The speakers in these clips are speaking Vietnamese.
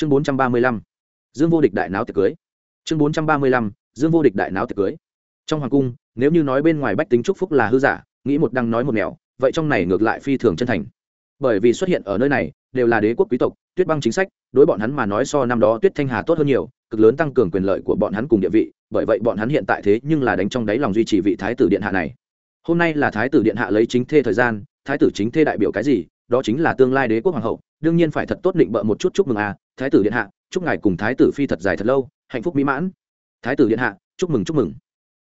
chương bốn trăm ba mươi lăm, dương vô địch đại náo tiệc cưới. Chương bốn trăm ba mươi lăm, dương vô địch đại náo tiệc cưới. Trong hoàng cung, nếu như nói bên ngoài bách tính trúc phúc là hư giả, nghĩ một đăng nói một mèo vậy trong này ngược lại phi thường chân thành. Bởi vì xuất hiện ở nơi này, đều là đế quốc quý tộc, tuyết băng chính sách, đối bọn hắn mà nói so năm đó tuyết thanh hà tốt hơn nhiều, cực lớn tăng cường quyền lợi của bọn hắn cùng địa vị, bởi vậy bọn hắn hiện tại thế nhưng là đánh trong đáy lòng duy trì vị thái tử điện hạ này. Hôm nay là thái tử điện hạ lấy chính thê thời gian, thái tử chính thê đại biểu cái gì, đó chính là tương lai đế quốc hoàng hậu đương nhiên phải thật tốt định bợ một chút chúc mừng à thái tử điện hạ, chúc ngài cùng thái tử phi thật dài thật lâu, hạnh phúc mỹ mãn. Thái tử điện hạ, chúc mừng chúc mừng.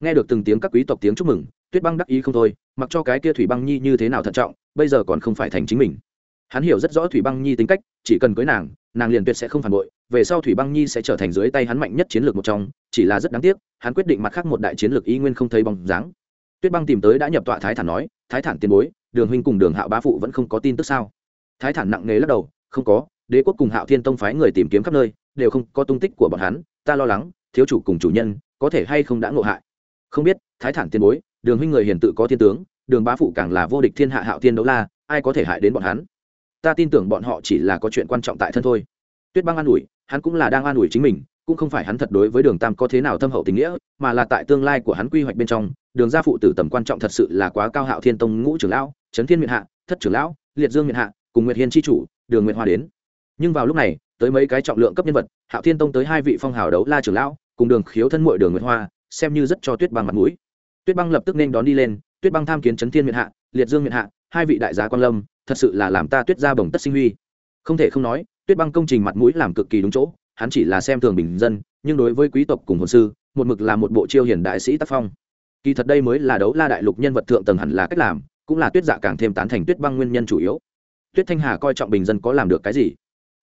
Nghe được từng tiếng các quý tộc tiếng chúc mừng, tuyết băng đắc ý không thôi, mặc cho cái kia thủy băng nhi như thế nào thận trọng, bây giờ còn không phải thành chính mình. Hắn hiểu rất rõ thủy băng nhi tính cách, chỉ cần cưới nàng nàng liền tuyệt sẽ không phản bội, về sau thủy băng nhi sẽ trở thành dưới tay hắn mạnh nhất chiến lược một trong, chỉ là rất đáng tiếc, hắn quyết định mặt khác một đại chiến lược y nguyên không thấy bóng dáng. Tuyết băng tìm tới đã nhập tọa thái thản nói, thái thản tiền bối, đường huynh cùng đường hạo bá phụ vẫn không có tin tức sao? Thái thản nặng nề lắc đầu, không có, đế quốc cùng hạo thiên tông phái người tìm kiếm khắp nơi, đều không có tung tích của bọn hắn, ta lo lắng, thiếu chủ cùng chủ nhân có thể hay không đã ngộ hại. Không biết, thái thản tiền bối, đường huynh người hiền tự có thiên tướng, đường bá phụ càng là vô địch thiên hạ hạo thiên đấu la, ai có thể hại đến bọn hắn? Ta tin tưởng bọn họ chỉ là có chuyện quan trọng tại thân thôi. Tuyết băng an ủi, hắn cũng là đang an ủi chính mình, cũng không phải hắn thật đối với đường tam có thế nào thâm hậu tình nghĩa, mà là tại tương lai của hắn quy hoạch bên trong, đường gia phụ tử tầm quan trọng thật sự là quá cao hạo thiên tông ngũ trưởng lão trấn thiên miền hạ, thất trưởng lão, liệt dương miền hạ cùng nguyệt hiên tri chủ, đường nguyệt hoa đến. Nhưng vào lúc này, tới mấy cái trọng lượng cấp nhân vật, hạo thiên tông tới hai vị phong hào đấu la trưởng lão, cùng đường khiếu thân mội đường nguyệt hoa, xem như rất cho tuyết băng mặt mũi. Tuyết băng lập tức nên đón đi lên, tuyết băng tham kiến trấn thiên miệt hạ, liệt dương miệt hạ, hai vị đại gia quan lâm, thật sự là làm ta tuyết ra bồng tất sinh huy. Không thể không nói, tuyết băng công trình mặt mũi làm cực kỳ đúng chỗ, hắn chỉ là xem thường bình dân, nhưng đối với quý tộc cùng hồn sư, một mực là một bộ chiêu hiền đại sĩ tác phong. Kỳ thật đây mới là đấu la đại lục nhân vật thượng tầng hẳn là cách làm, cũng là tuyết dạ càng thêm tán thành tuyết băng nguyên nhân chủ yếu tuyết thanh hà coi trọng bình dân có làm được cái gì?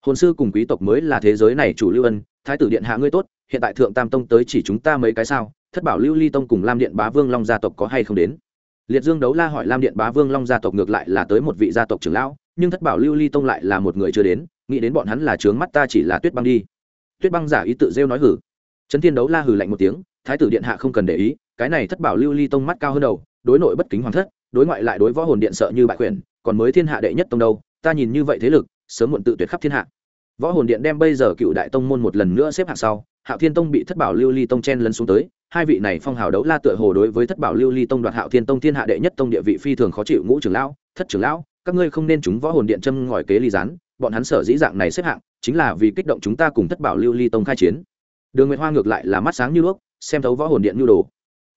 Hồn sư cùng quý tộc mới là thế giới này chủ lưu ân, thái tử điện hạ ngươi tốt, hiện tại thượng tam tông tới chỉ chúng ta mấy cái sao? Thất bảo lưu ly tông cùng lam điện bá vương long gia tộc có hay không đến? Liệt dương đấu la hỏi lam điện bá vương long gia tộc ngược lại là tới một vị gia tộc trưởng lão, nhưng thất bảo lưu ly tông lại là một người chưa đến, nghĩ đến bọn hắn là trướng mắt ta chỉ là tuyết băng đi. Tuyết băng giả ý tự rêu nói hử. Trấn thiên đấu la hử lạnh một tiếng, thái tử điện hạ không cần để ý, cái này thất bảo lưu ly tông mắt cao hơn đầu, đối nội bất kính hoàng thất, đối ngoại lại đối võ hồn điện sợ như bại quyền còn mới thiên hạ đệ nhất tông đâu, ta nhìn như vậy thế lực, sớm muộn tự tuyệt khắp thiên hạ. Võ hồn điện đem bây giờ cựu đại tông môn một lần nữa xếp hạng sau, hạo thiên tông bị thất bảo lưu ly tông chen lấn xuống tới, hai vị này phong hào đấu la tựa hồ đối với thất bảo lưu ly tông đoạt hạo thiên tông thiên hạ đệ nhất tông địa vị phi thường khó chịu, ngũ trưởng lão, thất trưởng lão, các ngươi không nên chúng võ hồn điện châm ngòi kế ly gián, bọn hắn sở dĩ dạng này xếp hạng, chính là vì kích động chúng ta cùng thất bảo lưu ly tông khai chiến. Đường nguyệt hoa ngược lại là mắt sáng như đuốc, xem thấu võ hồn điện nhu đồ.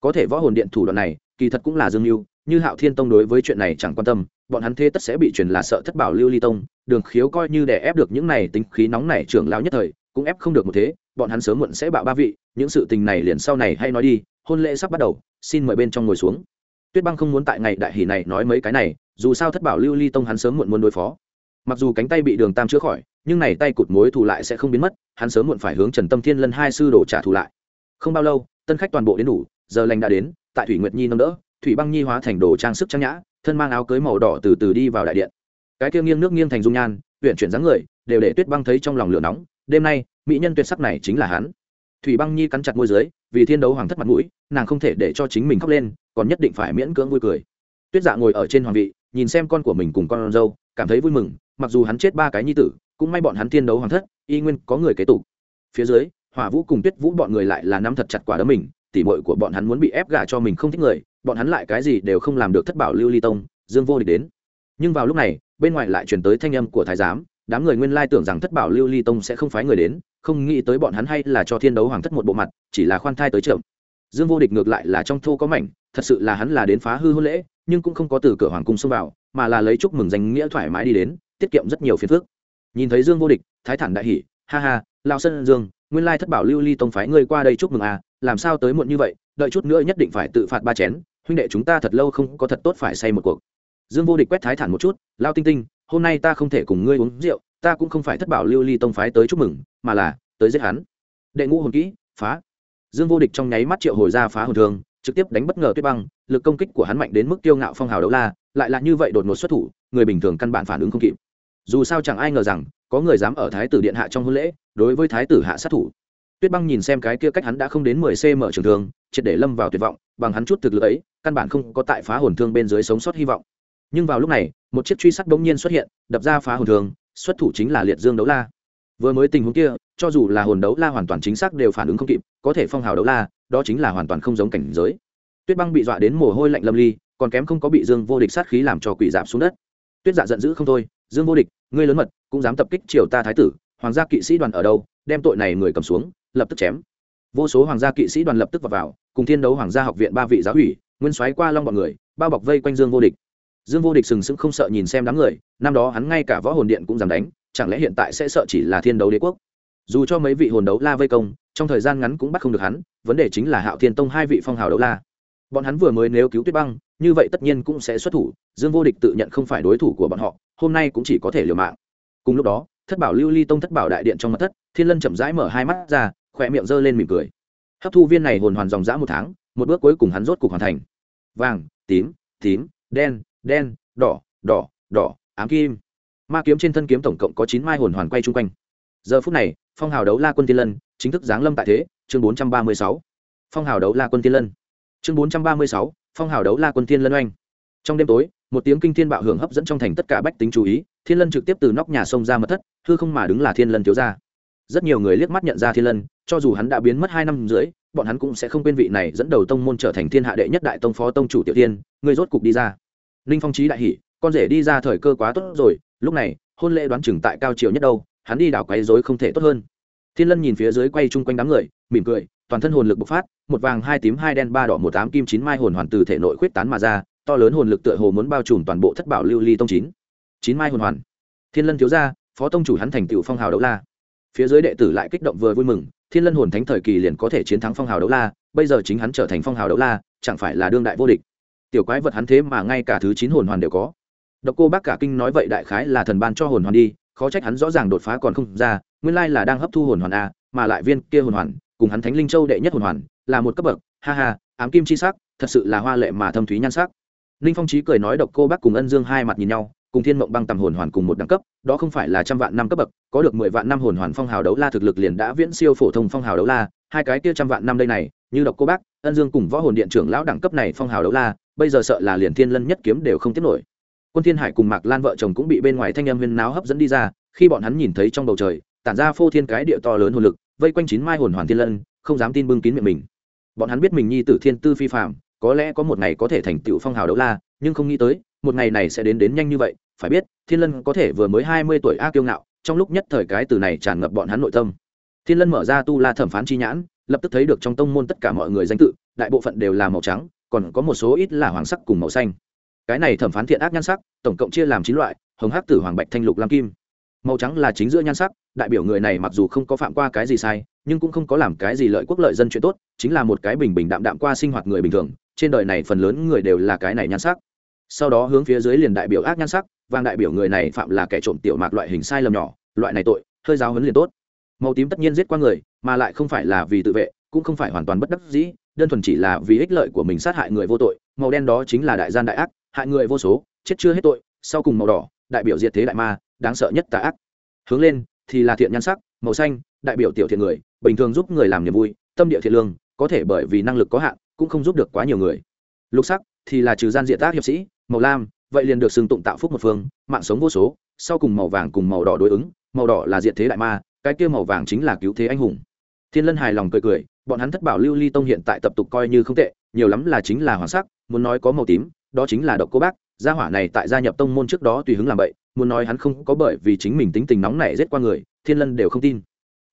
Có thể võ hồn điện thủ đoạn này, kỳ thật cũng là dương mưu, như hạo thiên tông đối với chuyện này chẳng quan tâm bọn hắn thế tất sẽ bị truyền là sợ thất bảo lưu ly tông, đường khiếu coi như để ép được những này tính khí nóng này trưởng lão nhất thời, cũng ép không được một thế, bọn hắn sớm muộn sẽ bạo ba vị, những sự tình này liền sau này hay nói đi, hôn lễ sắp bắt đầu, xin mời bên trong ngồi xuống. Tuyết băng không muốn tại ngày đại hỷ này nói mấy cái này, dù sao thất bảo lưu ly tông hắn sớm muộn muốn đối phó. Mặc dù cánh tay bị đường tam chữa khỏi, nhưng này tay cụt mối thù lại sẽ không biến mất, hắn sớm muộn phải hướng trần tâm thiên lân hai sư đổ trả thù lại. Không bao lâu, tân khách toàn bộ đến đủ, giờ lành đã đến, tại thủy nguyệt nhi nâng đỡ, thủy băng nhi hóa thành đồ trang sức trang nhã thân mang áo cưới màu đỏ từ từ đi vào đại điện. Cái kia nghiêng nước nghiêng thành dung nhan huyện chuyển dáng người, đều để tuyết băng thấy trong lòng lửa nóng. Đêm nay, mỹ nhân tuyệt sắc này chính là hắn. Thủy băng nhi cắn chặt môi dưới, vì thiên đấu hoàng thất mặt mũi, nàng không thể để cho chính mình khóc lên, còn nhất định phải miễn cưỡng vui cười. Tuyết dạ ngồi ở trên hoàng vị, nhìn xem con của mình cùng con dâu, cảm thấy vui mừng, mặc dù hắn chết ba cái nhi tử, cũng may bọn hắn thiên đấu hoàng thất, y nguyên có người kế tục. Phía dưới, hỏa vũ cùng tuyết vũ bọn người lại là nắm thật chặt quả đấm mình, tỉ mội của bọn hắn muốn bị ép gả cho mình không thích người bọn hắn lại cái gì đều không làm được thất bảo lưu ly tông, dương vô địch đến. Nhưng vào lúc này, bên ngoài lại truyền tới thanh âm của thái giám, đám người nguyên lai tưởng rằng thất bảo lưu ly tông sẽ không phái người đến, không nghĩ tới bọn hắn hay là cho thiên đấu hoàng thất một bộ mặt, chỉ là khoan thai tới trưởng. Dương vô địch ngược lại là trong thô có mảnh, thật sự là hắn là đến phá hư hôn lễ, nhưng cũng không có từ cửa hoàng cung xông vào, mà là lấy chúc mừng danh nghĩa thoải mái đi đến, tiết kiệm rất nhiều phiền phức. Nhìn thấy dương vô địch, thái thản đại hỉ, ha ha, lao sân dương, nguyên lai thất bảo lưu ly tông phái ngươi qua đây chúc mừng à làm sao tới muộn như vậy, đợi chút nữa nhất định phải tự phạt ba chén huynh đệ chúng ta thật lâu không có thật tốt phải say một cuộc. Dương vô địch quét thái thản một chút, lao tinh tinh, hôm nay ta không thể cùng ngươi uống rượu, ta cũng không phải thất bảo lưu ly tông phái tới chúc mừng, mà là tới giết hắn. Đệ ngũ hồn kỹ, phá. Dương vô địch trong nháy mắt triệu hồi ra phá hồn thường, trực tiếp đánh bất ngờ tuyết băng, lực công kích của hắn mạnh đến mức tiêu ngạo phong hào đấu la, lại là như vậy đột ngột xuất thủ, người bình thường căn bản phản ứng không kịp. Dù sao chẳng ai ngờ rằng, có người dám ở thái tử điện hạ trong hôn lễ, đối với thái tử hạ sát thủ tuyết băng nhìn xem cái kia cách hắn đã không đến mười cm trường thương, triệt để lâm vào tuyệt vọng, bằng hắn chút thực lực ấy, căn bản không có tại phá hồn thương bên dưới sống sót hy vọng. Nhưng vào lúc này, một chiếc truy sát bỗng nhiên xuất hiện, đập ra phá hồn thương, xuất thủ chính là liệt dương đấu la. Vừa mới tình huống kia, cho dù là hồn đấu la hoàn toàn chính xác đều phản ứng không kịp, có thể phong hào đấu la, đó chính là hoàn toàn không giống cảnh giới. Tuyết băng bị dọa đến mồ hôi lạnh lâm ly, còn kém không có bị dương vô địch sát khí làm cho quỷ giảm xuống đất. Tuyết dạ giận dữ không thôi, dương vô địch, ngươi lớn mật, cũng dám tập kích triều ta thái tử, hoàng gia kỵ sĩ đoàn ở đâu, đem tội này người cầm xuống lập tức chém. Vô số hoàng gia kỵ sĩ đoàn lập tức vào, vào cùng thiên đấu hoàng gia học viện ba vị giáo ủy nguyên soái qua long bọn người bao bọc vây quanh dương vô địch. Dương vô địch sừng sững không sợ nhìn xem đám người năm đó hắn ngay cả võ hồn điện cũng dám đánh chẳng lẽ hiện tại sẽ sợ chỉ là thiên đấu đế quốc? Dù cho mấy vị hồn đấu la vây công trong thời gian ngắn cũng bắt không được hắn vấn đề chính là hạo thiên tông hai vị phong hào đấu la. Bọn hắn vừa mới nếu cứu tuyết băng như vậy tất nhiên cũng sẽ xuất thủ dương vô địch tự nhận không phải đối thủ của bọn họ hôm nay cũng chỉ có thể liều mạng. Cùng lúc đó thất bảo lưu ly tông thất bảo đại điện trong mặt thất thiên lân chậm rãi mở hai mắt ra khỏe miệng giơ lên mỉm cười. Hấp thu viên này hồn hoàn dòng dã một tháng, một bước cuối cùng hắn rốt cục hoàn thành. Vàng, tím tím, đen đen, đỏ đỏ đỏ, ám kim. Ma kiếm trên thân kiếm tổng cộng có chín mai hồn hoàn quay chung quanh. Giờ phút này, phong hào đấu la quân tiên lân, chính thức giáng lâm tại thế, chương bốn trăm ba mươi sáu. Phong hào đấu la quân tiên lân. Chương bốn trăm ba mươi sáu, phong hào đấu la quân tiên lân oanh. Trong đêm tối, một tiếng kinh thiên bạo hưởng hấp dẫn trong thành tất cả bách tính chú ý, thiên lân trực tiếp từ nóc nhà sông ra mật thất, hư không mà đứng là thiên lân thiếu gia rất nhiều người liếc mắt nhận ra thiên lân, cho dù hắn đã biến mất hai năm rưỡi, bọn hắn cũng sẽ không quên vị này dẫn đầu tông môn trở thành thiên hạ đệ nhất đại tông phó tông chủ tiểu tiên người rốt cục đi ra. Ninh phong trí đại hỷ con rể đi ra thời cơ quá tốt rồi, lúc này, hôn lễ đoán chừng tại cao triều nhất đâu, hắn đi đảo quấy dối không thể tốt hơn. Thiên lân nhìn phía dưới quay chung quanh đám người, mỉm cười, toàn thân hồn lực bộc phát, một vàng hai tím hai đen ba đỏ một tám kim chín mai hồn hoàn từ thể nội khuyết tán mà ra, to lớn hồn lực tựa hồ muốn bao trùm toàn bộ thất bảo lưu ly tông chín. Chín mai hồn hoàn. Thiên lân thiếu gia, phó tông chủ hắn thành tựu phong hào đấu la phía dưới đệ tử lại kích động vừa vui mừng, thiên lân hồn thánh thời kỳ liền có thể chiến thắng phong hào đấu la, bây giờ chính hắn trở thành phong hào đấu la, chẳng phải là đương đại vô địch. Tiểu quái vật hắn thế mà ngay cả thứ chín hồn hoàn đều có. Độc cô bác cả kinh nói vậy đại khái là thần ban cho hồn hoàn đi, khó trách hắn rõ ràng đột phá còn không ra, nguyên lai là đang hấp thu hồn hoàn a mà lại viên kia hồn hoàn, cùng hắn thánh linh châu đệ nhất hồn hoàn, là một cấp bậc, ha ha, ám kim chi sắc, thật sự là hoa lệ mà thâm thúy nhan sắc. Ninh phong trí cười nói độc cô bác cùng ân dương hai mặt nhìn nhau cùng thiên mộng băng tầm hồn hoàn cùng một đẳng cấp, đó không phải là trăm vạn năm cấp bậc, có được mười vạn năm hồn hoàn phong hào đấu la thực lực liền đã viễn siêu phổ thông phong hào đấu la, hai cái kia trăm vạn năm đây này, như độc cô bác, ân dương cùng võ hồn điện trưởng lão đẳng cấp này phong hào đấu la, bây giờ sợ là liền thiên lân nhất kiếm đều không tiếp nổi. Quân thiên hải cùng mạc lan vợ chồng cũng bị bên ngoài thanh âm huyên náo hấp dẫn đi ra, khi bọn hắn nhìn thấy trong bầu trời, tản ra phô thiên cái địa to lớn hồn lực, vây quanh chín mai hồn hoàn thiên lân, không dám tin bưng kín miệng mình. Bọn hắn biết mình nhi tử thiên tư phi phạm có lẽ có một ngày có thể thành tựu phong hào đấu la, nhưng không nghĩ tới một ngày này sẽ đến đến nhanh như vậy, phải biết, thiên lân có thể vừa mới hai mươi tuổi a kiêu ngạo, trong lúc nhất thời cái từ này tràn ngập bọn hắn nội tâm. Thiên lân mở ra tu la thẩm phán chi nhãn, lập tức thấy được trong tông môn tất cả mọi người danh tự, đại bộ phận đều là màu trắng, còn có một số ít là hoàng sắc cùng màu xanh. Cái này thẩm phán thiện ác nhan sắc, tổng cộng chia làm chín loại, hồng hắc tử hoàng bạch thanh lục lam kim. Màu trắng là chính giữa nhan sắc, đại biểu người này mặc dù không có phạm qua cái gì sai, nhưng cũng không có làm cái gì lợi quốc lợi dân chuyện tốt, chính là một cái bình bình đạm đạm qua sinh hoạt người bình thường, trên đời này phần lớn người đều là cái này nhan sắc sau đó hướng phía dưới liền đại biểu ác nhan sắc, vàng đại biểu người này phạm là kẻ trộm tiểu mạc loại hình sai lầm nhỏ, loại này tội, hơi giáo huấn liền tốt. Màu tím tất nhiên giết qua người, mà lại không phải là vì tự vệ, cũng không phải hoàn toàn bất đắc dĩ, đơn thuần chỉ là vì ích lợi của mình sát hại người vô tội, màu đen đó chính là đại gian đại ác, hại người vô số, chết chưa hết tội, sau cùng màu đỏ, đại biểu diệt thế đại ma, đáng sợ nhất tà ác. Hướng lên, thì là thiện nhan sắc, màu xanh, đại biểu tiểu thiện người, bình thường giúp người làm niềm vui, tâm địa thiện lương, có thể bởi vì năng lực có hạn, cũng không giúp được quá nhiều người. Lục sắc, thì là trừ gian diện tác hiệp sĩ màu lam, vậy liền được xưng tụng tạo phúc một phương, mạng sống vô số, sau cùng màu vàng cùng màu đỏ đối ứng, màu đỏ là diện thế đại ma, cái kia màu vàng chính là cứu thế anh hùng. Thiên lân hài lòng cười cười, bọn hắn thất bảo lưu ly tông hiện tại tập tục coi như không tệ, nhiều lắm là chính là hoàng sắc, muốn nói có màu tím, đó chính là độc cô bác, gia hỏa này tại gia nhập tông môn trước đó tùy hứng làm vậy muốn nói hắn không có bởi vì chính mình tính tình nóng nảy giết qua người, thiên lân đều không tin.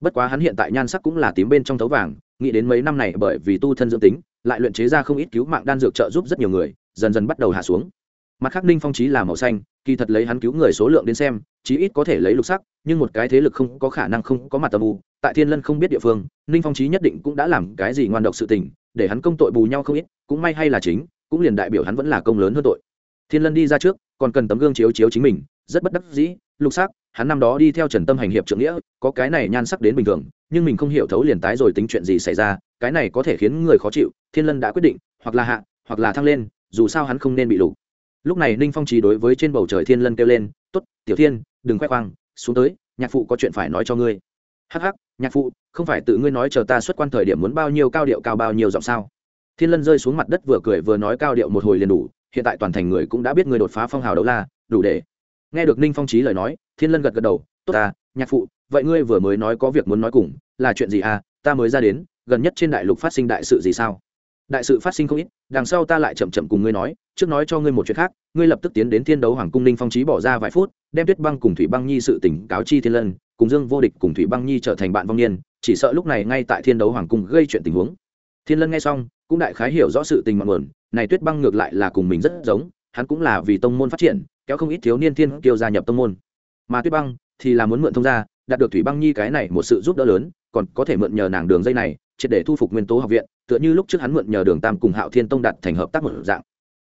Bất quá hắn hiện tại nhan sắc cũng là tím bên trong thấu vàng, nghĩ đến mấy năm này bởi vì tu thân dưỡng tính, lại luyện chế ra không ít cứu mạng đan dược trợ giúp rất nhiều người, dần dần bắt đầu hạ xuống mặt khác ninh phong trí là màu xanh, kỳ thật lấy hắn cứu người số lượng đến xem, chí ít có thể lấy lục sắc, nhưng một cái thế lực không có khả năng không có mặt tầm u, tại thiên lân không biết địa phương, ninh phong trí nhất định cũng đã làm cái gì ngoan độc sự tình, để hắn công tội bù nhau không ít, cũng may hay là chính, cũng liền đại biểu hắn vẫn là công lớn hơn tội. Thiên lân đi ra trước, còn cần tấm gương chiếu chiếu chính mình, rất bất đắc dĩ, lục sắc, hắn năm đó đi theo trần tâm hành hiệp trưởng nghĩa, có cái này nhan sắc đến bình thường, nhưng mình không hiểu thấu liền tái rồi tính chuyện gì xảy ra, cái này có thể khiến người khó chịu, thiên lân đã quyết định, hoặc là hạ, hoặc là thăng lên, dù sao hắn không nên bị lục lúc này ninh phong trí đối với trên bầu trời thiên lân kêu lên t ố t tiểu thiên, đừng khoe khoang, xuống tới, nhạc phụ có chuyện phải nói cho ngươi. Hắc hắc, nhạc phụ, không phải tự ngươi nói chờ ta xuất quan thời điểm muốn bao nhiêu cao điệu cao bao nhiêu giọng sao? Thiên lân rơi xuống mặt đất vừa cười vừa nói cao điệu một hồi liền đủ, hiện tại toàn thành người cũng đã biết ngươi đột phá phong hào đấu la, đủ để. Nghe được ninh phong trí lời nói, thiên lân gật gật đầu, tốt ta, nhạc phụ, vậy ngươi vừa mới nói có việc muốn nói cùng, là chuyện gì à? Ta mới ra đến, gần nhất trên đại lục phát sinh đại sự gì sao? Đại sự phát sinh không ít, đằng sau ta lại chậm chậm cùng ngươi nói, trước nói cho ngươi một chuyện khác, ngươi lập tức tiến đến thiên đấu hoàng cung ninh phong trí bỏ ra vài phút, đem tuyết băng cùng thủy băng nhi sự tỉnh cáo chi thiên lân, cùng dương vô địch cùng thủy băng nhi trở thành bạn vong niên, chỉ sợ lúc này ngay tại thiên đấu hoàng cung gây chuyện tình huống. Thiên lân nghe xong, cũng đại khái hiểu rõ sự tình mặn nguồn, này tuyết băng ngược lại là cùng mình rất giống, hắn cũng là vì tông môn phát triển, kéo không ít thiếu niên thiên kiêu gia nhập tông môn. Mà tuyết băng thì là muốn mượn thông gia, đạt được thủy băng nhi cái này một sự giúp đỡ lớn, còn có thể mượn nhờ nàng đường dây này triệt để thu phục nguyên tố học viện, tựa như lúc trước hắn mượn nhờ đường tam cùng hạo thiên tông đặt thành hợp tác một dạng.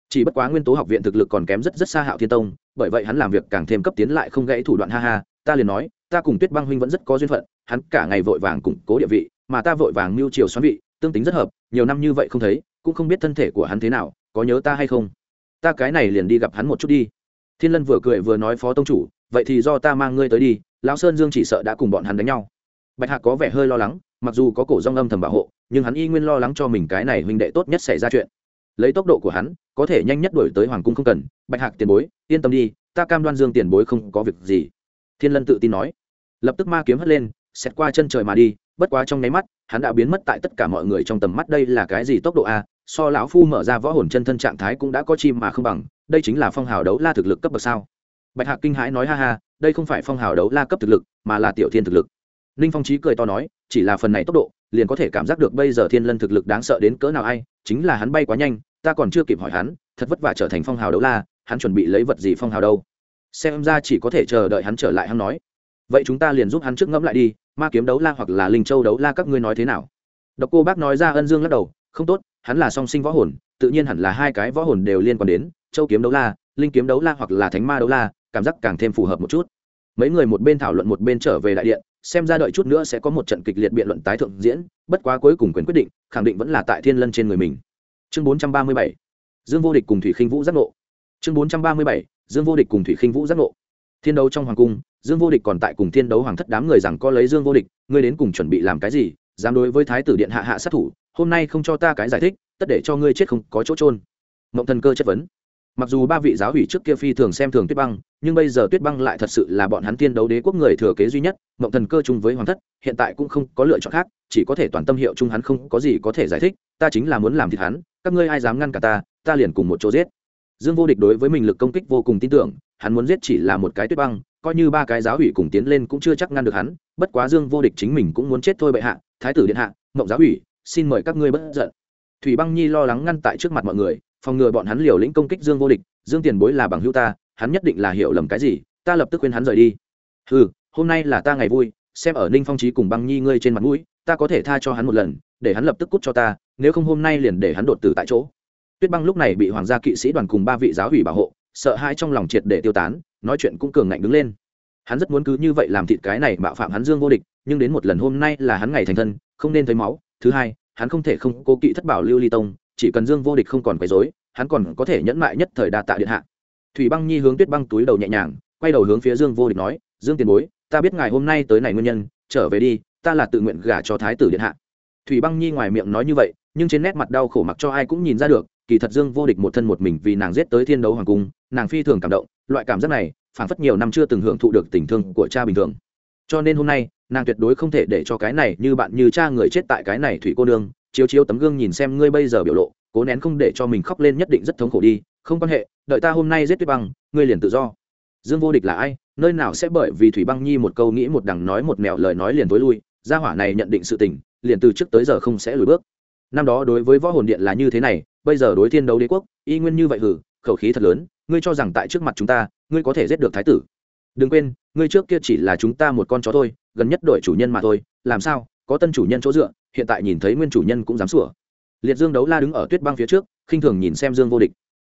Chỉ bất quá nguyên tố học viện thực lực còn kém rất rất xa hạo thiên tông, bởi vậy hắn làm việc càng thêm cấp tiến lại không gãy thủ đoạn, ha ha, ta liền nói, ta cùng tuyết băng huynh vẫn rất có duyên phận, hắn cả ngày vội vàng củng cố địa vị, mà ta vội vàng mưu chiều xoắn vị, tương tính rất hợp, nhiều năm như vậy không thấy, cũng không biết thân thể của hắn thế nào, có nhớ ta hay không? Ta cái này liền đi gặp hắn một chút đi. Thiên lân vừa cười vừa nói, phó tông chủ, vậy thì do ta mang ngươi tới đi, lão sơn dương chỉ sợ đã cùng bọn hắn đánh nhau. Bạch hạc có vẻ hơi lo lắng mặc dù có cổ rong âm thầm bảo hộ, nhưng hắn y nguyên lo lắng cho mình cái này huynh đệ tốt nhất xảy ra chuyện. Lấy tốc độ của hắn, có thể nhanh nhất đổi tới hoàng cung không cần. Bạch hạc tiền bối, yên tâm đi, ta cam đoan dương tiền bối không có việc gì. Thiên lân tự tin nói. Lập tức ma kiếm hất lên xét qua chân trời mà đi, bất quá trong nháy mắt, hắn đã biến mất tại tất cả mọi người trong tầm mắt. Đây là cái gì tốc độ a? So lão phu mở ra võ hồn chân thân trạng thái cũng đã có chim mà không bằng, đây chính là phong hào đấu la thực lực cấp bậc sao? Bạch hạc kinh hãi nói ha ha, đây không phải phong hào đấu la cấp thực lực, mà là tiểu thiên thực lực ninh phong trí cười to nói, chỉ là phần này tốc độ, liền có thể cảm giác được bây giờ thiên lân thực lực đáng sợ đến cỡ nào ai, chính là hắn bay quá nhanh, ta còn chưa kịp hỏi hắn, thật vất vả trở thành phong hào đấu la, hắn chuẩn bị lấy vật gì phong hào đâu. Xem ra chỉ có thể chờ đợi hắn trở lại hắn nói. Vậy chúng ta liền giúp hắn trước ngẫm lại đi, ma kiếm đấu la hoặc là linh châu đấu la các ngươi nói thế nào? Độc cô bác nói ra ân dương lắc đầu, không tốt, hắn là song sinh võ hồn, tự nhiên hẳn là hai cái võ hồn đều liên quan đến, châu kiếm đấu la, linh kiếm đấu la hoặc là thánh ma đấu la, cảm giác càng thêm phù hợp một chút. Mấy người một bên thảo luận một bên trở về đại điện xem ra đợi chút nữa sẽ có một trận kịch liệt biện luận tái thượng diễn, bất quá cuối cùng quyền quyết định, khẳng định vẫn là tại thiên lân trên người mình. Chương bốn trăm ba mươi bảy, dương vô địch cùng thủy khinh vũ giác ngộ. Chương bốn trăm ba mươi bảy, dương vô địch cùng thủy khinh vũ giác ngộ. Thiên đấu trong hoàng cung, dương vô địch còn tại cùng thiên đấu hoàng thất đám người rằng có lấy dương vô địch, ngươi đến cùng chuẩn bị làm cái gì, dám đối với thái tử điện hạ hạ sát thủ, hôm nay không cho ta cái giải thích, tất để cho ngươi chết không có chỗ trôn mộng thần cơ chất vấn mặc dù ba vị giáo hủy trước kia phi thường xem thường tuyết băng, nhưng bây giờ tuyết băng lại thật sự là bọn hắn tiên đấu đế quốc người thừa kế duy nhất, mộng thần cơ chung với hoàng thất, hiện tại cũng không có lựa chọn khác, chỉ có thể toàn tâm hiệu chung hắn không có gì có thể giải thích, ta chính là muốn làm thịt hắn, các ngươi ai dám ngăn cả ta ta liền cùng một chỗ giết. Dương vô địch đối với mình lực công kích vô cùng tin tưởng, hắn muốn giết chỉ là một cái tuyết băng, coi như ba cái giáo hủy cùng tiến lên cũng chưa chắc ngăn được hắn, bất quá dương vô địch chính mình cũng muốn chết thôi bệ hạ, thái tử điện hạ, mộng giáo hủy, xin mời các ngươi bất giận. Thủy băng nhi lo lắng ngăn tại trước mặt mọi người phòng ngừa bọn hắn liều lĩnh công kích dương vô địch, dương tiền bối là bằng hữu ta, hắn nhất định là hiểu lầm cái gì, ta lập tức khuyên hắn rời đi. Ừ hôm nay là ta ngày vui, xem ở ninh phong trí cùng băng nhi ngươi trên mặt mũi, ta có thể tha cho hắn một lần, để hắn lập tức cút cho ta, nếu không hôm nay liền để hắn đột tử tại chỗ. Tuyết băng lúc này bị hoàng gia kỵ sĩ đoàn cùng ba vị giáo hủy bảo hộ, sợ hai trong lòng triệt để tiêu tán, nói chuyện cũng cường ngạnh đứng lên. Hắn rất muốn cứ như vậy làm thịt cái này mạo phạm hắn dương vô địch, nhưng đến một lần hôm nay là hắn ngày thành thân, không nên thấy máu. Thứ hai, hắn không thể không cố kỵ thất bảo lưu ly tông chỉ cần dương vô địch không còn quấy dối hắn còn có thể nhẫn mại nhất thời đa tạ điện hạ. Thủy băng nhi hướng tuyết băng túi đầu nhẹ nhàng, quay đầu hướng phía dương vô địch nói, dương tiền bối, ta biết ngài hôm nay tới này nguyên nhân, trở về đi, ta là tự nguyện gả cho thái tử điện hạ. Thủy băng nhi ngoài miệng nói như vậy, nhưng trên nét mặt đau khổ mặc cho ai cũng nhìn ra được, kỳ thật dương vô địch một thân một mình vì nàng giết tới thiên đấu hoàng cung, nàng phi thường cảm động, loại cảm giác này phản phất nhiều năm chưa từng hưởng thụ được tình thương của cha bình thường. Cho nên hôm nay, nàng tuyệt đối không thể để cho cái này như bạn như cha người chết tại cái này thủy cô nương chiếu chiếu tấm gương nhìn xem ngươi bây giờ biểu lộ, cố nén không để cho mình khóc lên nhất định rất thống khổ đi, không quan hệ, đợi ta hôm nay giết tuyết băng, ngươi liền tự do. Dương vô địch là ai? Nơi nào sẽ bởi vì thủy băng nhi một câu nghĩ một đằng nói một mẹo lời nói liền tối lui, gia hỏa này nhận định sự tình, liền từ trước tới giờ không sẽ lùi bước. Năm đó đối với võ hồn điện là như thế này, bây giờ đối thiên đấu đế quốc, y nguyên như vậy hử, khẩu khí thật lớn, ngươi cho rằng tại trước mặt chúng ta, ngươi có thể giết được thái tử. Đừng quên, ngươi trước kia chỉ là chúng ta một con chó thôi, gần nhất đổi chủ nhân mà thôi, làm sao, có tân chủ nhân chỗ dựa hiện tại nhìn thấy nguyên chủ nhân cũng dám sủa. Liệt dương đấu la đứng ở tuyết băng phía trước, khinh thường nhìn xem dương vô địch.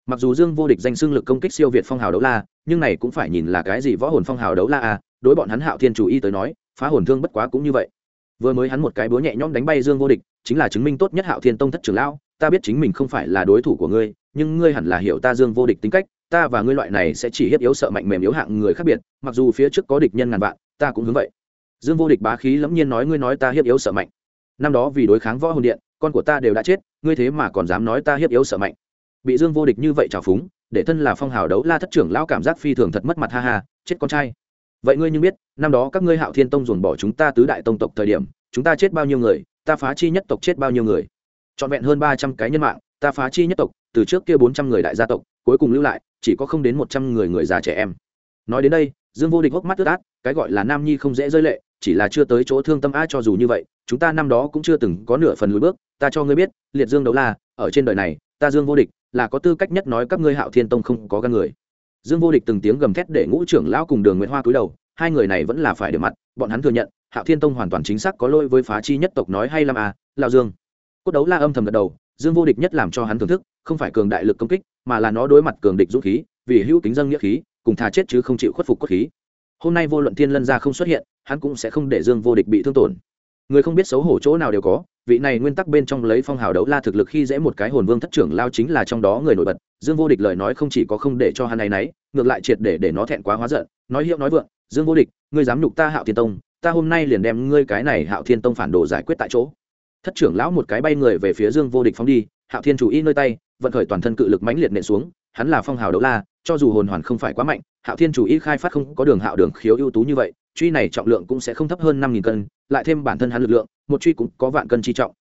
Mặc dù dương vô địch danh xưng lực công kích siêu việt phong hào đấu la, nhưng này cũng phải nhìn là cái gì võ hồn phong hào đấu la à đối bọn hắn hạo thiên chủ y tới nói, phá hồn thương bất quá cũng như vậy. Vừa mới hắn một cái búa nhẹ nhõm đánh bay dương vô địch, chính là chứng minh tốt nhất hạo thiên tông thất trưởng lão, ta biết chính mình không phải là đối thủ của ngươi, nhưng ngươi hẳn là hiểu ta dương vô địch tính cách, ta và ngươi loại này sẽ chỉ hiếp yếu sợ mạnh mềm yếu hạng người khác biệt, mặc dù phía trước có địch nhân ngàn vạn, ta cũng hướng vậy. Dương vô địch bá khí lẫm nhiên nói, ngươi nói ta hiếp yếu sợ mạnh năm đó vì đối kháng võ hồn điện, con của ta đều đã chết, ngươi thế mà còn dám nói ta hiếp yếu sợ mạnh. Bị dương vô địch như vậy trào phúng, để thân là phong hào đấu la thất trưởng lão cảm giác phi thường thật mất mặt, ha ha, chết con trai. Vậy ngươi như biết, năm đó các ngươi hạo thiên tông dồn bỏ chúng ta tứ đại tông tộc thời điểm, chúng ta chết bao nhiêu người, ta phá chi nhất tộc chết bao nhiêu người. Trọn vẹn hơn ba trăm cái nhân mạng, ta phá chi nhất tộc, từ trước kia bốn trăm người đại gia tộc, cuối cùng lưu lại, chỉ có không đến một trăm người người già trẻ em. Nói đến đây, dương vô địch hốc mắt ướt át, cái gọi là nam nhi không dễ rơi lệ chỉ là chưa tới chỗ thương tâm a cho dù như vậy, chúng ta năm đó cũng chưa từng có nửa phần lùi bước, ta cho ngươi biết, liệt dương đấu la, ở trên đời này, ta dương vô địch là có tư cách nhất nói các ngươi hạo thiên tông không có gan người. Dương vô địch từng tiếng gầm thét để ngũ trưởng lão cùng đường nguyễn hoa cúi đầu, hai người này vẫn là phải để mặt, bọn hắn thừa nhận, hạo thiên tông hoàn toàn chính xác có lỗi với phá chi nhất tộc nói hay lắm à lao dương. Cốt đấu la âm thầm gật đầu, dương vô địch nhất làm cho hắn thưởng thức, không phải cường đại lực công kích, mà là nó đối mặt cường địch dũng khí, vì hữu kính dân nghĩa khí, cùng thà chết chứ không chịu khuất phục cốt khí hôm nay vô luận thiên lân gia không xuất hiện, hắn cũng sẽ không để dương vô địch bị thương tổn. Người không biết xấu hổ chỗ nào đều có, vị này nguyên tắc bên trong lấy phong hào đấu la thực lực khi dễ một cái hồn vương thất trưởng lao chính là trong đó người nổi bật. Dương vô địch lời nói không chỉ có không để cho hắn này nấy ngược lại triệt để để nó thẹn quá hóa giận, nói hiệu nói vượng, dương vô địch, ngươi dám nhục ta hạo thiên tông, ta hôm nay liền đem ngươi cái này hạo thiên tông phản đồ giải quyết tại chỗ. Thất trưởng lão một cái bay người về phía dương vô địch phóng đi, hạo thiên chủ y nơi tay, vận khởi toàn thân cự lực mãnh liệt nện xuống, hắn là phong hào đấu la cho dù hồn hoàn không phải quá mạnh, hạo thiên chủ ý khai phát không có đường hạo đường khiếu ưu tú như vậy, truy này trọng lượng cũng sẽ không thấp hơn năm nghìn cân, lại thêm bản thân hắn lực lượng, một truy cũng có vạn cân chi trọng.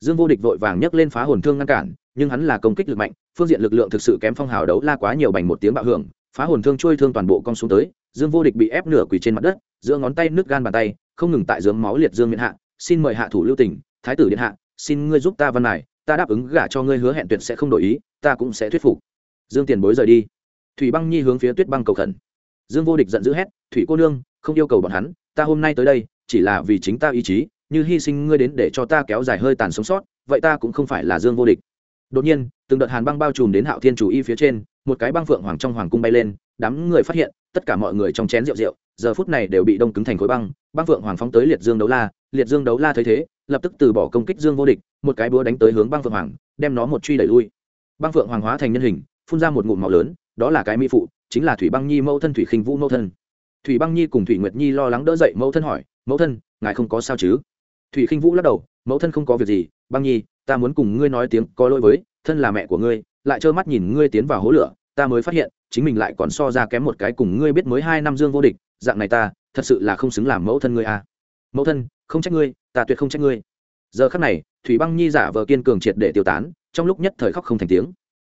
Dương vô địch vội vàng nhấc lên phá hồn thương ngăn cản, nhưng hắn là công kích lực mạnh, phương diện lực lượng thực sự kém phong hào đấu la quá nhiều bành một tiếng bạo hưởng, phá hồn thương trôi thương toàn bộ cong xuống tới, dương vô địch bị ép nửa quỳ trên mặt đất, giữa ngón tay nước gan bàn tay, không ngừng tại dướng máu liệt dương miệng hạ, xin mời hạ thủ lưu tỉnh thái tử điện hạ, xin ngươi giúp ta văn này ta đáp ứng gả cho ngươi hứa hẹn tuyệt sẽ không đổi ý, ta cũng sẽ thuyết phục. Dương tiền bối rời đi thủy băng nhi hướng phía tuyết băng cầu khẩn. Dương vô địch giận dữ hét, thủy cô nương, không yêu cầu bọn hắn, ta hôm nay tới đây, chỉ là vì chính ta ý chí, như hy sinh ngươi đến để cho ta kéo dài hơi tàn sống sót, vậy ta cũng không phải là dương vô địch. Đột nhiên, từng đợt hàn băng bao trùm đến hạo thiên chủ y phía trên, một cái băng phượng hoàng trong hoàng cung bay lên, đám người phát hiện, tất cả mọi người trong chén rượu rượu, giờ phút này đều bị đông cứng thành khối băng băng phượng hoàng phóng tới liệt dương đấu la, liệt dương đấu la thấy thế, lập tức từ bỏ công kích dương vô địch, một cái búa đánh tới hướng băng phượng hoàng, đem nó một truy đẩy lui. Băng phượng hoàng hóa thành nhân hình, phun ra một ngụm màu lớn đó là cái mỹ phụ, chính là thủy băng nhi mẫu thân thủy khinh vũ mẫu thân. Thủy băng nhi cùng thủy nguyệt nhi lo lắng đỡ dậy mẫu thân hỏi, mẫu thân, ngài không có sao chứ? Thủy khinh vũ lắc đầu, mẫu thân không có việc gì, băng nhi, ta muốn cùng ngươi nói tiếng có lỗi với thân là mẹ của ngươi, lại trơ mắt nhìn ngươi tiến vào hố lửa, ta mới phát hiện, chính mình lại còn so ra kém một cái cùng ngươi biết mới hai năm dương vô địch, dạng này ta, thật sự là không xứng làm mẫu thân ngươi à. mẫu thân, không trách ngươi, ta tuyệt không trách ngươi. Giờ khắc này, thủy băng nhi giả vờ kiên cường triệt để tiêu tán, trong lúc nhất thời khóc không thành tiếng.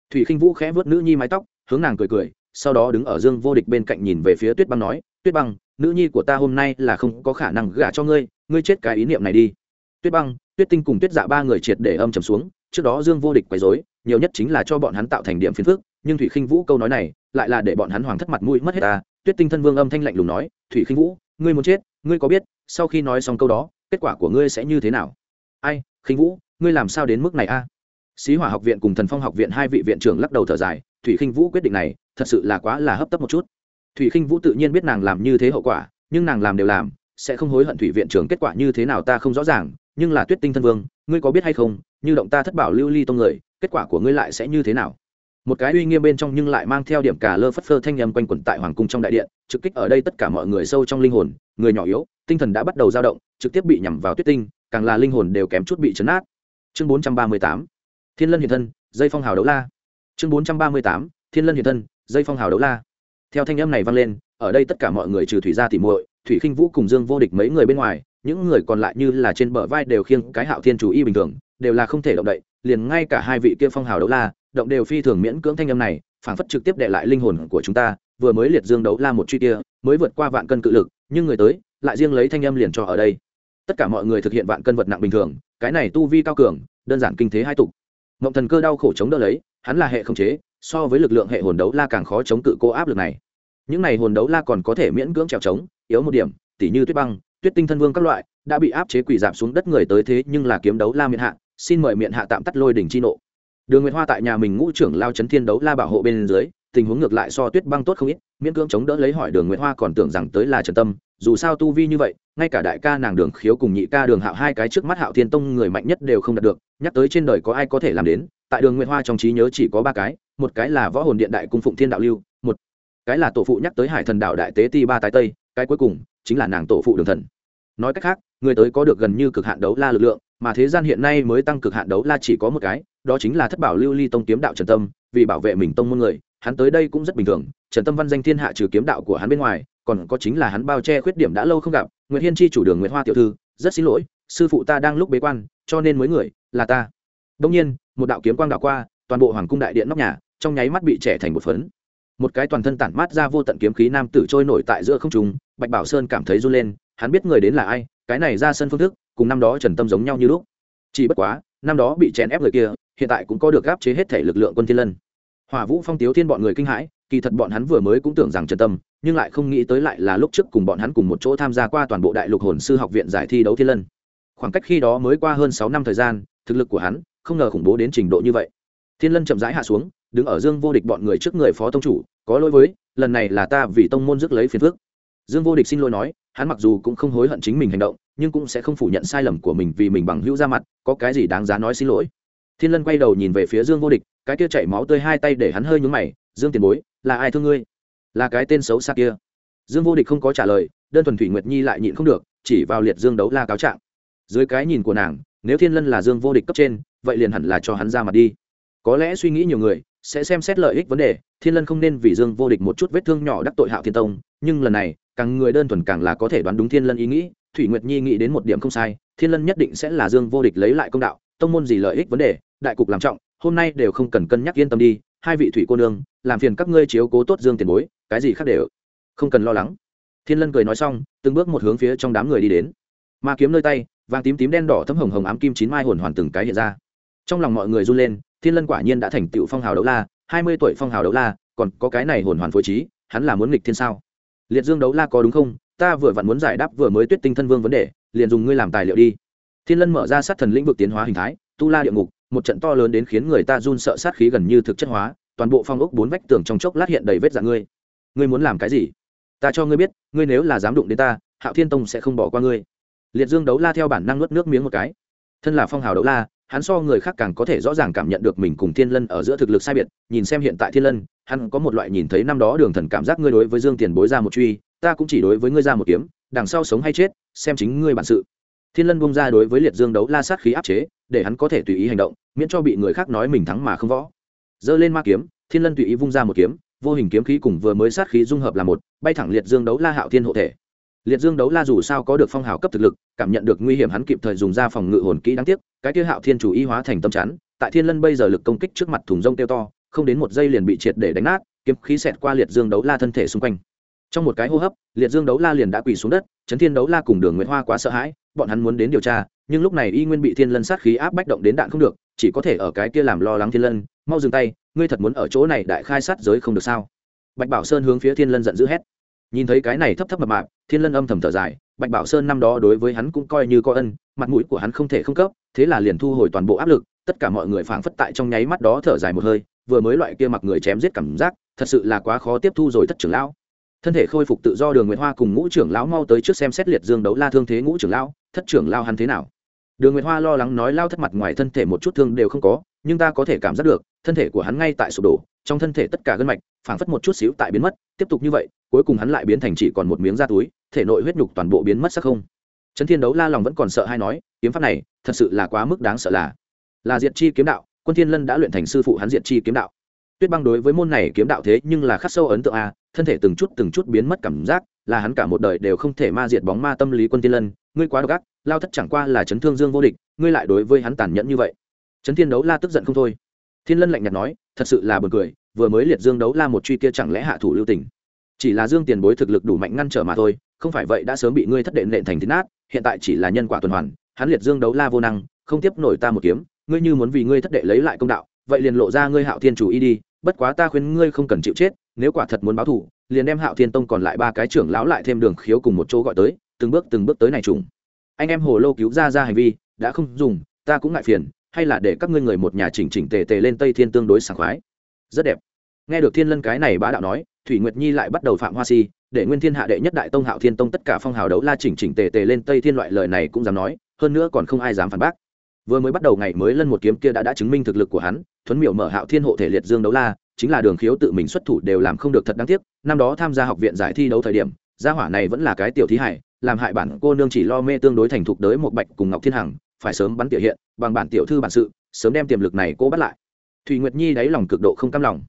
Thủy khinh vũ khẽ vớt nữ nhi mái tóc hướng nàng cười cười, sau đó đứng ở dương vô địch bên cạnh nhìn về phía tuyết băng nói, tuyết băng, nữ nhi của ta hôm nay là không có khả năng gả cho ngươi ngươi chết cái ý niệm này đi. Tuyết băng, tuyết tinh cùng tuyết dạ ba người triệt để âm trầm xuống, trước đó dương vô địch quấy dối nhiều nhất chính là cho bọn hắn tạo thành điểm phiền phức, nhưng thủy khinh vũ câu nói này lại là để bọn hắn hoàng thất mặt mũi mất hết ta. Tuyết tinh thân vương âm thanh lạnh lùng nói, thủy khinh vũ, ngươi muốn chết, ngươi có biết, sau khi nói xong câu đó, kết quả của ngươi sẽ như thế nào? Ai, khinh vũ, ngươi làm sao đến mức này a? Xí hỏa học viện cùng thần phong học viện hai vị viện trưởng lắc đầu thở dài thủy khinh vũ quyết định này, thật sự là quá là hấp tấp một chút. Thủy khinh vũ tự nhiên biết nàng làm như thế hậu quả, nhưng nàng làm đều làm, sẽ không hối hận thủy viện trưởng kết quả như thế nào ta không rõ ràng, nhưng là tuyết tinh thân vương, ngươi có biết hay không, như động ta thất bảo lưu ly tông người, kết quả của ngươi lại sẽ như thế nào? Một cái uy nghiêm bên trong nhưng lại mang theo điểm cả lơ phất phơ thanh nhầm quanh quẩn tại hoàng cung trong đại điện, trực kích ở đây tất cả mọi người sâu trong linh hồn, người nhỏ yếu, tinh thần đã bắt đầu dao động, trực tiếp bị nhằm vào tuyết tinh, càng là linh hồn đều kém chút bị chấn át chương bốn trăm ba mươi tám. Thiên lân hiện thân, dây phong hào đấu la chương bốn trăm ba mươi tám, thiên lân hiện thân, dây phong hào đấu la. Theo thanh âm này vang lên, ở đây tất cả mọi người trừ thủy gia tỉ muội, thủy khinh vũ cùng dương vô địch mấy người bên ngoài, những người còn lại như là trên bờ vai đều khiêng cái hạo thiên chủ y bình thường, đều là không thể động đậy, liền ngay cả hai vị kia phong hào đấu la, động đều phi thường miễn cưỡng thanh âm này, phảng phất trực tiếp đệ lại linh hồn của chúng ta, vừa mới liệt dương đấu la một truy kia, mới vượt qua vạn cân cự lực, nhưng người tới, lại riêng lấy thanh âm liền cho ở đây. Tất cả mọi người thực hiện vạn cân vật nặng bình thường, cái này tu vi cao cường, đơn giản kinh thế hai tục mộng thần cơ đau khổ chống đỡ lấy, hắn là hệ không chế, so với lực lượng hệ hồn đấu la càng khó chống cự cô áp lực này. Những này hồn đấu la còn có thể miễn cưỡng trèo trống, yếu một điểm, tỉ như tuyết băng, tuyết tinh thân vương các loại, đã bị áp chế quỷ giảm xuống đất người tới thế nhưng là kiếm đấu la miệng hạ, xin mời miệng hạ tạm tắt lôi đỉnh chi nộ. Đường nguyệt hoa tại nhà mình ngũ trưởng lao chấn thiên đấu la bảo hộ bên dưới, tình huống ngược lại so tuyết băng tốt không ít, miễn cưỡng chống đỡ lấy hỏi đường nguyệt hoa còn tưởng rằng tới là trần tâm, dù sao tu vi như vậy ngay cả đại ca nàng đường khiếu cùng nhị ca đường hạo hai cái trước mắt hạo thiên tông người mạnh nhất đều không đạt được, nhắc tới trên đời có ai có thể làm đến, tại đường nguyệt hoa trong trí nhớ chỉ có ba cái, một cái là võ hồn điện đại cung phụng thiên đạo lưu, một cái là tổ phụ nhắc tới hải thần đạo đại tế ti ba tái tây, cái cuối cùng chính là nàng tổ phụ đường thần. Nói cách khác, người tới có được gần như cực hạn đấu la lực lượng, mà thế gian hiện nay mới tăng cực hạn đấu la chỉ có một cái, đó chính là thất bảo lưu ly tông kiếm đạo trần tâm, vì bảo vệ mình tông môn người, hắn tới đây cũng rất bình thường, trần tâm văn danh thiên hạ trừ kiếm đạo của hắn bên ngoài, còn có chính là hắn bao che khuyết điểm đã lâu không gặp Nguyệt hiên chi chủ đường Nguyệt hoa tiểu thư, rất xin lỗi, sư phụ ta đang lúc bế quan, cho nên mới người, là ta. Đông nhiên, một đạo kiếm quang đảo qua, toàn bộ hoàng cung đại điện nóc nhà, trong nháy mắt bị trẻ thành một phấn. Một cái toàn thân tản mát ra vô tận kiếm khí nam tử trôi nổi tại giữa không trung, bạch bảo sơn cảm thấy run lên, hắn biết người đến là ai, cái này ra sân phương thức, cùng năm đó trần tâm giống nhau như lúc. Chỉ bất quá, năm đó bị chèn ép người kia, hiện tại cũng có được gáp chế hết thể lực lượng quân thiên lân. Hỏa vũ phong tiếu thiên bọn người kinh hãi kỳ thật bọn hắn vừa mới cũng tưởng rằng trần tâm, nhưng lại không nghĩ tới lại là lúc trước cùng bọn hắn cùng một chỗ tham gia qua toàn bộ đại lục hồn sư học viện giải thi đấu thiên lân. Khoảng cách khi đó mới qua hơn sáu năm thời gian, thực lực của hắn không ngờ khủng bố đến trình độ như vậy. Thiên lân chậm rãi hạ xuống, đứng ở dương vô địch bọn người trước người phó tông chủ, có lỗi với, lần này là ta vì tông môn rước lấy phiền phước dương vô địch xin lỗi nói, hắn mặc dù cũng không hối hận chính mình hành động, nhưng cũng sẽ không phủ nhận sai lầm của mình vì mình bằng hữu ra mặt, có cái gì đáng giá nói xin lỗi. Thiên lân quay đầu nhìn về phía dương vô địch, cái kia chảy máu tươi hai tay để hắn hơi nhúng mày, dương tiền bối là ai thương ngươi? Là cái tên xấu xa kia. Dương vô địch không có trả lời, đơn thuần thủy nguyệt nhi lại nhịn không được, chỉ vào liệt dương đấu la cáo trạng. Dưới cái nhìn của nàng, nếu thiên lân là dương vô địch cấp trên, vậy liền hẳn là cho hắn ra mặt đi. Có lẽ suy nghĩ nhiều người, sẽ xem xét lợi ích vấn đề, thiên lân không nên vì dương vô địch một chút vết thương nhỏ đắc tội hạo thiên tông, nhưng lần này, càng người đơn thuần càng là có thể đoán đúng thiên lân ý nghĩ, thủy nguyệt nhi nghĩ đến một điểm không sai, thiên lân nhất định sẽ là dương vô địch lấy lại công đạo, tông môn gì lợi ích vấn đề, đại cục làm trọng, hôm nay đều không cần cân nhắc yên tâm đi hai vị thủy cô nương, làm phiền các ngươi chiếu cố tốt dương tiền bối, cái gì khác đều không cần lo lắng. Thiên lân cười nói xong, từng bước một hướng phía trong đám người đi đến. Ma kiếm nơi tay, vàng tím tím đen đỏ thấm hồng hồng ám kim chín mai hồn hoàn từng cái hiện ra. Trong lòng mọi người run lên, thiên lân quả nhiên đã thành tựu phong hào đấu la, hai mươi tuổi phong hào đấu la, còn có cái này hồn hoàn phối trí, hắn là muốn nghịch thiên sao? Liệt dương đấu la có đúng không? Ta vừa vặn muốn giải đáp vừa mới tuyết tinh thân vương vấn đề, liền dùng ngươi làm tài liệu đi. Thiên lân mở ra sát thần lĩnh vực tiến hóa hình thái, tu la địa ngục một trận to lớn đến khiến người ta run sợ sát khí gần như thực chất hóa, toàn bộ phong ốc bốn vách tường trong chốc lát hiện đầy vết dạng ngươi. Ngươi muốn làm cái gì? Ta cho ngươi biết, ngươi nếu là dám đụng đến ta, hạo thiên tông sẽ không bỏ qua ngươi. Liệt dương đấu la theo bản năng nuốt nước miếng một cái. Thân là phong hào đấu la, hắn so người khác càng có thể rõ ràng cảm nhận được mình cùng thiên lân ở giữa thực lực sai biệt, nhìn xem hiện tại thiên lân, hắn có một loại nhìn thấy năm đó đường thần cảm giác ngươi đối với dương tiền bối ra một truy, ta cũng chỉ đối với ngươi ra một kiếm, đằng sau sống hay chết, xem chính ngươi bản sự. Thiên lân bung ra đối với liệt dương đấu la sát khí áp chế, để hắn có thể tùy ý hành động miễn cho bị người khác nói mình thắng mà không võ. Giơ lên ma kiếm, thiên lân tùy ý vung ra một kiếm, vô hình kiếm khí cùng vừa mới sát khí dung hợp là một, bay thẳng liệt dương đấu la hạo thiên hộ thể. Liệt dương đấu la dù sao có được phong hào cấp thực lực, cảm nhận được nguy hiểm hắn kịp thời dùng ra phòng ngự hồn kỹ đáng tiếc, cái kia hạo thiên chủ y hóa thành tâm chắn, tại thiên lân bây giờ lực công kích trước mặt thùng rông tiêu to, không đến một giây liền bị triệt để đánh nát, kiếm khí xẹt qua liệt dương đấu la thân thể xung quanh. Trong một cái hô hấp, liệt dương đấu la liền đã quỳ xuống đất, chấn thiên đấu la cùng đường nguyễn hoa quá sợ hãi, bọn hắn muốn đến điều tra, nhưng lúc này y nguyên bị thiên lân sát khí áp bách động đến đạn không được chỉ có thể ở cái kia làm lo lắng thiên lân, mau dừng tay, ngươi thật muốn ở chỗ này đại khai sát giới không được sao? Bạch bảo sơn hướng phía thiên lân giận dữ hét. Nhìn thấy cái này thấp thấp mập mạp, thiên lân âm thầm thở dài, bạch bảo sơn năm đó đối với hắn cũng coi như có ân, mặt mũi của hắn không thể không cấp, thế là liền thu hồi toàn bộ áp lực, tất cả mọi người phảng phất tại trong nháy mắt đó thở dài một hơi, vừa mới loại kia mặc người chém giết cảm giác, thật sự là quá khó tiếp thu rồi thất trưởng lão. Thân thể khôi phục tự do đường nguyệt hoa cùng ngũ trưởng lão mau tới trước xem xét liệt dương đấu la thương thế ngũ trưởng lão, thất trưởng lao hắn thế nào? Đường nguyệt hoa lo lắng nói lao thất mặt ngoài thân thể một chút thương đều không có, nhưng ta có thể cảm giác được, thân thể của hắn ngay tại sụp đổ, trong thân thể tất cả gân mạch, phảng phất một chút xíu tại biến mất, tiếp tục như vậy, cuối cùng hắn lại biến thành chỉ còn một miếng da túi, thể nội huyết nhục toàn bộ biến mất sắc không. Trấn thiên đấu la lòng vẫn còn sợ hay nói, kiếm pháp này, thật sự là quá mức đáng sợ là. Là diệt chi kiếm đạo, quân thiên lân đã luyện thành sư phụ hắn diệt chi kiếm đạo. Tuyết băng đối với môn này kiếm đạo thế nhưng là khắc sâu ấn tượng a, thân thể từng chút từng chút biến mất cảm giác, là hắn cả một đời đều không thể ma diệt bóng ma tâm lý quân thiên lân ngươi quá độc ác, lao thất chẳng qua là chấn thương dương vô địch, ngươi lại đối với hắn tàn nhẫn như vậy. Chấn thiên đấu la tức giận không thôi. Thiên lân lạnh nhạt nói, thật sự là buồn cười, vừa mới liệt dương đấu la một truy kia chẳng lẽ hạ thủ lưu tình. Chỉ là dương tiền bối thực lực đủ mạnh ngăn trở mà thôi, không phải vậy đã sớm bị ngươi thất đệ nện thành thịt nát, hiện tại chỉ là nhân quả tuần hoàn, hắn liệt dương đấu la vô năng, không tiếp nổi ta một kiếm, ngươi như muốn vì ngươi thất đệ lấy lại công đạo, vậy liền lộ ra ngươi hạo thiên chủ y đi, bất quá ta khuyên ngươi không cần chịu chết, nếu quả thật muốn báo thù, liền đem hạo thiên tông còn lại ba cái trưởng lão lại thêm đường khiếu cùng một chỗ gọi tới từng bước từng bước tới này trùng. Anh em hồ lô cứu ra ra hành vi, đã không dùng, ta cũng ngại phiền, hay là để các ngươi người một nhà chỉnh chỉnh tề tề lên tây thiên tương đối sảng khoái. Rất đẹp. Nghe được thiên lân cái này bá đạo nói, thủy nguyệt nhi lại bắt đầu phạm hoa si, để nguyên thiên hạ đệ nhất đại tông hạo thiên tông tất cả phong hào đấu la chỉnh chỉnh tề tề lên tây thiên loại lời này cũng dám nói, hơn nữa còn không ai dám phản bác. Vừa mới bắt đầu ngày mới lân một kiếm kia đã đã chứng minh thực lực của hắn, thuấn miểu mở hạo thiên hộ thể liệt dương đấu la, chính là đường khiếu tự mình xuất thủ đều làm không được thật đáng tiếc, năm đó tham gia học viện giải thi đấu thời điểm, gia hỏa này vẫn là cái tiểu thí hải làm hại bản cô nương chỉ lo mê tương đối thành thục đới một bạch cùng ngọc thiên hằng, phải sớm bắn tiểu hiện, bằng bản tiểu thư bản sự, sớm đem tiềm lực này cô bắt lại. Thùy nguyệt nhi đáy lòng cực độ không cam lòng.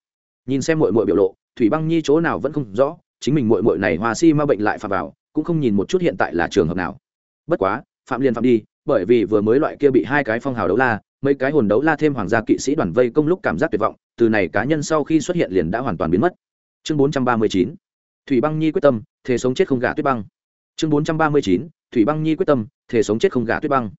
Nhìn xem mội mội biểu lộ, thủy băng nhi chỗ nào vẫn không rõ, chính mình mội mội này hoa si ma bệnh lại phạm vào, cũng không nhìn một chút hiện tại là trường hợp nào. Bất quá, phạm liền phạm đi, bởi vì vừa mới loại kia bị hai cái phong hào đấu la, mấy cái hồn đấu la thêm hoàng gia kỵ sĩ đoàn vây công lúc cảm giác tuyệt vọng, từ này cá nhân sau khi xuất hiện liền đã hoàn toàn biến mất. Chương bốn trăm ba mươi chín. Thủy băng nhi quyết tâm thế sống chết không gả tuyết băng chương bốn trăm ba mươi chín, thủy băng nhi quyết tâm thể sống chết không gả tuyết băng.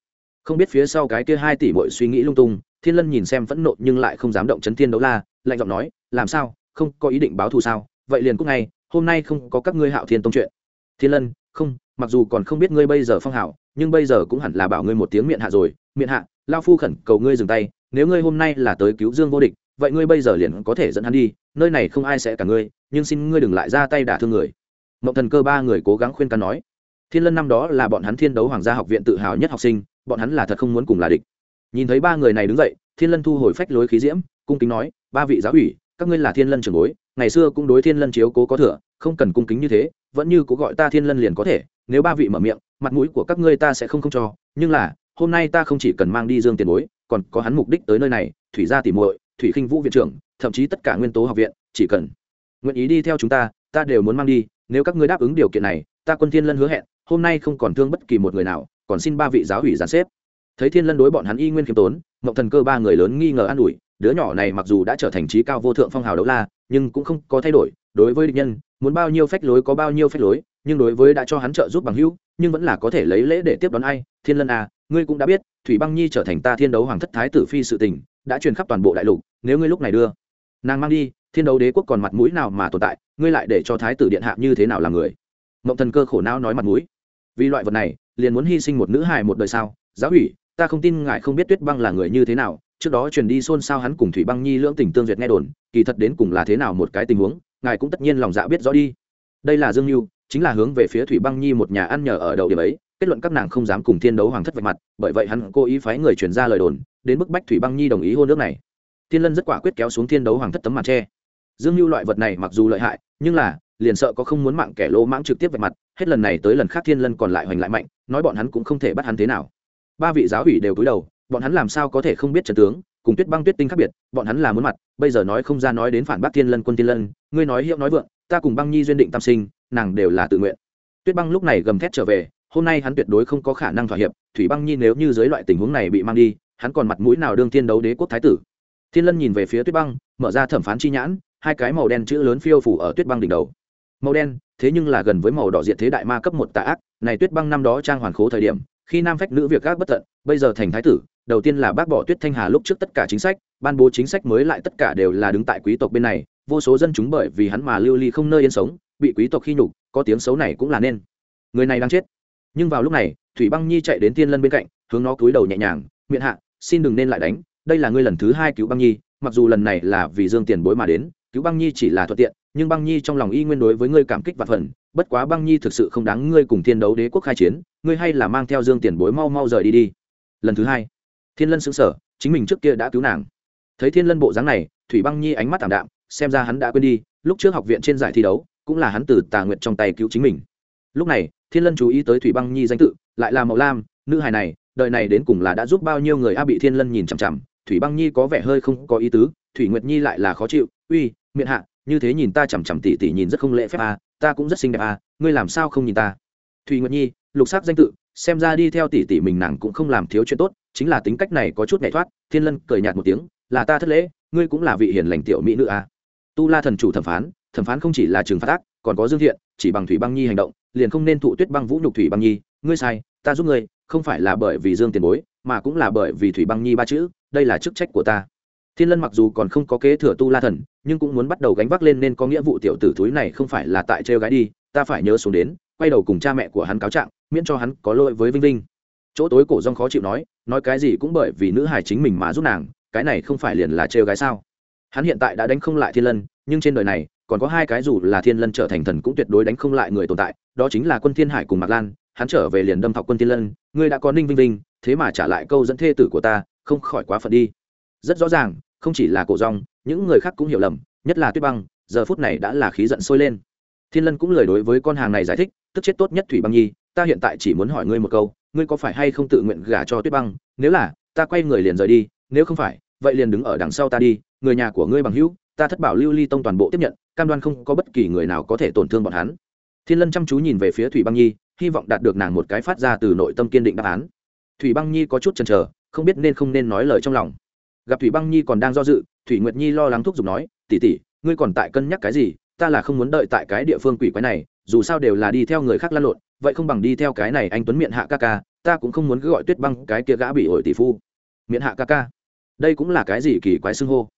Không biết phía sau cái kia hai tỷ bội suy nghĩ lung tung, thiên lân nhìn xem phẫn nộ nhưng lại không dám động chấn thiên đấu la, lạnh giọng nói, làm sao? Không có ý định báo thù sao? Vậy liền cúc ngay, hôm nay không có các ngươi hạo thiên tông chuyện. Thiên lân, không, mặc dù còn không biết ngươi bây giờ phong hảo, nhưng bây giờ cũng hẳn là bảo ngươi một tiếng miệng hạ rồi. Miệng hạ, lao phu khẩn cầu ngươi dừng tay, nếu ngươi hôm nay là tới cứu dương vô địch, vậy ngươi bây giờ liền có thể dẫn hắn đi, nơi này không ai sẽ cả ngươi, nhưng xin ngươi đừng lại ra tay đả thương người mộng thần cơ ba người cố gắng khuyên can nói, thiên lân năm đó là bọn hắn thiên đấu hoàng gia học viện tự hào nhất học sinh, bọn hắn là thật không muốn cùng là địch. Nhìn thấy ba người này đứng dậy, thiên lân thu hồi phách lối khí diễm, cung kính nói, ba vị giáo ủy, các ngươi là thiên lân trưởng bối, ngày xưa cũng đối thiên lân chiếu cố có thừa, không cần cung kính như thế, vẫn như cố gọi ta thiên lân liền có thể, nếu ba vị mở miệng, mặt mũi của các ngươi ta sẽ không không cho, nhưng là, hôm nay ta không chỉ cần mang đi dương tiền bối, còn có hắn mục đích tới nơi này, thủy gia tỉ muội, thủy khinh vũ viện trưởng, thậm chí tất cả nguyên tố học viện, chỉ cần nguyện ý đi theo chúng ta ta đều muốn mang đi nếu các ngươi đáp ứng điều kiện này, ta quân thiên lân hứa hẹn, hôm nay không còn thương bất kỳ một người nào, còn xin ba vị giáo ủy giàn xếp. Thấy thiên lân đối bọn hắn y nguyên khiêm tốn, mộng thần cơ ba người lớn nghi ngờ an ủi, đứa nhỏ này mặc dù đã trở thành trí cao vô thượng phong hào đấu la, nhưng cũng không có thay đổi, đối với địch nhân, muốn bao nhiêu phách lối có bao nhiêu phách lối, nhưng đối với đã cho hắn trợ giúp bằng hữu, nhưng vẫn là có thể lấy lễ để tiếp đón ai, thiên lân à ngươi cũng đã biết, thủy băng nhi trở thành ta thiên đấu hoàng thất thái tử phi sự tình, đã truyền khắp toàn bộ đại lục, nếu ngươi lúc này đưa nàng mang đi, thiên đấu đế quốc còn mặt mũi nào mà tồn tại, ngươi lại để cho thái tử điện hạ như thế nào là người? Mộng thần cơ khổ não nói mặt mũi. Vì loại vật này, liền muốn hy sinh một nữ hài một đời sao? Giáo ủy ta không tin ngài không biết tuyết băng là người như thế nào. Trước đó truyền đi xôn xao hắn cùng thủy băng nhi lưỡng tình tương duyệt nghe đồn, kỳ thật đến cùng là thế nào một cái tình huống, ngài cũng tất nhiên lòng dạ biết rõ đi. Đây là dương mưu chính là hướng về phía thủy băng nhi một nhà ăn nhờ ở đầu điểm ấy, kết luận các nàng không dám cùng thiên đấu hoàng thất vạch mặt, bởi vậy hắn cố ý phái người truyền ra lời đồn, đến bức bách thủy băng nhi đồng ý hôn nước này thiên lân rất quả quyết kéo xuống thiên đấu hoàng thất tấm màn tre. Dương mưu loại vật này mặc dù lợi hại, nhưng là, liền sợ có không muốn mạng kẻ lỗ mãng trực tiếp vạch mặt, hết lần này tới lần khác thiên lân còn lại hoành lại mạnh, nói bọn hắn cũng không thể bắt hắn thế nào. Ba vị giáo ủy đều cúi đầu, bọn hắn làm sao có thể không biết trần tướng, cùng tuyết băng tuyết tinh khác biệt, bọn hắn là muốn mặt, bây giờ nói không ra nói đến phản bác thiên lân quân thiên lân, ngươi nói hiệu nói vượng, ta cùng băng nhi duyên định tam sinh, nàng đều là tự nguyện. Tuyết băng lúc này gầm thét trở về, hôm nay hắn tuyệt đối không có khả năng thỏa hiệp, thủy băng nhi nếu như dưới loại tình huống này bị mang đi, hắn còn mặt mũi nào đương thiên đấu đế quốc thái tử? Thiên lân nhìn về phía tuyết băng, mở ra thẩm phán chi nhãn, hai cái màu đen chữ lớn phiêu phủ ở tuyết băng đỉnh đầu. Màu đen, thế nhưng là gần với màu đỏ diện thế đại ma cấp một tà ác, này tuyết băng năm đó trang hoàn khố thời điểm, khi nam phách nữ việc gác bất tận, bây giờ thành thái tử, đầu tiên là bác bỏ tuyết thanh hà lúc trước tất cả chính sách, ban bố chính sách mới lại tất cả đều là đứng tại quý tộc bên này, vô số dân chúng bởi vì hắn mà lưu ly không nơi yên sống, bị quý tộc khi nhục, có tiếng xấu này cũng là nên. Người này đang chết. Nhưng vào lúc này, thủy băng nhi chạy đến tiên lân bên cạnh, hướng nó cúi đầu nhẹ nhàng, miệng hạ, xin đừng nên lại đánh đây là ngươi lần thứ hai cứu băng nhi, mặc dù lần này là vì dương tiền bối mà đến, cứu băng nhi chỉ là thuận tiện, nhưng băng nhi trong lòng y nguyên đối với ngươi cảm kích và phần, bất quá băng nhi thực sự không đáng ngươi cùng thiên đấu đế quốc khai chiến, ngươi hay là mang theo dương tiền bối mau mau rời đi đi. Lần thứ hai, thiên lân xứng sở, chính mình trước kia đã cứu nàng. Thấy thiên lân bộ dáng này, thủy băng nhi ánh mắt thảm đạm, xem ra hắn đã quên đi, lúc trước học viện trên giải thi đấu, cũng là hắn từ tà nguyện trong tay cứu chính mình. Lúc này, thiên lân chú ý tới thủy băng nhi danh tự, lại là mậu lam, nữ hài này, đời này đến cùng là đã giúp bao nhiêu người a bị thiên lân nhìn chằm chằm thủy băng nhi có vẻ hơi không có ý tứ, thủy nguyệt nhi lại là khó chịu, uy, miệng hạ, như thế nhìn ta chằm chằm tỉ tỉ nhìn rất không lễ phép à? ta cũng rất xinh đẹp à? ngươi làm sao không nhìn ta thủy nguyệt nhi, lục sắc danh tự, xem ra đi theo tỉ tỉ mình nàng cũng không làm thiếu chuyện tốt, chính là tính cách này có chút nhảy thoát, thiên lân cười nhạt một tiếng, là ta thất lễ, ngươi cũng là vị hiền lành tiểu mỹ nữ à? tu la thần chủ thẩm phán thẩm phán không chỉ là trường phát ác, còn có dương thiện, chỉ bằng thủy băng nhi hành động, liền không nên thụ tuyết băng vũ nhục thủy băng nhi, ngươi sai, ta giúp ngươi, không phải là bởi vì dương tiền bối, mà cũng là bởi vì thủy băng nhi ba chữ đây là chức trách của ta. Thiên lân mặc dù còn không có kế thừa tu la thần, nhưng cũng muốn bắt đầu gánh vác lên nên có nghĩa vụ tiểu tử thúi này không phải là tại trêu gái đi, ta phải nhớ xuống đến, quay đầu cùng cha mẹ của hắn cáo trạng, miễn cho hắn có lỗi với vinh linh chỗ tối cổ rong khó chịu nói nói cái gì cũng bởi vì nữ hài chính mình mà giúp nàng, cái này không phải liền là trêu gái sao? Hắn hiện tại đã đánh không lại thiên lân, nhưng trên đời này, còn có hai cái dù là thiên lân trở thành thần cũng tuyệt đối đánh không lại người tồn tại, đó chính là quân thiên hải cùng mạc lan, hắn trở về liền đâm thọc quân thiên lân, ngươi đã có ninh vinh vinh, thế mà trả lại câu dẫn thê tử của ta không khỏi quá phận đi. Rất rõ ràng, không chỉ là cổ rong những người khác cũng hiểu lầm, nhất là tuyết băng, giờ phút này đã là khí giận sôi lên. Thiên lân cũng lời đối với con hàng này giải thích, tức chết tốt nhất thủy băng nhi, ta hiện tại chỉ muốn hỏi ngươi một câu, ngươi có phải hay không tự nguyện gả cho tuyết băng? Nếu là, ta quay người liền rời đi, nếu không phải, vậy liền đứng ở đằng sau ta đi, người nhà của ngươi bằng hữu, ta thất bảo lưu ly tông toàn bộ tiếp nhận, cam đoan không có bất kỳ người nào có thể tổn thương bọn hắn. Thiên lân chăm chú nhìn về phía thủy băng nhi, hy vọng đạt được nàng một cái phát ra từ nội tâm kiên định đáp án. Thủy băng nhi có chút chần chờ không biết nên không nên nói lời trong lòng. Gặp thủy băng nhi còn đang do dự, thủy nguyệt nhi lo lắng thúc giục nói tỉ tỉ ngươi còn tại cân nhắc cái gì? Ta là không muốn đợi tại cái địa phương quỷ quái này, dù sao đều là đi theo người khác lan lộn, vậy không bằng đi theo cái này anh tuấn miệng hạ ca ca, ta cũng không muốn cứ gọi tuyết băng cái kia gã bị ổi tỷ phu. Miệng hạ ca ca? Đây cũng là cái gì kỳ quái xưng hô?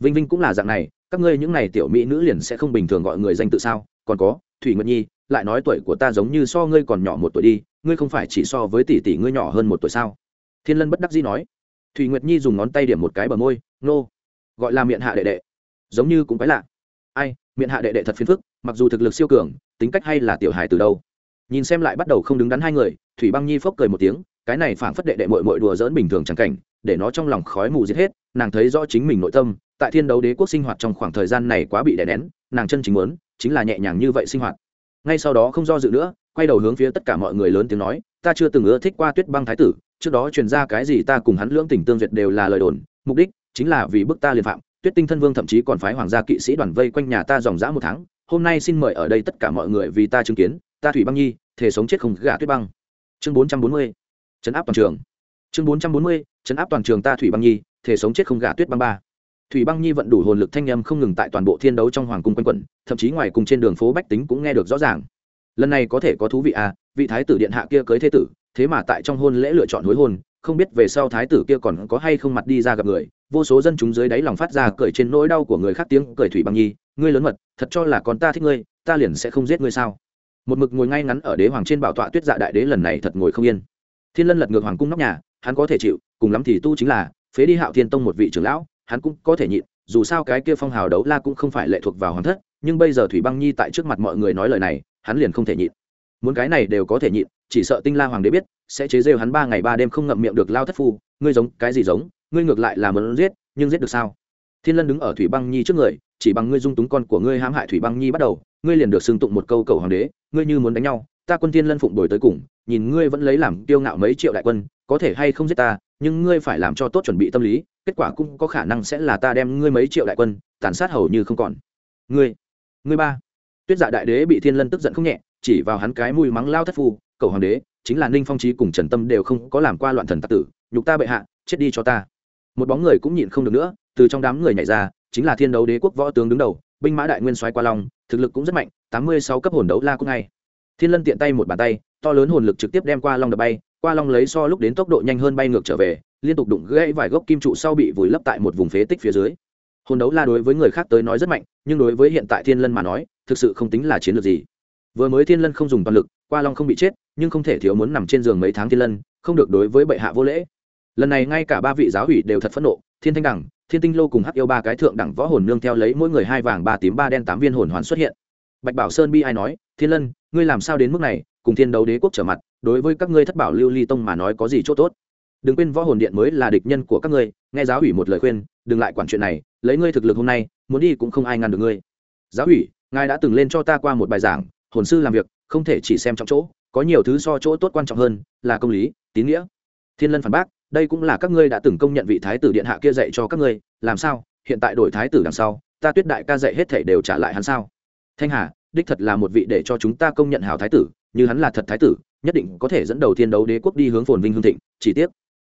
Vinh vinh cũng là dạng này, các ngươi những này tiểu mỹ nữ liền sẽ không bình thường gọi người danh tự sao? Còn có, thủy nguyệt nhi, lại nói tuổi của ta giống như so ngươi còn nhỏ một tuổi đi, ngươi không phải chỉ so với tỷ tỷ ngươi nhỏ hơn một tuổi sao? Thiên lân bất đắc dĩ nói, thủy nguyệt nhi dùng ngón tay điểm một cái bờ môi, nô, gọi là miệng hạ đệ đệ. Giống như cũng quái lạ. Ai, miệng hạ đệ đệ thật phiền phức, mặc dù thực lực siêu cường, tính cách hay là tiểu hài từ đâu. Nhìn xem lại bắt đầu không đứng đắn hai người, thủy băng nhi phốc cười một tiếng, cái này phảng phất đệ đệ mội mội đùa dỡn bình thường chẳng cảnh, để nó trong lòng khói mù giết hết, nàng thấy rõ chính mình nội tâm, tại thiên đấu đế quốc sinh hoạt trong khoảng thời gian này quá bị đè nén, nàng chân chính muốn, chính là nhẹ nhàng như vậy sinh hoạt. Ngay sau đó không do dự nữa, quay đầu hướng phía tất cả mọi người lớn tiếng nói ta chưa từng ưa thích qua tuyết băng thái tử, trước đó truyền ra cái gì ta cùng hắn lưỡng tình tương duyệt đều là lời đồn, mục đích chính là vì bức ta liên phạm, tuyết tinh thân vương thậm chí còn phái hoàng gia kỵ sĩ đoàn vây quanh nhà ta dòng dã một tháng, hôm nay xin mời ở đây tất cả mọi người vì ta chứng kiến, ta thủy băng nhi, thể sống chết không gả tuyết băng. Chương bốn trăm bốn mươi, chấn áp toàn trường. Chương bốn trăm bốn mươi, chấn áp toàn trường ta thủy băng nhi, thể sống chết không gả tuyết băng ba. Thủy băng nhi vận đủ hồn lực thanh âm không ngừng tại toàn bộ thiên đấu trong hoàng cung quanh quẩn, thậm chí ngoài cùng trên đường phố bách tính cũng nghe được rõ ràng. Lần này có thể có thú vị à vị thái tử điện hạ kia cưới thế tử, thế mà tại trong hôn lễ lựa chọn hối hôn, không biết về sau thái tử kia còn có hay không mặt đi ra gặp người, vô số dân chúng dưới đáy lòng phát ra cười trên nỗi đau của người khác tiếng cười thủy băng nhi, ngươi lớn mật, thật cho là con ta thích ngươi, ta liền sẽ không giết ngươi sao? Một mực ngồi ngay ngắn ở đế hoàng trên bảo tọa tuyết dạ đại đế lần này thật ngồi không yên. Thiên lân lật ngược hoàng cung nóc nhà, hắn có thể chịu, cùng lắm thì tu chính là, phế đi hạo thiên tông một vị trưởng lão, hắn cũng có thể nhịn, dù sao cái kia phong hào đấu la cũng không phải lệ thuộc vào hoàng thất, nhưng bây giờ thủy băng nhi tại trước mặt mọi người nói lời này, hắn liền không thể nhịn muốn cái này đều có thể nhịn, chỉ sợ tinh la hoàng đế biết, sẽ chế rêu hắn ba ngày ba đêm không ngậm miệng được lao thất phu, ngươi giống, cái gì giống, ngươi ngược lại là muốn giết, nhưng giết được sao? Thiên lân đứng ở thủy băng nhi trước người, chỉ bằng ngươi dung túng con của ngươi hãm hại thủy băng nhi bắt đầu, ngươi liền được xưng tụng một câu cầu hoàng đế, ngươi như muốn đánh nhau, ta quân thiên lân phụng đổi tới cùng, nhìn ngươi vẫn lấy làm kiêu ngạo mấy triệu đại quân, có thể hay không giết ta, nhưng ngươi phải làm cho tốt chuẩn bị tâm lý, kết quả cũng có khả năng sẽ là ta đem ngươi mấy triệu đại quân, tàn sát hầu như không còn. Ngươi ngươi ba. Tuyết dạ đại đế bị thiên lân tức giận không nhẹ chỉ vào hắn cái mùi mắng lao thất phu cầu hoàng đế, chính là ninh phong trí cùng trần tâm đều không có làm qua loạn thần tạc tử, nhục ta bệ hạ, chết đi cho ta. Một bóng người cũng nhịn không được nữa, từ trong đám người nhảy ra, chính là thiên đấu đế quốc võ tướng đứng đầu, binh mã đại nguyên soái qua long, thực lực cũng rất mạnh, tám mươi sáu cấp hồn đấu la cũng ngay. Thiên lân tiện tay một bàn tay, to lớn hồn lực trực tiếp đem qua long đập bay, qua long lấy so lúc đến tốc độ nhanh hơn bay ngược trở về, liên tục đụng gãy vài gốc kim trụ sau bị vùi lấp tại một vùng phế tích phía dưới. Hồn đấu la đối với người khác tới nói rất mạnh, nhưng đối với hiện tại thiên lân mà nói, thực sự không tính là chiến lược gì vừa mới thiên lân không dùng toàn lực, qua long không bị chết, nhưng không thể thiếu muốn nằm trên giường mấy tháng thiên lân, không được đối với bệ hạ vô lễ. Lần này ngay cả ba vị giáo ủy đều thật phẫn nộ, thiên thanh đẳng, thiên tinh lô cùng hắc yêu ba cái thượng đẳng võ hồn nương theo lấy mỗi người hai vàng ba tím ba đen tám viên hồn hoàn xuất hiện. Bạch bảo sơn bi ai nói, thiên lân, ngươi làm sao đến mức này, cùng thiên đấu đế quốc trở mặt, đối với các ngươi thất bảo lưu ly tông mà nói có gì c h ỗ t ố t đừng quên võ hồn điện mới là địch nhân của các ngươi, nghe giáo ủy một lời khuyên, đừng lại quản chuyện này, lấy ngươi thực lực hôm nay, muốn đi cũng không ai ngăn được ngươi. Giáo ủy ngài đã từng lên cho ta qua một bài giảng hồn sư làm việc, không thể chỉ xem trong chỗ, có nhiều thứ so chỗ tốt quan trọng hơn là công lý, tín nghĩa. Thiên lân phản bác, đây cũng là các ngươi đã từng công nhận vị thái tử điện hạ kia dạy cho các ngươi, làm sao? Hiện tại đổi thái tử đằng sau, ta tuyết đại ca dạy hết thể đều trả lại hắn sao? Thanh hà, đích thật là một vị để cho chúng ta công nhận hào thái tử, như hắn là thật thái tử, nhất định có thể dẫn đầu thiên đấu đế quốc đi hướng phồn vinh hương thịnh, chỉ tiếc.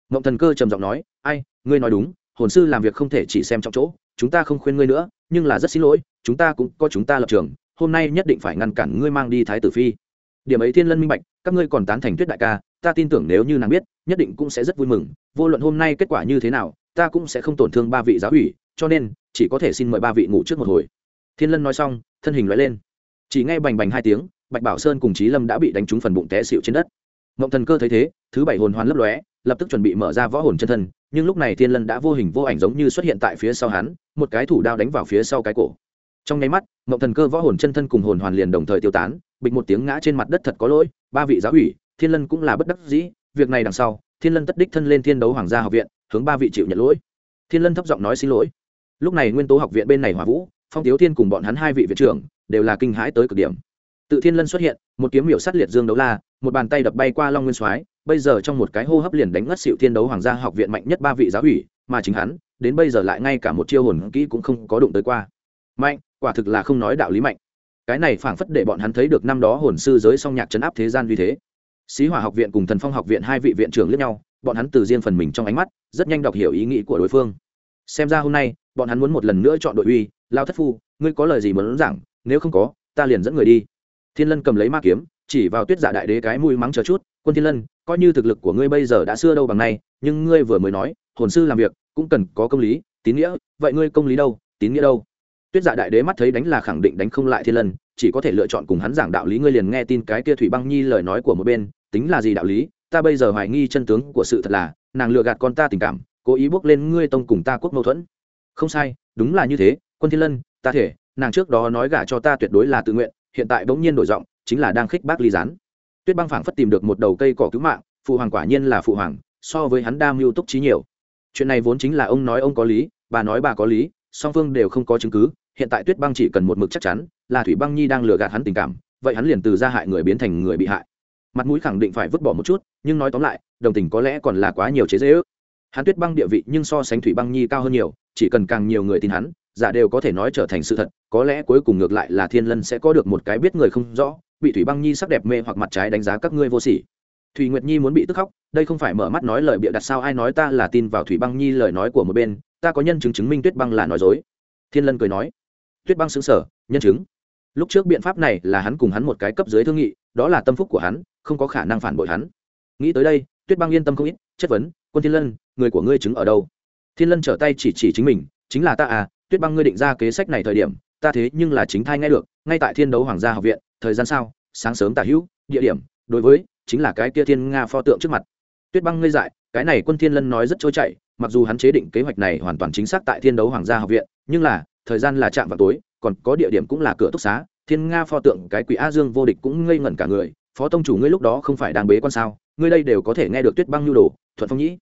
Mộng thần cơ trầm giọng nói, ai, ngươi nói đúng, hồn sư làm việc không thể chỉ xem trong chỗ, chúng ta không khuyên ngươi nữa, nhưng là rất xin lỗi, chúng ta cũng có chúng ta lập trường hôm nay nhất định phải ngăn cản ngươi mang đi thái tử phi. Điểm ấy thiên lân minh bạch, các ngươi còn tán thành tuyết đại ca, ta tin tưởng nếu như nàng biết, nhất định cũng sẽ rất vui mừng. Vô luận hôm nay kết quả như thế nào, ta cũng sẽ không tổn thương ba vị giáo ủy cho nên, chỉ có thể xin mời ba vị ngủ trước một hồi. Thiên lân nói xong, thân hình loại lên. Chỉ nghe bành bành hai tiếng, bạch bảo sơn cùng trí lâm đã bị đánh trúng phần bụng té xịu trên đất. Ngộng thần cơ thấy thế, thứ bảy hồn hoàn lấp lóe, lập tức chuẩn bị mở ra võ hồn chân thân, nhưng lúc này thiên lân đã vô hình vô ảnh giống như xuất hiện tại phía sau hắn, một cái thủ đao đánh vào phía sau cái cổ trong nháy mắt mộng thần cơ võ hồn chân thân cùng hồn hoàn liền đồng thời tiêu tán, bịch một tiếng ngã trên mặt đất thật có lỗi, ba vị giáo ủy thiên lân cũng là bất đắc dĩ, việc này đằng sau, thiên lân tất đích thân lên thiên đấu hoàng gia học viện, hướng ba vị chịu nhận lỗi. Thiên lân thấp giọng nói xin lỗi. Lúc này nguyên tố học viện bên này hòa vũ, phong tiếu thiên cùng bọn hắn hai vị viện trưởng đều là kinh hãi tới cực điểm. Tự thiên lân xuất hiện, một kiếm miểu sát liệt dương đấu la, một bàn tay đập bay qua long nguyên soái, bây giờ trong một cái hô hấp liền đánh ngất xịu thiên đấu hoàng gia học viện mạnh nhất ba vị giáo ủy mà chính hắn, đến bây giờ lại ngay cả một chiêu hồn kỹ cũng không có đụng tới qua. Mạnh quả thực là không nói đạo lý mạnh. Cái này phảng phất để bọn hắn thấy được năm đó hồn sư giới song nhạc chấn áp thế gian vì thế. Sĩ hỏa học viện cùng thần phong học viện hai vị viện trưởng lẫn nhau, bọn hắn từ riêng phần mình trong ánh mắt, rất nhanh đọc hiểu ý nghĩ của đối phương. Xem ra hôm nay, bọn hắn muốn một lần nữa chọn đội uy, lao thất phu, ngươi có lời gì muốn giảng nếu không có, ta liền dẫn người đi. Thiên lân cầm lấy ma kiếm, chỉ vào tuyết giả đại đế cái mùi mắng chờ chút, quân thiên lân, coi như thực lực của ngươi bây giờ đã xưa đâu bằng nay, nhưng ngươi vừa mới nói, hồn sư làm việc, cũng cần có công lý, tín nghĩa, vậy ngươi công lý đâu, tín nghĩa đâu? Tuyết dạ đại đế mắt thấy đánh là khẳng định đánh không lại thiên lân, chỉ có thể lựa chọn cùng hắn giảng đạo lý. Ngươi liền nghe tin cái kia thủy băng nhi lời nói của một bên, tính là gì đạo lý? Ta bây giờ hoài nghi chân tướng của sự thật là, nàng lừa gạt con ta tình cảm, cố ý bước lên ngươi tông cùng ta quốc mâu thuẫn. Không sai, đúng là như thế, quân thiên lân, ta thể, nàng trước đó nói gả cho ta tuyệt đối là tự nguyện, hiện tại bỗng nhiên đổi giọng, chính là đang khích bác ly gián. Tuyết băng phảng phất tìm được một đầu cây cỏ cứu mạng, phụ hoàng quả nhiên là phụ hoàng, so với hắn đa mưu túc trí nhiều. Chuyện này vốn chính là ông nói ông có lý, bà nói bà có lý, song phương đều không có chứng cứ hiện tại tuyết băng chỉ cần một mực chắc chắn, là thủy băng nhi đang lừa gạt hắn tình cảm, vậy hắn liền từ ra hại người biến thành người bị hại. Mặt mũi khẳng định phải vứt bỏ một chút, nhưng nói tóm lại, đồng tình có lẽ còn là quá nhiều chế dễ ước. Hắn tuyết băng địa vị nhưng so sánh thủy băng nhi cao hơn nhiều, chỉ cần càng nhiều người tin hắn, giả đều có thể nói trở thành sự thật, có lẽ cuối cùng ngược lại là thiên lân sẽ có được một cái biết người không rõ, bị thủy băng nhi sắc đẹp mê hoặc mặt trái đánh giá các ngươi vô sỉ. Thủy nguyệt nhi muốn bị tức khóc, đây không phải mở mắt nói lời bịa đặt sao ai nói ta là tin vào thủy băng nhi lời nói của một bên, ta có nhân chứng chứng minh tuyết băng là nói dối. Thiên lân cười nói tuyết băng xứng sở, nhân chứng. Lúc trước biện pháp này là hắn cùng hắn một cái cấp dưới thương nghị, đó là tâm phúc của hắn, không có khả năng phản bội hắn. Nghĩ tới đây, tuyết băng yên tâm không ít, chất vấn, quân thiên lân, người của ngươi chứng ở đâu? Thiên lân trở tay chỉ chỉ chính mình, chính là ta à tuyết băng ngươi định ra kế sách này thời điểm, ta thế nhưng là chính thai nghe được, ngay tại thiên đấu hoàng gia học viện, thời gian sao, sáng sớm tả hữu, địa điểm, đối với, chính là cái kia thiên nga pho tượng trước mặt. Tuyết băng ngây dại, cái này quân thiên lân nói rất trôi chảy, mặc dù hắn chế định kế hoạch này hoàn toàn chính xác tại thiên đấu hoàng gia học viện, nhưng là thời gian là chạm vào tối, còn có địa điểm cũng là cửa túc xá, thiên nga pho tượng, cái quỷ a dương vô địch cũng ngây ngẩn cả người, phó tông chủ ngươi lúc đó không phải đang bế quan sao? Ngươi đây đều có thể nghe được tuyết băng nhu đồ, thuận phong nhĩ.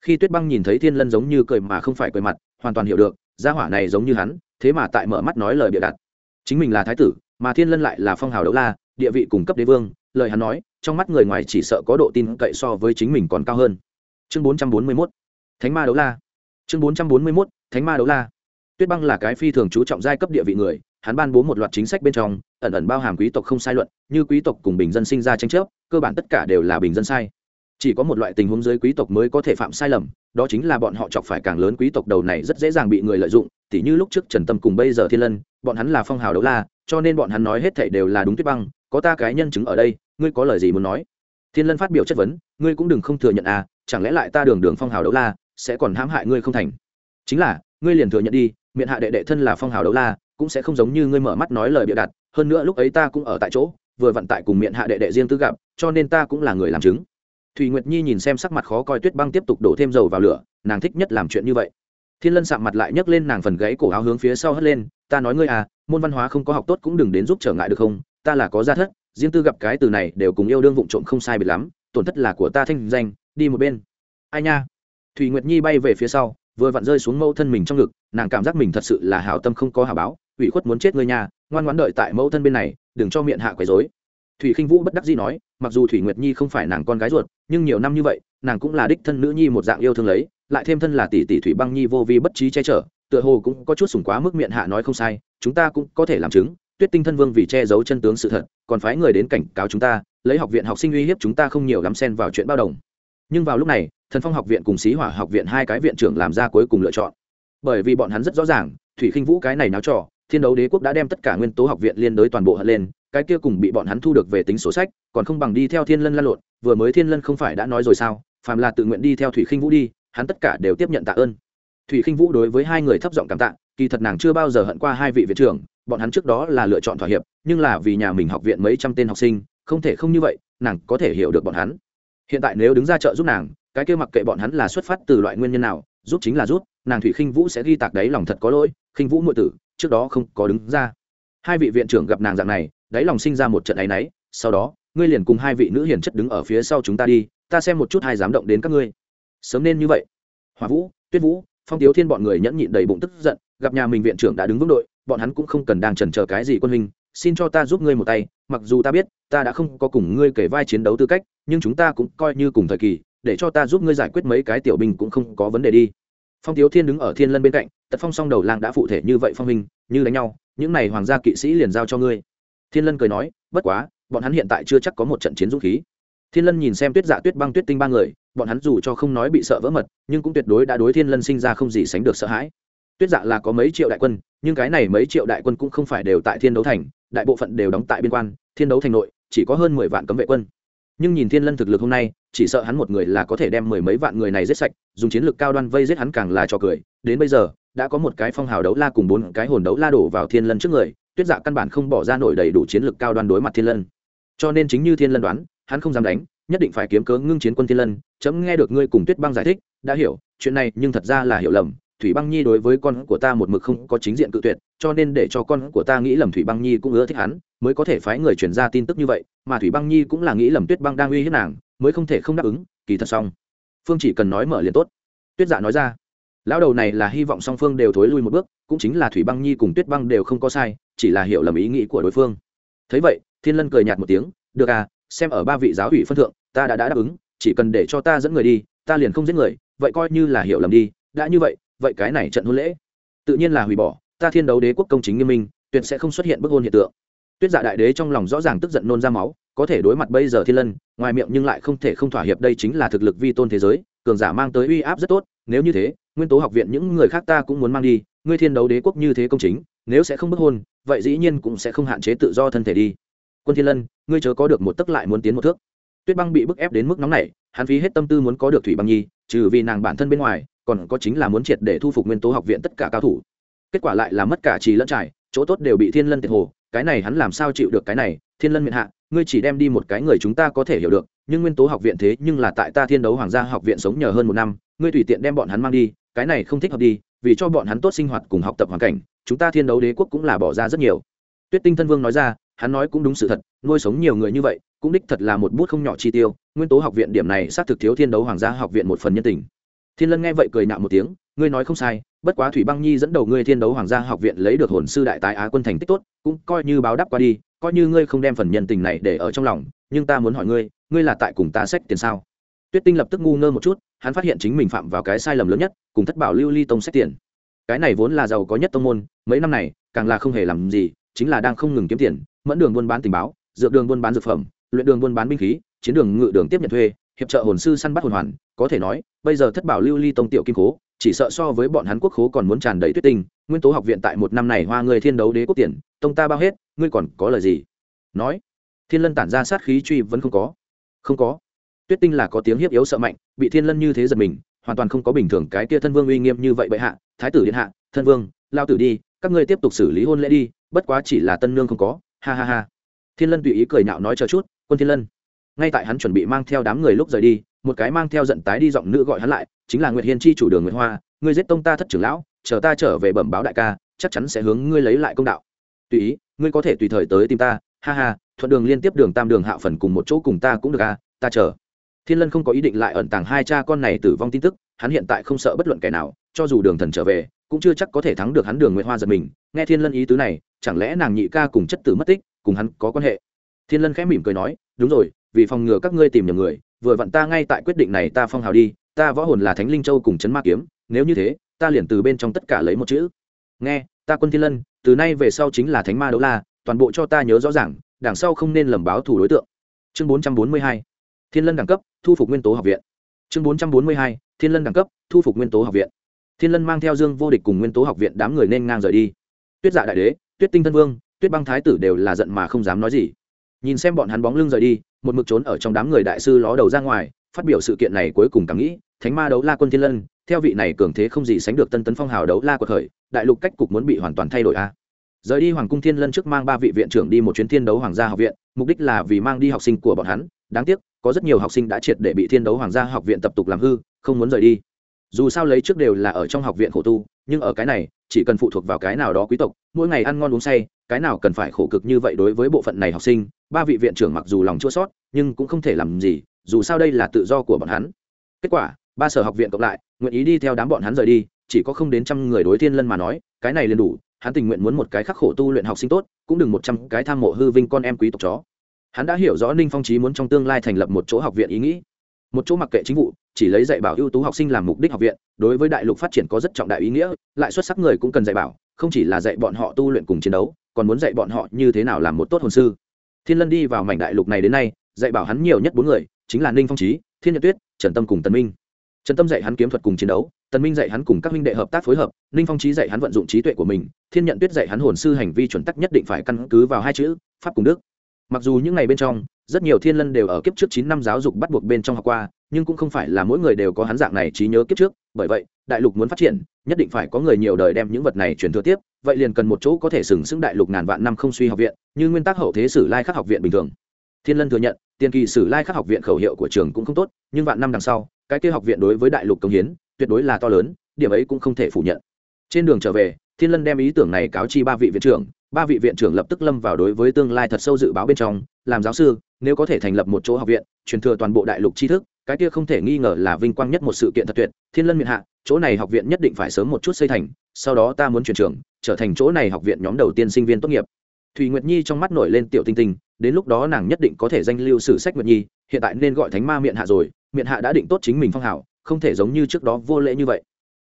Khi tuyết băng nhìn thấy thiên lân giống như cười mà không phải cười mặt, hoàn toàn hiểu được, gia hỏa này giống như hắn, thế mà tại mở mắt nói lời bịa đặt. Chính mình là thái tử, mà thiên lân lại là phong hào đấu la, địa vị cung cấp đế vương, lời hắn nói, trong mắt người ngoài chỉ sợ có độ tin cậy so với chính mình còn cao hơn. Chương bốn trăm bốn mươi mốt, thánh ma đấu la. Chương bốn trăm bốn mươi mốt, thánh ma đấu la tuyết băng là cái phi thường chú trọng giai cấp địa vị người, hắn ban bố một loạt chính sách bên trong, ẩn ẩn bao hàm quý tộc không sai luận, như quý tộc cùng bình dân sinh ra tranh chấp, cơ bản tất cả đều là bình dân sai. Chỉ có một loại tình huống dưới quý tộc mới có thể phạm sai lầm, đó chính là bọn họ chọc phải càng lớn quý tộc đầu này rất dễ dàng bị người lợi dụng, tỉ như lúc trước trần tâm cùng bây giờ thiên lân, bọn hắn là phong hào đấu la, cho nên bọn hắn nói hết thảy đều là đúng tuyết băng, có ta cái nhân chứng ở đây, ngươi có lời gì muốn nói? Thiên lân phát biểu chất vấn, ngươi cũng đừng không thừa nhận à chẳng lẽ lại ta đường đường phong hào đấu la, sẽ còn hãm hại ngươi không thành? Chính là, ngươi liền thừa nhận đi miệng hạ đệ đệ thân là phong hào đấu la, cũng sẽ không giống như ngươi mở mắt nói lời bịa đặt, hơn nữa lúc ấy ta cũng ở tại chỗ, vừa vận tại cùng miệng hạ đệ đệ riêng tư gặp, cho nên ta cũng là người làm chứng. Thùy nguyệt nhi nhìn xem sắc mặt khó coi tuyết băng tiếp tục đổ thêm dầu vào lửa, nàng thích nhất làm chuyện như vậy. Thiên lân sạm mặt lại nhấc lên nàng phần gáy cổ áo hướng phía sau hất lên, ta nói ngươi à môn văn hóa không có học tốt cũng đừng đến giúp trở ngại được không? Ta là có gia thất, riêng tư gặp cái từ này đều cùng yêu đương vụng trộm không sai biệt lắm, tổn thất là của ta thanh danh, đi một bên. Ai nha? Thùy nguyệt nhi bay về phía sau vừa vặn rơi xuống mẫu thân mình trong ngực nàng cảm giác mình thật sự là hảo tâm không có hảo báo ủy khuất muốn chết ngươi nhà, ngoan ngoãn đợi tại mẫu thân bên này đừng cho miệng hạ quấy rối. Thủy khinh vũ bất đắc dĩ nói mặc dù thủy nguyệt nhi không phải nàng con gái ruột nhưng nhiều năm như vậy nàng cũng là đích thân nữ nhi một dạng yêu thương lấy lại thêm thân là tỷ tỷ thủy băng nhi vô vi bất trí che chở tựa hồ cũng có chút sủng quá mức miệng hạ nói không sai chúng ta cũng có thể làm chứng tuyết tinh thân vương vì che giấu chân tướng sự thật còn phái người đến cảnh cáo chúng ta lấy học viện học sinh uy hiếp chúng ta không nhiều lắm xen vào chuyện bao đồng. Nhưng vào lúc này thần phong học viện cùng xí hỏa học viện hai cái viện trưởng làm ra cuối cùng lựa chọn. Bởi vì bọn hắn rất rõ ràng, thủy khinh vũ cái này náo trò, thiên đấu đế quốc đã đem tất cả nguyên tố học viện liên đối toàn bộ hận lên, cái kia cùng bị bọn hắn thu được về tính sổ sách, còn không bằng đi theo thiên lân lan lộn, vừa mới thiên lân không phải đã nói rồi sao, phàm là tự nguyện đi theo thủy khinh vũ đi, hắn tất cả đều tiếp nhận tạ ơn. Thủy khinh vũ đối với hai người thấp giọng cảm tạ, kỳ thật nàng chưa bao giờ hận qua hai vị viện trưởng, bọn hắn trước đó là lựa chọn thỏa hiệp, nhưng là vì nhà mình học viện mấy trăm tên học sinh, không thể không như vậy, nàng có thể hiểu được bọn hắn. Hiện tại nếu đứng ra trợ giúp nàng cái kia mặc kệ bọn hắn là xuất phát từ loại nguyên nhân nào, giúp chính là giúp, nàng thủy khinh vũ sẽ ghi tạc đấy lòng thật có lỗi, khinh vũ muội tử, trước đó không có đứng ra. Hai vị viện trưởng gặp nàng dạng này, đáy lòng sinh ra một trận áy náy, sau đó, ngươi liền cùng hai vị nữ hiền chất đứng ở phía sau chúng ta đi, ta xem một chút hai dám động đến các ngươi. Sớm nên như vậy. Hòa vũ, tuyết vũ, phong tiếu thiên bọn người nhẫn nhịn đầy bụng tức giận, gặp nhà mình viện trưởng đã đứng vững đội, bọn hắn cũng không cần đang trần chờ cái gì quân hình xin cho ta giúp ngươi một tay, mặc dù ta biết, ta đã không có cùng ngươi kể vai chiến đấu tư cách, nhưng chúng ta cũng coi như cùng thời kỳ để cho ta giúp ngươi giải quyết mấy cái tiểu binh cũng không có vấn đề đi. Phong tiếu thiên đứng ở thiên lân bên cạnh, tật phong song đầu lang đã phụ thể như vậy phong hình như đánh nhau, những này hoàng gia kỵ sĩ liền giao cho ngươi. Thiên lân cười nói, bất quá, bọn hắn hiện tại chưa chắc có một trận chiến dũng khí. Thiên lân nhìn xem tuyết dạ tuyết băng tuyết tinh ba người, bọn hắn dù cho không nói bị sợ vỡ mật, nhưng cũng tuyệt đối đã đối thiên lân sinh ra không gì sánh được sợ hãi. Tuyết dạ là có mấy triệu đại quân, nhưng cái này mấy triệu đại quân cũng không phải đều tại thiên đấu thành, đại bộ phận đều đóng tại biên quan, thiên đấu thành nội, chỉ có hơn mười vạn cấm vệ quân nhưng nhìn thiên lân thực lực hôm nay, chỉ sợ hắn một người là có thể đem mười mấy vạn người này giết sạch, dùng chiến lược cao đoan vây giết hắn càng là cho cười. Đến bây giờ, đã có một cái phong hào đấu la cùng bốn cái hồn đấu la đổ vào thiên lân trước người, tuyết dạ căn bản không bỏ ra nổi đầy đủ chiến lược cao đoan đối mặt thiên lân. Cho nên chính như thiên lân đoán, hắn không dám đánh, nhất định phải kiếm cớ ngưng chiến quân thiên lân. Chấm nghe được ngươi cùng tuyết băng giải thích, đã hiểu, chuyện này nhưng thật ra là hiểu lầm. Thủy băng nhi đối với con của ta một mực không có chính diện cự tuyệt, cho nên để cho con của ta nghĩ lầm thủy băng nhi cũng ưa thích hắn, mới có thể phái người truyền ra tin tức như vậy mà thủy băng nhi cũng là nghĩ lầm tuyết băng đang uy hiếp nàng mới không thể không đáp ứng kỳ thật xong. Phương chỉ cần nói mở liền tốt. Tuyết dạ nói ra. Lão đầu này là hy vọng song phương đều thối lui một bước cũng chính là thủy băng nhi cùng tuyết băng đều không có sai chỉ là hiểu lầm ý nghĩ của đối phương. Thấy vậy thiên lân cười nhạt một tiếng được à xem ở ba vị giáo ủy phân thượng ta đã, đã đáp ứng chỉ cần để cho ta dẫn người đi ta liền không giết người vậy coi như là hiểu lầm đi đã như vậy vậy cái này trận hôn lễ tự nhiên là hủy bỏ ta thiên đấu đế quốc công chính nghiêm minh tuyệt sẽ không xuất hiện bức hôn hiện tượng tuyết dạ đại đế trong lòng rõ ràng tức giận nôn ra máu, có thể đối mặt bây giờ thiên lân, ngoài miệng nhưng lại không thể không thỏa hiệp đây chính là thực lực vi tôn thế giới, cường giả mang tới uy áp rất tốt, nếu như thế, nguyên tố học viện những người khác ta cũng muốn mang đi, ngươi thiên đấu đế quốc như thế công chính, nếu sẽ không bức hôn, vậy dĩ nhiên cũng sẽ không hạn chế tự do thân thể đi. Quân thiên lân, ngươi chớ có được một tấc lại muốn tiến một thước. Tuyết băng bị bức ép đến mức nóng này hắn phí hết tâm tư muốn có được thủy băng nhi, trừ vì nàng bản thân bên ngoài, còn có chính là muốn triệt để thu phục nguyên tố học viện tất cả cao thủ. Kết quả lại là mất cả trì lẫn trải, chỗ tốt đều bị thiên lân tiệt hồ cái này hắn làm sao chịu được cái này, thiên lân miệng hạ, ngươi chỉ đem đi một cái người chúng ta có thể hiểu được, nhưng nguyên tố học viện thế nhưng là tại ta thiên đấu hoàng gia học viện sống nhờ hơn một năm, ngươi tùy tiện đem bọn hắn mang đi, cái này không thích hợp đi, vì cho bọn hắn tốt sinh hoạt cùng học tập hoàn cảnh, chúng ta thiên đấu đế quốc cũng là bỏ ra rất nhiều. Tuyết tinh thân vương nói ra, hắn nói cũng đúng sự thật, nuôi sống nhiều người như vậy, cũng đích thật là một bút không nhỏ chi tiêu, nguyên tố học viện điểm này xác thực thiếu thiên đấu hoàng gia học viện một phần nhân tình thiên lân nghe vậy cười nạo một tiếng, ngươi nói không sai, bất quá thủy băng nhi dẫn đầu ngươi thiên đấu hoàng gia học viện lấy được hồn sư đại tái á quân thành tích tốt, cũng coi như báo đáp qua đi, coi như ngươi không đem phần nhân tình này để ở trong lòng, nhưng ta muốn hỏi ngươi ngươi là tại cùng ta sách tiền sao? Tuyết tinh lập tức ngu ngơ một chút, hắn phát hiện chính mình phạm vào cái sai lầm lớn nhất, cùng thất bảo lưu ly tông sách tiền. Cái này vốn là giàu có nhất tông môn, mấy năm này, càng là không hề làm gì, chính là đang không ngừng kiếm tiền, mẫn đường buôn bán tình báo, dược đường buôn bán dược phẩm, luyện đường buôn bán binh khí, chiến đường ngự đường tiếp nhận thuê, hiệp trợ hồn sư săn bắt hồn hoàn có thể nói, bây giờ thất bảo lưu ly tông tiểu kim cố chỉ sợ so với bọn hắn quốc khố còn muốn tràn đầy tuyết tinh. Nguyên tố học viện tại một năm này hoa người thiên đấu đế quốc tiền, tông ta bao hết, ngươi còn có lời gì? Nói. Thiên lân tản ra sát khí truy vẫn không có. Không có. Tuyết tinh là có tiếng hiếp yếu sợ mạnh, bị thiên lân như thế giật mình, hoàn toàn không có bình thường cái kia thân vương uy nghiêm như vậy bệ hạ, thái tử điện hạ, thân vương, lao tử đi, các ngươi tiếp tục xử lý hôn lễ đi, bất quá chỉ là tân nương không có. Ha ha ha. Thiên lân tùy ý cười nhạo nói chờ chút, quân thiên lân, ngay tại hắn chuẩn bị mang theo đám người lúc rời đi một cái mang theo giận tái đi giọng nữ gọi hắn lại, chính là nguyệt hiên chi chủ đường nguyệt hoa, ngươi giết tông ta thất trưởng lão, chờ ta trở về bẩm báo đại ca, chắc chắn sẽ hướng ngươi lấy lại công đạo. Tùy ý, ngươi có thể tùy thời tới tìm ta, ha ha, thuận đường liên tiếp đường tam đường hạ phần cùng một chỗ cùng ta cũng được à ta chờ. Thiên lân không có ý định lại ẩn tàng hai cha con này tử vong tin tức, hắn hiện tại không sợ bất luận kẻ nào, cho dù đường thần trở về, cũng chưa chắc có thể thắng được hắn đường nguyệt hoa giật mình. Nghe thiên lân ý tứ này, chẳng lẽ nàng nhị ca cùng chất tử mất tích, cùng hắn có quan hệ? Thiên lân khẽ mỉm cười nói, đúng rồi, vì phòng ngừa các ngươi tìm nhầm người vừa vặn ta ngay tại quyết định này ta phong hào đi, ta võ hồn là thánh linh châu cùng chấn ma kiếm, nếu như thế, ta liền từ bên trong tất cả lấy một chữ. Nghe, ta quân thiên lân, từ nay về sau chính là thánh ma đấu la, toàn bộ cho ta nhớ rõ ràng, đằng sau không nên lầm báo thủ đối tượng. Chương 442 thiên lân đẳng cấp, thu phục nguyên tố học viện. Chương 442 thiên lân đẳng cấp, thu phục nguyên tố học viện. Thiên lân mang theo dương vô địch cùng nguyên tố học viện đám người nên ngang rời đi. Tuyết dạ đại đế, tuyết tinh thân vương, tuyết băng thái tử đều là giận mà không dám nói gì nhìn xem bọn hắn bóng lưng rời đi, một mực trốn ở trong đám người đại sư ló đầu ra ngoài, phát biểu sự kiện này cuối cùng cảm nghĩ, thánh ma đấu la quân thiên lân, theo vị này cường thế không gì sánh được tân tấn phong hào đấu la của thời đại lục cách cục muốn bị hoàn toàn thay đổi a. Rời đi hoàng cung thiên lân trước mang ba vị viện trưởng đi một chuyến thiên đấu hoàng gia học viện, mục đích là vì mang đi học sinh của bọn hắn. Đáng tiếc, có rất nhiều học sinh đã triệt để bị thiên đấu hoàng gia học viện tập tục làm hư, không muốn rời đi dù sao lấy trước đều là ở trong học viện khổ tu, nhưng ở cái này, chỉ cần phụ thuộc vào cái nào đó quý tộc, mỗi ngày ăn ngon uống say, cái nào cần phải khổ cực như vậy đối với bộ phận này học sinh, ba vị viện trưởng mặc dù lòng chua sót nhưng cũng không thể làm gì, dù sao đây là tự do của bọn hắn. Kết quả, ba sở học viện cộng lại, nguyện ý đi theo đám bọn hắn rời đi, chỉ có không đến trăm người đối thiên lân mà nói, cái này liền đủ, hắn tình nguyện muốn một cái khắc khổ tu luyện học sinh tốt, cũng đừng một trăm cái tham mộ hư vinh con em quý tộc chó. Hắn đã hiểu rõ ninh phong trí muốn trong tương lai thành lập một chỗ học viện ý nghĩ một chỗ mặc kệ chính vụ, chỉ lấy dạy bảo ưu tú học sinh làm mục đích học viện, đối với đại lục phát triển có rất trọng đại ý nghĩa, lại xuất sắc người cũng cần dạy bảo, không chỉ là dạy bọn họ tu luyện cùng chiến đấu, còn muốn dạy bọn họ như thế nào làm một tốt hồn sư. Thiên lân đi vào mảnh đại lục này đến nay, dạy bảo hắn nhiều nhất bốn người, chính là ninh phong trí thiên nhật tuyết, trần tâm cùng tần minh. Trần tâm dạy hắn kiếm thuật cùng chiến đấu, tần minh dạy hắn cùng các minh đệ hợp tác phối hợp, ninh phong trí dạy hắn vận dụng trí tuệ của mình, thiên nhận tuyết dạy hắn hồn sư hành vi chuẩn tắc nhất định phải căn cứ vào hai chữ, pháp cùng đức. Mặc dù những ngày bên trong rất nhiều thiên lân đều ở kiếp trước chín năm giáo dục bắt buộc bên trong học qua, nhưng cũng không phải là mỗi người đều có hắn dạng này trí nhớ kiếp trước. Bởi vậy, đại lục muốn phát triển, nhất định phải có người nhiều đời đem những vật này truyền thừa tiếp, vậy liền cần một chỗ có thể sừng sững đại lục ngàn vạn năm không suy học viện, như nguyên tắc hậu thế sử lai khắc học viện bình thường. Thiên lân thừa nhận, tiền kỳ sử lai khắc học viện khẩu hiệu của trường cũng không tốt, nhưng vạn năm đằng sau, cái kia học viện đối với đại lục công hiến, tuyệt đối là to lớn, điểm ấy cũng không thể phủ nhận. Trên đường trở về, thiên lân đem ý tưởng này cáo chi ba vị viện trưởng, ba vị viện trưởng lập tức lâm vào đối với tương lai thật sâu dự báo bên trong làm giáo sư, nếu có thể thành lập một chỗ học viện, truyền thừa toàn bộ đại lục tri thức, cái kia không thể nghi ngờ là vinh quang nhất một sự kiện thật tuyệt. Thiên lân miền hạ, chỗ này học viện nhất định phải sớm một chút xây thành, sau đó ta muốn chuyển trường, trở thành chỗ này học viện nhóm đầu tiên sinh viên tốt nghiệp. Thùy nguyệt nhi trong mắt nổi lên tiểu tinh tinh, đến lúc đó nàng nhất định có thể danh lưu sử sách nguyệt nhi, hiện tại nên gọi thánh ma miệng hạ rồi, miệng hạ đã định tốt chính mình phong hảo không thể giống như trước đó vô lễ như vậy.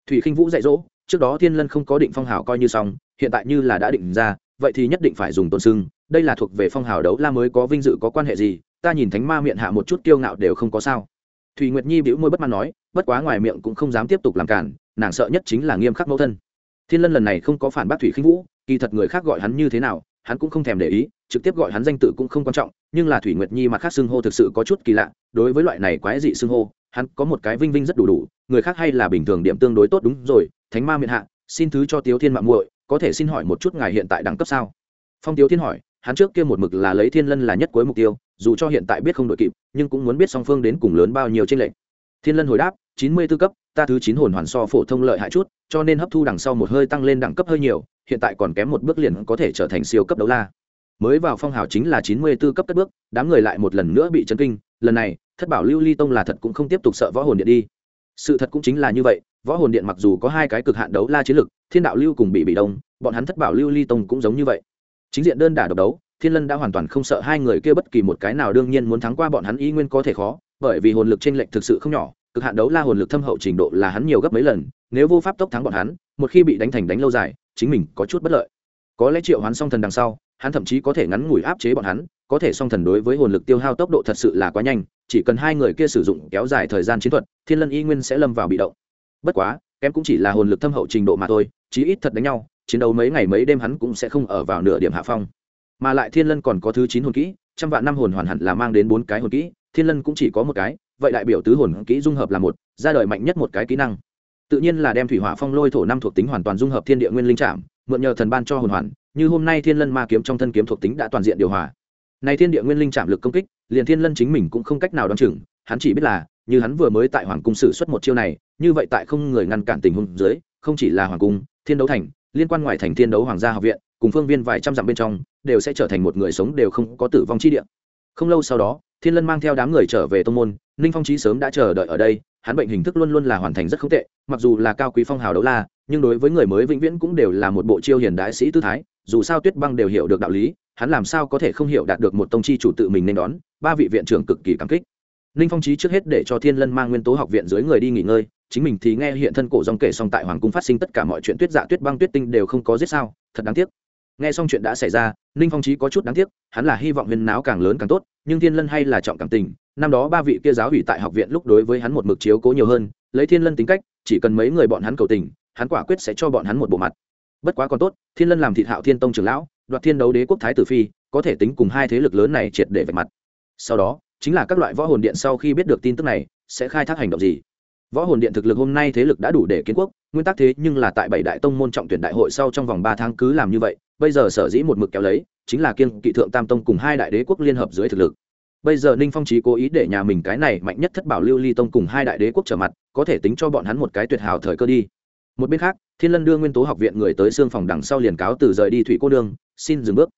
Thủy khinh vũ dạy dỗ, trước đó thiên lân không có định phong hảo coi như xong, hiện tại như là đã định ra, vậy thì nhất định phải dùng tôn sưng đây là thuộc về phong hào đấu la mới có vinh dự có quan hệ gì, ta nhìn thánh ma miệng hạ một chút kiêu ngạo đều không có sao. Thùy nguyệt nhi bĩu môi bất mãn nói, bất quá ngoài miệng cũng không dám tiếp tục làm cản, nàng sợ nhất chính là nghiêm khắc mẫu thân. Thiên lân lần này không có phản bác thủy khinh vũ, kỳ thật người khác gọi hắn như thế nào, hắn cũng không thèm để ý, trực tiếp gọi hắn danh tự cũng không quan trọng, nhưng là thủy nguyệt nhi mặt khác xưng hô thực sự có chút kỳ lạ, đối với loại này quái dị xưng hô, hắn có một cái vinh vinh rất đủ đủ, người khác hay là bình thường điểm tương đối tốt đúng rồi, thánh ma miệng hạ, xin thứ cho tiếu thiên mạng muội, có thể xin hỏi một chút ngài hiện tại đẳng cấp sao? Phong tiếu thiên hỏi hắn trước kia một mực là lấy thiên lân là nhất cuối mục tiêu, dù cho hiện tại biết không đội kịp, nhưng cũng muốn biết song phương đến cùng lớn bao nhiêu trên lệnh thiên lân hồi đáp, chín mươi b ố cấp, ta thứ chín hồn hoàn so phổ thông lợi hại chút, cho nên hấp thu đằng sau một hơi tăng lên đẳng cấp hơi nhiều, hiện tại còn kém một bước liền có thể trở thành siêu cấp đấu la. Mới vào phong hào chính là chín mươi b ố cấp cất bước, đám người lại một lần nữa bị chấn kinh, lần này, thất bảo lưu ly tông là thật cũng không tiếp tục sợ võ hồn điện đi. Sự thật cũng chính là như vậy, võ hồn điện mặc dù có hai cái cực hạn đấu la chiến lực, thiên đạo lưu cùng bị bị đông, bọn hắn thất bảo lưu ly tông cũng giống như vậy chính diện đơn đả độc đấu, thiên lân đã hoàn toàn không sợ hai người kia bất kỳ một cái nào đương nhiên muốn thắng qua bọn hắn ý nguyên có thể khó, bởi vì hồn lực t r ê n lệch thực sự không nhỏ, cực hạn đấu la hồn lực thâm hậu trình độ là hắn nhiều gấp mấy lần, nếu vô pháp tốc thắng bọn hắn, một khi bị đánh thành đánh lâu dài, chính mình có chút bất lợi. Có lẽ triệu hắn song thần đằng sau, hắn thậm chí có thể ngắn ngủi áp chế bọn hắn, có thể song thần đối với hồn lực tiêu hao tốc độ thật sự là quá nhanh, chỉ cần hai người kia sử dụng kéo dài thời gian chiến thuật, thiên lân y nguyên sẽ lâm vào bị động. Bất quá, kém cũng chỉ là hồn lực thâm hậu trình độ mà thôi, chí ít thật đánh nhau chiến đấu mấy ngày mấy đêm hắn cũng sẽ không ở vào nửa điểm hạ phong. Mà lại thiên lân còn có thứ chín hồn kỹ, trăm vạn năm hồn hoàn hẳn là mang đến bốn cái hồn kỹ, thiên lân cũng chỉ có một cái, vậy đại biểu tứ hồn kỹ dung hợp là một, ra đời mạnh nhất một cái kỹ năng. Tự nhiên là đem thủy hỏa phong lôi thổ năm thuộc tính hoàn toàn dung hợp thiên địa nguyên linh trạm mượn nhờ thần ban cho hồn hoàn, như hôm nay thiên lân ma kiếm trong thân kiếm thuộc tính đã toàn diện điều hòa. Này thiên địa nguyên linh chạm lực công kích, liền thiên lân chính mình cũng không cách nào đ o chừng, hắn chỉ biết là, như hắn vừa mới tại hoàng cung sử xuất một chiêu này, như vậy tại không người ngăn cản tình huống dưới, không chỉ là hoàng cung, thiên đấu thành liên quan ngoài thành thiên đấu hoàng gia học viện, cùng phương viên vài trăm dặm bên trong, đều sẽ trở thành một người sống đều không có tử vong chi địa. Không lâu sau đó, thiên lân mang theo đám người trở về tô n g môn, ninh phong trí sớm đã chờ đợi ở đây, hắn bệnh hình thức luôn luôn là hoàn thành rất không tệ, mặc dù là cao quý phong hào đấu la, nhưng đối với người mới vĩnh viễn cũng đều là một bộ chiêu hiền đại sĩ tư thái, dù sao tuyết băng đều hiểu được đạo lý, hắn làm sao có thể không hiểu đạt được một tông chi chủ tự mình nên đón, ba vị viện trưởng cực kỳ cảm kích. Ninh phong trí trước hết để cho thiên lân mang nguyên tố học viện dưới người đi nghỉ ngơi chính mình thì nghe hiện thân cổ dòng kể xong tại hoàng cung phát sinh tất cả mọi chuyện tuyết dạ tuyết băng tuyết tinh đều không có giết sao, thật đáng tiếc. Nghe xong chuyện đã xảy ra, ninh phong trí có chút đáng tiếc, hắn là hy vọng huyền náo càng lớn càng tốt, nhưng thiên lân hay là trọng cảm tình, năm đó ba vị kia giáo ủy tại học viện lúc đối với hắn một mực chiếu cố nhiều hơn, lấy thiên lân tính cách, chỉ cần mấy người bọn hắn cầu tình, hắn quả quyết sẽ cho bọn hắn một bộ mặt. Bất quá còn tốt, thiên lân làm thịt hạo thiên tông trưởng lão, đoạt thiên đấu đế quốc thái tử phi, có thể tính cùng hai thế lực lớn này triệt để vạch mặt. Sau đó, chính là các loại võ hồn điện sau khi biết được tin tức này, sẽ khai thác hành động gì? Võ hồn điện thực lực hôm nay thế lực đã đủ để kiến quốc, nguyên tắc thế nhưng là tại bảy đại tông môn trọng tuyển đại hội sau trong vòng ba tháng cứ làm như vậy, bây giờ sở dĩ một mực kéo lấy, chính là kiên kỵ thượng tam tông cùng hai đại đế quốc liên hợp dưới thực lực. Bây giờ ninh phong trí cố ý để nhà mình cái này mạnh nhất thất bảo lưu ly tông cùng hai đại đế quốc trở mặt, có thể tính cho bọn hắn một cái tuyệt hảo thời cơ đi. Một bên khác, thiên lân đưa nguyên tố học viện người tới xương phòng đằng sau liền cáo từ rời đi thủy cô đương xin dừng bước.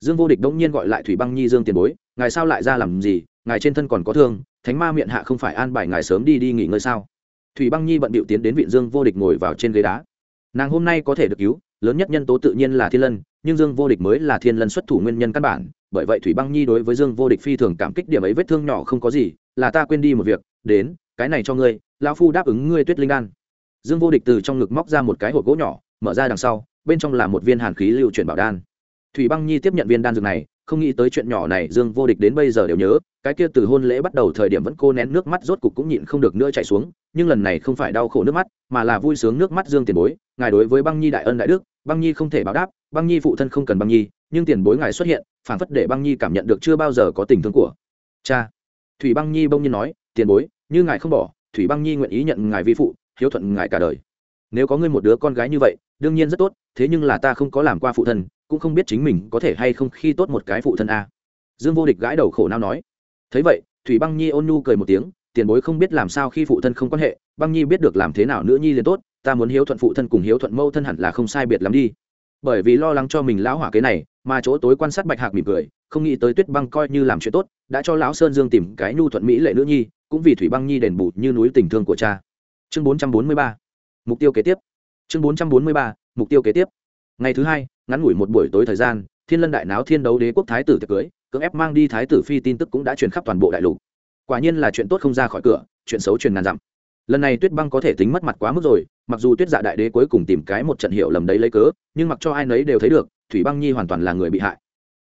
Dương vô địch đông nhiên gọi lại thủy băng nhi dương tiền bối, ngài sao lại ra làm gì? Ngài trên thân còn có thương, thánh ma miệng hạ không phải an bài ngài sớm đi đi nghỉ ngơi sao? Thủy băng nhi bận bịu tiến đến Vị dương vô địch ngồi vào trên ghế đá. Nàng hôm nay có thể được cứu, lớn nhất nhân tố tự nhiên là thiên lân, nhưng dương vô địch mới là thiên lân xuất thủ nguyên nhân căn bản, bởi vậy thủy băng nhi đối với dương vô địch phi thường cảm kích, điểm ấy vết thương nhỏ không có gì, là ta quên đi một việc, đến, cái này cho ngươi, lão phu đáp ứng ngươi tuyết linh đan. Dương vô địch từ trong ngực móc ra một cái hộp gỗ nhỏ, mở ra đằng sau, bên trong là một viên hàn khí lưu chuyển bảo đan. Thủy băng nhi tiếp nhận viên đan dược này không nghĩ tới chuyện nhỏ này, dương vô địch đến bây giờ đều nhớ, cái kia từ hôn lễ bắt đầu thời điểm vẫn cô nén nước mắt, rốt cục cũng nhịn không được nữa chạy xuống, nhưng lần này không phải đau khổ nước mắt, mà là vui sướng nước mắt dương tiền bối, ngài đối với băng nhi đại ân đại đức, băng nhi không thể báo đáp, băng nhi phụ thân không cần băng nhi, nhưng tiền bối ngài xuất hiện, phản phất để băng nhi cảm nhận được chưa bao giờ có tình thương của cha. Thủy băng nhi bông nhiên nói, tiền bối, như ngài không bỏ, thủy băng nhi nguyện ý nhận ngài vi phụ, hiếu thuận ngài cả đời. Nếu có ngươi một đứa con gái như vậy đương nhiên rất tốt, thế nhưng là ta không có làm qua phụ thân, cũng không biết chính mình có thể hay không khi tốt một cái phụ thân a. Dương vô địch gãi đầu khổ nao nói. Thấy vậy, thủy băng nhi ôn nhu cười một tiếng, tiền bối không biết làm sao khi phụ thân không quan hệ, băng nhi biết được làm thế nào nữa nhi liền tốt, ta muốn hiếu thuận phụ thân cùng hiếu thuận mâu thân hẳn là không sai biệt lắm đi. Bởi vì lo lắng cho mình lão hỏa kế này, mà chỗ tối quan sát bạch hạc mỉm cười, không nghĩ tới tuyết băng coi như làm chuyện tốt, đã cho lão sơn dương tìm cái nhu thuận mỹ lệ nữ nhi, cũng vì thủy băng nhi đền bù như núi tình thương của cha. Chương bốn trăm bốn mươi ba, mục tiêu kế tiếp chương bốn trăm bốn mươi ba, mục tiêu kế tiếp. Ngày thứ hai, ngắn ngủi một buổi tối thời gian, thiên lân đại náo thiên đấu đế quốc thái tử tiệc cưới, cưỡng ép mang đi thái tử phi tin tức cũng đã truyền khắp toàn bộ đại lục. Quả nhiên là chuyện tốt không ra khỏi cửa, chuyện xấu truyền ngàn dặm. Lần này tuyết băng có thể tính mất mặt quá mức rồi, mặc dù tuyết dạ đại đế cuối cùng tìm cái một trận hiệu lầm đấy lấy cớ, nhưng mặc cho ai nấy đều thấy được, thủy băng nhi hoàn toàn là người bị hại.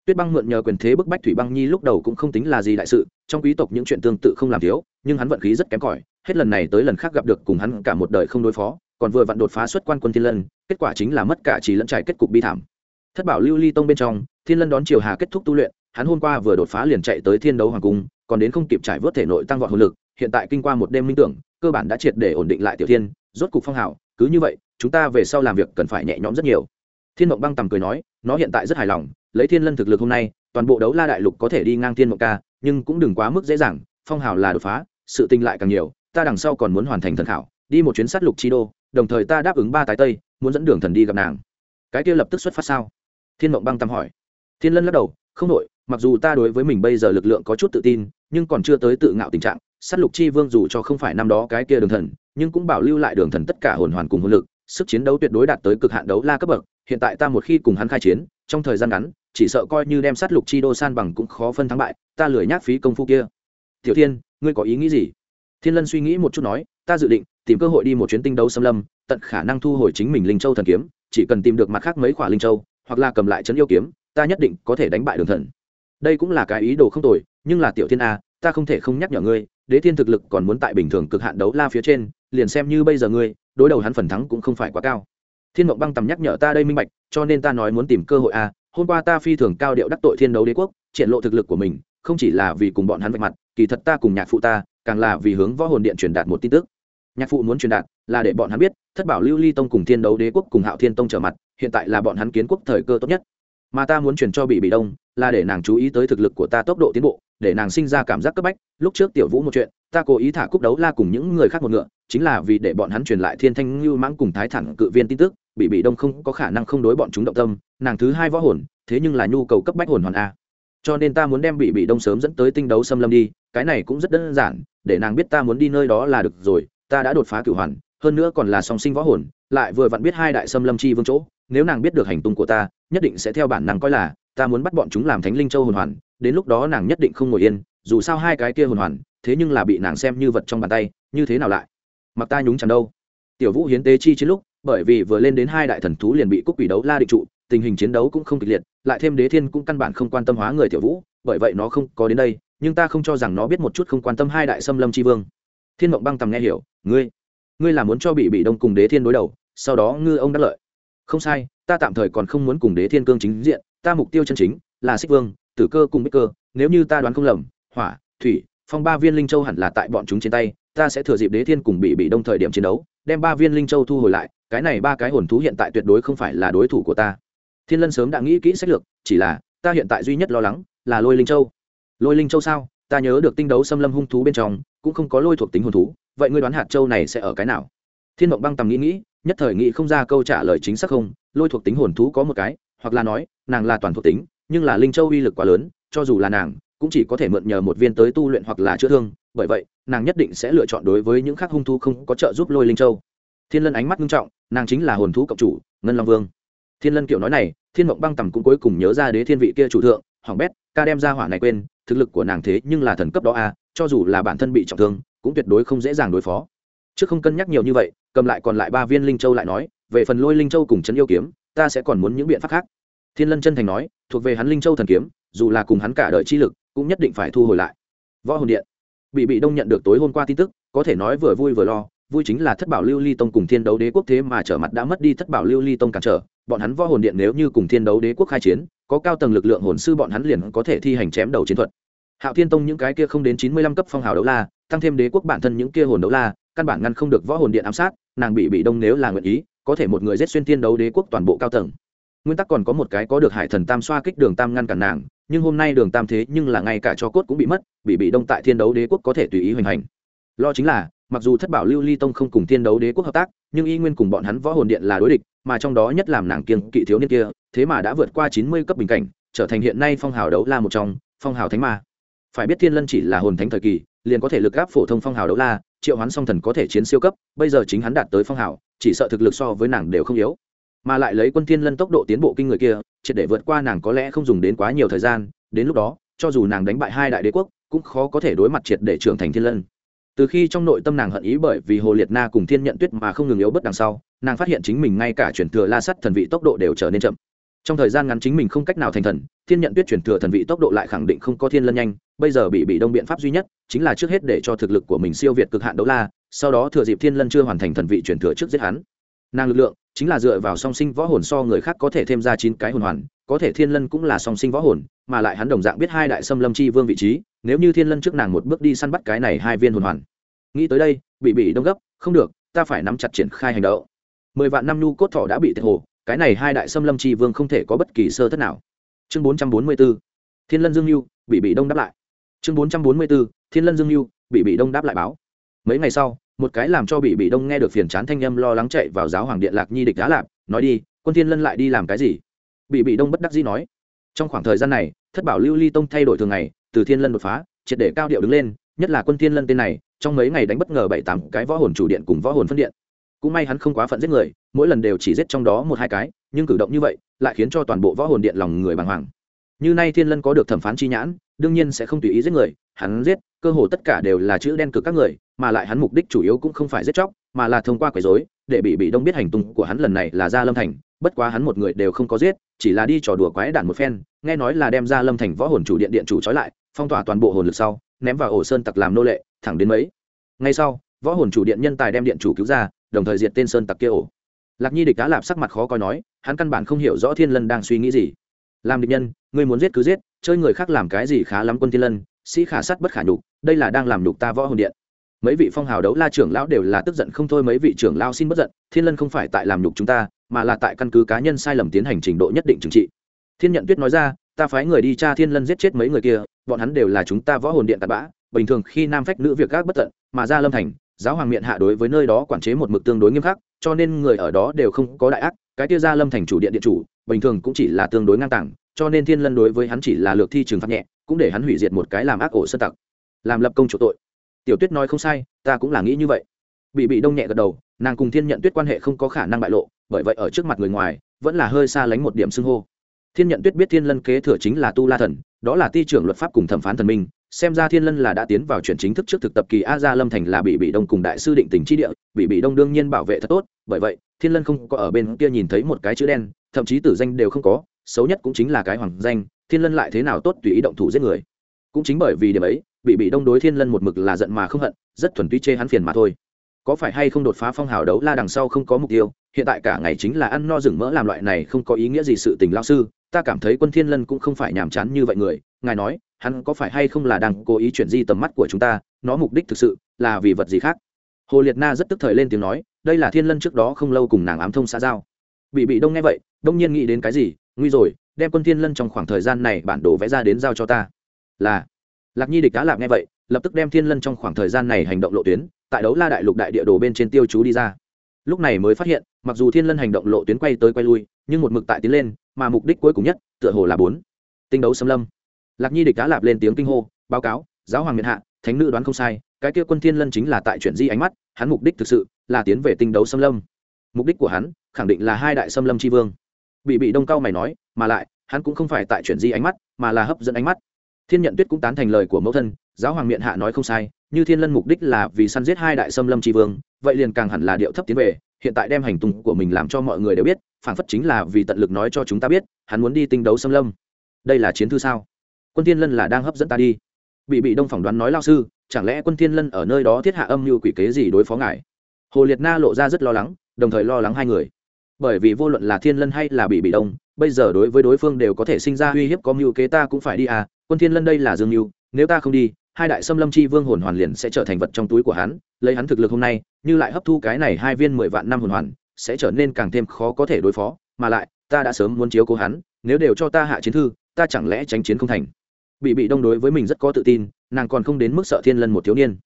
Tuyết băng mượn nhờ quyền thế bức bách thủy băng nhi lúc đầu cũng không tính là gì đại sự, trong quý tộc những chuyện tương tự không làm thiếu, nhưng hắn vận khí rất kém cỏi, hết lần này tới lần khác gặp được cùng hắn cả một đời không đối phó còn vừa vặn đột phá xuất quan quân thiên lân, kết quả chính là mất cả chỉ lẫn trải kết cục bi thảm. Thất bảo lưu ly tông bên trong, thiên lân đón triều hà kết thúc tu luyện, hắn hôm qua vừa đột phá liền chạy tới thiên đấu hoàng cung, còn đến không kịp trải vớt thể nội tăng vọt hồn lực, hiện tại kinh qua một đêm minh tưởng, cơ bản đã triệt để ổn định lại tiểu thiên, rốt cục phong hảo cứ như vậy, chúng ta về sau làm việc cần phải nhẹ nhõm rất nhiều. Thiên mộng băng tầm cười nói, nó hiện tại rất hài lòng, lấy thiên lân thực lực hôm nay, toàn bộ đấu la đại lục có thể đi ngang thiên mộng ca, nhưng cũng đừng quá mức dễ dàng, phong hào là đột phá, sự tinh lại càng nhiều, ta đằng sau còn muốn hoàn thành thần khảo, đi một chuyến sát lục chi đô đồng thời ta đáp ứng ba tái tây, muốn dẫn đường thần đi gặp nàng. Cái kia lập tức xuất phát sao? Thiên mộng băng tâm hỏi. Thiên lân lắc đầu, không nội mặc dù ta đối với mình bây giờ lực lượng có chút tự tin, nhưng còn chưa tới tự ngạo tình trạng. S á t lục chi vương dù cho không phải năm đó cái kia đường thần, nhưng cũng bảo lưu lại đường thần tất cả hồn hoàn cùng hồn lực, sức chiến đấu tuyệt đối đạt tới cực hạn đấu la cấp bậc. Hiện tại ta một khi cùng hắn khai chiến, trong thời gian ngắn, chỉ sợ coi như đem sát lục chi đô san bằng cũng khó phân thắng bại, ta lười nhác phí công phu kia. Tiểu thiên, ngươi có ý nghĩ gì? Thiên lân suy nghĩ một chút nói, ta dự định tìm cơ hội đi một chuyến tinh đấu xâm lâm, tận khả năng thu hồi chính mình linh châu thần kiếm, chỉ cần tìm được mặt khác mấy khoả linh châu, hoặc là cầm lại trấn yêu kiếm, ta nhất định có thể đánh bại đường thần. Đây cũng là cái ý đồ không tồi, nhưng là tiểu thiên a, ta không thể không nhắc nhở ngươi, đế thiên thực lực còn muốn tại bình thường cực hạn đấu la phía trên, liền xem như bây giờ ngươi, đối đầu hắn phần thắng cũng không phải quá cao. Thiên mộng băng tầm nhắc nhở ta đây minh bạch, cho nên ta nói muốn tìm cơ hội a, hôm qua ta phi thường cao điệu đắc tội thiên đấu đế quốc, triển lộ thực lực của mình, không chỉ là vì cùng bọn hắn vạch mặt, kỳ thật ta cùng nhạc phụ ta, càng là vì hướng võ hồn điện truyền đạt một tin tức nhạc phụ muốn truyền đạt là để bọn hắn biết, thất bảo lưu ly tông cùng thiên đấu đế quốc cùng hạo thiên tông trở mặt, hiện tại là bọn hắn kiến quốc thời cơ tốt nhất. Mà ta muốn truyền cho bị bị đông là để nàng chú ý tới thực lực của ta tốc độ tiến bộ, để nàng sinh ra cảm giác cấp bách. Lúc trước tiểu vũ một chuyện, ta cố ý thả cúc đấu la cùng những người khác một ngựa, chính là vì để bọn hắn truyền lại thiên thanh lưu mãng cùng thái thẳng cự viên tin tức. Bị bị đông không có khả năng không đối bọn chúng động tâm, nàng thứ hai võ hồn, thế nhưng là nhu cầu cấp bách hồn hoàn a. Cho nên ta muốn đem bị bị đông sớm dẫn tới tinh đấu xâm lâm đi, cái này cũng rất đơn giản, để nàng biết ta muốn đi nơi đó là được rồi ta đã đột phá cửu hoàn, hơn nữa còn là song sinh võ hồn, lại vừa vặn biết hai đại xâm lâm chi vương chỗ, nếu nàng biết được hành tung của ta, nhất định sẽ theo bản năng coi là, ta muốn bắt bọn chúng làm thánh linh châu hồn hoàn, đến lúc đó nàng nhất định không ngồi yên, dù sao hai cái kia hồn hoàn, thế nhưng là bị nàng xem như vật trong bàn tay, như thế nào lại? Mặc ta nhúng chẳng đâu? Tiểu vũ hiến tế chi chiến lúc, bởi vì vừa lên đến hai đại thần thú liền bị cúc quỷ đấu la định trụ, tình hình chiến đấu cũng không kịch liệt, lại thêm đế thiên cũng căn bản không quan tâm hóa người tiểu vũ, bởi vậy nó không có đến đây, nhưng ta không cho rằng nó biết một chút không quan tâm hai đại xâm lâm tri vương thiên mộng băng tầm nghe hiểu, ngươi ngươi là muốn cho bị bị đông cùng đế thiên đối đầu, sau đó ngư ông đắc lợi. Không sai, ta tạm thời còn không muốn cùng đế thiên cương chính diện, ta mục tiêu chân chính là xích vương, tử cơ cùng bích cơ, nếu như ta đoán không lầm, hỏa, thủy, phong ba viên linh châu hẳn là tại bọn chúng trên tay, ta sẽ thừa dịp đế thiên cùng bị bị đông thời điểm chiến đấu, đem ba viên linh châu thu hồi lại, cái này ba cái hồn thú hiện tại tuyệt đối không phải là đối thủ của ta. Thiên lân sớm đã nghĩ kỹ sách lược, chỉ là, ta hiện tại duy nhất lo lắng là lôi linh châu. Lôi linh châu sao? Ta nhớ được tinh đấu xâm lâm hung thú bên trong cũng không có lôi thuộc tính hồn thú, vậy ngươi đoán hạt châu này sẽ ở cái nào? Thiên mộng băng tầm nghĩ nghĩ, nhất thời nghĩ không ra câu trả lời chính xác không, lôi thuộc tính hồn thú có một cái, hoặc là nói, nàng là toàn thuộc tính, nhưng là linh châu uy lực quá lớn, cho dù là nàng, cũng chỉ có thể mượn nhờ một viên tới tu luyện hoặc là chữa thương, bởi vậy, nàng nhất định sẽ lựa chọn đối với những khác hung thú không có trợ giúp lôi linh châu. Thiên lân ánh mắt nghiêm trọng, nàng chính là hồn thú cộng chủ, ngân long vương. Thiên lân kiểu nói này, thiên mộng băng tầm cũng cuối cùng nhớ ra đế thiên vị kia chủ thượng, hoàng bét, ca đem ra hỏa này quên, thực lực của nàng thế nhưng là thần cấp đó a cho dù là bản thân bị trọng thương, cũng tuyệt đối không dễ dàng đối phó. Trước không cân nhắc nhiều như vậy, cầm lại còn lại ba viên linh châu lại nói, về phần lôi linh châu cùng trấn yêu kiếm, ta sẽ còn muốn những biện pháp khác. Thiên lân chân thành nói, thuộc về hắn linh châu thần kiếm, dù là cùng hắn cả đời chi lực, cũng nhất định phải thu hồi lại. Võ hồn điện. Bị bị đông nhận được tối hôm qua tin tức, có thể nói vừa vui vừa lo, vui chính là thất bảo lưu ly tông cùng thiên đấu đế quốc thế mà trở mặt đã mất đi thất bảo lưu ly tông cản trở, bọn hắn võ hồn điện nếu như cùng thiên đấu đế quốc khai chiến, có cao tầng lực lượng hồn sư bọn hắn liền có thể thi hành chém đầu chiến thuật hạo thiên tông những cái kia không đến chín mươi lăm cấp phong hào đấu la, tăng thêm đế quốc bản thân những kia hồn đấu la, căn bản ngăn không được võ hồn điện ám sát, nàng bị bị đông nếu là nguyện ý, có thể một người giết xuyên thiên đấu đế quốc toàn bộ cao tầng. Nguyên tắc còn có một cái có được hải thần tam xoa kích đường tam ngăn cản nàng, nhưng hôm nay đường tam thế nhưng là ngay cả cho cốt cũng bị mất, bị bị đông tại thiên đấu đế quốc có thể tùy ý hoành hành. Lo chính là, mặc dù thất bảo lưu ly tông không cùng thiên đấu đế quốc hợp tác, nhưng y nguyên cùng bọn hắn võ hồn điện là đối địch, mà trong đó nhất làm nàng kiên kỵ thiếu niên kia, thế mà đã vượt qua chín mươi cấp bình cảnh, trở thành hiện nay phong hào đấu la một trong, phong hào thánh ma phải biết thiên lân chỉ là hồn thánh thời kỳ, liền có thể lực gáp phổ thông phong hào đấu la, triệu hoán song thần có thể chiến siêu cấp, bây giờ chính hắn đạt tới phong hào, chỉ sợ thực lực so với nàng đều không yếu. Mà lại lấy quân thiên lân tốc độ tiến bộ kinh người kia, triệt để vượt qua nàng có lẽ không dùng đến quá nhiều thời gian, đến lúc đó, cho dù nàng đánh bại hai đại đế quốc, cũng khó có thể đối mặt triệt để trưởng thành thiên lân. Từ khi trong nội tâm nàng hận ý bởi vì hồ liệt na cùng thiên nhận tuyết mà không ngừng yếu bất đằng sau, nàng phát hiện chính mình ngay cả chuyển thừa la sắt thần vị tốc độ đều trở nên chậm trong thời gian ngắn chính mình không cách nào thành thần, thiên nhận tuyết chuyển thừa thần vị tốc độ lại khẳng định không có thiên lân nhanh, bây giờ bị bị đông biện pháp duy nhất chính là trước hết để cho thực lực của mình siêu việt cực hạn đấu la, sau đó thừa dịp thiên lân chưa hoàn thành thần vị chuyển thừa trước giết hắn. Nàng lực lượng chính là dựa vào song sinh võ hồn so người khác có thể thêm ra chín cái hồn hoàn, có thể thiên lân cũng là song sinh võ hồn, mà lại hắn đồng dạng biết hai đại xâm lâm chi vương vị trí, nếu như thiên lân trước nàng một bước đi săn bắt cái này hai viên hồn hoàn. Nghĩ tới đây, bị bị đông gấp, không được, ta phải nắm chặt triển khai hành động. Mười vạn năm nhu cốt thỏ đã bị tiệt hồ cái này hai đại xâm lâm tri vương không thể có bất kỳ sơ thất nào. Chương bốn trăm bốn mươi b ố thiên lân dương mưu bị bị đông đáp lại. Chương bốn trăm bốn mươi b ố thiên lân dương mưu bị bị đông đáp lại báo. Mấy ngày sau, một cái làm cho bị bị đông nghe được phiền chán thanh âm lo lắng chạy vào giáo hoàng điện lạc nhi địch đá lạp, nói đi, quân thiên lân lại đi làm cái gì? Bị bị đông bất đắc dĩ nói, trong khoảng thời gian này, thất bảo lưu ly tông thay đổi thường ngày, từ thiên lân đột phá, triệt để cao điệu đứng lên, nhất là quân thiên lân tên này, trong mấy ngày đánh bất ngờ bảy tám cái võ hồn chủ điện cùng võ hồn phân điện cũng may hắn không quá phận giết người, mỗi lần đều chỉ giết trong đó một hai cái, nhưng cử động như vậy lại khiến cho toàn bộ võ hồn điện lòng người bàng hoàng. Như nay thiên lân có được thẩm phán chi nhãn, đương nhiên sẽ không tùy ý giết người, hắn giết, cơ hồ tất cả đều là chữ đen cực các người, mà lại hắn mục đích chủ yếu cũng không phải giết chóc, mà là thông qua quấy rối, để bị bị đông biết hành tung của hắn lần này là ra lâm thành, bất quá hắn một người đều không có giết, chỉ là đi trò đùa quái đản một phen, nghe nói là đem ra lâm thành võ hồn chủ điện điện chủ trói lại, phong tỏa toàn bộ hồn lực sau, ném vào ổ sơn tặc làm nô lệ, thẳng đến mấy ngay sau, võ hồn chủ điện nhân tài đem điện chủ cứu ra đồng thời diệt tên sơn tặc kia ổ. Lạc nhi địch đã lạp sắc mặt khó coi nói, hắn căn bản không hiểu rõ thiên lân đang suy nghĩ gì. Làm địch nhân, ngươi muốn giết cứ giết, chơi người khác làm cái gì khá lắm quân thiên lân, sĩ khả sắt bất khả nhục, đây là đang làm nhục ta võ hồn điện. Mấy vị phong hào đấu la trưởng lão đều là tức giận không thôi, mấy vị trưởng lão xin bất giận, thiên lân không phải tại làm nhục chúng ta, mà là tại căn cứ cá nhân sai lầm tiến hành trình độ nhất định trừng trị. Thiên nhận tuyết nói ra, ta phái người đi tra thiên lân giết chết mấy người kia, bọn hắn đều là chúng ta võ hồn điện tạt bã, bình thường khi nam phách nữ việc gác bất tận, mà ra lâm thành giáo hoàng miệng hạ đối với nơi đó quản chế một mực tương đối nghiêm khắc, cho nên người ở đó đều không có đại ác, cái kia Gia lâm thành chủ điện điện chủ, bình thường cũng chỉ là tương đối ngang tàng, cho nên thiên lân đối với hắn chỉ là lược thi trừng phạt nhẹ, cũng để hắn hủy diệt một cái làm ác ổ sơ tặc. Làm lập công chủ tội. Tiểu tuyết nói không sai, ta cũng là nghĩ như vậy. Bị bị đông nhẹ gật đầu, nàng cùng thiên nhận tuyết quan hệ không có khả năng bại lộ, bởi vậy ở trước mặt người ngoài, vẫn là hơi xa lánh một điểm xưng hô. Thiên nhận tuyết biết thiên lân kế thừa chính là tu la thần, đó là ti trưởng luật pháp cùng thẩm phán thần minh xem ra thiên lân là đã tiến vào chuyển chính thức trước thực tập kỳ a gia lâm thành là bị bị đông cùng đại sư định tình chi địa, bị bị đông đương nhiên bảo vệ thật tốt, bởi vậy, thiên lân không có ở bên kia nhìn thấy một cái chữ đen, thậm chí tử danh đều không có, xấu nhất cũng chính là cái hoàng danh, thiên lân lại thế nào tốt tùy ý động thủ giết người. Cũng chính bởi vì điểm ấy, bị bị đông đối thiên lân một mực là giận mà không hận, rất thuần túy chê hắn phiền mà thôi. Có phải hay không đột phá phong hào đấu la đằng sau không có mục tiêu, hiện tại cả ngày chính là ăn no rừng mỡ làm loại này không có ý nghĩa gì sự tình lao sư, ta cảm thấy quân thiên lân cũng không phải nhàm chán như vậy người, ngài nói hắn có phải hay không là đang cố ý chuyển di tầm mắt của chúng ta, nó mục đích thực sự là vì vật gì khác? Hồ liệt na rất tức thời lên tiếng nói, đây là thiên lân trước đó không lâu cùng nàng ám thông xã giao. Bị bị đông nghe vậy, đông nhiên nghĩ đến cái gì, nguy rồi, đem quân thiên lân trong khoảng thời gian này bản đồ vẽ ra đến giao cho ta. Là, lạc nhi địch đã lạc nghe vậy, lập tức đem thiên lân trong khoảng thời gian này hành động lộ tuyến, tại đấu la đại lục đại địa đồ bên trên tiêu chú đi ra. Lúc này mới phát hiện, mặc dù thiên lân hành động lộ tuyến quay tới quay lui, nhưng một mực tại tiến lên, mà mục đích cuối cùng nhất, tựa hồ là bốn. Tinh đấu xâm lâm lạc nhi địch đã lạp lên tiếng kinh hô, báo cáo, giáo hoàng miền hạ, thánh nữ đoán không sai, cái kia quân thiên lân chính là tại chuyển di ánh mắt, hắn mục đích thực sự là tiến về tinh đấu xâm lâm. Mục đích của hắn khẳng định là hai đại xâm lâm tri vương. Bị bị đông cao mày nói, mà lại, hắn cũng không phải tại chuyển di ánh mắt, mà là hấp dẫn ánh mắt. Thiên nhận tuyết cũng tán thành lời của mẫu thân, giáo hoàng miện hạ nói không sai, như thiên lân mục đích là vì săn giết hai đại xâm lâm tri vương, vậy liền càng hẳn là điệu thấp tiến về, hiện tại đem hành tung của mình làm cho mọi người đều biết phản phất chính là vì tận lực nói cho chúng ta biết, hắn muốn đi tinh đấu xâm lâm. Đây là chiến thư sao? Quân thiên lân là đang hấp dẫn ta đi. Bị bị đông phỏng đoán nói lao sư, chẳng lẽ quân thiên lân ở nơi đó thiết hạ âm mưu quỷ kế gì đối phó ngài? Hồ liệt na lộ ra rất lo lắng, đồng thời lo lắng hai người. Bởi vì vô luận là thiên lân hay là bị bị đông, bây giờ đối với đối phương đều có thể sinh ra uy hiếp có mưu kế ta cũng phải đi à quân thiên lân đây là dương mưu, nếu ta không đi, hai đại xâm lâm chi vương hồn hoàn liền sẽ trở thành vật trong túi của hắn, lấy hắn thực lực hôm nay, như lại hấp thu cái này hai viên mười vạn năm hồn hoàn, sẽ trở nên càng thêm khó có thể đối phó, mà lại, ta đã sớm muốn chiếu cố hắn, nếu đều cho ta hạ chiến thư, ta chẳng lẽ tránh chiến không thành? Bị bị đông đối với mình rất có tự tin, nàng còn không đến mức sợ thiên lân một thiếu niên.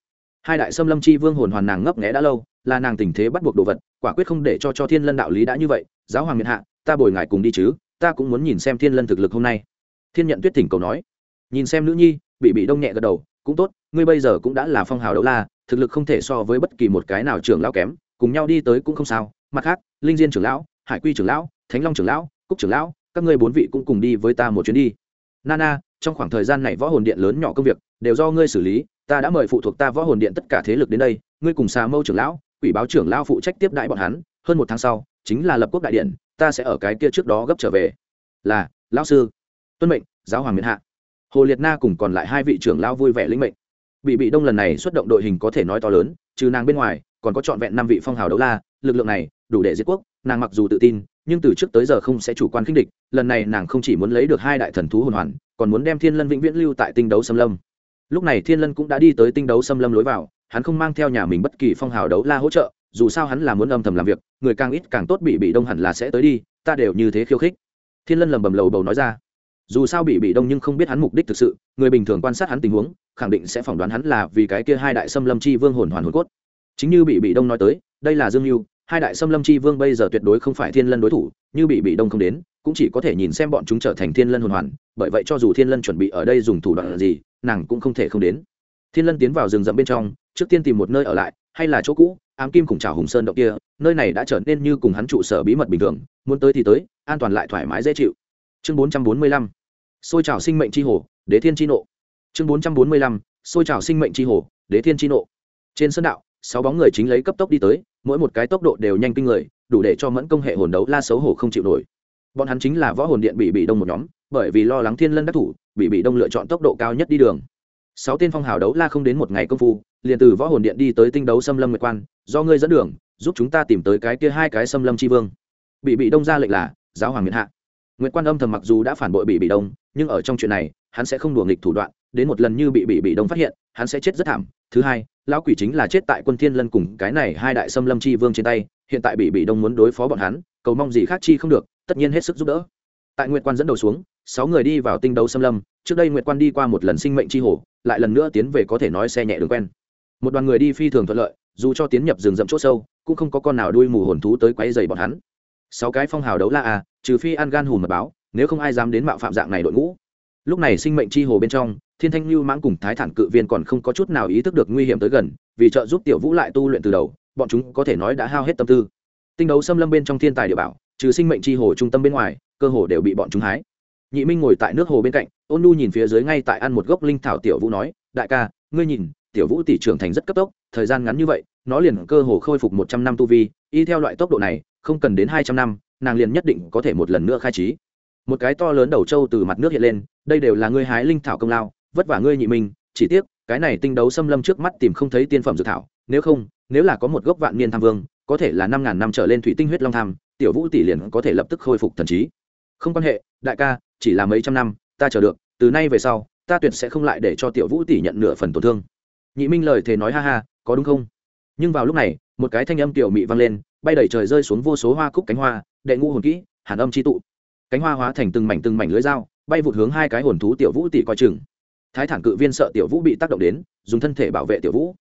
Hai đại xâm lâm chi vương hồn hoàn nàng ngấp nghẽ đã lâu, là nàng tình thế bắt buộc đồ vật, quả quyết không để cho cho thiên lân đạo lý đã như vậy, giáo hoàng miệt hạ, ta bồi ngài cùng đi chứ, ta cũng muốn nhìn xem thiên lân thực lực hôm nay. Thiên nhận tuyết thỉnh cầu nói. Nhìn xem nữ nhi, bị bị đông nhẹ gật đầu, cũng tốt, ngươi bây giờ cũng đã là phong hào đấu la, thực lực không thể so với bất kỳ một cái nào trưởng lão kém, cùng nhau đi tới cũng không sao. Mặt khác, linh diên trưởng lão, hải quy trưởng lão, thánh long trưởng lão, cúc trưởng lão, các ngươi bốn vị cũng cùng đi với ta một chuyến đi. Nana trong khoảng thời gian này võ hồn điện lớn nhỏ công việc, đều do ngươi xử lý, ta đã mời phụ thuộc ta võ hồn điện tất cả thế lực đến đây, ngươi cùng xà mâu trưởng lão, quỷ báo trưởng lão phụ trách tiếp đại bọn hắn, hơn một tháng sau, chính là lập quốc đại điện, ta sẽ ở cái kia trước đó gấp trở về. Là, lão sư. Tuân mệnh, giáo hoàng miền hạ. Hồ liệt na cùng còn lại hai vị trưởng lão vui vẻ lĩnh mệnh. Bị bị đông lần này xuất động đội hình có thể nói to lớn, trừ nàng bên ngoài, còn có trọn vẹn năm vị phong hào đấu la, lực lượng này đủ để giết quốc, nàng mặc dù tự tin nhưng từ trước tới giờ không sẽ chủ quan khinh địch, lần này nàng không chỉ muốn lấy được hai đại thần thú hồn hoàn, còn muốn đem thiên lân vĩnh viễn lưu tại tinh đấu xâm lâm. Lúc này thiên lân cũng đã đi tới tinh đấu xâm lâm lối vào, hắn không mang theo nhà mình bất kỳ phong hào đấu la hỗ trợ, dù sao hắn là muốn âm thầm làm việc, người càng ít càng tốt bị bị đông hẳn là sẽ tới đi, ta đều như thế khiêu khích. Thiên lân lầm bầm lầu bầu nói ra. Dù sao bị bị đông nhưng không biết hắn mục đích thực sự, người bình thường quan sát hắn tình huống, khẳng định sẽ phỏng đoán hắn là vì cái kia hai đại xâm lâm chi vương hồn hoàn hồn cốt. Chính như bị bị đông nói tới, đây là dương mưu hai đại xâm lâm chi vương bây giờ tuyệt đối không phải thiên lân đối thủ, như bị bị đông không đến, cũng chỉ có thể nhìn xem bọn chúng trở thành thiên lân hồn hoàn, bởi vậy cho dù thiên lân chuẩn bị ở đây dùng thủ đoạn gì, nàng cũng không thể không đến. Thiên lân tiến vào rừng rậm bên trong, trước tiên tìm một nơi ở lại, hay là chỗ cũ, ám kim cùng trào hùng sơn động kia, nơi này đã trở nên như cùng hắn trụ sở bí mật bình thường, muốn tới thì tới, an toàn lại thoải mái dễ chịu. Chương bốn trăm bốn mươi lăm, xôi trào sinh mệnh tri hồ, đế thiên tri nộ. Chương bốn trăm bốn mươi lăm, xôi trào sinh mệnh tri hồ, đế thiên tri nộ. Trên sân đạo, sáu bóng người chính lấy cấp tốc đi tới mỗi một cái tốc độ đều nhanh kinh người, đủ để cho mẫn công hệ hồn đấu la xấu hổ không chịu nổi. Bọn hắn chính là võ hồn điện bị bị đông một nhóm, bởi vì lo lắng thiên lân đắc thủ, bị bị đông lựa chọn tốc độ cao nhất đi đường. Sáu tên phong hào đấu la không đến một ngày công phu, liền từ võ hồn điện đi tới tinh đấu xâm lâm nguyệt quan, do ngươi dẫn đường, giúp chúng ta tìm tới cái kia hai cái xâm lâm tri vương. Bị bị đông ra lệnh là, giáo hoàng miền hạ. Nguyệt quan âm thầm mặc dù đã phản bội bị bị đông, nhưng ở trong chuyện này, hắn sẽ không đùa nghịch thủ đoạn, đến một lần như bị bị bị đông phát hiện, hắn sẽ chết rất thảm. Thứ hai lão quỷ chính là chết tại quân thiên lân cùng cái này hai đại xâm lâm chi vương trên tay, hiện tại bị bị đông muốn đối phó bọn hắn, cầu mong gì khác chi không được, tất nhiên hết sức giúp đỡ. Tại nguyệt quan dẫn đầu xuống, sáu người đi vào tinh đấu xâm lâm, trước đây nguyệt quan đi qua một lần sinh mệnh chi hồ, lại lần nữa tiến về có thể nói xe nhẹ đường quen. Một đoàn người đi phi thường thuận lợi, dù cho tiến nhập rừng rậm chỗ sâu, cũng không có con nào đuôi mù hồn thú tới quấy dày bọn hắn. Sáu cái phong hào đấu la à trừ phi ăn gan hùm mật báo, nếu không ai dám đến mạo phạm dạng này đội ngũ. Lúc này sinh mệnh chi hồ bên trong thiên thanh lưu mãng cùng thái thản cự viên còn không có chút nào ý thức được nguy hiểm tới gần, vì trợ giúp tiểu vũ lại tu luyện từ đầu, bọn chúng có thể nói đã hao hết tâm tư. Tinh đấu xâm lâm bên trong thiên tài địa bảo, trừ sinh mệnh chi hồ trung tâm bên ngoài, cơ hồ đều bị bọn chúng hái. Nhị minh ngồi tại nước hồ bên cạnh, ôn nu nhìn phía dưới ngay tại ăn một gốc linh thảo tiểu vũ nói, đại ca, ngươi nhìn, tiểu vũ tỷ trưởng thành rất cấp tốc, thời gian ngắn như vậy, nó liền cơ hồ khôi phục một trăm năm tu vi, y theo loại tốc độ này, không cần đến hai trăm năm, nàng liền nhất định có thể một lần nữa khai trí. Một cái to lớn đầu trâu từ mặt nước hiện lên, đây đều là ngươi hái linh thảo công lao vất vả ngươi nhị minh, chỉ tiếc, cái này tinh đấu xâm lâm trước mắt tìm không thấy tiên phẩm dược thảo, nếu không, nếu là có một gốc vạn niên tham vương, có thể là năm ngàn năm trở lên thủy tinh huyết long tham, tiểu vũ tỷ liền có thể lập tức khôi phục thần trí. Không quan hệ, đại ca, chỉ là mấy trăm năm, ta chờ được, từ nay về sau, ta tuyệt sẽ không lại để cho tiểu vũ tỷ nhận nửa phần tổn thương. Nhị minh lời thề nói ha ha, có đúng không? Nhưng vào lúc này, một cái thanh âm tiểu mị vang lên, bay đầy trời rơi xuống vô số hoa cúc cánh hoa, đệ ngũ hồn kỹ, hàn âm chi tụ. Cánh hoa hóa thành từng mảnh từng mảnh lưới dao, bay vụt hướng hai cái hồn thú tiểu vũ tỷ coi chừng thái thản cự viên sợ tiểu vũ bị tác động đến, dùng thân thể bảo vệ tiểu vũ.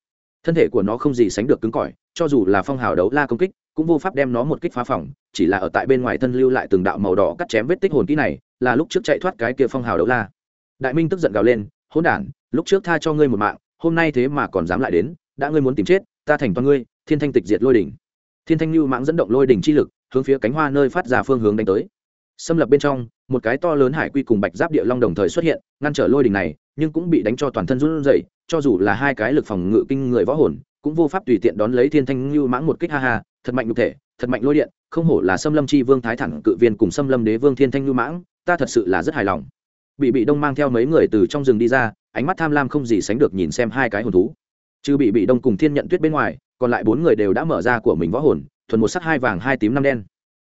Thân thể của nó không gì sánh được cứng cỏi, cho dù là phong hào đấu la công kích, cũng vô pháp đem nó một kích phá phòng, chỉ là ở tại bên ngoài thân lưu lại từng đạo màu đỏ cắt chém vết tích hồn kỹ này, là lúc trước chạy thoát cái kia phong hào đấu la. Đại minh tức giận gào lên, hỗn đản, lúc trước tha cho ngươi một mạng, hôm nay thế mà còn dám lại đến, đã ngươi muốn tìm chết, ta thành toàn ngươi, thiên thanh tịch diệt lôi đỉnh. Thiên thanh lưu mãng dẫn động lôi đỉnh chi lực, hướng phía cánh hoa nơi phát ra phương hướng đánh tới. Xâm lập bên trong, một cái to lớn hải quy cùng bạch giáp địa long đồng thời xuất hiện, ngăn trở lôi đỉnh này nhưng cũng bị đánh cho toàn thân run rẩy, cho dù là hai cái lực phòng ngự kinh người võ hồn, cũng vô pháp tùy tiện đón lấy thiên thanh lưu mãng một kích, ha ha, thật mạnh nhục thể, thật mạnh lôi điện, không hổ là Sâm lâm chi vương thái thẳng cự viên cùng Sâm lâm đế vương thiên thanh Lưu mãng, ta thật sự là rất hài lòng. Bị bị đông mang theo mấy người từ trong rừng đi ra, ánh mắt tham lam không gì sánh được nhìn xem hai cái hồn thú. Trừ bị bị đông cùng thiên nhận tuyết bên ngoài, còn lại bốn người đều đã mở ra của mình võ hồn, thuần một sắc hai vàng hai tím năm đen.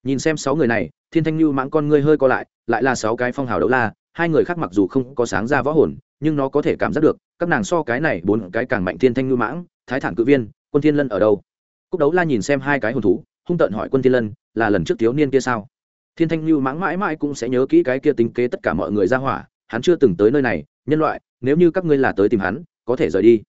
Nhìn xem sáu người này, thiên thanh lưu mãng con ngươi hơi co lại lại là sáu cái phong hào đấu la, hai người khác mặc dù không có sáng ra võ hồn nhưng nó có thể cảm giác được, các nàng so cái này bốn cái càng mạnh thiên thanh ngư mãng, thái thản cự viên, quân thiên lân ở đâu? Cúc đấu la nhìn xem hai cái hồn thú, hung tợn hỏi quân thiên lân, là lần trước thiếu niên kia sao? Thiên thanh lưu mãng mãi mãi cũng sẽ nhớ kỹ cái kia tính kế tất cả mọi người ra hỏa, hắn chưa từng tới nơi này, nhân loại, nếu như các ngươi là tới tìm hắn, có thể rời đi.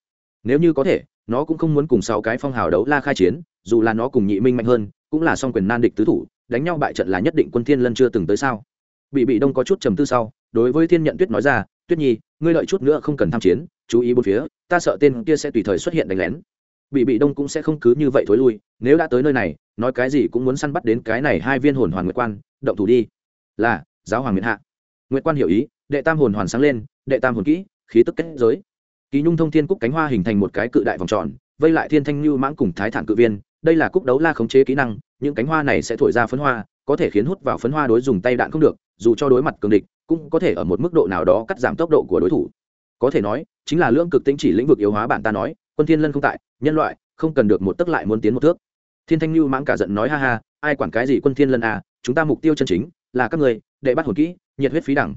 Nếu như có thể, nó cũng không muốn cùng sáu cái phong hào đấu la khai chiến, dù là nó cùng nhị minh mạnh hơn, cũng là song quyền nan địch tứ thủ, đánh nhau bại trận là nhất định quân thiên lân chưa từng tới sao? Bị bị đông có chút trầm tư sau, đối với thiên nhận tuyết nói ra, tuyết nhi ngươi lợi chút nữa không cần tham chiến, chú ý bốn phía, ta sợ tên kia sẽ tùy thời xuất hiện đánh lén. Bị bị đông cũng sẽ không cứ như vậy thối lui, nếu đã tới nơi này, nói cái gì cũng muốn săn bắt đến cái này hai viên hồn hoàn nguyệt quan, động thủ đi. Là, giáo hoàng miền hạ. Nguyệt quan hiểu ý, đệ tam hồn hoàn sáng lên, đệ tam hồn kỹ, khí tức kết giới. Kỳ nhung thông thiên cúc cánh hoa hình thành một cái cự đại vòng tròn, vây lại thiên thanh lưu mãng cùng thái thản cự viên. Đây là cúc đấu la khống chế kỹ năng, những cánh hoa này sẽ thổi ra phấn hoa, có thể khiến hút vào phấn hoa đối dùng tay đạn không được, dù cho đối mặt cường địch cũng có thể ở một mức độ nào đó cắt giảm tốc độ của đối thủ. Có thể nói, chính là lưỡng cực tính chỉ lĩnh vực yếu hóa bản ta nói, quân thiên lân không tại, nhân loại, không cần được một tức lại muốn tiến một thước. Thiên thanh lưu mãng cả giận nói ha ha, ai quản cái gì quân thiên lân à chúng ta mục tiêu chân chính là các người, đệ bắt hồn kỹ, nhiệt huyết phí đẳng.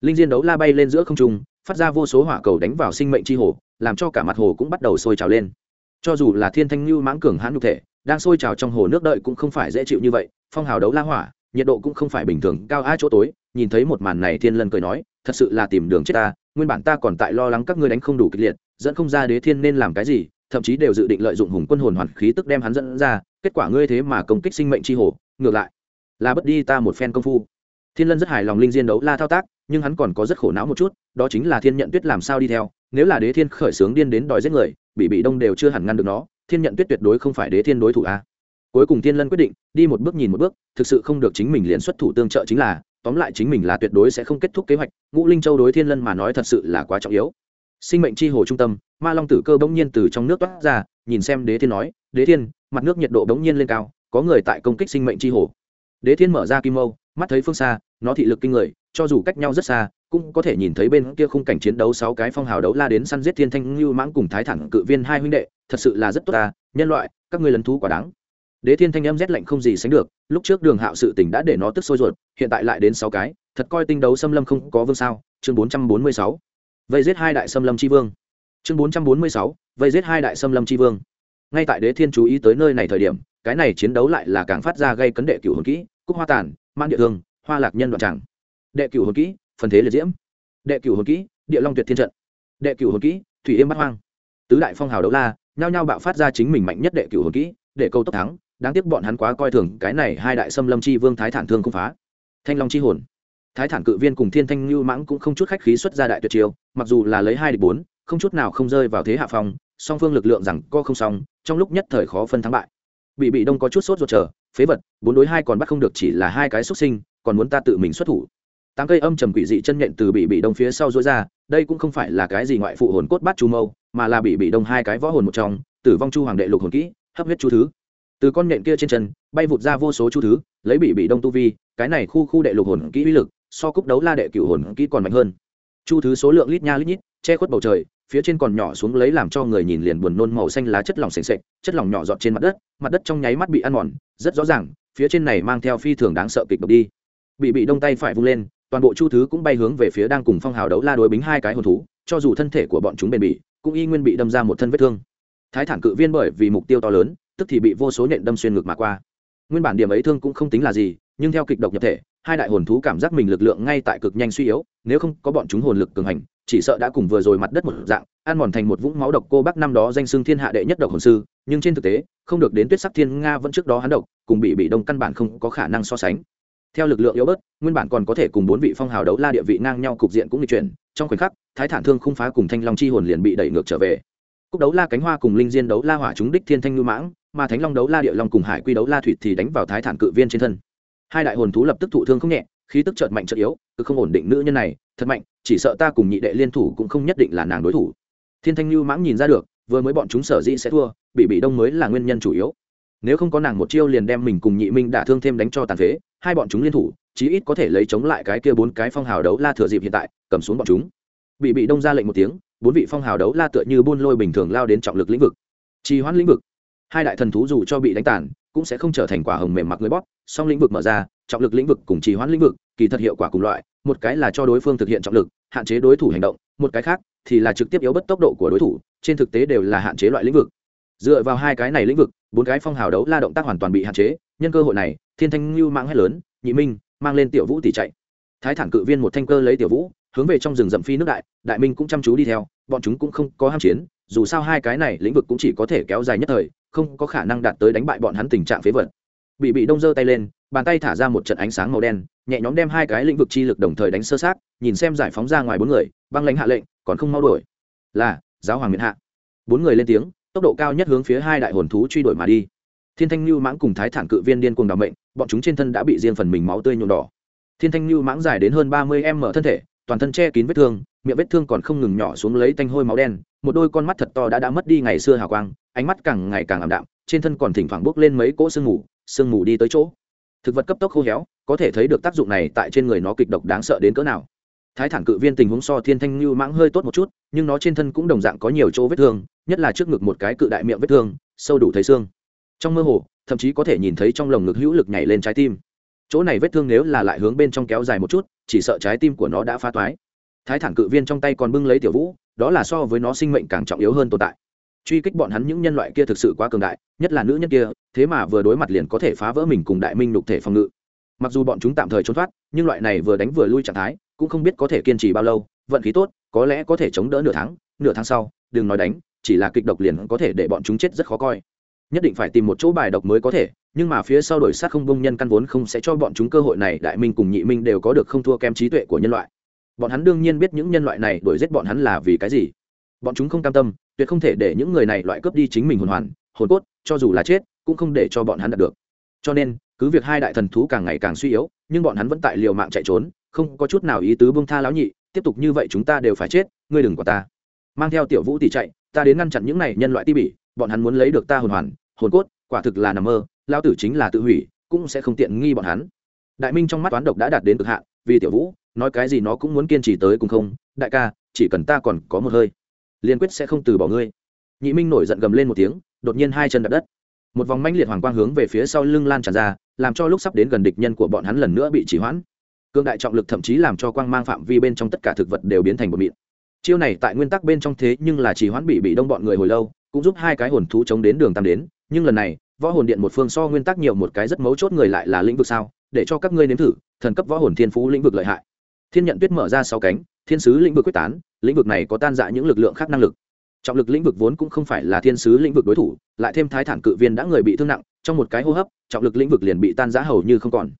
Linh diên đấu la bay lên giữa không trung, phát ra vô số hỏa cầu đánh vào sinh mệnh chi hồ, làm cho cả mặt hồ cũng bắt đầu sôi trào lên. Cho dù là thiên thanh lưu mãng cường hãn nhục thể, đang sôi trào trong hồ nước đợi cũng không phải dễ chịu như vậy, phong hào đấu la hỏa, nhiệt độ cũng không phải bình thường, cao a chỗ tối nhìn thấy một màn này thiên lân cười nói, thật sự là tìm đường chết ta, nguyên bản ta còn tại lo lắng các ngươi đánh không đủ kịch liệt, dẫn không ra đế thiên nên làm cái gì, thậm chí đều dự định lợi dụng hùng quân hồn hoàn khí tức đem hắn dẫn ra, kết quả ngươi thế mà công kích sinh mệnh chi hồ, ngược lại, là bất đi ta một phen công phu. Thiên lân rất hài lòng linh diên đấu la thao tác, nhưng hắn còn có rất khổ não một chút, đó chính là thiên nhận tuyết làm sao đi theo, nếu là đế thiên khởi xướng điên đến đòi giết người, bị bị đông đều chưa hẳn ngăn được nó, thiên nhận tuyết tuyệt đối không phải đế thiên đối thủ a. Cuối cùng thiên lân quyết định, đi một bước nhìn một bước, thực sự không được chính mình liền xuất thủ tương trợ chính là tóm lại chính mình là tuyệt đối sẽ không kết thúc kế hoạch, ngũ linh châu đối thiên lân mà nói thật sự là quá trọng yếu. Sinh mệnh chi hồ trung tâm, ma long tử cơ bỗng nhiên từ trong nước toát ra, nhìn xem đế thiên nói, đế thiên, mặt nước nhiệt độ bỗng nhiên lên cao, có người tại công kích sinh mệnh chi hồ. Đế thiên mở ra kim mâu, mắt thấy phương xa, nó thị lực kinh người, cho dù cách nhau rất xa, cũng có thể nhìn thấy bên kia khung cảnh chiến đấu sáu cái phong hào đấu la đến săn giết thiên thanh ngưu mãng cùng thái thẳng cự viên hai huynh đệ, thật sự là rất tốt ta, nhân loại, các ngươi lần thú quả đáng đế thiên thanh âm rét lạnh không gì sánh được, lúc trước đường hạo sự tỉnh đã để nó tức sôi ruột, hiện tại lại đến sáu cái, thật coi tinh đấu xâm lâm không có vương sao, chương bốn trăm bốn mươi sáu. Vây giết hai đại xâm lâm tri vương. Chương bốn trăm bốn mươi sáu, vây giết hai đại xâm lâm tri vương. Ngay tại đế thiên chú ý tới nơi này thời điểm, cái này chiến đấu lại là càng phát ra gây cấn đệ cửu hồn kỹ, cúc hoa tàn man địa thương, hoa lạc nhân đoạn tràng. Đệ cửu hồn kỹ, phần thế liệt diễm. Đệ cửu hồn kỹ, địa long tuyệt thiên trận. Đệ cửu hồn kỹ, thủy yêm bắt hoang. Tứ đại phong hào đấu la, nhao nhao bạo phát ra chính mình mạnh nhất đệ cửu hồn kỹ, để câu tốc thắng đáng tiếc bọn hắn quá coi thường cái này hai đại xâm lâm chi vương thái thản thương không phá. Thanh long chi hồn. Thái thản cự viên cùng thiên thanh lưu mãng cũng không chút khách khí xuất ra đại tuyệt chiêu, mặc dù là lấy hai địch bốn, không chút nào không rơi vào thế hạ phong, song phương lực lượng rằng co không xong, trong lúc nhất thời khó phân thắng bại. Bị bị đông có chút sốt ruột chờ, phế vật, bốn đối hai còn bắt không được chỉ là hai cái xuất sinh, còn muốn ta tự mình xuất thủ. Tám cây âm trầm quỷ dị chân nhện từ bị bị đông phía sau rối ra, đây cũng không phải là cái gì ngoại phụ hồn cốt bát chu mâu, mà là bị bị đông hai cái võ hồn một trong, tử vong chu hoàng đệ lục hồn kỹ, hấp huyết chu thứ từ con nhện kia trên chân, bay vụt ra vô số chu thứ, lấy bị bị đông tu vi, cái này khu khu đệ lục hồn kỹ uy lực, so cúc đấu la đệ cựu hồn kỹ còn mạnh hơn. Chu thứ số lượng lít nha lít nhít, che khuất bầu trời, phía trên còn nhỏ xuống lấy làm cho người nhìn liền buồn nôn màu xanh lá chất lỏng s ề n s ệ c chất lỏng nhỏ giọt trên mặt đất mặt đất trong nháy mắt bị ăn mòn, rất rõ ràng, phía trên này mang theo phi thường đáng sợ kịch độc đi. Bị bị đông tay phải vung lên, toàn bộ chu thứ cũng bay hướng về phía đang cùng phong hào đấu la đối bính hai cái hồn thú, cho dù thân thể của bọn chúng bền bỉ, cũng y nguyên bị đâm ra một thân vết thương. Thái thản cự viên bởi vì mục tiêu to lớn tức thì bị vô số nhện đâm xuyên ngực mà qua. Nguyên bản điểm ấy thương cũng không tính là gì, nhưng theo kịch độc nhập thể, hai đại hồn thú cảm giác mình lực lượng ngay tại cực nhanh suy yếu, nếu không có bọn chúng hồn lực cường hành, chỉ sợ đã cùng vừa rồi mặt đất một dạng, ăn mòn thành một vũng máu độc cô bác năm đó danh xưng thiên hạ đệ nhất độc hồn sư, nhưng trên thực tế, không được đến tuyết sắc thiên nga vẫn trước đó hắn độc, cùng bị bị đông căn bản không có khả năng so sánh. Theo lực lượng yếu bớt, nguyên bản còn có thể cùng bốn vị phong hào đấu la địa vị ngang nhau cục diện cũng bị chuyển, trong khoảnh khắc, thái thản thương không phá cùng thanh long chi hồn liền bị đẩy ngược trở về. Cúc đấu la cánh hoa cùng linh diên đấu la hỏa chúng đích thiên thanh ngư mãng mà thánh long đấu la địa long cùng hải quy đấu la thủy thì đánh vào thái thản cự viên trên thân. Hai đại hồn thú lập tức thụ thương không nhẹ, khí tức chợt mạnh chợt yếu, cứ không ổn định nữ nhân này, thật mạnh, chỉ sợ ta cùng nhị đệ liên thủ cũng không nhất định là nàng đối thủ. Thiên thanh lưu mãng nhìn ra được, vừa mới bọn chúng sở dĩ sẽ thua, bị bị đông mới là nguyên nhân chủ yếu. Nếu không có nàng một chiêu liền đem mình cùng nhị minh đả thương thêm đánh cho tàn phế, hai bọn chúng liên thủ, chí ít có thể lấy chống lại cái kia bốn cái phong hào đấu la thừa dịp hiện tại, cầm xuống bọn chúng. Bị bị đông ra lệnh một tiếng, bốn vị phong hào đấu la tựa như buôn lôi bình thường lao đến trọng lực lĩnh vực. Trì hoãn lĩnh vực hai đại thần thú dù cho bị đánh tàn, cũng sẽ không trở thành quả hồng mềm mặc người bóp, song lĩnh vực mở ra, trọng lực lĩnh vực cùng trì hoãn lĩnh vực, kỳ thật hiệu quả cùng loại, một cái là cho đối phương thực hiện trọng lực, hạn chế đối thủ hành động, một cái khác thì là trực tiếp yếu bất tốc độ của đối thủ, trên thực tế đều là hạn chế loại lĩnh vực. Dựa vào hai cái này lĩnh vực, bốn cái phong hào đấu la động tác hoàn toàn bị hạn chế, nhân cơ hội này, thiên thanh lưu mạng hét lớn, nhị minh, mang lên tiểu vũ tỷ chạy. Thái thản cự viên một thanh cơ lấy tiểu vũ, hướng về trong rừng rậm phi nước đại đại minh cũng chăm chú đi theo, bọn chúng cũng không có ham chiến, dù sao hai cái này lĩnh vực cũng chỉ có thể kéo dài nhất thời không có khả năng đạt tới đánh bại bọn hắn tình trạng phế vật. Bị bị đông giơ tay lên, bàn tay thả ra một trận ánh sáng màu đen, nhẹ nhóm đem hai cái lĩnh vực chi lực đồng thời đánh sơ sát, nhìn xem giải phóng ra ngoài bốn người, băng lãnh hạ lệnh, còn không mau đuổi. Là, giáo hoàng miền hạ. Bốn người lên tiếng, tốc độ cao nhất hướng phía hai đại hồn thú truy đuổi mà đi. Thiên thanh lưu mãng cùng thái thản cự viên điên cuồng đ mệnh, bọn chúng trên thân đã bị riêng phần mình máu tươi nhuộm đỏ. Thiên thanh lưu mãng dài đến hơn ba mươi m thân thể, toàn thân che kín vết thương miệng vết thương còn không ngừng nhỏ xuống lấy tanh hôi máu đen, một đôi con mắt thật to đã đã mất đi ngày xưa hào quang, ánh mắt càng ngày càng ảm đạm, trên thân còn thỉnh thoảng bốc lên mấy cỗ sương mù sương mù đi tới chỗ. Thực vật cấp tốc khô héo, có thể thấy được tác dụng này tại trên người nó kịch độc đáng sợ đến cỡ nào. Thái thản cự viên tình huống so thiên thanh như mãng hơi tốt một chút, nhưng nó trên thân cũng đồng dạng có nhiều chỗ vết thương, nhất là trước ngực một cái cự đại miệng vết thương, sâu đủ thấy xương. Trong mơ hồ, thậm chí có thể nhìn thấy trong lồng ngực hữu lực nhảy lên trái tim. Chỗ này vết thương nếu là lại hướng bên trong kéo dài một chút, chỉ sợ trái tim của nó đã phá toái thái thản cự viên trong tay còn bưng lấy tiểu vũ, đó là so với nó sinh mệnh càng trọng yếu hơn tồn tại. Truy kích bọn hắn những nhân loại kia thực sự quá cường đại, nhất là nữ nhân kia, thế mà vừa đối mặt liền có thể phá vỡ mình cùng đại minh đục thể phòng ngự. Mặc dù bọn chúng tạm thời trốn thoát, nhưng loại này vừa đánh vừa lui trạng thái, cũng không biết có thể kiên trì bao lâu, vận khí tốt, có lẽ có thể chống đỡ nửa tháng nửa tháng sau, đừng nói đánh, chỉ là kịch độc liền có thể để bọn chúng chết rất khó coi. Nhất định phải tìm một chỗ bài độc mới có thể, nhưng mà phía sau đổi sát không bông nhân căn vốn không sẽ cho bọn chúng cơ hội này, đại minh cùng nhị minh đều có được không thua kém trí tuệ của nhân loại bọn hắn đương nhiên biết những nhân loại này đuổi giết bọn hắn là vì cái gì. Bọn chúng không cam tâm, tuyệt không thể để những người này loại cướp đi chính mình hồn hoàn, hồn cốt, cho dù là chết, cũng không để cho bọn hắn đạt được. Cho nên, cứ việc hai đại thần thú càng ngày càng suy yếu, nhưng bọn hắn vẫn tại liều mạng chạy trốn, không có chút nào ý tứ bông tha lão nhị, tiếp tục như vậy chúng ta đều phải chết, ngươi đừng của ta. Mang theo tiểu vũ tỷ chạy, ta đến ngăn chặn những này nhân loại ti bỉ, bọn hắn muốn lấy được ta hồn hoàn, hồn cốt, quả thực là nằm mơ lao tử chính là tự hủy, cũng sẽ không tiện nghi bọn hắn. Đại minh trong mắt toán độc đã đạt đến cực hạn, vì tiểu vũ nói cái gì nó cũng muốn kiên trì tới cùng không, đại ca, chỉ cần ta còn có một hơi, liên quyết sẽ không từ bỏ ngươi. Nhị minh nổi giận gầm lên một tiếng, đột nhiên hai chân đập đất. Một vòng manh liệt hoàng quang hướng về phía sau lưng lan tràn ra, làm cho lúc sắp đến gần địch nhân của bọn hắn lần nữa bị chỉ hoãn. Cương đại trọng lực thậm chí làm cho quang mang phạm vi bên trong tất cả thực vật đều biến thành bột mịn. Chiêu này tại nguyên tắc bên trong thế nhưng là chỉ hoãn bị bị đông bọn người hồi lâu, cũng giúp hai cái hồn thú chống đến đường tam đến, nhưng lần này, võ hồn điện một phương so nguyên tắc nhiều một cái rất mấu chốt người lại là lĩnh vực sao, để cho các ngươi nếm thử, thần cấp võ hồn thiên phú lĩnh vực lợi hại thiên nhận tuyết mở ra sáu cánh, thiên sứ lĩnh vực quyết tán, lĩnh vực này có tan dạ những lực lượng khác năng lực. Trọng lực lĩnh vực vốn cũng không phải là thiên sứ lĩnh vực đối thủ, lại thêm thái thản cự viên đã người bị thương nặng, trong một cái hô hấp, trọng lực lĩnh vực liền bị tan giã hầu như không còn.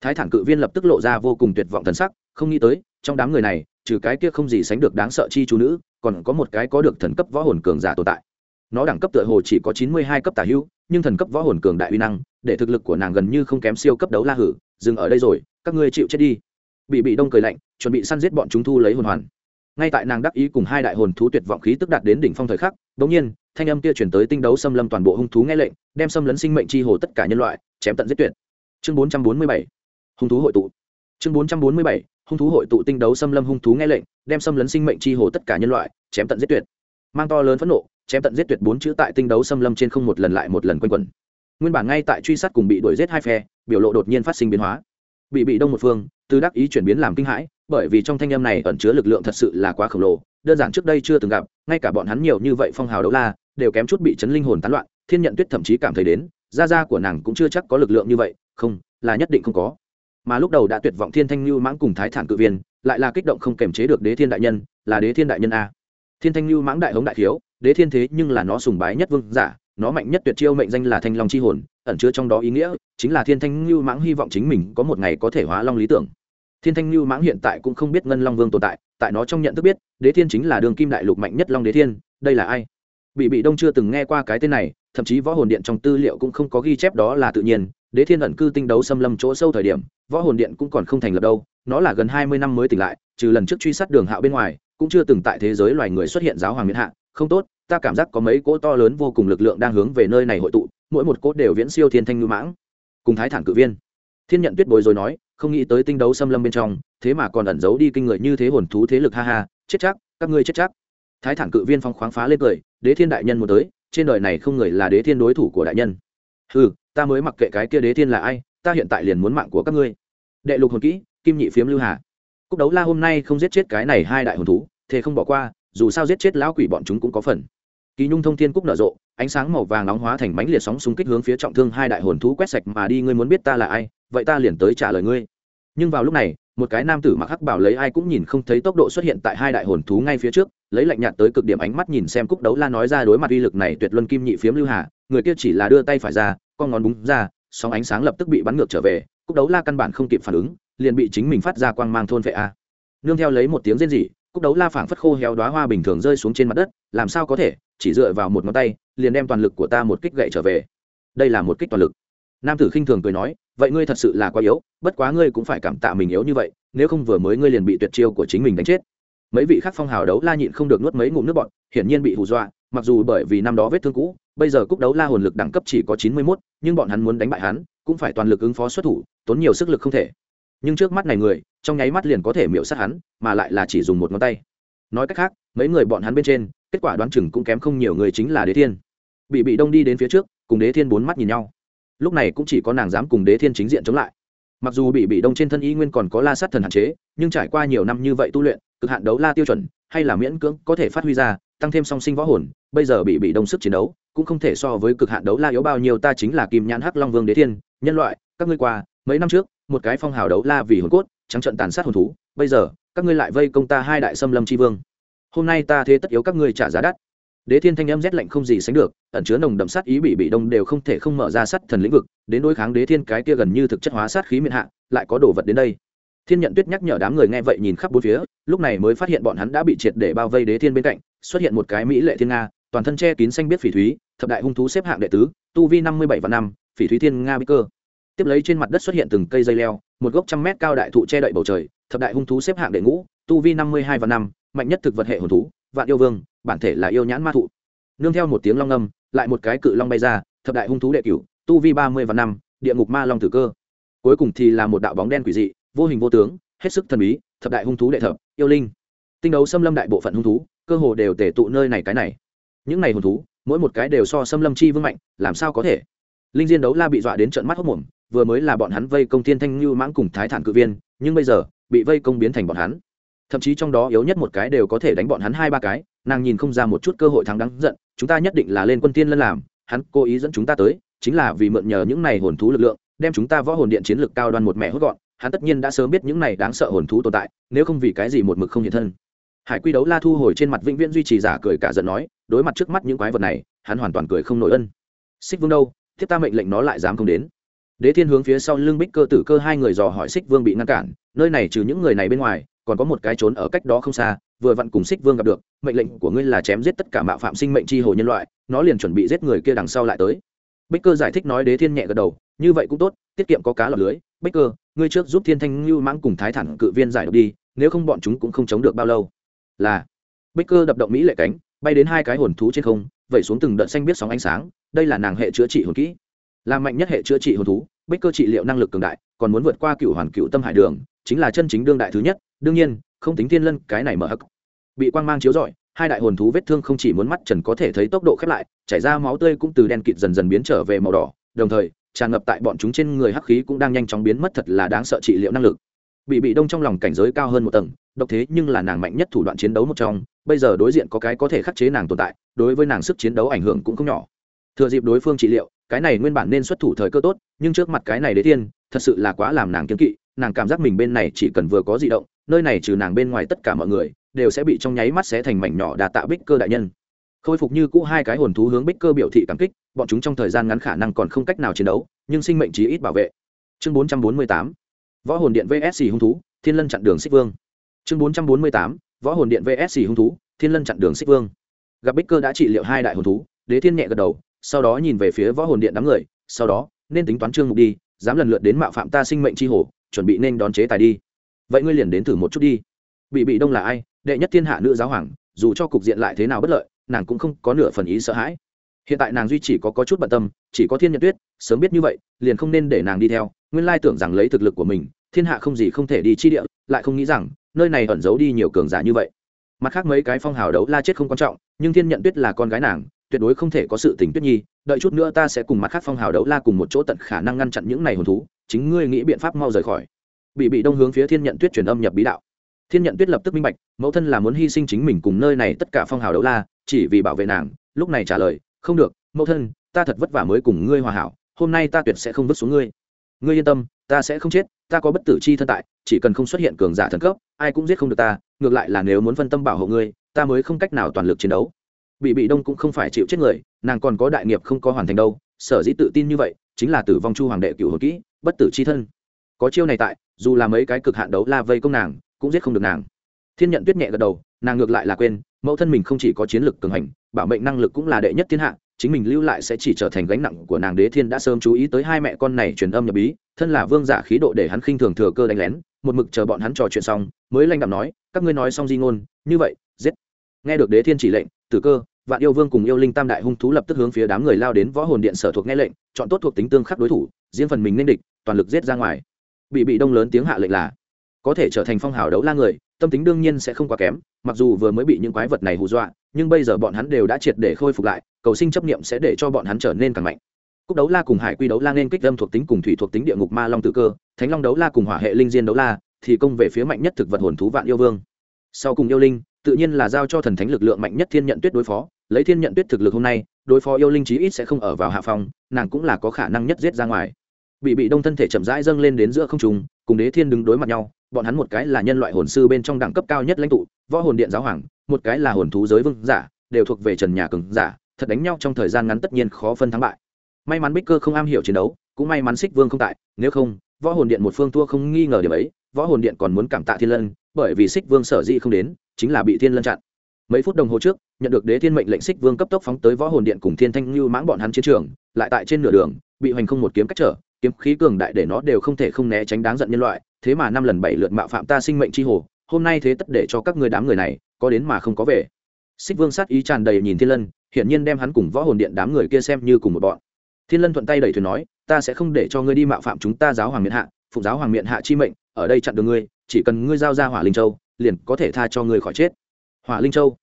Thái thản cự viên lập tức lộ ra vô cùng tuyệt vọng thần sắc, không nghĩ tới, trong đám người này, trừ cái kia không gì sánh được đáng sợ chi chú nữ, còn có một cái có được thần cấp võ hồn cường giả tồn tại. Nó đẳng cấp tựa hồ chỉ có chín mươi hai cấp tả hữu, nhưng thần cấp võ hồn cường đại uy năng, để thực lực của nàng gần như không kém siêu cấp đấu la hử, dừng ở đây rồi, các ngươi chịu chết đi bị bị đông cười lạnh, chuẩn bị săn giết bọn chúng thu lấy hồn hoàn. Ngay tại nàng đắc ý cùng hai đại hồn thú tuyệt vọng khí tức đạt đến đỉnh phong thời khắc bỗng nhiên, thanh âm kia chuyển tới tinh đấu xâm lâm toàn bộ hung thú nghe lệnh, đem xâm lấn sinh mệnh chi hồ tất cả nhân loại, chém tận giết tuyệt. Chương bốn trăm bốn mươi bảy, hung thú hội tụ. Chương bốn trăm bốn mươi bảy, hung thú hội tụ tinh đấu xâm lâm hung thú nghe lệnh, đem xâm lấn sinh mệnh chi hồ tất cả nhân loại, chém tận giết tuyệt. Mang to lớn phẫn nộ, chém tận giết tuyệt bốn chữ tại tinh đấu xâm lâm trên không một lần lại một lần quanh quẩn. Nguyên bản ngay tại truy sát cùng bị đuổi giết hai phe, biểu lộ đột nhiên phát sinh biến hóa bị bị đông một phương, từ đắc ý chuyển biến làm kinh hãi, bởi vì trong thanh âm này ẩn chứa lực lượng thật sự là quá khổng lồ, đơn giản trước đây chưa từng gặp, ngay cả bọn hắn nhiều như vậy phong hào đấu la, đều kém chút bị chấn linh hồn tán loạn, thiên nhận tuyết thậm chí cảm thấy đến, gia gia của nàng cũng chưa chắc có lực lượng như vậy, không, là nhất định không có. Mà lúc đầu đã tuyệt vọng thiên thanh lưu mãng cùng thái thản cự viên, lại là kích động không kềm chế được đế thiên đại nhân, là đế thiên đại nhân a. Thiên thanh lưu mãng đại hống đại thiếu, đế thiên thế nhưng là nó sùng bái nhất vương giả nó mạnh nhất tuyệt chiêu mệnh danh là thanh long chi hồn, ẩn chứa trong đó ý nghĩa, chính là thiên thanh lưu mãng hy vọng chính mình có một ngày có thể hóa long lý tưởng. Thiên thanh lưu mãng hiện tại cũng không biết ngân long vương tồn tại tại nó trong nhận thức biết, đế thiên chính là đường kim đại lục mạnh nhất long đế thiên, đây là ai? Bị bị đông chưa từng nghe qua cái tên này, thậm chí võ hồn điện trong tư liệu cũng không có ghi chép đó là tự nhiên, đế thiên ẩn cư tinh đấu xâm lâm chỗ sâu thời điểm, võ hồn điện cũng còn không thành lập đâu, nó là gần hai mươi năm mới tỉnh lại, trừ lần trước truy sát đường hạo bên ngoài, cũng chưa từng tại thế giới loài người xuất hiện giáo hoàng miễn hạ, không tốt ta cảm giác có mấy cỗ to lớn vô cùng lực lượng đang hướng về nơi này hội tụ, mỗi một cốt đều viễn siêu thiên thanh ngư mãng. Cùng thái thản cự viên. Thiên nhận tuyết bồi rồi nói, không nghĩ tới tinh đấu xâm lâm bên trong, thế mà còn ẩn giấu đi kinh người như thế hồn thú thế lực, ha ha, chết chắc, các ngươi chết chắc. Thái thản cự viên phong khoáng phá lên cười, đế thiên đại nhân một tới, trên đời này không người là đế thiên đối thủ của đại nhân. Ừ ta mới mặc kệ cái kia đế thiên là ai, ta hiện tại liền muốn mạng của các ngươi. Đệ lục hồn kỹ, kim nhị phiếm lưu hà. Cúc đấu la hôm nay không giết chết cái này hai đại hồn thú, thế không bỏ qua dù sao giết chết lão quỷ bọn chúng cũng có phần. Kỳ nhung thông thiên cúc nở rộ, ánh sáng màu vàng nóng hóa thành mánh liệt sóng xung kích hướng phía trọng thương hai đại hồn thú quét sạch mà đi, ngươi muốn biết ta là ai, vậy ta liền tới trả lời ngươi. Nhưng vào lúc này, một cái nam tử mặc hắc bảo lấy ai cũng nhìn không thấy tốc độ xuất hiện tại hai đại hồn thú ngay phía trước, lấy lạnh nhạt tới cực điểm ánh mắt nhìn xem cúc đấu la nói ra đối mặt uy lực này tuyệt luân kim nhị phiếm lưu hà, người kia chỉ là đưa tay phải ra, con ngón búng ra, sóng ánh sáng lập tức bị bắn ngược trở về, cúc đấu la căn bản không kịp phản ứng, liền bị chính mình phát ra quang mang thôn vệ a. Nương theo lấy một tiếng rên rỉ cúc đấu la phảng phất khô héo đoá hoa bình thường rơi xuống trên mặt đất, làm sao có thể, chỉ dựa vào một ngón tay, liền đem toàn lực của ta một kích gậy trở về. Đây là một kích toàn lực. Nam tử khinh thường cười nói, vậy ngươi thật sự là quá yếu, bất quá ngươi cũng phải cảm tạ mình yếu như vậy, nếu không vừa mới ngươi liền bị tuyệt chiêu của chính mình đánh chết. Mấy vị khác phong hào đấu la nhịn không được nuốt mấy ngụm nước bọn hiển nhiên bị hù dọa, mặc dù bởi vì năm đó vết thương cũ, bây giờ cúc đấu la hồn lực đẳng cấp chỉ có chín mươi mốt, nhưng bọn hắn muốn đánh bại hắn, cũng phải toàn lực ứng phó xuất thủ, tốn nhiều sức lực không thể. Nhưng trước mắt này người trong nháy mắt liền có thể miễu sát hắn, mà lại là chỉ dùng một ngón tay. Nói cách khác, mấy người bọn hắn bên trên, kết quả đoán chừng cũng kém không nhiều người chính là đế thiên. Bị bị đông đi đến phía trước, cùng đế thiên bốn mắt nhìn nhau. Lúc này cũng chỉ có nàng dám cùng đế thiên chính diện chống lại. Mặc dù bị bị đông trên thân y nguyên còn có la sát thần hạn chế, nhưng trải qua nhiều năm như vậy tu luyện, cực hạn đấu la tiêu chuẩn, hay là miễn cưỡng có thể phát huy ra, tăng thêm song sinh võ hồn, bây giờ bị bị đông sức chiến đấu, cũng không thể so với cực hạn đấu la yếu bao nhiêu, ta chính là kim nhãn hắc long vương đế thiên, nhân loại, các ngươi qua, mấy năm trước, một cái phong hào đấu la vì hồn cốt trắng trận tàn sát hồn thú, bây giờ, các ngươi lại vây công ta hai đại xâm lâm tri vương. Hôm nay ta thế tất yếu các ngươi trả giá đắt. Đế thiên thanh âm rét lạnh không gì sánh được, ẩn chứa nồng đậm sát ý bị bị đông đều không thể không mở ra sát thần lĩnh vực, đến đối kháng đế thiên cái kia gần như thực chất hóa sát khí miền hạ, lại có đồ vật đến đây. Thiên nhận tuyết nhắc nhở đám người nghe vậy nhìn khắp bốn phía, lúc này mới phát hiện bọn hắn đã bị triệt để bao vây đế thiên bên cạnh, xuất hiện một cái mỹ lệ thiên nga, toàn thân che kín xanh biết phỉ thúy, thập đại hung thú xếp hạng đệ tứ, tu vi năm mươi bảy và năm, phỉ thúy thiên nga bích cơ tiếp lấy trên mặt đất xuất hiện từng cây dây leo một gốc trăm mét cao đại thụ che đậy bầu trời thập đại hung thú xếp hạng đệ ngũ tu vi năm mươi hai và năm mạnh nhất thực vật hệ hồn thú vạn yêu vương bản thể là yêu nhãn ma thụ. Nương theo một tiếng long âm, lại một cái cự long bay ra thập đại hung thú đệ cửu tu vi ba mươi và năm địa ngục ma long tử cơ. Cuối cùng thì là một đạo bóng đen quỷ dị vô hình vô tướng hết sức thần bí thập đại hung thú đệ thập yêu linh. Tinh đấu xâm lâm đại bộ phận hung thú cơ hồ đều tể tụ nơi này cái này. Những này hung thú mỗi một cái đều so xâm lâm chi vương mạnh làm sao có thể? Linh diên đấu la bị dọa đến trận mắt hốc mồm vừa mới là bọn hắn vây công thiên thanh lưu mãng cùng thái thản cự viên, nhưng bây giờ, bị vây công biến thành bọn hắn. Thậm chí trong đó yếu nhất một cái đều có thể đánh bọn hắn hai ba cái, nàng nhìn không ra một chút cơ hội thắng đáng giận, chúng ta nhất định là lên quân tiên lân làm, hắn cố ý dẫn chúng ta tới, chính là vì mượn nhờ những này hồn thú lực lượng, đem chúng ta võ hồn điện chiến lực cao đoan một mẹ hốt gọn, hắn tất nhiên đã sớm biết những này đáng sợ hồn thú tồn tại, nếu không vì cái gì một mực không hiện thân. Hải quy đấu la thu hồi trên mặt vĩnh viễn duy trì giả cười cả giận nói, đối mặt trước mắt những quái vật này, hắn hoàn toàn cười không nổi ân. Xích vương đâu thiếp ta mệnh lệnh nó lại dám không đến đế thiên hướng phía sau lưng bích cơ tử cơ hai người dò hỏi xích vương bị ngăn cản, nơi này trừ những người này bên ngoài, còn có một cái trốn ở cách đó không xa, vừa vặn cùng xích vương gặp được, mệnh lệnh của ngươi là chém giết tất cả mạo phạm sinh mệnh chi hồ nhân loại, nó liền chuẩn bị giết người kia đằng sau lại tới. Bích cơ giải thích nói đế thiên nhẹ gật đầu, như vậy cũng tốt, tiết kiệm có cá lọt lưới. Bích cơ, ngươi trước giúp thiên thanh lưu mãng cùng thái Thản cự viên giải độc đi, nếu không bọn chúng cũng không chống được bao lâu. Là. Bích cơ đập động mỹ lệ cánh, bay đến hai cái hồn thú trên không, vẩy xuống từng đợt xanh biết sóng ánh sáng, đây là nàng hệ chữa trị hồn kỹ. Là mạnh nhất hệ chữa trị hồn thú bích cơ trị liệu năng lực cường đại, còn muốn vượt qua cựu hoàn cựu tâm hải đường, chính là chân chính đương đại thứ nhất. Đương nhiên, không tính thiên lân, cái này mở hắc. Bị quang mang chiếu rọi, hai đại hồn thú vết thương không chỉ muốn mắt trần có thể thấy tốc độ khép lại, chảy ra máu tươi cũng từ đen kịt dần dần biến trở về màu đỏ. Đồng thời, tràn ngập tại bọn chúng trên người hắc khí cũng đang nhanh chóng biến mất thật là đáng sợ trị liệu năng lực. Bị bị đông trong lòng cảnh giới cao hơn một tầng, độc thế nhưng là nàng mạnh nhất thủ đoạn chiến đấu một trong, bây giờ đối diện có cái có thể khắc chế nàng tồn tại, đối với nàng sức chiến đấu ảnh hưởng cũng không nhỏ. Thừa dịp đối phương trị liệu cái này nguyên bản nên xuất thủ thời cơ tốt, nhưng trước mặt cái này đế thiên thật sự là quá làm nàng kiếm kỵ, nàng cảm giác mình bên này chỉ cần vừa có di động, nơi này trừ nàng bên ngoài tất cả mọi người, đều sẽ bị trong nháy mắt xé thành mảnh nhỏ đà tạ bích cơ đại nhân. Khôi phục như cũ hai cái hồn thú hướng bích cơ biểu thị cảm kích, bọn chúng trong thời gian ngắn khả năng còn không cách nào chiến đấu, nhưng sinh mệnh chí ít bảo vệ. Chương bốn trăm bốn mươi tám, võ hồn điện vsc hung thú, thiên lân chặn đường xích vương. Chương bốn trăm bốn mươi tám, võ hồn điện vsc hung thú, thiên lân chặn đường xích vương. Gặp bích cơ đã trị liệu hai đại hồn thú, đế thiên nhẹ gật đầu sau đó nhìn về phía võ hồn điện đám người sau đó nên tính toán trương mục đi dám lần lượt đến mạo phạm ta sinh mệnh chi hồ chuẩn bị nên đón chế tài đi. Vậy ngươi liền đến thử một chút đi. Bị bị đông là ai? Đệ nhất thiên hạ nữ giáo hoàng dù cho cục diện lại thế nào bất lợi nàng cũng không có nửa phần ý sợ hãi. Hiện tại nàng duy chỉ có, có chút bận tâm chỉ có thiên nhận tuyết sớm biết như vậy liền không nên để nàng đi theo. Nguyên lai tưởng rằng lấy thực lực của mình thiên hạ không gì không thể đi chi địa lại không nghĩ rằng nơi này ẩn giấu đi nhiều cường giả như vậy. Mặt khác mấy cái phong hào đấu la chết không quan trọng nhưng thiên nhận tuyết là con gái nàng tuyệt đối không thể có sự tình tuyết nhi, đợi chút nữa ta sẽ cùng mặt khác phong hào đấu la cùng một chỗ tận khả năng ngăn chặn những này hồn thú, chính ngươi nghĩ biện pháp mau rời khỏi. Bị bị đông hướng phía thiên nhận tuyết truyền âm nhập bí đạo. Thiên nhận tuyết lập tức minh bạch, mẫu thân là muốn hy sinh chính mình cùng nơi này tất cả phong hào đấu la, chỉ vì bảo vệ nàng, lúc này trả lời, không được, mẫu thân, ta thật vất vả mới cùng ngươi hòa hảo, hôm nay ta tuyệt sẽ không vứt xuống ngươi. Ngươi yên tâm, ta sẽ không chết, ta có bất tử chi thân tại, chỉ cần không xuất hiện cường giả thần cấp, ai cũng giết không được ta, ngược lại là nếu muốn phân tâm bảo hộ ngươi, ta mới không cách nào toàn lực chiến đấu bị bị đông cũng không phải chịu chết người, nàng còn có đại nghiệp không có hoàn thành đâu, sở dĩ tự tin như vậy, chính là tử vong chu hoàng đệ cựu hồi kỹ, bất tử chi thân. Có chiêu này tại, dù là mấy cái cực hạn đấu la vây công nàng, cũng giết không được nàng. Thiên nhận tuyết nhẹ gật đầu, nàng ngược lại là quên, mẫu thân mình không chỉ có chiến lược cường hành, bảo mệnh năng lực cũng là đệ nhất thiên hạ, chính mình lưu lại sẽ chỉ trở thành gánh nặng của nàng đế thiên đã sớm chú ý tới hai mẹ con này truyền âm nhập bí, thân là vương giả khí độ để hắn khinh thường thừa cơ đánh lén, một mực chờ bọn hắn trò chuyện xong, mới lanh đạm nói, các ngươi nói xong di ngôn, như vậy, giết. Nghe được đế thiên chỉ lệnh, tử cơ vạn yêu vương cùng yêu linh tam đại hung thú lập tức hướng phía đám người lao đến võ hồn điện sở thuộc nghe lệnh, chọn tốt thuộc tính tương khắc đối thủ, diễn phần mình nên địch, toàn lực giết ra ngoài. Bị bị đông lớn tiếng hạ lệnh là, có thể trở thành phong hào đấu la người, tâm tính đương nhiên sẽ không quá kém, mặc dù vừa mới bị những quái vật này hù dọa, nhưng bây giờ bọn hắn đều đã triệt để khôi phục lại, cầu sinh chấp niệm sẽ để cho bọn hắn trở nên càng mạnh. Cúc đấu la cùng hải quy đấu la nên kích âm thuộc tính cùng thủy thuộc tính địa ngục ma long tự cơ, thánh long đấu la cùng hỏa hệ linh diên đấu la, thì công về phía mạnh nhất thực vật hồn thú vạn yêu vương. Sau cùng yêu linh tự nhiên là giao cho thần thánh lực lượng mạnh nhất thiên nhận tuyết đối phó, lấy thiên nhận tuyết thực lực hôm nay, đối phó yêu linh chí ít sẽ không ở vào hạ phòng nàng cũng là có khả năng nhất giết ra ngoài. Bị bị đông thân thể chậm rãi dâng lên đến giữa không trung, cùng đế thiên đứng đối mặt nhau, bọn hắn một cái là nhân loại hồn sư bên trong đẳng cấp cao nhất lãnh tụ, võ hồn điện giáo hoàng, một cái là hồn thú giới vương giả, đều thuộc về trần nhà cường giả, thật đánh nhau trong thời gian ngắn tất nhiên khó phân thắng bại. May mắn bích cơ không am hiểu chiến đấu, cũng may mắn xích vương không tại, nếu không, võ hồn điện một phương thua không nghi ngờ điểm ấy, võ hồn điện còn muốn cảm tạ thiên lân, bởi vì xích vương sở dĩ không đến chính là bị thiên lân chặn. Mấy phút đồng hồ trước, nhận được đế thiên mệnh lệnh xích vương cấp tốc phóng tới võ hồn điện cùng thiên thanh Lưu mãng bọn hắn chiến trường, lại tại trên nửa đường, bị hoành không một kiếm cách trở, kiếm khí cường đại để nó đều không thể không né tránh đáng giận nhân loại, thế mà năm lần bảy lượt mạo phạm ta sinh mệnh chi hồ, hôm nay thế tất để cho các ngươi đám người này, có đến mà không có về. Xích vương sát ý tràn đầy nhìn thiên lân, hiển nhiên đem hắn cùng võ hồn điện đám người kia xem như cùng một bọn. Thiên lân thuận tay đẩy thuyền nói, ta sẽ không để cho ngươi đi mạo phạm chúng ta giáo hoàng miện hạ phụng giáo hoàng miện hạ chi mệnh, ở đây chặn đường ngươi, chỉ cần ngươi giao ra hỏa linh châu liền có thể tha cho ngươi khỏi chết. Hỏa linh châu.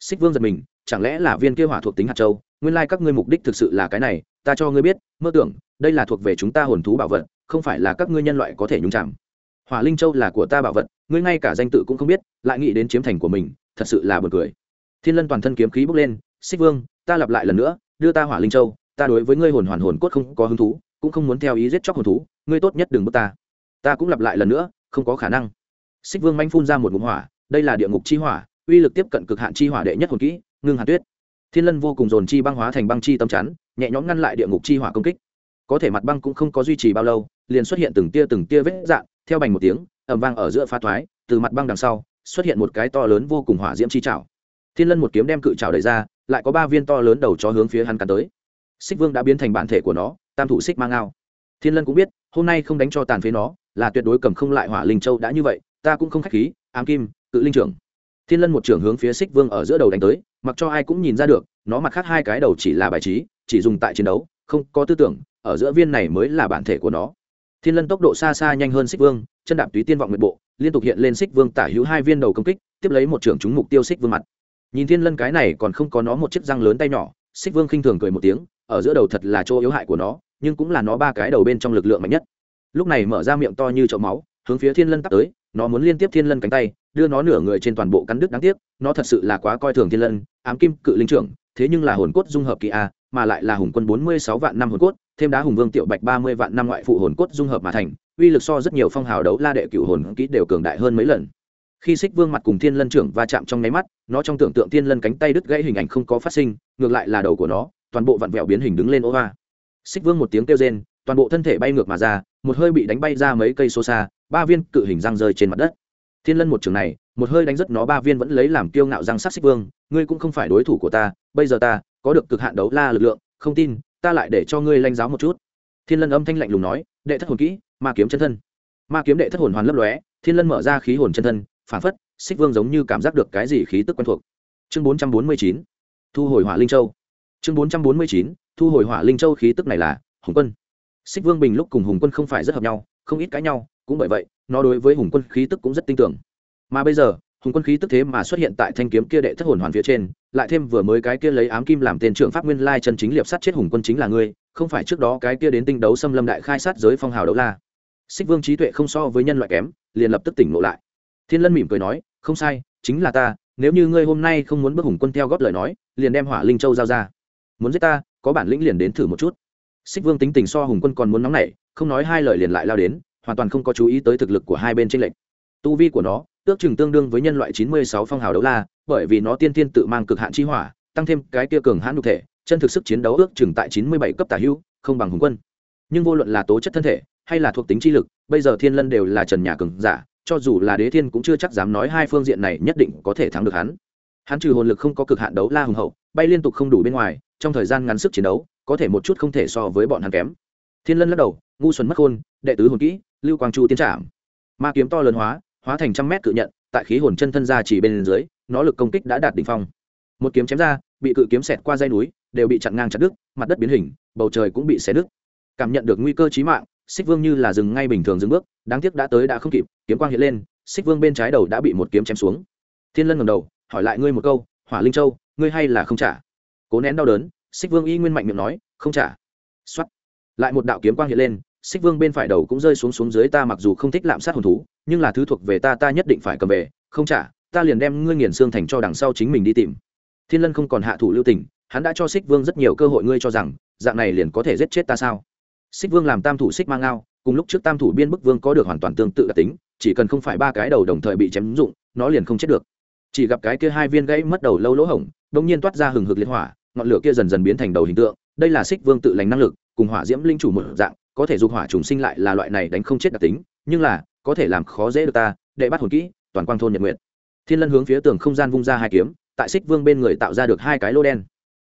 Xích vương giật mình, chẳng lẽ là viên kia hỏa thuộc tính hạt châu? Nguyên lai các ngươi mục đích thực sự là cái này, ta cho ngươi biết, mơ tưởng, đây là thuộc về chúng ta hồn thú bảo vật, không phải là các ngươi nhân loại có thể nhúng chạm hỏa linh châu là của ta bảo vật, ngươi ngay cả danh tự cũng không biết, lại nghĩ đến chiếm thành của mình, thật sự là buồn cười. Thiên lân toàn thân kiếm khí bốc lên, xích vương, ta lặp lại lần nữa, đưa ta hỏa linh châu, ta đối với ngươi hồn hoàn hồn cốt không có hứng thú, cũng không muốn theo ý giết chóc hồn thú, ngươi tốt nhất đừng bước ta. Ta cũng lặp lại lần nữa, không có khả năng xích vương manh phun ra một ngụm hỏa, đây là địa ngục chi hỏa, uy lực tiếp cận cực hạn chi hỏa đệ nhất hồn kỹ, ngưng hàn tuyết. Thiên lân vô cùng dồn chi băng hóa thành băng chi tâm chắn, nhẹ nhõm ngăn lại địa ngục chi hỏa công kích. Có thể mặt băng cũng không có duy trì bao lâu, liền xuất hiện từng tia từng tia vết dạn theo bành một tiếng ẩm vang ở giữa pha thoái, từ mặt băng đằng sau, xuất hiện một cái to lớn vô cùng hỏa diễm chi chảo. thiên lân một kiếm đem cự chảo đẩy ra, lại có ba viên to lớn đầu chó hướng phía hắn cắn tới. Xích vương đã biến thành bản thể của nó, tam thủ xích mang ao thiên lân cũng biết, hôm nay không đánh cho tàn phế nó, là tuyệt đối cầm không lại hỏa linh châu đã như vậy ta cũng không khách khí, ám kim, cự linh trưởng. Thiên lân một trưởng hướng phía xích vương ở giữa đầu đánh tới, mặc cho ai cũng nhìn ra được, nó mặt khác hai cái đầu chỉ là bài trí, chỉ dùng tại chiến đấu, không có tư tưởng, ở giữa viên này mới là bản thể của nó. Thiên lân tốc độ xa xa nhanh hơn xích vương, chân đạp túy tiên vọng nguyệt bộ, liên tục hiện lên xích vương tả hữu hai viên đầu công kích, tiếp lấy một trưởng trúng mục tiêu xích vương mặt. Nhìn thiên lân cái này còn không có nó một chiếc răng lớn tay nhỏ xích vương khinh thường cười một tiếng, ở giữa đầu thật là chỗ yếu hại của nó, nhưng cũng là nó ba cái đầu bên trong lực lượng mạnh nhất. Lúc này mở ra miệng to như chậu máu, hướng phía thiên lân tắt tới nó muốn liên tiếp thiên lân cánh tay, đưa nó nửa người trên toàn bộ cắn đứt đáng tiếc, nó thật sự là quá coi thường thiên lân, ám kim cự linh trưởng, thế nhưng là hồn cốt dung hợp kỳ a, mà lại là hùng quân bốn mươi sáu vạn năm hồn cốt, thêm đá hùng vương tiểu bạch ba mươi vạn năm ngoại phụ hồn cốt dung hợp mà thành, uy lực so rất nhiều phong hào đấu la đệ cựu hồn kỹ đều cường đại hơn mấy lần. Khi xích vương mặt cùng thiên lân trưởng va chạm trong nháy mắt, nó trong tưởng tượng thiên lân cánh tay đứt gãy hình ảnh không có phát sinh, ngược lại là đầu của nó, toàn bộ vặn vẹo biến hình đứng lên ô hoa. Xích vương một tiếng kêu rên, toàn bộ thân thể bay ngược mà ra, một hơi bị đánh bay ra mấy cây số xa ba viên cự hình răng rơi trên mặt đất. Thiên lân một trường này, một hơi đánh rất nó, ba viên vẫn lấy làm kiêu ngạo răng sắc xích vương, ngươi cũng không phải đối thủ của ta, bây giờ ta có được cực hạn đấu la lực lượng, không tin, ta lại để cho ngươi lanh giáo một chút. Thiên lân âm thanh lạnh lùng nói, đệ thất hồn kỹ, ma kiếm chân thân. Ma kiếm đệ thất hồn hoàn lấp lóe, thiên lân mở ra khí hồn chân thân, phản phất, xích vương giống như cảm giác được cái gì khí tức quen thuộc. Chương bốn trăm bốn mươi chín, thu hồi hỏa linh châu. Chương bốn trăm bốn mươi chín, thu hồi hỏa linh châu khí tức này là hùng quân. Xích vương bình lúc cùng hùng quân không phải rất hợp nhau, không ít cãi nhau cũng bởi vậy, nó đối với hùng quân khí tức cũng rất tin tưởng. Mà bây giờ, hùng quân khí tức thế mà xuất hiện tại thanh kiếm kia đệ thất hồn hoàn phía trên, lại thêm vừa mới cái kia lấy ám kim làm tên trưởng pháp nguyên lai chân chính liệp sát chết hùng quân chính là ngươi, không phải trước đó cái kia đến tinh đấu xâm lâm đại khai sát giới phong hào đấu la. Xích vương trí tuệ không so với nhân loại kém, liền lập tức tỉnh ngộ lại. Thiên lân mỉm cười nói, không sai, chính là ta, nếu như ngươi hôm nay không muốn bước hùng quân theo góp lời nói, liền đem hỏa linh châu giao ra. Muốn giết ta, có bản lĩnh liền đến thử một chút. Xích vương tính tình so hùng quân còn muốn nóng nảy, không nói hai lời liền lại lao đến hoàn toàn không có chú ý tới thực lực của hai bên trên lệnh tu vi của nó ước chừng tương đương với nhân loại chín mươi sáu phong hào đấu la, bởi vì nó tiên tiên tự mang cực hạn chi hỏa, tăng thêm cái kia cường hãn nhục thể, chân thực sức chiến đấu ước chừng tại chín mươi bảy cấp tả hữu không bằng hùng quân. Nhưng vô luận là tố chất thân thể hay là thuộc tính chi lực, bây giờ thiên lân đều là trần nhà cường giả, cho dù là đế thiên cũng chưa chắc dám nói hai phương diện này nhất định có thể thắng được hắn. Hắn trừ hồn lực không có cực hạn đấu la hùng hậu, bay liên tục không đủ bên ngoài, trong thời gian ngắn sức chiến đấu có thể một chút không thể so với bọn hắn kém. Thiên lân lắc đầu, ngu xuẩn mất khôn đệ tứ hồn kỹ lưu quang chu tiến trạm ma kiếm to lớn hóa hóa thành trăm mét cự nhận, tại khí hồn chân thân ra chỉ bên dưới, nó lực công kích đã đạt đỉnh phong. Một kiếm chém ra, bị cự kiếm xẹt qua dây núi, đều bị chặn ngang chặt đứt, mặt đất biến hình, bầu trời cũng bị xé đứt. Cảm nhận được nguy cơ chí mạng, xích vương như là dừng ngay bình thường dừng bước, đáng tiếc đã tới đã không kịp, kiếm quang hiện lên, xích vương bên trái đầu đã bị một kiếm chém xuống. Thiên lân ngầm đầu, hỏi lại ngươi một câu, hỏa linh châu, ngươi hay là không trả? Cố nén đau đớn, xích vương y nguyên mạnh miệng nói, không trả. X lại một đạo kiếm quang hiện lên xích vương bên phải đầu cũng rơi xuống xuống dưới ta mặc dù không thích lạm sát hồn thú, nhưng là thứ thuộc về ta ta nhất định phải cầm về. Không trả, ta liền đem ngươi nghiền xương thành cho đằng sau chính mình đi tìm. Thiên lân không còn hạ thủ lưu tình, hắn đã cho xích vương rất nhiều cơ hội ngươi cho rằng, dạng này liền có thể giết chết ta sao? Xích vương làm tam thủ xích mang ngao, cùng lúc trước tam thủ biên bức vương có được hoàn toàn tương tự đặc tính, chỉ cần không phải ba cái đầu đồng thời bị chém dụng, nó liền không chết được. Chỉ gặp cái kia hai viên gãy mất đầu lâu lỗ hổng đ nhiên toát ra hừng hực liên hỏa, ngọn lửa kia dần dần biến thành đầu hình tượng, đây là xích vương tự lành năng lực, cùng hỏa diễm linh chủ một dạng có thể dục hỏa trùng sinh lại là loại này đánh không chết đặc tính, nhưng là, có thể làm khó dễ được ta, đệ bắt hồn kỹ, toàn quang thôn nhật nguyện thiên lân hướng phía tường không gian vung ra hai kiếm, tại xích vương bên người tạo ra được hai cái lô đen.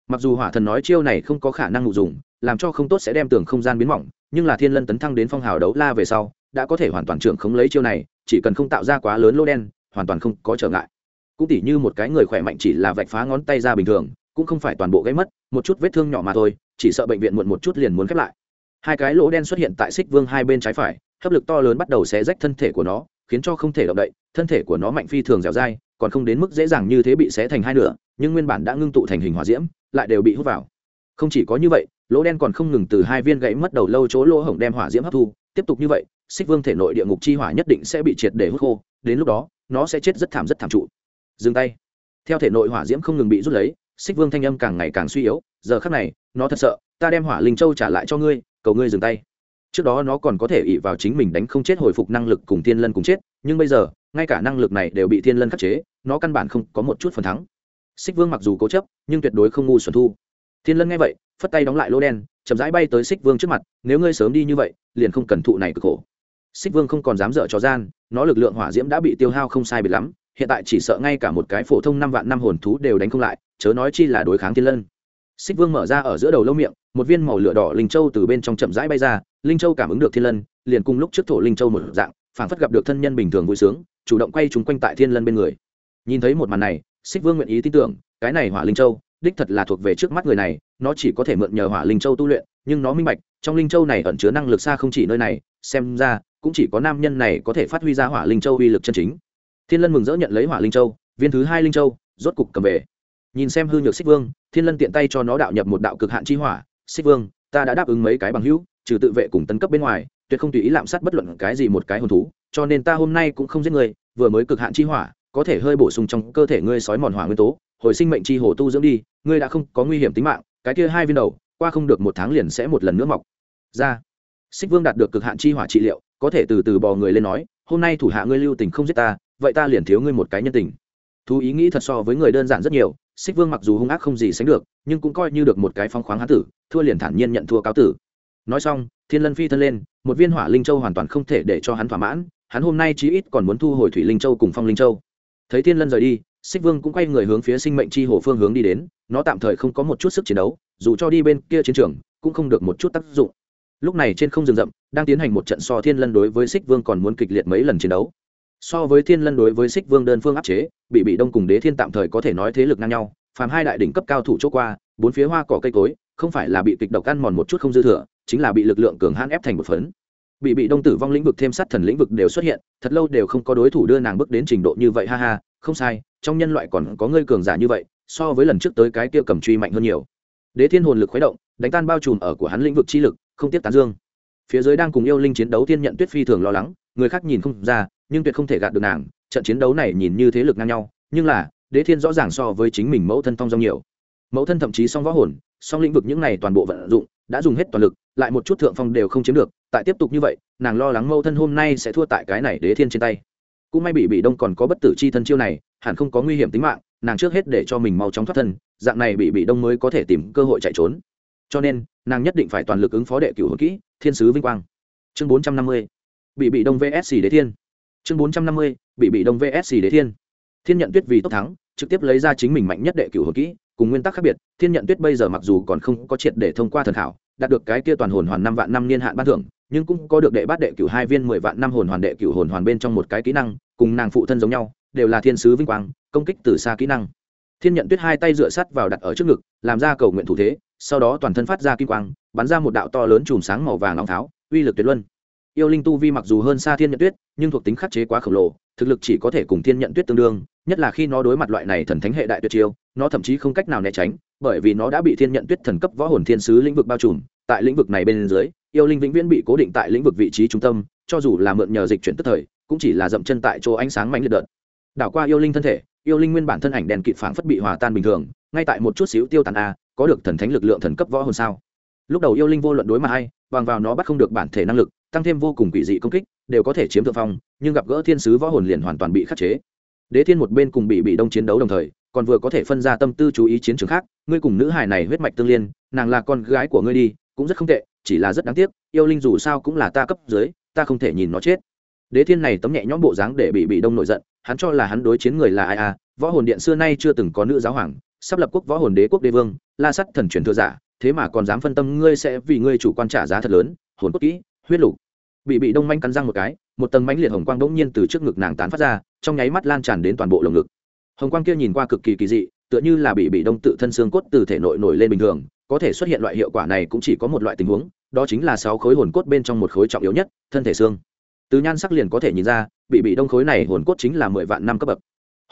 Mặc dù hỏa thần nói chiêu này không có khả năng ngụ dùng, làm cho không tốt sẽ đem tường không gian biến mỏng, nhưng là thiên lân tấn thăng đến phong hào đấu la về sau, đã có thể hoàn toàn trưởng không lấy chiêu này, chỉ cần không tạo ra quá lớn lô đen, hoàn toàn không có trở ngại. Cũng tỉ như một cái người khỏe mạnh chỉ là vạch phá ngón tay ra bình thường, cũng không phải toàn bộ gây mất, một chút vết thương nhỏ mà thôi, chỉ sợ bệnh viện muộn một chút liền muốn khép lại hai cái lỗ đen xuất hiện tại xích vương hai bên trái phải, hấp lực to lớn bắt đầu xé rách thân thể của nó, khiến cho không thể động đậy, thân thể của nó mạnh phi thường dẻo dai, còn không đến mức dễ dàng như thế bị xé thành hai nửa, nhưng nguyên bản đã ngưng tụ thành hình hỏa diễm, lại đều bị hút vào. Không chỉ có như vậy, lỗ đen còn không ngừng từ hai viên gãy mất đầu lâu chỗ lỗ hổng đem hỏa diễm hấp thu, tiếp tục như vậy xích vương thể nội địa ngục chi hỏa nhất định sẽ bị triệt để hút khô, đến lúc đó, nó sẽ chết rất thảm rất thảm trụ. Dừng tay. Theo thể nội hỏa diễm không ngừng bị rút lấy xích vương thanh âm càng ngày càng suy yếu, giờ khắc này, nó thật sợ, ta đem hỏa linh châu trả lại cho ngươi cầu ngươi dừng tay. Trước đó nó còn có thể ỉ vào chính mình đánh không chết hồi phục năng lực cùng thiên lân cùng chết, nhưng bây giờ, ngay cả năng lực này đều bị thiên lân khắc chế, nó căn bản không có một chút phần thắng. Xích vương mặc dù cố chấp, nhưng tuyệt đối không ngu xuẩn thu. Thiên lân nghe vậy, phất tay đóng lại lô đen, chậm rãi bay tới xích vương trước mặt, nếu ngươi sớm đi như vậy, liền không cần thụ này cực khổ. Xích vương không còn dám dở trò gian, nó lực lượng hỏa diễm đã bị tiêu hao không sai biệt lắm, hiện tại chỉ sợ ngay cả một cái phổ thông năm vạn năm hồn thú đều đánh không lại, chớ nói chi là đối kháng thiên lân. Xích vương mở ra ở giữa đầu lâu miệng một viên màu lửa đỏ linh châu từ bên trong chậm rãi bay ra, linh châu cảm ứng được thiên lân, liền cùng lúc trước thổ linh châu một dạng, phảng phất gặp được thân nhân bình thường vui sướng, chủ động quay chúng quanh tại thiên lân bên người. Nhìn thấy một màn này, xích vương nguyện ý tin tưởng, cái này hỏa linh châu, đích thật là thuộc về trước mắt người này, nó chỉ có thể mượn nhờ hỏa linh châu tu luyện, nhưng nó minh bạch, trong linh châu này ẩn chứa năng lực xa không chỉ nơi này, xem ra, cũng chỉ có nam nhân này có thể phát huy ra hỏa linh châu uy lực chân chính. Thiên lân mừng rỡ nhận lấy hỏa linh châu, viên thứ hai linh châu, rốt cục cầm về. Nhìn xem hư nhược xích vương, thiên lân tiện tay cho nó đạo nhập một đạo cực hạn chi hỏa xích vương, ta đã đáp ứng mấy cái bằng hữu, trừ tự vệ cùng tấn cấp bên ngoài, tuyệt không tùy ý lạm sát bất luận cái gì một cái hồn thú, cho nên ta hôm nay cũng không giết người, vừa mới cực hạn chi hỏa, có thể hơi bổ sung trong cơ thể ngươi sói mòn hỏa nguyên tố, hồi sinh mệnh chi hồ tu dưỡng đi, ngươi đã không có nguy hiểm tính mạng, cái kia hai viên đầu, qua không được một tháng liền sẽ một lần nữa mọc. Ra. Xích vương đạt được cực hạn chi hỏa trị liệu, có thể từ từ bò người lên nói, hôm nay thủ hạ ngươi lưu tình không giết ta, vậy ta liền thiếu ngươi một cái nhân tình. Thú ý nghĩ thật so với người đơn giản rất nhiều xích vương mặc dù hung ác không gì sánh được, nhưng cũng coi như được một cái phong khoáng hán tử, thua liền thản nhiên nhận thua cáo tử. Nói xong, thiên lân phi thân lên, một viên hỏa linh châu hoàn toàn không thể để cho hắn thỏa mãn, hắn hôm nay chí ít còn muốn thu hồi thủy linh châu cùng phong linh châu. Thấy thiên lân rời đi, xích vương cũng quay người hướng phía sinh mệnh chi hồ phương hướng đi đến, nó tạm thời không có một chút sức chiến đấu, dù cho đi bên kia chiến trường, cũng không được một chút tác dụng. Lúc này trên không rừng rậm, đang tiến hành một trận so thiên lân đối với xích vương còn muốn kịch liệt mấy lần chiến đấu so với thiên lân đối với xích vương đơn phương áp chế, bị bị đông cùng đế thiên tạm thời có thể nói thế lực ngang nhau, phàm hai đại đỉnh cấp cao thủ chỗ qua, bốn phía hoa cỏ cây cối, không phải là bị kịch độc ăn mòn một chút không dư thừa, chính là bị lực lượng cường hãn ép thành một phấn. Bị bị đông tử vong lĩnh vực thêm sát thần lĩnh vực đều xuất hiện, thật lâu đều không có đối thủ đưa nàng bước đến trình độ như vậy, ha ha, không sai, trong nhân loại còn có ngươi cường giả như vậy, so với lần trước tới cái kia cầm truy mạnh hơn nhiều. Đế thiên hồn lực khuấy động, đánh tan bao trùm ở của hắn lĩnh vực chi lực, không tiếp tán dương. Phía dưới đang cùng yêu linh chiến đấu thiên nhận tuyết phi thường lo lắng, người khác nhìn không ra nhưng tuyệt không thể gạt được nàng, trận chiến đấu này nhìn như thế lực ngang nhau, nhưng là, đế thiên rõ ràng so với chính mình mẫu thân thong dong nhiều. Mẫu thân thậm chí song võ hồn, song lĩnh vực những này toàn bộ vận dụng, đã dùng hết toàn lực, lại một chút thượng phong đều không chiếm được, tại tiếp tục như vậy, nàng lo lắng mẫu thân hôm nay sẽ thua tại cái này đế thiên trên tay. Cũng may bị bị đông còn có bất tử chi thân chiêu này, hẳn không có nguy hiểm tính mạng, nàng trước hết để cho mình mau chóng thoát thân, dạng này bị bị đông mới có thể tìm cơ hội chạy trốn. Cho nên, nàng nhất định phải toàn lực ứng phó đệ cửu hồn kỹ, thiên sứ vinh quang. Chương bốn trăm năm mươi, bị bị đông vsc đế thiên chương bốn trăm năm mươi, bị bị đông vsc đế thiên. Thiên nhận tuyết vì tốc thắng, trực tiếp lấy ra chính mình mạnh nhất đệ cửu hồn kỹ, cùng nguyên tắc khác biệt, thiên nhận tuyết bây giờ mặc dù còn không có triệt để thông qua thần thảo đạt được cái kia toàn hồn hoàn năm vạn năm niên hạn ban thưởng, nhưng cũng có được đệ bát đệ cửu hai viên mười vạn năm hồn hoàn đệ cửu hồn hoàn bên trong một cái kỹ năng, cùng nàng phụ thân giống nhau, đều là thiên sứ vinh quang, công kích từ xa kỹ năng. Thiên nhận tuyết hai tay dựa sắt vào đặt ở trước ngực, làm ra cầu nguyện thủ thế, sau đó toàn thân phát ra kim quang, bắn ra một đạo to lớn chùm sáng màu vàng nóng tháo, uy lực tuyệt luân yêu linh tu vi mặc dù hơn xa thiên nhận tuyết, nhưng thuộc tính khắc chế quá khổng lồ, thực lực chỉ có thể cùng thiên nhận tuyết tương đương, nhất là khi nó đối mặt loại này thần thánh hệ đại tuyệt chiêu, nó thậm chí không cách nào né tránh, bởi vì nó đã bị thiên nhận tuyết thần cấp võ hồn thiên sứ lĩnh vực bao trùm. Tại lĩnh vực này bên dưới, yêu linh vĩnh viễn bị cố định tại lĩnh vực vị trí trung tâm, cho dù là mượn nhờ dịch chuyển tức thời, cũng chỉ là dậm chân tại chỗ ánh sáng mạnh liệt đợt. Đảo qua yêu linh thân thể, yêu linh nguyên bản thân ảnh đèn kịp phảng phất bị hòa tan bình thường, ngay tại một chút xíu tiêu tàn a, có được thần thánh lực lượng thần cấp võ hồn sao? Lúc đầu yêu linh vô luận đối mặt hay bằng vào nó bắt không được bản thể năng lực tăng thêm vô cùng quỷ dị công kích, đều có thể chiếm thượng phong, nhưng gặp gỡ thiên sứ võ hồn liền hoàn toàn bị khắc chế. Đế thiên một bên cùng bị bị đông chiến đấu đồng thời, còn vừa có thể phân ra tâm tư chú ý chiến trường khác, ngươi cùng nữ hài này huyết mạch tương liên, nàng là con gái của ngươi đi, cũng rất không tệ, chỉ là rất đáng tiếc, yêu linh dù sao cũng là ta cấp dưới, ta không thể nhìn nó chết. Đế thiên này tấm nhẹ nhõm bộ dáng để bị bị đông nổi giận, hắn cho là hắn đối chiến người là ai à võ hồn điện xưa nay chưa từng có nữ giáo hoàng, sắp lập quốc võ hồn đế quốc đế vương, la sắt thần truyền thừa giả, thế mà còn dám phân tâm ngươi sẽ vì ngươi chủ quan trả giá thật lớn, hồn cốt kỹ huyết lục. Bị bị đông manh cắn răng một cái, một tầng mánh liệt hồng quang bỗng nhiên từ trước ngực nàng tán phát ra, trong nháy mắt lan tràn đến toàn bộ lồng ngực. Hồng quang kia nhìn qua cực kỳ kỳ dị, tựa như là bị bị đông tự thân xương cốt từ thể nội nổi lên bình thường, có thể xuất hiện loại hiệu quả này cũng chỉ có một loại tình huống, đó chính là sáu khối hồn cốt bên trong một khối trọng yếu nhất, thân thể xương. Từ nhan sắc liền có thể nhìn ra, bị bị đông khối này hồn cốt chính là mười vạn năm cấp bậc.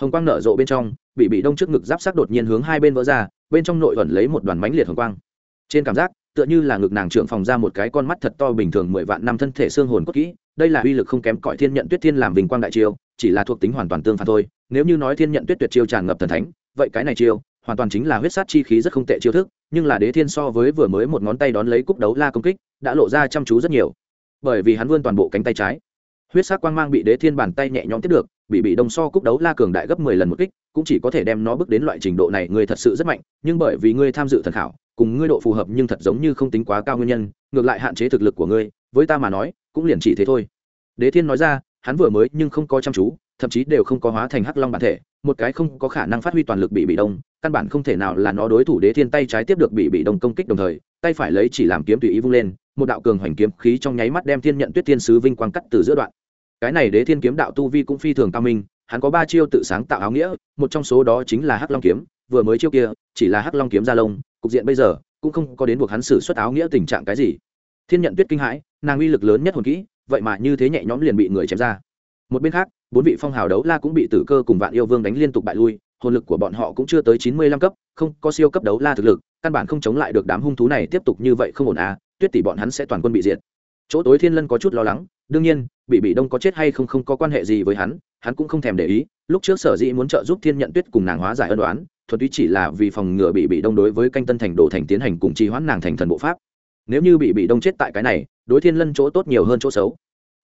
Hồng quang nở rộ bên trong, bị bị đông trước ngực giáp sắc đột nhiên hướng hai bên vỡ ra, bên trong nội ẩn lấy một đoàn mánh liệt hồng quang. Trên cảm giác tựa như là ngực nàng trưởng phòng ra một cái con mắt thật to bình thường mười vạn năm thân thể xương hồn cốt kỹ, đây là uy lực không kém cõi thiên nhận tuyết thiên làm bình quang đại chiêu, chỉ là thuộc tính hoàn toàn tương phản thôi. Nếu như nói thiên nhận tuyết tuyệt chiêu tràn ngập thần thánh, vậy cái này chiêu hoàn toàn chính là huyết sát chi khí rất không tệ chiêu thức, nhưng là đế thiên so với vừa mới một ngón tay đón lấy cúc đấu la công kích, đã lộ ra chăm chú rất nhiều. Bởi vì hắn vươn toàn bộ cánh tay trái, huyết sát quang mang bị đế thiên bàn tay nhẹ nhõm tiếp được, bị bị đông so cúc đấu la cường đại gấp mười lần một kích cũng chỉ có thể đem nó bước đến loại trình độ này người thật sự rất mạnh, nhưng bởi vì ngươi tham dự thần khảo, cùng ngươi độ phù hợp nhưng thật giống như không tính quá cao nguyên nhân, ngược lại hạn chế thực lực của ngươi, với ta mà nói, cũng liền chỉ thế thôi. Đế thiên nói ra, hắn vừa mới nhưng không có chăm chú, thậm chí đều không có hóa thành hắc long bản thể, một cái không có khả năng phát huy toàn lực bị bị đông, căn bản không thể nào là nó đối thủ đế thiên tay trái tiếp được bị bị đông công kích đồng thời, tay phải lấy chỉ làm kiếm tùy ý vung lên, một đạo cường hoành kiếm khí trong nháy mắt đem thiên nhận tuyết thiên sứ vinh quang cắt từ giữa đoạn. Cái này đế thiên kiếm đạo tu vi cũng phi thường cao minh hắn có ba chiêu tự sáng tạo áo nghĩa, một trong số đó chính là hắc long kiếm, vừa mới chiêu kia, chỉ là hắc long kiếm gia lông, cục diện bây giờ cũng không có đến buộc hắn xử xuất áo nghĩa tình trạng cái gì. Thiên nhận tuyết kinh hãi, nàng uy lực lớn nhất hồn kỹ, vậy mà như thế nhẹ nhõm liền bị người chém ra. Một bên khác, bốn vị phong hào đấu la cũng bị tử cơ cùng vạn yêu vương đánh liên tục bại lui, hồn lực của bọn họ cũng chưa tới chín mươi lăm cấp, không có siêu cấp đấu la thực lực, căn bản không chống lại được đám hung thú này tiếp tục như vậy không ổn à tuyết tỷ bọn hắn sẽ toàn quân bị diệt. Chỗ tối thiên lân có chút lo lắng, đương nhiên bị bị đông có chết hay không không có quan hệ gì với hắn hắn cũng không thèm để ý, lúc trước sở dĩ muốn trợ giúp thiên nhận tuyết cùng nàng hóa giải ân đoán thuật túy chỉ là vì phòng ngừa bị bị đông đối với canh tân thành đồ thành tiến hành cùng trì hoãn nàng thành thần bộ pháp. Nếu như bị bị đông chết tại cái này, đối thiên lân chỗ tốt nhiều hơn chỗ xấu.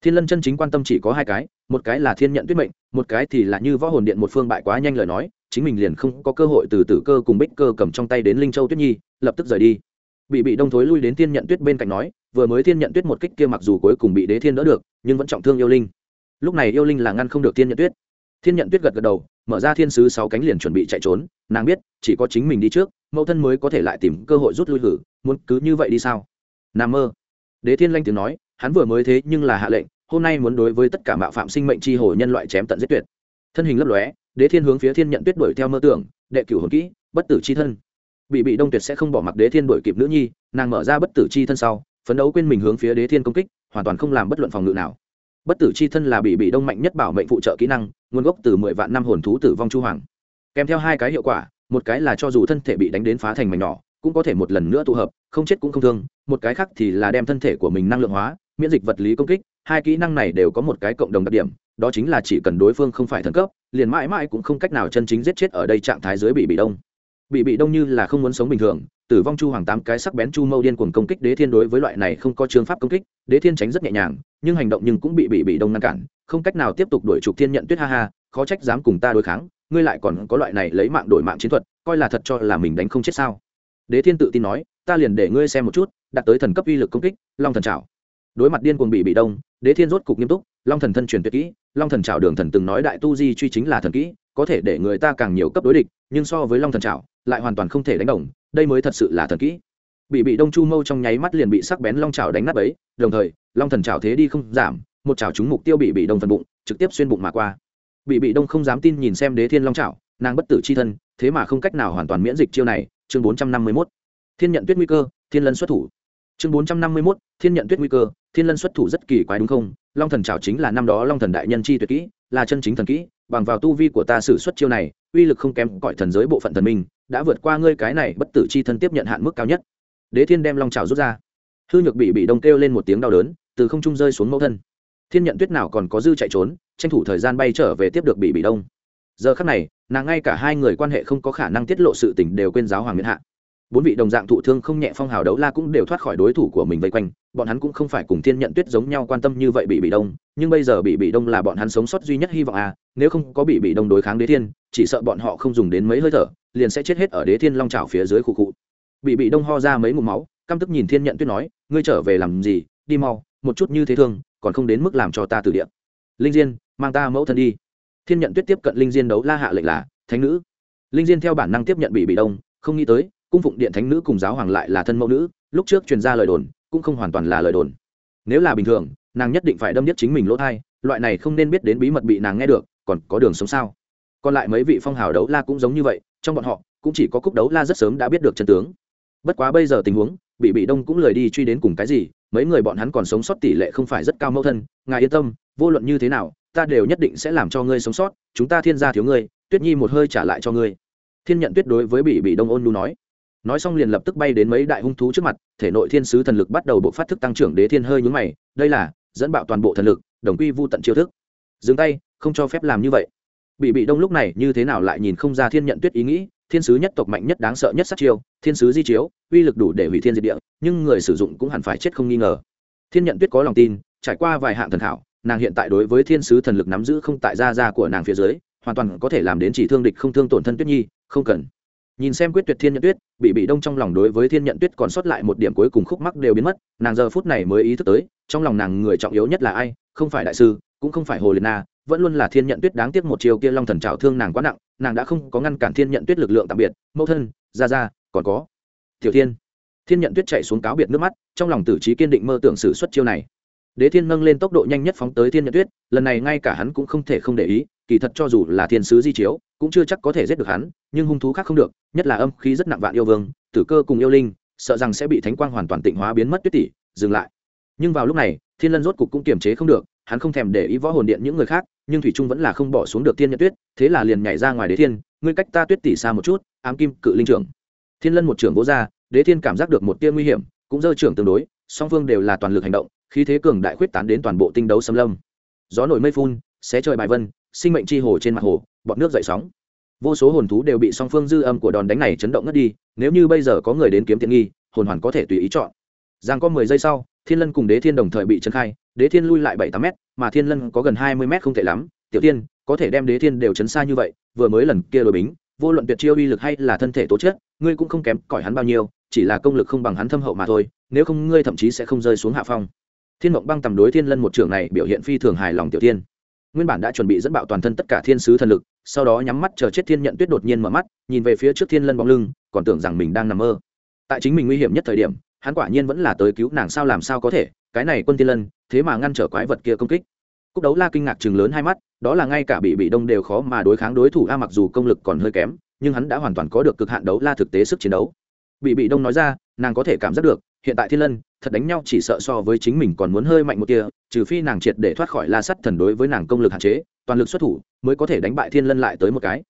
Thiên lân chân chính quan tâm chỉ có hai cái, một cái là thiên nhận tuyết mệnh, một cái thì là như võ hồn điện một phương bại quá nhanh lời nói, chính mình liền không có cơ hội từ tử cơ cùng bích cơ cầm trong tay đến linh châu tuyết nhi, lập tức rời đi. Bị bị đông thối lui đến thiên nhận tuyết bên cạnh nói, vừa mới thiên nhận tuyết một kích kia mặc dù cuối cùng bị đế thiên đỡ được, nhưng vẫn trọng thương yêu linh lúc này yêu linh là ngăn không được thiên nhận tuyết. Thiên nhận tuyết gật gật đầu, mở ra thiên sứ sáu cánh liền chuẩn bị chạy trốn. Nàng biết, chỉ có chính mình đi trước, mẫu thân mới có thể lại tìm cơ hội rút lui hử, muốn cứ như vậy đi sao? N mơ. Đế thiên lanh tiếng nói, hắn vừa mới thế nhưng là hạ lệnh, hôm nay muốn đối với tất cả mạo phạm sinh mệnh tri hồ nhân loại chém tận giết tuyệt. Thân hình lấp lóe, đế thiên hướng phía thiên nhận tuyết đuổi theo mơ tưởng, đệ cửu hồn kỹ, bất tử c h i thân. Bị bị đông tuyệt sẽ không bỏ mặc đế thiên đuổi kịp nữ nhi, nàng mở ra bất tử chi thân sau, phấn đấu quên mình hướng phía đế thiên công kích, hoàn toàn không làm bất luận phòng ngự nào bất tử chi thân là bị bị đông mạnh nhất bảo mệnh phụ trợ kỹ năng, nguồn gốc từ mười vạn năm hồn thú tử vong chu hoàng. Kèm theo hai cái hiệu quả, một cái là cho dù thân thể bị đánh đến phá thành mảnh nhỏ, cũng có thể một lần nữa tụ hợp, không chết cũng không thương, một cái khác thì là đem thân thể của mình năng lượng hóa, miễn dịch vật lý công kích, hai kỹ năng này đều có một cái cộng đồng đặc điểm, đó chính là chỉ cần đối phương không phải thần cấp, liền mãi mãi cũng không cách nào chân chính giết chết ở đây trạng thái dưới bị bị đông. Bị bị đông như là không muốn sống bình thường tử vong chu hoàng tám cái sắc bén chu mâu điên cuồng công kích đế thiên đối với loại này không có trường pháp công kích, đế thiên tránh rất nhẹ nhàng, nhưng hành động nhưng cũng bị bị bị đông ngăn cản, không cách nào tiếp tục đuổi trục thiên nhận tuyết ha ha, khó trách dám cùng ta đối kháng, ngươi lại còn có loại này lấy mạng đổi mạng chiến thuật, coi là thật cho là mình đánh không chết sao? Đế thiên tự tin nói, ta liền để ngươi xem một chút, đạt tới thần cấp uy lực công kích, long thần trảo đối mặt điên cuồng bị bị đông, đế thiên rốt cục nghiêm túc, long thần thân truyền tuyệt kỹ, long thần trảo đường thần từng nói đại tu di truy chính là thần kỹ có thể để người ta càng nhiều cấp đối địch, nhưng so với long thần trảo, lại hoàn toàn không thể đánh đồng, đây mới thật sự là thần kỹ. Bị bị đông chu mâu trong nháy mắt liền bị sắc bén long trào đánh nát ấy đồng thời, long thần trào thế đi không giảm, một trào trúng mục tiêu bị bị đông phần bụng, trực tiếp xuyên bụng mà qua. Bị bị đông không dám tin nhìn xem đế thiên long trào nàng bất tử c h i thân, thế mà không cách nào hoàn toàn miễn dịch chiêu này, chương bốn trăm năm mươi mốt. Thiên nhận tuyết nguy cơ, thiên lân xuất thủ. Chương bốn trăm năm mươi mốt, thiên nhận tuyết nguy cơ, thiên lân xuất thủ rất kỳ quái đúng không? Long thần trảo chính là năm đó long thần đại nhân chi tuyệt kỹ, là chân chính thần kỹ, bằng vào tu vi của ta xử xuất chiêu này, uy lực không kém cõi thần giới bộ phận thần minh, đã vượt qua ngươi cái này bất tử chi thân tiếp nhận hạn mức cao nhất. Đế thiên đem long trào rút ra. Hư nhược bị bị đông kêu lên một tiếng đau đớn, từ không trung rơi xuống mẫu thân. Thiên nhận tuyết nào còn có dư chạy trốn, tranh thủ thời gian bay trở về tiếp được bị bị đông. Giờ khắc này, nàng ngay cả hai người quan hệ không có khả năng tiết lộ sự tình đều quên giáo hoàng miễn hạ bốn vị đồng dạng thụ thương không nhẹ phong hào đấu la cũng đều thoát khỏi đối thủ của mình vây quanh, bọn hắn cũng không phải cùng thiên nhận tuyết giống nhau quan tâm như vậy bị bị đông, nhưng bây giờ bị bị đông là bọn hắn sống sót duy nhất hy vọng à nếu không có bị bị đông đối kháng đế thiên, chỉ sợ bọn họ không dùng đến mấy hơi thở, liền sẽ chết hết ở đế thiên long trào phía dưới khu cụ bị bị đông ho ra mấy ngụm máu, căm tức nhìn thiên nhận tuyết nói, ngươi trở về làm gì? Đi mau, một chút như thế thương còn không đến mức làm cho ta từ điện linh diên, mang ta mẫu thân đi. Thiên nhận tuyết tiếp cận linh diên đấu la hạ lệnh là, thánh nữ. Linh diên theo bản năng tiếp nhận bị bị đông, không nghĩ tới cung phụng điện thánh nữ cùng giáo hoàng lại là thân mẫu nữ, lúc trước truyền ra lời đồn, cũng không hoàn toàn là lời đồn. Nếu là bình thường, nàng nhất định phải đâm nhất chính mình lỗ thai, loại này không nên biết đến bí mật bị nàng nghe được, còn có đường sống sao? Còn lại mấy vị phong hào đấu la cũng giống như vậy, trong bọn họ, cũng chỉ có cúc đấu la rất sớm đã biết được chân tướng. Bất quá bây giờ tình huống, bị bị đông cũng lời đi truy đến cùng cái gì, mấy người bọn hắn còn sống sót tỷ lệ không phải rất cao mẫu thân, ngài yên tâm, vô luận như thế nào, ta đều nhất định sẽ làm cho ngươi sống sót, chúng ta thiên gia thiếu ngươi, tuyết nhi một hơi trả lại cho ngươi. Thiên nhận tuyết đối với bị bị đông ôn nu nói nói xong liền lập tức bay đến mấy đại hung thú trước mặt, thể nội thiên sứ thần lực bắt đầu bộ phát thức tăng trưởng đế thiên hơi nhúng mày, đây là, dẫn bạo toàn bộ thần lực, đồng quy vô tận chiêu thức. Dừng tay, không cho phép làm như vậy. Bị bị đông lúc này như thế nào lại nhìn không ra thiên nhận tuyết ý nghĩ, thiên sứ nhất tộc mạnh nhất đáng sợ nhất sát chiêu, thiên sứ di chiếu, uy lực đủ để hủy thiên diệt địa, nhưng người sử dụng cũng hẳn phải chết không nghi ngờ. Thiên nhận tuyết có lòng tin, trải qua vài hạng thần thảo, nàng hiện tại đối với thiên sứ thần lực nắm giữ không tại gia gia của nàng phía dưới, hoàn toàn có thể làm đến chỉ thương địch không thương tổn thân tuyết nhi, không cần nhìn xem quyết tuyệt thiên nhận tuyết bị bị đông trong lòng đối với thiên nhận tuyết còn sót lại một điểm cuối cùng khúc mắc đều biến mất, nàng giờ phút này mới ý thức tới, trong lòng nàng người trọng yếu nhất là ai, không phải đại sư, cũng không phải hồ liệt na, vẫn luôn là thiên nhận tuyết đáng tiếc một chiều kia long thần trào thương nàng quá nặng, nàng đã không có ngăn cản thiên nhận tuyết lực lượng tạm biệt, mẫu thân ra ra còn có tiểu thiên. Thiên nhận tuyết chạy xuống cáo biệt nước mắt, trong lòng tử trí kiên định mơ tưởng xử suất chiêu này. Đế thiên nâng lên tốc độ nhanh nhất phóng tới thiên nhận tuyết, lần này ngay cả hắn cũng không thể không để ý, kỳ thật cho dù là thiên sứ di chiếu cũng chưa chắc có thể giết được hắn, nhưng hung thú khác không được, nhất là âm khí rất nặng vạn yêu vương, tử cơ cùng yêu linh, sợ rằng sẽ bị thánh quang hoàn toàn tịnh hóa biến mất tuyết tỷ dừng lại. Nhưng vào lúc này, thiên lân rốt cục cũng kiềm chế không được, hắn không thèm để ý võ hồn điện những người khác, nhưng thủy trung vẫn là không bỏ xuống được thiên nhận tuyết, thế là liền nhảy ra ngoài đế thiên, ngươi cách ta tuyết tỷ xa một chút, ám kim cự linh trưởng. Thiên lân một trưởng vỗ ra, đế thiên cảm giác được một tia nguy hiểm, cũng dơ trưởng tương đối, song phương đều là toàn lực hành động, khí thế cường đại khuyết tán đến toàn bộ tinh đấu xâm lâm. Gió nổi mây phun, xé trời bài vân, sinh mệnh chi hồ trên mặt hồ Bọn nước dậy sóng. Vô số hồn thú đều bị song phương dư âm của đòn đánh này chấn động ngất đi, nếu như bây giờ có người đến kiếm tiện nghi, hồn hoàn có thể tùy ý chọn. Giang có mười giây sau, thiên lân cùng đế thiên đồng thời bị trấn khai, đế thiên lui lại bảy tám m mà thiên lân có gần hai mươi m không thể lắm. Tiểu tiên, có thể đem đế thiên đều chấn xa như vậy, vừa mới lần kia đối bính, vô luận tuyệt chiêu uy lực hay là thân thể tố chất, ngươi cũng không kém cỏi hắn bao nhiêu, chỉ là công lực không bằng hắn thâm hậu mà thôi, nếu không ngươi thậm chí sẽ không rơi xuống hạ phong. Thiên mộng băng tầm đối thiên lân một trưởng này biểu hiện phi thường hài lòng tiểu tiên. Nguyên bản đã chuẩn bị dẫn bạo toàn thân tất cả thiên sứ thần lực sau đó nhắm mắt chờ chết thiên nhận tuyết đột nhiên mở mắt, nhìn về phía trước thiên lân bóng lưng, còn tưởng rằng mình đang nằm mơ. Tại chính mình nguy hiểm nhất thời điểm, hắn quả nhiên vẫn là tới cứu nàng sao làm sao có thể, cái này quân thiên lân, thế mà ngăn trở quái vật kia công kích. Cúc đấu la kinh ngạc chừng lớn hai mắt, đó là ngay cả bị bị đông đều khó mà đối kháng đối thủ a, mặc dù công lực còn hơi kém, nhưng hắn đã hoàn toàn có được cực hạn đấu la thực tế sức chiến đấu. Bị bị đông nói ra, nàng có thể cảm giác được, hiện tại thiên lân, thật đánh nhau chỉ sợ so với chính mình còn muốn hơi mạnh một tia, trừ phi nàng triệt để thoát khỏi la sắt thần đối với nàng công lực hạn chế, toàn lực xuất thủ mới có thể đánh bại thiên lân lại tới một cái.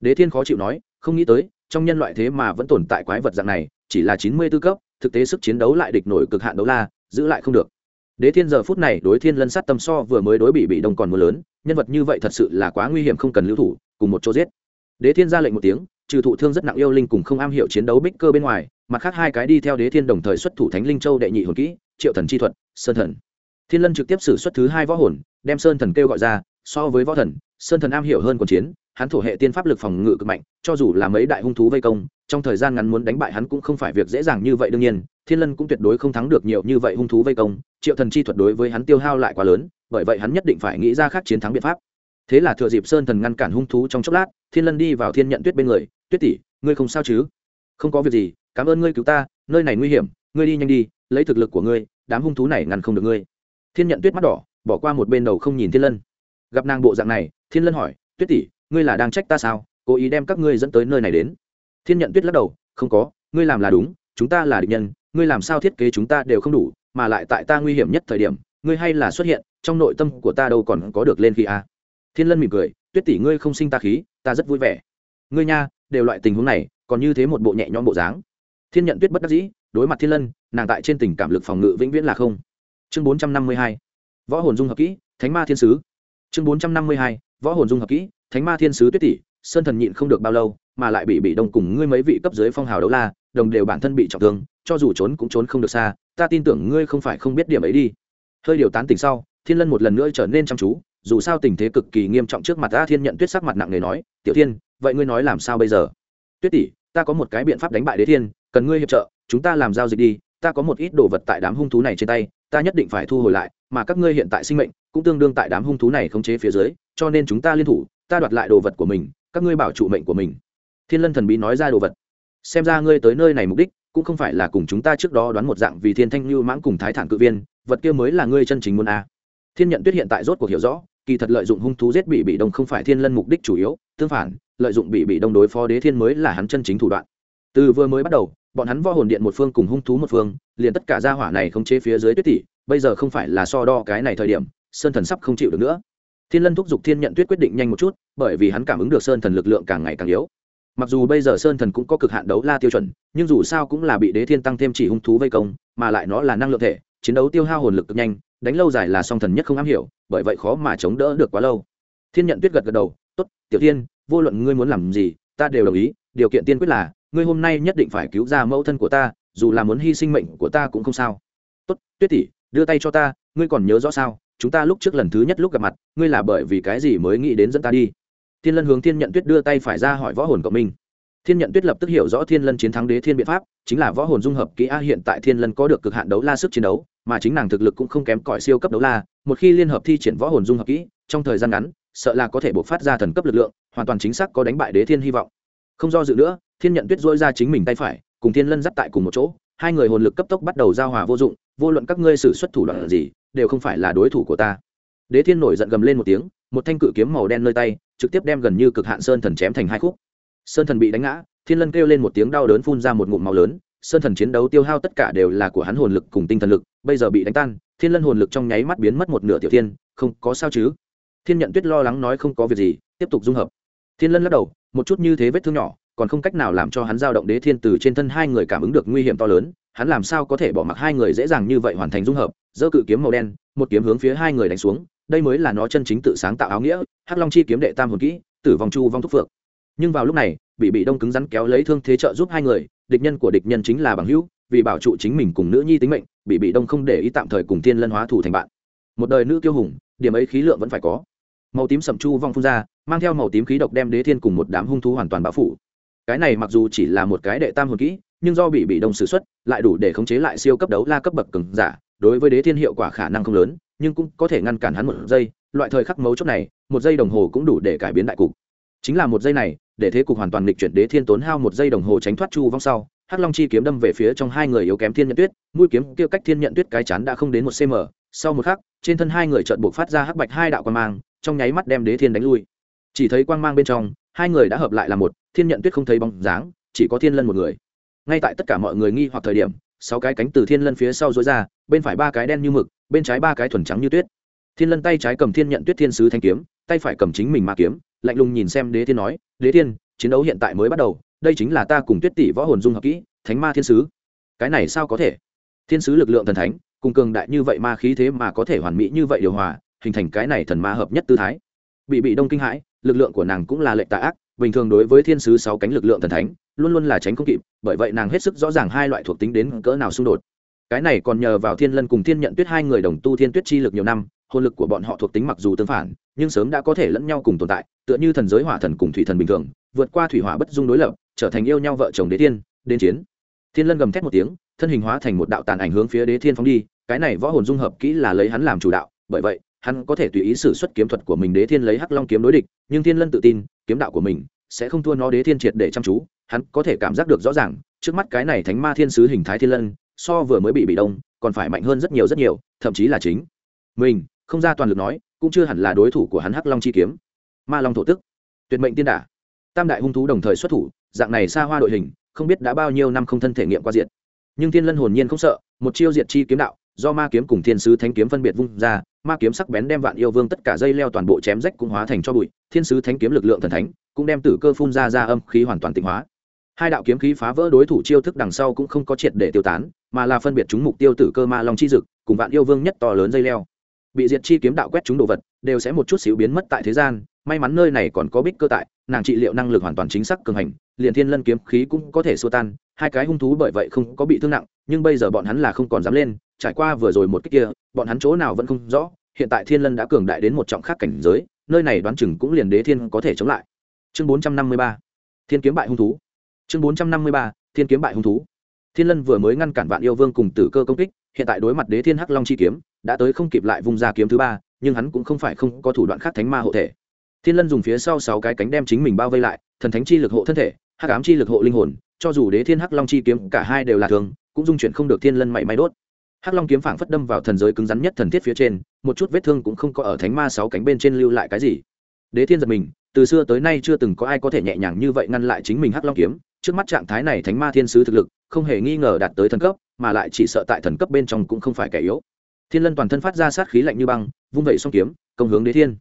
Đế thiên khó chịu nói, không nghĩ tới, trong nhân loại thế mà vẫn tồn tại quái vật dạng này, chỉ là chín mươi tư cấp, thực tế sức chiến đấu lại địch nổi cực hạn đấu la, giữ lại không được. Đế thiên giờ phút này đối thiên lân sát tâm so vừa mới đối bị bị đông còn mưa lớn, nhân vật như vậy thật sự là quá nguy hiểm không cần lưu thủ, cùng một chỗ giết. Đế thiên ra lệnh một tiếng, trừ thụ thương rất nặng yêu linh cùng không am hiểu chiến đấu bích cơ bên ngoài, mặt khác hai cái đi theo đế thiên đồng thời xuất thủ thánh linh châu đệ nhị hồn kỹ, triệu thần chi thuật, sơn thần. Thiên lân trực tiếp xử xuất thứ hai võ hồn, đem sơn thần kêu gọi ra so với võ thần, sơn thần am hiểu hơn quần chiến, hắn thổ hệ tiên pháp lực phòng ngự cực mạnh, cho dù là mấy đại hung thú vây công, trong thời gian ngắn muốn đánh bại hắn cũng không phải việc dễ dàng như vậy đương nhiên, thiên lân cũng tuyệt đối không thắng được nhiều như vậy hung thú vây công, triệu thần chi thuật đối với hắn tiêu hao lại quá lớn, bởi vậy hắn nhất định phải nghĩ ra khác chiến thắng biện pháp. Thế là thừa dịp sơn thần ngăn cản hung thú trong chốc lát, thiên lân đi vào thiên nhận tuyết bên người, tuyết tỷ, ngươi không sao chứ? Không có việc gì, cảm ơn ngươi cứu ta, nơi này nguy hiểm, ngươi đi nhanh đi, lấy thực lực của ngươi, đám hung thú này ngăn không được ngươi. Thiên nhận tuyết mắt đỏ, bỏ qua một bên đầu không nhìn thiên lân gặp nàng bộ dạng này, thiên lân hỏi, tuyết tỷ, ngươi là đang trách ta sao? Cố ý đem các ngươi dẫn tới nơi này đến. Thiên nhận tuyết lắc đầu, không có, ngươi làm là đúng, chúng ta là địch nhân, ngươi làm sao thiết kế chúng ta đều không đủ, mà lại tại ta nguy hiểm nhất thời điểm, ngươi hay là xuất hiện, trong nội tâm của ta đâu còn có được lên khi a? Thiên lân mỉm cười, tuyết tỷ, ngươi không sinh ta khí, ta rất vui vẻ. Ngươi nha, đều loại tình huống này, còn như thế một bộ nhẹ nhõm bộ dáng. Thiên nhận tuyết bất đắc dĩ, đối mặt thiên lân, nàng tại trên tình cảm lực phòng ngự vĩnh viễn là không. Chương bốn trăm năm mươi hai, võ hồn dung hợp kỹ, thánh ma thiên sứ chương bốn trăm năm mươi hai, võ hồn dung hợp kỹ, thánh ma thiên sứ tuyết tỷ, sơn thần nhịn không được bao lâu, mà lại bị bị đông cùng ngươi mấy vị cấp dưới phong hào đấu la, đồng đều bản thân bị trọng thương, cho dù trốn cũng trốn không được xa, ta tin tưởng ngươi không phải không biết điểm ấy đi. Hơi điều tán tỉnh sau, thiên lân một lần nữa trở nên chăm chú, dù sao tình thế cực kỳ nghiêm trọng trước mặt ta thiên nhận tuyết sắc mặt nặng nề nói, tiểu thiên, vậy ngươi nói làm sao bây giờ? Tuyết tỷ, ta có một cái biện pháp đánh bại đế thiên, cần ngươi hiệp trợ, chúng ta làm giao dịch đi, ta có một ít đồ vật tại đám hung thú này trên tay, ta nhất định phải thu hồi lại mà các ngươi hiện tại sinh mệnh cũng tương đương tại đám hung thú này khống chế phía dưới, cho nên chúng ta liên thủ, ta đoạt lại đồ vật của mình, các ngươi bảo trụ mệnh của mình. Thiên lân thần bí nói ra đồ vật. Xem ra ngươi tới nơi này mục đích cũng không phải là cùng chúng ta trước đó đoán một dạng vì thiên thanh lưu mãng cùng thái thản cự viên, vật kia mới là ngươi chân chính muốn a. Thiên nhận tuyết hiện tại rốt cuộc hiểu rõ, kỳ thật lợi dụng hung thú giết bị bị đông không phải thiên lân mục đích chủ yếu, tương phản, lợi dụng bị bị đông đối phó đế thiên mới là hắn chân chính thủ đoạn. Từ vừa mới bắt đầu, bọn hắn võ hồn điện một phương cùng hung thú một phương, liền tất cả gia hỏa này không chế phía dưới tuyết tỷ bây giờ không phải là so đo cái này thời điểm, sơn thần sắp không chịu được nữa. Thiên lân thúc giục thiên nhận tuyết quyết định nhanh một chút, bởi vì hắn cảm ứng được sơn thần lực lượng càng ngày càng yếu. Mặc dù bây giờ sơn thần cũng có cực hạn đấu la tiêu chuẩn, nhưng dù sao cũng là bị đế thiên tăng thêm chỉ hung thú vây công, mà lại nó là năng lượng thể, chiến đấu tiêu hao hồn lực cực nhanh, đánh lâu dài là song thần nhất không am hiểu, bởi vậy khó mà chống đỡ được quá lâu. Thiên nhận tuyết gật gật đầu, tốt, tiểu thiên, vô luận ngươi muốn làm gì, ta đều đồng ý, điều kiện tiên quyết là, ngươi hôm nay nhất định phải cứu ra mẫu thân của ta, dù là muốn hy sinh mệnh của ta cũng không sao. Tốt, tuyết tỷ đưa tay cho ta, ngươi còn nhớ rõ sao? Chúng ta lúc trước lần thứ nhất lúc gặp mặt, ngươi là bởi vì cái gì mới nghĩ đến dẫn ta đi? Thiên lân hướng thiên nhận tuyết đưa tay phải ra hỏi võ hồn cộng mình. Thiên nhận tuyết lập tức hiểu rõ thiên lân chiến thắng đế thiên biện pháp, chính là võ hồn dung hợp kỹ a hiện tại thiên lân có được cực hạn đấu la sức chiến đấu, mà chính nàng thực lực cũng không kém cỏi siêu cấp đấu la. Một khi liên hợp thi triển võ hồn dung hợp kỹ, trong thời gian ngắn, sợ là có thể buộc phát ra thần cấp lực lượng, hoàn toàn chính xác có đánh bại đế thiên hy vọng. Không do dự nữa, thiên nhận tuyết dỗi ra chính mình tay phải, cùng thiên lân dắt tại cùng một chỗ. Hai người hồn lực cấp tốc bắt đầu giao hòa vô dụng vô luận các ngươi xử xuất thủ đoạn gì, đều không phải là đối thủ của ta. Đế thiên nổi giận gầm lên một tiếng, một thanh cự kiếm màu đen nơi tay, trực tiếp đem gần như cực hạn sơn thần chém thành hai khúc. Sơn thần bị đánh ngã, thiên lân kêu lên một tiếng đau đớn phun ra một ngụm màu lớn, sơn thần chiến đấu tiêu hao tất cả đều là của hắn hồn lực cùng tinh thần lực, bây giờ bị đánh tan, thiên lân hồn lực trong nháy mắt biến mất một nửa tiểu thiên, không có sao chứ. Thiên nhận tuyết lo lắng nói không có việc gì, tiếp tục dung hợp. Thiên lân lắc đầu, một chút như thế vết thương nhỏ, còn không cách nào làm cho hắn dao động đế thiên từ trên thân hai người cảm ứng được nguy hiểm to lớn hắn làm sao có thể bỏ mặc hai người dễ dàng như vậy hoàn thành dung hợp, giơ cự kiếm màu đen, một kiếm hướng phía hai người đánh xuống, đây mới là nó chân chính tự sáng tạo áo nghĩa, hắc long chi kiếm đệ tam hồn kỹ, tử vong chu vong thúc phượng. Nhưng vào lúc này, bị bị đông cứng rắn kéo lấy thương thế trợ giúp hai người, địch nhân của địch nhân chính là bằng hữu, vì bảo trụ chính mình cùng nữ nhi tính mệnh, bị bị đông không để ý tạm thời cùng tiên lân hóa thủ thành bạn. Một đời nữ kiêu hùng, điểm ấy khí lượng vẫn phải có. Màu tím sầm chu vong phun ra, mang theo màu tím khí độc đem đế thiên cùng một đám hung thú hoàn toàn bão phủ cái này mặc dù chỉ là một cái đệ tam hồn kỹ, nhưng do bị bị đông xử xuất, lại đủ để khống chế lại siêu cấp đấu la cấp bậc cứng giả. Đối với đế thiên hiệu quả khả năng không lớn, nhưng cũng có thể ngăn cản hắn một giây. Loại thời khắc mấu chốt này, một giây đồng hồ cũng đủ để cải biến đại cục. Chính là một giây này, để thế cục hoàn toàn lịch chuyển đế thiên tốn hao một giây đồng hồ tránh thoát chu vong sau, hắc long chi kiếm đâm về phía trong hai người yếu kém thiên nhận tuyết, mũi kiếm kia cách thiên nhận tuyết cái chán đã không đến một cm sau một khắc, trên thân hai người trợn buộc phát ra hắc bạch hai đạo quan mang, trong nháy mắt đem đế thiên đánh lui. Chỉ thấy quang mang bên trong hai người đã hợp lại là một, thiên nhận tuyết không thấy bóng dáng, chỉ có thiên lân một người. Ngay tại tất cả mọi người nghi hoặc thời điểm, sáu cái cánh từ thiên lân phía sau dối ra, bên phải ba cái đen như mực, bên trái ba cái thuần trắng như tuyết. Thiên lân tay trái cầm thiên nhận tuyết thiên sứ thanh kiếm, tay phải cầm chính mình ma kiếm, lạnh lùng nhìn xem đế thiên nói, đế thiên, chiến đấu hiện tại mới bắt đầu, đây chính là ta cùng tuyết tỷ võ hồn dung hợp kỹ, thánh ma thiên sứ. Cái này sao có thể? Thiên sứ lực lượng thần thánh, cùng cường đại như vậy ma khí thế mà có thể hoàn mỹ như vậy điều hòa, hình thành cái này thần ma hợp nhất tư thái bị bị đông kinh hãi, lực lượng của nàng cũng là lệnh tà ác, bình thường đối với thiên sứ sáu cánh lực lượng thần thánh, luôn luôn là tránh không kịp, bởi vậy nàng hết sức rõ ràng hai loại thuộc tính đến cỡ nào xung đột. Cái này còn nhờ vào thiên lân cùng thiên nhận tuyết hai người đồng tu thiên tuyết chi lực nhiều năm, hồn lực của bọn họ thuộc tính mặc dù tương phản, nhưng sớm đã có thể lẫn nhau cùng tồn tại, tựa như thần giới hỏa thần cùng thủy thần bình thường, vượt qua thủy hỏa bất dung đối lập, trở thành yêu nhau vợ chồng đế thiên đến chiến. Thiên lân gầm thét một tiếng, thân hình hóa thành một đạo tàn ảnh hướng phía đế thiên phóng đi, cái này võ hồn dung hợp kỹ là lấy hắn làm chủ đạo, bởi vậy hắn có thể tùy ý sử xuất kiếm thuật của mình đế thiên lấy hắc long kiếm đối địch, nhưng thiên lân tự tin, kiếm đạo của mình sẽ không thua nó đế thiên triệt để chăm chú, hắn có thể cảm giác được rõ ràng, trước mắt cái này thánh ma thiên sứ hình thái thiên lân, so vừa mới bị bị đông, còn phải mạnh hơn rất nhiều rất nhiều, thậm chí là chính. Mình, không ra toàn lực nói, cũng chưa hẳn là đối thủ của hắn hắc long chi kiếm. Ma long thổ tức, tuyệt mệnh tiên đả. Tam đại hung thú đồng thời xuất thủ, dạng này xa hoa đội hình, không biết đã bao nhiêu năm không thân thể nghiệm qua diện nhưng thiên lân hồn nhiên không sợ, một chiêu diệt chi kiếm đạo, do ma kiếm cùng thiên sứ thánh kiếm phân biệt vung ra ma kiếm sắc bén đem vạn yêu vương tất cả dây leo toàn bộ chém rách cũng hóa thành cho bụi, thiên sứ thánh kiếm lực lượng thần thánh, cũng đem tử cơ phun ra ra âm khí hoàn toàn tịnh hóa. Hai đạo kiếm khí phá vỡ đối thủ chiêu thức đằng sau cũng không có triệt để tiêu tán, mà là phân biệt chúng mục tiêu tử cơ ma long chi dực, cùng vạn yêu vương nhất to lớn dây leo. Bị diệt chi kiếm đạo quét chúng đồ vật, đều sẽ một chút xíu biến mất tại thế gian, may mắn nơi này còn có bích cơ tại, nàng trị liệu năng lực hoàn toàn chính xác cường hành, liền thiên lân kiếm khí cũng có thể xua tan, hai cái hung thú bởi vậy không có bị thương nặng, nhưng bây giờ bọn hắn là không còn dám lên trải qua vừa rồi một cách kia, bọn hắn chỗ nào vẫn không rõ, hiện tại thiên lân đã cường đại đến một trọng khác cảnh giới, nơi này đoán chừng cũng liền đế thiên có thể chống lại. Chương bốn trăm năm mươi ba, thiên kiếm bại hung thú. Chương bốn trăm năm mươi ba, thiên kiếm bại hung thú. Thiên lân vừa mới ngăn cản vạn yêu vương cùng tử cơ công kích, hiện tại đối mặt đế thiên hắc long chi kiếm, đã tới không kịp lại vùng ra kiếm thứ ba, nhưng hắn cũng không phải không có thủ đoạn khác thánh ma hộ thể. Thiên lân dùng phía sau sáu cái cánh đem chính mình bao vây lại, thần thánh chi lực hộ thân thể, hắc ám chi lực hộ linh hồn, cho dù đế thiên hắc long chi kiếm cả hai đều là thường, cũng dung chuyển không được thiên lân mảy may đốt hắc long kiếm phảng phất đâm vào thần giới cứng rắn nhất thần thiết phía trên, một chút vết thương cũng không có ở thánh ma sáu cánh bên trên lưu lại cái gì. Đế thiên giật mình, từ xưa tới nay chưa từng có ai có thể nhẹ nhàng như vậy ngăn lại chính mình hắc long kiếm. Trước mắt trạng thái này thánh ma thiên sứ thực lực, không hề nghi ngờ đạt tới thần cấp, mà lại chỉ sợ tại thần cấp bên trong cũng không phải kẻ yếu. Thiên lân toàn thân phát ra sát khí lạnh như băng, vung vẩy song kiếm, công hướng đế thiên.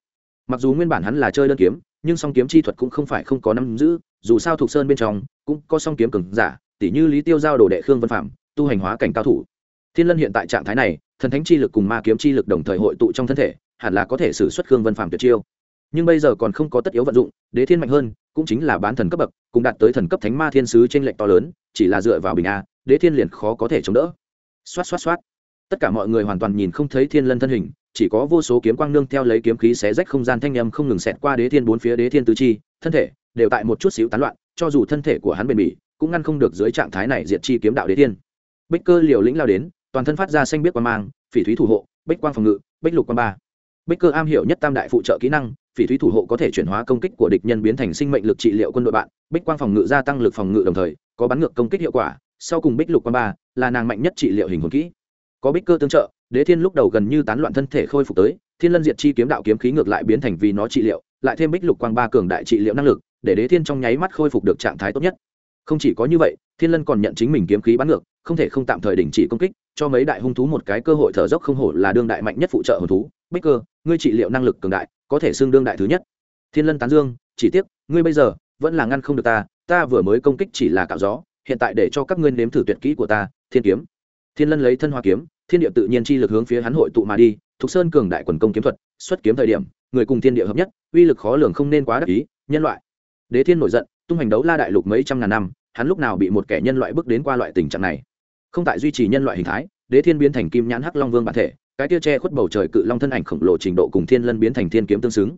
Mặc dù nguyên bản hắn là chơi đơn kiếm, nhưng song kiếm chi thuật cũng không phải không có năm giữ, dù sao thuộc sơn bên trong, cũng có song kiếm cường giả tỷ như lý tiêu giao đồ đệ khương vân phạm, tu hành hóa cảnh cao thủ thiên lân hiện tại trạng thái này, thần thánh chi lực cùng ma kiếm chi lực đồng thời hội tụ trong thân thể, hẳn là có thể xử xuất khương vân phạm tuyệt chiêu. Nhưng bây giờ còn không có tất yếu vận dụng, đế thiên mạnh hơn, cũng chính là bán thần cấp bậc cũng đạt tới thần cấp thánh ma thiên sứ trên lệnh to lớn, chỉ là dựa vào bình a, đế thiên liền khó có thể chống đỡ. Xoát xoát xoát. Tất cả mọi người hoàn toàn nhìn không thấy thiên lân thân hình, chỉ có vô số kiếm quang nương theo lấy kiếm khí xé rách không gian thanh â m không ngừng xẹt qua đế thiên bốn phía đế thiên tứ chi, thân thể đều tại một chút xíu tán loạn, cho dù thân thể của hắn bền bỉ, cũng ngăn không được dưới trạng thái này diệt chi kiếm đạo đế thiên. Bích cơ liều lĩnh lao đến toàn thân phát ra xanh biết quang mang, phỉ thúy thủ hộ, bích quang phòng ngự, bích lục quang ba. Bích cơ am hiểu nhất tam đại phụ trợ kỹ năng, phỉ thúy thủ hộ có thể chuyển hóa công kích của địch nhân biến thành sinh mệnh lực trị liệu quân đội bạn, bích quang phòng ngự gia tăng lực phòng ngự đồng thời, có bắn ngược công kích hiệu quả, sau cùng bích lục quang ba là nàng mạnh nhất trị liệu hình hồn kỹ. Có bích cơ tương trợ, đế thiên lúc đầu gần như tán loạn thân thể khôi phục tới, thiên lân diệt chi kiếm đạo kiếm khí ngược lại biến thành vì nó trị liệu, lại thêm bích lục quang ba cường đại trị liệu năng lực, để đế thiên trong nháy mắt khôi phục được trạng thái tốt nhất không chỉ có như vậy, thiên lân còn nhận chính mình kiếm khí bắn ngược, không thể không tạm thời đình chỉ công kích, cho mấy đại hung thú một cái cơ hội thở dốc không hổ là đương đại mạnh nhất phụ trợ hồn thú. Bích cơ, ngươi trị liệu năng lực cường đại, có thể xưng đương đại thứ nhất. Thiên lân tán dương, chỉ tiếc, ngươi bây giờ vẫn là ngăn không được ta ta vừa mới công kích chỉ là cạo gió, hiện tại để cho các ngươi nếm thử tuyệt kỹ của ta, thiên kiếm. Thiên lân lấy thân hoa kiếm, thiên địa tự nhiên chi lực hướng phía hắn hội tụ mà đi, thục sơn cường đại quần công kiếm thuật, xuất kiếm thời điểm, người cùng thiên địa hợp nhất, uy lực khó lường không nên quá đắc ý, nhân loại. Đế thiên nổi giận, tung hành đấu la đại lục mấy trăm ngàn năm hắn lúc nào bị một kẻ nhân loại bước đến qua loại tình trạng này? Không tại duy trì nhân loại hình thái, đế thiên biến thành kim nhãn hắc long vương bản thể, cái tia che khuất bầu trời cự long thân ảnh khổng lồ trình độ cùng thiên lân biến thành thiên kiếm tương xứng.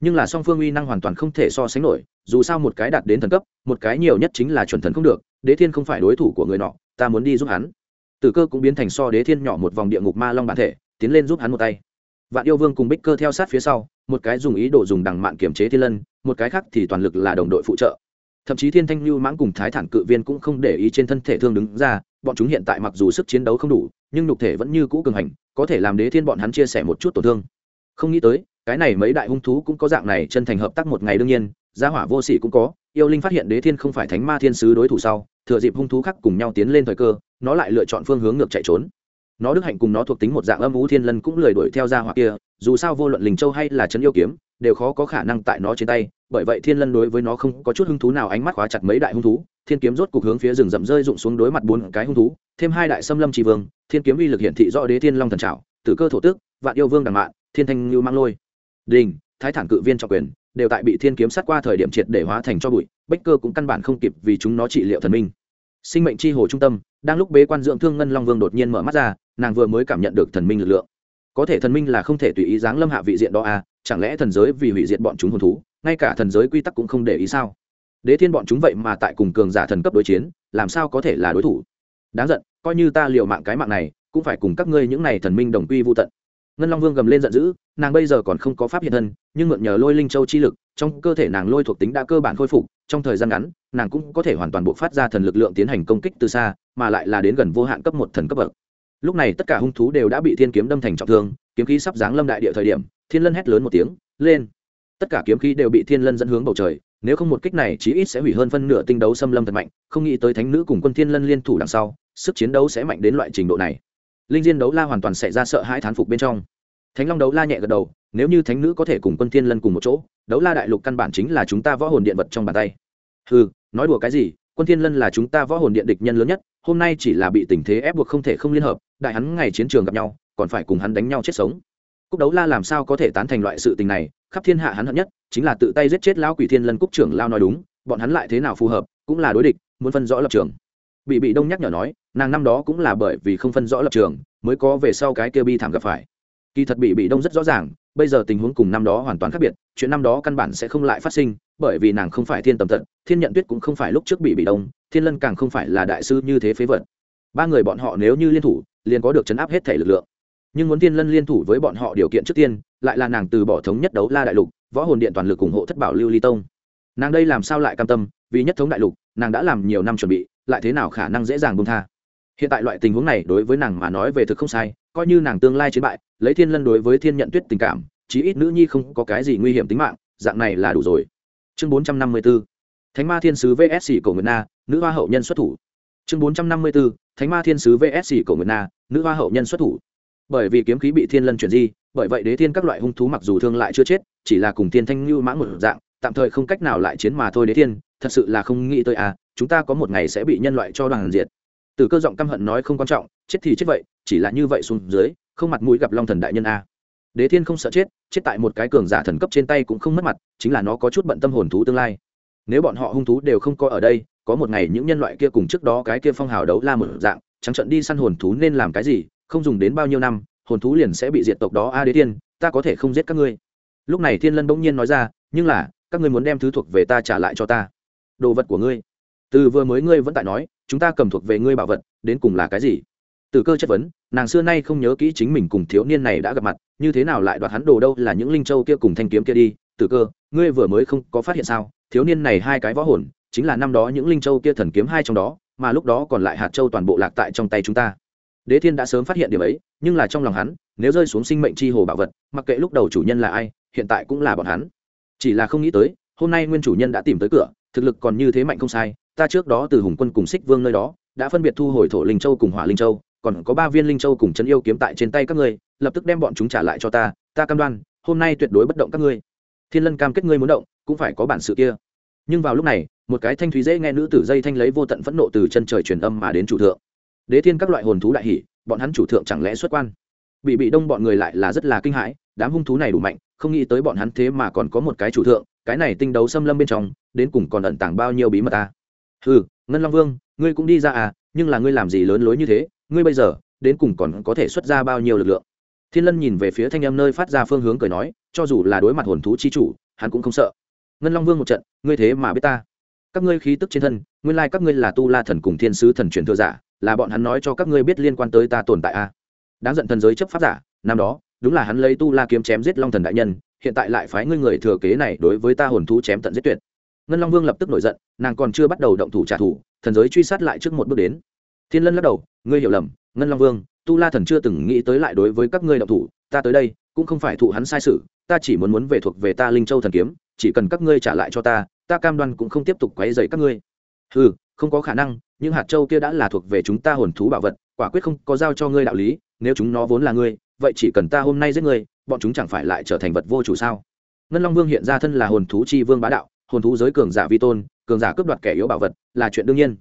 Nhưng là song phương uy năng hoàn toàn không thể so sánh nổi, dù sao một cái đạt đến thần cấp, một cái nhiều nhất chính là chuẩn thần không được, đế thiên không phải đối thủ của người nọ, ta muốn đi giúp hắn. Tử cơ cũng biến thành so đế thiên nhỏ một vòng địa ngục ma long bản thể, tiến lên giúp hắn một tay. Vạn yêu vương cùng bích cơ theo sát phía sau, một cái dùng ý đồ dùng đằng mạn kiểm chế thiên lân, một cái khác thì toàn lực là đồng đội phụ trợ thậm chí thiên thanh lưu mãng cùng thái thản cự viên cũng không để ý trên thân thể thương đứng ra, bọn chúng hiện tại mặc dù sức chiến đấu không đủ, nhưng nhục thể vẫn như cũ cường hành, có thể làm đế thiên bọn hắn chia sẻ một chút tổn thương. Không nghĩ tới, cái này mấy đại hung thú cũng có dạng này chân thành hợp tác một ngày đương nhiên, gia hỏa vô sỉ cũng có, yêu linh phát hiện đế thiên không phải thánh ma thiên sứ đối thủ sau, thừa dịp hung thú khác cùng nhau tiến lên thời cơ, nó lại lựa chọn phương hướng ngược chạy trốn nó đức hạnh cùng nó thuộc tính một dạng âm ú thiên lân cũng lười đuổi theo ra hoặc kia, dù sao vô luận linh châu hay là trấn yêu kiếm, đều khó có khả năng tại nó trên tay, bởi vậy thiên lân đối với nó không có chút hứng thú nào ánh mắt khóa chặt mấy đại hung thú, thiên kiếm rốt cục hướng phía rừng rậm rơi rụng xuống đối mặt bốn cái hung thú, thêm hai đại xâm lâm tri vương, thiên kiếm uy lực hiển thị rõ đế thiên long thần trảo, tử cơ thổ tước vạn yêu vương đằng mạn, thiên thanh lưu mang lôi. Đình, thái thản cự viên trọng quyền, đều tại bị thiên kiếm sát qua thời điểm triệt để hóa thành cho bụi bách cơ cũng căn bản không kịp vì chúng nó trị liệu thần minh. Sinh mệnh chi hồ trung tâm đang lúc bế quan dưỡng thương ngân long vương đột nhiên mở mắt ra, nàng vừa mới cảm nhận được thần minh lực lượng. Có thể thần minh là không thể tùy ý giáng lâm hạ vị diện đó à chẳng lẽ thần giới vì hủy diệt bọn chúng hồn thú, ngay cả thần giới quy tắc cũng không để ý sao? Đế thiên bọn chúng vậy mà tại cùng cường giả thần cấp đối chiến, làm sao có thể là đối thủ? Đáng giận, coi như ta liều mạng cái mạng này, cũng phải cùng các ngươi những này thần minh đồng quy vô tận. Ngân long vương gầm lên giận dữ, nàng bây giờ còn không có pháp hiện thân, nhưng mượn nhờ lôi linh châu chi lực trong cơ thể nàng lôi thuộc tính đã cơ bản khôi phục, trong thời gian ngắn, nàng cũng có thể hoàn toàn bộ phát ra thần lực lượng tiến hành công kích từ xa, mà lại là đến gần vô hạn cấp một thần cấp bậc. Lúc này tất cả hung thú đều đã bị thiên kiếm đâm thành trọng thương, kiếm khí sắp giáng lâm đại địa thời điểm, thiên lân hét lớn một tiếng, lên! Tất cả kiếm khí đều bị thiên lân dẫn hướng bầu trời, nếu không một kích này chí ít sẽ hủy hơn phân nửa tinh đấu xâm lâm thật mạnh, không nghĩ tới thánh nữ cùng quân thiên lân liên thủ đằng sau, sức chiến đấu sẽ mạnh đến loại trình độ này. Linh diên đấu la hoàn toàn xảy ra sợ hãi thán phục bên trong. Thánh long đấu la nhẹ gật đầu, nếu như thánh nữ có thể cùng quân thiên lân cùng một chỗ đấu la đại lục căn bản chính là chúng ta võ hồn điện vật trong bàn tay. Ừ nói đùa cái gì, quân thiên lân là chúng ta võ hồn điện địch nhân lớn nhất, hôm nay chỉ là bị tình thế ép buộc không thể không liên hợp, đại hắn ngày chiến trường gặp nhau, còn phải cùng hắn đánh nhau chết sống. Cúc đấu la làm sao có thể tán thành loại sự tình này, khắp thiên hạ hắn hận nhất, chính là tự tay giết chết lão quỷ thiên lân cúc trưởng lao nói đúng, bọn hắn lại thế nào phù hợp, cũng là đối địch, muốn phân rõ lập trường. Bị bị đông nhắc nhở nói, nàng năm đó cũng là bởi vì không phân rõ lập trường, mới có về sau cái kia bi thảm gặp phải. Kỳ thật bị bị đông rất rõ ràng bây giờ tình huống cùng năm đó hoàn toàn khác biệt, chuyện năm đó căn bản sẽ không lại phát sinh, bởi vì nàng không phải thiên tầm tận, thiên nhận tuyết cũng không phải lúc trước bị bị đông, thiên lân càng không phải là đại sư như thế phế vật. Ba người bọn họ nếu như liên thủ, liền có được chấn áp hết thể lực lượng. Nhưng muốn thiên lân liên thủ với bọn họ điều kiện trước tiên, lại là nàng từ bỏ thống nhất đấu la đại lục, võ hồn điện toàn lực ủng hộ thất bảo lưu ly tông. Nàng đây làm sao lại cam tâm, vì nhất thống đại lục, nàng đã làm nhiều năm chuẩn bị, lại thế nào khả năng dễ dàng bông tha? Hiện tại loại tình huống này đối với nàng mà nói về thực không sai, coi như nàng tương lai chiến bại, lấy thiên lân đối với thiên nhận tuyết tình cảm, chí ít nữ nhi không có cái gì nguy hiểm tính mạng, dạng này là đủ rồi. Chương bốn trăm năm mươi b ố thánh ma thiên sứ vsc cổ nguyệt na, nữ hoa hậu nhân xuất thủ. Chương bốn trăm năm mươi b ố thánh ma thiên sứ vsc cổ nguyệt na, nữ hoa hậu nhân xuất thủ. Bởi vì kiếm khí bị thiên lân chuyển di, bởi vậy đế thiên các loại hung thú mặc dù thương lại chưa chết, chỉ là cùng thiên thanh lưu mãng một dạng, tạm thời không cách nào lại chiến mà thôi đế thiên, thật sự là không nghĩ tới à chúng ta có một ngày sẽ bị nhân loại cho đoàn diệt từ cơ giọng căm hận nói không quan trọng, chết thì chết vậy, chỉ là như vậy xuống dưới, không mặt mũi gặp long thần đại nhân a. Đế thiên không sợ chết chết tại một cái cường giả thần cấp trên tay cũng không mất mặt, chính là nó có chút bận tâm hồn thú tương lai. Nếu bọn họ hung thú đều không có ở đây, có một ngày những nhân loại kia cùng trước đó cái kia phong hào đấu la một dạng, trắng trận đi săn hồn thú nên làm cái gì, không dùng đến bao nhiêu năm, hồn thú liền sẽ bị diệt tộc đó a đế thiên, ta có thể không giết các ngươi. Lúc này thiên lân bỗng nhiên nói ra, nhưng là, các ngươi muốn đem thứ thuộc về ta trả lại cho ta. Đồ vật của ngươi từ vừa mới ngươi vẫn tại nói, chúng ta cầm thuộc về ngươi bảo vật, đến cùng là cái gì? Từ cơ chất vấn, nàng xưa nay không nhớ kỹ chính mình cùng thiếu niên này đã gặp mặt, như thế nào lại đoạt hắn đồ đâu là những linh châu kia cùng thanh kiếm kia đi? Từ cơ, ngươi vừa mới không có phát hiện sao? Thiếu niên này hai cái võ hồn, chính là năm đó những linh châu kia thần kiếm hai trong đó, mà lúc đó còn lại hạt châu toàn bộ lạc tại trong tay chúng ta. Đế thiên đã sớm phát hiện điểm ấy, nhưng là trong lòng hắn, nếu rơi xuống sinh mệnh chi hồ bảo vật, mặc kệ lúc đầu chủ nhân là ai, hiện tại cũng là bọn hắn. Chỉ là không nghĩ tới, hôm nay nguyên chủ nhân đã tìm tới cửa, thực lực còn như thế mạnh không sai ta trước đó từ hùng quân cùng xích vương nơi đó đã phân biệt thu hồi thổ linh châu cùng hỏa linh châu còn có ba viên linh châu cùng chân yêu kiếm tại trên tay các ngươi lập tức đem bọn chúng trả lại cho ta ta cam đoan hôm nay tuyệt đối bất động các ngươi. Thiên lân cam kết ngươi muốn động cũng phải có bản sự kia. Nhưng vào lúc này một cái thanh thúy dễ nghe nữ tử dây thanh lấy vô tận phẫn nộ từ chân trời truyền âm mà đến chủ thượng. Đế thiên các loại hồn thú đại hỉ, bọn hắn chủ thượng chẳng lẽ xuất quan? Bị bị đông bọn người lại là rất là kinh hãi đám hung thú này đủ mạnh không nghĩ tới bọn hắn thế mà còn có một cái chủ thượng cái này tinh đấu xâm lâm bên trong đến cùng còn ẩn tàng bao nhiêu bí mật ta ừ ngân long vương, ngươi cũng đi ra à nhưng là ngươi làm gì lớn lối như thế, ngươi bây giờ, đến cùng còn có thể xuất ra bao nhiêu lực lượng? Thiên lân nhìn về phía thanh âm nơi phát ra phương hướng cười nói, cho dù là đối mặt hồn thú chi chủ, hắn cũng không sợ. Ngân long vương một trận, ngươi thế mà biết ta. Các ngươi khí tức trên thân, nguyên lai các ngươi là tu la thần cùng thiên sứ thần truyền thừa giả, là bọn hắn nói cho các ngươi biết liên quan tới ta tồn tại a à. đáng giận thần giới chấp pháp giả, năm đó, đúng là hắn lấy tu la kiếm chém giết long thần đại nhân, hiện tại lại phái ngươi người thừa kế này đối với ta hồn thú chém tận giết tuyệt ngân long vương lập tức nổi giận, nàng còn chưa bắt đầu động thủ trả thù, thần giới truy sát lại trước một bước đến. Thiên lân lắc đầu, ngươi hiểu lầm, ngân long vương, tu la thần chưa từng nghĩ tới lại đối với các ngươi động thủ, ta tới đây cũng không phải thụ hắn sai sự, ta chỉ muốn muốn về thuộc về ta linh châu thần kiếm, chỉ cần các ngươi trả lại cho ta ta cam đoan cũng không tiếp tục quấy dày các ngươi. Ừ không có khả năng nhưng hạt châu kia đã là thuộc về chúng ta hồn thú bảo vật, quả quyết không có giao cho ngươi đạo lý, nếu chúng nó vốn là ngươi, vậy chỉ cần ta hôm nay giết ngươi, bọn chúng chẳng phải lại trở thành vật vô chủ sao? Ngân long vương hiện ra thân là hồn thú chi vương bá đạo hồn thú giới cường giả vi tôn, cường giả cướp đoạt kẻ yếu bảo vật, là chuyện đương nhiên.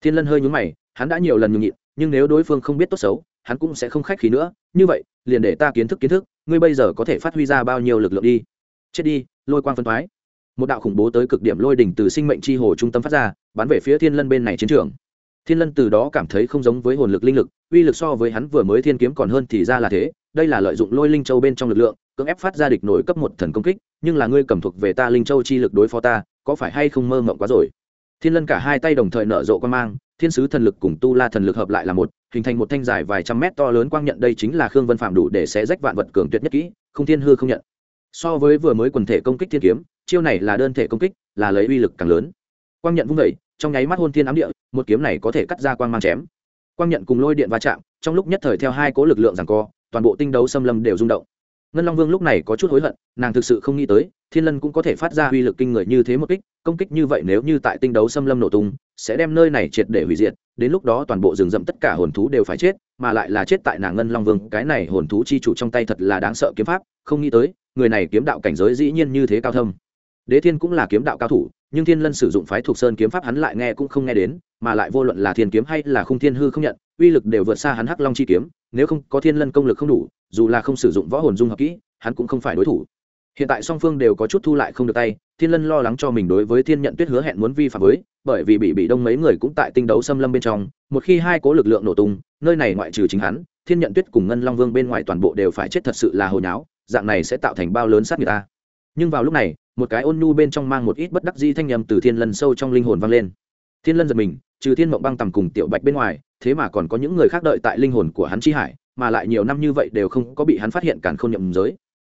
Thiên lân hơi nhún mày, hắn đã nhiều lần nhường nhịn, nhưng nếu đối phương không biết tốt xấu, hắn cũng sẽ không khách khí nữa. Như vậy, liền để ta kiến thức kiến thức, ngươi bây giờ có thể phát huy ra bao nhiêu lực lượng đi. Chết đi, lôi quang phân thoái một đạo khủng bố tới cực điểm lôi đỉnh từ sinh mệnh chi hồ trung tâm phát ra, bắn về phía thiên lân bên này chiến trường. Thiên lân từ đó cảm thấy không giống với hồn lực linh lực, uy lực so với hắn vừa mới thiên kiếm còn hơn thì ra là thế đây là lợi dụng lôi linh châu bên trong lực lượng, cưỡng ép phát ra địch nổi cấp một thần công kích, nhưng là ngươi cầm thuộc về ta linh châu chi lực đối phó ta, có phải hay không mơ mộng quá rồi? Thiên lân cả hai tay đồng thời nở rộ quan mang, thiên sứ thần lực cùng tu la thần lực hợp lại là một, hình thành một thanh dài vài trăm mét to lớn quang nhận, đây chính là khương vân phạm đủ để xé rách vạn vật cường tuyệt nhất kỹ, không thiên hư không nhận. So với vừa mới quần thể công kích thiên kiếm, chiêu này là đơn thể công kích, là lấy uy lực càng lớn. Quang nhận vung vẩy trong nháy mắt hôn thiên ám địa, một kiếm này có thể cắt ra quang mang chém. Quang nhận cùng lôi điện va chạm, trong lúc nhất thời theo hai cố lực lượng rằng co toàn bộ tinh đấu xâm lâm đều rung động. Ngân long vương lúc này có chút hối hận, nàng thực sự không nghĩ tới, thiên lân cũng có thể phát ra uy lực kinh người như thế một kích, công kích như vậy nếu như tại tinh đấu xâm lâm nổ tung, sẽ đem nơi này triệt để hủy diệt, đến lúc đó toàn bộ rừng rậm tất cả hồn thú đều phải chết, mà lại là chết tại nàng ngân long vương, cái này hồn thú chi chủ trong tay thật là đáng sợ kiếm pháp, không nghĩ tới, người này kiếm đạo cảnh giới dĩ nhiên như thế cao thâm. Đế thiên cũng là kiếm đạo cao thủ, nhưng thiên lân sử dụng phái thuộc sơn kiếm pháp hắn lại nghe cũng không nghe đến, mà lại vô luận là thiên kiếm hay là Khung thiên hư không nhận, uy lực đều vượt xa hắn hắc long chi kiếm nếu không có thiên lân công lực không đủ, dù là không sử dụng võ hồn dung hợp kỹ, hắn cũng không phải đối thủ. Hiện tại song phương đều có chút thu lại không được tay, thiên lân lo lắng cho mình đối với thiên nhận tuyết hứa hẹn muốn vi phạm với, bởi vì bị bị đông mấy người cũng tại tinh đấu xâm lâm bên trong, một khi hai cố lực lượng nổ tung, nơi này ngoại trừ chính hắn, thiên nhận tuyết cùng ngân long vương bên ngoài toàn bộ đều phải chết thật sự là hồi nháo, dạng này sẽ tạo thành bao lớn sát người ta. Nhưng vào lúc này, một cái ôn nhu bên trong mang một ít bất đắc di thanh nhầm từ thiên lân sâu trong linh hồn vang lên. Thiên lân giật mình, trừ thiên mộng băng tầm cùng tiểu bạch bên ngoài thế mà còn có những người khác đợi tại linh hồn của hắn chi hải, mà lại nhiều năm như vậy đều không có bị hắn phát hiện càn không nhậm giới.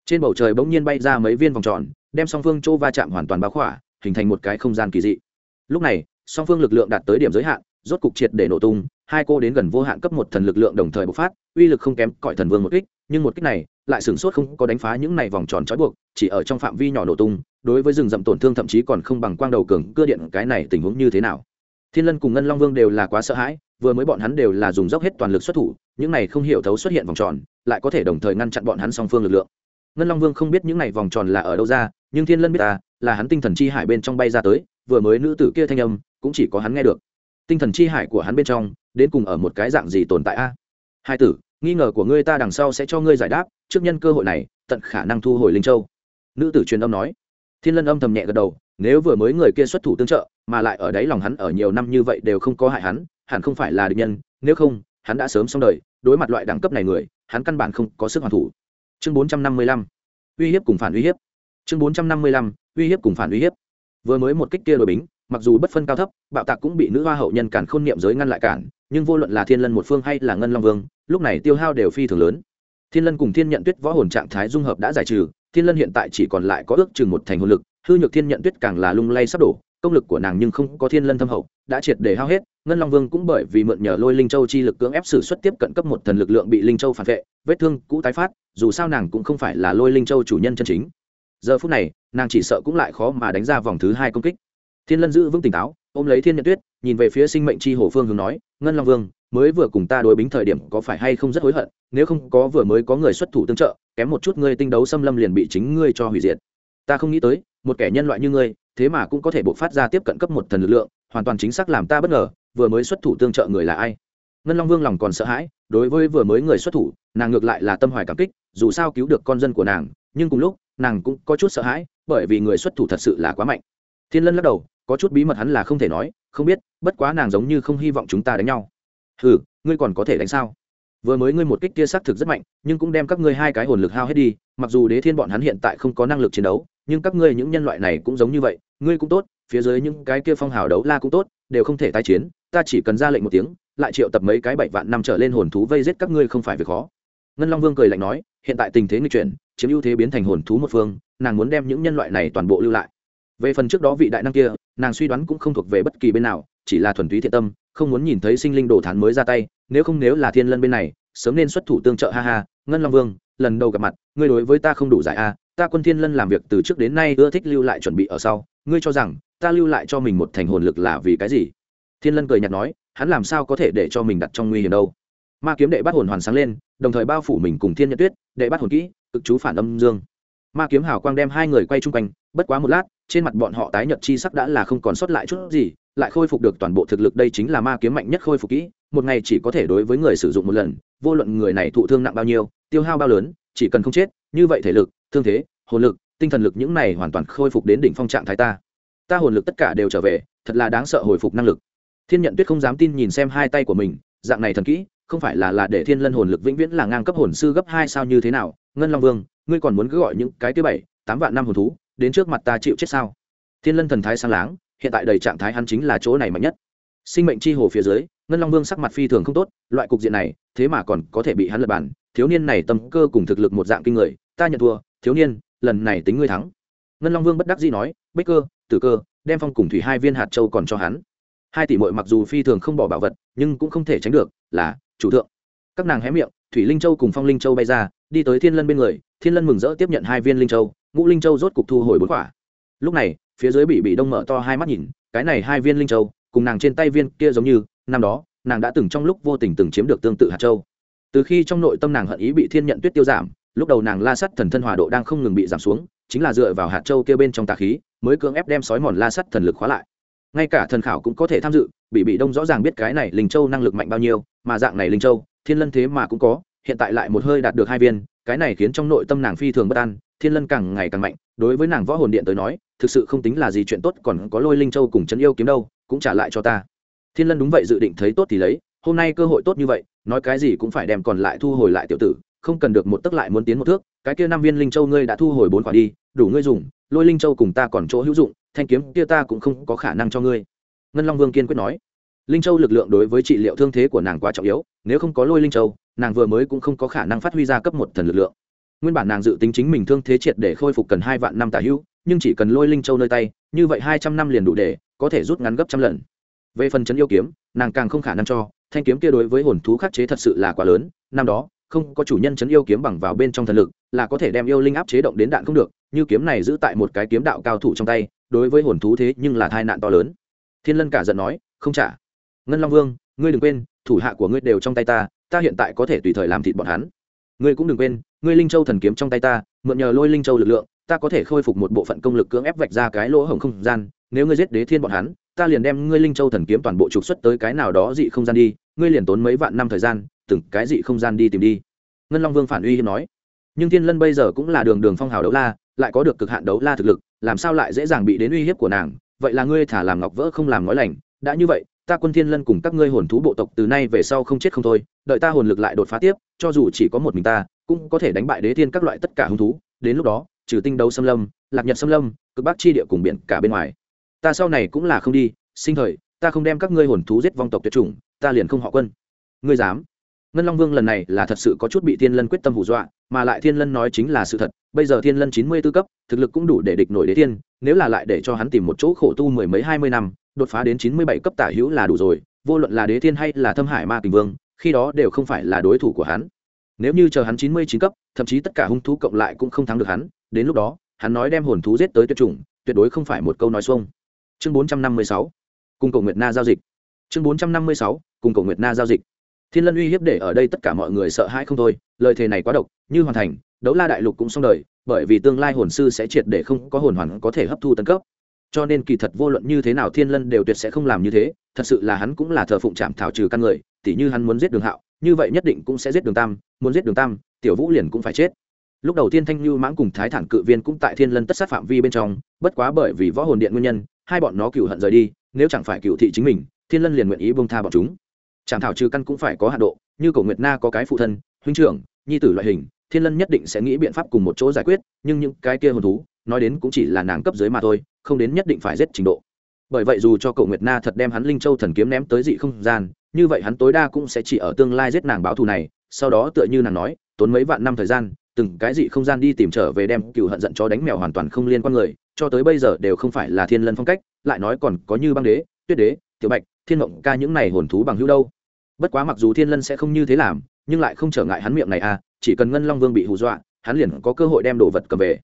Trên bầu trời bỗng nhiên bay ra mấy viên vòng tròn, đem song phương chỗ va chạm hoàn toàn báo khỏa, hình thành một cái không gian kỳ dị. Lúc này, song phương lực lượng đạt tới điểm giới hạn, rốt cục triệt để nổ tung, hai cô đến gần vô hạn cấp một thần lực lượng đồng thời bộc phát, uy lực không kém cõi thần vương một kích, nhưng một kích này lại sửng sốt không có đánh phá những này vòng tròn trói buộc, chỉ ở trong phạm vi nhỏ nổ tung, đối với rừng rậm tổn thương thậm chí còn không bằng quang đầu cường cưa điện cái này tình huống như thế nào. Thiên lân cùng ngân long vương đều là quá sợ hãi vừa mới bọn hắn đều là dùng dốc hết toàn lực xuất thủ, những này không hiểu thấu xuất hiện vòng tròn, lại có thể đồng thời ngăn chặn bọn hắn song phương lực lượng. Ngân long vương không biết những này vòng tròn là ở đâu ra, nhưng thiên lân biết ta là hắn tinh thần chi hải bên trong bay ra tới, vừa mới nữ tử kia thanh âm cũng chỉ có hắn nghe được. Tinh thần chi hải của hắn bên trong, đến cùng ở một cái dạng gì tồn tại a? Hai tử, nghi ngờ của ngươi ta đằng sau sẽ cho ngươi giải đáp, trước nhân cơ hội này, tận khả năng thu hồi linh châu. Nữ tử truyền âm nói. Thiên lân âm thầm nhẹ gật đầu, nếu vừa mới người kia xuất thủ tương trợ, mà lại ở đấy lòng hắn ở nhiều năm như vậy đều không có hại hắn hẳn không phải là địch nhân, nếu không, hắn đã sớm xong đời, đối mặt loại đẳng cấp này người, hắn căn bản không có sức hoàn thủ. Chương bốn trăm năm mươi lăm, uy hiếp cùng phản uy hiếp. Chương bốn trăm năm mươi lăm, uy hiếp cùng phản uy hiếp. Vừa mới một kích kia đội bính, mặc dù bất phân cao thấp, bạo tạc cũng bị nữ hoa hậu nhân cản khôn niệm giới ngăn lại cản, nhưng vô luận là thiên lân một phương hay là ngân long vương, lúc này tiêu hao đều phi thường lớn. Thiên lân cùng thiên nhận tuyết võ hồn trạng thái dung hợp đã giải trừ, thiên lân hiện tại chỉ còn lại có ước chừng một thành hồn lực, hư nhược thiên nhận tuyết càng là lung lay sắp đổ, công lực của nàng nhưng không có thiên lân thâm hậu, đã triệt để hao hết ngân long vương cũng bởi vì mượn nhờ lôi linh châu chi lực cưỡng ép xử xuất tiếp cận cấp một thần lực lượng bị linh châu phản vệ, vết thương cũ tái phát, dù sao nàng cũng không phải là lôi linh châu chủ nhân chân chính. Giờ phút này, nàng chỉ sợ cũng lại khó mà đánh ra vòng thứ hai công kích. Thiên lân giữ vững tỉnh táo, ôm lấy thiên nhật tuyết, nhìn về phía sinh mệnh chi hồ phương hướng nói, ngân long vương, mới vừa cùng ta đối bính thời điểm có phải hay không rất hối hận, nếu không có vừa mới có người xuất thủ tương trợ, kém một chút ngươi tinh đấu xâm lâm liền bị chính ngươi cho hủy diệt. Ta không nghĩ tới, một kẻ nhân loại như ngươi, thế mà cũng có thể bộc phát ra tiếp cận cấp một thần lực lượng, hoàn toàn chính xác làm ta bất ngờ vừa mới xuất thủ tương trợ người là ai? Ngân long vương lòng còn sợ hãi, đối với vừa mới người xuất thủ, nàng ngược lại là tâm hoài cảm kích, dù sao cứu được con dân của nàng, nhưng cùng lúc, nàng cũng có chút sợ hãi, bởi vì người xuất thủ thật sự là quá mạnh. Thiên lân lắc đầu, có chút bí mật hắn là không thể nói, không biết, bất quá nàng giống như không hy vọng chúng ta đánh nhau. Ừ ngươi còn có thể đánh sao? Vừa mới ngươi một kích kia xác thực rất mạnh, nhưng cũng đem các ngươi hai cái hồn lực hao hết đi, mặc dù đế thiên bọn hắn hiện tại không có năng lực chiến đấu, nhưng các ngươi những nhân loại này cũng giống như vậy, ngươi cũng tốt, phía dưới những cái kia phong hào đấu la cũng tốt, đều không thể tái chiến ta chỉ cần ra lệnh một tiếng, lại triệu tập mấy cái bảy vạn năm trở lên hồn thú vây giết các ngươi không phải việc khó. Ngân long vương cười lạnh nói, hiện tại tình thế nghi chuyển, chiếm ưu thế biến thành hồn thú một phương, nàng muốn đem những nhân loại này toàn bộ lưu lại. Về phần trước đó vị đại năng kia, nàng suy đoán cũng không thuộc về bất kỳ bên nào, chỉ là thuần túy thiện tâm, không muốn nhìn thấy sinh linh đồ thán mới ra tay, nếu không nếu là thiên lân bên này, sớm nên xuất thủ tương trợ, ha ha, ngân long vương, lần đầu gặp mặt, ngươi đối với ta không đủ giải a, ta quân thiên lân làm việc từ trước đến nay ưa thích lưu lại chuẩn bị ở sau, ngươi cho rằng, ta lưu lại cho mình một thành hồn lực là vì cái gì? Thiên lân cười nhạt nói, hắn làm sao có thể để cho mình đặt trong nguy hiểm đâu? Ma kiếm đệ bắt hồn hoàn sáng lên, đồng thời bao phủ mình cùng thiên nhận tuyết, đệ bắt hồn kỹ, cực chú phản âm dương. Ma kiếm hào quang đem hai người quay chung quanh, bất quá một lát, trên mặt bọn họ tái nhật chi sắc đã là không còn sót lại chút gì, lại khôi phục được toàn bộ thực lực đây chính là ma kiếm mạnh nhất khôi phục kỹ, một ngày chỉ có thể đối với người sử dụng một lần, vô luận người này thụ thương nặng bao nhiêu, tiêu hao bao lớn, chỉ cần không chết, như vậy thể lực, thương thế, hồn lực, tinh thần lực những này hoàn toàn khôi phục đến đỉnh phong trạng thái ta. Ta hồn lực tất cả đều trở về, thật là đáng sợ hồi phục năng lực thiên nhận tuyết không dám tin nhìn xem hai tay của mình dạng này thần kỹ không phải là là để thiên lân hồn lực vĩnh viễn là ngang cấp hồn sư gấp hai sao như thế nào? Ngân long vương ngươi còn muốn cứ gọi những cái thứ bảy tám vạn năm hồn thú đến trước mặt ta chịu chết sao? Thiên lân thần thái sang láng hiện tại đầy trạng thái hắn chính là chỗ này mạnh nhất. Sinh mệnh chi hồ phía dưới ngân long vương sắc mặt phi thường không tốt loại cục diện này thế mà còn có thể bị hắn lật bản, thiếu niên này tâm cơ cùng thực lực một dạng kinh người ta nhận thua thiếu niên lần này tính ngươi thắng. Ngân long vương bất đắc dĩ nói bích cơ tử cơ đem phong cùng thủy hai viên hạt châu còn cho hắn hai tỷ mội mặc dù phi thường không bỏ bảo vật, nhưng cũng không thể tránh được, là, chủ thượng. Các nàng hé miệng, thủy linh châu cùng phong linh châu bay ra, đi tới thiên lân bên người, thiên lân mừng rỡ tiếp nhận hai viên linh châu, ngũ linh châu rốt cục thu hồi bốn quả. Lúc này, phía dưới bị bị đông mở to hai mắt nhìn, cái này hai viên linh châu, cùng nàng trên tay viên kia giống như, năm đó, nàng đã từng trong lúc vô tình từng chiếm được tương tự hạt châu. Từ khi trong nội tâm nàng hận ý bị thiên nhận tuyết tiêu giảm, lúc đầu nàng la sắt thần thân hòa độ đang không ngừng bị giảm xuống, chính là dựa vào hạt châu kia bên trong tà khí, mới cưỡng ép đem sói mòn la sắt thần lực khóa lại ngay cả thần khảo cũng có thể tham dự bị bị đông rõ ràng biết cái này linh châu năng lực mạnh bao nhiêu, mà dạng này linh châu, thiên lân thế mà cũng có, hiện tại lại một hơi đạt được hai viên, cái này khiến trong nội tâm nàng phi thường bất an, thiên lân càng ngày càng mạnh, đối với nàng võ hồn điện tới nói, thực sự không tính là gì chuyện tốt, còn có lôi linh châu cùng chân yêu kiếm đâu, cũng trả lại cho ta. Thiên lân đúng vậy dự định thấy tốt thì lấy, hôm nay cơ hội tốt như vậy, nói cái gì cũng phải đem còn lại thu hồi lại tiểu tử, không cần được một tấc lại muốn tiến một thước, cái kia năm viên linh châu ngươi đã thu hồi bốn quả đi, đủ ngươi dùng, lôi linh châu cùng ta còn chỗ hữu dụng thanh kiếm kia ta cũng không có khả năng cho ngươi. Ngân long vương kiên quyết nói. Linh châu lực lượng đối với trị liệu thương thế của nàng quá trọng yếu, nếu không có lôi linh châu, nàng vừa mới cũng không có khả năng phát huy ra cấp một thần lực lượng. Nguyên bản nàng dự tính chính mình thương thế triệt để khôi phục cần hai vạn năm tả hữu, nhưng chỉ cần lôi linh châu nơi tay, như vậy hai trăm năm liền đủ để có thể rút ngắn gấp trăm lần. Về phần chấn yêu kiếm, nàng càng không khả năng cho, thanh kiếm kia đối với hồn thú khắc chế thật sự là quá lớn, năm đó, không có chủ nhân chấn yêu kiếm bằng vào bên trong thần lực, là có thể đem yêu linh áp chế động đến đạn không được, như kiếm này giữ tại một cái kiếm đạo cao thủ trong tay đối với hồn thú thế nhưng là tai nạn to lớn. Thiên lân cả giận nói, không trả. Ngân long vương, ngươi đừng quên, thủ hạ của ngươi đều trong tay ta ta hiện tại có thể tùy thời làm thịt bọn hắn. Ngươi cũng đừng quên, ngươi linh châu thần kiếm trong tay ta, mượn nhờ lôi linh châu lực lượng, ta có thể khôi phục một bộ phận công lực cưỡng ép vạch ra cái lỗ hổng không gian. Nếu ngươi giết đế thiên bọn hắn, ta liền đem ngươi linh châu thần kiếm toàn bộ trục xuất tới cái nào đó dị không gian đi, ngươi liền tốn mấy vạn năm thời gian, từng cái dị không gian đi tìm đi. Ngân long vương phản uy nói. Nhưng thiên lân bây giờ cũng là đường đường phong hào đấu la lại có được cực hạn đấu la thực lực, làm sao lại dễ dàng bị đến uy hiếp của nàng? Vậy là ngươi thả làm ngọc vỡ không làm nói lành. Đã như vậy, ta quân thiên lân cùng các ngươi hồn thú bộ tộc từ nay về sau không chết không thôi, đợi ta hồn lực lại đột phá tiếp, cho dù chỉ có một mình ta, cũng có thể đánh bại đế thiên các loại tất cả hung thú. Đến lúc đó, trừ tinh đấu xâm lâm, lạc nhật xâm lâm, cực bắc chi địa cùng biển cả bên ngoài. Ta sau này cũng là không đi, sinh thời, ta không đem các ngươi hồn thú giết vong tộc tuyệt chủng, ta liền không họ quân. Ngươi dám? Ngân long vương lần này là thật sự có chút bị thiên lân quyết tâm hù dọa, mà lại thiên lân nói chính là sự thật, bây giờ thiên lân chín mươi b ố cấp, thực lực cũng đủ để địch nổi đế thiên, nếu là lại để cho hắn tìm một chỗ khổ tu mười mấy hai mươi năm, đột phá đến chín mươi bảy cấp tả hữu là đủ rồi, vô luận là đế thiên hay là thâm hải ma kình vương, khi đó đều không phải là đối thủ của hắn. Nếu như chờ hắn chín mươi chín cấp, thậm chí tất cả hung thú cộng lại cũng không thắng được hắn, đến lúc đó, hắn nói đem hồn thú giết tới tuyệt chủng, tuyệt đối không phải một câu nói xuông. Chương bốn trăm năm mươi sáu, cùng cầu nguyệt na giao dịch. Chương bốn trăm năm mươi sáu, cùng cầu nguyệt na giao dịch thiên lân uy hiếp để ở đây tất cả mọi người sợ hãi không thôi, lời thề này quá độc, như hoàn thành, đấu la đại lục cũng xong đời, bởi vì tương lai hồn sư sẽ triệt để không có hồn hoàn có thể hấp thu tấn cấp. Cho nên kỳ thật vô luận như thế nào thiên lân đều tuyệt sẽ không làm như thế, thật sự là hắn cũng là thờ phụng trạm thảo trừ căn người, tỉ như hắn muốn giết đường hạo, như vậy nhất định cũng sẽ giết đường tam, muốn giết đường tam, tiểu vũ liền cũng phải chết. Lúc đầu tiên thanh lưu mãng cùng thái thản cự viên cũng tại thiên lân tất sát phạm vi bên trong, bất quá bởi vì võ hồn điện nguyên nhân, hai bọn nó cựu hận rời đi, nếu chẳng phải cựu thị chính mình, thiên lân liền nguyện ý bông tha bọn chúng trạm thảo trừ căn cũng phải có hạ độ, như cổ nguyệt na có cái phụ thân, huynh trưởng, nhi tử loại hình, thiên lân nhất định sẽ nghĩ biện pháp cùng một chỗ giải quyết, nhưng những cái kia hồn thú, nói đến cũng chỉ là nàng cấp dưới mà thôi, không đến nhất định phải giết trình độ. Bởi vậy dù cho cậu nguyệt na thật đem hắn linh châu thần kiếm ném tới dị không gian, như vậy hắn tối đa cũng sẽ chỉ ở tương lai giết nàng báo thù này, sau đó tựa như nàng nói, tốn mấy vạn năm thời gian, từng cái dị không gian đi tìm trở về đem cựu hận giận cho đánh mèo hoàn toàn không liên quan người, cho tới bây giờ đều không phải là thiên lân phong cách, lại nói còn có như băng đế, tuyết đế, tiểu bạch thiên mộng ca những này hồn thú bằng hữu đâu. Bất quá mặc dù thiên lân sẽ không như thế làm, nhưng lại không trở ngại hắn miệng này à chỉ cần ngân long vương bị hù dọa, hắn liền có cơ hội đem đồ vật cầm về.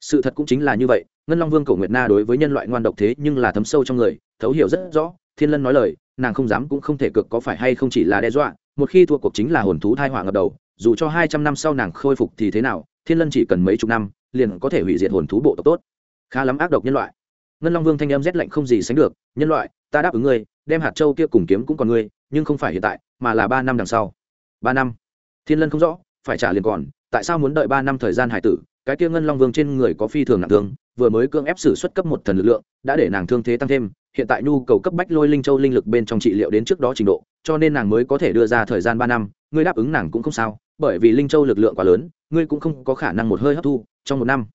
Sự thật cũng chính là như vậy, ngân long vương cổ nguyệt na đối với nhân loại ngoan độc thế nhưng là thấm sâu trong người, thấu hiểu rất rõ, thiên lân nói lời, nàng không dám cũng không thể cực có phải hay không chỉ là đe dọa, một khi thua cuộc chính là hồn thú thai họa ngập đầu, dù cho hai trăm năm sau nàng khôi phục thì thế nào, thiên lân chỉ cần mấy chục năm, liền có thể hủy diệt hồn thú bộ tộc tốt. Khá lắm ác độc nhân loại. Ngân long vương thanh âm rét lạnh không gì sánh được, nhân loại, ta đáp ứng ngươi đem hạt châu kia cùng kiếm cũng còn ngươi, nhưng không phải hiện tại, mà là ba năm đằng sau. Ba năm? Thiên lân không rõ, phải trả liền còn, tại sao muốn đợi ba năm thời gian hải tử? Cái kia ngân long vương trên người có phi thường nặng thương, vừa mới cưỡng ép xử xuất cấp một thần lực lượng, đã để nàng thương thế tăng thêm, hiện tại nhu cầu cấp bách lôi linh châu linh lực bên trong trị liệu đến trước đó trình độ, cho nên nàng mới có thể đưa ra thời gian ba năm, ngươi đáp ứng nàng cũng không sao, bởi vì linh châu lực lượng quá lớn, ngươi cũng không có khả năng một hơi hấp thu, trong một năm.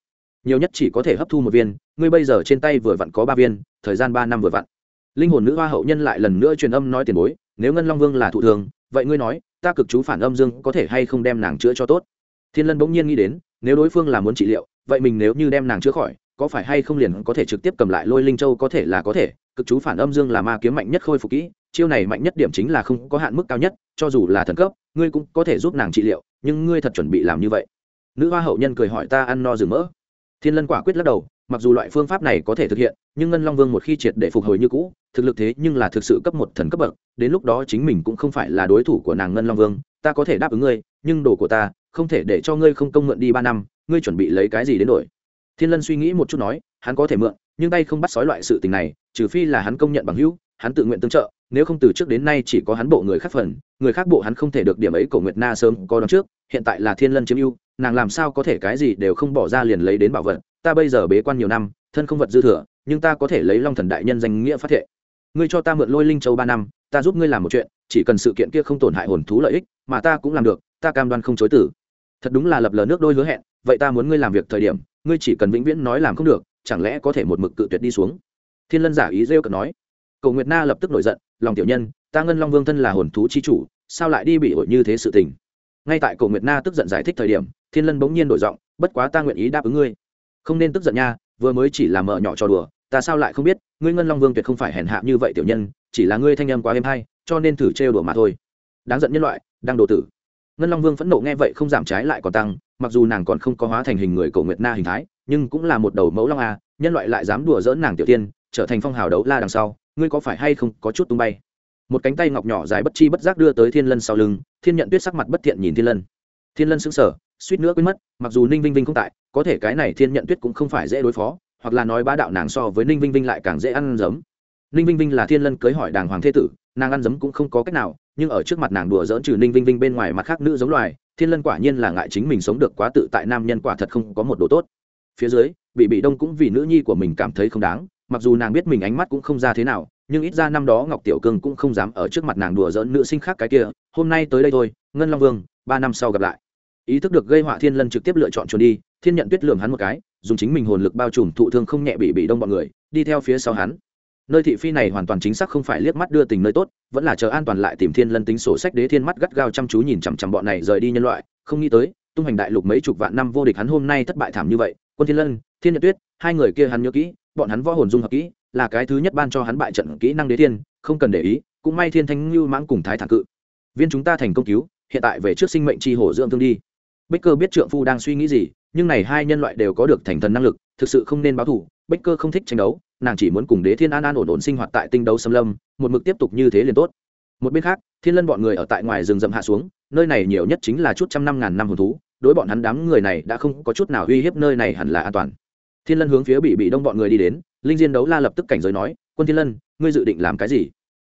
Nhiều nhất chỉ có thể hấp thu một viên, ngươi bây giờ trên tay vừa vặn có ba viên, thời gian ba năm vừa vặn linh hồn nữ hoa hậu nhân lại lần nữa truyền âm nói tiền bối, nếu ngân long vương là thụ thường, vậy ngươi nói, ta cực chú phản âm dương có thể hay không đem nàng chữa cho tốt? Thiên lân bỗng nhiên nghĩ đến, nếu đối phương là muốn trị liệu, vậy mình nếu như đem nàng chữa khỏi, có phải hay không liền có thể trực tiếp cầm lại lôi linh châu có thể là có thể? Cực chú phản âm dương là ma kiếm mạnh nhất khôi phục kỹ, chiêu này mạnh nhất điểm chính là không có hạn mức cao nhất, cho dù là thần cấp, ngươi cũng có thể giúp nàng trị liệu, nhưng ngươi thật chuẩn bị làm như vậy? Nữ hoa hậu nhân cười hỏi, ta ăn no rừng mỡ. Thiên lân quả quyết lắc đầu mặc dù loại phương pháp này có thể thực hiện, nhưng ngân long vương một khi triệt để phục hồi như cũ, thực lực thế nhưng là thực sự cấp một thần cấp bậc, đến lúc đó chính mình cũng không phải là đối thủ của nàng ngân long vương, ta có thể đáp ứng ngươi, nhưng đồ của ta, không thể để cho ngươi không công mượn đi ba năm, ngươi chuẩn bị lấy cái gì đến đổi? Thiên lân suy nghĩ một chút nói, hắn có thể mượn, nhưng tay không bắt sói loại sự tình này, trừ phi là hắn công nhận bằng hữu, hắn tự nguyện tương trợ, nếu không từ trước đến nay chỉ có hắn bộ người khác phần, người khác bộ hắn không thể được điểm ấy cổ nguyệt na sớm có đón trước, hiện tại là thiên lân chiếm ưu, nàng làm sao có thể cái gì đều không bỏ ra liền lấy đến bảo vật ta bây giờ bế quan nhiều năm, thân không vật dư thừa, nhưng ta có thể lấy long thần đại nhân danh nghĩa phát thệ. Ngươi cho ta mượn lôi linh châu ba năm, ta giúp ngươi làm một chuyện, chỉ cần sự kiện kia không tổn hại hồn thú lợi ích, mà ta cũng làm được, ta cam đoan không chối tử. Thật đúng là lập lờ nước đôi hứa hẹn, vậy ta muốn ngươi làm việc thời điểm, ngươi chỉ cần vĩnh viễn nói làm không được, chẳng lẽ có thể một mực cự tuyệt đi xuống? Thiên lân giả ý rêu cợt nói. Cầu nguyệt na lập tức nổi giận, lòng tiểu nhân, ta ngân long vương thân là hồn thú chi chủ, sao lại đi bị ổi như thế sự tình? Ngay tại cầu nguyệt na tức giận giải thích thời điểm, thiên lân bỗng nhiên đổi giọng, bất quá ta nguyện ý đáp ứng ngươi không nên tức giận nha, vừa mới chỉ là mợ nhỏ trò đùa, ta sao lại không biết, ngươi ngân long vương tuyệt không phải hèn hạ như vậy tiểu nhân, chỉ là ngươi thanh âm quá êm hay, cho nên thử trêu đùa mà thôi. Đáng giận nhân loại, đang đồ tử. Ngân long vương phẫn nộ nghe vậy không giảm trái lại còn tăng, mặc dù nàng còn không có hóa thành hình người cổ nguyệt na hình thái, nhưng cũng là một đầu mẫu long a, nhân loại lại dám đùa dỡn nàng tiểu tiên, trở thành phong hào đấu la đằng sau, ngươi có phải hay không có chút tung bay? Một cánh tay ngọc nhỏ dài bất chi bất giác đưa tới thiên lân sau lưng, thiên nhận tuyết sắc mặt bất thiện nhìn thiên lân. Thiên lân sững sờ suýt nữa quên mất, mặc dù ninh vinh vinh không tại, có thể cái này thiên nhận tuyết cũng không phải dễ đối phó, hoặc là nói bá đạo nàng so với ninh vinh vinh lại càng dễ ăn giấm. Ninh vinh vinh là thiên lân cưới hỏi đàng hoàng thế tử, nàng ăn giấm cũng không có cách nào, nhưng ở trước mặt nàng đùa dỡn trừ ninh vinh vinh bên ngoài mặt khác nữ giống loài, thiên lân quả nhiên là ngại chính mình sống được quá tự tại nam nhân quả thật không có một đồ tốt. Phía dưới bị bị đông cũng vì nữ nhi của mình cảm thấy không đáng, mặc dù nàng biết mình ánh mắt cũng không ra thế nào, nhưng ít ra năm đó ngọc tiểu cương cũng không dám ở trước mặt nàng đùa dỡn nữ sinh khác cái kia, hôm nay tới đây thôi, ngân long vương, ba năm sau gặp lại ý thức được gây họa thiên lân trực tiếp lựa chọn trốn đi, thiên nhận tuyết lường hắn một cái, dùng chính mình hồn lực bao trùm thụ thương không nhẹ bị bị đông bọn người, đi theo phía sau hắn. Nơi thị phi này hoàn toàn chính xác không phải liếc mắt đưa tình nơi tốt, vẫn là chờ an toàn lại tìm thiên lân tính sổ sách đế thiên mắt gắt gao chăm chú nhìn chằm chằm bọn này rời đi nhân loại, không nghĩ tới, tung hành đại lục mấy chục vạn năm vô địch hắn hôm nay thất bại thảm như vậy, quân thiên lân, thiên nhật tuyết, hai người kia hắn nhớ kỹ, bọn hắn võ hồn dung hợp kỹ, là cái thứ nhất ban cho hắn bại trận kỹ năng đế thiên, không cần để ý, cũng may thiên thanh lưu mãng cùng thái thản cự. Viên chúng ta thành công cứu, hiện tại về trước sinh mệnh chi hổ dưỡng thương đi bích cơ biết trượng phu đang suy nghĩ gì, nhưng này hai nhân loại đều có được thành thần năng lực, thực sự không nên báo thủ bích cơ không thích tranh đấu, nàng chỉ muốn cùng đế thiên an an ổn ổn sinh hoạt tại tinh đấu xâm lâm, một mực tiếp tục như thế liền tốt. Một bên khác, thiên lân bọn người ở tại ngoài rừng rậm hạ xuống, nơi này nhiều nhất chính là chút trăm năm ngàn năm hồn thú, đối bọn hắn đám người này đã không có chút nào uy hiếp nơi này hẳn là an toàn. Thiên lân hướng phía bị bị đông bọn người đi đến, linh diên đấu la lập tức cảnh giới nói, quân thiên lân, ngươi dự định làm cái gì?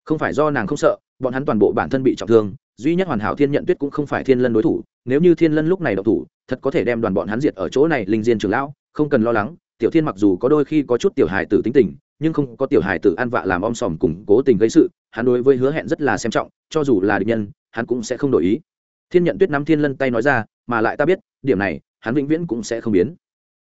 Không phải do nàng không sợ, bọn hắn toàn bộ bản thân bị trọng thương duy nhất hoàn hảo thiên nhận tuyết cũng không phải thiên lân đối thủ, nếu như thiên lân lúc này độc thủ, thật có thể đem đoàn bọn hắn diệt ở chỗ này, linh diên trường lão, không cần lo lắng, tiểu thiên mặc dù có đôi khi có chút tiểu hài tử tính tình, nhưng không có tiểu hài tử ăn vạ làm om sòm cùng cố tình gây sự, hắn đối với hứa hẹn rất là xem trọng, cho dù là địch nhân, hắn cũng sẽ không đổi ý. Thiên nhận tuyết nắm thiên lân tay nói ra, mà lại ta biết, điểm này, hắn vĩnh viễn cũng sẽ không biến.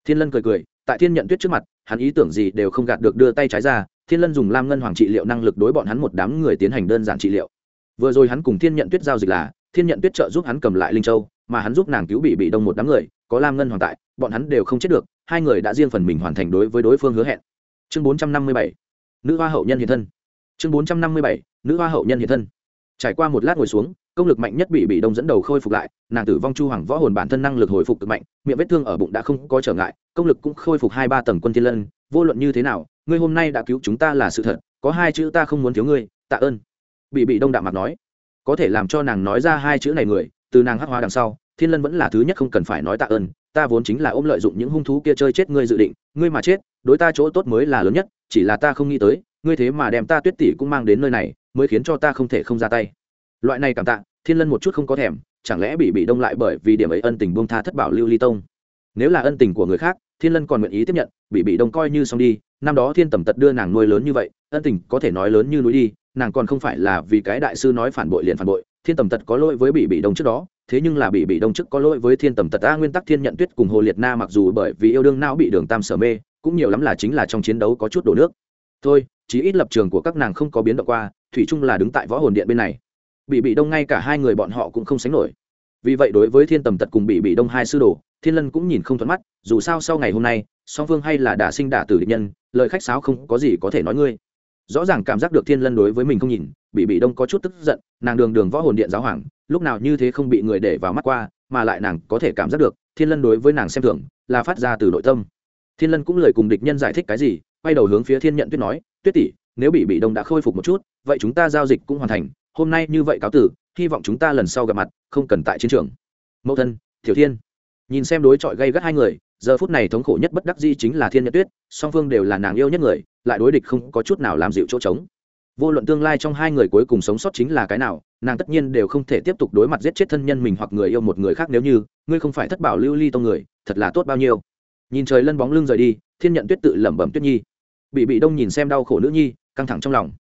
Thiên lân cười cười, tại thiên nhận tuyết trước mặt, hắn ý tưởng gì đều không gạt được đưa tay trái ra, thiên lân dùng lam ngân hoàng trị liệu năng lực đối bọn hắn một đám người tiến hành đơn giản trị liệu vừa rồi hắn cùng thiên nhận tuyết giao dịch là, thiên nhận tuyết trợ giúp hắn cầm lại linh châu, mà hắn giúp nàng cứu bị bị đông một đám người, có lam ngân hoàng tại, bọn hắn đều không chết được, hai người đã riêng phần mình hoàn thành đối với đối phương hứa hẹn. Chương bốn trăm năm mươi bảy, nữ hoa hậu nhân hiện thân. Chương bốn trăm năm mươi bảy, nữ hoa hậu nhân hiện thân. Trải qua một lát ngồi xuống, công lực mạnh nhất bị bị đông dẫn đầu khôi phục lại, nàng tử vong chu hoàng võ hồn bản thân năng lực hồi phục cực mạnh, miệng vết thương ở bụng đã không có trở ngại, công lực cũng khôi phục hai ba tầng quân thiên lân, vô luận như thế nào, ngươi hôm nay đã cứu chúng ta là sự thật, có hai chữ ta không muốn thiếu ngươi, tạ ơn bị bị đông đạm mặt nói. Có thể làm cho nàng nói ra hai chữ này người, từ nàng hắc hóa đằng sau, thiên lân vẫn là thứ nhất không cần phải nói tạ ơn, ta vốn chính là ôm lợi dụng những hung thú kia chơi chết ngươi dự định, ngươi mà chết, đối ta chỗ tốt mới là lớn nhất, chỉ là ta không nghĩ tới, ngươi thế mà đem ta tuyết tỷ cũng mang đến nơi này, mới khiến cho ta không thể không ra tay. Loại này cảm tạ, thiên lân một chút không có thèm, chẳng lẽ bị bị đông lại bởi vì điểm ấy ân tình buông tha thất bảo lưu ly tông? Nếu là ân tình của người khác, thiên lân còn nguyện ý tiếp nhận, bị bị đông coi như xong đi, năm đó thiên tầm tật đưa nàng nuôi lớn như vậy, ân tình có thể nói lớn như núi đi nàng còn không phải là vì cái đại sư nói phản bội liền phản bội, thiên tầm tật có lỗi với bị bị đông trước đó, thế nhưng là bị bị đông trước có lỗi với thiên tầm tật. A nguyên tắc thiên nhận tuyết cùng hồ liệt na mặc dù bởi vì yêu đương não bị đường tam sở mê, cũng nhiều lắm là chính là trong chiến đấu có chút đổ nước. Thôi, chí ít lập trường của các nàng không có biến động qua, thủy chung là đứng tại võ hồn điện bên này. Bị bị đông ngay cả hai người bọn họ cũng không sánh nổi. Vì vậy đối với thiên tầm tật cùng bị bị đông hai sư đồ, thiên lân cũng nhìn không thuận mắt, dù sao sau ngày hôm nay, song phương hay là đả sinh đả tử địch nhân, lời khách sáo không có gì có thể nói ngươi rõ ràng cảm giác được thiên lân đối với mình không nhìn, bị bị đông có chút tức giận, nàng đường đường võ hồn điện giáo hoàng, lúc nào như thế không bị người để vào mắt qua, mà lại nàng có thể cảm giác được, thiên lân đối với nàng xem thường, là phát ra từ nội tâm. Thiên lân cũng lời cùng địch nhân giải thích cái gì, quay đầu hướng phía thiên nhận tuyết nói, tuyết tỷ, nếu bị bị đông đã khôi phục một chút, vậy chúng ta giao dịch cũng hoàn thành, hôm nay như vậy cáo tử, hy vọng chúng ta lần sau gặp mặt, không cần tại chiến trường. Mẫu thân thiểu thiên. Nhìn xem đối chọi gây gắt hai người giờ phút này thống khổ nhất bất đắc di chính là thiên nhật tuyết, song phương đều là nàng yêu nhất người, lại đối địch không có chút nào làm dịu chỗ trống. Vô luận tương lai trong hai người cuối cùng sống sót chính là cái nào, nàng tất nhiên đều không thể tiếp tục đối mặt giết chết thân nhân mình hoặc người yêu một người khác nếu như, ngươi không phải thất bảo lưu ly tông người, thật là tốt bao nhiêu. Nhìn trời lân bóng lưng rời đi, thiên nhận tuyết tự lẩm bẩm tuyết nhi. Bị bị đông nhìn xem đau khổ nữ nhi, căng thẳng trong lòng.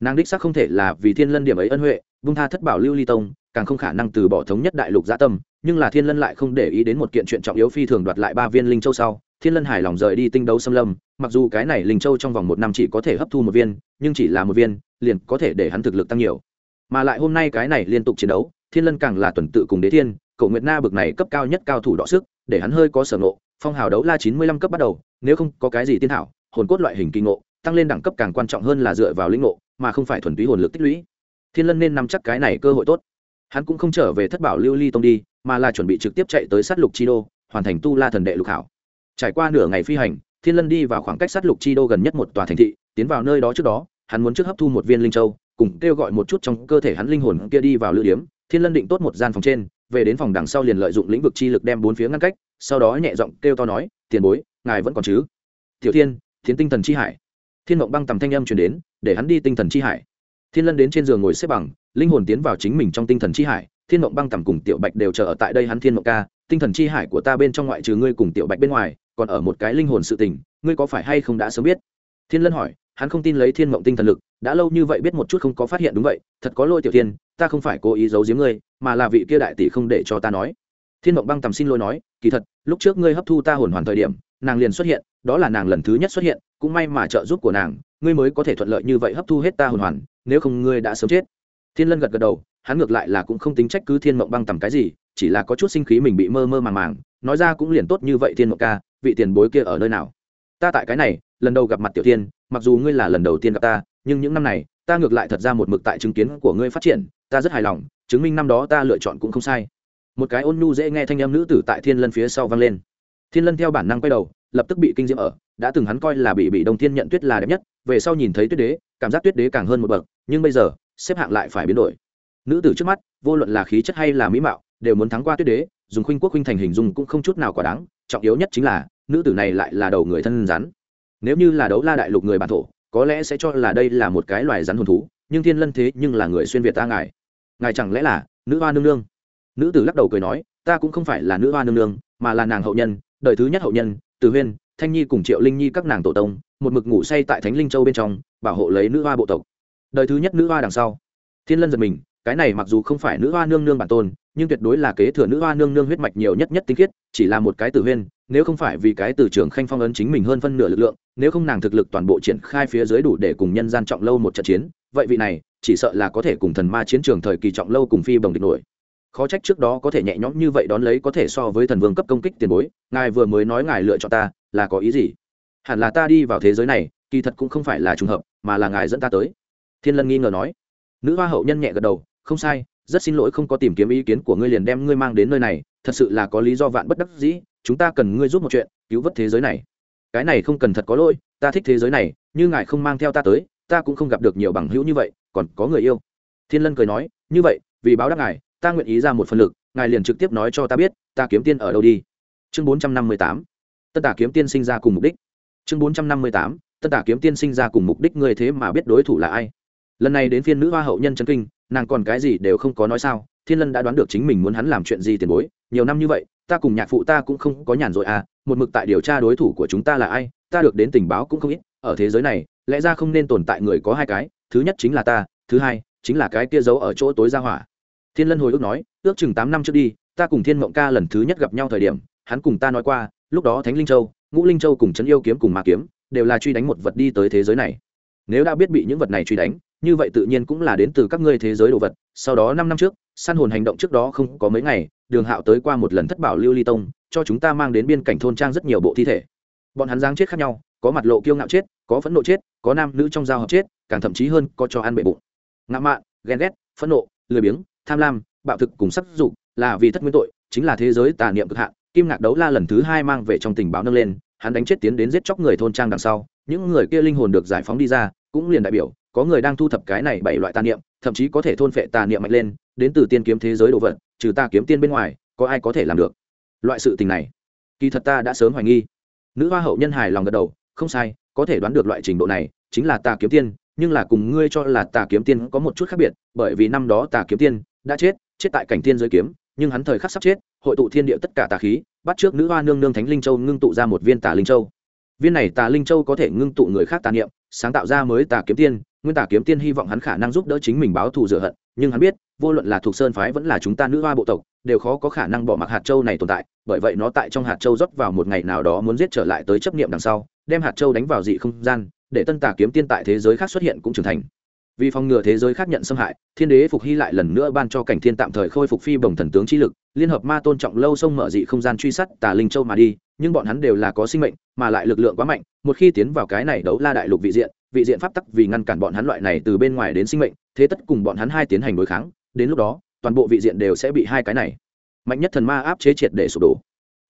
Nàng đích xác không thể là vì thiên lân điểm ấy ân huệ vung tha thất bảo lưu ly tông, càng không khả năng từ bỏ thống nhất đại lục gia tâm nhưng là thiên lân lại không để ý đến một kiện chuyện trọng yếu phi thường đoạt lại ba viên linh châu sau. Thiên lân hài lòng rời đi tinh đấu xâm lâm, mặc dù cái này linh châu trong vòng một năm chỉ có thể hấp thu một viên, nhưng chỉ là một viên, liền có thể để hắn thực lực tăng nhiều. Mà lại hôm nay cái này liên tục chiến đấu, thiên lân càng là tuần tự cùng đế thiên, cậu nguyệt na bực này cấp cao nhất cao thủ đọ sức, để hắn hơi có sở ngộ. Phong hào đấu la chín mươi lăm cấp bắt đầu, nếu không có cái gì tiên thảo, hồn cốt loại hình kinh ngộ, tăng lên đẳng cấp càng quan trọng hơn là dựa vào linh ngộ, mà không phải thuần túy hồn lực tích lũy. Thiên lân nên nắm chắc cái này cơ hội tốt. Hắn cũng không trở về thất bảo lưu ly tông đi mà là chuẩn bị trực tiếp chạy tới sát lục chi đô, hoàn thành tu la thần đệ lục hảo. Trải qua nửa ngày phi hành, thiên lân đi vào khoảng cách sát lục chi đô gần nhất một tòa thành thị, tiến vào nơi đó trước đó, hắn muốn trước hấp thu một viên linh châu, cùng kêu gọi một chút trong cơ thể hắn linh hồn kia đi vào lữ điếm. Thiên lân định tốt một gian phòng trên, về đến phòng đằng sau liền lợi dụng lĩnh vực chi lực đem bốn phía ngăn cách, sau đó nhẹ giọng kêu to nói, tiền bối, ngài vẫn còn chứ? Tiểu thiên thiến tinh thần chi hải. Thiên mộng băng tầm thanh âm truyền đến, để hắn đi tinh thần chi hải. Thiên lân đến trên giường ngồi xếp bằng, linh hồn tiến vào chính mình trong tinh thần chi hải thiên mộng băng tầm cùng tiểu bạch đều chờ ở tại đây hắn thiên mộng ca, tinh thần chi hải của ta bên trong ngoại trừ ngươi cùng tiểu bạch bên ngoài, còn ở một cái linh hồn sự tình, ngươi có phải hay không đã sớm biết? Thiên lân hỏi, hắn không tin lấy thiên mộng tinh thần lực, đã lâu như vậy biết một chút không có phát hiện đúng vậy, thật có lỗi tiểu thiên, ta không phải cố ý giấu giếm ngươi, mà là vị kia đại tỷ không để cho ta nói. Thiên mộng băng tầm xin lỗi nói, kỳ thật, lúc trước ngươi hấp thu ta hồn hoàn thời điểm, nàng liền xuất hiện, đó là nàng lần thứ nhất xuất hiện, cũng may mà trợ giúp của nàng, ngươi mới có thể thuận lợi như vậy hấp thu hết ta hồn hoàn, nếu không ngươi đã sớm chết thiên lân gật gật đầu, hắn ngược lại là cũng không tính trách cứ thiên mộng băng tầm cái gì, chỉ là có chút sinh khí mình bị mơ mơ màng màng, nói ra cũng liền tốt như vậy thiên mộng ca, vị tiền bối kia ở nơi nào? Ta tại cái này, lần đầu gặp mặt tiểu tiên mặc dù ngươi là lần đầu tiên gặp ta, nhưng những năm này, ta ngược lại thật ra một mực tại chứng kiến của ngươi phát triển, ta rất hài lòng, chứng minh năm đó ta lựa chọn cũng không sai. Một cái ôn nhu dễ nghe thanh âm nữ tử tại thiên lân phía sau vang lên. Thiên lân theo bản năng quay đầu, lập tức bị kinh diễm ở, đã từng hắn coi là bị bị đông thiên nhận tuyết là đẹp nhất, về sau nhìn thấy tuyết đế, cảm giác tuyết đế càng hơn một bậc, nhưng bây giờ xếp hạng lại phải biến đổi. Nữ tử trước mắt, vô luận là khí chất hay là mỹ mạo, đều muốn thắng qua tuyết đế, dùng khuynh quốc khuynh thành hình dung cũng không chút nào quá đáng, trọng yếu nhất chính là, nữ tử này lại là đầu người thân rắn. Nếu như là đấu la đại lục người bản thổ, có lẽ sẽ cho là đây là một cái loài rắn hồn thú, nhưng thiên lân thế nhưng là người xuyên việt ta ngài. Ngài chẳng lẽ là nữ hoa nương nương? Nữ tử lắc đầu cười nói, ta cũng không phải là nữ hoa nương nương, mà là nàng hậu nhân, đời thứ nhất hậu nhân, từ huyên, thanh nhi cùng triệu linh nhi các nàng tổ tông, một mực ngủ say tại thánh linh châu bên trong, bảo hộ lấy nữ hoa bộ tộc đời thứ nhất nữ hoa đằng sau. Thiên lân giật mình, cái này mặc dù không phải nữ hoa nương nương bản tôn, nhưng tuyệt đối là kế thừa nữ hoa nương nương huyết mạch nhiều nhất nhất tinh khiết, chỉ là một cái tử huyên, nếu không phải vì cái từ trường khanh phong ấn chính mình hơn phân nửa lực lượng, nếu không nàng thực lực toàn bộ triển khai phía dưới đủ để cùng nhân gian trọng lâu một trận chiến, vậy vị này, chỉ sợ là có thể cùng thần ma chiến trường thời kỳ trọng lâu cùng phi bồng địch nổi. Khó trách trước đó có thể nhẹ nhõm như vậy đón lấy có thể so với thần vương cấp công kích tiền bối, ngài vừa mới nói ngài lựa chọn ta, là có ý gì? Hẳn là ta đi vào thế giới này, kỳ thật cũng không phải là trùng hợp, mà là ngài dẫn ta tới thiên lân nghi ngờ nói. Nữ hoa hậu nhân nhẹ gật đầu, không sai, rất xin lỗi không có tìm kiếm ý kiến của ngươi liền đem ngươi mang đến nơi này, thật sự là có lý do vạn bất đắc dĩ, chúng ta cần ngươi giúp một chuyện, cứu vớt thế giới này. Cái này không cần thật có lỗi, ta thích thế giới này, như ngài không mang theo ta tới, ta cũng không gặp được nhiều bằng hữu như vậy, còn có người yêu. Thiên lân cười nói, như vậy, vì báo đáp ngài, ta nguyện ý ra một phần lực, ngài liền trực tiếp nói cho ta biết, ta kiếm tiên ở đâu đi. Chương bốn trăm năm mươi tám. Tân tả kiếm tiên sinh ra cùng mục đích. Chương bốn trăm năm mươi tám. Tân tả kiếm tiên sinh ra cùng mục đích ngươi thế mà biết đối thủ là ai? Lần này đến phiên nữ hoa hậu nhân chân kinh, nàng còn cái gì đều không có nói sao, thiên lân đã đoán được chính mình muốn hắn làm chuyện gì tiền bối, nhiều năm như vậy, ta cùng nhạc phụ ta cũng không có nhàn rồi à một mực tại điều tra đối thủ của chúng ta là ai, ta được đến tình báo cũng không ít, ở thế giới này, lẽ ra không nên tồn tại người có hai cái, thứ nhất chính là ta, thứ hai chính là cái kia giấu ở chỗ tối ra hỏa. Thiên lân hồi ước nói, ước chừng tám năm trước đi, ta cùng thiên mộng ca lần thứ nhất gặp nhau thời điểm, hắn cùng ta nói qua, lúc đó thánh linh châu, ngũ linh châu cùng trấn yêu kiếm cùng ma kiếm, đều là truy đánh một vật đi tới thế giới này. Nếu đã biết bị những vật này truy đánh như vậy tự nhiên cũng là đến từ các ngươi thế giới đồ vật, sau đó năm năm trước săn hồn hành động trước đó không có mấy ngày, đường hạo tới qua một lần thất bảo lưu ly tông, cho chúng ta mang đến biên cảnh thôn trang rất nhiều bộ thi thể. Bọn hắn giáng chết khác nhau, có mặt lộ kiêu ngạo chết, có phẫn nộ chết, có nam nữ trong giao hợp chết, càng thậm chí hơn có cho ăn bệ bụng. Ngạo mạn, ghen ghét, phẫn nộ, lười biếng, tham lam, bạo thực cùng sắc dục là vì thất nguyên tội, chính là thế giới tà niệm cực hạn. Kim ngạc đấu la lần thứ hai mang về trong tình báo nâng lên, hắn đánh chết tiến đến giết chóc người thôn trang đằng sau, những người kia linh hồn được giải phóng đi ra, cũng liền đại biểu có người đang thu thập cái này bảy loại tà niệm, thậm chí có thể thôn phệ tà niệm mạnh lên, đến từ tiên kiếm thế giới đồ vật, trừ ta kiếm tiên bên ngoài, có ai có thể làm được? Loại sự tình này, kỳ thật ta đã sớm hoài nghi. Nữ hoa hậu nhân hài lòng gật đầu, không sai, có thể đoán được loại trình độ này, chính là tà kiếm tiên, nhưng là cùng ngươi cho là tà kiếm tiên có một chút khác biệt, bởi vì năm đó tà kiếm tiên đã chết chết tại cảnh tiên giới kiếm, nhưng hắn thời khắc sắp chết, hội tụ thiên địa tất cả tà khí, bắt trước nữ hoa nương nương thánh linh châu ngưng tụ ra một viên tà linh châu. Viên này tà linh châu có thể ngưng tụ người khác tà niệm, sáng tạo ra mới tà kiếm tiên nguyên Tả kiếm tiên hy vọng hắn khả năng giúp đỡ chính mình báo thù rửa hận, nhưng hắn biết, vô luận là thuộc sơn phái vẫn là chúng ta nữ hoa bộ tộc, đều khó có khả năng bỏ mặc hạt châu này tồn tại, bởi vậy nó tại trong hạt châu rót vào một ngày nào đó muốn giết trở lại tới chấp niệm đằng sau, đem hạt châu đánh vào dị không gian, để tân tà kiếm tiên tại thế giới khác xuất hiện cũng trưởng thành. Vì phòng ngừa thế giới khác nhận xâm hại, thiên đế phục hy lại lần nữa ban cho cảnh thiên tạm thời khôi phục phi bồng thần tướng chi lực, liên hợp ma tôn trọng lâu sông mở dị không gian truy sát tà linh châu mà đi, nhưng bọn hắn đều là có sinh mệnh, mà lại lực lượng quá mạnh, một khi tiến vào cái này đấu la đại lục vị diện vị diện pháp tắc vì ngăn cản bọn hắn loại này từ bên ngoài đến sinh mệnh, thế tất cùng bọn hắn hai tiến hành đối kháng, đến lúc đó, toàn bộ vị diện đều sẽ bị hai cái này mạnh nhất thần ma áp chế triệt để sụp đổ.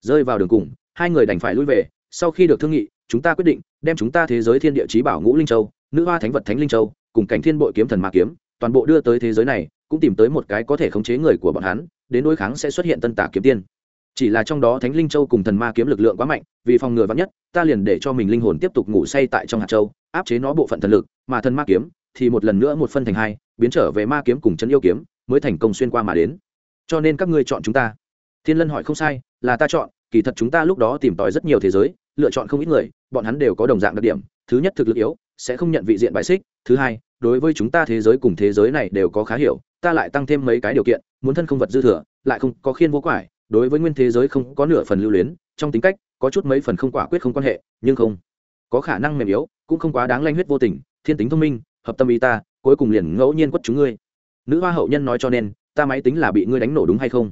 Rơi vào đường cùng, hai người đành phải lui về, sau khi được thương nghị, chúng ta quyết định đem chúng ta thế giới thiên địa chí bảo ngũ linh châu, nữ hoa thánh vật thánh linh châu, cùng cảnh thiên bội kiếm thần ma kiếm, toàn bộ đưa tới thế giới này, cũng tìm tới một cái có thể khống chế người của bọn hắn, đến đối kháng sẽ xuất hiện tân tả kiếm tiên. Chỉ là trong đó thánh linh châu cùng thần ma kiếm lực lượng quá mạnh, vì phòng ngừa vắng nhất, ta liền để cho mình linh hồn tiếp tục ngủ say tại trong hạt châu áp chế nó bộ phận thần lực, mà thần ma kiếm thì một lần nữa một phân thành hai, biến trở về ma kiếm cùng chân yêu kiếm, mới thành công xuyên qua mà đến. Cho nên các ngươi chọn chúng ta. Thiên lân hỏi không sai, là ta chọn, kỳ thật chúng ta lúc đó tìm tòi rất nhiều thế giới, lựa chọn không ít người, bọn hắn đều có đồng dạng đặc điểm. Thứ nhất thực lực yếu, sẽ không nhận vị diện bài xích. Thứ hai, đối với chúng ta thế giới cùng thế giới này đều có khá hiểu, ta lại tăng thêm mấy cái điều kiện, muốn thân không vật dư thừa, lại không có khiên vô quải, đối với nguyên thế giới không có nửa phần lưu luyến, trong tính cách, có chút mấy phần không quả quyết không quan hệ, nhưng không có khả năng mềm yếu, cũng không quá đáng lanh huyết vô tình, thiên tính thông minh, hợp tâm ý ta, cuối cùng liền ngẫu nhiên quất chúng ngươi. Nữ hoa hậu nhân nói cho nên, ta máy tính là bị ngươi đánh nổ đúng hay không?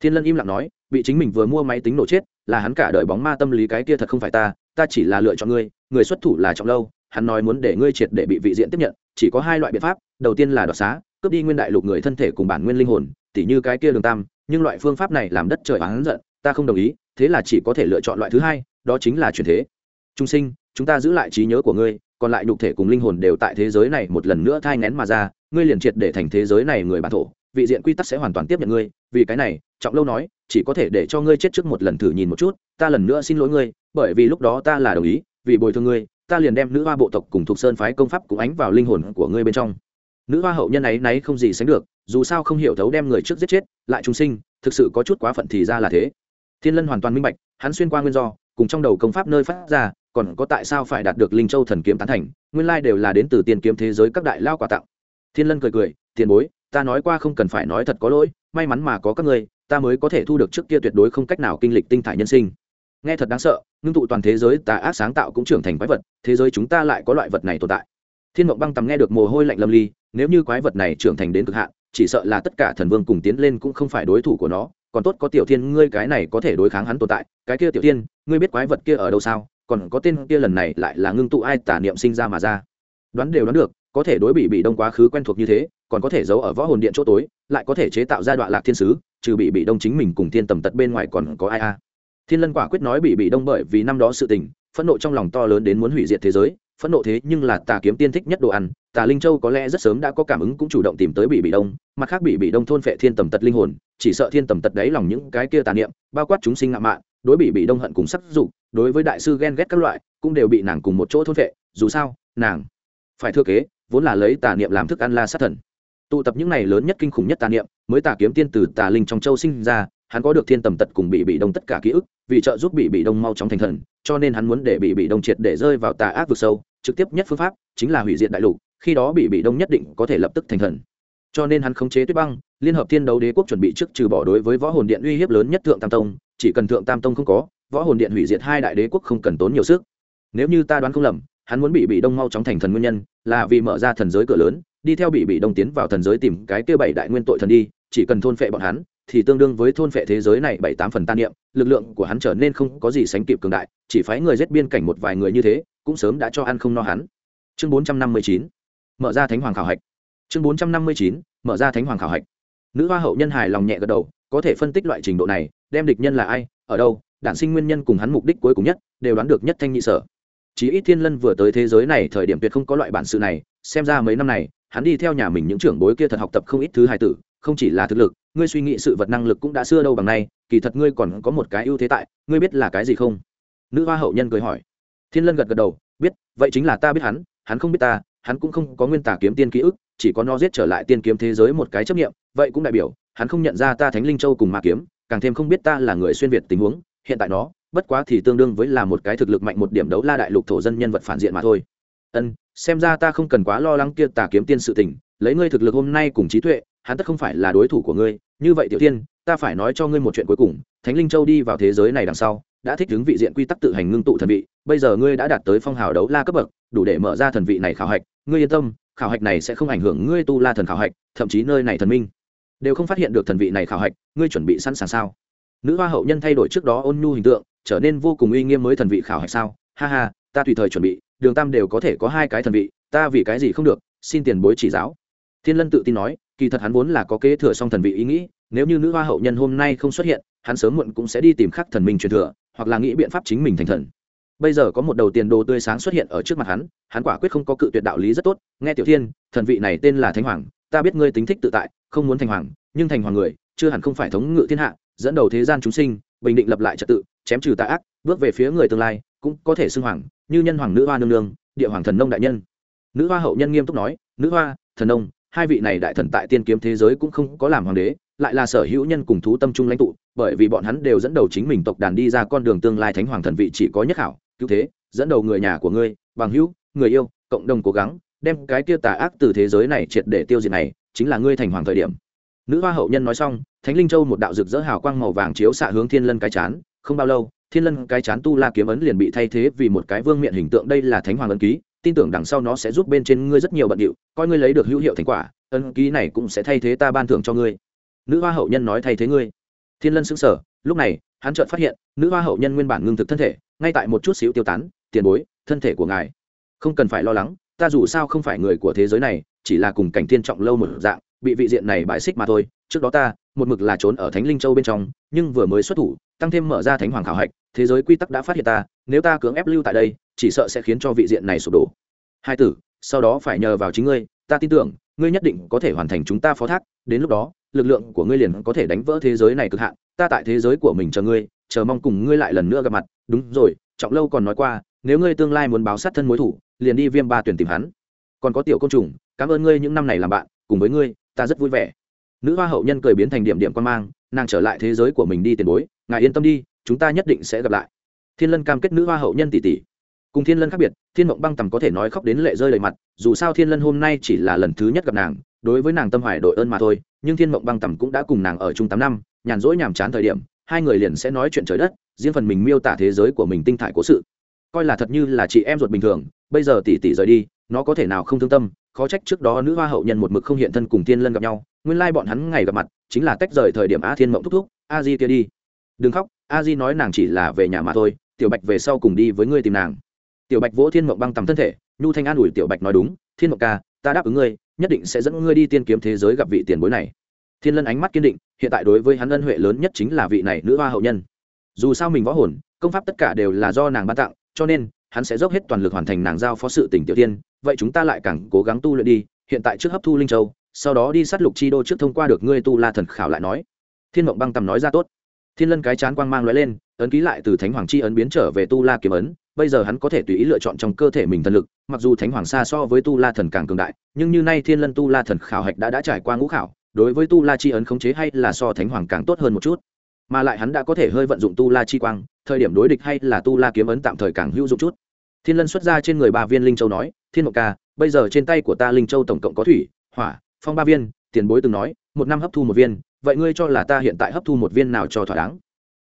Thiên lân im lặng nói, bị chính mình vừa mua máy tính nổ chết, là hắn cả đời bóng ma tâm lý cái kia thật không phải ta ta chỉ là lựa chọn ngươi, người xuất thủ là trọng lâu, hắn nói muốn để ngươi triệt để bị vị diện tiếp nhận, chỉ có hai loại biện pháp, đầu tiên là đoạt xá, cướp đi nguyên đại lục người thân thể cùng bản nguyên linh hồn, tỉ như cái kia đường tam, nhưng loại phương pháp này làm đất trời hắn giận, ta không đồng ý, thế là chỉ có thể lựa chọn loại thứ hai, đó chính là chuyển thế. Trung sinh chúng ta giữ lại trí nhớ của ngươi, còn lại nhục thể cùng linh hồn đều tại thế giới này một lần nữa thai ngén mà ra, ngươi liền triệt để thành thế giới này người bản thổ, vị diện quy tắc sẽ hoàn toàn tiếp nhận ngươi, vì cái này, trọng lâu nói, chỉ có thể để cho ngươi chết trước một lần thử nhìn một chút, ta lần nữa xin lỗi ngươi, bởi vì lúc đó ta là đồng ý, vì bồi thường ngươi, ta liền đem nữ hoa bộ tộc cùng thuộc sơn phái công pháp cũng ánh vào linh hồn của ngươi bên trong. Nữ hoa hậu nhân ấy náy không gì sánh được, dù sao không hiểu thấu đem người trước giết chết, lại trung sinh, thực sự có chút quá phận thì ra là thế. Thiên lân hoàn toàn minh bạch, hắn xuyên qua nguyên do, cùng trong đầu công pháp nơi phát ra còn có tại sao phải đạt được linh châu thần kiếm tán thành, nguyên lai đều là đến từ tiền kiếm thế giới các đại lao quà tặng. Thiên lân cười cười, tiền bối, ta nói qua không cần phải nói thật có lỗi, may mắn mà có các ngươi, ta mới có thể thu được trước kia tuyệt đối không cách nào kinh lịch tinh thải nhân sinh. Nghe thật đáng sợ, ngưng tụ toàn thế giới tà ác sáng tạo cũng trưởng thành quái vật, thế giới chúng ta lại có loại vật này tồn tại. Thiên mộng băng tầm nghe được mồ hôi lạnh lâm ly, nếu như quái vật này trưởng thành đến cực hạn, chỉ sợ là tất cả thần vương cùng tiến lên cũng không phải đối thủ của nó, còn tốt có tiểu thiên, ngươi cái này có thể đối kháng hắn tồn tại, cái kia tiểu thiên, ngươi biết quái vật kia ở đâu sao? Còn có tên kia lần này lại là ngưng tụ ai tả niệm sinh ra mà ra. Đoán đều đoán được, có thể đối bị bị đông quá khứ quen thuộc như thế, còn có thể giấu ở võ hồn điện chỗ tối, lại có thể chế tạo ra đoạn lạc thiên sứ, trừ bị bị đông chính mình cùng thiên tầm tật bên ngoài còn có ai a. Thiên lân quả quyết nói bị bị đông bởi vì năm đó sự tình, phẫn nộ trong lòng to lớn đến muốn hủy diệt thế giới, phẫn nộ thế nhưng là tà kiếm tiên thích nhất đồ ăn, tà linh châu có lẽ rất sớm đã có cảm ứng cũng chủ động tìm tới bị bị đông, mặt khác bị bị đông thôn phệ thiên tầm tật linh hồn, chỉ sợ thiên tầm tật đấy lòng những cái kia tà niệm, bao quát chúng sinh ngạo mạn, đối bị bị đông hận cùng sắc dục đối với đại sư ghen ghét các loại, cũng đều bị nàng cùng một chỗ thôn vệ dù sao, nàng phải thừa kế, vốn là lấy tà niệm làm thức ăn la sát thần. Tụ tập những này lớn nhất kinh khủng nhất tà niệm, mới tà kiếm tiên từ tà linh trong châu sinh ra, hắn có được thiên tầm tật cùng bị bị đông tất cả ký ức, vì trợ giúp bị bị đông mau chóng thành thần, cho nên hắn muốn để bị bị đông triệt để rơi vào tà ác vực sâu, trực tiếp nhất phương pháp chính là hủy diệt đại lục, khi đó bị bị đông nhất định có thể lập tức thành thần. Cho nên hắn khống chế tuyết băng, liên hợp thiên đấu đế quốc chuẩn bị trước trừ bỏ đối với võ hồn điện uy hiếp lớn nhất thượng tam tông, chỉ cần thượng tam tông không có võ hồn điện hủy diệt hai đại đế quốc không cần tốn nhiều sức. Nếu như ta đoán không lầm, hắn muốn bị bị đông mau chóng thành thần nguyên nhân, là vì mở ra thần giới cửa lớn, đi theo bị bị đông tiến vào thần giới tìm cái kia bảy đại nguyên tội thần đi, chỉ cần thôn phệ bọn hắn, thì tương đương với thôn phệ thế giới này bảy tám phần tan niệm, lực lượng của hắn trở nên không có gì sánh kịp cường đại, chỉ phái người giết biên cảnh một vài người như thế, cũng sớm đã cho ăn không no hắn. Chương bốn trăm năm mươi chín, mở ra thánh hoàng khảo hạch. Chương bốn trăm năm mươi chín, mở ra thánh hoàng khảo hạch. Nữ hoa hậu nhân hài lòng nhẹ gật đầu, có thể phân tích loại trình độ này, đem địch nhân là ai, ở đâu đản sinh nguyên nhân cùng hắn mục đích cuối cùng nhất, đều đoán được nhất thanh nhị sở. Chí ít thiên lân vừa tới thế giới này thời điểm tuyệt không có loại bản sự này, xem ra mấy năm này, hắn đi theo nhà mình những trưởng bối kia thật học tập không ít thứ hài tử, không chỉ là thực lực, ngươi suy nghĩ sự vật năng lực cũng đã xưa đâu bằng nay, kỳ thật ngươi còn có một cái ưu thế tại, ngươi biết là cái gì không? Nữ hoa hậu nhân cười hỏi. Thiên lân gật gật đầu, biết, vậy chính là ta biết hắn hắn không biết ta, hắn cũng không có nguyên tả kiếm tiên ký ức, chỉ có nó giết trở lại tiên kiếm thế giới một cái chấp nghiệm vậy cũng đại biểu, hắn không nhận ra ta thánh linh châu cùng ma kiếm, càng thêm không biết ta là người xuyên việt tình huống hiện tại nó, bất quá thì tương đương với là một cái thực lực mạnh một điểm đấu la đại lục thổ dân nhân vật phản diện mà thôi. Ân, xem ra ta không cần quá lo lắng kia tà kiếm tiên sự tình, lấy ngươi thực lực hôm nay cùng trí tuệ, hắn tất không phải là đối thủ của ngươi. Như vậy tiểu tiên, ta phải nói cho ngươi một chuyện cuối cùng, thánh linh châu đi vào thế giới này đằng sau, đã thích ứng vị diện quy tắc tự hành ngưng tụ thần vị, bây giờ ngươi đã đạt tới phong hào đấu la cấp bậc, đủ để mở ra thần vị này khảo hạch, ngươi yên tâm, khảo hạch này sẽ không ảnh hưởng ngươi tu la thần khảo hạch, thậm chí nơi này thần minh. Đều không phát hiện được thần vị này khảo hạch, ngươi chuẩn bị sẵn sàng sao? Nữ hoa hậu nhân thay đổi trước đó ôn nhu hình tượng, trở nên vô cùng uy nghiêm mới thần vị khảo hạch sao? Ha ha, ta tùy thời chuẩn bị, đường tam đều có thể có hai cái thần vị, ta vì cái gì không được, xin tiền bối chỉ giáo. Thiên lân tự tin nói, kỳ thật hắn vốn là có kế thừa song thần vị ý nghĩ, nếu như nữ hoa hậu nhân hôm nay không xuất hiện, hắn sớm muộn cũng sẽ đi tìm khắc thần minh truyền thừa, hoặc là nghĩ biện pháp chính mình thành thần. Bây giờ có một đầu tiền đồ tươi sáng xuất hiện ở trước mặt hắn hắn quả quyết không có cự tuyệt đạo lý rất tốt, nghe tiểu thiên, thần vị này tên là thánh hoàng, ta biết ngươi tính thích tự tại, không muốn thành hoàng, nhưng thành hoàng người, chưa hẳn không phải thống ngự thiên hạ dẫn đầu thế gian chúng sinh, bình định lập lại trật tự, chém trừ tà ác, bước về phía người tương lai, cũng có thể xưng hoàng, như nhân hoàng nữ hoa nương nương, địa hoàng thần nông đại nhân. Nữ hoa hậu nhân nghiêm túc nói, nữ hoa, thần nông, hai vị này đại thần tại tiên kiếm thế giới cũng không có làm hoàng đế, lại là sở hữu nhân cùng thú tâm trung lãnh tụ, bởi vì bọn hắn đều dẫn đầu chính mình tộc đàn đi ra con đường tương lai thánh hoàng thần vị chỉ có nhất hảo cứu thế, dẫn đầu người nhà của ngươi, bằng hữu, người yêu, cộng đồng cố gắng, đem cái kia tà ác từ thế giới này triệt để tiêu diệt này, chính là ngươi thành hoàng thời điểm. Nữ hoa hậu nhân nói xong thánh linh châu một đạo rực rỡ hào quang màu vàng chiếu xạ hướng thiên lân cái chán, không bao lâu, thiên lân cái chán tu la kiếm ấn liền bị thay thế vì một cái vương miện hình tượng đây là thánh hoàng ấn ký, tin tưởng đằng sau nó sẽ giúp bên trên ngươi rất nhiều bận điệu, coi ngươi lấy được hữu hiệu thành quả, ấn ký này cũng sẽ thay thế ta ban thưởng cho ngươi. Nữ hoa hậu nhân nói thay thế ngươi. Thiên lân xứng sở lúc này, hắn chợt phát hiện, nữ hoa hậu nhân nguyên bản ngưng thực thân thể, ngay tại một chút xíu tiêu tán, tiền bối, thân thể của ngài, không cần phải lo lắng, ta dù sao không phải người của thế giới này, chỉ là cùng cảnh thiên trọng lâu một dạng, bị vị diện này bại xích mà thôi trước đó ta, một mực là trốn ở thánh linh châu bên trong, nhưng vừa mới xuất thủ, tăng thêm mở ra thánh hoàng khảo hạch, thế giới quy tắc đã phát hiện ta, nếu ta cưỡng ép lưu tại đây, chỉ sợ sẽ khiến cho vị diện này sụp đổ. Hai tử, sau đó phải nhờ vào chính ngươi, ta tin tưởng, ngươi nhất định có thể hoàn thành chúng ta phó thác, đến lúc đó, lực lượng của ngươi liền có thể đánh vỡ thế giới này cực hạn, ta tại thế giới của mình chờ ngươi, chờ mong cùng ngươi lại lần nữa gặp mặt, đúng rồi, trọng lâu còn nói qua, nếu ngươi tương lai muốn báo sát thân mối thủ, liền đi viêm ba tuyển tìm hắn. Còn có tiểu côn trùng, cảm ơn ngươi những năm này làm bạn, cùng với ngươi, ta rất vui vẻ nữ hoa hậu nhân cười biến thành điểm điểm quan mang, nàng trở lại thế giới của mình đi tiền bối, ngài yên tâm đi, chúng ta nhất định sẽ gặp lại. Thiên lân cam kết nữ hoa hậu nhân tỷ tỷ. Cùng thiên lân khác biệt, thiên mộng băng tầm có thể nói khóc đến lệ rơi đầy mặt, dù sao thiên lân hôm nay chỉ là lần thứ nhất gặp nàng, đối với nàng tâm hoài đội ơn mà thôi, nhưng thiên mộng băng tầm cũng đã cùng nàng ở chung tám năm, nhàn rỗi nhàm chán thời điểm, hai người liền sẽ nói chuyện trời đất, riêng phần mình miêu tả thế giới của mình tinh thải cố sự. Coi là thật như là chị em ruột bình thường, bây giờ tỷ tỷ rời đi, nó có thể nào không thương tâm, khó trách trước đó nữ hoa hậu nhân một mực không hiện thân cùng thiên lân gặp nhau nguyên lai bọn hắn ngày gặp mặt chính là tách rời thời điểm a thiên mộng thúc thúc, a di kia đi. Đừng khóc, a di nói nàng chỉ là về nhà mà thôi, tiểu bạch về sau cùng đi với ngươi tìm nàng. Tiểu bạch vỗ thiên mộng băng tầm thân thể, nhu thanh an ủi tiểu bạch nói đúng, thiên mộng ca, ta đáp ứng ngươi, nhất định sẽ dẫn ngươi đi tiên kiếm thế giới gặp vị tiền bối này. Thiên lân ánh mắt kiên định, hiện tại đối với hắn ân huệ lớn nhất chính là vị này nữ hoa hậu nhân. Dù sao mình võ hồn, công pháp tất cả đều là do nàng ban tặng, cho nên, hắn sẽ dốc hết toàn lực hoàn thành nàng giao phó sự tỉnh tiểu tiên, vậy chúng ta lại càng cố gắng tu luyện đi, hiện tại trước hấp thu linh châu sau đó đi sát lục chi đô trước thông qua được ngươi tu la thần khảo lại nói. Thiên mộng băng tầm nói ra tốt. Thiên lân cái chán quang mang lóe lên, ấn ký lại từ thánh hoàng chi ấn biến trở về tu la kiếm ấn, bây giờ hắn có thể tùy ý lựa chọn trong cơ thể mình thần lực, mặc dù thánh hoàng xa so với tu la thần càng cường đại, nhưng như nay thiên lân tu la thần khảo hạch đã đã trải qua ngũ khảo, đối với tu la chi ấn khống chế hay là so thánh hoàng càng tốt hơn một chút. Mà lại hắn đã có thể hơi vận dụng tu la chi quang, thời điểm đối địch hay là tu la kiếm ấn tạm thời càng hữu dụng chút. Thiên lân xuất ra trên người ba viên linh châu nói, thiên mộng ca, bây giờ trên tay của ta linh châu tổng cộng có thủy, hỏa phong ba viên, tiền bối từng nói, một năm hấp thu một viên, vậy ngươi cho là ta hiện tại hấp thu một viên nào cho thỏa đáng?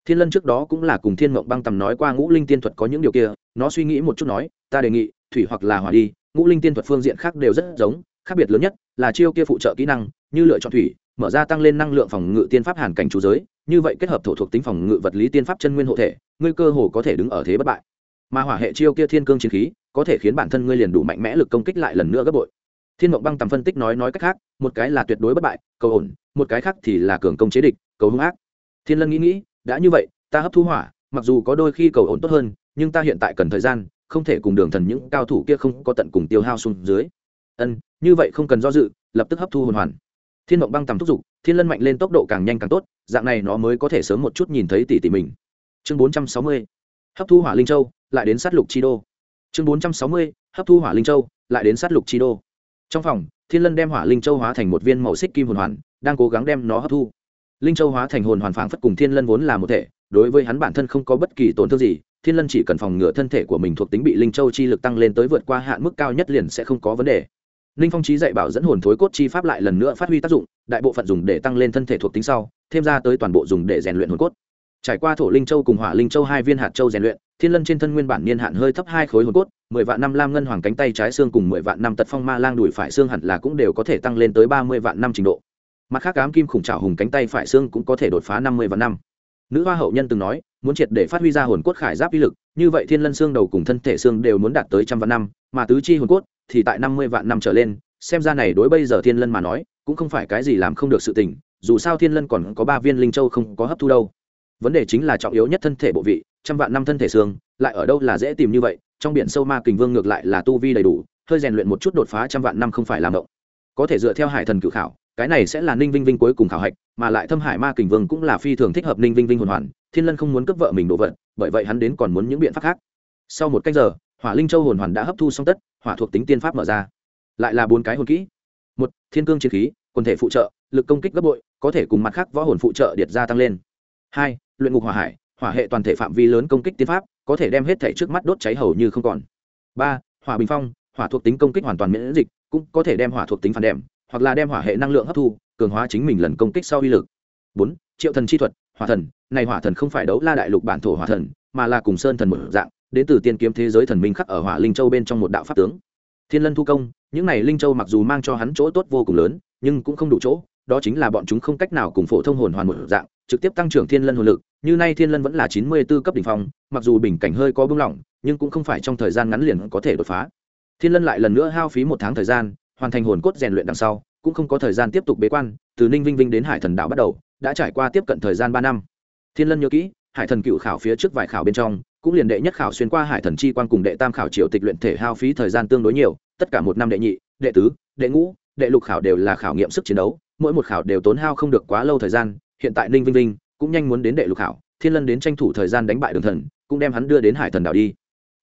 Thiên lân trước đó cũng là cùng thiên mộng băng tầm nói qua ngũ linh tiên thuật có những điều kia, nó suy nghĩ một chút nói, ta đề nghị, thủy hoặc là hỏa đi, ngũ linh tiên thuật phương diện khác đều rất giống, khác biệt lớn nhất là chiêu kia phụ trợ kỹ năng, như lựa chọn thủy, mở ra tăng lên năng lượng phòng ngự tiên pháp hàn cảnh chủ giới, như vậy kết hợp thổ thuộc tính phòng ngự vật lý tiên pháp chân nguyên hộ thể, ngươi cơ hồ có thể đứng ở thế bất bại. Mà hỏa hệ chiêu kia thiên cương chiến khí, có thể khiến bản thân ngươi liền đủ mạnh mẽ lực công kích lại lần nữa gấp bội thiên mộng băng tầm phân tích nói nói cách khác, một cái là tuyệt đối bất bại, cầu ổn, một cái khác thì là cường công chế địch, cầu hung ác. Thiên lân nghĩ nghĩ, đã như vậy, ta hấp thu hỏa, mặc dù có đôi khi cầu ổn tốt hơn, nhưng ta hiện tại cần thời gian, không thể cùng đường thần những cao thủ kia không có tận cùng tiêu hao xuống dưới. Ân, như vậy không cần do dự, lập tức hấp thu hồn hoàn. Thiên mộng băng tầm thúc giục, thiên lân mạnh lên tốc độ càng nhanh càng tốt, dạng này nó mới có thể sớm một chút nhìn thấy tỷ tỷ mình. Chương bốn trăm sáu mươi, hấp thu hỏa linh châu, lại đến sát lục chi đô. Chương bốn trăm sáu mươi, hấp thu hỏa linh châu, lại đến sát lục chi đô trong phòng, thiên lân đem hỏa linh châu hóa thành một viên màu xích kim hồn hoàn, đang cố gắng đem nó hấp thu. Linh châu hóa thành hồn hoàn phảng phất cùng thiên lân vốn là một thể, đối với hắn bản thân không có bất kỳ tổn thương gì, thiên lân chỉ cần phòng ngừa thân thể của mình thuộc tính bị linh châu chi lực tăng lên tới vượt qua hạn mức cao nhất liền sẽ không có vấn đề. Ninh phong trí dạy bảo dẫn hồn thối cốt chi pháp lại lần nữa phát huy tác dụng, đại bộ phận dùng để tăng lên thân thể thuộc tính sau, thêm ra tới toàn bộ dùng để rèn luyện hồn cốt. Trải qua thổ linh châu cùng hỏa linh châu hai viên hạt châu rèn luyện, thiên lân trên thân nguyên bản niên hạn hơi thấp hai khối hồn cốt mười vạn năm lam ngân hoàng cánh tay trái xương cùng mười vạn năm tật phong ma lang đùi phải xương hẳn là cũng đều có thể tăng lên tới ba mươi vạn năm trình độ. Mặt khác ám kim khủng trào hùng cánh tay phải xương cũng có thể đột phá năm mươi vạn năm. Nữ hoa hậu nhân từng nói, muốn triệt để phát huy ra hồn cốt khải giáp uy lực, như vậy thiên lân xương đầu cùng thân thể xương đều muốn đạt tới trăm vạn năm, mà tứ chi hồn cốt thì tại năm mươi vạn năm trở lên, xem ra này đối bây giờ thiên lân mà nói, cũng không phải cái gì làm không được sự tình, dù sao thiên lân còn có ba viên linh châu không có hấp thu đâu vấn đề chính là trọng yếu nhất thân thể bộ vị, trăm vạn năm thân thể xương, lại ở đâu là dễ tìm như vậy, trong biển sâu ma kình vương ngược lại là tu vi đầy đủ, hơi rèn luyện một chút đột phá trăm vạn năm không phải làm động có thể dựa theo hải thần cự khảo, cái này sẽ là ninh vinh vinh cuối cùng khảo hạch, mà lại thâm hải ma kình vương cũng là phi thường thích hợp ninh vinh vinh hồn hoàn, thiên lân không muốn cướp vợ mình đồ vật, bởi vậy hắn đến còn muốn những biện pháp khác. Sau một cách giờ, hỏa linh châu hồn hoàn đã hấp thu xong tất, hỏa thuộc tính tiên pháp mở ra. Lại là bốn cái hồn kỹ. Một, thiên cương chiến khí, quần thể phụ trợ, lực công kích gấp bội, có thể cùng mặt khác võ hồn phụ trợ điệt gia tăng lên. Hai luyện ngục hỏa hải, hỏa hệ toàn thể phạm vi lớn công kích tiên pháp, có thể đem hết thể trước mắt đốt cháy hầu như không còn. Ba, hỏa bình phong, hỏa thuộc tính công kích hoàn toàn miễn dịch, cũng có thể đem hỏa thuộc tính phản đệm, hoặc là đem hỏa hệ năng lượng hấp thu, cường hóa chính mình lần công kích sau uy lực. Bốn, triệu thần chi thuật, hỏa thần. Này hỏa thần không phải đấu la đại lục bản thổ hỏa thần, mà là cùng sơn thần một dạng, đến từ tiên kiếm thế giới thần minh khắc ở hỏa linh châu bên trong một đạo pháp tướng. Thiên lân thu công, những này linh châu mặc dù mang cho hắn chỗ tốt vô cùng lớn, nhưng cũng không đủ chỗ, đó chính là bọn chúng không cách nào cùng phổ thông hồn hoàn một dạng trực tiếp tăng trưởng thiên lân hồn lực, như nay thiên lân vẫn là chín mươi b ố cấp đ ỉ n h phong, mặc dù bình cảnh hơi có bưng lỏng, nhưng cũng không phải trong thời gian ngắn liền có thể đột phá. Thiên lân lại lần nữa hao phí một tháng thời gian, hoàn thành hồn cốt rèn luyện đằng sau, cũng không có thời gian tiếp tục bế quan, từ ninh vinh vinh đến hải thần đảo bắt đầu, đã trải qua tiếp cận thời gian ba năm. Thiên lân nhớ kỹ, hải thần cựu khảo phía trước vài khảo bên trong, cũng liền đệ nhất khảo xuyên qua hải thần chi quan cùng đệ tam khảo triều tịch luyện thể hao phí thời gian tương đối nhiều, tất cả một năm đệ nhị, đệ tứ, đệ ngũ, đệ lục khảo đều là khảo nghiệm sức chiến đấu, mỗi một khảo đều tốn hao không được quá lâu thời gian hiện tại ninh vinh vinh cũng nhanh muốn đến đệ lục Hảo, thiên lân đến tranh thủ thời gian đánh bại đường thần cũng đem hắn đưa đến hải thần đảo đi.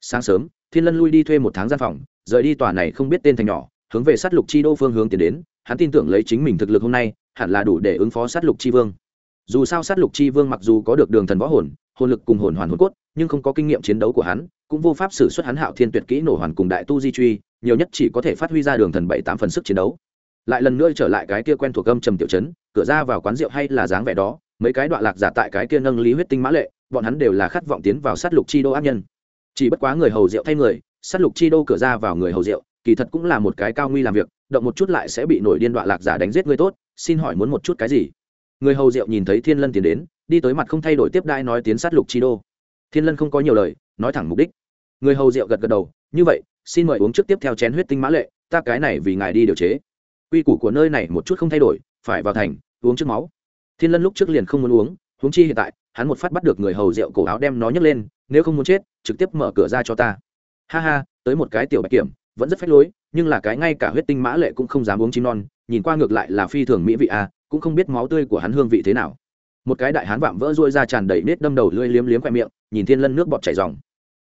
Sáng sớm thiên lân lui đi thuê một tháng gian phòng rời đi tòa này không biết tên thành nhỏ hướng về sát lục chi đô phương hướng tiến đến hắn tin tưởng lấy chính mình thực lực hôm nay hẳn là đủ để ứng phó sát lục chi vương. Dù sao sát lục chi vương mặc dù có được đường thần võ hồn hồn lực cùng hồn hoàn hồn cốt nhưng không có kinh nghiệm chiến đấu của hắn cũng vô pháp xử suất hắn hạo thiên tuyệt kỹ nổ hoàn cùng đại tu di truy nhiều nhất chỉ có thể phát huy ra đường thần bảy tám phần sức chiến đấu. Lại lần nữa trở lại cái kia quen thuộc âm trầm tiểu chấn cửa ra vào quán rượu hay là dáng vẻ đó, mấy cái đoạn lạc giả tại cái kia nâng lý huyết tinh mã lệ, bọn hắn đều là khát vọng tiến vào sát lục chi đô ác nhân. Chỉ bất quá người hầu rượu thay người, sát lục chi đô cửa ra vào người hầu rượu, kỳ thật cũng là một cái cao nguy làm việc, động một chút lại sẽ bị nổi điên đoạn lạc giả đánh giết người tốt, xin hỏi muốn một chút cái gì? Người hầu rượu nhìn thấy thiên lân tiến đến, đi tới mặt không thay đổi tiếp đai nói tiến sát lục chi đô. Thiên lân không có nhiều lời, nói thẳng mục đích. Người hầu rượu gật gật đầu, như vậy, xin mời uống trước tiếp theo chén huyết tinh mã lệ, ta cái này vì ngài đi điều chế. Quy củ của nơi này một chút không thay đổi, phải vào thành uống trước máu. Thiên lân lúc trước liền không muốn uống, huống chi hiện tại, hắn một phát bắt được người hầu rượu cổ áo đem nó nhấc lên, nếu không muốn chết, trực tiếp mở cửa ra cho ta. Ha ha, tới một cái tiểu bạch kiểm, vẫn rất phách lối, nhưng là cái ngay cả huyết tinh mã lệ cũng không dám uống chim non, nhìn qua ngược lại là phi thường mỹ vị à cũng không biết máu tươi của hắn hương vị thế nào. Một cái đại hán vạm vỡ ruôi ra tràn đầy nết đâm đầu lưỡi liếm liếm khoe miệng, nhìn thiên lân nước bọt chảy dòng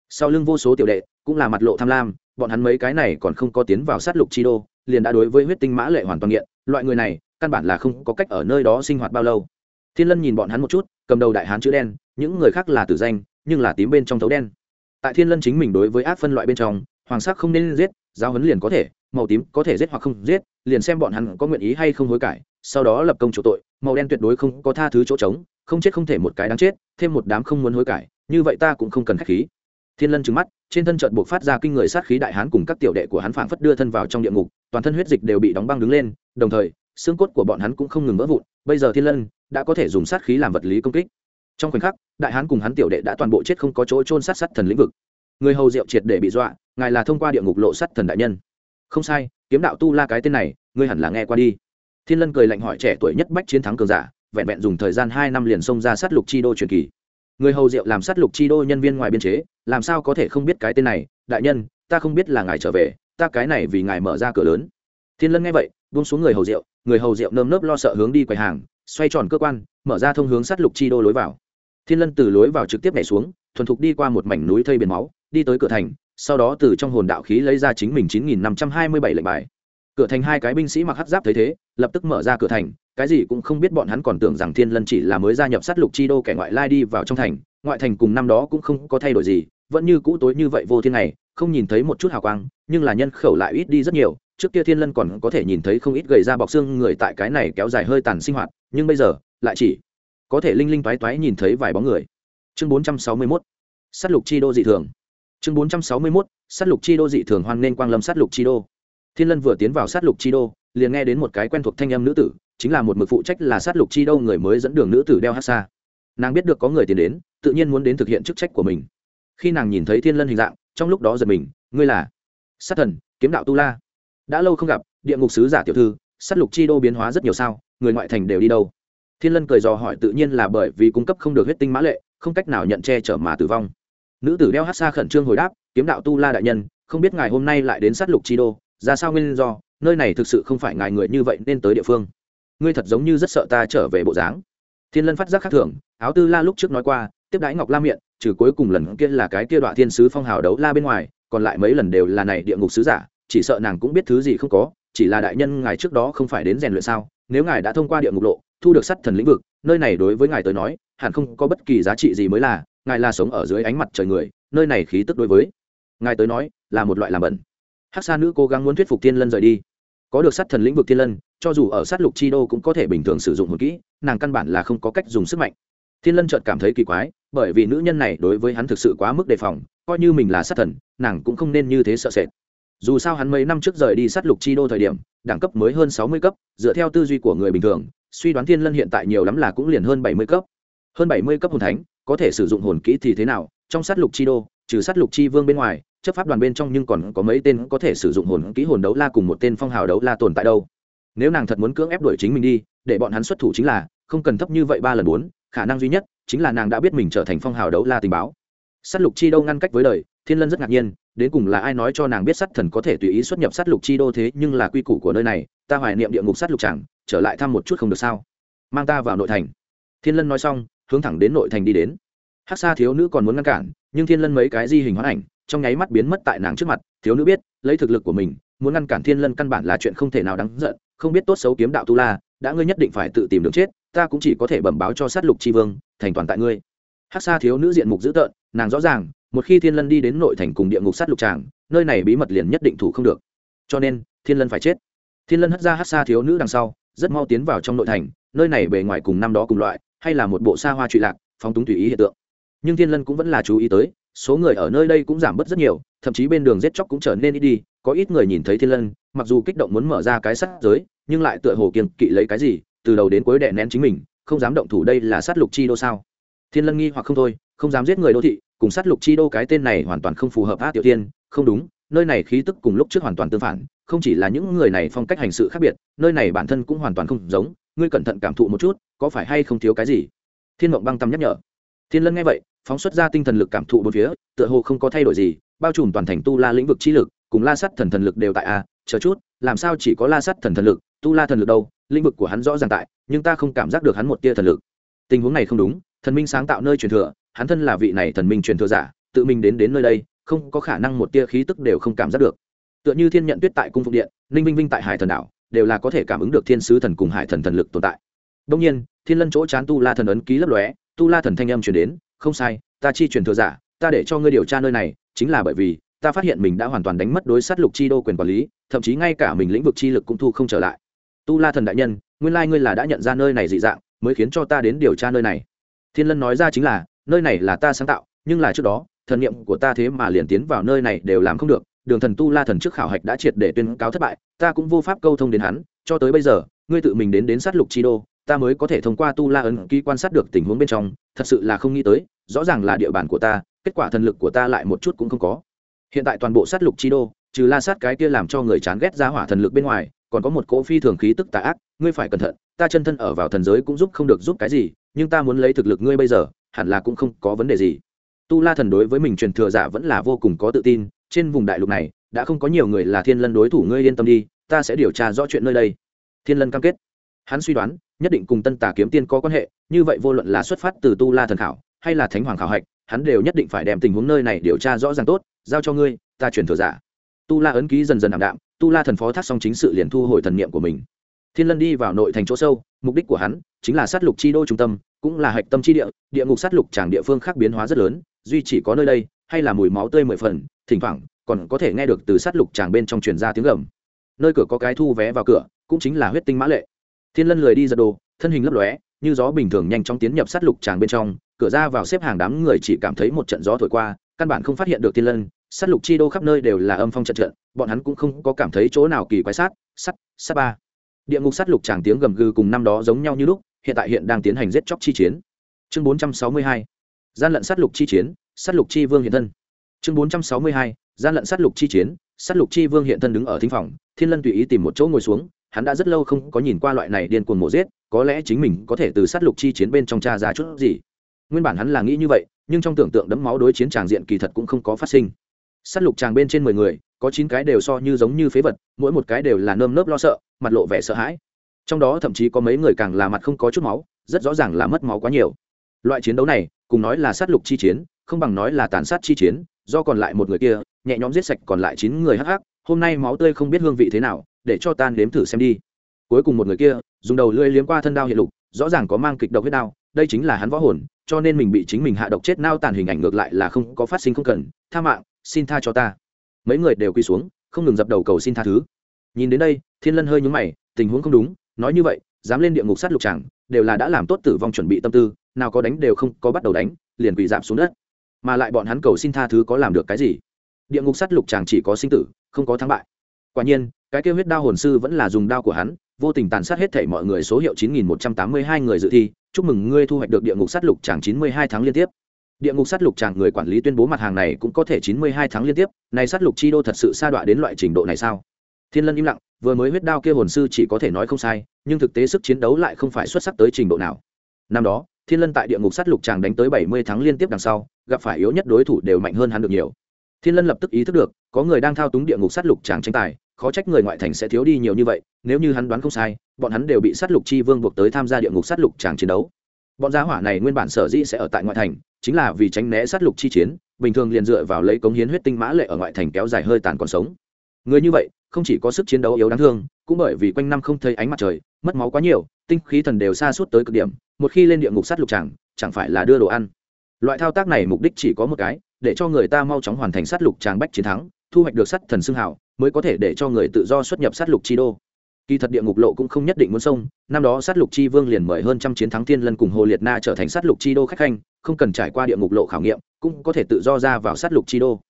sau lưng vô số tiểu đệ, cũng là mặt lộ tham lam, bọn hắn mấy cái này còn không có tiến vào sát lục chi đô, liền đã đối với huyết tinh mã lệ hoàn toàn nghiện, loại người này căn bản là không có cách ở nơi đó sinh hoạt bao lâu. Thiên lân nhìn bọn hắn một chút, cầm đầu đại hán chữ đen, những người khác là tử danh, nhưng là tím bên trong thấu đen. Tại thiên lân chính mình đối với ác phân loại bên trong, hoàng sắc không nên giết, giáo huấn liền có thể, màu tím có thể giết hoặc không giết, liền xem bọn hắn có nguyện ý hay không hối cải, sau đó lập công chỗ tội, màu đen tuyệt đối không có tha thứ chỗ trống, không chết không thể một cái đáng chết, thêm một đám không muốn hối cải, như vậy ta cũng không cần khách khí. Thiên lân trừng mắt, trên thân trận buộc phát ra kinh người sát khí đại hán cùng các tiểu đệ của hắn phảng phất đưa thân vào trong địa ngục, toàn thân huyết dịch đều bị đóng băng đứng lên, đồng thời xương cốt của bọn hắn cũng không ngừng vỡ vụn, bây giờ thiên lân đã có thể dùng sát khí làm vật lý công kích. Trong khoảnh khắc, đại hán cùng hắn tiểu đệ đã toàn bộ chết không có chỗ trôn sát sát thần lĩnh vực. Người hầu diệu triệt để bị dọa, ngài là thông qua địa ngục lộ sát thần đại nhân. Không sai, kiếm đạo tu la cái tên này, ngươi hẳn là nghe qua đi. Thiên lân cười lạnh hỏi trẻ tuổi nhất bách chiến thắng cường giả, vẹn vẹn dùng thời gian hai năm liền xông ra sát lục chi đô truyền kỳ. Người hầu diệu làm sát lục chi đô nhân viên ngoài biên chế, làm sao có thể không biết cái tên này? Đại nhân, ta không biết là ngài trở về, ta cái này vì ngài mở ra cửa lớn. Thiên lân nghe vậy buông xuống người hầu rượu, người hầu rượu nơm nớp lo sợ hướng đi quầy hàng xoay tròn cơ quan mở ra thông hướng sát lục chi đô lối vào. Thiên lân từ lối vào trực tiếp nhảy xuống thuần thục đi qua một mảnh núi thây biển máu đi tới cửa thành sau đó từ trong hồn đạo khí lấy ra chính mình chín nghìn năm trăm hai mươi bảy lệnh bài. Cửa thành hai cái binh sĩ mặc hắc giáp thấy thế lập tức mở ra cửa thành cái gì cũng không biết bọn hắn còn tưởng rằng thiên lân chỉ là mới gia nhập sát lục chi đô kẻ ngoại lai đi vào trong thành ngoại thành cùng năm đó cũng không có thay đổi gì vẫn như cũ tối như vậy vô thiên này không nhìn thấy một chút hào quang nhưng là nhân khẩu lại ít đi rất nhiều trước kia thiên lân còn có thể nhìn thấy không ít gầy ra bọc xương người tại cái này kéo dài hơi tàn sinh hoạt, nhưng bây giờ, lại chỉ có thể linh linh toái toái nhìn thấy vài bóng người. Chương bốn trăm sáu mươi mốt s á t lục chi đô dị thường. Chương bốn trăm sáu mươi mốt s á t lục chi đô dị thường hoan nên quang lâm s á t lục chi đô. Thiên lân vừa tiến vào s á t lục chi đô, liền nghe đến một cái quen thuộc thanh âm nữ tử, chính là một mực phụ trách là s á t lục chi đô người mới dẫn đường nữ tử đeo hát xa nàng biết được có người tiến đến, tự nhiên muốn đến thực hiện chức trách của mình. Khi nàng nhìn thấy thiên lân hình dạng, trong lúc đó giật mình, ngươi là sát thần, kiếm đạo tu la đã lâu không gặp, địa ngục sứ giả tiểu thư s á t lục chi đô biến hóa rất nhiều sao, người ngoại thành đều đi đâu? Thiên lân cười dò hỏi tự nhiên là bởi vì cung cấp không được huyết tinh mã lệ, không cách nào nhận che chở mà tử vong. Nữ tử đeo hát xa khẩn trương hồi đáp, kiếm đạo tu la đại nhân, không biết ngài hôm nay lại đến sát lục chi đô, ra sao nguyên do, nơi này thực sự không phải ngài người như vậy nên tới địa phương. Ngươi thật giống như rất sợ ta trở về bộ dáng. Thiên lân phát giác khác thường, áo tư la lúc trước nói qua, tiếp đãi ngọc la miệng trừ cuối cùng lần kia là cái kia đoạn thiên sứ phong hào đấu la bên ngoài, còn lại mấy lần đều là này địa ngục sứ giả chỉ sợ nàng cũng biết thứ gì không có, chỉ là đại nhân ngài trước đó không phải đến rèn luyện sao? Nếu ngài đã thông qua địa ngục lộ, thu được sắt thần lĩnh vực, nơi này đối với ngài tới nói, hẳn không có bất kỳ giá trị gì mới là, ngài là sống ở dưới ánh mặt trời người, nơi này khí tức đối với ngài tới nói là một loại làm bẩn. Hắc sa nữ cố gắng muốn thuyết phục thiên lân rời đi. Có được sát thần lĩnh vực thiên lân, cho dù ở sát lục chi đô cũng có thể bình thường sử dụng một kỹ, nàng căn bản là không có cách dùng sức mạnh. Thiên lân chợt cảm thấy kỳ quái, bởi vì nữ nhân này đối với hắn thực sự quá mức đề phòng, coi như mình là sát thần, nàng cũng không nên như thế sợ sệt dù sao hắn mấy năm trước rời đi sát lục chi đô thời điểm, đẳng cấp mới hơn sáu mươi cấp, dựa theo tư duy của người bình thường, suy đoán thiên lân hiện tại nhiều lắm là cũng liền hơn bảy mươi cấp. Hơn bảy mươi cấp hồn thánh, có thể sử dụng hồn kỹ thì thế nào, trong sát lục chi đô, trừ sát lục chi vương bên ngoài, chấp pháp đoàn bên trong nhưng còn có mấy tên có thể sử dụng hồn kỹ hồn đấu la cùng một tên phong hào đấu la tồn tại đâu. Nếu nàng thật muốn cưỡng ép đuổi chính mình đi, để bọn hắn xuất thủ chính là, không cần thấp như vậy ba lần bốn, khả năng duy nhất, chính là nàng đã biết mình trở thành phong hào đấu la tình báo. Sát lục chi đâu ngăn cách với đời, thiên lân rất ngạc nhiên đến cùng là ai nói cho nàng biết sát thần có thể tùy ý xuất nhập sát lục chi đô thế, nhưng là quy củ của nơi này, ta hoài niệm địa ngục sát lục chẳng, trở lại thăm một chút không được sao? Mang ta vào nội thành. Thiên lân nói xong, hướng thẳng đến nội thành đi đến. Hát xa thiếu nữ còn muốn ngăn cản, nhưng thiên lân mấy cái di hình hoãn ảnh, trong nháy mắt biến mất tại nàng trước mặt. Thiếu nữ biết, lấy thực lực của mình, muốn ngăn cản thiên lân căn bản là chuyện không thể nào đáng giận, không biết tốt xấu kiếm đạo tu la, đã ngươi nhất định phải tự tìm đường chết, ta cũng chỉ có thể bẩm báo cho sát lục tri vương, thành toàn tại ngươi. Hát xa thiếu nữ diện mục dữ tợn, nàng rõ ràng một khi thiên lân đi đến nội thành cùng địa ngục sát lục tràng, nơi này bí mật liền nhất định thủ không được. Cho nên, thiên lân phải chết. Thiên lân hất ra hát xa thiếu nữ đằng sau, rất mau tiến vào trong nội thành, nơi này bề ngoài cùng năm đó cùng loại, hay là một bộ xa hoa trụy lạc, phóng túng tùy ý hiện tượng. Nhưng thiên lân cũng vẫn là chú ý tới, số người ở nơi đây cũng giảm bớt rất nhiều, thậm chí bên đường giết chóc cũng trở nên ít đi, có ít người nhìn thấy thiên lân, mặc dù kích động muốn mở ra cái sắt giới, nhưng lại tựa hồ kiên kỵ lấy cái gì, từ đầu đến cuối đè nén chính mình, không dám động thủ đây là sát lục chi đô sao? Thiên lân nghi hoặc không thôi, không dám giết người đô thị cùng sát lục chi đô cái tên này hoàn toàn không phù hợp a tiểu tiên, không đúng, nơi này khí tức cùng lúc trước hoàn toàn tương phản, không chỉ là những người này phong cách hành sự khác biệt, nơi này bản thân cũng hoàn toàn không giống, ngươi cẩn thận cảm thụ một chút, có phải hay không thiếu cái gì? Thiên mộng băng tâm nhắc nhở. Thiên lân nghe vậy, phóng xuất ra tinh thần lực cảm thụ bốn phía, tựa hồ không có thay đổi gì, bao trùm toàn thành tu la lĩnh vực trí lực, cùng la sắt thần thần lực đều tại a, chờ chút, làm sao chỉ có la sắt thần thần lực, tu la thần lực đâu, lĩnh vực của hắn rõ ràng tại, nhưng ta không cảm giác được hắn một tia thần lực. Tình huống này không đúng, thần minh sáng tạo nơi truyền thừa hắn thân là vị này thần minh truyền thừa giả, tự mình đến đến nơi đây, không có khả năng một tia khí tức đều không cảm giác được. Tựa như thiên nhận tuyết tại cung phục điện, ninh vinh vinh tại hải thần đảo, đều là có thể cảm ứng được thiên sứ thần cùng hải thần thần lực tồn tại. Đông nhiên, thiên lân chỗ chán tu la thần ấn ký lấp lóe, tu la thần thanh âm chuyển đến, không sai, ta chi truyền thừa giả, ta để cho ngươi điều tra nơi này, chính là bởi vì, ta phát hiện mình đã hoàn toàn đánh mất đối sát lục chi đô quyền quản lý, thậm chí ngay cả mình lĩnh vực chi lực cũng thu không trở lại. Tu la thần đại nhân, nguyên lai ngươi là đã nhận ra nơi này dị dạng, mới khiến cho ta đến điều tra nơi này. Thiên lân nói ra chính là nơi này là ta sáng tạo, nhưng là trước đó, thần niệm của ta thế mà liền tiến vào nơi này đều làm không được. Đường thần tu la thần trước khảo hạch đã triệt để tuyên cáo thất bại, ta cũng vô pháp câu thông đến hắn, cho tới bây giờ, ngươi tự mình đến đến sát lục chi đô, ta mới có thể thông qua tu la ấn ký quan sát được tình huống bên trong, thật sự là không nghĩ tới, rõ ràng là địa bàn của ta, kết quả thần lực của ta lại một chút cũng không có. Hiện tại toàn bộ sát lục chi đô, trừ la sát cái kia làm cho người chán ghét ra hỏa thần lực bên ngoài, còn có một cỗ phi thường khí tức tà ác, ngươi phải cẩn thận, ta chân thân ở vào thần giới cũng giúp không được giúp cái gì, nhưng ta muốn lấy thực lực ngươi bây giờ hẳn là cũng không có vấn đề gì. Tu la thần đối với mình truyền thừa giả vẫn là vô cùng có tự tin, trên vùng đại lục này, đã không có nhiều người là thiên lân đối thủ, ngươi yên tâm đi, ta sẽ điều tra rõ chuyện nơi đây. Thiên lân cam kết. Hắn suy đoán, nhất định cùng tân tà kiếm tiên có quan hệ, như vậy vô luận là xuất phát từ tu la thần khảo, hay là thánh hoàng khảo hạch, hắn đều nhất định phải đem tình huống nơi này điều tra rõ ràng tốt, giao cho ngươi, ta truyền thừa giả. Tu la ấn ký dần dần ảm đạm, tu la thần phó thác xong chính sự liền thu hồi thần niệm của mình thiên lân đi vào nội thành chỗ sâu, mục đích của hắn chính là sát lục chi đô trung tâm, cũng là hạch tâm chi địa địa ngục sát lục tràng địa phương khác biến hóa rất lớn, duy chỉ có nơi đây, hay là mùi máu tươi mười phần, thỉnh thoảng còn có thể nghe được từ sát lục tràng bên trong truyền ra tiếng gầm. Nơi cửa có cái thu vé vào cửa, cũng chính là huyết tinh mã lệ. Thiên lân lười đi giật đồ, thân hình lấp lóe, như gió bình thường nhanh chóng tiến nhập sát lục tràng bên trong, cửa ra vào xếp hàng đám người chỉ cảm thấy một trận gió thổi qua, căn bản không phát hiện được thiên lân. Sát lục chi đô khắp nơi đều là âm phong trận trận, bọn hắn cũng không có cảm thấy chỗ nào kỳ quái sát, sắt sắt ba địa ngục sát lục tràng tiếng gầm gừ cùng năm đó giống nhau như lúc, hiện tại hiện đang tiến hành giết chóc chi chiến. Chương bốn trăm sáu mươi hai, gian lận sát lục chi chiến, sát lục chi vương hiện thân. Chương bốn trăm sáu mươi hai, gian lận sát lục chi chiến, sát lục chi vương hiện thân đứng ở thính phòng, thiên lân tùy ý tìm một chỗ ngồi xuống, hắn đã rất lâu không có nhìn qua loại này điên cuồng mổ giết, có lẽ chính mình có thể từ sát lục chi chiến bên trong cha ra chút gì. Nguyên bản hắn là nghĩ như vậy, nhưng trong tưởng tượng đấm máu đối chiến tràng diện kỳ thật cũng không có phát sinh. Sát lục tràng bên trên mười người, có chín cái đều so như giống như phế vật, mỗi một cái đều là nơm nớp lo sợ mặt lộ vẻ sợ hãi. Trong đó thậm chí có mấy người càng là mặt không có chút máu, rất rõ ràng là mất máu quá nhiều. Loại chiến đấu này, cùng nói là sát lục chi chiến, không bằng nói là tàn sát chi chiến, do còn lại một người kia, nhẹ nhõm giết sạch còn lại chín người hắc hắc, hôm nay máu tươi không biết hương vị thế nào, để cho tan đếm thử xem đi. Cuối cùng một người kia, dùng đầu lưỡi liếm qua thân đao hiện lục, rõ ràng có mang kịch độc huyết đao, đây chính là hắn võ hồn, cho nên mình bị chính mình hạ độc chết nao tàn hình ảnh ngược lại là không có phát sinh không cần, tha mạng, xin tha cho ta. Mấy người đều quy xuống, không ngừng dập đầu cầu xin tha thứ. Nhìn đến đây thiên lân hơi nhúng mày, tình huống không đúng, nói như vậy, dám lên địa ngục sát lục chẳng, đều là đã làm tốt tử vong chuẩn bị tâm tư, nào có đánh đều không có bắt đầu đánh, liền quỳ giảm xuống đất. Mà lại bọn hắn cầu xin tha thứ có làm được cái gì? Địa ngục sát lục chàng chỉ có sinh tử, không có thắng bại. Quả nhiên, cái kêu huyết đao hồn sư vẫn là dùng đao của hắn, vô tình tàn sát hết thảy mọi người số hiệu chín nghìn một trăm tám mươi hai người dự thi, chúc mừng ngươi thu hoạch được địa ngục sát lục chàng chín mươi hai tháng liên tiếp. Địa ngục sát lục chàng người quản lý tuyên bố mặt hàng này cũng có thể chín mươi hai tháng liên tiếp, này sát lục chi đô thật sự sa đọa đến loại trình độ này sao? Thiên lân im lặng vừa mới huyết đao kia hồn sư chỉ có thể nói không sai, nhưng thực tế sức chiến đấu lại không phải xuất sắc tới trình độ nào. Năm đó, thiên lân tại địa ngục sát lục chàng đánh tới bảy mươi tháng liên tiếp đằng sau, gặp phải yếu nhất đối thủ đều mạnh hơn hắn được nhiều. Thiên lân lập tức ý thức được, có người đang thao túng địa ngục sát lục chàng tranh tài, khó trách người ngoại thành sẽ thiếu đi nhiều như vậy, nếu như hắn đoán không sai, bọn hắn đều bị sát lục chi vương buộc tới tham gia địa ngục sát lục chàng chiến đấu. Bọn gia hỏa này nguyên bản sở dĩ sẽ ở tại ngoại thành, chính là vì tránh né sát lục chi chiến, bình thường liền dựa vào lấy cống hiến huyết tinh mã lệ ở ngoại thành kéo dài hơi tàn còn sống. Người như vậy không chỉ có sức chiến đấu yếu đáng thương, cũng bởi vì quanh năm không thấy ánh mặt trời, mất máu quá nhiều, tinh khí thần đều xa suốt tới cực điểm, một khi lên địa ngục sát lục chẳng chẳng phải là đưa đồ ăn. Loại thao tác này mục đích chỉ có một cái, để cho người ta mau chóng hoàn thành sát lục tràng bách chiến thắng, thu hoạch được sắt thần xương hảo mới có thể để cho người tự do xuất nhập sát lục chi đô. Kỳ thật địa ngục lộ cũng không nhất định muốn sông năm đó sát lục chi vương liền mời hơn trăm chiến thắng thiên lân cùng hồ liệt na trở thành sát lục chi đô khách khanh, không cần trải qua địa ngục lộ khảo nghiệm, cũng có thể tự do ra vào sát lục chi đô.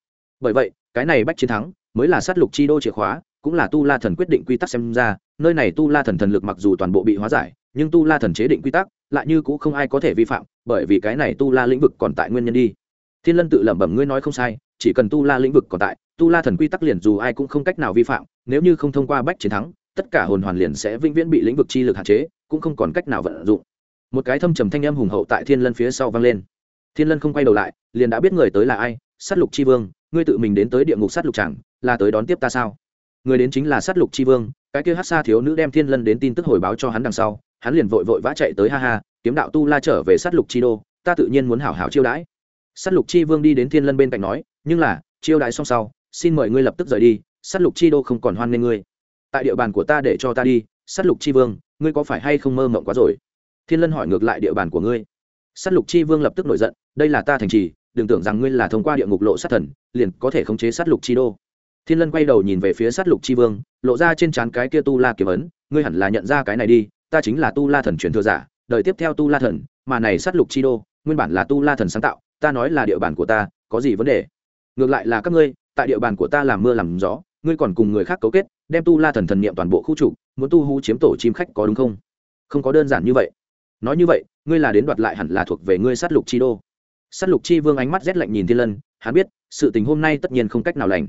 Bởi vậy, cái này bách chiến thắng mới là sát lục chi đô chìa khóa, cũng là tu la thần quyết định quy tắc xem ra, nơi này tu la thần thần lực mặc dù toàn bộ bị hóa giải, nhưng tu la thần chế định quy tắc, lại như cũng không ai có thể vi phạm, bởi vì cái này tu la lĩnh vực còn tại nguyên nhân đi. Thiên lân tự lẩm bẩm, ngươi nói không sai, chỉ cần tu la lĩnh vực còn tại, tu la thần quy tắc liền dù ai cũng không cách nào vi phạm, nếu như không thông qua bách chiến thắng, tất cả hồn hoàn liền sẽ vĩnh viễn bị lĩnh vực chi lực hạn chế, cũng không còn cách nào vận dụng. Một cái thâm trầm thanh âm hùng hậu tại thiên lân phía sau vang lên. Thiên lân không quay đầu lại, liền đã biết người tới là ai, sát lục chi vương, ngươi tự mình đến tới địa ngục sát lục chẳng là tới đón tiếp ta sao? Người đến chính là sát lục chi vương, cái kia hát xa thiếu nữ đem thiên lân đến tin tức hồi báo cho hắn đằng sau, hắn liền vội vội vã chạy tới ha ha, kiếm đạo tu la trở về sát lục chi đô, ta tự nhiên muốn hảo hảo chiêu đãi. Sát lục chi vương đi đến thiên lân bên cạnh nói, nhưng là, chiêu đãi xong sau, xin mời ngươi lập tức rời đi, sát lục chi đô không còn hoan nghênh ngươi. Tại địa bàn của ta để cho ta đi, sát lục chi vương, ngươi có phải hay không mơ mộng quá rồi? Thiên lân hỏi ngược lại địa bàn của ngươi. Sát lục chi vương lập tức nổi giận, đây là ta thành trì, đừng tưởng rằng ngươi là thông qua địa ngục lộ sát thần, liền có thể khống chế sát lục chi đô thiên lân quay đầu nhìn về phía sát lục chi vương, lộ ra trên trán cái kia tu la kiếm ấn, ngươi hẳn là nhận ra cái này đi, ta chính là tu la thần truyền thừa giả đợi tiếp theo tu la thần, mà này sát lục chi đô, nguyên bản là tu la thần sáng tạo, ta nói là địa bàn của ta, có gì vấn đề? Ngược lại là các ngươi, tại địa bàn của ta làm mưa làm gió, ngươi còn cùng người khác cấu kết, đem tu la thần thần niệm toàn bộ khu trục, muốn tu hú chiếm tổ chim khách có đúng không? Không có đơn giản như vậy. Nói như vậy, ngươi là đến đoạt lại hẳn là thuộc về ngươi sát lục chi đô. Sát lục chi vương ánh mắt rét lạnh nhìn thiên lân, hắn biết, sự tình hôm nay tất nhiên không cách nào lành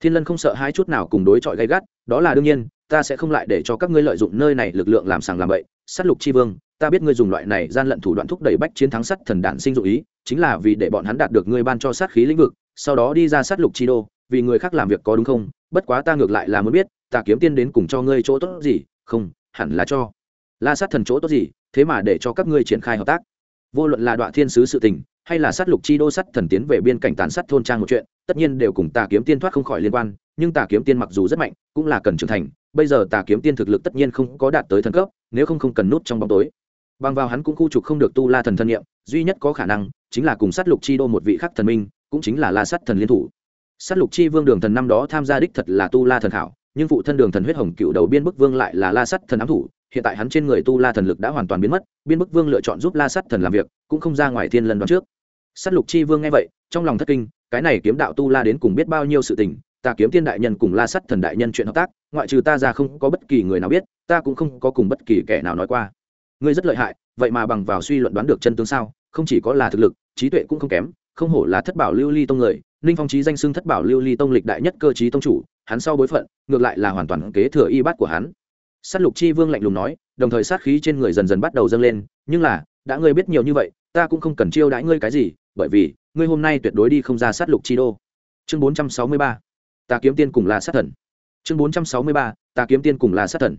thiên lân không sợ hai chút nào cùng đối chọi gay gắt, đó là đương nhiên, ta sẽ không lại để cho các ngươi lợi dụng nơi này lực lượng làm sàng làm bậy. Sát lục chi vương, ta biết ngươi dùng loại này gian lận thủ đoạn thúc đẩy bách chiến thắng sắt thần đản sinh dụ ý, chính là vì để bọn hắn đạt được ngươi ban cho sát khí lĩnh vực, sau đó đi ra sát lục chi đô, vì người khác làm việc có đúng không? Bất quá ta ngược lại là muốn biết, ta kiếm tiên đến cùng cho ngươi chỗ tốt gì? Không, hẳn là cho. La sát thần chỗ tốt gì? Thế mà để cho các ngươi triển khai hợp tác. Vô luận là đoạn thiên sứ sự tình hay là sát lục chi đô sắt thần tiến về biên cảnh tàn sát thôn trang một chuyện, tất nhiên đều cùng tà kiếm tiên thoát không khỏi liên quan, nhưng tà kiếm tiên mặc dù rất mạnh, cũng là cần trưởng thành, bây giờ tà kiếm tiên thực lực tất nhiên không có đạt tới thần cấp, nếu không không cần nút trong bóng tối. Bằng vào hắn cũng khu trục không được tu la thần thân nhiệm, duy nhất có khả năng chính là cùng sát lục chi đô một vị khắc thần minh, cũng chính là la sát thần liên thủ. Sát lục chi vương đường thần năm đó tham gia đích thật là tu la thần hảo nhưng phụ thân đường thần huyết hồng cựu đầu biên bức vương lại là la sắt thần ám thủ, hiện tại hắn trên người tu la thần lực đã hoàn toàn biến mất, biên bức vương lựa chọn giúp la sắt thần làm việc, cũng không ra ngoài thiên lần đoạn trước sát lục chi vương nghe vậy, trong lòng thất kinh, cái này kiếm đạo tu la đến cùng biết bao nhiêu sự tình, ta kiếm tiên đại nhân cùng la sắt thần đại nhân chuyện hợp tác, ngoại trừ ta ra không có bất kỳ người nào biết, ta cũng không có cùng bất kỳ kẻ nào nói qua. Ngươi rất lợi hại, vậy mà bằng vào suy luận đoán được chân tướng sao, không chỉ có là thực lực, trí tuệ cũng không kém, không hổ là thất bảo lưu ly tông người, ninh phong trí danh xưng thất bảo lưu ly tông lịch đại nhất cơ Chí tông chủ, hắn sau bối phận, ngược lại là hoàn toàn kế thừa y bát của hắn. Sát lục chi vương lạnh lùng nói, đồng thời sát khí trên người dần dần bắt đầu dâng lên, nhưng là, đã ngươi biết nhiều như vậy, ta cũng không cần chiêu đãi ngươi cái gì bởi vì, ngươi hôm nay tuyệt đối đi không ra sát lục chi đô. Chương bốn trăm sáu mươi ba ta kiếm tiên cùng là sát thần. Chương bốn trăm sáu mươi ba ta kiếm tiên cùng là sát thần.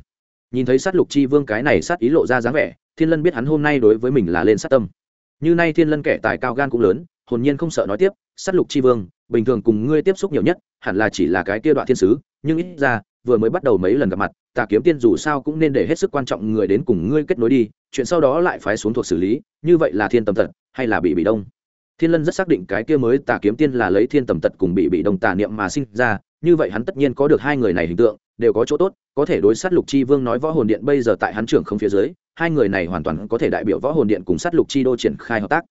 Nhìn thấy sát lục chi vương cái này sát ý lộ ra dáng vẻ, thiên lân biết hắn hôm nay đối với mình là lên sát tâm. Như nay thiên lân kẻ tài cao gan cũng lớn, hồn nhiên không sợ nói tiếp, sát lục chi vương, bình thường cùng ngươi tiếp xúc nhiều nhất, hẳn là chỉ là cái kia đoạn thiên sứ, nhưng ít ra, vừa mới bắt đầu mấy lần gặp mặt, tà kiếm tiên dù sao cũng nên để hết sức quan trọng người đến cùng ngươi kết nối đi, chuyện sau đó lại phái xuống thuộc xử lý, như vậy là thiên tâm thật, hay là bị bị đông? Thiên lân rất xác định cái kia mới tà kiếm tiên là lấy thiên tầm tật cùng bị bị đông tà niệm mà sinh ra, như vậy hắn tất nhiên có được hai người này hình tượng, đều có chỗ tốt, có thể đối sát lục chi vương nói võ hồn điện bây giờ tại hắn trưởng không phía dưới, hai người này hoàn toàn có thể đại biểu võ hồn điện cùng sát lục chi đô triển khai hợp tác.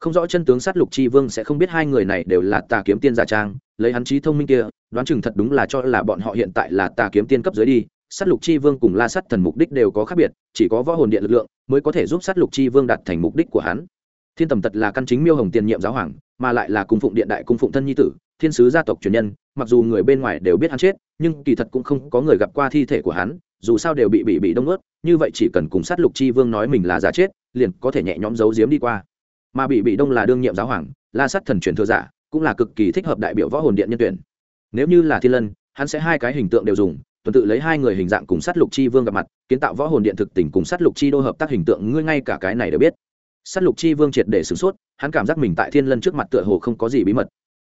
Không rõ chân tướng sát lục chi vương sẽ không biết hai người này đều là tà kiếm tiên giả trang, lấy hắn trí thông minh kia, đoán chừng thật đúng là cho là bọn họ hiện tại là tà kiếm tiên cấp dưới đi, sát lục chi vương cùng la sát thần mục đích đều có khác biệt, chỉ có võ hồn điện lực lượng mới có thể giúp sát lục chi vương đạt thành mục đích của hắn thiên tầm tật là căn chính miêu hồng tiền nhiệm giáo hoàng, mà lại là cung phụng điện đại cung phụng thân nhi tử, thiên sứ gia tộc truyền nhân, mặc dù người bên ngoài đều biết hắn chết, nhưng kỳ thật cũng không có người gặp qua thi thể của hắn, dù sao đều bị bị bị đông ướt, như vậy chỉ cần cùng sát lục chi vương nói mình là giả chết, liền có thể nhẹ nhõm giấu giếm đi qua. Mà bị bị đông là đương nhiệm giáo hoàng, la sát thần truyền thừa giả, cũng là cực kỳ thích hợp đại biểu võ hồn điện nhân tuyển. Nếu như là thiên lân, hắn sẽ hai cái hình tượng đều dùng, tuần tự lấy hai người hình dạng cùng sát lục chi vương gặp mặt, kiến tạo võ hồn điện thực tình cùng sát lục chi đô hợp tác hình tượng, ngươi ngay cả cái này đều biết sát lục chi vương triệt để sửng sốt, hắn cảm giác mình tại thiên lân trước mặt tựa hồ không có gì bí mật.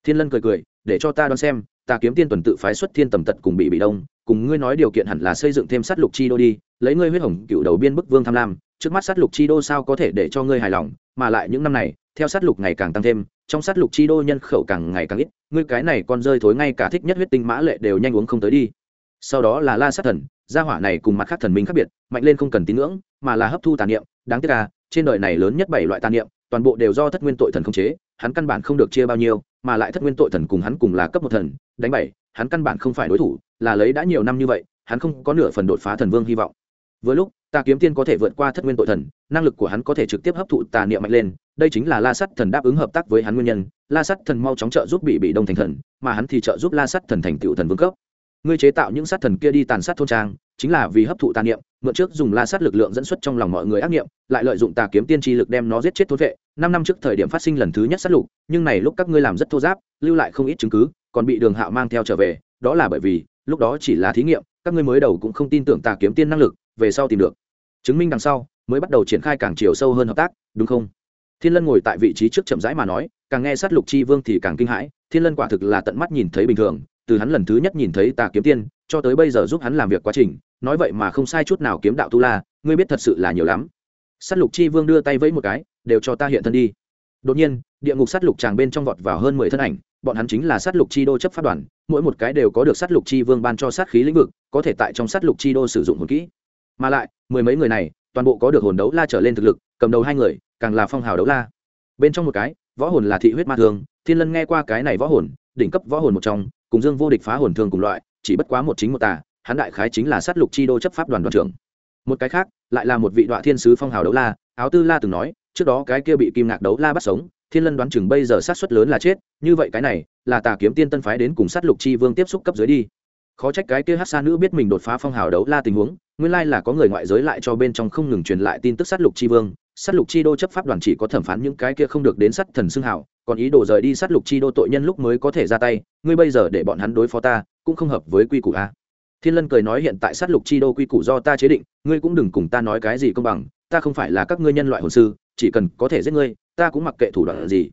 Thiên lân cười cười, để cho ta đoán xem, ta kiếm tiên tuần tự phái xuất thiên tầm tật cùng bị bị đông, cùng ngươi nói điều kiện hẳn là xây dựng thêm sát lục chi đô đi, lấy ngươi huyết hồng cựu đầu biên bức vương tham lam, trước mắt sát lục chi đô sao có thể để cho ngươi hài lòng, mà lại những năm này, theo sát lục ngày càng tăng thêm, trong sát lục chi đô nhân khẩu càng ngày càng ít, ngươi cái này con rơi thối ngay cả thích nhất huyết tinh mã lệ đều nhanh uống không tới đi. Sau đó là la sát thần, gia hỏa này cùng mặt khác thần minh khác biệt, mạnh lên không cần tín ngưỡng, mà là hấp thu tàn niệm, đáng tiếc là trên đời này lớn nhất bảy loại tàn niệm, toàn bộ đều do thất nguyên tội thần khống chế, hắn căn bản không được chia bao nhiêu, mà lại thất nguyên tội thần cùng hắn cùng là cấp một thần, đánh bảy, hắn căn bản không phải đối thủ, là lấy đã nhiều năm như vậy, hắn không có nửa phần đột phá thần vương hy vọng. Vừa lúc, ta kiếm tiên có thể vượt qua thất nguyên tội thần, năng lực của hắn có thể trực tiếp hấp thụ tà niệm mạnh lên, đây chính là la sắt thần đáp ứng hợp tác với hắn nguyên nhân, la sắt thần mau chóng trợ giúp bị bị đông thành thần, mà hắn thì trợ giúp la sắt thần thành tựu thần vương cấp. Ngươi chế tạo những sát thần kia đi tàn sát thôn trang chính là vì hấp thụ tà niệm, mượn trước dùng la sát lực lượng dẫn xuất trong lòng mọi người ác niệm, lại lợi dụng tà kiếm tiên tri lực đem nó giết chết tối vệ. Năm năm trước thời điểm phát sinh lần thứ nhất sát lục, nhưng này lúc các ngươi làm rất thô giáp, lưu lại không ít chứng cứ, còn bị đường hạo mang theo trở về, đó là bởi vì, lúc đó chỉ là thí nghiệm, các ngươi mới đầu cũng không tin tưởng tà kiếm tiên năng lực, về sau tìm được. Chứng minh đằng sau, mới bắt đầu triển khai càng chiều sâu hơn hợp tác, đúng không? Thiên lân ngồi tại vị trí trước chậm rãi mà nói, càng nghe sát lục chi vương thì càng kinh hãi, thiên lân quả thực là tận mắt nhìn thấy bình thường, từ hắn lần thứ nhất nhìn thấy tà kiếm tiên, cho tới bây giờ giúp hắn làm việc quá trình nói vậy mà không sai chút nào kiếm đạo tu la, ngươi biết thật sự là nhiều lắm. Sát lục chi vương đưa tay vẫy một cái, đều cho ta hiện thân đi. Đột nhiên, địa ngục sát lục tràng bên trong vọt vào hơn mười thân ảnh, bọn hắn chính là sát lục chi đô chấp pháp đoàn, mỗi một cái đều có được sát lục chi vương ban cho sát khí lĩnh vực, có thể tại trong sát lục chi đô sử dụng hồn kỹ. Mà lại, mười mấy người này, toàn bộ có được hồn đấu la trở lên thực lực, cầm đầu hai người, càng là phong hào đấu la. Bên trong một cái, võ hồn là thị huyết ma thường, thiên lân nghe qua cái này võ hồn, đỉnh cấp võ hồn một trong, cùng dương vô địch phá hồn thường cùng loại, chỉ bất quá một chính một tà hắn đại khái chính là sát lục chi đô chấp pháp đoàn đoàn trưởng. Một cái khác, lại là một vị đoạn thiên sứ phong hào đấu la, áo tư la từng nói, trước đó cái kia bị kim ngạc đấu la bắt sống, thiên lân đoán chừng bây giờ sát suất lớn là chết, như vậy cái này, là tà kiếm tiên tân phái đến cùng sát lục chi vương tiếp xúc cấp dưới đi. Khó trách cái kia hát xa nữ biết mình đột phá phong hào đấu la tình huống, nguyên lai là có người ngoại giới lại cho bên trong không ngừng truyền lại tin tức sát lục chi vương, sát lục chi đô chấp pháp đoàn chỉ có thẩm phán những cái kia không được đến sát thần xưng hào, còn ý đồ rời đi sát lục chi đô tội nhân lúc mới có thể ra tay, ngươi bây giờ để bọn hắn đối phó ta, cũng không hợp với quy củ a thiên lân cười nói hiện tại sát lục chi đô quy củ do ta chế định, ngươi cũng đừng cùng ta nói cái gì công bằng, ta không phải là các ngươi nhân loại hồn sư, chỉ cần có thể giết ngươi, ta cũng mặc kệ thủ đoạn gì.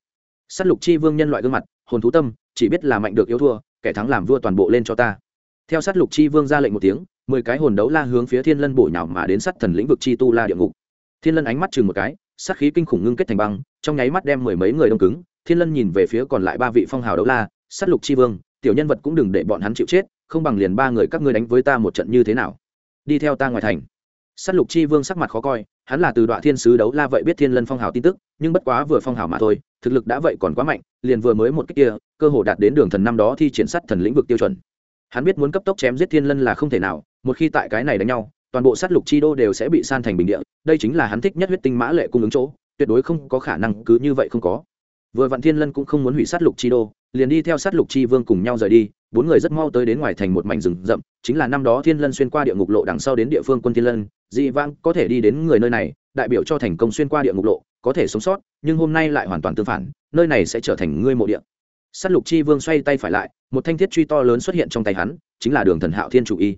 Sát lục chi vương nhân loại gương mặt, hồn thú tâm, chỉ biết là mạnh được yếu thua, kẻ thắng làm vua toàn bộ lên cho ta. Theo sát lục chi vương ra lệnh một tiếng, mười cái hồn đấu la hướng phía thiên lân bổ nhào mà đến sát thần lĩnh vực chi tu la địa ngục. Thiên lân ánh mắt chừng một cái, sát khí kinh khủng ngưng kết thành băng, trong nháy mắt đem mười mấy người đông cứng. Thiên lân nhìn về phía còn lại ba vị phong hào đấu la, sát lục chi vương, tiểu nhân vật cũng đừng để bọn hắn chịu chết không bằng liền ba người các ngươi đánh với ta một trận như thế nào? Đi theo ta ngoài thành. Sát lục chi vương sắc mặt khó coi, hắn là từ đoạn thiên sứ đấu la vậy biết thiên lân phong hào tin tức, nhưng bất quá vừa phong hào mà thôi, thực lực đã vậy còn quá mạnh, liền vừa mới một cách kia, cơ hồ đạt đến đường thần năm đó thi triển sát thần lĩnh vực tiêu chuẩn. Hắn biết muốn cấp tốc chém giết thiên lân là không thể nào, một khi tại cái này đánh nhau, toàn bộ sát lục chi đô đều sẽ bị san thành bình địa, đây chính là hắn thích nhất huyết tinh mã lệ cung ứng chỗ, tuyệt đối không có khả năng cứ như vậy không có. Vừa vạn thiên lân cũng không muốn hủy sát lục chi đô, liền đi theo sát lục chi vương cùng nhau rời đi bốn người rất mau tới đến ngoài thành một mảnh rừng rậm, chính là năm đó thiên lân xuyên qua địa ngục lộ đằng sau đến địa phương quân thiên lân, dị vãng có thể đi đến người nơi này, đại biểu cho thành công xuyên qua địa ngục lộ, có thể sống sót, nhưng hôm nay lại hoàn toàn tương phản, nơi này sẽ trở thành ngươi mộ địa. Sát lục chi vương xoay tay phải lại, một thanh thiết truy to lớn xuất hiện trong tay hắn, chính là đường thần hạo thiên chủ y.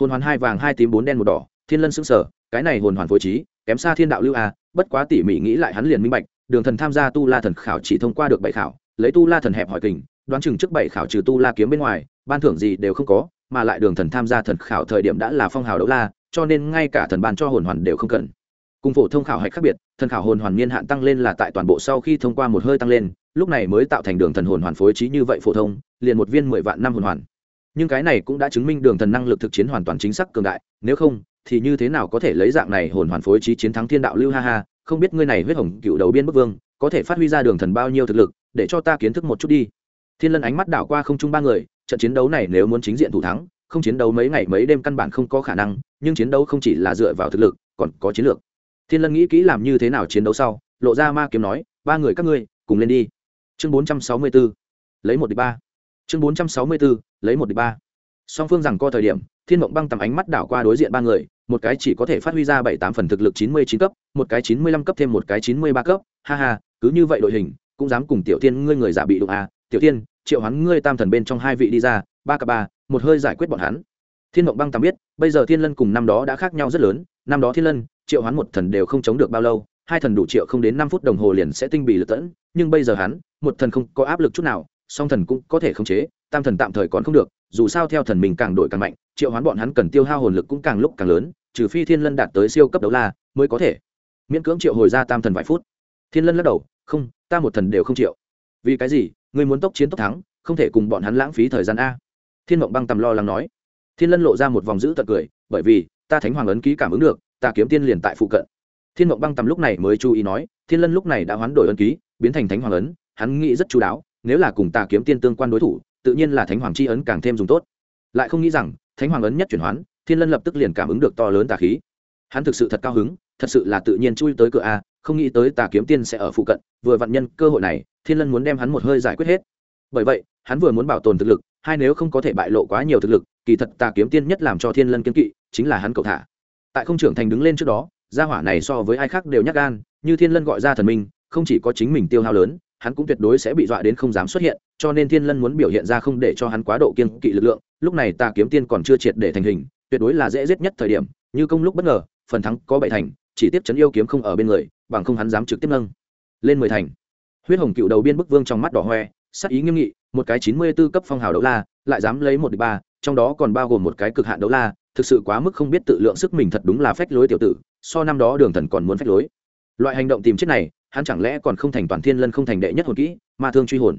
Hồn hoàn hai vàng hai tím bốn đen một đỏ, thiên lân xứng sở cái này hồn hoàn phối trí, kém xa thiên đạo lưu a bất quá tỉ mỉ nghĩ lại hắn liền minh bạch, đường thần tham gia tu la thần khảo chỉ thông qua được bảy khảo, lấy tu la thần hẹp hỏi kình đoán chừng trước bảy khảo trừ tu la kiếm bên ngoài, ban thưởng gì đều không có, mà lại đường thần tham gia thần khảo thời điểm đã là phong hào đấu la, cho nên ngay cả thần ban cho hồn hoàn đều không cần. Cùng phổ thông khảo hạch khác biệt, thần khảo hồn hoàn niên hạn tăng lên là tại toàn bộ sau khi thông qua một hơi tăng lên, lúc này mới tạo thành đường thần hồn hoàn phối trí như vậy phổ thông, liền một viên mười vạn năm hồn hoàn. Nhưng cái này cũng đã chứng minh đường thần năng lực thực chiến hoàn toàn chính xác cường đại, nếu không, thì như thế nào có thể lấy dạng này hồn hoàn phối trí chiến thắng thiên đạo lưu ha ha, không biết ngươi này huyết hồng cựu đầu biên bức vương, có thể phát huy ra đường thần bao nhiêu thực lực, để cho ta kiến thức một chút đi thiên lân ánh mắt đảo qua không chung ba người, trận chiến đấu này nếu muốn chính diện thủ thắng, không chiến đấu mấy ngày mấy đêm căn bản không có khả năng, nhưng chiến đấu không chỉ là dựa vào thực lực, còn có chiến lược. Thiên lân nghĩ kỹ làm như thế nào chiến đấu sau, lộ ra ma kiếm nói, ba người các ngươi, cùng lên đi. Chương bốn trăm sáu mươi b ố lấy một đ ị c h ba. Chương bốn trăm sáu mươi b ố lấy một đ ị c h ba. Song phương rằng co thời điểm, thiên mộng băng tầm ánh mắt đảo qua đối diện ba người, một cái chỉ có thể phát huy ra bảy tám phần thực lực chín mươi chín cấp, một cái chín mươi lăm cấp thêm một cái chín mươi ba cấp. Ha ha, cứ như vậy đội hình, cũng dám cùng tiểu tiên ngươi người giả bị đụng à? Tiểu tiên triệu hắn ngươi tam thần bên trong hai vị đi ra, ba cặp ba, một hơi giải quyết bọn hắn. Thiên mộng băng tam biết, bây giờ thiên lân cùng năm đó đã khác nhau rất lớn, năm đó thiên lân, triệu hắn một thần đều không chống được bao lâu, hai thần đủ triệu không đến năm phút đồng hồ liền sẽ tinh bị lật tẫn, nhưng bây giờ hắn, một thần không có áp lực chút nào, song thần cũng có thể khống chế, tam thần tạm thời còn không được, dù sao theo thần mình càng đổi càng mạnh, triệu hoán bọn hắn cần tiêu hao hồn lực cũng càng lúc càng lớn, trừ phi thiên lân đạt tới siêu cấp đấu la mới có thể. Miễn cưỡng triệu hồi ra tam thần vài phút. Thiên lân lắc đầu, không, ta một thần đều không triệu. Vì cái gì? Người muốn tốc chiến tốc thắng, không thể cùng bọn hắn lãng phí thời gian a. Thiên mộng băng tầm lo lắng nói. Thiên lân lộ ra một vòng giữ tật cười, bởi vì, ta thánh hoàng ấn ký cảm ứng được, ta kiếm tiên liền tại phụ cận. Thiên mộng băng tầm lúc này mới chú ý nói, thiên lân lúc này đã hoán đổi ấn ký, biến thành thánh hoàng ấn, hắn nghĩ rất chú đáo, nếu là cùng ta kiếm tiên tương quan đối thủ, tự nhiên là thánh hoàng c ấn càng thêm dùng tốt. Lại không nghĩ rằng, thánh hoàng ấn nhất chuyển hoán, thiên lân lập tức liền cảm ứng được to lớn tà khí. Hắn thực sự thật cao hứng, thật sự là tự nhiên chui tới cửa a không nghĩ tới tà kiếm tiên sẽ ở phụ cận, vừa vạn nhân cơ hội này, thiên lân muốn đem hắn một hơi giải quyết hết. Bởi vậy, hắn vừa muốn bảo tồn thực lực, hai nếu không có thể bại lộ quá nhiều thực lực, kỳ thật tà kiếm tiên nhất làm cho thiên lân kiếm kỵ, chính là hắn cầu thả. Tại không trưởng thành đứng lên trước đó, gia hỏa này so với ai khác đều nhắc gan, như thiên lân gọi ra thần minh, không chỉ có chính mình tiêu hao lớn, hắn cũng tuyệt đối sẽ bị dọa đến không dám xuất hiện, cho nên thiên lân muốn biểu hiện ra không để cho hắn quá độ kiên kỵ lực lượng, lúc này tà kiếm tiên còn chưa triệt để thành hình, tuyệt đối là dễ giết nhất thời điểm, như công lúc bất ngờ, phần thắng có bảy thành chỉ tiếp chấn yêu kiếm không ở bên người, bằng không hắn dám trực tiếp nâng. Lên mười thành. Huyết hồng cựu đầu biên bức vương trong mắt đỏ hoe, sắc ý nghiêm nghị, một cái chín mươi b ố cấp phong hào đấu la, lại dám lấy một đ ba, trong đó còn bao gồm một cái cực hạn đấu la, thực sự quá mức không biết tự lượng sức mình thật đúng là phách lối tiểu tử, so năm đó đường thần còn muốn phách lối. Loại hành động tìm chết này, hắn chẳng lẽ còn không thành toàn thiên lân không thành đệ nhất hồn kỹ, ma thương truy hồn.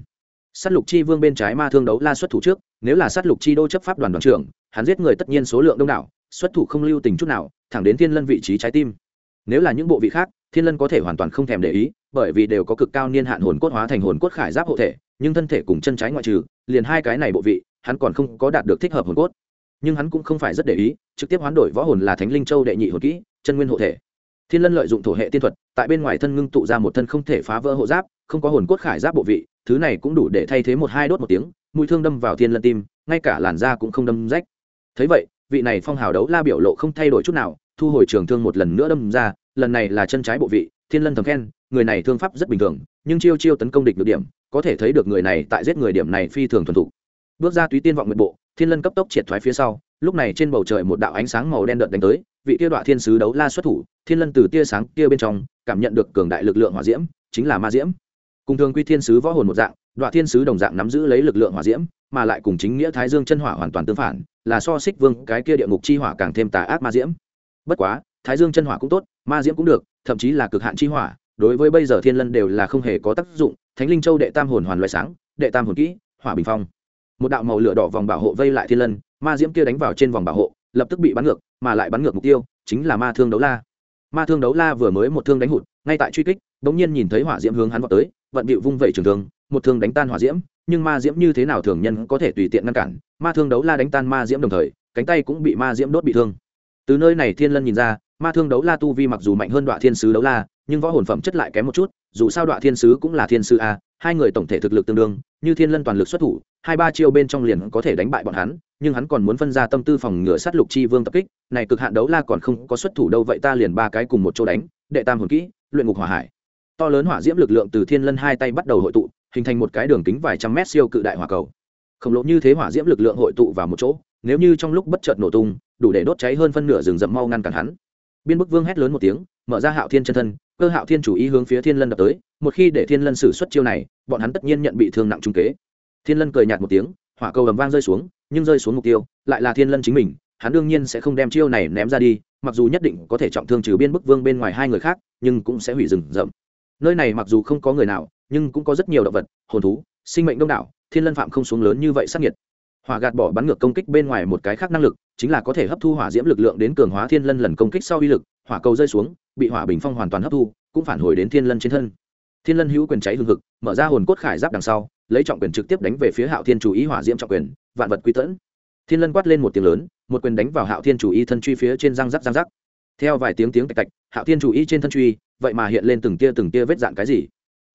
S á t lục chi vương bên trái ma thương đấu la xuất thủ trước, nếu là s á t lục chi đô chấp pháp đoàn đoàn trưởng, hắn giết người tất nhiên số lượng đông đảo, xuất thủ không lưu tình chút nào, thẳng đến thiên lân vị trí trái tim nếu là những bộ vị khác, thiên lân có thể hoàn toàn không thèm để ý, bởi vì đều có cực cao niên hạn hồn cốt hóa thành hồn cốt khải giáp hộ thể, nhưng thân thể cùng chân trái ngoại trừ, liền hai cái này bộ vị, hắn còn không có đạt được thích hợp hồn cốt. Nhưng hắn cũng không phải rất để ý, trực tiếp hoán đổi võ hồn là thánh linh châu đệ nhị hồn kỹ, chân nguyên hộ thể. Thiên lân lợi dụng thổ hệ tiên thuật, tại bên ngoài thân ngưng tụ ra một thân không thể phá vỡ hộ giáp, không có hồn cốt khải giáp bộ vị, thứ này cũng đủ để thay thế một hai đốt một tiếng, mũi thương đâm vào thiên lân tim, ngay cả làn da cũng không đâm rách. Thấy vậy, vị này phong hào đấu la biểu lộ không thay đổi chút nào thu hồi trường thương một lần nữa đâm ra, lần này là chân trái bộ vị, thiên lân thầm khen, người này thương pháp rất bình thường, nhưng chiêu chiêu tấn công địch được điểm, có thể thấy được người này tại giết người điểm này phi thường thuần thục. Bước ra túy tiên vọng nguyện bộ, thiên lân cấp tốc triệt thoái phía sau, lúc này trên bầu trời một đạo ánh sáng màu đen đợt đánh tới, vị tia đọa thiên sứ đấu la xuất thủ, thiên lân từ tia sáng kia bên trong, cảm nhận được cường đại lực lượng hỏa diễm, chính là ma diễm. Cùng thường quy thiên sứ võ hồn một dạng đọa thiên sứ đồng dạng nắm giữ lấy lực lượng hỏa diễm, mà lại cùng chính nghĩa thái dương chân hỏa hoàn toàn tương phản, là so xích vương cái kia địa ngục chi hỏa càng thêm tà ác ma diễm bất quá, thái dương chân hỏa cũng tốt, ma diễm cũng được, thậm chí là cực hạn chi hỏa, đối với bây giờ thiên lân đều là không hề có tác dụng. Thánh linh châu đệ tam hồn hoàn loại sáng, đệ tam hồn kỹ, hỏa bình phong. Một đạo màu lửa đỏ vòng bảo hộ vây lại thiên lân, ma diễm kia đánh vào trên vòng bảo hộ, lập tức bị bắn ngược, mà lại bắn ngược mục tiêu chính là ma thương đấu la. Ma thương đấu la vừa mới một thương đánh hụt, ngay tại truy kích, bỗng nhiên nhìn thấy hỏa diễm hướng hắn vào tới, vận bịu vung vẩy trường thương, một thương đánh tan hỏa diễm, nhưng ma diễm như thế nào thường nhân có thể tùy tiện ngăn cản, ma thương đấu la đánh tan ma diễm đồng thời, cánh tay cũng bị ma diễm đốt bị thương từ nơi này thiên lân nhìn ra, ma thương đấu la tu vi mặc dù mạnh hơn đoạn thiên sứ đấu la, nhưng võ hồn phẩm chất lại kém một chút, dù sao đoạn thiên sứ cũng là thiên sứ a, hai người tổng thể thực lực tương đương, như thiên lân toàn lực xuất thủ, hai ba chiêu bên trong liền có thể đánh bại bọn hắn, nhưng hắn còn muốn phân ra tâm tư phòng ngừa sát lục chi vương tập kích, này cực hạn đấu la còn không có xuất thủ đâu vậy ta liền ba cái cùng một chỗ đánh, đệ tam hồn kỹ, luyện ngục hỏa hải. To lớn hỏa diễm lực lượng từ thiên lân hai tay bắt đầu hội tụ, hình thành một cái đường kính vài trăm mét siêu cự đại hỏa cầu. Khổng lồ như thế hỏa diễm lực lượng hội tụ vào một chỗ nếu như trong lúc bất chợt nổ tung, đủ để đốt cháy hơn phân nửa rừng rậm mau ngăn cản hắn. Biên bức vương hét lớn một tiếng, mở ra hạo thiên chân thân, cơ hạo thiên chủ ý hướng phía thiên lân đập tới, một khi để thiên lân xử suất chiêu này, bọn hắn tất nhiên nhận bị thương nặng trung kế. Thiên lân cười nhạt một tiếng, hỏa cầu ầm vang rơi xuống, nhưng rơi xuống mục tiêu, lại là thiên lân chính mình, hắn đương nhiên sẽ không đem chiêu này ném ra đi, mặc dù nhất định có thể trọng thương trừ biên bức vương bên ngoài hai người khác, nhưng cũng sẽ hủy rừng rậm. Nơi này mặc dù không có người nào, nhưng cũng có rất nhiều động vật, hồn thú, sinh mệnh đông đảo, thiên lân phạm không xuống lớn như vậy sắc nhiệt hỏa gạt bỏ bắn ngược công kích bên ngoài một cái khác năng lực, chính là có thể hấp thu hỏa diễm lực lượng đến cường hóa thiên lân lần công kích sau uy lực, hỏa cầu rơi xuống, bị hỏa bình phong hoàn toàn hấp thu, cũng phản hồi đến thiên lân trên thân. Thiên lân hữu quyền cháy hừng hực, mở ra hồn cốt khải giáp đằng sau, lấy trọng quyền trực tiếp đánh về phía hạo thiên chủ ý hỏa diễm trọng quyền, vạn vật quy tẫn. Thiên lân quát lên một tiếng lớn, một quyền đánh vào hạo thiên chủ ý thân truy phía trên răng rắc răng rắc. Theo vài tiếng tiếng tạch tạch, hạo thiên chủ ý trên thân truy, vậy mà hiện lên từng tia từng tia vết dạn cái gì?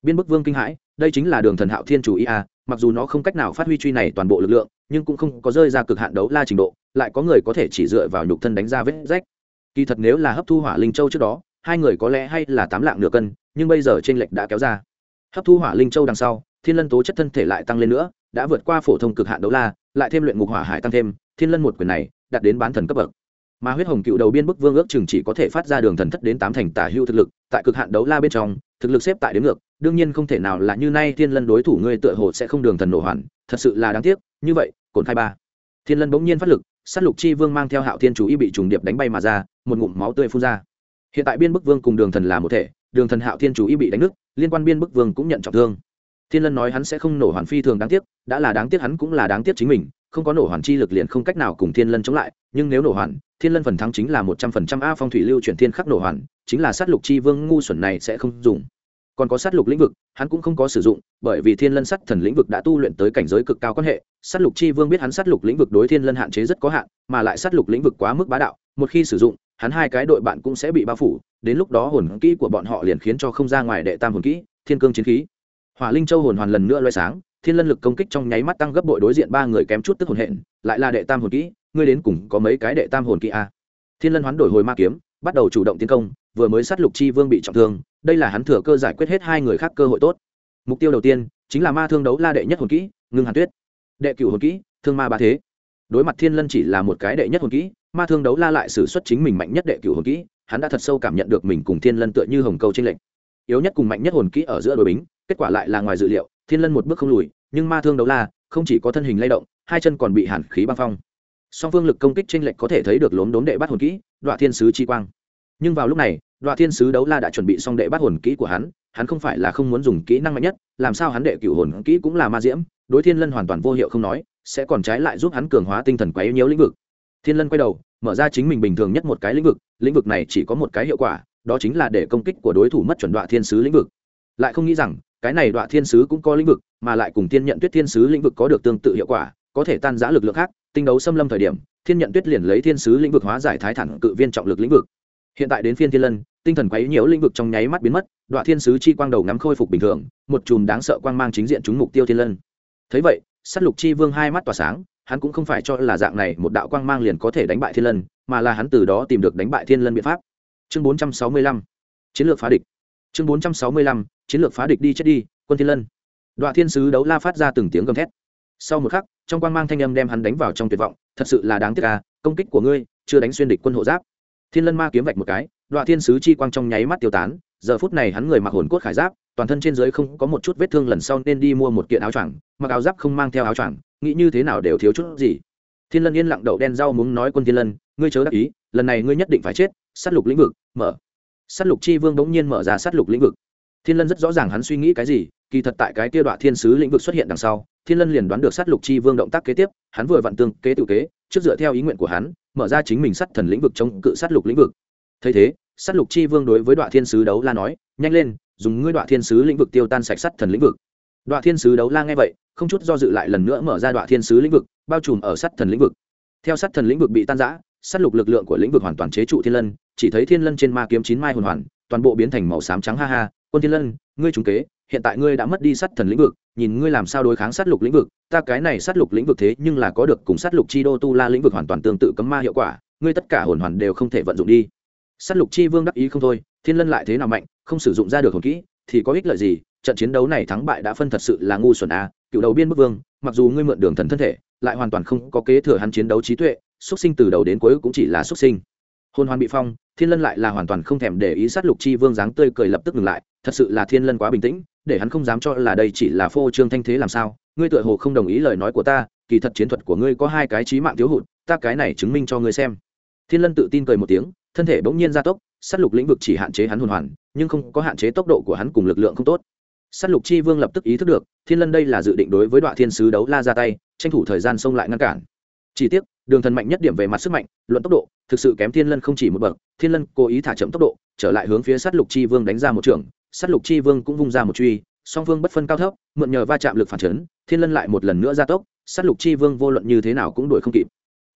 Biên bức vương kinh hãi, đây chính là đường thần hạo thiên chủ ý a mặc dù nó không cách nào phát huy truy này toàn bộ lực lượng nhưng cũng không có rơi ra cực hạn đấu la trình độ, lại có người có thể chỉ dựa vào nhục thân đánh ra vết rách. Kỳ thật nếu là hấp thu hỏa linh châu trước đó, hai người có lẽ hay là tám lạng nửa cân, nhưng bây giờ t r ê n lệch đã kéo ra. Hấp thu hỏa linh châu đằng sau, thiên lân tố chất thân thể lại tăng lên nữa, đã vượt qua phổ thông cực hạn đấu la, lại thêm luyện ngục hỏa hải tăng thêm, thiên lân một quyền này đạt đến bán thần cấp bậc. Mà huyết hồng cựu đầu biên bức vương ước chừng chỉ có thể phát ra đường thần thất đến tám thành tả hưu thực lực, tại cực hạn đấu la bên trong, thực lực xếp tại đến ngược, đương nhiên không thể nào là như nay thiên lân đối thủ ngươi tựa hồ sẽ không đường thần nổ hoàn thật sự là đáng tiếc, như vậy, cồn khai ba. Thiên lân bỗng nhiên phát lực s á t lục chi vương mang theo hạo thiên chủ y bị trùng điệp đánh bay mà ra, một ngụm máu tươi phun ra. Hiện tại biên bức vương cùng đường thần là một thể, đường thần hạo thiên chủ y bị đánh nứt, liên quan biên bức vương cũng nhận trọng thương. Thiên lân nói hắn sẽ không nổ hoàn phi thường đáng tiếc, đã là đáng tiếc hắn cũng là đáng tiếc chính mình, không có nổ hoàn chi lực liền không cách nào cùng thiên lân chống lại, nhưng nếu nổ hoàn, thiên lân phần thắng chính là một trăm phần trăm a phong thủy lưu chuyển thiên khắc nổ hoàn, chính là sát lục chi vương ngu xuẩn này sẽ không dùng còn có sát lục lĩnh vực, hắn cũng không có sử dụng, bởi vì thiên lân sát thần lĩnh vực đã tu luyện tới cảnh giới cực cao quan hệ, sát lục chi vương biết hắn sát lục lĩnh vực đối thiên lân hạn chế rất có hạn, mà lại sát lục lĩnh vực quá mức bá đạo, một khi sử dụng, hắn hai cái đội bạn cũng sẽ bị bao phủ, đến lúc đó hồn kỹ của bọn họ liền khiến cho không ra ngoài đệ tam hồn kỹ, thiên cương chiến khí. Hỏa linh châu hồn hoàn lần nữa loay sáng, thiên lân lực công kích trong nháy mắt tăng gấp bội đối diện ba người kém chút tức hồn hện, lại là đệ tam hồn kỹ, ngươi đến cùng có mấy cái đệ tam hồn kỹ a thiên lân hoán đổi hồi ma kiếm, bắt đầu chủ động tiến công, vừa mới sát lục chi vương bị trọng thương đây là hắn thừa cơ giải quyết hết hai người khác cơ hội tốt. Mục tiêu đầu tiên chính là ma thương đấu la đệ nhất hồn kỹ, ngưng hàn tuyết. Đệ cửu hồn kỹ, thương ma ba thế. Đối mặt thiên lân chỉ là một cái đệ nhất hồn kỹ, ma thương đấu la lại xử suất chính mình mạnh nhất đệ cửu hồn kỹ, hắn đã thật sâu cảm nhận được mình cùng thiên lân tựa như hồng câu trên lệnh yếu nhất cùng mạnh nhất hồn kỹ ở giữa đội bính, kết quả lại là ngoài dự liệu, thiên lân một bước không lùi, nhưng ma thương đấu la không chỉ có thân hình lay động, hai chân còn bị hàn khí băng phong. Song phương lực công kích tranh lệch có thể thấy được lốm đốm đệ bắt hồn kỹ đoạn thiên sứ chi quang. Nhưng vào lúc này đoạ thiên sứ đấu la đã chuẩn bị xong đệ bắt hồn kỹ của hắn hắn không phải là không muốn dùng kỹ năng mạnh nhất, làm sao hắn đệ cửu hồn kỹ cũng là ma diễm, đối thiên lân hoàn toàn vô hiệu không nói, sẽ còn trái lại giúp hắn cường hóa tinh thần quá yếu nhiễu lĩnh vực. Thiên lân quay đầu, mở ra chính mình bình thường nhất một cái lĩnh vực lĩnh vực này chỉ có một cái hiệu quả, đó chính là để công kích của đối thủ mất chuẩn đoạ thiên sứ lĩnh vực. Lại không nghĩ rằng, cái này đoạ thiên sứ cũng có lĩnh vực, mà lại cùng thiên nhận tuyết thiên sứ lĩnh vực có được tương tự hiệu quả, có thể tan giã lực lượng khác, tinh đấu xâm lâm thời điểm, thiên nhận tuyết liền lấy thiên sứ lĩnh vực hóa giải thái thẳng cự viên trọng lực lĩnh vực. Hiện tại đến phiên thiên lân tinh thần quấy nhiễu lĩnh vực trong nháy mắt biến mất đoạn thiên sứ chi quang đầu ngắm khôi phục bình thường, một chùm đáng sợ quang mang chính diện trúng mục tiêu thiên lân. Thấy vậy s á t lục chi vương hai mắt tỏa sáng, hắn cũng không phải cho là dạng này một đạo quang mang liền có thể đánh bại thiên lân, mà là hắn từ đó tìm được đánh bại thiên lân biện pháp. Chương bốn trăm sáu mươi lăm, chiến lược phá địch. Chương bốn trăm sáu mươi lăm, chiến lược phá địch đi chết đi, quân thiên lân. Đoạn thiên sứ đấu la phát ra từng tiếng gầm thét. Sau một khắc, trong quang mang thanh âm đem hắn đánh vào trong tuyệt vọng, thật sự là đáng tiếc à công kích của ngươi, chưa đánh xuyên địch quân hộ giáp thiên lân ma kiếm vạch một cái đoạn thiên sứ chi quang trong nháy mắt tiêu tán, giờ phút này hắn người mặc hồn cốt khải giáp, toàn thân trên dưới không có một chút vết thương lần sau nên đi mua một kiện áo choàng, mặc áo giáp không mang theo áo choàng, nghĩ như thế nào đều thiếu chút gì. Thiên lân yên lặng đậu đen rau muốn nói quân thiên lân, ngươi chớ đắc ý, lần này ngươi nhất định phải chết, sát lục lĩnh vực, mở. Sát lục chi vương bỗng nhiên mở ra sát lục lĩnh vực. Thiên lân rất rõ ràng hắn suy nghĩ cái gì, kỳ thật tại cái kia đoạn thiên sứ lĩnh vực xuất hiện đằng sau, thiên lân liền đoán được sát lục chi vương động tác kế tiếp, hắn vừa vặn tương kế tự kế trước dựa theo ý nguyện của hắn, mở ra chính mình sát thần lĩnh vực chống cự sát lục lĩnh vực. Thấy thế, sát lục chi vương đối với đoạn thiên sứ đấu la nói, nhanh lên, dùng ngươi đoạn thiên sứ lĩnh vực tiêu tan sạch sắt thần lĩnh vực. Đoạn thiên sứ đấu la nghe vậy, không chút do dự lại lần nữa mở ra đoạn thiên sứ lĩnh vực, bao trùm ở sắt thần lĩnh vực. Theo sắt thần lĩnh vực bị tan giã sát lục lực lượng của lĩnh vực hoàn toàn chế trụ thiên lân, chỉ thấy thiên lân trên ma kiếm chín mai hồn hoàn, toàn bộ biến thành màu xám trắng ha ha. Quân thiên lân, ngươi trúng kế hiện tại ngươi đã mất đi sát thần lĩnh vực, nhìn ngươi làm sao đối kháng sát lục lĩnh vực, ta cái này sát lục lĩnh vực thế nhưng là có được cùng sát lục chi đô tu la lĩnh vực hoàn toàn tương tự cấm ma hiệu quả, ngươi tất cả hồn hoàn đều không thể vận dụng đi. Sát lục chi vương đắc ý không thôi, thiên lân lại thế nào mạnh, không sử dụng ra được hồn kỹ, thì có ích lợi gì? Trận chiến đấu này thắng bại đã phân thật sự là ngu xuẩn a cựu đầu biên bức vương, mặc dù ngươi mượn đường thần thân thể, lại hoàn toàn không có kế thừa hắn chiến đấu trí tuệ, xuất sinh từ đầu đến cuối cũng chỉ là xuất sinh. Hôn hoàn bị phong, thiên lân lại là hoàn toàn không thèm để ý sát lục chi vương dáng tươi cười lập tức ngừng lại, thật sự là thiên lân quá bình tĩnh để hắn không dám cho là đây chỉ là phô trương thanh thế làm sao, ngươi tựa hồ không đồng ý lời nói của ta, kỳ thật chiến thuật của ngươi có hai cái trí mạng thiếu hụt, ta cái này chứng minh cho ngươi xem. Thiên lân tự tin cười một tiếng, thân thể bỗng nhiên gia tốc s á t lục lĩnh vực chỉ hạn chế hắn hồn hoàn, nhưng không có hạn chế tốc độ của hắn cùng lực lượng không tốt. S á t lục chi vương lập tức ý thức được, thiên lân đây là dự định đối với đoạn thiên sứ đấu la ra tay, tranh thủ thời gian xông lại ngăn cản. Chỉ tiếc, đường thần mạnh nhất điểm về mặt sức mạnh, luận tốc độ, thực sự kém thiên lân không chỉ một bậc, thiên lân cố ý thả chậm tốc độ, trở lại hướng phía sát lục chi vương đánh ra một trường sát lục chi vương cũng vung ra một truy, song phương bất phân cao thấp, mượn nhờ va chạm lực phản chấn, thiên lân lại một lần nữa ra tốc, sát lục chi vương vô luận như thế nào cũng đuổi không kịp.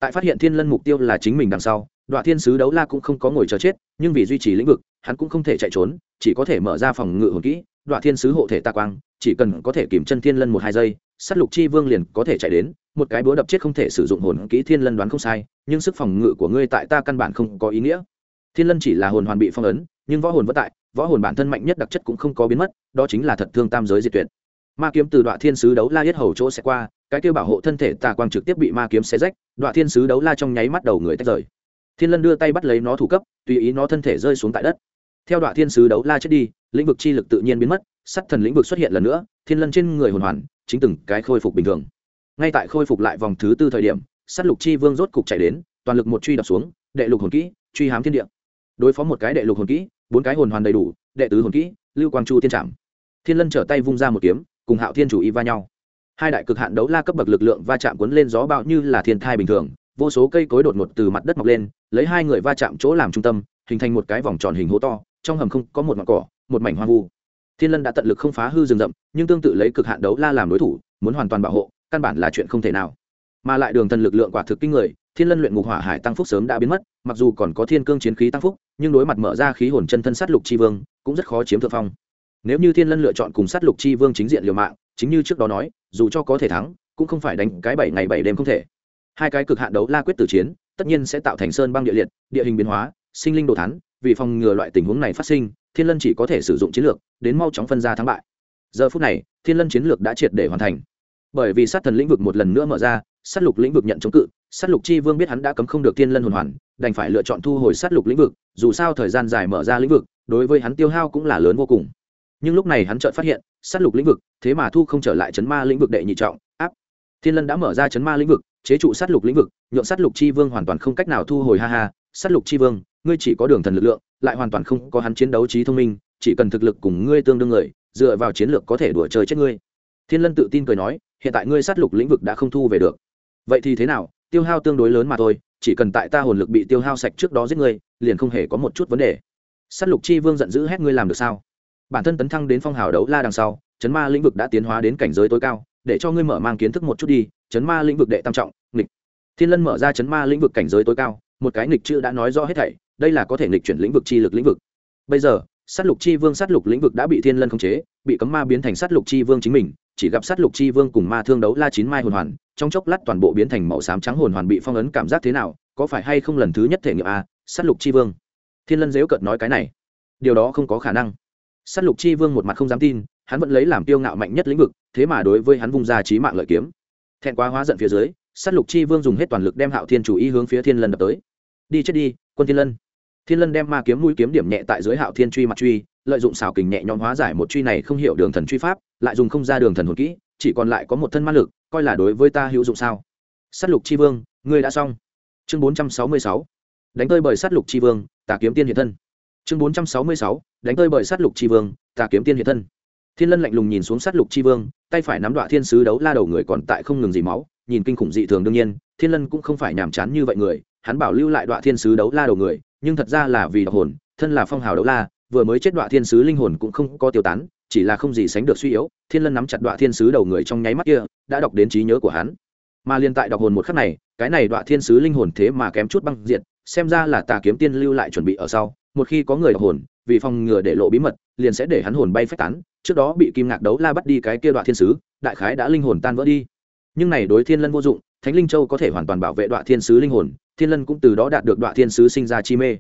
Tại phát hiện thiên lân mục tiêu là chính mình đằng sau đoạn thiên sứ đấu la cũng không có ngồi chờ chết, nhưng vì duy trì lĩnh vực, hắn cũng không thể chạy trốn, chỉ có thể mở ra phòng ngự hồn kỹ đoạn thiên sứ hộ thể tạ quang, chỉ cần có thể kìm chân thiên lân một hai giây s á t lục chi vương liền có thể chạy đến, một cái búa đập chết không thể sử dụng hồn kỹ thiên lân đoán không sai, nhưng sức phòng ngự của ngươi tại ta căn bản không có ý nghĩa. Thiên lân chỉ là hồn hoàn bị phong ấn nhưng võ hồn vẫn tại, võ hồn bản thân mạnh nhất đặc chất cũng không có biến mất, đó chính là thật thương tam giới diệt tuyệt. Ma kiếm từ đoạn thiên sứ đấu la yết hầu chỗ sẽ qua, cái kêu bảo hộ thân thể tà quang trực tiếp bị ma kiếm xé rách, đoạn thiên sứ đấu la trong nháy mắt đầu người tách rời. Thiên lân đưa tay bắt lấy nó thủ cấp, tùy ý nó thân thể rơi xuống tại đất. Theo đoạn thiên sứ đấu la chết đi, lĩnh vực chi lực tự nhiên biến mất sắt thần lĩnh vực xuất hiện lần nữa, thiên lân trên người hồn hoàn, chính từng cái khôi phục bình thường. Ngay tại khôi phục lại vòng thứ tư thời điểm sắt lục chi vương rốt cục chạy đến, toàn lực một truy đập xuống, đệ lục hồn kỹ, truy hám thiên địa. Đối phó một cái đệ lục hồn kỹ bốn cái hồn hoàn đầy đủ, đệ tứ hồn kỹ, lưu quang chu tiên trảm. Thiên lân trở tay vung ra một kiếm, cùng hạo thiên chủ y va nhau. Hai đại cực hạn đấu la cấp bậc lực lượng va chạm cuốn lên gió bão như là thiên thai bình thường, vô số cây cối đột ngột từ mặt đất mọc lên, lấy hai người va chạm chỗ làm trung tâm, hình thành một cái vòng tròn hình hố to, trong hầm không có một mặt cỏ, một mảnh hoang vu. Thiên lân đã tận lực không phá hư rừng rậm, nhưng tương tự lấy cực hạn đấu la làm đối thủ, muốn hoàn toàn bảo hộ, căn bản là chuyện không thể nào mà lại đường thần lực lượng quả thực kinh người, thiên lân luyện ngục hỏa hải tăng phúc sớm đã biến mất, mặc dù còn có thiên cương chiến khí tăng phúc, nhưng đối mặt mở ra khí hồn chân thân sát lục chi vương, cũng rất khó chiếm thượng phong. Nếu như thiên lân lựa chọn cùng sát lục chi vương chính diện liều mạng, chính như trước đó nói, dù cho có thể thắng, cũng không phải đánh cái bảy ngày bảy đêm không thể. Hai cái cực hạn đấu la quyết tử chiến, tất nhiên sẽ tạo thành sơn băng địa liệt, địa hình biến hóa, sinh linh đồ thắn vì phòng ngừa loại tình huống này phát sinh, thiên lân chỉ có thể sử dụng chiến lược, đến mau chóng phân ra thắng bại. Giờ phút này, thiên lân chiến lược đã triệt để hoàn thành. Bởi vì sát thần lĩnh vực một lần nữa mở ra sát lục lĩnh vực nhận chống cự, sát lục chi vương biết hắn đã cấm không được thiên lân hồn hoàn, đành phải lựa chọn thu hồi sát lục lĩnh vực, dù sao thời gian dài mở ra lĩnh vực, đối với hắn tiêu hao cũng là lớn vô cùng. Nhưng lúc này hắn chợt phát hiện, sát lục lĩnh vực, thế mà thu không trở lại chấn ma lĩnh vực đệ nhị trọng, áp. Thiên lân đã mở ra chấn ma lĩnh vực, chế trụ sát lục lĩnh vực, nhượng sát lục chi vương hoàn toàn không cách nào thu hồi, ha ha, sát lục chi vương, ngươi chỉ có đường thần lực lượng, lại hoàn toàn không có hắn chiến đấu trí thông minh, chỉ cần thực lực cùng ngươi tương đương người, dựa vào chiến lược có thể đùa chơi chết ngươi. Thiên lân tự tin cười nói, hiện tại ngươi sát lục lĩnh vực đã không thu về được vậy thì thế nào? Tiêu hao tương đối lớn mà thôi, chỉ cần tại ta hồn lực bị tiêu hao sạch trước đó giết ngươi, liền không hề có một chút vấn đề. Sát lục chi vương giận dữ hét ngươi làm được sao? Bản thân tấn thăng đến phong hào đấu la đằng sau, chấn ma lĩnh vực đã tiến hóa đến cảnh giới tối cao, để cho ngươi mở mang kiến thức một chút đi, chấn ma lĩnh vực đệ tam trọng, nghịch. Thiên lân mở ra chấn ma lĩnh vực cảnh giới tối cao, một cái nghịch chữ đã nói rõ hết thảy, đây là có thể nghịch chuyển lĩnh vực chi lực lĩnh vực. Bây giờ, sát lục chi vương sát lục lĩnh vực đã bị thiên lân khống chế, bị cấm ma biến thành sát lục chi vương chính mình chỉ gặp sát lục chi vương cùng ma thương đấu la chín mai hồn hoàn, trong chốc lát toàn bộ biến thành màu xám trắng hồn hoàn bị phong ấn cảm giác thế nào, có phải hay không lần thứ nhất thể nghiệm a sát lục chi vương. Thiên lân dếu cợt nói cái này. Điều đó không có khả năng. Sát lục chi vương một mặt không dám tin, hắn vẫn lấy làm tiêu ngạo mạnh nhất lĩnh vực, thế mà đối với hắn vung ra trí mạng lợi kiếm. Thẹn quá hóa giận phía dưới, sát lục chi vương dùng hết toàn lực đem hạo thiên chủ y hướng phía thiên lân đập tới. Đi chết đi, quân thiên lân. Thiên lân đem ma kiếm mũi kiếm điểm nhẹ tại dưới hạo thiên truy mặt truy lợi dụng xảo kình nhẹ nhõm hóa giải một truy này không hiểu đường thần truy pháp, lại dùng không ra đường thần hồn kỹ, chỉ còn lại có một thân ma lực, coi là đối với ta hữu dụng sao? Sát lục chi vương, ngươi đã xong. Chương bốn trăm sáu mươi sáu. Đánh tơi bởi sát lục chi vương, tà kiếm tiên hiện thân. Chương bốn trăm sáu mươi sáu. Đánh tơi bởi sát lục chi vương, tà kiếm tiên hiện thân. Thiên lân lạnh lùng nhìn xuống sát lục chi vương, tay phải nắm đoạn thiên sứ đấu la đầu người còn tại không ngừng dì máu, nhìn kinh khủng dị thường đương nhiên, thiên lân cũng không phải nhàm chán như vậy người, hắn bảo lưu lại đoạn thiên sứ đấu la đầu người, nhưng thật ra là vì độc hồn, thân là phong hào đấu la vừa mới chết đoạn thiên sứ linh hồn cũng không có tiêu tán, chỉ là không gì sánh được suy yếu, thiên lân nắm chặt đoạn thiên sứ đầu người trong nháy mắt kia, đã đọc đến trí nhớ của hắn. Mà liên tại đọc hồn một khắc này, cái này đoạn thiên sứ linh hồn thế mà kém chút băng diện xem ra là tà kiếm tiên lưu lại chuẩn bị ở sau, một khi có người đọc hồn, vì phòng ngừa để lộ bí mật, liền sẽ để hắn hồn bay phách tán, trước đó bị kim ngạc đấu la bắt đi cái kia đoạn thiên sứ, đại khái đã linh hồn tan vỡ đi. Nhưng này đối thiên lân vô dụng, thánh linh châu có thể hoàn toàn bảo vệ đoạn thiên sứ linh hồn, thiên lân cũng từ đó đạt được đoạn thiên sứ sinh ra chi mê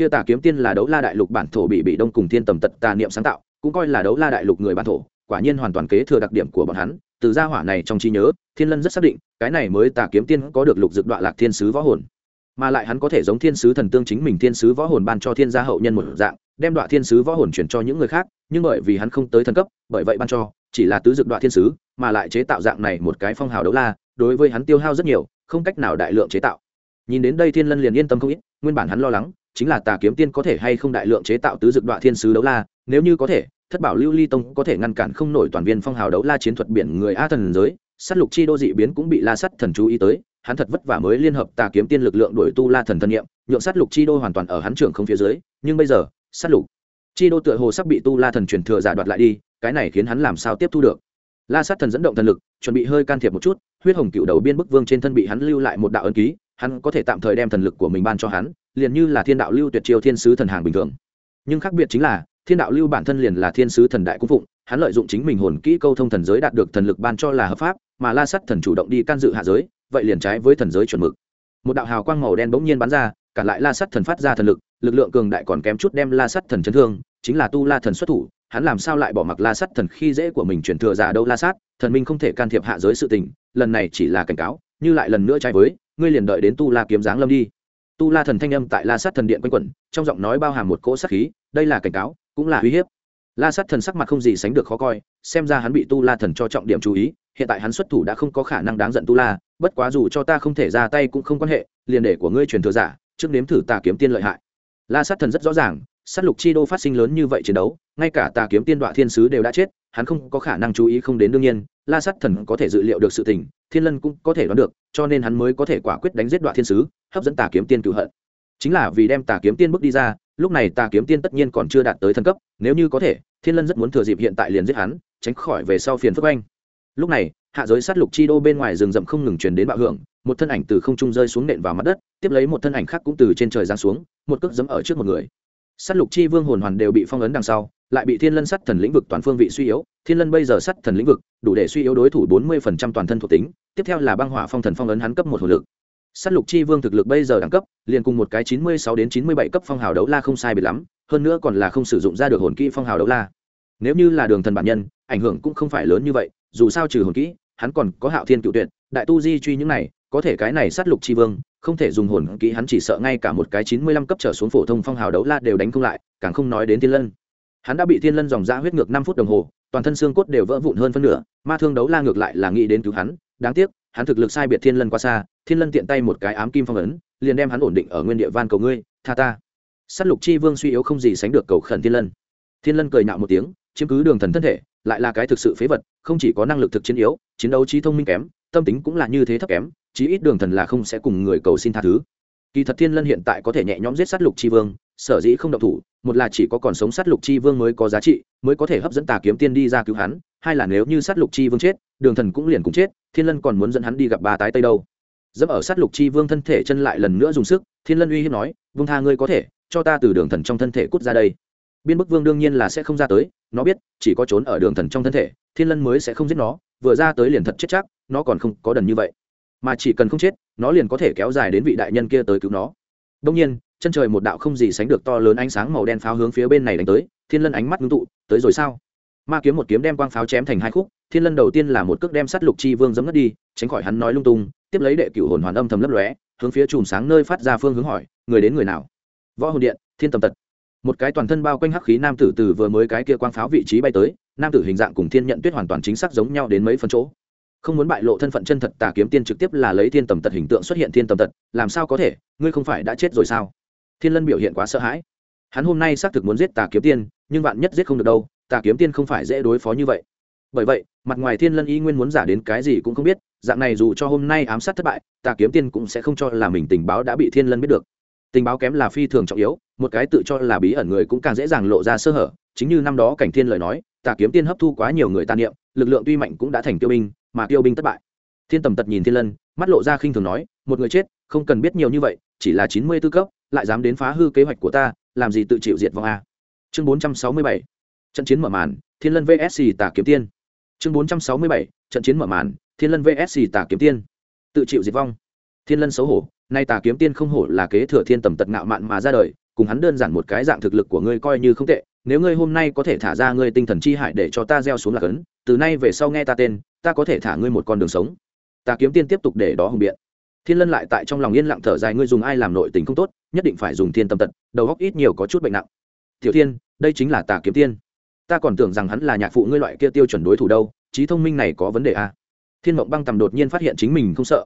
kia tà kiếm tiên là đấu la đại lục bản thổ bị bị đông cùng thiên tầm tật tà niệm sáng tạo, cũng coi là đấu la đại lục người bản thổ, quả nhiên hoàn toàn kế thừa đặc điểm của bọn hắn. Từ gia hỏa này trong trí nhớ, thiên lân rất xác định, cái này mới tà kiếm tiên có được lục dực đoạn lạc thiên sứ võ hồn. Mà lại hắn có thể giống thiên sứ thần tương chính mình thiên sứ võ hồn ban cho thiên gia hậu nhân một dạng, đem đoạn thiên sứ võ hồn chuyển cho những người khác, nhưng bởi vì hắn không tới thần cấp, bởi vậy ban cho, chỉ là tứ dực đoạn thiên sứ, mà lại chế tạo dạng này một cái phong hào đấu la, đối với hắn tiêu hao rất nhiều, không cách nào đại lượng chế tạo. Nhìn đến đây thiên lân liền yên tâm không ít, nguyên bản hắn lo lắng chính là tà kiếm tiên có thể hay không đại lượng chế tạo tứ dực đoạ thiên sứ đấu la, nếu như có thể, thất bảo lưu ly tông có thể ngăn cản không nổi toàn viên phong hào đấu la chiến thuật biển người a thần giới s á t lục chi đô dị biến cũng bị la sắt thần chú ý tới, hắn thật vất vả mới liên hợp tà kiếm tiên lực lượng đổi tu la thần thân nhiệm, nhượng sát lục chi đô hoàn toàn ở hắn trưởng không phía dưới, nhưng bây giờ, sát lục chi đô tựa hồ sắp bị tu la thần truyền thừa giả đoạt lại đi, cái này khiến hắn làm sao tiếp thu được? La sát thần dẫn động thần lực, chuẩn bị hơi can thiệp một chút, huyết hồng cựu đầu biên bức vương trên thân bị hắn lưu lại một đạo ân ký, hắn có thể tạm thời đem thần lực của mình ban cho hắn liền như là thiên đạo lưu tuyệt chiêu thiên sứ thần hàng bình thường. Nhưng khác biệt chính là, thiên đạo lưu bản thân liền là thiên sứ thần đại cung phụng, hắn lợi dụng chính mình hồn kỹ câu thông thần giới đạt được thần lực ban cho là hợp pháp, mà la sắt thần chủ động đi can dự hạ giới, vậy liền trái với thần giới chuẩn mực. Một đạo hào quang màu đen bỗng nhiên bắn ra cản lại la sắt thần phát ra thần lực lực lượng cường đại còn kém chút đem la sắt thần chấn thương, chính là tu la thần xuất thủ, hắn làm sao lại bỏ mặc la sắt thần khi dễ của mình chuyển thừa giả đâu la sát thần minh không thể can thiệp hạ giới sự tình, lần này chỉ là cảnh cáo, như lại lần nữa trái với, ngươi liền đợi đến tu la kiếm giáng lâm đi tu la thần thanh âm tại la sát thần điện quanh quẩn, trong giọng nói bao hàm một cỗ sát khí, đây là cảnh cáo, cũng là uy hiếp. La sát thần sắc mặt không gì sánh được khó coi, xem ra hắn bị tu la thần cho trọng điểm chú ý, hiện tại hắn xuất thủ đã không có khả năng đáng giận tu la, bất quá dù cho ta không thể ra tay cũng không quan hệ, liền để của ngươi truyền thừa giả, trước nếm thử tà kiếm tiên lợi hại. La sát thần rất rõ ràng, sát lục chi đô phát sinh lớn như vậy chiến đấu, ngay cả tà kiếm tiên đoạ thiên sứ đều đã chết hắn không có khả năng chú ý không đến đương nhiên, la sát thần có thể dự liệu được sự tình, thiên lân cũng có thể đoán được, cho nên hắn mới có thể quả quyết đánh giết đoạn thiên sứ, hấp dẫn tà kiếm tiên cựu hận. Chính là vì đem tà kiếm tiên bước đi ra, lúc này tà kiếm tiên tất nhiên còn chưa đạt tới thân cấp, nếu như có thể, thiên lân rất muốn thừa dịp hiện tại liền giết hắn, tránh khỏi về sau phiền phức anh lúc này, hạ giới sát lục chi đô bên ngoài rừng rậm không ngừng truyền đến bạo hưởng, một thân ảnh từ không trung rơi xuống nện vào mặt đất, tiếp lấy một thân ảnh khác cũng từ trên trời giáng xuống, một cước giấm ở trước một người. Sát lục chi vương hồn hoàn đều bị phong ấn đằng sau lại bị thiên lân sắt thần lĩnh vực toàn phương vị suy yếu, thiên lân bây giờ sắt thần lĩnh vực, đủ để suy yếu đối thủ bốn mươi phần trăm toàn thân thuộc tính, tiếp theo là băng hỏa phong thần phong ấn hắn cấp một hồ lực. Sát lục chi vương thực lực bây giờ đẳng cấp, liền cùng một cái chín mươi sáu đến chín mươi bảy cấp phong hào đấu la không sai biệt lắm, hơn nữa còn là không sử dụng ra được hồn kỹ phong hào đấu la. Nếu như là đường thần bản nhân, ảnh hưởng cũng không phải lớn như vậy, dù sao trừ hồn kỹ, hắn còn có hạo thiên cựu tuyệt, đại tu di truy những này, có thể cái này sát lục chi vương, không thể dùng hồn kỹ hắn chỉ sợ ngay cả một cái chín mươi lăm cấp trở xuống phổ thông phong hào đấu la đều đánh không lại, càng không nói đến thiên lân hắn đã bị thiên lân dòng ra huyết ngược năm phút đồng hồ, toàn thân xương cốt đều vỡ vụn hơn phân nửa, ma thương đấu la ngược lại là nghĩ đến cứu hắn. Đáng tiếc, hắn thực lực sai biệt thiên lân qua xa, thiên lân tiện tay một cái ám kim phong ấn, liền đem hắn ổn định ở nguyên địa van cầu ngươi, tha ta. S á t lục chi vương suy yếu không gì sánh được cầu khẩn thiên lân. Thiên lân cười nạo một tiếng, chiếm cứ đường thần thân thể, lại là cái thực sự phế vật, không chỉ có năng lực thực chiến yếu, chiến đấu trí thông minh kém, tâm tính cũng là như thế thấp kém, chí ít đường thần là không sẽ cùng người cầu xin tha thứ. Kỳ thật thiên lân hiện tại có thể nhẹ nhõm giết sát lục chi vương, sở dĩ không động thủ một là chỉ có còn sống sát lục chi vương mới có giá trị, mới có thể hấp dẫn tà kiếm tiên đi ra cứu hắn, hai là nếu như sát lục chi vương chết, đường thần cũng liền cũng chết, thiên lân còn muốn dẫn hắn đi gặp ba tái tây đâu. Dẫm ở sát lục chi vương thân thể chân lại lần nữa dùng sức, thiên lân uy hiếp nói, vương tha ngươi có thể, cho ta từ đường thần trong thân thể cút ra đây. Biên bức vương đương nhiên là sẽ không ra tới, nó biết, chỉ có trốn ở đường thần trong thân thể, thiên lân mới sẽ không giết nó, vừa ra tới liền thật chết chắc, nó còn không có đần như vậy. Mà chỉ cần không chết, nó liền có thể kéo dài đến vị đại nhân kia tới cứu nó. Đông nhiên chân trời một đạo không gì sánh được to lớn ánh sáng màu đen pháo hướng phía bên này đánh tới, thiên lân ánh mắt ngưng tụ, tới rồi sao? Ma kiếm một kiếm đem quang pháo chém thành hai khúc, thiên lân đầu tiên là một cước đem sắt lục chi vương dấm ngất đi, tránh khỏi hắn nói lung tung, tiếp lấy đệ cửu hồn hoàn âm thầm lấp lóe, hướng phía chùm sáng nơi phát ra phương hướng hỏi, người đến người nào? Võ hồn điện, thiên tầm tật. Một cái toàn thân bao quanh hắc khí nam tử từ vừa mới cái kia quang pháo vị trí bay tới, nam tử hình dạng cùng thiên nhận tuyết hoàn toàn chính xác giống nhau đến mấy phần chỗ. Không muốn bại lộ thân phận chân thật tà kiếm tiên trực tiếp là lấy thiên tầm tật hình tượng xuất hiện thiên tầm tật, làm sao có thể, ngươi không phải đã chết rồi sao? Thiên lân biểu hiện quá sợ hãi. Hắn hôm nay xác thực muốn giết tà kiếm tiên, nhưng vạn nhất giết không được đâu, tà kiếm tiên không phải dễ đối phó như vậy. Bởi vậy, mặt ngoài thiên lân y nguyên muốn giả đến cái gì cũng không biết, dạng này dù cho hôm nay ám sát thất bại, tà kiếm tiên cũng sẽ không cho là mình tình báo đã bị thiên lân biết được. Tình báo kém là phi thường trọng yếu, một cái tự cho là bí ẩn người cũng càng dễ dàng lộ ra sơ hở. Chính như năm đó cảnh thiên lời nói, tà kiếm tiên hấp thu quá nhiều người tàn niệm, lực lượng tuy mạnh cũng đã thành tiêu binh, mà tiêu binh thất bại. Thiên tầm tật nhìn thiên lân, mắt lộ ra khinh thường nói, một người chết, không cần biết nhiều như vậy, chỉ là chín mươi tư cấp lại dám đến phá hư kế hoạch của ta, làm gì tự chịu diệt vong a? Chương bốn trăm sáu mươi bảy, trận chiến mở màn, thiên lân vsc tà kiếm tiên. Chương bốn trăm sáu mươi bảy, trận chiến mở màn, thiên lân vsc tà kiếm tiên. Tự chịu diệt vong. Thiên lân xấu hổ, nay tà kiếm tiên không hổ là kế thừa thiên tầm tật ngạo mạn mà ra đời, cùng hắn đơn giản một cái dạng thực lực của ngươi coi như không tệ, nếu ngươi hôm nay có thể thả ra ngươi tinh thần chi hại để cho ta gieo xuống lạc ấn, từ nay về sau nghe ta tên, ta có thể thả ngươi một con đường sống. Tà kiếm tiên tiếp tục để đó hùng biện thiên lân lại tại trong lòng yên lặng thở dài, ngươi dùng ai làm nội tình không tốt, nhất định phải dùng thiên tâm tật, đầu góc ít nhiều có chút bệnh nặng. Tiểu thiên, đây chính là tà kiếm tiên. Ta còn tưởng rằng hắn là nhạc phụ ngươi loại kia tiêu chuẩn đối thủ đâu, trí thông minh này có vấn đề à. thiên mộng băng tầm đột nhiên phát hiện chính mình không sợ.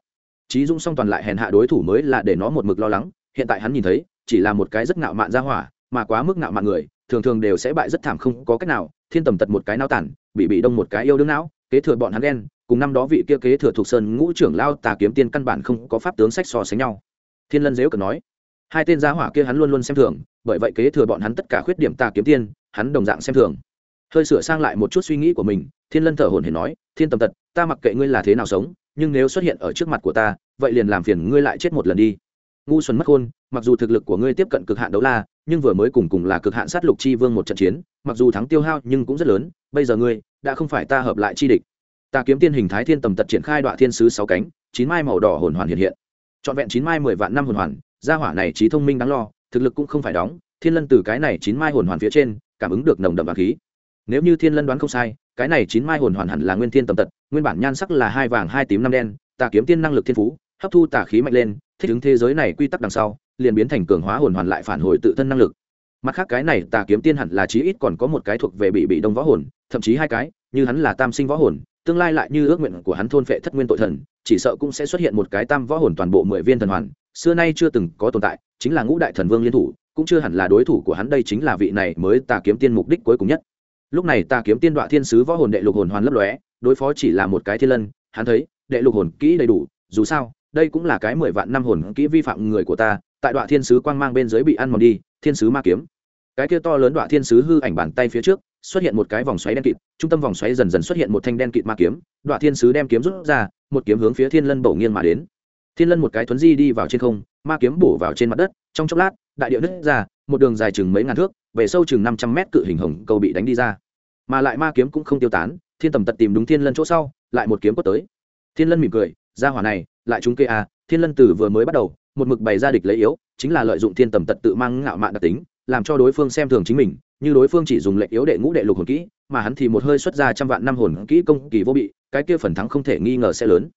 Trí dung song toàn lại hèn hạ đối thủ mới là để nó một mực lo lắng, hiện tại hắn nhìn thấy, chỉ là một cái rất ngạo mạn ra hỏa, mà quá mức ngạo mạn người, thường thường đều sẽ bại rất thảm không có cách nào, thiên tầm tật một cái nao tản bị bị đông một cái yêu đương não, kế thừa bọn hắn đen cùng năm đó vị kia kế thừa thuộc sơn ngũ trưởng lao tà kiếm tiên căn bản không có pháp tướng sách so sánh nhau. Thiên lân dếu cần nói, hai tên gia hỏa kia hắn luôn luôn xem thường, bởi vậy kế thừa bọn hắn tất cả khuyết điểm tà kiếm tiên, hắn đồng dạng xem thường. Hơi sửa sang lại một chút suy nghĩ của mình, thiên lân thở hồn hển nói, thiên tầm tật, ta mặc kệ ngươi là thế nào sống, nhưng nếu xuất hiện ở trước mặt của ta, vậy liền làm phiền ngươi lại chết một lần đi. Ngu xuân mất khôn, mặc dù thực lực của ngươi tiếp cận cực hạn đấu la, nhưng vừa mới cùng cùng là cực hạn sát lục chi vương một trận chiến, mặc dù thắng tiêu hao nhưng cũng rất lớn, bây giờ ngươi, đã không phải ta hợp lại chi địch ta kiếm tiên hình thái thiên tầm tật triển khai đoạn thiên sứ sáu cánh, chín mai màu đỏ hồn hoàn hiện hiện. Trọn vẹn chín mai mười vạn năm hồn hoàn, gia hỏa này trí thông minh đáng lo, thực lực cũng không phải đóng, thiên lân từ cái này chín mai hồn hoàn phía trên, cảm ứng được nồng đậm vàng khí. Nếu như thiên lân đoán không sai, cái này chín mai hồn hoàn hẳn là nguyên thiên tầm tật, nguyên bản nhan sắc là hai vàng hai tím năm đen, tà kiếm tiên năng lực thiên phú, hấp thu tà khí mạnh lên, thích ứng thế giới này quy tắc đằng sau, liền biến thành cường hóa hồn hoàn lại phản hồi tự thân năng lực. Mặt khác cái này tà kiếm tiên hẳn là chí ít còn có một cái thuộc về bị bị đông võ hồn, thậm chí hai cái, như hắn là tam sinh võ hồn tương lai lại như ước nguyện của hắn thôn phệ thất nguyên tội thần, chỉ sợ cũng sẽ xuất hiện một cái tam võ hồn toàn bộ mười viên thần hoàn. Xưa nay chưa từng có tồn tại, chính là ngũ đại thần vương liên thủ, cũng chưa hẳn là đối thủ của hắn đây chính là vị này mới tà kiếm tiên mục đích cuối cùng nhất. Lúc này tà kiếm tiên đoạ thiên sứ võ hồn đệ lục hồn hoàn lấp lóe, đối phó chỉ là một cái thiên lân, hắn thấy, đệ lục hồn kỹ đầy đủ, dù sao, đây cũng là cái mười vạn năm hồn kỹ vi phạm người của ta, tại đoạn thiên sứ quang mang bên dưới bị ăn mòn đi, thiên sứ ma kiếm cái kia to lớn đoạn thiên sứ hư ảnh bàn tay phía trước, xuất hiện một cái vòng xoáy đen kịt, trung tâm vòng xoáy dần dần xuất hiện một thanh đen kịt ma kiếm đoạn thiên sứ đem kiếm rút ra, một kiếm hướng phía thiên lân bổ nghiêng mà đến thiên lân một cái thuấn di đi vào trên không, ma kiếm bổ vào trên mặt đất, trong chốc lát, đại điệu nứt ra, một đường dài chừng mấy ngàn thước, về sâu chừng năm trăm mét cự hình hồng cầu bị đánh đi ra mà lại ma kiếm cũng không tiêu tán, thiên tầm tật tìm đúng thiên lân chỗ sau, lại một kiếm quất tới thiên lân mỉm cười ra hỏa này, lại chúng kê à? thiên lân tử vừa mới bắt đầu, một mực bày ra địch lấy yếu, chính là lợi dụng thiên tầm tật tự mang ngạo mạn đặc tính làm cho đối phương xem thường chính mình, như đối phương chỉ dùng lệnh yếu đệ ngũ đệ lục hồn kỹ, mà hắn thì một hơi xuất ra trăm vạn năm hồn kỹ công kỳ vô bị, cái kia phần thắng không thể nghi ngờ sẽ lớn.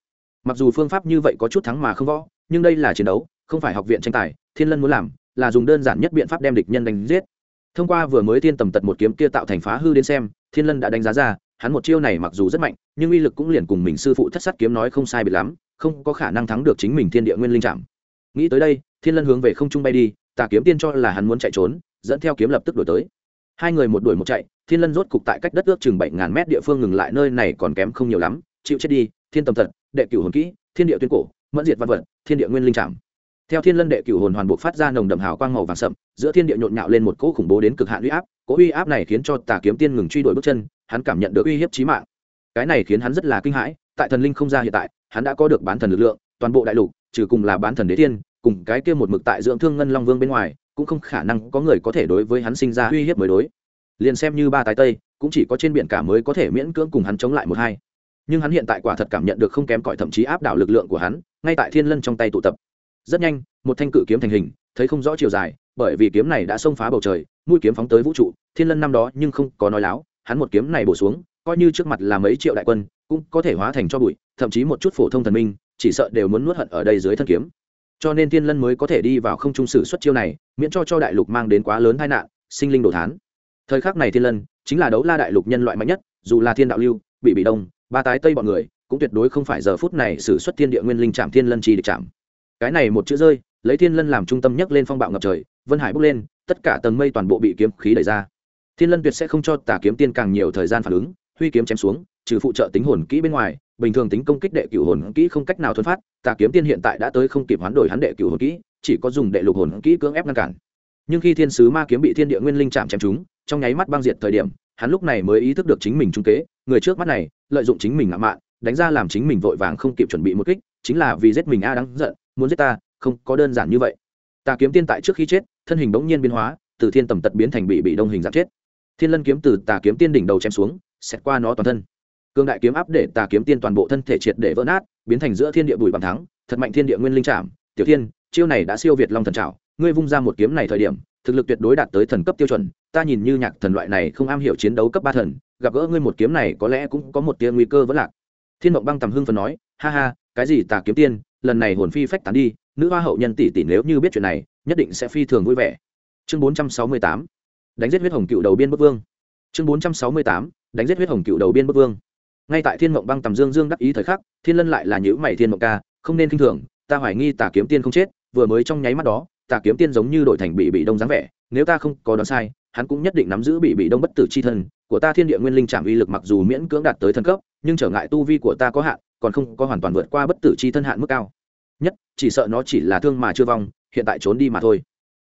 Mặc dù phương pháp như vậy có chút thắng mà không võ, nhưng đây là chiến đấu, không phải học viện tranh tài, thiên lân muốn làm là dùng đơn giản nhất biện pháp đem địch nhân đánh giết. Thông qua vừa mới thiên tầm tật một kiếm kia tạo thành phá hư đến xem, thiên lân đã đánh giá ra, hắn một chiêu này mặc dù rất mạnh, nhưng uy lực cũng liền cùng mình sư phụ thất sát kiếm nói không sai biệt lắm, không có khả năng thắng được chính mình thiên địa nguyên linh trạm. Nghĩ tới đây, thiên lân hướng về không trung bay đi tà kiếm tiên cho là hắn muốn chạy trốn, dẫn theo kiếm lập tức đổi tới. Hai người một đuổi một chạy, thiên lân rốt cục tại cách đất ước chừng bảy ngàn mét địa phương ngừng lại, nơi này còn kém không nhiều lắm, chịu chết đi, thiên tầm tật đệ cửu hồn kỹ, thiên địa tuyên cổ, mẫn diệt văn vật, thiên địa nguyên linh trảm. Theo thiên lân đệ cửu hồn hoàn buộc phát ra nồng đậm hào quang màu vàng sậm, giữa thiên địa nhộn nhạo lên một cỗ khủng bố đến cực hạn uy áp, cỗ uy áp này khiến cho tà kiếm tiên ngừng truy đuổi bước chân, hắn cảm nhận được uy hiếp chí mạng. Cái này khiến hắn rất là kinh hãi, tại thần linh không ra hiện tại, hắn đã có được bán thần lực lượng, toàn bộ đại lục, trừ cùng là bán thần đế tiên cùng cái kia một mực tại dưỡng thương ngân long vương bên ngoài, cũng không khả năng có người có thể đối với hắn sinh ra uy hiếp mới đối. Liền xem như ba tái tây, cũng chỉ có trên biển cả mới có thể miễn cưỡng cùng hắn chống lại một hai. Nhưng hắn hiện tại quả thật cảm nhận được không kém cỏi thậm chí áp đảo lực lượng của hắn, ngay tại thiên lân trong tay tụ tập. Rất nhanh, một thanh cự kiếm thành hình, thấy không rõ chiều dài, bởi vì kiếm này đã xông phá bầu trời, mũi kiếm phóng tới vũ trụ, thiên lân năm đó nhưng không có nói láo, hắn một kiếm này bổ xuống, coi như trước mặt là mấy triệu đại quân, cũng có thể hóa thành cho bụi, thậm chí một chút phổ thông thần minh, chỉ sợ đều muốn nuốt hận ở đây dưới thân kiếm cho nên thiên lân mới có thể đi vào không trung sử xuất chiêu này, miễn cho cho đại lục mang đến quá lớn tai nạn, sinh linh đồ thán. Thời khắc này thiên lân chính là đấu la đại lục nhân loại mạnh nhất, dù là thiên đạo lưu, bị bị đông, ba tái tây bọn người, cũng tuyệt đối không phải giờ phút này sử xuất thiên địa nguyên linh chạm thiên lân trì địch chạm. Cái này một chữ rơi, lấy thiên lân làm trung tâm nhấc lên phong bạo ngập trời, vân hải bốc lên, tất cả tầng mây toàn bộ bị kiếm khí đẩy ra. Thiên lân tuyệt sẽ không cho tà kiếm tiên càng nhiều thời gian phản ứng, huy kiếm chém xuống, trừ phụ trợ tính hồn kỹ bên ngoài bình thường tính công kích đệ cửu hồn kỹ không cách nào thuần phát, tà kiếm tiên hiện tại đã tới không kịp hoán đổi hắn đệ cửu hồn kỹ, chỉ có dùng đệ lục hồn kỹ cưỡng ép ngăn cản. Nhưng khi thiên sứ ma kiếm bị thiên địa nguyên linh chạm chém chúng trong nháy mắt băng diệt thời điểm, hắn lúc này mới ý thức được chính mình trung kế, người trước mắt này, lợi dụng chính mình ngạo mạn, đánh ra làm chính mình vội vàng không kịp chuẩn bị một kích, chính là vì giết mình a đáng giận, muốn giết ta, không có đơn giản như vậy. Tà kiếm tiên tại trước khi chết, thân hình bỗng nhiên biến hóa, từ thiên tầm tật biến thành bị bị đông hình dạng chết. Thiên lân kiếm từ tà kiếm tiên đỉnh đầu chém xuống, xẹt qua nó toàn thân cương đại kiếm áp để tà kiếm tiên toàn bộ thân thể triệt để vỡ nát, biến thành giữa thiên địa bùi bằng thắng, thật mạnh thiên địa nguyên linh trảm. Tiểu thiên, chiêu này đã siêu việt long thần trảo, ngươi vung ra một kiếm này thời điểm, thực lực tuyệt đối đạt tới thần cấp tiêu chuẩn, ta nhìn như nhạc thần loại này không am hiểu chiến đấu cấp ba thần, gặp gỡ ngươi một kiếm này có lẽ cũng có một tia nguy cơ vẫn lạc. Thiên mộng băng tầm hưng phần nói, ha ha, cái gì tà kiếm tiên, lần này hồn phi phách tán đi, nữ hoa hậu nhân tỷ tỷ nếu như biết chuyện này, nhất định sẽ phi thường vui vẻ. Chương bốn trăm sáu mươi tám, đánh giết huyết hồng cựu đầu biên bất vương. Chương bốn trăm sáu mươi tám, đánh giết huyết hồng cựu đầu biên bất vương ngay tại thiên mộng băng tầm dương dương đắc ý thời khắc, thiên lân lại là nhữ mày, thiên mộng ca, không nên k i n h thường, ta hoài nghi tà kiếm tiên không chết, vừa mới trong nháy mắt đó, tà kiếm tiên giống như đổi thành bị bị đông dáng vẻ, nếu ta không có đoán sai, hắn cũng nhất định nắm giữ bị bị đông bất tử c h i thân, của ta thiên địa nguyên linh trạm uy lực mặc dù miễn cưỡng đạt tới thân cấp, nhưng trở ngại tu vi của ta có hạn, còn không có hoàn toàn vượt qua bất tử c h i thân hạn mức cao. Nhất, chỉ sợ nó chỉ là thương mà chưa vong, hiện tại trốn đi mà thôi.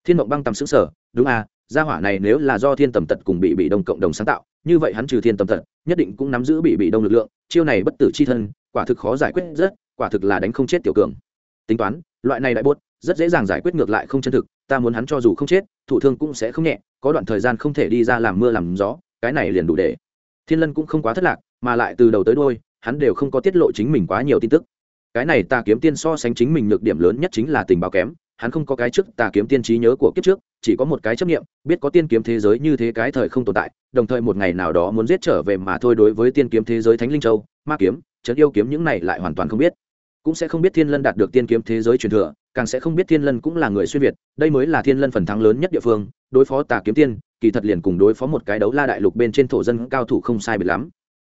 Thiên mộng băng tầm xứng sở đúng à gia hỏa này nếu là do thiên tầm tật cùng bị bị đông cộng đồng sáng tạo như vậy hắn trừ thiên tầm thật, nhất định cũng nắm giữ bị bị đông lực lượng, chiêu này bất tử c h i thân, quả thực khó giải quyết rất, quả thực là đánh không chết tiểu cường. Tính toán, loại này đại bốt, rất dễ dàng giải quyết ngược lại không chân thực, ta muốn hắn cho dù không chết, thụ thương cũng sẽ không nhẹ, có đoạn thời gian không thể đi ra làm mưa làm gió, cái này liền đủ để. Thiên lân cũng không quá thất lạc, mà lại từ đầu tới đôi hắn đều không có tiết lộ chính mình quá nhiều tin tức. Cái này ta kiếm tiên so sánh chính mình nhược điểm lớn nhất chính là tình báo kém, hắn không có cái trước tà kiếm tiên trí nhớ của kiếp trước, chỉ có một cái chấp nghiệm biết có tiên kiếm thế giới như thế cái thời không tồn tại đồng thời một ngày nào đó muốn giết trở về mà thôi đối với tiên kiếm thế giới thánh linh châu, ma kiếm, trấn yêu kiếm những này lại hoàn toàn không biết. Cũng sẽ không biết thiên lân đạt được tiên kiếm thế giới truyền thừa, càng sẽ không biết thiên lân cũng là người xuyên việt, đây mới là thiên lân phần thắng lớn nhất địa phương, đối phó tà kiếm tiên, kỳ thật liền cùng đối phó một cái đấu la đại lục bên trên thổ dân cao thủ không sai biệt lắm.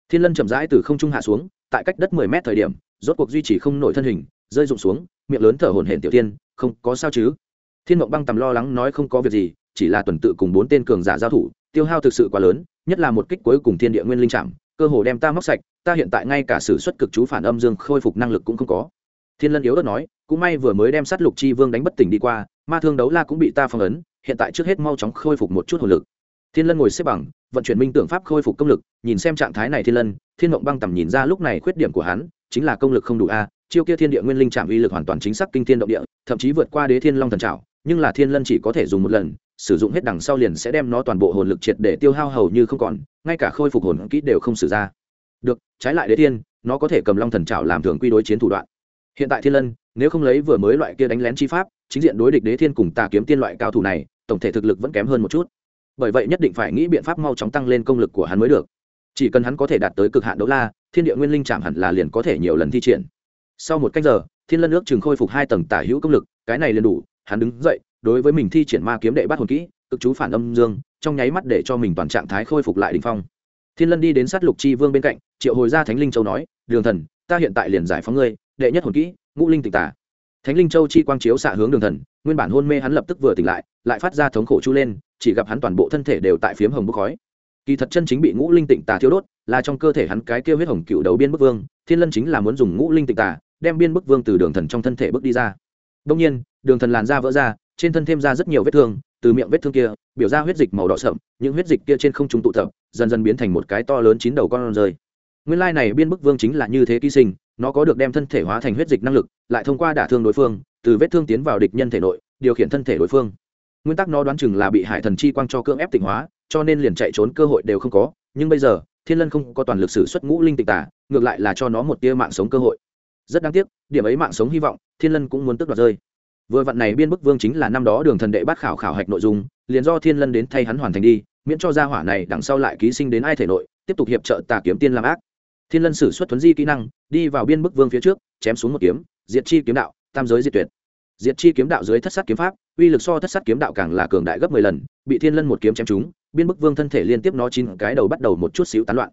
Thiên lân chậm rãi từ không trung hạ xuống, tại cách đất mười mét thời điểm, rốt cuộc duy trì không nổi thân hình, rơi rụng xuống, miệng lớn thở hổn hển tiểu tiên, không, có sao chứ? Thiên mộng băng tầm lo lắng nói không có việc gì, chỉ là tuần tự cùng bốn tên cường giả giao thủ tiêu hao thực sự quá lớn, nhất là một kích cuối cùng thiên địa nguyên linh trạm cơ hồ đem ta móc sạch, ta hiện tại ngay cả sử xuất cực chú phản âm dương khôi phục năng lực cũng không có. Thiên lân yếu đất nói, cũng may vừa mới đem sát lục chi vương đánh bất tỉnh đi qua, ma thương đấu la cũng bị ta phong ấn, hiện tại trước hết mau chóng khôi phục một chút hồ lực. Thiên lân ngồi xếp bằng, vận chuyển minh tưởng pháp khôi phục công lực, nhìn xem trạng thái này thiên lân, thiên mộng băng tầm nhìn ra lúc này khuyết điểm của hắn, chính là công lực không đủ a, chiêu kia thiên địa nguyên linh chạm uy lực hoàn toàn chính xác kinh thiên động địa, thậm chí vượt qua đế thiên long thần trảo nhưng là thiên lân chỉ có thể dùng một lần, sử dụng hết đằng sau liền sẽ đem nó toàn bộ hồn lực triệt để tiêu hao hầu như không còn, ngay cả khôi phục hồn kỹ đều không sử ra. Được, trái lại đế thiên nó có thể cầm long thần trảo làm thường quy đối chiến thủ đoạn. Hiện tại thiên lân, nếu không lấy vừa mới loại kia đánh lén chi pháp, chính diện đối địch đế thiên cùng tà kiếm tiên loại cao thủ này, tổng thể thực lực vẫn kém hơn một chút. Bởi vậy nhất định phải nghĩ biện pháp mau chóng tăng lên công lực của hắn mới được. Chỉ cần hắn có thể đạt tới cực hạn đấu la, thiên địa nguyên linh chạm hẳn là liền có thể nhiều lần thi triển. Sau một cách giờ, thiên lân ước chừng khôi phục hai tầng tả hữu công lực, cái này liền đủ hắn đứng dậy, đối với mình thi triển ma kiếm đệ bắt hồn kỹ, cực chú phản âm dương, trong nháy mắt để cho mình toàn trạng thái khôi phục lại đình phong. Thiên lân đi đến sát lục chi vương bên cạnh, triệu hồi ra thánh linh châu nói, đường thần, ta hiện tại liền giải phóng ngươi, đệ nhất hồn kỹ, ngũ linh tịch tả thánh linh châu chi quang chiếu xạ hướng đường thần, nguyên bản hôn mê hắn lập tức vừa tỉnh lại lại phát ra thống khổ chu lên, chỉ gặp hắn toàn bộ thân thể đều tại phiếm hồng bốc khói. Kỳ thật chân chính bị ngũ linh tịnh tà thiêu đốt, là trong cơ thể hắn cái kêu huyết hồng cựu đầu biên bức vương, thiên lân chính là muốn dùng ngũ linh tịnh tà, đem biên bức vương từ đường thần trong thân thể bước đi ra đông nhiên, đường thần làn da vỡ ra, trên thân thêm ra rất nhiều vết thương, từ miệng vết thương kia, biểu ra huyết dịch màu đỏ sậm, những huyết dịch kia trên không trung tụ tập, dần dần biến thành một cái to lớn chín đầu con rơi. Nguyên lai này biên bức vương chính là như thế ký sinh, nó có được đem thân thể hóa thành huyết dịch năng lực, lại thông qua đả thương đối phương, từ vết thương tiến vào địch nhân thể nội, điều khiển thân thể đối phương. Nguyên tắc nó đoán chừng là bị hải thần chi quang cho cưỡng ép tỉnh hóa, cho nên liền chạy trốn cơ hội đều không có, nhưng bây giờ, thiên lân không có toàn lực sử xuất ngũ linh tịch tả, ngược lại là cho nó một tia mạng sống cơ hội rất đáng tiếc, điểm ấy mạng sống hy vọng, thiên lân cũng muốn tức đoạt rơi. Vừa vặn này biên bức vương chính là năm đó đường thần đệ bắt khảo khảo hạch nội dung, liền do thiên lân đến thay hắn hoàn thành đi, miễn cho gia hỏa này đằng sau lại ký sinh đến ai thể nội, tiếp tục hiệp trợ tà kiếm tiên làm ác. Thiên lân sử xuất thuấn di kỹ năng, đi vào biên bức vương phía trước, chém xuống một kiếm, diệt chi kiếm đạo, tam giới diệt tuyệt. Diệt chi kiếm đạo dưới thất sát kiếm pháp, uy lực so thất sát kiếm đạo càng là cường đại gấp mười lần, bị thiên lân một kiếm chém trúng, biên bức vương thân thể liên tiếp nó chín cái đầu bắt đầu một chút xíu tán loạn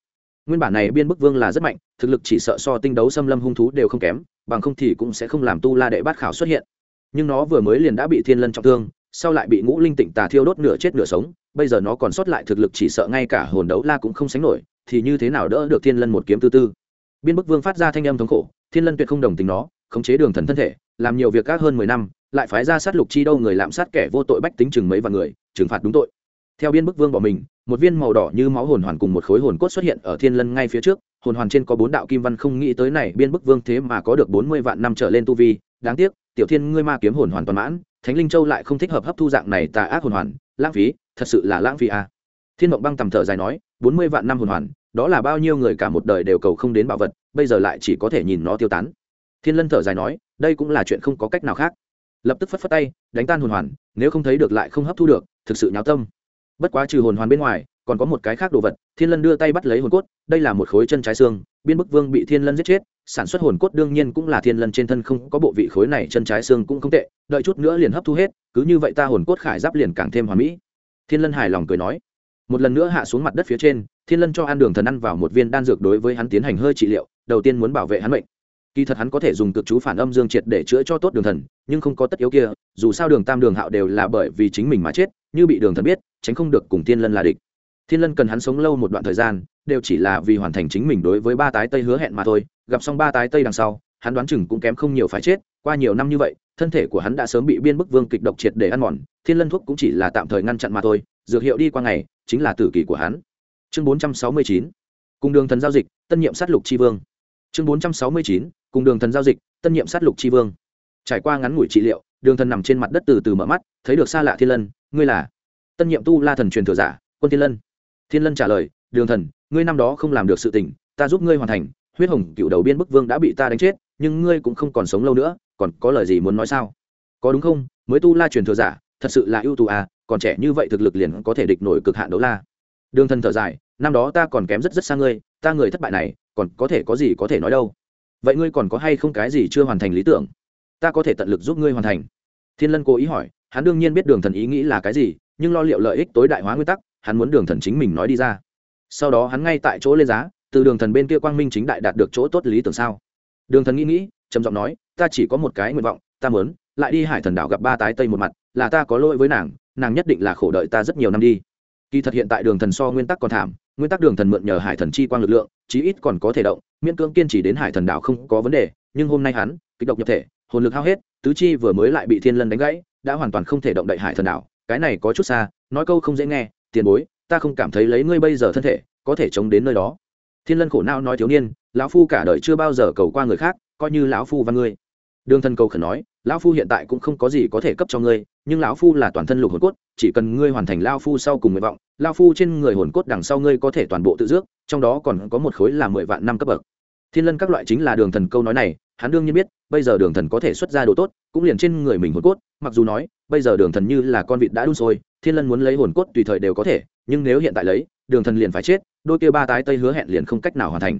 nguyên bản này biên bức vương là rất mạnh, thực lực chỉ sợ so tinh đấu xâm lâm hung thú đều không kém, bằng không thì cũng sẽ không làm tu la đệ bát khảo xuất hiện. Nhưng nó vừa mới liền đã bị thiên lân trọng thương, sau lại bị ngũ linh tịnh tà thiêu đốt nửa chết nửa sống, bây giờ nó còn sót lại thực lực chỉ sợ ngay cả hồn đấu la cũng không sánh nổi, thì như thế nào đỡ được thiên lân một kiếm tư tư? Biên bức vương phát ra thanh âm thống khổ, thiên lân tuyệt không đồng tình nó, khống chế đường thần thân thể, làm nhiều việc các hơn mười năm, lại phái ra sát lục chi đâu người lạm sát kẻ vô tội bách tính chừng mấy vạn người, trừng phạt đúng tội theo biên bức vương bỏ mình, một viên màu đỏ như máu hồn hoàn cùng một khối hồn cốt xuất hiện ở thiên lân ngay phía trước. Hồn hoàn trên có bốn đạo kim văn không nghĩ tới này, biên bức vương thế mà có được bốn mươi vạn năm trở lên tu vi. Đáng tiếc, tiểu thiên ngươi ma kiếm hồn hoàn toàn mãn, thánh linh châu lại không thích hợp hấp thu dạng này tà ác hồn hoàn. Lãng phí, thật sự là lãng phí à. thiên mộng băng tầm thở dài nói, bốn mươi vạn năm hồn hoàn, đó là bao nhiêu người cả một đời đều cầu không đến bảo vật, bây giờ lại chỉ có thể nhìn nó tiêu tán. Thiên lân thở dài nói, đây cũng là chuyện không có cách nào khác. Lập tức phất phất tay, đánh tan hồn hoàn, nếu không thấy được lại không hấp thu được, thực sự nháo tâm bất quá trừ hồn hoàn bên ngoài, còn có một cái khác đồ vật, thiên lân đưa tay bắt lấy hồn cốt, đây là một khối chân trái xương, biên bức vương bị thiên lân giết chết, sản xuất hồn cốt đương nhiên cũng là thiên lân trên thân không có bộ vị khối này chân trái xương cũng không tệ, đợi chút nữa liền hấp thu hết, cứ như vậy ta hồn cốt khải giáp liền càng thêm hoàn mỹ. Thiên lân hài lòng cười nói. Một lần nữa hạ xuống mặt đất phía trên, thiên lân cho ăn đường thần ăn vào một viên đan dược đối với hắn tiến hành hơi trị liệu, đầu tiên muốn bảo vệ hắn bệnh kỳ thật hắn có thể dùng cực chú phản âm dương triệt để chữa cho tốt đường thần, nhưng không có tất yếu kia, dù sao đường tam đường hạo đều là bởi vì chính mình mà chết, như bị đường thần biết, tránh không được cùng thiên lân là địch. Thiên lân cần hắn sống lâu một đoạn thời gian, đều chỉ là vì hoàn thành chính mình đối với ba tái tây hứa hẹn mà thôi, gặp xong ba tái tây đằng sau, hắn đoán chừng cũng kém không nhiều phải chết, qua nhiều năm như vậy, thân thể của hắn đã sớm bị biên bức vương kịch độc triệt để ăn mòn, thiên lân thuốc cũng chỉ là tạm thời ngăn chặn mà thôi, dược hiệu đi qua ngày, chính là tử kỳ của hắn. Chương bốn trăm sáu mươi chín, cùng đường thần giao dịch, tân nhiệm sát lục tri vương. Chương bốn trăm sáu mươi chín cùng đường thần giao dịch, tân nhiệm sát lục tri vương. Trải qua ngắn ngủi trị liệu, đường thần nằm trên mặt đất từ từ mở mắt, thấy được xa lạ thiên lân, ngươi là? Tân nhiệm tu la thần truyền thừa giả, quân thiên lân. Thiên lân trả lời, đường thần, ngươi năm đó không làm được sự tình, ta giúp ngươi hoàn thành, huyết hồng cựu đầu biên bức vương đã bị ta đánh chết, nhưng ngươi cũng không còn sống lâu nữa, còn có lời gì muốn nói sao? Có đúng không? Mới tu la truyền thừa giả, thật sự là ưu tú à còn trẻ như vậy thực lực liền có thể địch nổi cực hạn đấu la. Đường thần thở dài, năm đó ta còn kém rất rất xa ngươi, ta người thất bại này, còn có thể có gì có thể nói đâu? Vậy ngươi còn có hay không cái gì chưa hoàn thành lý tưởng? Ta có thể tận lực giúp ngươi hoàn thành. Thiên lân cố ý hỏi, hắn đương nhiên biết đường thần ý nghĩ là cái gì, nhưng lo liệu lợi ích tối đại hóa nguyên tắc, hắn muốn đường thần chính mình nói đi ra. Sau đó hắn ngay tại chỗ lên giá, từ đường thần bên kia quang minh chính đại đạt được chỗ tốt lý tưởng sao? Đường thần nghĩ nghĩ, trầm giọng nói, ta chỉ có một cái nguyện vọng, ta muốn lại đi hải thần đảo gặp ba tái tây một mặt, là ta có lỗi với nàng nàng nhất định là khổ đợi ta rất nhiều năm đi. Kỳ thật hiện tại đường thần so nguyên tắc còn thảm nguyên tắc đường thần mượn nhờ hải thần chi quang lực lượng, chí ít còn có thể động, miễn cưỡng kiên trì đến hải thần đảo không có vấn đề, nhưng hôm nay hắn, kịch độc nhập thể, hồn lực hao hết, tứ chi vừa mới lại bị thiên lân đánh gãy, đã hoàn toàn không thể động đậy hải thần đảo, cái này có chút xa, nói câu không dễ nghe, tiền bối, ta không cảm thấy lấy ngươi bây giờ thân thể, có thể chống đến nơi đó. Thiên lân khổ não nói thiếu niên, lão phu cả đời chưa bao giờ cầu qua người khác, coi như lão phu và ngươi. Đường thần cầu khẩn nói, lão phu hiện tại cũng không có gì có thể cấp cho ngươi nhưng lão phu là toàn thân lục hồn cốt, chỉ cần ngươi hoàn thành lao phu sau cùng nguyện vọng lao phu trên người hồn cốt đằng sau ngươi có thể toàn bộ tự dước, trong đó còn có một khối là mười vạn năm cấp bậc. Thiên lân các loại chính là đường thần câu nói này, hắn đương nhiên biết, bây giờ đường thần có thể xuất ra đồ tốt, cũng liền trên người mình hồn cốt, mặc dù nói, bây giờ đường thần như là con vịt đã đun sôi, thiên lân muốn lấy hồn cốt tùy thời đều có thể, nhưng nếu hiện tại lấy, đường thần liền phải chết, đôi kia ba tái tây hứa hẹn liền không cách nào hoàn thành.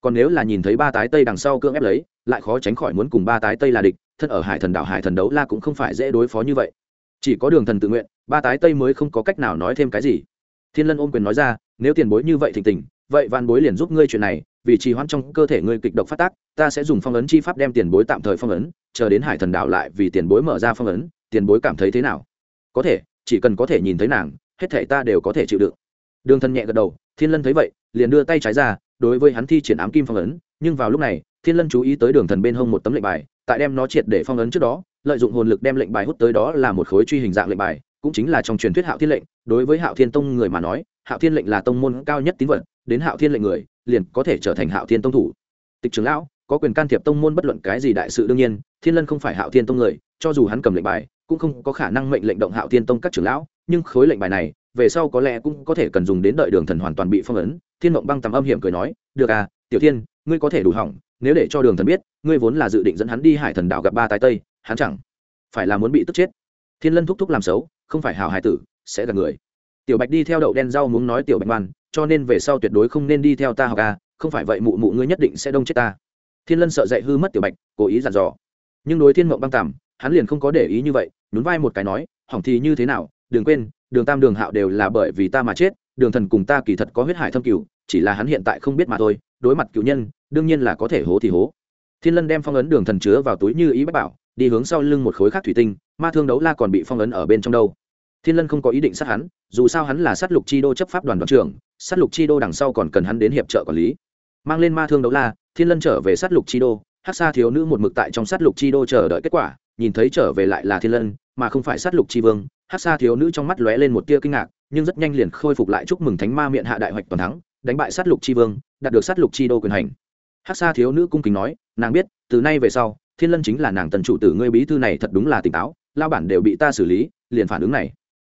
Còn nếu là nhìn thấy ba tái tây đằng sau cưỡng ép lấy, lại khó tránh khỏi muốn cùng ba tái tây là địch, thân ở hải thần đảo hải thần đấu la cũng không phải dễ đối phó như vậy chỉ có đường thần tự nguyện, ba tái tây mới không có cách nào nói thêm cái gì. Thiên lân ôm quyền nói ra, nếu tiền bối như vậy thịnh tình vậy van bối liền giúp ngươi chuyện này, vì trì hoãn trong cơ thể ngươi kịch độc phát tác, ta sẽ dùng phong ấn chi pháp đem tiền bối tạm thời phong ấn, chờ đến hải thần đảo lại vì tiền bối mở ra phong ấn, tiền bối cảm thấy thế nào? Có thể, chỉ cần có thể nhìn thấy nàng, hết thể ta đều có thể chịu đựng. Đường thần nhẹ gật đầu, thiên lân thấy vậy, liền đưa tay trái ra, đối với hắn thi triển ám kim phong ấn, nhưng vào lúc này, thiên lân chú ý tới đường thần bên hông một tấm lệnh bài, tại đem nó triệt để phong ấn trước đó lợi dụng hồn lực đem lệnh bài hút tới đó là một khối truy hình dạng lệnh bài, cũng chính là trong truyền thuyết hạo thiên lệnh. Đối với hạo thiên tông người mà nói, hạo thiên lệnh là tông môn cao nhất tín vật, đến hạo thiên lệnh người, liền có thể trở thành hạo thiên tông thủ. Tịch trưởng lão, có quyền can thiệp tông môn bất luận cái gì đại sự đương nhiên, thiên lân không phải hạo thiên tông người, cho dù hắn cầm lệnh bài, cũng không có khả năng mệnh lệnh động hạo thiên tông các trưởng lão, nhưng khối lệnh bài này, về sau có lẽ cũng có thể cần dùng đến đợi đường thần hoàn toàn bị phong ấn. Thiên mộng băng tầm âm hiểm cười nói, được à tiểu thiên, ngươi có thể đủ hỏng, nếu để cho đường thần biết, ngươi vốn là dự định dẫn hắn đi hải thần đảo gặp ba tái tây hắn chẳng phải là muốn bị tức chết. Thiên lân thúc thúc làm xấu, không phải hảo hải tử, sẽ gặp người. Tiểu bạch đi theo đậu đen rau muốn nói tiểu bạch ngoan, cho nên về sau tuyệt đối không nên đi theo ta học ca không phải vậy mụ mụ ngươi nhất định sẽ đông chết ta. Thiên lân sợ dậy hư mất tiểu bạch, cố ý dặn dò. Nhưng đối thiên mộng băng tàm hắn liền không có để ý như vậy, nhún vai một cái nói, hỏng thì như thế nào, đừng quên, đường tam đường hạo đều là bởi vì ta mà chết, đường thần cùng ta kỳ thật có huyết hải thâm cửu, chỉ là hắn hiện tại không biết mà thôi, đối mặt cựu nhân, đương nhiên là có thể hố thì hố. Thiên lân đem phong ấn đường thần chứa vào túi như ý bách bảo đi hướng sau lưng một khối khác thủy tinh, ma thương đấu la còn bị phong ấn ở bên trong đâu. Thiên lân không có ý định sát hắn, dù sao hắn là sát lục chi đô chấp pháp đoàn đoàn trưởng, sát lục chi đô đằng sau còn cần hắn đến hiệp trợ quản lý. Mang lên ma thương đấu la, thiên lân trở về sát lục chi đô hát xa thiếu nữ một mực tại trong sát lục chi đô chờ đợi kết quả, nhìn thấy trở về lại là thiên lân, mà không phải sát lục chi vương hát xa thiếu nữ trong mắt lóe lên một tia kinh ngạc, nhưng rất nhanh liền khôi phục lại chúc mừng thánh ma miệng hạ đại hoạch toàn thắng, đánh bại sát lục chi vương, đạt được sát lục chi đô quyền hành. Hát xa thiếu nữ cung kính nói, nàng biết, từ nay về sau thiên lân chính là nàng tần chủ tử ngươi bí thư này thật đúng là tỉnh táo, lao bản đều bị ta xử lý, liền phản ứng này.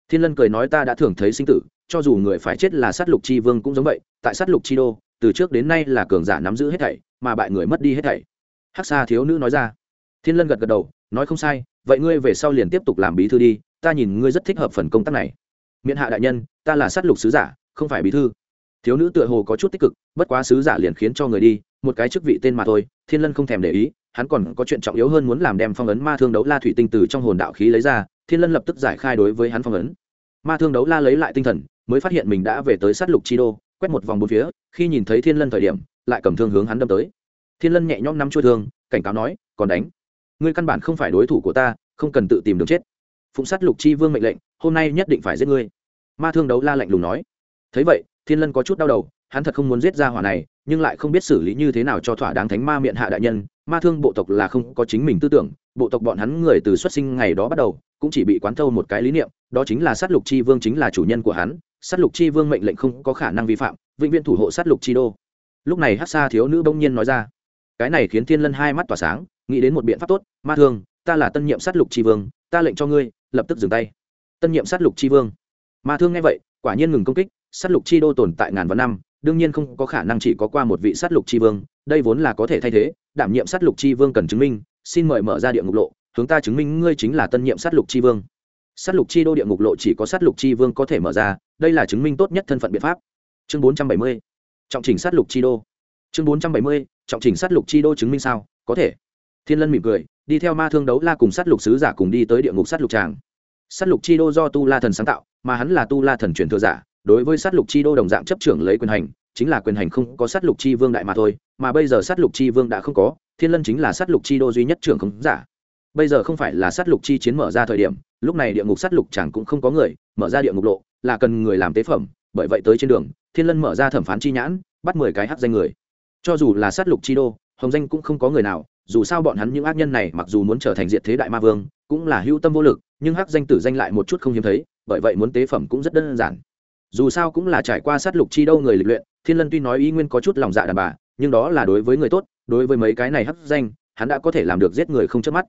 Thiên lân cười nói ta đã thường thấy sinh tử, cho dù người phải chết là sát lục chi vương cũng giống vậy, tại sát lục chi đô, từ trước đến nay là cường giả nắm giữ hết thảy, mà bại người mất đi hết thảy. Hắc xa thiếu nữ nói ra. Thiên lân gật gật đầu, nói không sai, vậy ngươi về sau liền tiếp tục làm bí thư đi, ta nhìn ngươi rất thích hợp phần công tác này. Miễn hạ đại nhân, ta là sát lục sứ giả, không phải bí thư. Thiếu nữ tựa hồ có chút tích cực, bất quá sứ giả liền khiến cho người đi, một cái chức vị tên mà thôi, thiên lân không thèm để ý hắn còn có chuyện trọng yếu hơn muốn làm đem phong ấn ma thương đấu la thủy tinh từ trong hồn đạo khí lấy ra, thiên lân lập tức giải khai đối với hắn phong ấn. Ma thương đấu la lấy lại tinh thần, mới phát hiện mình đã về tới sát lục chi đô, quét một vòng bốn phía, khi nhìn thấy thiên lân thời điểm, lại cầm thương hướng hắn đâm tới. Thiên lân nhẹ nhõm nắm chuôi thương, cảnh cáo nói, còn đánh. Ngươi căn bản không phải đối thủ của ta, không cần tự tìm đường chết. Phụng sát lục chi vương mệnh lệnh, hôm nay nhất định phải giết ngươi. Ma thương đấu la lạnh lùng nói. Thấy vậy, thiên lân có chút đau đầu hắn thật không muốn giết ra hỏa này, nhưng lại không biết xử lý như thế nào cho thỏa đáng thánh ma miệng hạ đại nhân. Ma thương bộ tộc là không có chính mình tư tưởng, bộ tộc bọn hắn người từ xuất sinh ngày đó bắt đầu, cũng chỉ bị quán thâu một cái lý niệm, đó chính là sát lục chi vương chính là chủ nhân của hắn, sát lục chi vương mệnh lệnh không có khả năng vi phạm, vĩnh viễn thủ hộ sát lục chi đô. Lúc này hát xa thiếu nữ bỗng nhiên nói ra, cái này khiến thiên lân hai mắt tỏa sáng, nghĩ đến một biện pháp tốt, ma thương, ta là tân nhiệm sát lục chi vương, ta lệnh cho ngươi, lập tức dừng tay. Tân nhiệm sát lục chi vương. Ma thương nghe vậy, quả nhiên ngừng công kích, sát lục chi đô tồn tại ngàn vạn năm đương nhiên không có khả năng chỉ có qua một vị sát lục chi vương, đây vốn là có thể thay thế, đảm nhiệm sát lục chi vương cần chứng minh, xin mời mở ra địa ngục lộ, hướng ta chứng minh ngươi chính là tân nhiệm sát lục chi vương. Sát lục chi đô địa ngục lộ chỉ có sát lục chi vương có thể mở ra, đây là chứng minh tốt nhất thân phận biện pháp. Chương bốn trăm bảy mươi, trọng chỉnh sát lục chi đô. Chương bốn trăm bảy mươi, trọng chỉnh sát lục chi đô chứng minh sao? Có thể. Thiên lân mỉm cười, đi theo ma thương đấu la cùng sát lục sứ giả cùng đi tới địa ngục sát lục tràng sát lục chi đô do tu la thần sáng tạo, mà hắn là tu la thần truyền thừa giả, đối với sát lục chi đô đồng dạng chấp trưởng lấy quyền hành, chính là quyền hành không có sát lục chi vương đại mà thôi, mà bây giờ sát lục chi vương đã không có, thiên lân chính là sát lục chi đô duy nhất trưởng không giả. Bây giờ không phải là sát lục chi chiến mở ra thời điểm, lúc này địa ngục sát lục chẳng cũng không có người, mở ra địa ngục lộ, là cần người làm tế phẩm, bởi vậy tới trên đường, thiên lân mở ra thẩm phán chi nhãn, bắt mười cái hắc danh người. Cho dù là sát lục chi đô, hồng danh cũng không có người nào, dù sao bọn hắn những ác nhân này mặc dù muốn trở thành diện thế đại ma vương, cũng là hữu tâm vô lực nhưng hắc danh tử danh lại một chút không hiếm thấy, bởi vậy muốn tế phẩm cũng rất đơn giản. Dù sao cũng là trải qua sát lục chi đâu người lịch luyện, thiên lân tuy nói ý nguyên có chút lòng dạ đàn bà, nhưng đó là đối với người tốt, đối với mấy cái này Hắc danh, hắn đã có thể làm được giết người không chớp mắt.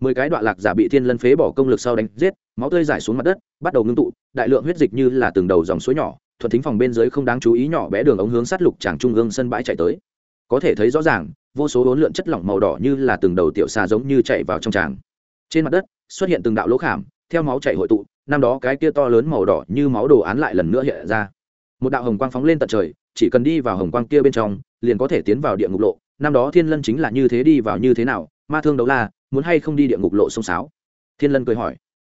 Mười cái đoạn lạc giả bị thiên lân phế bỏ công lực sau đánh giết, máu tươi giải xuống mặt đất, bắt đầu ngưng tụ, đại lượng huyết dịch như là từng đầu dòng suối nhỏ, thuận thính phòng bên dưới không đáng chú ý nhỏ bé đường ống hướng sát lục tràng trung ương sân bãi chạy tới. Có thể thấy rõ ràng, vô số bốn lượn chất lỏng màu đỏ như là từng đầu tiểu xà giống như chạy vào trong tràng trên mặt đất, xuất hiện từng đạo lỗ khảm, theo máu chảy hội tụ, năm đó cái kia to lớn màu đỏ như máu đồ án lại lần nữa hiện ra. Một đạo hồng quang phóng lên tận trời, chỉ cần đi vào hồng quang kia bên trong, liền có thể tiến vào địa ngục lộ. Năm đó thiên lân chính là như thế đi vào như thế nào, ma thương đấu la, muốn hay không đi địa ngục lộ sông sáo thiên lân cười hỏi.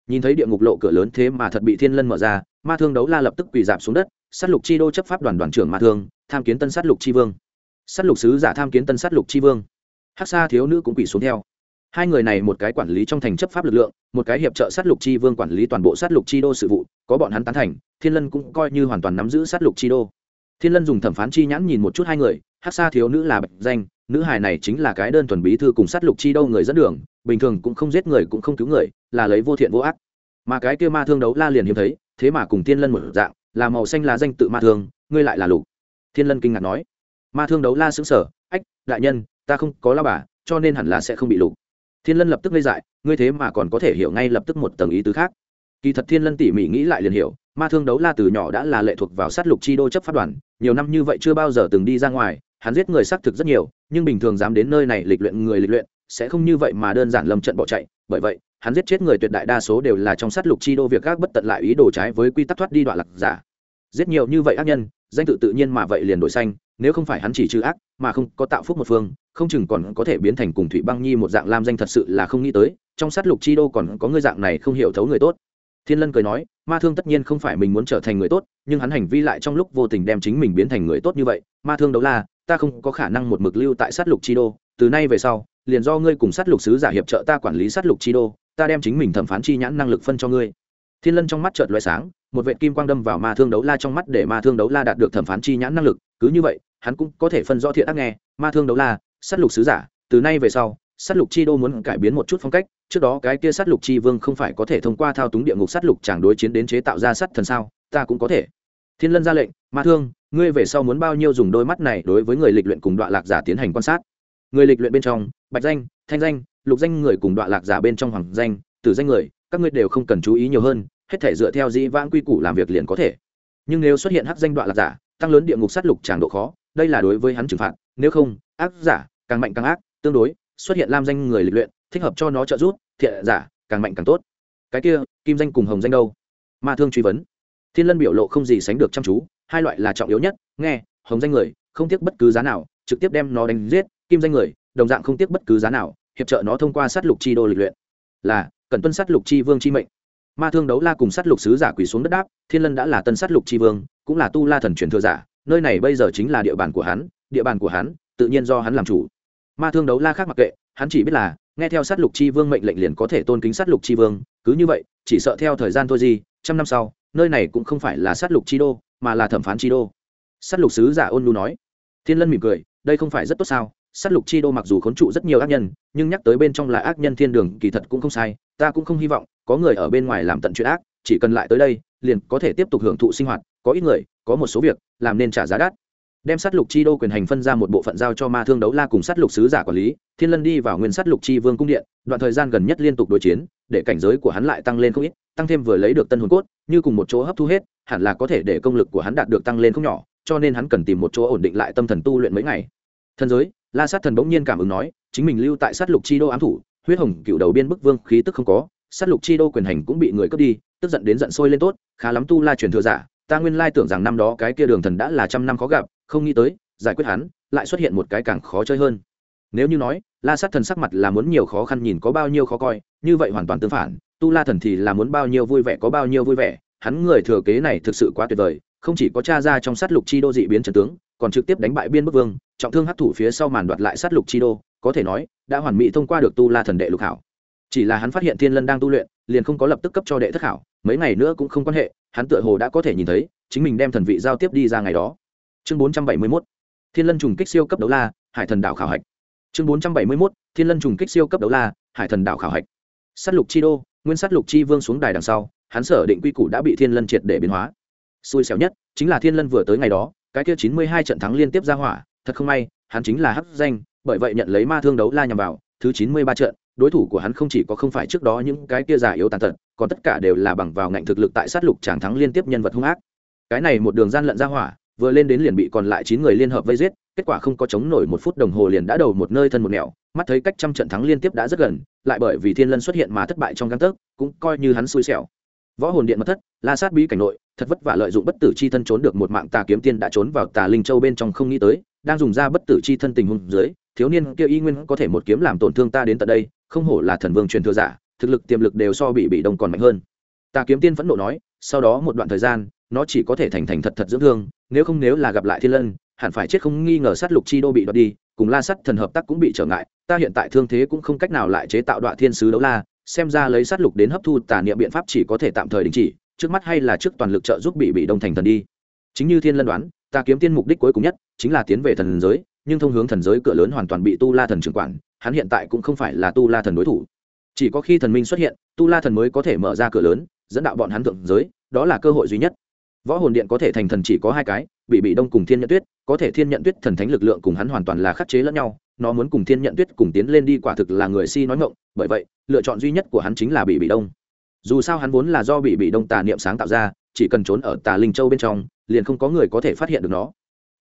Nhìn thấy địa ngục lộ cửa lớn thế mà thật bị thiên lân mở ra, ma thương đấu la lập tức quỳ dạp xuống đất s á t lục chi đô chấp pháp đoàn đoàn trưởng ma thương, tham kiến tân s á t lục chi vương. S á t lục sứ giả tham kiến tân s á t lục chi vương. Hắc sa thiếu nữ cũng quỳ xuống theo hai người này một cái quản lý trong thành chấp pháp lực lượng, một cái hiệp trợ sát lục chi vương quản lý toàn bộ sát lục chi đô sự vụ, có bọn hắn tán thành, thiên lân cũng coi như hoàn toàn nắm giữ sát lục chi đô. Thiên lân dùng thẩm phán chi nhãn nhìn một chút hai người hát xa thiếu nữ là bạch danh, nữ hài này chính là cái đơn thuần bí thư cùng sát lục chi đô người dẫn đường, bình thường cũng không giết người cũng không cứu người, là lấy vô thiện vô ác. Mà cái kia ma thương đấu la liền hiếm thấy, thế mà cùng thiên lân một dạng, là màu xanh là danh tự ma thương, ngươi lại là lục. Thiên lân kinh ngạc nói. Ma thương đấu la xứng sở ách, đại nhân, ta không có la bà, cho nên hẳn là sẽ không bị lục thiên lân lập tức ngây dại, ngươi thế mà còn có thể hiểu ngay lập tức một tầng ý tứ khác. Kỳ thật thiên lân tỉ mỉ nghĩ lại liền hiểu, ma thương đấu la từ nhỏ đã là lệ thuộc vào sát lục chi đô chấp pháp đoàn, nhiều năm như vậy chưa bao giờ từng đi ra ngoài, hắn giết người xác thực rất nhiều, nhưng bình thường dám đến nơi này lịch luyện người lịch luyện, sẽ không như vậy mà đơn giản lâm trận bỏ chạy. Bởi vậy, hắn giết chết người tuyệt đại đa số đều là trong sát lục chi đô việc gác bất tận lại ý đồ trái với quy tắc thoát đi đoạn lạc giả. Giết nhiều như vậy ác nhân, danh tự tự nhiên mà vậy liền đổi xanh, nếu không phải hắn chỉ trừ ác, mà không có tạo phúc một phương không chừng còn có thể biến thành cùng thủy băng nhi một dạng lam danh thật sự là không nghĩ tới, trong sát lục chi đô còn có người dạng này không hiểu thấu người tốt. Thiên lân cười nói, ma thương tất nhiên không phải mình muốn trở thành người tốt, nhưng hắn hành vi lại trong lúc vô tình đem chính mình biến thành người tốt như vậy. Ma thương đấu la, ta không có khả năng một mực lưu tại sát lục chi đô, từ nay về sau, liền do ngươi cùng sát lục sứ giả hiệp trợ ta quản lý sát lục chi đô, ta đem chính mình thẩm phán chi nhãn năng lực phân cho ngươi. Thiên lân trong mắt chợt loại sáng, một vệ kim quang đâm vào ma thương đấu la trong mắt để ma thương đấu la đạt được thẩm phán chi nhãn năng lực. Cứ như vậy, hắn cũng có thể phân rõ thiện ác nghe. Ma thương đấu la sát lục sứ giả, từ nay về sau sát lục chi đô muốn cải biến một chút phong cách, trước đó cái kia sát lục chi vương không phải có thể thông qua thao túng địa ngục sát lục chàng đối chiến đến chế tạo ra sắt thần sao, ta cũng có thể. Thiên lân ra lệnh, ma thương, ngươi về sau muốn bao nhiêu dùng đôi mắt này đối với người lịch luyện cùng đoạn lạc giả tiến hành quan sát? Người lịch luyện bên trong, bạch danh, thanh danh, lục danh người cùng đoạn lạc giả bên trong hoàng danh, tử danh người, các ngươi đều không cần chú ý nhiều hơn, hết thể dựa theo dĩ vãng quy củ làm việc liền có thể. Nhưng nếu xuất hiện hắc danh đoạn lạc giả, tăng lớn địa ngục sát lục tràng độ khó, đây là đối với hắn trừng phạt, nếu không ác giả, càng mạnh càng ác, tương đối, xuất hiện lam danh người lịch luyện, thích hợp cho nó trợ giúp, thiện giả, càng mạnh càng tốt. Cái kia, kim danh cùng hồng danh đâu? Ma thương truy vấn. Thiên lân biểu lộ không gì sánh được chăm chú, hai loại là trọng yếu nhất, nghe, hồng danh người, không tiếc bất cứ giá nào, trực tiếp đem nó đánh giết, kim danh người, đồng dạng không tiếc bất cứ giá nào, hiệp trợ nó thông qua sát lục chi đô lịch luyện. Là, cần tuân sát lục chi vương chi mệnh. Ma thương đấu la cùng sát lục sứ giả quỳ xuống đất đáp, thiên lân đã là tân sát lục chi vương, cũng là tu la thần truyền thừa giả, nơi này bây giờ chính là địa bàn của hắn, địa bàn của hắn tự nhiên do hắn làm chủ. Ma thương đấu la khác mặc kệ, hắn chỉ biết là, nghe theo sát lục chi vương mệnh lệnh liền có thể tôn kính sát lục chi vương, cứ như vậy, chỉ sợ theo thời gian thôi gì, trăm năm sau, nơi này cũng không phải là sát lục chi đô, mà là thẩm phán chi đô. Sát lục sứ giả ôn lu nói. Thiên lân mỉm cười, đây không phải rất tốt sao? Sát lục chi đô mặc dù khốn trụ rất nhiều ác nhân, nhưng nhắc tới bên trong là ác nhân thiên đường, kỳ thật cũng không sai, ta cũng không hy vọng, có người ở bên ngoài làm tận chuyện ác, chỉ cần lại tới đây, liền có thể tiếp tục hưởng thụ sinh hoạt, có ít người, có một số việc, làm nên trả giá đắt đem sát lục chi đô quyền hành phân ra một bộ phận giao cho ma thương đấu la cùng sát lục sứ giả quản lý, thiên lân đi vào nguyên sát lục chi vương cung điện, đoạn thời gian gần nhất liên tục đối chiến, để cảnh giới của hắn lại tăng lên không ít, tăng thêm vừa lấy được tân hồn cốt, như cùng một chỗ hấp thu hết, hẳn là có thể để công lực của hắn đạt được tăng lên không nhỏ, cho nên hắn cần tìm một chỗ ổn định lại tâm thần tu luyện mấy ngày. Thần giới, la sát thần bỗng nhiên cảm ứng nói, chính mình lưu tại sát lục chi đô ám thủ, huyết hồng cựu đầu biên bức vương khí tức không có, sát lục chi đô quyền hành cũng bị người cướp đi, tức giận đến giận sôi lên tốt, khá lắm tu la truyền thừa giả, ta nguyên lai tưởng rằng năm đó cái kia đường thần đã là trăm năm khó gặp không nghĩ tới, giải quyết hắn, lại xuất hiện một cái càng khó chơi hơn. Nếu như nói, la sát thần sắc mặt là muốn nhiều khó khăn nhìn có bao nhiêu khó coi, như vậy hoàn toàn tương phản, tu la thần thì là muốn bao nhiêu vui vẻ có bao nhiêu vui vẻ, hắn người thừa kế này thực sự quá tuyệt vời, không chỉ có cha ra trong sát lục chi đô dị biến trần tướng, còn trực tiếp đánh bại biên bức vương, trọng thương hấp thủ phía sau màn đoạt lại sát lục chi đô, có thể nói, đã hoàn mỹ thông qua được tu la thần đệ lục hảo. Chỉ là hắn phát hiện thiên lân đang tu luyện, liền không có lập tức cấp cho đệ thất hảo, mấy ngày nữa cũng không quan hệ, hắn tựa hồ đã có thể nhìn thấy, chính mình đem thần vị giao tiếp đi ra ngày đó chương bốn trăm bảy mươi mốt, thiên lân trùng kích siêu cấp đấu la, hải thần đảo khảo hạch. Chương bốn trăm bảy mươi mốt, thiên lân trùng kích siêu cấp đấu la, hải thần đảo khảo hạch. S á t lục chi đô, nguyên s á t lục chi vương xuống đài đằng sau, hắn sở định quy củ đã bị thiên lân triệt để biến hóa. Xui xẻo nhất chính là thiên lân vừa tới ngày đó, cái kia chín mươi hai trận thắng liên tiếp ra hỏa, thật không may, hắn chính là hắc danh, bởi vậy nhận lấy ma thương đấu la nhằm vào, thứ chín mươi ba trận, đối thủ của hắn không chỉ có không phải trước đó những cái kia giả yếu tàn tật, còn tất cả đều là bằng vào ngạnh thực lực tại sát lục tràng thắng liên tiếp nhân vật hung ác. Cái này một đường gian lận ra hỏa vừa lên đến liền bị còn lại chín người liên hợp vây giết, kết quả không có chống nổi một phút đồng hồ liền đã đầu một nơi thân một nẻo, mắt thấy cách trăm trận thắng liên tiếp đã rất gần, lại bởi vì thiên lân xuất hiện mà thất bại trong găng tấc cũng coi như hắn xui xẻo. Võ hồn điện mất thất, la sát bí cảnh nội, thật vất vả lợi dụng bất tử c h i thân trốn được một mạng tà kiếm tiên đã trốn vào tà linh châu bên trong không nghĩ tới, đang dùng ra bất tử c h i thân tình huống dưới, thiếu niên kia y nguyên có thể một kiếm làm tổn thương ta đến tận đây, không hổ là thần vương truyền thừa giả, thực lực tiềm lực đều so bị bị đông còn mạnh hơn. Tà kiếm tiên phẫn nộ nói, sau đó một đoạn thời gian nó chỉ có thể thành thành thật thật dưỡng thương, nếu không nếu là gặp lại thiên lân, hẳn phải chết không nghi ngờ sát lục chi đô bị đoạt đi, cùng la sắt thần hợp tác cũng bị trở ngại, ta hiện tại thương thế cũng không cách nào lại chế tạo đoạn thiên sứ đấu la, xem ra lấy sát lục đến hấp thu tà niệm biện pháp chỉ có thể tạm thời đình chỉ, trước mắt hay là trước toàn lực trợ giúp bị bị đông thành thần đi. Chính như thiên lân đoán, ta kiếm tiên mục đích cuối cùng nhất chính là tiến về thần giới, nhưng thông hướng thần giới cửa lớn hoàn toàn bị tu la thần trưởng quản, hắn hiện tại cũng không phải là tu la thần đối thủ. Chỉ có khi thần minh xuất hiện, tu la thần mới có thể mở ra cửa lớn, dẫn đạo bọn hắn thượng giới, đó là cơ hội duy nhất võ hồn điện có thể thành thần chỉ có hai cái bị bị đông cùng thiên nhận tuyết, có thể thiên nhận tuyết thần thánh lực lượng cùng hắn hoàn toàn là khắc chế lẫn nhau, nó muốn cùng thiên nhận tuyết cùng tiến lên đi quả thực là người si nói ngộng bởi vậy, lựa chọn duy nhất của hắn chính là bị bị đông. Dù sao hắn vốn là do bị bị đông tà niệm sáng tạo ra, chỉ cần trốn ở tà linh châu bên trong, liền không có người có thể phát hiện được nó.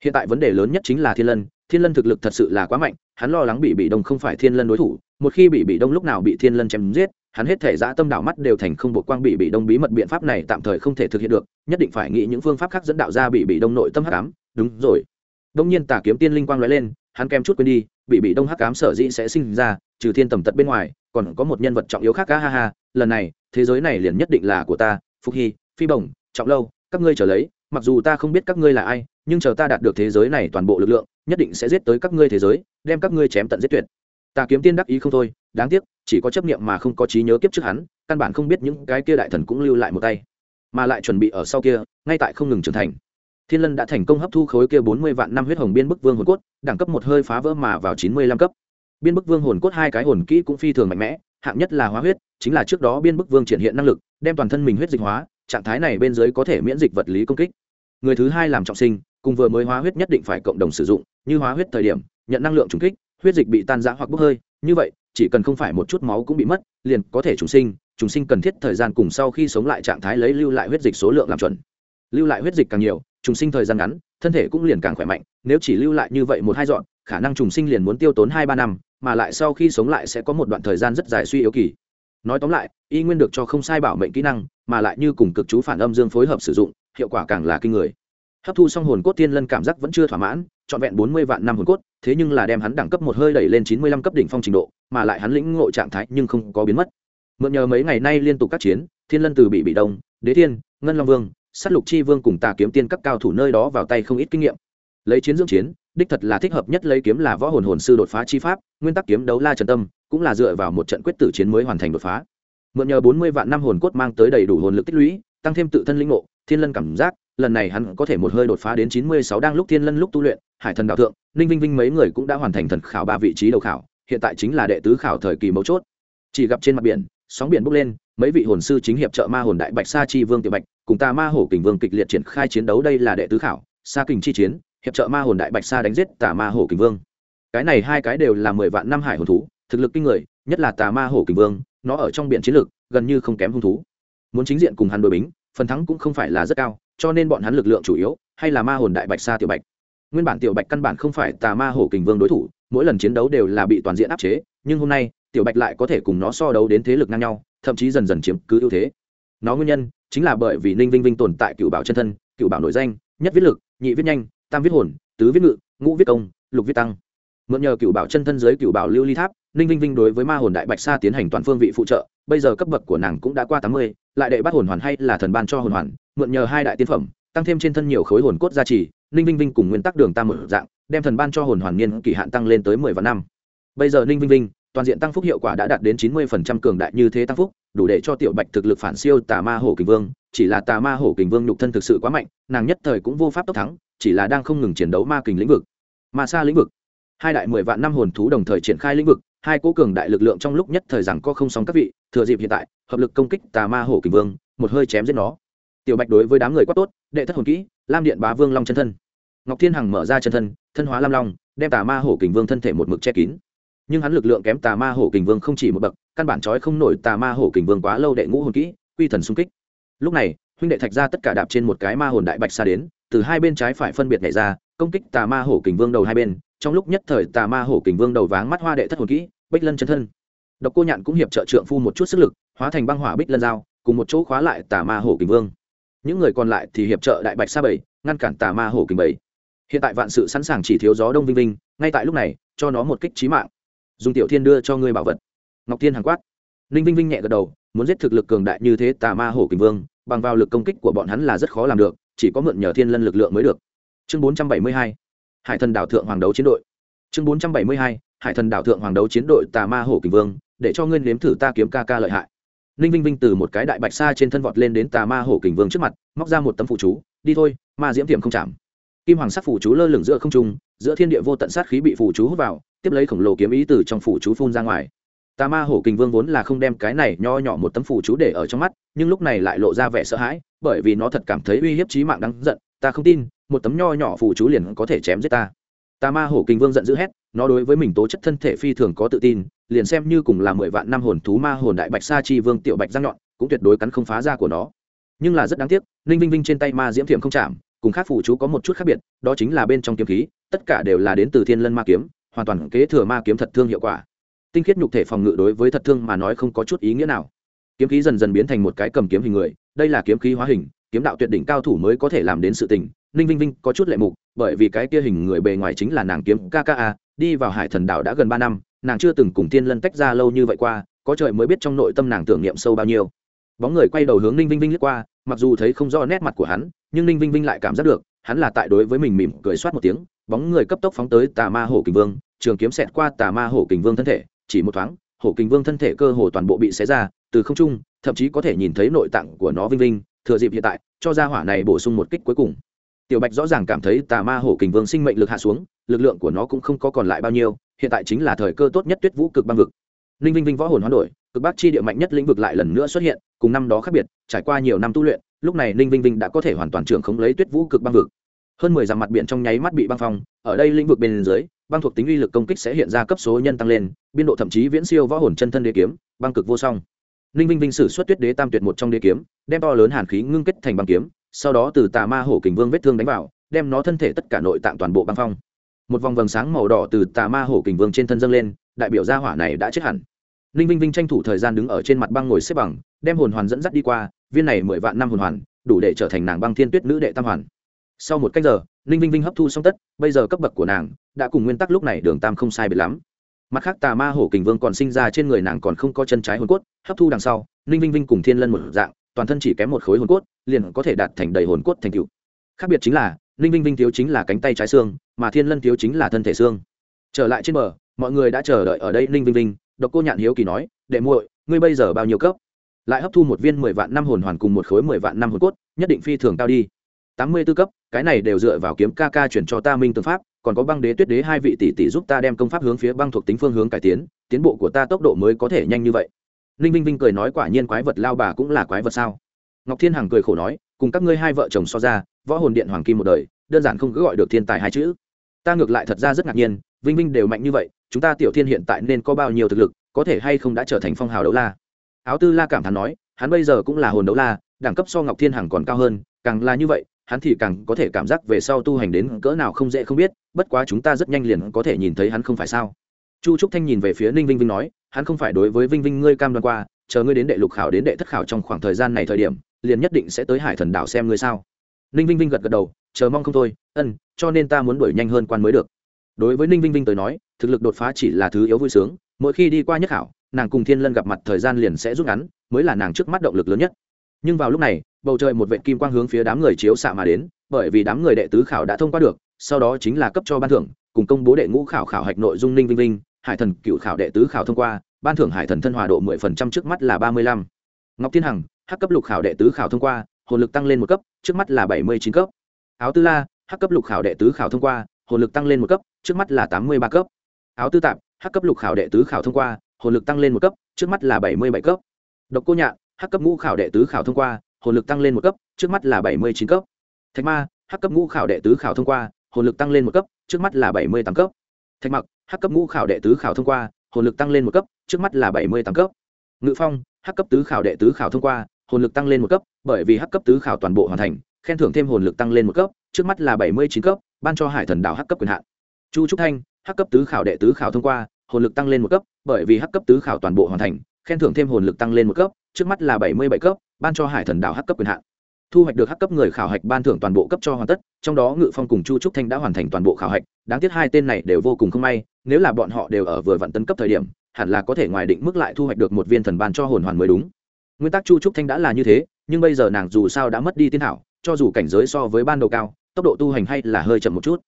Hiện tại vấn đề lớn nhất chính là thiên lân thiên lân thực lực thật sự là quá mạnh, hắn lo lắng bị bị đông không phải thiên lân đối thủ, một khi bị bị đông lúc nào bị thiên lân chém giết hắn hết thể dã tâm đạo mắt đều thành không bộ quang bị bị đông bí mật biện pháp này tạm thời không thể thực hiện được nhất định phải nghĩ những phương pháp khác dẫn đạo ra bị bị đông nội tâm hắc ám. Đúng rồi. Đông nhiên tà kiếm tiên linh quang nói lên hắn kèm chút quên đi bị bị đông hắc ám sở dĩ sẽ sinh ra trừ thiên tầm tật bên ngoài còn có một nhân vật trọng yếu khác ca ha ha lần này thế giới này liền nhất định là của ta phúc hy phi bổng, trọng lâu các ngươi trở lấy mặc dù ta không biết các ngươi là ai nhưng chờ ta đạt được thế giới này toàn bộ lực lượng nhất định sẽ giết tới các ngươi thế giới đem các ngươi chém tận giết tuyệt. Ta kiếm tiên đắc ý không thôi đáng tiếc, chỉ có chấp niệm mà không có trí nhớ kiếp trước hắn, căn bản không biết những cái kia đại thần cũng lưu lại một tay. Mà lại chuẩn bị ở sau kia, ngay tại không ngừng trưởng thành. Thiên lân đã thành công hấp thu khối kia bốn mươi vạn năm huyết hồng biên bức vương hồn cốt, đẳng cấp một hơi phá vỡ mà vào chín mươi lăm cấp. Biên bức vương hồn cốt hai cái hồn kỹ cũng phi thường mạnh mẽ, hạng nhất là hóa huyết, chính là trước đó biên bức vương triển hiện năng lực, đem toàn thân mình huyết dịch hóa, trạng thái này bên dưới có thể miễn dịch vật lý công kích. Người thứ hai làm trọng sinh, cùng vừa mới hóa huyết nhất định phải cộng đồng sử dụng, như hóa huyết thời điểm, nhận năng lượng trùng kích huyết dịch bị tan rã hoặc bốc hơi, như vậy, chỉ cần không phải một chút máu cũng bị mất, liền có thể trùng sinh trùng sinh cần thiết thời gian cùng sau khi sống lại trạng thái lấy lưu lại huyết dịch số lượng làm chuẩn. Lưu lại huyết dịch càng nhiều, trùng sinh thời gian ngắn, thân thể cũng liền càng khỏe mạnh, nếu chỉ lưu lại như vậy một hai dọn, khả năng trùng sinh liền muốn tiêu tốn hai ba năm, mà lại sau khi sống lại sẽ có một đoạn thời gian rất dài suy yếu kỳ. Nói tóm lại, y nguyên được cho không sai bảo mệnh kỹ năng, mà lại như cùng cực chú phản âm dương phối hợp sử dụng, hiệu quả càng là kinh người. Hấp thu xong hồn cốt tiên lân cảm giác vẫn chưa thỏa mãn, trọn vẹn bốn mươi vạn năm hồn cốt thế nhưng là đem hắn đẳng cấp một hơi đẩy lên chín mươi lăm cấp đỉnh phong trình độ, mà lại hắn lĩnh ngộ trạng thái nhưng không có biến mất. Mượn nhờ mấy ngày nay liên tục các chiến, thiên lân từ bị bị đông, đế thiên, ngân long vương, sát lục chi vương cùng tà kiếm tiên các cao thủ nơi đó vào tay không ít kinh nghiệm. Lấy chiến dưỡng chiến, đích thật là thích hợp nhất lấy kiếm là võ hồn hồn sư đột phá chi pháp, nguyên tắc kiếm đấu la trần tâm, cũng là dựa vào một trận quyết tử chiến mới hoàn thành đột phá. Mượn nhờ bốn mươi vạn năm hồn cốt mang tới đầy đủ hồn lực tích lũy, tăng thêm tự thân linh ngộ, thiên lân cảm giác lần này hắn có thể một hơi đột phá đến chín mươi sáu đang lúc thiên lân lúc tu luyện, hải thần đạo thượng, ninh vinh vinh mấy người cũng đã hoàn thành thần khảo ba vị trí đầu khảo, hiện tại chính là đệ tứ khảo thời kỳ mấu chốt. Chỉ gặp trên mặt biển, sóng biển bốc lên, mấy vị hồn sư chính hiệp trợ ma hồn đại bạch, sa chi vương tiểu bạch, cùng ta ma hổ kình vương kịch liệt triển khai chiến đấu, đây là đệ tứ khảo, sa kình chi chiến, hiệp trợ ma hồn đại bạch, sa đánh giết tà ma hổ kình vương. Cái này hai cái đều là mười vạn năm hải hồn thú, thực lực kinh người, nhất là tà ma hổ kình vương, nó ở trong biển chiến lực gần như không kém hung thú. Muốn chính diện cùng hắn đối bính, phần thắng cũng không phải là rất cao cho nên bọn hắn lực lượng chủ yếu hay là ma hồn đại bạch sa tiểu bạch. Nguyên bản tiểu bạch căn bản không phải tà ma hổ kình vương đối thủ, mỗi lần chiến đấu đều là bị toàn diện áp chế, nhưng hôm nay, tiểu bạch lại có thể cùng nó so đấu đến thế lực ngang nhau, thậm chí dần dần chiếm cứ ưu thế. Nó nguyên nhân chính là bởi vì ninh vinh vinh tồn tại cựu bảo chân thân, cựu bảo nội danh, nhất viết lực, nhị viết nhanh, tam viết hồn, tứ viết ngự, ngũ viết công, lục viết tăng mượn nhờ cựu bảo chân thân giới cựu bảo lưu ly tháp, ninh vinh vinh đối với ma hồn đại bạch sa tiến hành toàn phương vị phụ trợ, bây giờ cấp bậc của nàng cũng đã qua tám mươi, lại đệ bắt hồn hoàn hay là thần ban cho hồn hoàn, mượn nhờ hai đại tiên phẩm, tăng thêm trên thân nhiều khối hồn cốt gia trì, ninh vinh vinh cùng nguyên tắc đường tam mở dạng, đem thần ban cho hồn hoàn niên kỳ hạn tăng lên tới mười vạn năm. Bây giờ ninh vinh vinh, toàn diện tăng phúc hiệu quả đã đạt đến chín mươi phần trăm cường đại như thế tăng phúc, đủ để cho tiểu bạch thực lực phản siêu tà ma hổ kình vương, chỉ là tà ma hổ kình vương nhục thân thực sự quá mạnh, nàng nhất thời cũng vô pháp tốc thắng, chỉ là đang không ngừng chiến đấu ma kình lĩnh vực. Ma xa lĩnh vực hai đại mười vạn năm hồn thú đồng thời triển khai lĩnh vực, hai cố cường đại lực lượng trong lúc nhất thời rằng có không sóng các vị, thừa dịp hiện tại, hợp lực công kích tà ma hổ kình vương, một hơi chém giết nó. Tiểu bạch đối với đám người quá tốt, đệ thất hồn kỹ, lam điện bá vương long chân thân. Ngọc thiên hằng mở ra chân thân thân hóa lam long, đem tà ma hổ kình vương thân thể một mực che kín. Nhưng hắn lực lượng kém tà ma hổ kình vương không chỉ một bậc, căn bản trói không nổi tà ma hổ kình vương quá lâu đệ ngũ hồn kỹ, quy thần xung kích. Lúc này, huynh đệ thạch ra tất cả đạp trên một cái ma hồn đại bạch xa đến, từ hai bên trái phải phân biệt nhảy ra, công kích tà ma hổ kình vương đầu hai bên trong lúc nhất thời tà ma hổ kình vương đầu váng mắt hoa đệ thất hồn kỹ, bích lân chân thân. Độc cô nhạn cũng hiệp trợ trượng phu một chút sức lực, hóa thành băng hỏa bích lân dao, cùng một chỗ khóa lại tà ma hổ kình vương. Những người còn lại thì hiệp trợ đại bạch sa bảy, ngăn cản tà ma hổ kình bảy. Hiện tại vạn sự sẵn sàng chỉ thiếu gió đông vinh vinh, ngay tại lúc này, cho nó một kích trí mạng. Dùng tiểu thiên đưa cho ngươi bảo vật. Ngọc thiên hàng quát. Ninh vinh vinh nhẹ gật đầu, muốn giết thực lực cường đại như thế tà ma hổ kình vương, bằng vào lực công kích của bọn hắn là rất khó làm được, chỉ có mượn nhờ thiên lân lực lượng mới được. Chương bốn trăm bảy mươi hai hải thần đảo thượng hoàng đấu chiến đội. Chương bốn trăm bảy mươi hai, hải thần đảo thượng hoàng đấu chiến đội tà ma hổ kình vương, để cho ngươi nếm thử ta kiếm ca ca lợi hại. Ninh vinh vinh từ một cái đại bạch sa trên thân vọt lên đến tà ma hổ kình vương trước mặt, móc ra một tấm phụ chú, đi thôi, ma diễm Tiệm không chạm. Kim hoàng sắc phủ chú lơ lửng giữa không trung, giữa thiên địa vô tận sát khí bị phủ chú hút vào, tiếp lấy khổng lồ kiếm ý từ trong phủ chú phun ra ngoài. Tà ma hổ kình vương vốn là không đem cái này nho nhỏ một tấm phủ chú để ở trong mắt, nhưng lúc này lại lộ ra vẻ sợ hãi, bởi vì nó thật cảm thấy uy hiếp chí mạng đáng giận ta không tin, một tấm nho nhỏ phụ chú liền có thể chém giết ta. Tà ma hổ kinh vương giận dữ hét, nó đối với mình tố chất thân thể phi thường có tự tin, liền xem như cùng là mười vạn năm hồn thú ma hồn đại bạch sa chi vương tiểu bạch răng nhọn, cũng tuyệt đối cắn không phá ra của nó. Nhưng là rất đáng tiếc, ninh vinh vinh trên tay ma diễm thiệm không chạm, cùng khác phụ chú có một chút khác biệt, đó chính là bên trong kiếm khí, tất cả đều là đến từ thiên lân ma kiếm, hoàn toàn kế thừa ma kiếm thật thương hiệu quả. Tinh khiết nhục thể phòng ngự đối với thật thương mà nói không có chút ý nghĩa nào. Kiếm khí dần dần biến thành một cái cầm kiếm hình người, đây là kiếm khí hóa hình kiếm đạo tuyệt đỉnh cao thủ mới có thể làm đến sự tình. Ninh vinh vinh có chút lệ mục, bởi vì cái kia hình người bề ngoài chính là nàng kiếm kka đi vào hải thần đảo đã gần ba năm, nàng chưa từng cùng tiên lân tách ra lâu như vậy qua, có trời mới biết trong nội tâm nàng tưởng niệm sâu bao nhiêu. Bóng người quay đầu hướng ninh vinh vinh lướt qua, mặc dù thấy không rõ nét mặt của hắn, nhưng ninh vinh vinh lại cảm giác được, hắn là tại đối với mình mỉm cười soát một tiếng, bóng người cấp tốc phóng tới tà ma hổ kình vương, trường kiếm xẹt qua tà ma hổ kình vương thân thể, chỉ một thoáng, hổ kình vương thân thể cơ hồ toàn bộ bị xé ra, từ không trung, thậm chí có thể nhìn thấy nội tạng của nó vinh vinh thừa dịp hiện tại, cho ra hỏa này bổ sung một kích cuối cùng. Tiểu bạch rõ ràng cảm thấy tà ma hổ kình vương sinh mệnh lực hạ xuống, lực lượng của nó cũng không có còn lại bao nhiêu, hiện tại chính là thời cơ tốt nhất tuyết vũ cực băng vực. Ninh vinh vinh võ hồn hoán đổi, cực bắc chi địa mạnh nhất lĩnh vực lại lần nữa xuất hiện, cùng năm đó khác biệt, trải qua nhiều năm tu luyện, lúc này ninh vinh vinh đã có thể hoàn toàn trưởng khống lấy tuyết vũ cực băng vực. Hơn mười dặm mặt biển trong nháy mắt bị băng phong, ở đây lĩnh vực bên dưới, băng thuộc tính uy lực công kích sẽ hiện ra cấp số nhân tăng lên, biên độ thậm chí viễn siêu võ hồn chân thân đế kiếm, băng cực vô song ninh vinh vinh sử xuất tuyết đế tam tuyệt một trong đế kiếm, đem to lớn hàn khí ngưng kết thành băng kiếm, sau đó từ tà ma hổ kình vương vết thương đánh vào, đem nó thân thể tất cả nội tạng toàn bộ băng phong. Một vòng vầng sáng màu đỏ từ tà ma hổ kình vương trên thân dâng lên, đại biểu gia hỏa này đã chết hẳn. Ninh vinh vinh tranh thủ thời gian đứng ở trên mặt băng ngồi xếp bằng, đem hồn hoàn dẫn dắt đi qua, viên này mười vạn năm hồn hoàn, đủ để trở thành nàng băng thiên tuyết nữ đệ tam hoàn. Sau một cách giờ, ninh vinh vinh hấp thu xong tất, bây giờ cấp bậc của nàng, đã cùng nguyên tắc lúc này đường tam không sai biệt lắm mặt khác, tà ma hổ kình vương còn sinh ra trên người nàng còn không có chân trái hồn cốt, hấp thu đằng sau, ninh vinh vinh cùng thiên lân một dạng, toàn thân chỉ kém một khối hồn cốt, liền có thể đạt thành đầy hồn cốt thành cựu khác biệt chính là, ninh vinh vinh thiếu chính là cánh tay trái xương, mà thiên lân thiếu chính là thân thể xương. Trở lại trên bờ, mọi người đã chờ đợi ở đây ninh vinh vinh, độc cô nhạn hiếu kỳ nói, đệ muội, ngươi bây giờ bao nhiêu cấp? Lại hấp thu một viên mười vạn năm hồn hoàn cùng một khối mười vạn năm hồn cốt, nhất định phi thường cao đi. Tám mươi b ố cấp, cái này đều dựa vào kiếm ca ca chuyển cho ta minh tư pháp còn có băng đế tuyết đế hai vị tỷ tỷ giúp ta đem công pháp hướng phía băng thuộc tính phương hướng cải tiến tiến bộ của ta tốc độ mới có thể nhanh như vậy. Ninh vinh vinh cười nói quả nhiên quái vật lao bà cũng là quái vật sao? Ngọc thiên hằng cười khổ nói, cùng các ngươi hai vợ chồng so ra, võ hồn điện hoàng kim một đời, đơn giản không cứ gọi được thiên tài hai chữ. Ta ngược lại thật ra rất ngạc nhiên, vinh vinh đều mạnh như vậy, chúng ta tiểu thiên hiện tại nên có bao nhiêu thực lực, có thể hay không đã trở thành phong hào đấu la? Áo tư la cảm thán nói, hắn bây giờ cũng là hồn đấu la, đẳng cấp so ngọc thiên hằng còn cao hơn, càng là như vậy hắn thì càng có thể cảm giác về sau tu hành đến cỡ nào không dễ không biết, bất quá chúng ta rất nhanh liền có thể nhìn thấy hắn không phải sao. Chu trúc thanh nhìn về phía ninh vinh vinh nói, hắn không phải đối với vinh vinh ngươi cam đoan qua, chờ ngươi đến đệ lục khảo đến đệ thất khảo trong khoảng thời gian này thời điểm, liền nhất định sẽ tới hải thần đảo xem ngươi sao. Ninh vinh vinh gật gật đầu, chờ mong không thôi, ân, cho nên ta muốn đuổi nhanh hơn quan mới được. Đối với ninh vinh vinh tới nói, thực lực đột phá chỉ là thứ yếu vui sướng, mỗi khi đi qua nhất khảo, nàng cùng thiên lân gặp mặt thời gian liền sẽ rút ngắn, mới là nàng trước mắt động lực lớn nhất. Nhưng vào lúc này bầu trời một vệ kim quang hướng phía đám người chiếu xạ mà đến, bởi vì đám người đệ tứ khảo đã thông qua được, sau đó chính là cấp cho ban thưởng, cùng công bố đệ ngũ khảo khảo hạch nội dung ninh vinh vinh, hải thần cựu khảo đệ tứ khảo thông qua, ban thưởng hải thần thân hòa độ mười phần trăm trước mắt là ba mươi lăm. Ngọc thiên hằng, hắc cấp lục khảo đệ tứ khảo thông qua, hồn lực tăng lên một cấp, trước mắt là bảy mươi chín cấp. Áo tư la, hắc cấp lục khảo đệ tứ khảo thông qua, hồn lực tăng lên một cấp, trước mắt là tám mươi ba cấp. Áo tư tạp, hắc cấp lục khảo đệ tứ khảo thông qua, hồn lực tăng lên một cấp, trước mắt là bảy mươi bảy cấp. Độc cô nhạn, hắc cấp ngũ khảo đệ tứ khảo thông qua hồn lực tăng lên một cấp, trước mắt là bảy mươi chín cấp. Thạch ma, hắc cấp ngũ khảo đệ tứ khảo thông qua, hồn lực tăng lên một cấp, trước mắt là bảy mươi tám cấp. Thạch mặc, hắc cấp ngũ khảo đệ tứ khảo thông qua, hồn lực tăng lên một cấp, trước mắt là bảy mươi tám cấp. Ngự phong, hắc cấp tứ khảo đệ tứ khảo thông qua, hồn lực tăng lên một cấp, bởi vì hắc cấp tứ khảo toàn bộ hoàn thành, khen thưởng thêm hồn lực tăng lên một cấp, trước mắt là bảy mươi chín cấp, ban cho hải thần đảo hắc cấp quyền hạn. Chu trúc thanh, hắc cấp tứ khảo đệ tứ khảo thông qua, hồn lực tăng lên một cấp, bởi vì hắc cấp tứ khảo toàn bộ hoàn thành, khen thưởng thêm hồn lực tăng lên một cấp trước mắt là bảy mươi bảy cấp ban cho hải thần đảo hắc cấp quyền hạn. Thu hoạch được hắc cấp người khảo hạch ban thưởng toàn bộ cấp cho hoàn tất trong đó ngự phong cùng chu trúc thanh đã hoàn thành toàn bộ khảo hạch đáng tiếc hai tên này đều vô cùng không may nếu là bọn họ đều ở vừa vặn tấn cấp thời điểm hẳn là có thể ngoài định mức lại thu hoạch được một viên thần ban cho hồn hoàn mới đúng. Nguyên tắc chu trúc thanh đã là như thế nhưng bây giờ nàng dù sao đã mất đi tiên hảo, cho dù cảnh giới so với ban đầu cao tốc độ tu hành hay là hơi chậm một chút.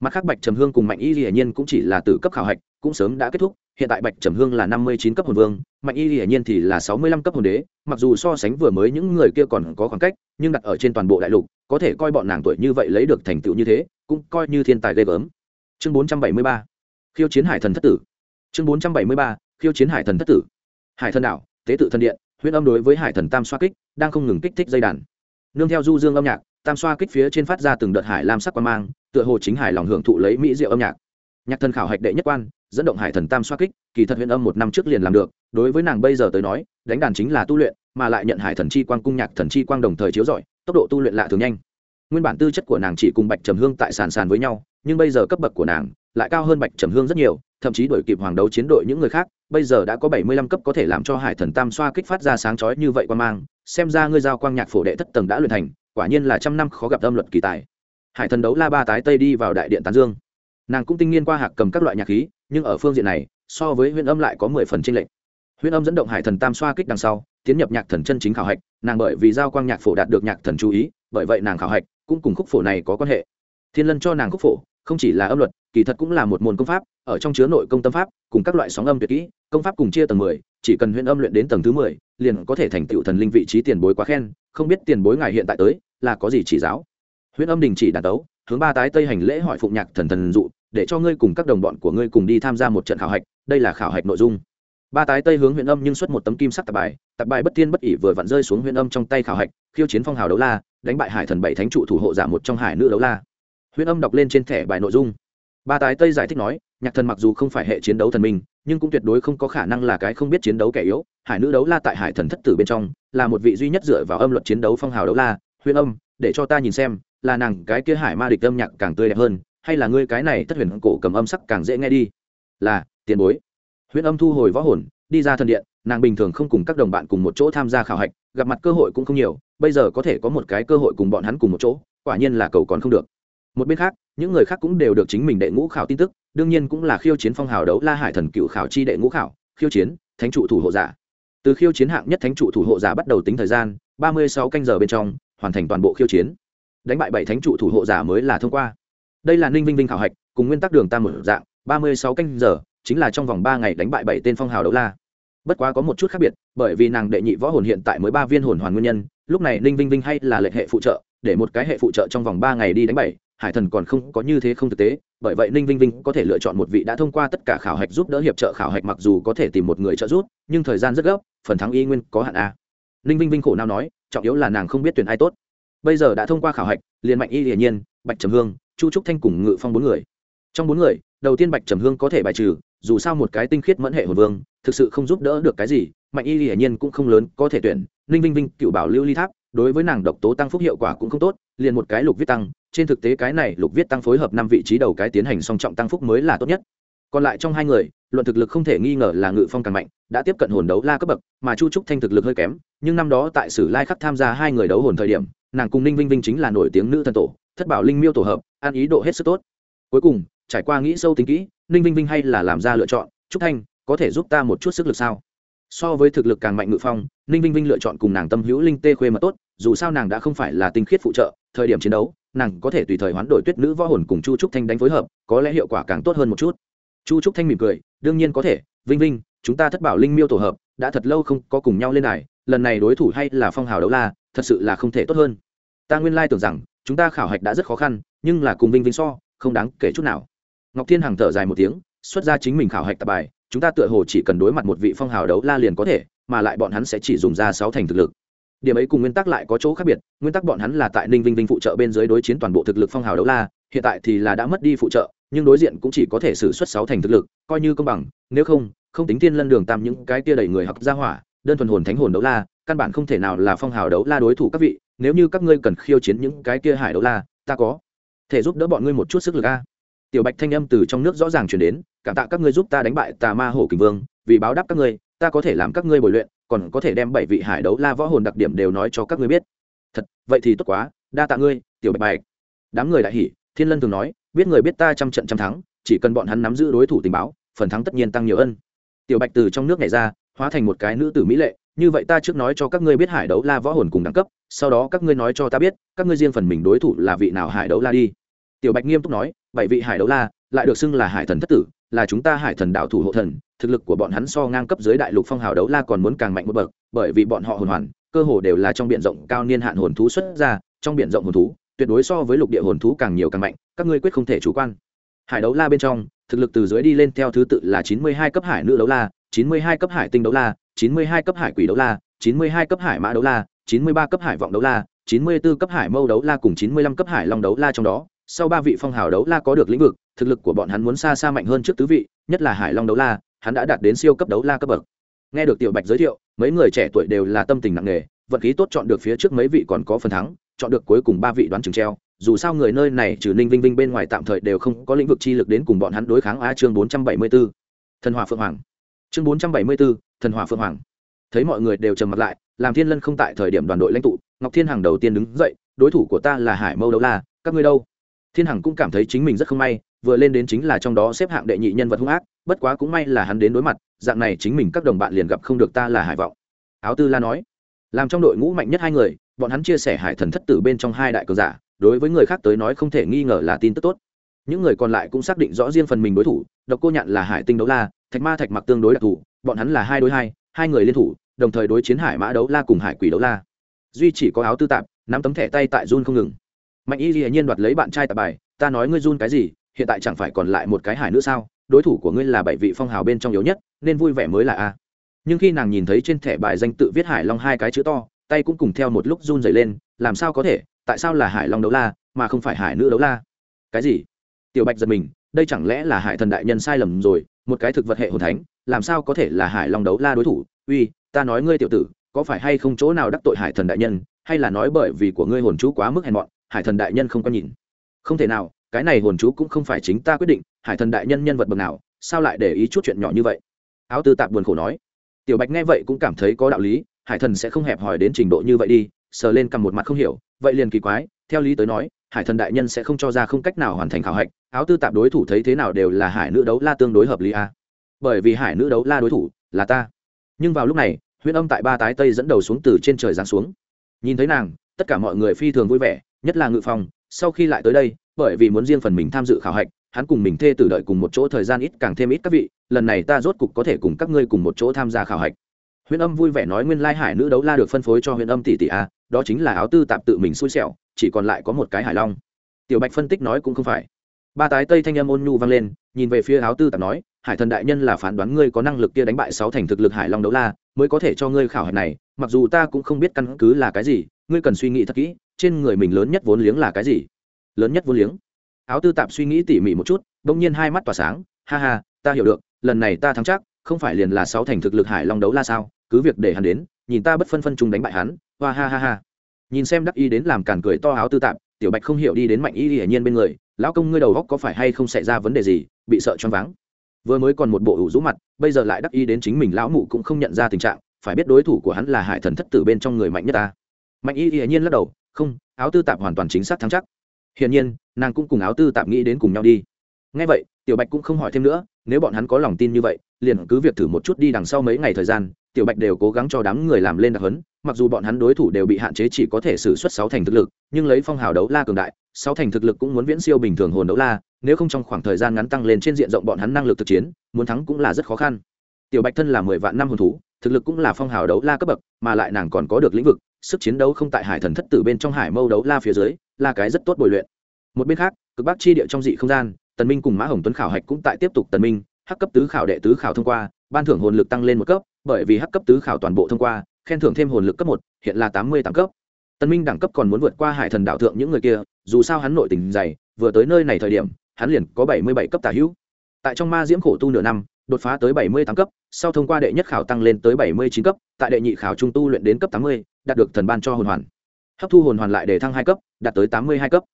Mặt khác bạch trầm hương cùng mạnh y hiển nhiên cũng chỉ là từ cấp khảo hạch cũng sớm đã kết thúc hiện tại bạch trầm hương là năm mươi chín cấp hồn vương, mạnh y hiển nhiên thì là sáu mươi lăm cấp hồn đế, mặc dù so sánh vừa mới những người kia còn có khoảng cách, nhưng đặt ở trên toàn bộ đại lục, có thể coi bọn nàng tuổi như vậy lấy được thành tựu như thế, cũng coi như thiên tài ghê gớm. Chương bốn trăm bảy mươi ba, khiêu chiến hải thần thất tử. Chương bốn trăm bảy mươi ba, khiêu chiến hải thần thất tử. Hải thần đảo, tế tự thần điện, huyễn âm đối với hải thần tam xoa kích, đang không ngừng kích thích dây đàn. Nương theo du dương âm nhạc, tam xoa kích phía trên phát ra từng đợt hải lam sắc quan mang, tựa hồ chính hải lòng hưởng thụ lấy mỹ diệu âm nhạc nhạc thần khảo hạch đệ nhất quan, dẫn động hải thần tam xoa kích, kỳ thật huyện âm một năm trước liền làm được, đối với nàng bây giờ tới nói, đánh đàn chính là tu luyện, mà lại nhận hải thần chi quang cung nhạc thần chi quang đồng thời chiếu rọi tốc độ tu luyện lạ thường nhanh. Nguyên bản tư chất của nàng chỉ cùng bạch trầm hương tại sàn sàn với nhau, nhưng bây giờ cấp bậc của nàng lại cao hơn bạch trầm hương rất nhiều, thậm chí đổi kịp hoàng đấu chiến đội những người khác, bây giờ đã có bảy mươi lăm cấp có thể làm cho hải thần tam xoa kích phát ra sáng chói như vậy quan mang, xem ra ngươi giao quang nhạc phổ đệ thất tầng đã luyện thành, quả nhiên là trăm năm khó gặp âm luật kỳ tài. Hải thần đấu la ba tái tây đi vào đại điện tán dương nàng cũng tinh nghiên qua hạc cầm các loại nhạc khí, nhưng ở phương diện này, so với huyễn âm lại có mười phần tranh lệch. Huyễn âm dẫn động hải thần tam xoa kích đằng sau, tiến nhập nhạc thần chân chính khảo hạch, nàng bởi vì giao quang nhạc phổ đạt được nhạc thần chú ý, bởi vậy nàng khảo hạch cũng cùng khúc phổ này có quan hệ. Thiên lân cho nàng khúc phổ, không chỉ là âm luật, kỳ thật cũng là một môn công pháp, ở trong chứa nội công tâm pháp, cùng các loại sóng âm tuyệt kỹ, công pháp cùng chia tầng mười, chỉ cần huyễn âm luyện đến tầng thứ mười, liền có thể thành tựu thần linh vị trí tiền bối quá khen, không biết tiền bối ngài hiện tại tới, là có gì chỉ giáo? Huyễn âm đình chỉ đàn tấu hướng ba tái tây hành lễ hỏi phụng nhạc thần thần dụ, để cho ngươi cùng các đồng bọn của ngươi cùng đi tham gia một trận khảo hạch, đây là khảo hạch nội dung. Ba tái tây hướng huyện âm nhưng xuất một tấm kim sắc tạp bài tạp bài bất tiên bất ỉ vừa vặn rơi xuống huyện âm trong tay khảo hạch, khiêu chiến phong hào đấu la, đánh bại hải thần bảy thánh trụ thủ hộ giả một trong hải nữ đấu la. Huyện âm đọc lên trên thẻ bài nội dung. Ba tái tây giải thích nói, nhạc thần mặc dù không phải hệ chiến đấu thần minh, nhưng cũng tuyệt đối không có khả năng là cái không biết chiến đấu kẻ yếu. Hải nữ đấu la tại hải thần thất tử bên trong, là một vị duy nhất dựa vào âm luật chiến đấu phong hào đấu la. Huyện âm, để cho ta nhìn xem là nàng cái kia hải ma địch âm nhạc càng tươi đẹp hơn, hay là ngươi cái này thất huyền cổ cầm âm sắc càng dễ nghe đi? Là, tiền bối. Huyễn âm thu hồi võ hồn, đi ra thần điện, nàng bình thường không cùng các đồng bạn cùng một chỗ tham gia khảo hạch, gặp mặt cơ hội cũng không nhiều, bây giờ có thể có một cái cơ hội cùng bọn hắn cùng một chỗ, quả nhiên là cầu còn không được. Một bên khác, những người khác cũng đều được chính mình đệ ngũ khảo tin tức, đương nhiên cũng là khiêu chiến phong hào đấu la hải thần cựu khảo chi đệ ngũ khảo, khiêu chiến, thánh trụ thủ hộ giả. Từ khiêu chiến hạng nhất thánh trụ thủ hộ giả bắt đầu tính thời gian, ba mươi sáu canh giờ bên trong, hoàn thành toàn bộ khiêu chiến đánh bại bảy thánh trụ thủ hộ giả mới là thông qua. Đây là ninh vinh vinh khảo hạch, cùng nguyên tắc đường tam một dạng, ba mươi sáu canh giờ, chính là trong vòng ba ngày đánh bại bảy tên phong hào đấu la. Bất quá có một chút khác biệt, bởi vì nàng đệ nhị võ hồn hiện tại mới ba viên hồn hoàn nguyên nhân, lúc này ninh vinh vinh hay là lệ hệ phụ trợ, để một cái hệ phụ trợ trong vòng ba ngày đi đánh bảy, hải thần còn không có như thế không thực tế, bởi vậy ninh vinh vinh có thể lựa chọn một vị đã thông qua tất cả khảo hạch giúp đỡ hiệp trợ khảo hạch mặc dù có thể tìm một người trợ giúp, nhưng thời gian rất gấp, phần thắng y nguyên có hạn a. Ninh vinh vinh khổ nào nói, trọng yếu là nàng không biết tuyển ai tốt bây giờ đã thông qua khảo hạch, liền mạnh y hiển nhiên, bạch trầm hương, chu trúc thanh cùng ngự phong bốn người. Trong bốn người, đầu tiên bạch trầm hương có thể bài trừ, dù sao một cái tinh khiết mẫn hệ hồn vương, thực sự không giúp đỡ được cái gì, mạnh y hiển nhiên cũng không lớn có thể tuyển, ninh vinh vinh, cựu bảo lưu ly tháp, đối với nàng độc tố tăng phúc hiệu quả cũng không tốt, liền một cái lục viết tăng, trên thực tế cái này lục viết tăng phối hợp năm vị trí đầu cái tiến hành song trọng tăng phúc mới là tốt nhất. Còn lại trong hai người, luận thực lực không thể nghi ngờ là ngự phong càng mạnh, đã tiếp cận hồn đấu la cấp bậc, mà chu trúc thanh thực lực hơi kém, nhưng năm đó tại sử lai khắc tham gia hai người đấu hồn thời điểm nàng cùng ninh vinh vinh chính là nổi tiếng nữ thần tổ, thất bảo linh miêu tổ hợp an ý độ hết sức tốt. Cuối cùng, trải qua nghĩ sâu tính kỹ, ninh vinh vinh hay là làm ra lựa chọn, trúc thanh, có thể giúp ta một chút sức lực sao? So với thực lực càng mạnh ngự phong, ninh vinh vinh lựa chọn cùng nàng tâm hữu linh tê khuê mà tốt, dù sao nàng đã không phải là tinh khiết phụ trợ, thời điểm chiến đấu, nàng có thể tùy thời hoán đổi tuyết nữ võ hồn cùng chu trúc thanh đánh phối hợp, có lẽ hiệu quả càng tốt hơn một chút. Chu trúc thanh mỉm cười, đương nhiên có thể, vinh vinh, chúng ta thất bảo linh miêu tổ hợp, đã thật lâu không có cùng nhau lên này lần này đối thủ hay là phong hào đấu la thật sự là không thể tốt hơn. Ta nguyên lai tưởng rằng, chúng ta khảo hạch đã rất khó khăn, nhưng là cùng vinh vinh so, không đáng kể chút nào. Ngọc thiên hằng thở dài một tiếng, xuất ra chính mình khảo hạch tập bài, chúng ta tựa hồ chỉ cần đối mặt một vị phong hào đấu la liền có thể, mà lại bọn hắn sẽ chỉ dùng ra sáu thành thực lực. Điểm ấy cùng nguyên tắc lại có chỗ khác biệt, nguyên tắc bọn hắn là tại ninh vinh vinh phụ trợ bên dưới đối chiến toàn bộ thực lực phong hào đấu la, hiện tại thì là đã mất đi phụ trợ, nhưng đối diện cũng chỉ có thể xử suất sáu thành thực lực, coi như công bằng, nếu không không tính thiên lân đường tam những cái tia đẩy người học gia hỏa, đơn thuần hồn thánh hồn đấu la căn bản không thể nào là phong hào đấu la đối thủ các vị, nếu như các ngươi cần khiêu chiến những cái kia hải đấu la, ta có. Thể giúp đỡ bọn ngươi một chút sức lực a. Tiểu bạch thanh âm từ trong nước rõ ràng chuyển đến, cảm tạ các ngươi giúp ta đánh bại tà ma hổ kình vương, vì báo đáp các ngươi, ta có thể làm các ngươi bồi luyện, còn có thể đem bảy vị hải đấu la võ hồn đặc điểm đều nói cho các ngươi biết. Thật, vậy thì tốt quá, đa tạ ngươi, tiểu bạch bạch. Đám người đại hỉ, thiên lân thường nói, biết người biết ta trăm trận trăm thắng, chỉ cần bọn hắn nắm giữ đối thủ tình báo, phần thắng tất nhiên tăng nhiều ân. Tiểu bạch từ trong nước này ra hóa thành một cái nữ tử mỹ lệ, như vậy ta trước nói cho các ngươi biết hải đấu la võ hồn cùng đẳng cấp, sau đó các ngươi nói cho ta biết, các ngươi riêng phần mình đối thủ là vị nào hải đấu la đi. Tiểu bạch nghiêm túc nói, bảy vị hải đấu la, lại được xưng là hải thần thất tử, là chúng ta hải thần đạo thủ hộ thần, thực lực của bọn hắn so ngang cấp dưới đại lục phong hào đấu la còn muốn càng mạnh một bậc, bởi vì bọn họ hồn hoàn, cơ hồ đều là trong b i ể n rộng cao niên hạn hồn thú xuất ra, trong b i ể n rộng hồn thú, tuyệt đối so với lục địa hồn thú càng nhiều càng mạnh, các ngươi quyết không thể chủ quan. Hải đấu la bên trong, thực lực từ dưới đi lên theo thứ tự là chín mươi hai cấp hải nữ đấu la chín mươi hai cấp hải tinh đấu la, chín mươi hai cấp hải quỷ đấu la, chín mươi hai cấp hải mã đấu la, chín mươi ba cấp hải vọng đấu la, chín mươi b ố cấp hải mâu đấu la cùng chín mươi lăm cấp hải long đấu la trong đó. Sau ba vị phong hào đấu la có được lĩnh vực, thực lực của bọn hắn muốn xa xa mạnh hơn trước tứ vị, nhất là hải long đấu la, hắn đã đạt đến siêu cấp đấu la cấp bậc. Nghe được tiểu bạch giới thiệu, mấy người trẻ tuổi đều là tâm tình nặng nề, vận khí tốt chọn được phía trước mấy vị còn có phần thắng, chọn được cuối cùng ba vị đoán chừng treo. Dù sao người nơi này trừ ninh vinh vinh bên ngoài tạm thời đều không có lĩnh vực chi lực đến cùng bọn hắn đối kháng a chương bốn trăm bảy mươi b ố thần hỏa phượng hoàng chương bốn trăm bảy mươi b ố thần hòa phượng hoàng. Thấy mọi người đều trầm mặt lại, làm thiên lân không tại thời điểm đoàn đội lãnh tụ, ngọc thiên hằng đầu tiên đứng dậy, đối thủ của ta là hải mâu đấu la, các ngươi đâu? Thiên hằng cũng cảm thấy chính mình rất không may, vừa lên đến chính là trong đó xếp hạng đệ nhị nhân vật hung ác, bất quá cũng may là hắn đến đối mặt, dạng này chính mình các đồng bạn liền gặp không được ta là hải vọng. Áo tư la nói, làm trong đội ngũ mạnh nhất hai người, bọn hắn chia sẻ hải thần thất tử bên trong hai đại cường giả, đối với người khác tới nói không thể nghi ngờ là tin tức tốt. Những người còn lại cũng xác định rõ riêng phần mình đối thủ, độc cô nhạn là hải tinh đấu la thạch ma thạch mặc tương đối đặc thù, bọn hắn là hai đối hai hai người liên thủ, đồng thời đối chiến hải mã đấu la cùng hải quỷ đấu la. Duy chỉ có áo tư tạp, nắm tấm thẻ tay tại run không ngừng. Mạnh y hiển nhiên đoạt lấy bạn trai tạp bài, ta nói ngươi run cái gì, hiện tại chẳng phải còn lại một cái hải nữa sao? Đối thủ của ngươi là bảy vị phong hào bên trong yếu nhất, nên vui vẻ mới là a. Nhưng khi nàng nhìn thấy trên thẻ bài danh tự viết hải long hai cái chữ to, tay cũng cùng theo một lúc run dày lên, làm sao có thể? Tại sao là hải long đấu la, mà không phải hải nữ đấu la? Cái gì? Tiểu bạch giật mình, đây chẳng lẽ là hải thần đại nhân sai lầm rồi một cái thực vật hệ hồn thánh, làm sao có thể là hải long đấu la đối thủ? Uy, ta nói ngươi tiểu tử, có phải hay không chỗ nào đắc tội hải thần đại nhân, hay là nói bởi vì của ngươi hồn chú quá mức hèn mọn, hải thần đại nhân không có nhìn. Không thể nào, cái này hồn chú cũng không phải chính ta quyết định, hải thần đại nhân nhân vật bậc nào, sao lại để ý chút chuyện nhỏ như vậy? Áo tư tạp buồn khổ nói. Tiểu bạch nghe vậy cũng cảm thấy có đạo lý, hải thần sẽ không hẹp hòi đến trình độ như vậy đi, sờ lên cầm một mặt không hiểu, vậy liền kỳ quái, theo lý tới nói hải thần đại nhân sẽ không cho ra không cách nào hoàn thành khảo hạch, áo tư tạp đối thủ thấy thế nào đều là hải nữ đấu la tương đối hợp lý a. À? bởi vì hải nữ đấu la đối thủ là ta. Nhưng vào lúc này, huyễn âm tại ba tái tây dẫn đầu xuống từ trên trời giáng xuống. Nhìn thấy nàng, tất cả mọi người phi thường vui vẻ, nhất là ngự phòng sau khi lại tới đây, bởi vì muốn riêng phần mình tham dự khảo hạch, hắn cùng mình thê tử đợi cùng một chỗ thời gian ít càng thêm ít các vị, lần này ta rốt cục có thể cùng các ngươi cùng một chỗ tham gia khảo hạch. Huyễn âm vui vẻ nói nguyên lai hải nữ đấu la được phân phối cho Huyễn âm tỷ tỷ a đó chính là áo tư tạp tự mình xui xẻo, chỉ còn lại có một cái hải long. Tiểu bạch phân tích nói cũng không phải. Ba tái tây thanh âm ôn nhu vang lên, nhìn về phía áo tư tạp nói, hải thần đại nhân là phán đoán ngươi có năng lực kia đánh bại sáu thành thực lực hải long đấu la, mới có thể cho ngươi khảo hạch này, mặc dù ta cũng không biết căn cứ là cái gì, ngươi cần suy nghĩ thật kỹ, trên người mình lớn nhất vốn liếng là cái gì? Lớn nhất vốn liếng? Áo tư tạp suy nghĩ tỉ mỉ một chút đ ỗ n g nhiên hai mắt tỏa sáng, ha ha, ta hiểu được, lần này ta thắng chắc, không phải liền là sáu thành thực lực hải long đấu la sao, cứ việc để hắn đến nhìn ta bất phân phân chung đánh bại hắn, hoa ha ha ha. Nhìn xem đắc y đến làm cản cười to áo tư tạp, tiểu bạch không hiểu đi đến mạnh y hiển nhiên bên người, lão công ngươi đầu góc có phải hay không xảy ra vấn đề gì, bị sợ choáng váng? Vừa mới còn một bộ ủ rũ mặt, bây giờ lại đắc y đến chính mình lão mụ cũng không nhận ra tình trạng, phải biết đối thủ của hắn là hải thần thất tử bên trong người mạnh nhất ta. Mạnh y hiển nhiên lắc đầu, không, áo tư tạp hoàn toàn chính xác thắng chắc. Hiển nhiên, nàng cũng cùng áo tư tạm nghĩ đến cùng nhau đi. Ngay vậy, tiểu bạch cũng không hỏi thêm nữa, nếu bọn hắn có lòng tin như vậy, liền cứ việc thử một chút đi đằng sau mấy ngày thời gian tiểu bạch đều cố gắng cho đám người làm lên đặc hấn mặc dù bọn hắn đối thủ đều bị hạn chế chỉ có thể xử suất sáu thành thực lực, nhưng lấy phong hào đấu la cường đại, sáu thành thực lực cũng muốn viễn siêu bình thường hồn đấu la, nếu không trong khoảng thời gian ngắn tăng lên trên diện rộng bọn hắn năng lực thực chiến, muốn thắng cũng là rất khó khăn. Tiểu bạch thân là mười vạn năm hồn thú, thực lực cũng là phong hào đấu la cấp bậc, mà lại nàng còn có được lĩnh vực, sức chiến đấu không tại hải thần thất tử bên trong hải mâu đấu la phía dưới, là cái rất tốt bồi luyện. Một bên khác, cực bắc chi địa trong dị không gian, tần minh cùng mã hồng tuấn khảo hạch cũng tại tiếp tục tần minh, hắc cấp tứ khảo đệ tứ khảo thông qua, ban thưởng hồn lực tăng lên một cấp bởi vì hắc cấp tứ khảo toàn bộ thông qua, khen thưởng thêm hồn lực cấp một, hiện là tám mươi tám cấp. Tân minh đẳng cấp còn muốn vượt qua hải thần đạo thượng những người kia, dù sao hắn nội tình dày, vừa tới nơi này thời điểm, hắn liền có bảy mươi bảy cấp tà hữu. Tại trong ma diễm khổ tu nửa năm, đột phá tới bảy mươi tám cấp, sau thông qua đệ nhất khảo tăng lên tới bảy mươi chín cấp, tại đệ nhị khảo trung tu luyện đến cấp tám mươi, đạt được thần ban cho hồn hoàn. Hấp thu hồn hoàn lại để thăng hai cấp, đạt tới tám mươi hai cấp.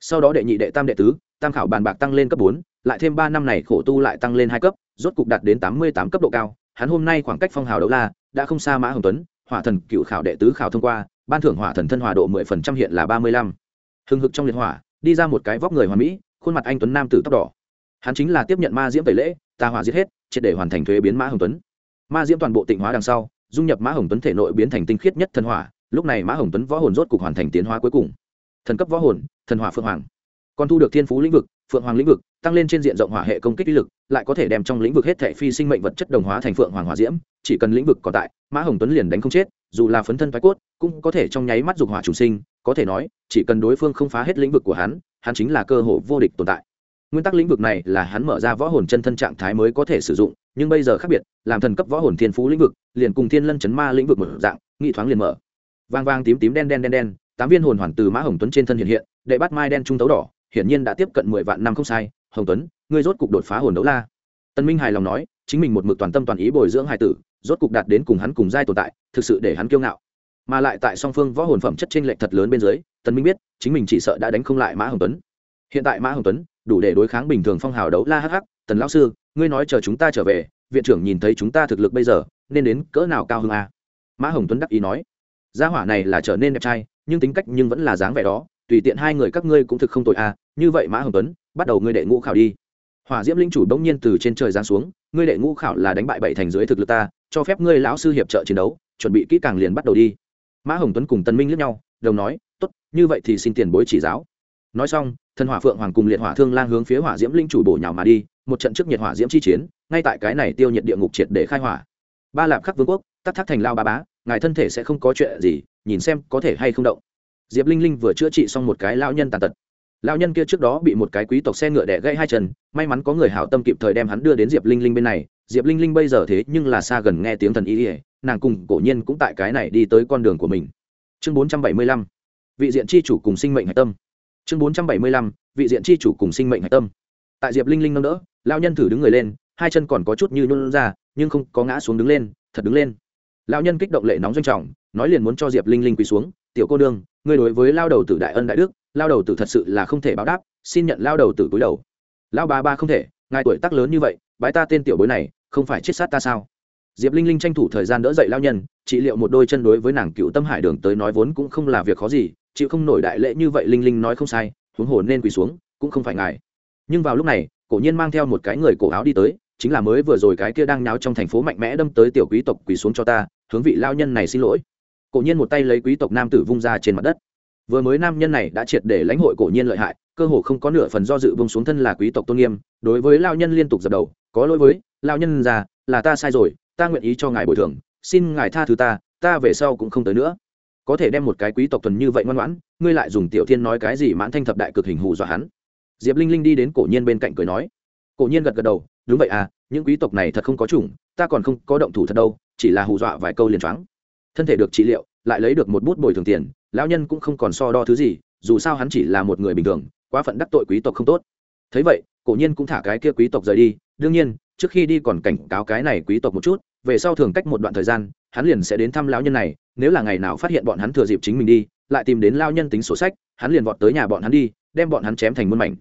Sau đó đệ nhị đệ tam đệ tứ, tam khảo bàn bạc tăng lên cấp bốn, lại thêm ba năm này khổ tu lại tăng lên hai cấp, rốt cục đạt đến tám mươi tám cấp độ cao hắn hôm nay khoảng cách phong hào đấu la đã không xa mã hồng tuấn, hỏa thần cựu khảo đệ tứ khảo thông qua, ban thưởng hỏa thần thân hòa độ mười phần trăm hiện là ba mươi lăm. Hừng hực trong liệt hỏa, đi ra một cái vóc người hoàn mỹ, khuôn mặt anh tuấn nam tử tóc đỏ. Hắn chính là tiếp nhận ma diễm tẩy lễ, ta hỏa giết hết, triệt để hoàn thành thuế biến mã hồng tuấn. Ma diễm toàn bộ tịnh hóa đằng sau, dung nhập mã hồng tuấn thể nội biến thành tinh khiết nhất thần hỏa, lúc này mã hồng tuấn võ hồn rốt cục hoàn thành tiến hóa cuối cùng. Thần cấp võ hồn, thần hỏa phượng hoàng còn thu được thiên phú lĩnh vực, phượng hoàng lĩnh vực, tăng lên trên diện rộng hỏa hệ công kích uy lực, lại có thể đem trong lĩnh vực hết thể phi sinh mệnh vật chất đồng hóa thành phượng hoàng hỏa diễm, chỉ cần lĩnh vực còn tại, mã hồng tuấn liền đánh không chết, dù là phấn thân thoái cốt, cũng có thể trong nháy mắt dục hỏa chủ sinh, có thể nói, chỉ cần đối phương không phá hết lĩnh vực của hắn hắn chính là cơ hội vô địch tồn tại. Nguyên tắc lĩnh vực này là hắn mở ra võ hồn chân thân trạng thái mới có thể sử dụng, nhưng bây giờ khác biệt, làm thần cấp võ hồn thiên phú lĩnh vực, liền cùng thiên lân chấn ma lĩnh vực một dạng, nghị thoáng liền mở. Vang vang tím tím đen đen đen đen, tám viên hồn hoàn từ mã hồng tuấn trên thân hiện hiện, đệ bắt mai đen trung tấu đỏ hiển nhiên đã tiếp cận mười vạn năm không sai, hồng tuấn, ngươi rốt cục đột phá hồn đấu la. Tân minh hài lòng nói, chính mình một mực toàn tâm toàn ý bồi dưỡng hài tử, rốt cục đạt đến cùng hắn cùng giai tồn tại, thực sự để hắn kiêu ngạo. Mà lại tại song phương võ hồn phẩm chất trên lệch thật lớn bên dưới, tân minh biết, chính mình chỉ sợ đã đánh không lại mã hồng tuấn. Hiện tại mã hồng tuấn, đủ để đối kháng bình thường phong hào đấu la hh tần lão sư, ngươi nói chờ chúng ta trở về, viện trưởng nhìn thấy chúng ta thực lực bây giờ, nên đến cỡ nào cao hơn a à? mã hồng tuấn đắc ý nói, gia hỏa này là trở nên đẹp trai, nhưng tính cách nhưng vẫn là dáng vẻ đó tùy tiện hai người các ngươi cũng thực không tội à? như vậy mã hồng tuấn, bắt đầu ngươi đệ ngũ khảo đi. Hỏa diễm linh chủ đông nhiên từ trên trời giáng xuống, ngươi đệ ngũ khảo là đánh bại bảy thành dưới thực lực ta, cho phép ngươi lão sư hiệp trợ chiến đấu, chuẩn bị kỹ càng liền bắt đầu đi. Mã hồng tuấn cùng tân minh lướt nhau, đồng nói, tốt, như vậy thì xin tiền bối chỉ giáo. Nói xong, thần hỏa phượng hoàng cùng liệt hỏa thương lang hướng phía hỏa diễm linh chủ bổ nhào mà đi, một trận trước nhiệt hỏa diễm chi chiến, ngay tại cái này tiêu nhiệt địa ngục triệt để khai hỏa. Ba lạp khắc vương quốc, tắc thác thành lao ba bá, ngài thân thể sẽ không có chuyện gì, nhìn xem có thể hay không động diệp linh linh vừa chữa trị xong một cái lao nhân tàn tật. Lao nhân kia trước đó bị một cái quý tộc xe ngựa đẻ gãy hai chân, may mắn có người hảo tâm kịp thời đem hắn đưa đến diệp linh linh bên này. Diệp linh linh bây giờ thế nhưng là xa gần nghe tiếng thần ý ỉa nàng cùng cổ nhiên cũng tại cái này đi tới con đường của mình. Chương bốn trăm bảy mươi lăm, vị diện chi chủ cùng sinh mệnh hạch tâm. Chương bốn trăm bảy mươi lăm, vị diện chi chủ cùng sinh mệnh hạch tâm. Tại diệp linh linh nâng đỡ lao nhân thử đứng người lên, hai chân còn có chút như nhún ra, nhưng không có ngã xuống đứng lên, thật đứng lên. Lao nhân kích động lệ nóng doanh trọng, nói liền muốn cho diệp linh linh quỳ xuống, tiểu cô đương Ngươi đối với lao đầu tử đại ân đại đức, lao đầu tử thật sự là không thể báo đáp, xin nhận lao đầu tử cúi đầu. Lao ba ba không thể, ngài tuổi tác lớn như vậy, bái ta tên tiểu bối này, không phải chết sát ta sao? Diệp linh linh tranh thủ thời gian đỡ dậy lao nhân, trị liệu một đôi chân đối với nàng cựu tâm hải đường tới nói vốn cũng không là việc khó gì, chịu không nổi đại lễ như vậy linh linh nói không sai, huống hồ nên quỳ xuống, cũng không phải ngài. Nhưng vào lúc này, cổ nhiên mang theo một cái người cổ áo đi tới, chính là mới vừa rồi cái kia đang nháo trong thành phố mạnh mẽ đâm tới tiểu quý tộc quỳ xuống cho ta, hướng vị lao nhân này xin lỗi cổ nhiên một tay lấy quý tộc nam tử vung ra trên mặt đất. Vừa mới nam nhân này đã triệt để lãnh hội cổ nhiên lợi hại, cơ hồ không có nửa phần do dự vung xuống thân là quý tộc tôn nghiêm, đối với lao nhân liên tục dập đầu, có lỗi với lao nhân già, là ta sai rồi, ta nguyện ý cho ngài bồi thường, xin ngài tha thứ ta ta về sau cũng không tới nữa. Có thể đem một cái quý tộc thuần như vậy ngoan ngoãn, ngươi lại dùng tiểu thiên nói cái gì mãn thanh thập đại cực hình hù dọa hắn? Diệp linh linh đi đến cổ nhiên bên cạnh cười nói. Cổ nhiên gật gật đầu, đúng vậy à những quý tộc này thật không có chủng, ta còn không có động thủ thật đâu, chỉ là hù dọa vài câu liền choáng thân thể được trị liệu, lại lấy được một bút bồi thường tiền, lão nhân cũng không còn so đo thứ gì, dù sao hắn chỉ là một người bình thường, quá phận đắc tội quý tộc không tốt. Thấy vậy, cổ nhiên cũng thả cái kia quý tộc rời đi, đương nhiên, trước khi đi còn cảnh cáo cái này quý tộc một chút, về sau thường cách một đoạn thời gian, hắn liền sẽ đến thăm lão nhân này, nếu là ngày nào phát hiện bọn hắn thừa dịp chính mình đi, lại tìm đến lao nhân tính sổ sách, hắn liền vọt tới nhà bọn hắn đi, đem bọn hắn chém thành muôn mảnh.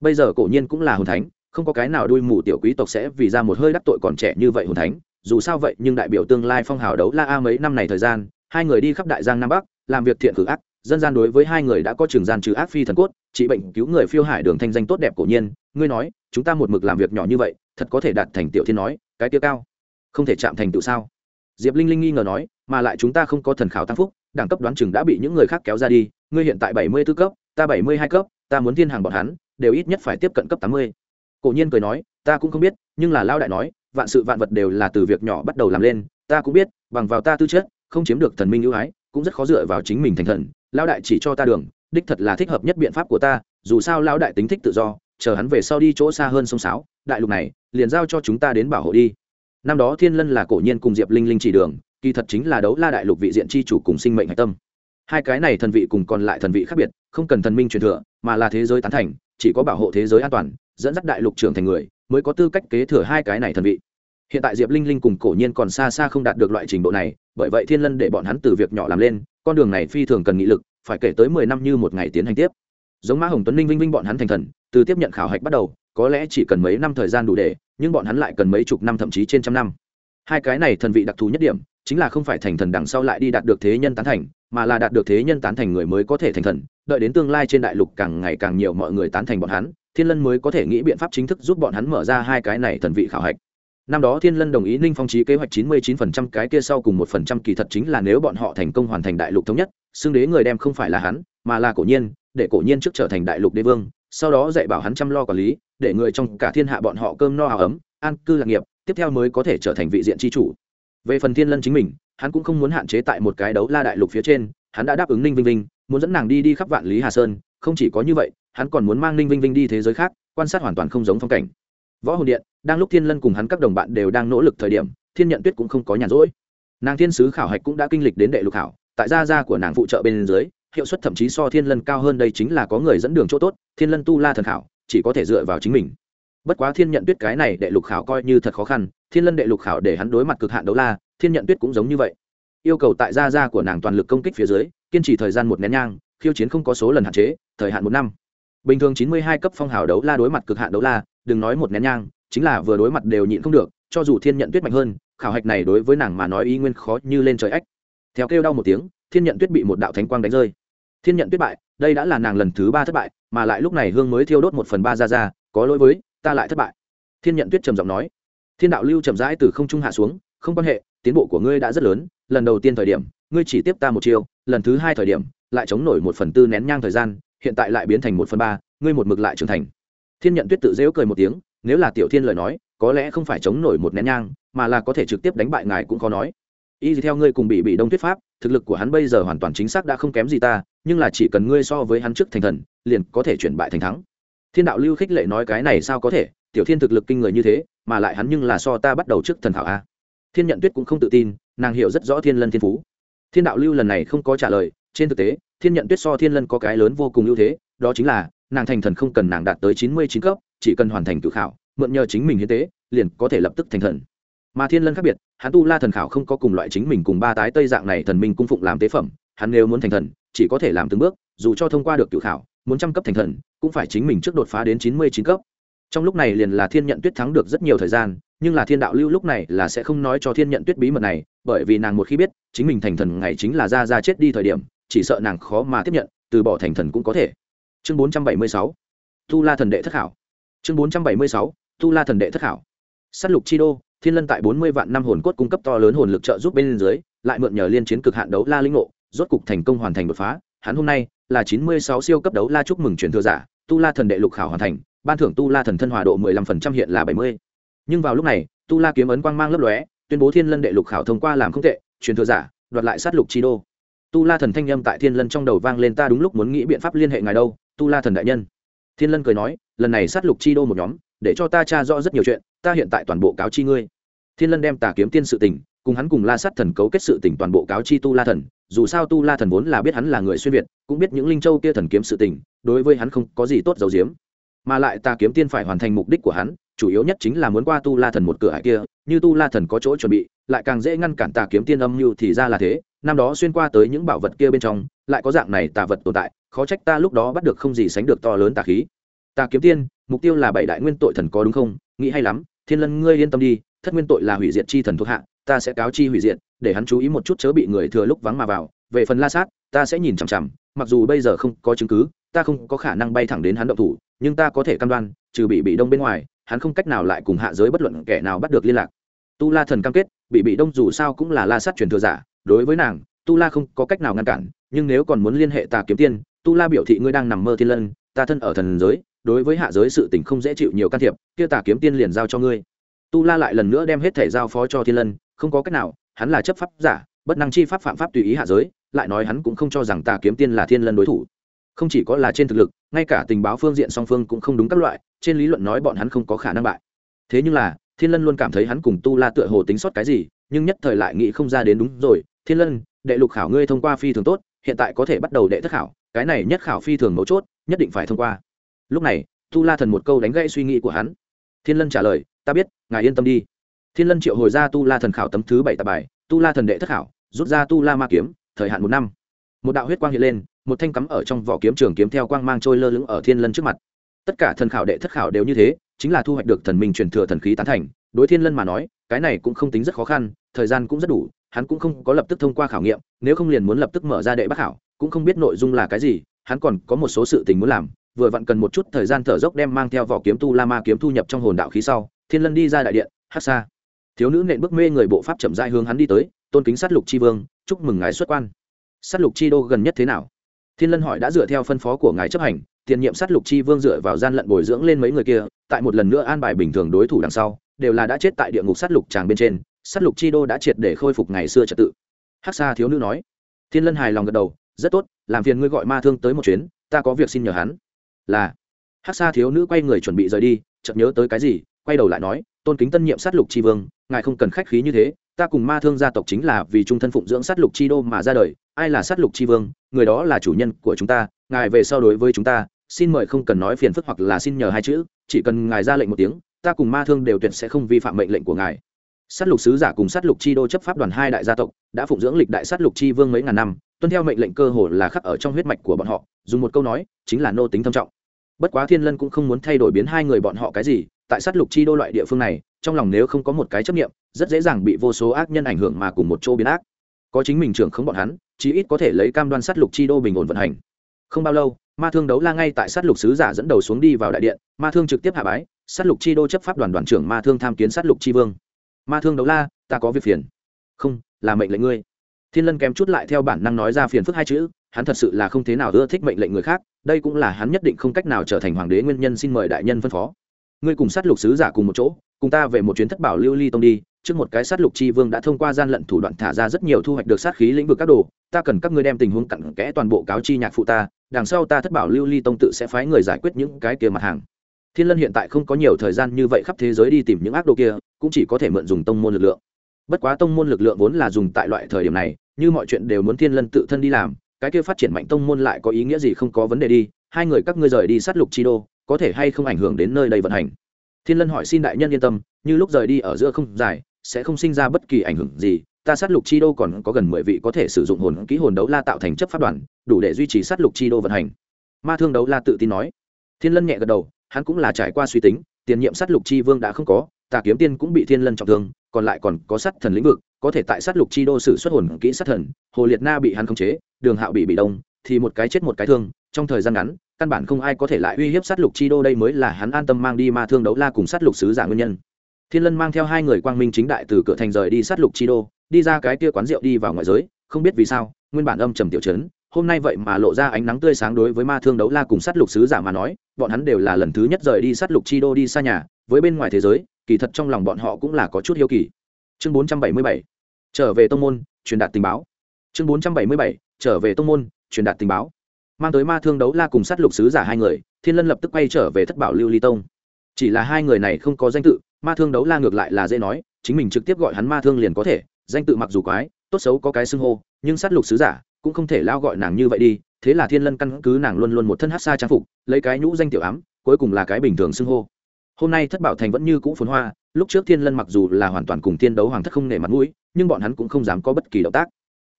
Bây giờ cổ nhiên cũng là hồn thánh, không có cái nào đuôi mù tiểu quý tộc sẽ vì ra một hơi đắc tội còn trẻ như vậy hồn thánh dù sao vậy nhưng đại biểu tương lai phong hào đấu la a mấy năm này thời gian, hai người đi khắp đại giang nam bắc, làm việc thiện cử ác, dân gian đối với hai người đã có trường gian trừ ác phi thần cốt, trị bệnh cứu người phiêu hải đường thanh danh tốt đẹp cổ nhiên, ngươi nói, chúng ta một mực làm việc nhỏ như vậy, thật có thể đạt thành tiểu thiên nói, cái tiêu cao, không thể chạm thành tựu sao? Diệp linh linh nghi ngờ nói, mà lại chúng ta không có thần khảo tăng phúc, đẳng cấp đoán chừng đã bị những người khác kéo ra đi, ngươi hiện tại bảy mươi tư cấp, ta bảy mươi hai cấp, ta muốn thiên hàng bọn hắn, đều ít nhất phải tiếp cận cấp tám mươi. Cổ nhiên cười nói, ta cũng không biết, nhưng là lao đại nói vạn sự vạn vật đều là từ việc nhỏ bắt đầu làm lên, ta cũng biết, bằng vào ta tư chất, không chiếm được thần minh ưu ái, cũng rất khó dựa vào chính mình thành thần lao đại chỉ cho ta đường, đích thật là thích hợp nhất biện pháp của ta, dù sao lao đại tính thích tự do, chờ hắn về sau đi chỗ xa hơn sông sáo, đại lục này, liền giao cho chúng ta đến bảo hộ đi. Năm đó thiên lân là cổ nhiên cùng diệp linh linh chỉ đường, kỳ thật chính là đấu la đại lục vị diện chi chủ cùng sinh mệnh hạch tâm. Hai cái này thần vị cùng còn lại thần vị khác biệt, không cần thần minh truyền thừa, mà là thế giới tán thành, chỉ có bảo hộ thế giới an toàn, dẫn dắt đại lục trưởng thành người mới có tư cách kế thừa hai cái này thần vị. Hiện tại diệp linh linh cùng cổ nhiên còn xa xa không đạt được loại trình độ này, bởi vậy thiên lân để bọn hắn từ việc nhỏ làm lên, con đường này phi thường cần nghị lực, phải kể tới mười năm như một ngày tiến hành tiếp. Giống mã hồng tuấn ninh vinh vinh bọn hắn thành thần, từ tiếp nhận khảo hạch bắt đầu, có lẽ chỉ cần mấy năm thời gian đủ để, nhưng bọn hắn lại cần mấy chục năm thậm chí trên trăm năm. Hai cái này thần vị đặc thù nhất điểm, chính là không phải thành thần đằng sau lại đi đạt được thế nhân tán thành, mà là đạt được thế nhân tán thành người mới có thể thành thần, đợi đến tương lai trên đại lục càng ngày càng nhiều mọi người tán thành bọn hắn thiên lân mới có thể nghĩ biện pháp chính thức giúp bọn hắn mở ra hai cái này thần vị khảo hạch. Năm đó thiên lân đồng ý ninh phong trí kế hoạch chín mươi chín phần trăm, cái kia sau cùng một phần trăm kỳ thật chính là nếu bọn họ thành công hoàn thành đại lục thống nhất, xưng đế người đem không phải là hắn, mà là cổ nhiên, để cổ nhiên trước trở thành đại lục đế vương, sau đó dạy bảo hắn chăm lo quản lý, để người trong cả thiên hạ bọn họ cơm no áo ấm, an cư lạc nghiệp, tiếp theo mới có thể trở thành vị diện tri chủ. Về phần thiên lân chính mình, hắn cũng không muốn hạn chế tại một cái đấu la đại lục phía trên, hắn đã đáp ứng ninh vinh vinh, muốn dẫn nàng đi đi khắp vạn lý hà sơn, không chỉ có như vậy hắn còn muốn mang ninh vinh vinh đi thế giới khác, quan sát hoàn toàn không giống phong cảnh. Võ hồn điện, đang lúc thiên lân cùng hắn các đồng bạn đều đang nỗ lực thời điểm, thiên nhận tuyết cũng không có nhàn rỗi. Nàng thiên sứ khảo hạch cũng đã kinh lịch đến đệ lục khảo, tại gia gia của nàng phụ trợ bên dưới, hiệu suất thậm chí so thiên lân cao hơn đây chính là có người dẫn đường chỗ tốt, thiên lân tu la thần khảo, chỉ có thể dựa vào chính mình. Bất quá thiên nhận tuyết cái này đệ lục khảo coi như thật khó khăn, thiên lân đệ lục khảo để hắn đối mặt cực hạn đấu la, thiên nhận tuyết cũng giống như vậy. Yêu cầu tại gia gia của nàng toàn lực công kích phía dưới, kiên trì thời gian một nén nhang, khiêu chiến không có số lần hạn chế, thời hạn một năm bình thường chín mươi hai cấp phong hào đấu la đối mặt cực hạn đấu la, đừng nói một nén nhang, chính là vừa đối mặt đều nhịn không được, cho dù thiên nhận tuyết mạnh hơn, khảo hạch này đối với nàng mà nói y nguyên khó như lên trời ếch theo kêu đau một tiếng, thiên nhận tuyết bị một đạo thánh quang đánh rơi. Thiên nhận tuyết bại, đây đã là nàng lần thứ ba thất bại, mà lại lúc này hương mới thiêu đốt một phần ba ra ra, có lỗi với, ta lại thất bại. Thiên nhận tuyết trầm giọng nói. Thiên đạo lưu chậm rãi từ không trung hạ xuống, không quan hệ, tiến bộ của ngươi đã rất lớn, lần đầu tiên thời điểm, ngươi chỉ tiếp ta một chiêu, lần thứ hai thời điểm, lại chống nổi một phần tư nén nhang thời gian hiện tại lại biến thành một phần ba, ngươi một mực lại trưởng thành. Thiên nhận tuyết tự dễu cười một tiếng, nếu là tiểu thiên lời nói, có lẽ không phải chống nổi một nén nhang, mà là có thể trực tiếp đánh bại ngài cũng khó nói. Y theo ngươi cùng bị bị đông tuyết pháp, thực lực của hắn bây giờ hoàn toàn chính xác đã không kém gì ta, nhưng là chỉ cần ngươi so với hắn trước thành thần, liền có thể chuyển bại thành thắng. Thiên đạo lưu khích lệ nói cái này sao có thể, tiểu thiên thực lực kinh người như thế, mà lại hắn nhưng là so ta bắt đầu trước thần thảo a. Thiên nhận tuyết cũng không tự tin, nàng hiểu rất rõ thiên lân thiên phú. Thiên đạo lưu lần này không có trả lời trên thực tế, thiên nhận tuyết so thiên lân có cái lớn vô cùng ưu thế, đó chính là, nàng thành thần không cần nàng đạt tới chín mươi chín cấp, chỉ cần hoàn thành tự khảo, mượn nhờ chính mình hiến tế, liền có thể lập tức thành thần. Mà thiên lân khác biệt, hắn tu la thần khảo không có cùng loại chính mình cùng ba tái tây dạng này thần minh cung phụng làm tế phẩm, hắn nếu muốn thành thần, chỉ có thể làm từng bước, dù cho thông qua được tự khảo, muốn trăm cấp thành thần, cũng phải chính mình trước đột phá đến chín mươi chín cấp. Trong lúc này liền là thiên nhận tuyết thắng được rất nhiều thời gian, nhưng là thiên đạo lưu lúc này là sẽ không nói cho thiên nhận tuyết bí mật này, bởi vì nàng một khi biết, chính mình thành thần ngày chính là ra ra chết đi thời điểm chỉ sợ nàng khó mà tiếp nhận, từ bỏ thành thần cũng có thể. Chương bốn trăm bảy mươi sáu. Tu la thần đệ thất hảo chương bốn trăm bảy mươi sáu. Tu la thần đệ thất hảo s á t lục chi đô, thiên lân tại bốn mươi vạn năm hồn cốt cung cấp to lớn hồn lực trợ giúp bên dưới, lại mượn nhờ liên chiến cực hạn đấu la linh ngộ, rốt cục thành công hoàn thành đột phá. Hắn hôm nay là chín mươi sáu siêu cấp đấu la chúc mừng truyền thừa giả, tu la thần đệ lục khảo hoàn thành, ban thưởng tu la thần thân hòa độ mười lăm phần trăm hiện là bảy mươi. Nhưng vào lúc này, tu la kiếm ấn quang mang lấp lóe, tuyên bố thiên lân đệ lục khảo thông qua làm không tệ, truyền thừa giả, đoạt lại sát lục chi đô tu la thần thanh â m tại thiên lân trong đầu vang lên, ta đúng lúc muốn nghĩ biện pháp liên hệ ngài đâu, tu la thần đại nhân. Thiên lân cười nói, lần này sát lục chi đô một nhóm, để cho ta tra rõ rất nhiều chuyện, ta hiện tại toàn bộ cáo chi ngươi. Thiên lân đem tà kiếm tiên sự tình, cùng hắn cùng la sát thần cấu kết sự tình toàn bộ cáo chi tu la thần, dù sao tu la thần vốn là biết hắn là người xuyên việt, cũng biết những linh châu kia thần kiếm sự tình, đối với hắn không có gì tốt dầu diếm mà lại tà kiếm tiên phải hoàn thành mục đích của hắn, chủ yếu nhất chính là muốn qua tu la thần một cửa hải kia, như tu la thần có chỗ chuẩn bị, lại càng dễ ngăn cản tà kiếm tiên âm mưu thì ra là thế năm đó xuyên qua tới những bảo vật kia bên trong, lại có dạng này tà vật tồn tại, khó trách ta lúc đó bắt được không gì sánh được to lớn tà khí. Ta kiếm tiên, mục tiêu là bảy đại nguyên tội thần có đúng không? Nghĩ hay lắm, thiên lân ngươi yên tâm đi, thất nguyên tội là hủy diệt chi thần thuộc hạ, ta sẽ cáo chi hủy diệt, để hắn chú ý một chút chớ bị người thừa lúc vắng mà vào. Về phần la sát, ta sẽ nhìn chằm chằm, mặc dù bây giờ không có chứng cứ, ta không có khả năng bay thẳng đến hắn động thủ, nhưng ta có thể cam đoan, trừ bị bị đông bên ngoài, hắn không cách nào lại cùng hạ giới bất luận kẻ nào bắt được liên lạc. Tu la thần cam kết, bị bị đông dù sao cũng là la sát truyền thừa giả đối với nàng, tu la không có cách nào ngăn cản, nhưng nếu còn muốn liên hệ tà kiếm tiên, tu la biểu thị ngươi đang nằm mơ thiên lân, ta thân ở thần giới, đối với hạ giới sự tình không dễ chịu nhiều can thiệp, kia tà kiếm tiên liền giao cho ngươi. Tu la lại lần nữa đem hết thể giao phó cho thiên lân, không có cách nào, hắn là chấp pháp giả, bất năng chi pháp phạm pháp tùy ý hạ giới, lại nói hắn cũng không cho rằng tà kiếm tiên là thiên lân đối thủ. Không chỉ có là trên thực lực, ngay cả tình báo phương diện song phương cũng không đúng các loại, trên lý luận nói bọn hắn không có khả năng bại. Thế nhưng là, thiên lân luôn cảm thấy hắn cùng tu la tựa hồ tính sót cái gì, nhưng nhất thời lại nghĩ không ra đến đúng rồi thiên lân, đệ lục khảo ngươi thông qua phi thường tốt, hiện tại có thể bắt đầu đệ thất khảo, cái này nhất khảo phi thường mấu chốt, nhất định phải thông qua. Lúc này, tu la thần một câu đánh gãy suy nghĩ của hắn. Thiên lân trả lời, ta biết, ngài yên tâm đi. Thiên lân triệu hồi ra tu la thần khảo tấm thứ bảy tạp bài, tu la thần đệ thất khảo, rút ra tu la ma kiếm, thời hạn một năm. Một đạo huyết quang hiện lên, một thanh cắm ở trong vỏ kiếm trường kiếm theo quang mang trôi lơ lửng ở thiên lân trước mặt. Tất cả thần khảo đệ thất khảo đều như thế, chính là thu hoạch được thần minh truyền thừa thần khí tán thành. Đối thiên lân mà nói, cái này cũng không tính rất khó khăn, thời gian cũng rất đủ hắn cũng không có lập tức thông qua khảo nghiệm, nếu không liền muốn lập tức mở ra đệ bác khảo, cũng không biết nội dung là cái gì, hắn còn có một số sự tình muốn làm, vừa vặn cần một chút thời gian thở dốc đem mang theo vỏ kiếm tu la ma kiếm thu nhập trong hồn đạo khí sau, thiên lân đi ra đại điện, hát xa. Thiếu nữ nện bước mê người bộ pháp chậm dại hướng hắn đi tới, tôn kính sát lục c h i vương, chúc mừng ngài xuất quan. Sát lục chi đô gần nhất thế nào? Thiên lân hỏi đã dựa theo phân phó của ngài chấp hành, tiền nhiệm sát lục chi vương dựa vào gian lận bồi dưỡng lên mấy người kia, tại một lần nữa an bài bình thường đối thủ đằng sau, đều là đã chết tại địa ngục sát lục tràng bên trên sát lục chi đô đã triệt để khôi phục ngày xưa trật tự. Hắc xa thiếu nữ nói. Thiên lân hài lòng gật đầu, rất tốt, làm phiền ngươi gọi ma thương tới một chuyến, ta có việc xin nhờ hắn. Là. Hắc xa thiếu nữ quay người chuẩn bị rời đi, chợt nhớ tới cái gì, quay đầu lại nói, tôn kính tân nhiệm sát lục chi vương, ngài không cần khách khí như thế, ta cùng ma thương gia tộc chính là vì trung thân phụng dưỡng sát lục chi đô mà ra đời, ai là sát lục chi vương, người đó là chủ nhân của chúng ta, ngài về sau đối với chúng ta, xin mời không cần nói phiền phức hoặc là xin nhờ hai chữ, chỉ cần ngài ra lệnh một tiếng, ta cùng ma thương đều tuyệt sẽ không vi phạm mệnh lệnh của ngài sát lục sứ giả cùng sát lục chi đô chấp pháp đoàn hai đại gia tộc, đã phụng dưỡng lịch đại sát lục chi vương mấy ngàn năm, tuân theo mệnh lệnh cơ hồ là khắc ở trong huyết mạch của bọn họ, dùng một câu nói, chính là nô tính thâm trọng. Bất quá thiên lân cũng không muốn thay đổi biến hai người bọn họ cái gì, tại sát lục chi đô loại địa phương này, trong lòng nếu không có một cái chấp nghiệm rất dễ dàng bị vô số ác nhân ảnh hưởng mà cùng một chỗ biến ác. Có chính mình trưởng không bọn hắn, chí ít có thể lấy cam đoan sát lục chi đô bình ổn vận hành. Không bao lâu, ma thương đấu la ngay tại sát lục sứ giả dẫn đầu xuống đi vào đại điện, ma thương trực tiếp hạ bái, sát lục chi đô chấp pháp đoàn đoàn trưởng ma thương tham kiến sát lục chi vương ma thương đấu la, ta có việc phiền. Không, là mệnh lệnh ngươi. Thiên lân kém chút lại theo bản năng nói ra phiền phức hai chữ, hắn thật sự là không thế nào ưa thích mệnh lệnh người khác, đây cũng là hắn nhất định không cách nào trở thành hoàng đế nguyên nhân xin mời đại nhân phân phó. Ngươi cùng sát lục sứ giả cùng một chỗ, cùng ta về một chuyến thất bảo lưu ly tông đi, trước một cái sát lục chi vương đã thông qua gian lận thủ đoạn thả ra rất nhiều thu hoạch được sát khí lĩnh vực các đồ, ta cần các ngươi đem tình huống cặn kẽ toàn bộ cáo chi nhạc phụ ta, đằng sau ta thất bảo lưu ly tông tự sẽ phái người giải quyết những cái kia mặt hàng thiên lân hiện tại không có nhiều thời gian như vậy khắp thế giới đi tìm những ác đồ kia, cũng chỉ có thể mượn dùng tông môn lực lượng. Bất quá tông môn lực lượng vốn là dùng tại loại thời điểm này, như mọi chuyện đều muốn thiên lân tự thân đi làm, cái kia phát triển mạnh tông môn lại có ý nghĩa gì không có vấn đề đi, hai người các ngươi rời đi sát lục chi đô, có thể hay không ảnh hưởng đến nơi đây vận hành? Thiên lân hỏi xin đại nhân yên tâm, như lúc rời đi ở giữa không dài, sẽ không sinh ra bất kỳ ảnh hưởng gì, ta sát lục chi đô còn có gần mười vị có thể sử dụng hồn kỹ hồn đấu la tạo thành chấp pháp đoàn, đủ để duy trì sát lục chi đô vận hành. Ma thương đấu la tự tin nói. Thiên lân nhẹ gật đầu hắn cũng là trải qua suy tính, tiền nhiệm sát lục chi vương đã không có, tà kiếm tiên cũng bị thiên lân trọng thương, còn lại còn có sát thần lĩnh vực, có thể tại sát lục chi đô sử xuất hồn kỹ sát thần, hồ liệt na bị hắn khống chế, đường hạo bị bị đông, thì một cái chết một cái thương, trong thời gian ngắn, căn bản không ai có thể lại uy hiếp sát lục chi đô đây mới là hắn an tâm mang đi ma thương đấu la cùng sát lục sứ giả nguyên nhân. Thiên lân mang theo hai người quang minh chính đại từ cửa thành rời đi sát lục chi đô, đi ra cái kia quán rượu đi vào ngoại giới, không biết vì sao, nguyên bản âm trầm tiểu chấn hôm nay vậy mà lộ ra ánh nắng tươi sáng đối với ma thương đấu la cùng sát lục sứ giả mà nói, bọn hắn đều là lần thứ nhất rời đi sát lục chi đô đi xa nhà, với bên ngoài thế giới, kỳ thật trong lòng bọn họ cũng là có chút hiếu kỳ. Chương 477 trở về tông môn, truyền đạt tình báo. Chương 477 trở về tông môn, truyền đạt tình báo. Mang tới ma thương đấu la cùng sát lục sứ giả hai người, thiên lân lập tức quay trở về thất bảo lưu ly tông. Chỉ là hai người này không có danh tự, ma thương đấu la ngược lại là dễ nói, chính mình trực tiếp gọi hắn ma thương liền có thể, danh tự mặc dù quái, tốt xấu có cái xưng hô, nhưng sát lục sứ giả cũng không thể lao gọi nàng như vậy đi, thế là thiên lân căn cứ nàng luôn luôn một thân hát xa trang phục, lấy cái nhũ danh tiểu ám, cuối cùng là cái bình thường xưng hô. Hôm nay thất bảo thành vẫn như cũ phồn hoa, lúc trước thiên lân mặc dù là hoàn toàn cùng thiên đấu hoàng thất không nể mặt mũi, nhưng bọn hắn cũng không dám có bất kỳ động tác.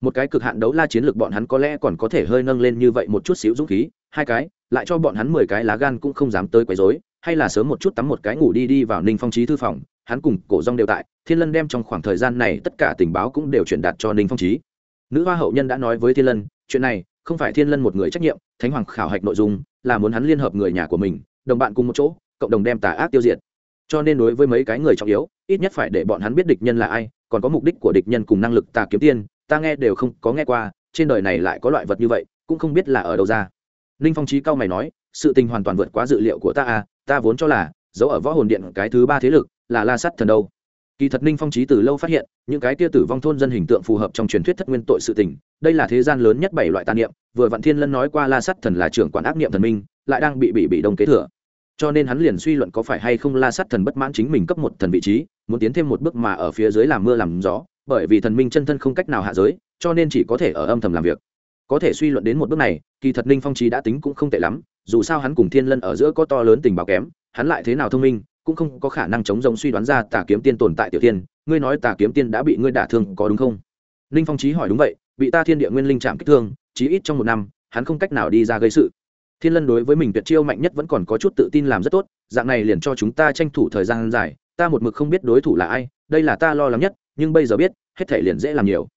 Một cái cực hạn đấu la chiến lược bọn hắn có lẽ còn có thể hơi nâng lên như vậy một chút xíu dũng khí, hai cái, lại cho bọn hắn mười cái lá gan cũng không dám tới quấy rối, hay là sớm một chút tắm một cái ngủ đi đi vào ninh phong trí thư phòng, hắn cùng cổ rong đều tại, thiên lân đem trong khoảng thời gian này tất cả tình báo cũng đều truyền đạt cho ninh phong trí nữ hoa hậu nhân đã nói với thiên lân, chuyện này, không phải thiên lân một người trách nhiệm, thánh hoàng khảo hạch nội dung là muốn hắn liên hợp người nhà của mình, đồng bạn cùng một chỗ, cộng đồng đem tà ác tiêu diệt. Cho nên đối với mấy cái người trọng yếu, ít nhất phải để bọn hắn biết địch nhân là ai, còn có mục đích của địch nhân cùng năng lực tà kiếm tiên ta nghe đều không có nghe qua, trên đời này lại có loại vật như vậy, cũng không biết là ở đâu ra. Ninh phong trí cao mày nói, sự tình hoàn toàn vượt quá dự liệu của ta à ta vốn cho là giấu ở võ hồn điện cái thứ ba thế lực là la sắt thần đâu kỳ thật ninh phong trí từ lâu phát hiện, những cái tia tử vong thôn dân hình tượng phù hợp trong truyền thuyết thất nguyên tội sự tình, đây là thế gian lớn nhất bảy loại tàn niệm, vừa vạn thiên lân nói qua la sắt thần là trưởng quản ác niệm thần minh, lại đang bị bị bị đông kế thừa. Cho nên hắn liền suy luận có phải hay không la sắt thần bất mãn chính mình cấp một thần vị trí, muốn tiến thêm một bước mà ở phía dưới làm mưa làm gió, bởi vì thần minh chân thân không cách nào hạ giới, cho nên chỉ có thể ở âm thầm làm việc. Có thể suy luận đến một bước này, kỳ thật ninh phong trí đã tính cũng không tệ lắm, dù sao hắn cùng thiên lân ở giữa có to lớn tình báo kém, hắn lại thế nào thông minh cũng không có khả năng chống rồng suy đoán ra tà kiếm tiên tồn tại tiểu tiên. Ngươi nói tà kiếm tiên đã bị ngươi đả thương có đúng không? Ninh phong trí hỏi đúng vậy, bị ta thiên địa nguyên linh chạm kích thương, chí ít trong một năm, hắn không cách nào đi ra gây sự. Thiên lân đối với mình tuyệt chiêu mạnh nhất vẫn còn có chút tự tin làm rất tốt, dạng này liền cho chúng ta tranh thủ thời gian dài ta một mực không biết đối thủ là ai, đây là ta lo lắng nhất, nhưng bây giờ biết, hết thể liền dễ làm nhiều.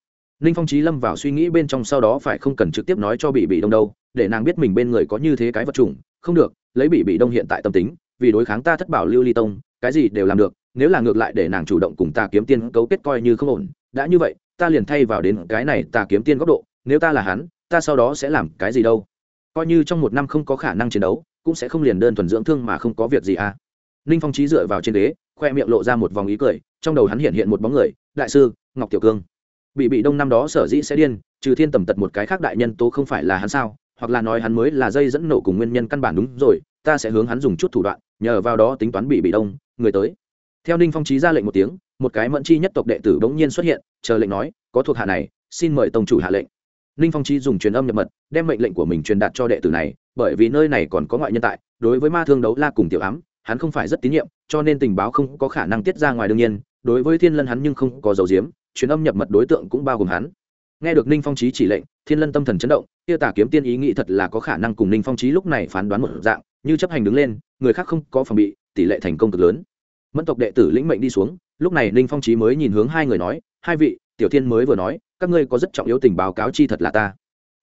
Ninh phong trí lâm vào suy nghĩ bên trong sau đó phải không cần trực tiếp nói cho bị bị đông đâu, để nàng biết mình bên người có như thế cái vật chủng. Không được, lấy bị bị đông hiện tại tâm tính vì đối kháng ta thất bảo lưu ly tông, cái gì đều làm được, nếu là ngược lại để nàng chủ động cùng ta kiếm tiên cấu kết coi như không ổn, đã như vậy, ta liền thay vào đến cái này ta kiếm tiên góc độ, nếu ta là hắn, ta sau đó sẽ làm cái gì đâu? Coi như trong một năm không có khả năng chiến đấu, cũng sẽ không liền đơn thuần dưỡng thương mà không có việc gì à? Ninh phong trí dựa vào trên ghế, khoe miệng lộ ra một vòng ý cười, trong đầu hắn hiện hiện một bóng người, đại sư, ngọc tiểu cương. Bị bị đông năm đó sở dĩ sẽ điên, trừ thiên tầm tật một cái khác đại nhân tố không phải là hắn sao? Hoặc là nói hắn mới là dây dẫn nổ cùng nguyên nhân căn bản đúng rồi ta sẽ hướng hắn dùng chút thủ đoạn, nhờ vào đó tính toán bị bị đông, người tới. Theo ninh phong trí ra lệnh một tiếng, một cái mẫn chi nhất tộc đệ tử bỗng nhiên xuất hiện, chờ lệnh nói, có thuộc hạ này, xin mời tông chủ hạ lệnh. Ninh phong trí dùng truyền âm nhập mật, đem mệnh lệnh của mình truyền đạt cho đệ tử này, bởi vì nơi này còn có ngoại nhân tại, đối với ma thương đấu la cùng tiểu ám, hắn không phải rất tín nhiệm, cho nên tình báo không có khả năng tiết ra ngoài đương nhiên, đối với thiên lân hắn nhưng không có dấu diếm, truyền âm nhập mật đối tượng cũng bao gồm hắn. Nghe được ninh phong trí chỉ lệnh, thiên lân tâm thần chấn động, kia tả kiếm tiên ý nghĩ thật là có khả năng cùng ninh phong trí lúc này phán đoán một dạng như chấp hành đứng lên, người khác không có phòng bị, tỷ lệ thành công cực lớn. Mẫn tộc đệ tử lĩnh mệnh đi xuống, lúc này ninh phong trí mới nhìn hướng hai người nói, hai vị, tiểu thiên mới vừa nói, các ngươi có rất trọng yếu tình báo cáo chi thật là ta.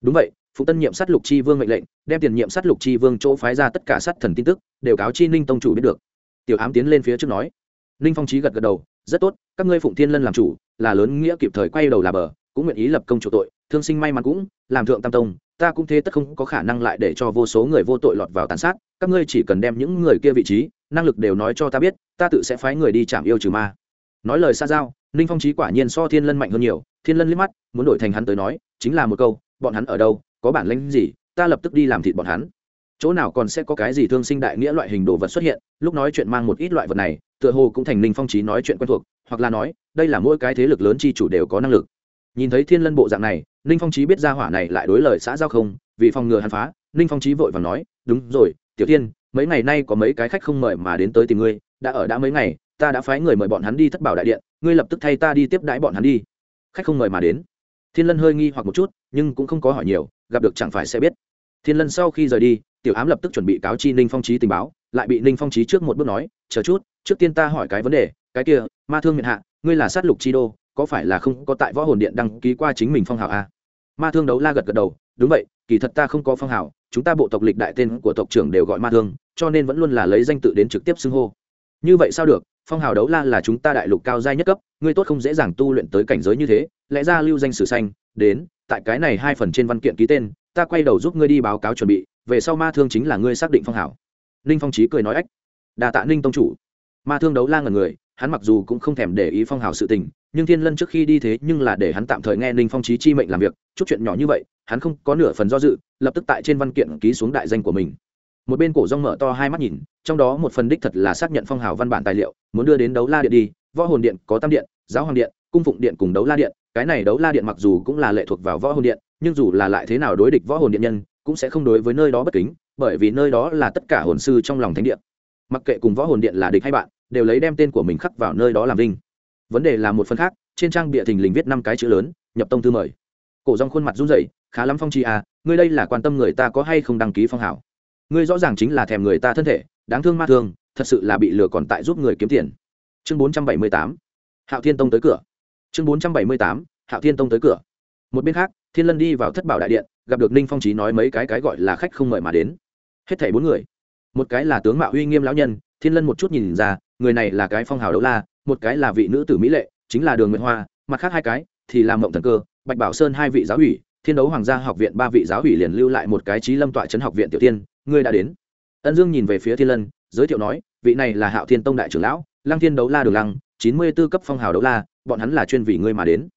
Đúng vậy, phụ tân nhiệm sát lục chi vương mệnh lệnh, đem tiền nhiệm sát lục chi vương chỗ phái ra tất cả sát thần tin tức, đều cáo chi ninh tông chủ biết được. Tiểu ám tiến lên phía trước nói. Ninh phong trí gật gật đầu, rất tốt, các ngươi phụng thiên lân làm chủ, là lớn nghĩa kịp thời quay đầu là bờ, cũng nguyện ý lập công chủ tội, thương sinh may mắn cũng, làm thượng tam tông ta cũng thế tất không có khả năng lại để cho vô số người vô tội lọt vào tàn sát, các ngươi chỉ cần đem những người kia vị trí, năng lực đều nói cho ta biết, ta tự sẽ phái người đi chạm yêu trừ ma. Nói lời xa giao, ninh phong trí quả nhiên so thiên lân mạnh hơn nhiều, thiên lân liếc mắt, muốn đổi thành hắn tới nói, chính là một câu, bọn hắn ở đâu, có bản lĩnh gì, ta lập tức đi làm thịt bọn hắn. Chỗ nào còn sẽ có cái gì thương sinh đại nghĩa loại hình đồ vật xuất hiện, lúc nói chuyện mang một ít loại vật này, tựa hồ cũng thành ninh phong trí nói chuyện quen thuộc, hoặc là nói, đây là mỗi cái thế lực lớn chi chủ đều có năng lực nhìn thấy thiên lân bộ dạng này, ninh phong trí biết ra hỏa này lại đối lời xã giao không, vì phòng ngừa hắn phá, ninh phong trí vội và nói, đúng rồi, tiểu thiên, mấy ngày nay có mấy cái khách không mời mà đến tới tìm ngươi, đã ở đã mấy ngày, ta đã phái người mời bọn hắn đi thất bảo đại điện, ngươi lập tức thay ta đi tiếp đãi bọn hắn đi. Khách không mời mà đến. Thiên lân hơi nghi hoặc một chút, nhưng cũng không có hỏi nhiều, gặp được chẳng phải sẽ biết. Thiên lân sau khi rời đi, tiểu ám lập tức chuẩn bị cáo chi ninh phong trí tình báo, lại bị ninh phong trí trước một bước nói, chờ chút, trước tiên ta hỏi cái vấn đề, cái kia, ma thương miệng hạ, ngươi là sát lục chi đô có phải là không có tại võ hồn điện đăng ký qua chính mình phong hào a à? ma thương đấu la gật gật đầu, đúng vậy, kỳ thật ta không có phong hào, chúng ta bộ tộc lịch đại tên của tộc trưởng đều gọi ma thương, cho nên vẫn luôn là lấy danh tự đến trực tiếp xưng hô. Như vậy sao được? Phong hào đấu la là chúng ta đại lục cao giai nhất cấp, ngươi tốt không dễ dàng tu luyện tới cảnh giới như thế, lẽ ra lưu danh sử xanh, đến, tại cái này hai phần trên văn kiện ký tên, ta quay đầu giúp ngươi đi báo cáo chuẩn bị, về sau ma thương chính là ngươi xác định phong hào. Ninh phong trí cười nói ách. Đà tạ ninh tông chủ. Ma thương đấu la ngần người, hắn mặc dù cũng không thèm để ý phong hào sự tình nhưng thiên lân trước khi đi thế nhưng là để hắn tạm thời nghe ninh phong trí chi mệnh làm việc, chút chuyện nhỏ như vậy, hắn không có nửa phần do dự, lập tức tại trên văn kiện ký xuống đại danh của mình. Một bên cổ rong mở to hai mắt nhìn, trong đó một phần đích thật là xác nhận phong hào văn bản tài liệu, muốn đưa đến đấu la điện đi, võ hồn điện có tam điện, giáo hoàng điện, cung phụng điện cùng đấu la điện, cái này đấu la điện mặc dù cũng là lệ thuộc vào võ hồn điện, nhưng dù là lại thế nào đối địch võ hồn điện nhân, cũng sẽ không đối với nơi đó bất kính, bởi vì nơi đó là tất cả hồn sư trong lòng thánh điện mặc kệ cùng võ hồn điện là địch hay bạn, đều lấy đem tên của mình khắc vào nơi đó làm vinh vấn đề là một phần khác, trên trang bịa thình lình viết năm cái chữ lớn, nhập tông thư mời. Cổ dòng khuôn mặt run rẩy, khá lắm phong chi à ngươi đây là quan tâm người ta có hay không đăng ký phong hảo. Ngươi rõ ràng chính là thèm người ta thân thể, đáng thương ma thương, thật sự là bị lừa còn tại giúp người kiếm tiền. Chương bốn trăm bảy mươi tám, hạo thiên tông tới cửa. Chương bốn trăm bảy mươi tám, hạo thiên tông tới cửa. Một bên khác, thiên lân đi vào thất bảo đại điện, gặp được ninh phong trí nói mấy cái cái gọi là khách không mời mà đến. Hết thảy bốn người. Một cái là tướng mạo uy nghiêm lão nhân, thiên lân một chút nhìn ra, người này là cái phong hào đấu la một cái là vị nữ tử mỹ lệ, chính là đường nguyệt hoa, mặt khác hai cái thì là mộng thần cơ, bạch bảo sơn hai vị giáo ủy thiên đấu hoàng gia học viện ba vị giáo ủy liền lưu lại một cái trí lâm tọa trấn học viện tiểu tiên, ngươi đã đến. Ân dương nhìn về phía thiên lân, giới thiệu nói, vị này là hạo thiên tông đại trưởng lão, lăng thiên đấu la đường lăng, chín mươi b ố cấp phong hào đấu la, bọn hắn là chuyên vì ngươi mà đến.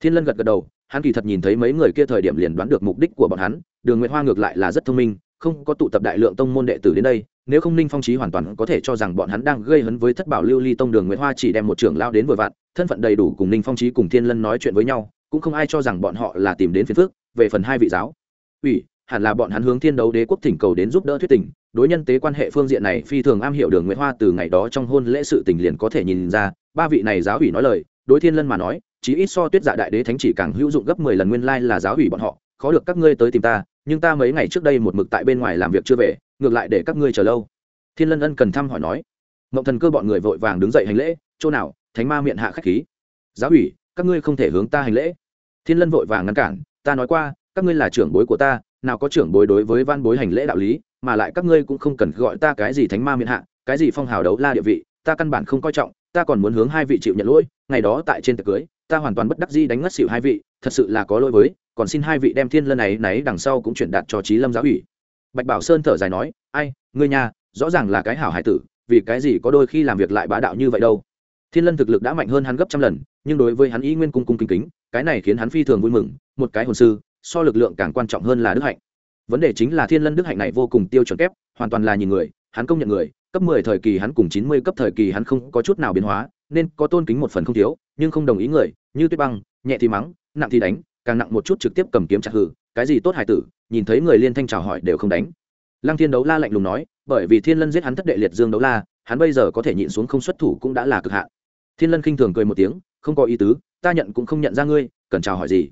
Thiên lân gật gật đầu, hắn kỳ thật nhìn thấy mấy người kia thời điểm liền đoán được mục đích của bọn hắn, đường nguyệt hoa ngược lại là rất thông minh không có tụ tập đại lượng tông môn đệ tử đến đây, nếu không ninh phong trí hoàn toàn có thể cho rằng bọn hắn đang gây hấn với thất bảo lưu ly tông đường nguyệt hoa chỉ đem một trưởng lao đến vừa vặn thân phận đầy đủ cùng ninh phong trí cùng thiên lân nói chuyện với nhau, cũng không ai cho rằng bọn họ là tìm đến phiền phước về phần hai vị giáo. Ủy, hẳn là bọn hắn hướng thiên đấu đế quốc thỉnh cầu đến giúp đỡ thuyết tình, đối nhân tế quan hệ phương diện này phi thường am hiểu đường nguyệt hoa từ ngày đó trong hôn lễ sự tình liền có thể nhìn ra, ba vị này giáo ủy nói lời, đối thiên lân mà nói, chí ít so tuyết dạ đại đế thánh chỉ càng hữu dụng gấp mười lần nguyên lai là giáo ủy bọn họ, khó được các ngươi tới tìm ta nhưng ta mấy ngày trước đây một mực tại bên ngoài làm việc chưa về, ngược lại để các ngươi chờ lâu. Thiên lân ân cần thăm hỏi nói. Mộng thần cơ bọn người vội vàng đứng dậy hành lễ, chỗ nào, thánh ma miệng hạ khách khí. Giáo ủy, các ngươi không thể hướng ta hành lễ. Thiên lân vội vàng ngăn cản, ta nói qua, các ngươi là trưởng bối của ta, nào có trưởng bối đối với văn bối hành lễ đạo lý, mà lại các ngươi cũng không cần gọi ta cái gì thánh ma miệng hạ, cái gì phong hào đấu la địa vị, ta căn bản không coi trọng, ta còn muốn hướng hai vị chịu nhận lỗi, ngày đó tại trên tiệc cưới, ta hoàn toàn bất đắc dĩ đánh ngất xỉu hai vị, thật sự là có lỗi với còn xin hai vị đem thiên lân ấy, náy đằng sau cũng chuyển đạt cho trí lâm giáo ủy. Bạch bảo sơn thở dài nói ai ngươi nhà rõ ràng là cái hảo hải tử vì cái gì có đôi khi làm việc lại bá đạo như vậy đâu? Thiên lân thực lực đã mạnh hơn hắn gấp trăm lần nhưng đối với hắn ý nguyên cung cung kính kính cái này khiến hắn phi thường vui mừng một cái hồn sư so lực lượng càng quan trọng hơn là đức hạnh. Vấn đề chính là thiên lân đức hạnh này vô cùng tiêu chuẩn kép hoàn toàn là nhìn người hắn công nhận người cấp mười thời kỳ hắn cùng chín mươi cấp thời kỳ hắn không có chút nào biến hóa nên có tôn kính một phần không thiếu nhưng không đồng ý người như tuyết băng nhẹ thì mắng nặng thì đánh càng nặng một chút trực tiếp cầm kiếm chặt hử cái gì tốt hải tử, nhìn thấy người liên thanh chào hỏi đều không đánh. Lăng thiên đấu la lạnh lùng nói, bởi vì thiên lân giết hắn thất đệ liệt dương đấu la, hắn bây giờ có thể nhịn xuống không xuất thủ cũng đã là cực hạn. Thiên lân khinh thường cười một tiếng, không có ý tứ, ta nhận cũng không nhận ra ngươi, cần chào hỏi gì.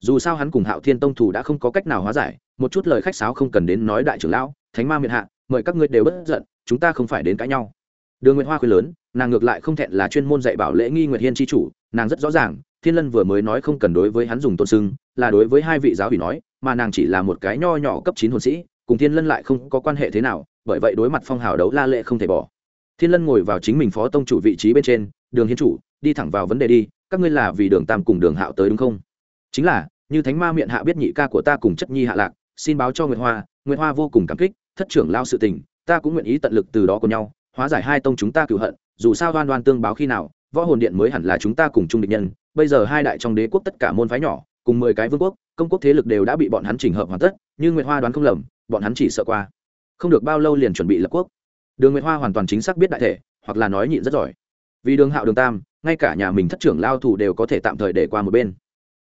Dù sao hắn cùng hạo thiên tông thủ đã không có cách nào hóa giải, một chút lời khách sáo không cần đến nói đại trưởng lão, thánh ma miệt hạ, mời các ngươi đều bất giận, chúng ta không phải đến cãi nhau. Đường nguyệt hoa khuyên lớn, nàng ngược lại không thẹn là chuyên môn dạy bảo lễ nghi nguyệt hiên tri chủ, nàng rất rõ ràng thiên lân vừa mới nói không cần đối với hắn dùng tôn sưng, là đối với hai vị giáo ủy nói, mà nàng chỉ là một cái nho nhỏ cấp chín hồn sĩ, cùng thiên lân lại không có quan hệ thế nào, bởi vậy đối mặt phong hào đấu la lệ không thể bỏ. Thiên lân ngồi vào chính mình phó tông chủ vị trí bên trên, đường hiến chủ, đi thẳng vào vấn đề đi, các ngươi là vì đường tam cùng đường hạo tới đúng không? Chính là, như thánh ma miệng hạ biết nhị ca của ta cùng chất nhi hạ lạc, xin báo cho nguyệt hoa nguyệt hoa vô cùng cảm kích, thất trưởng lao sự tình, ta cũng nguyện ý tận lực từ đó của nhau, hóa giải hai tông chúng ta cựu hận, dù sao đoan đoan tương báo khi nào võ hồn điện mới hẳn là chúng ta cùng chung địch nhân, bây giờ hai đại trong đế quốc tất cả môn phái nhỏ, cùng mười cái vương quốc, công quốc thế lực đều đã bị bọn hắn chỉnh hợp hoàn tất, như nguyệt hoa đoán không lầm, bọn hắn chỉ sợ qua. Không được bao lâu liền chuẩn bị lập quốc. Đường nguyệt hoa hoàn toàn chính xác biết đại thể, hoặc là nói nhịn rất giỏi. Vì đường hạo đường tam, ngay cả nhà mình thất trưởng lao thủ đều có thể tạm thời để qua một bên.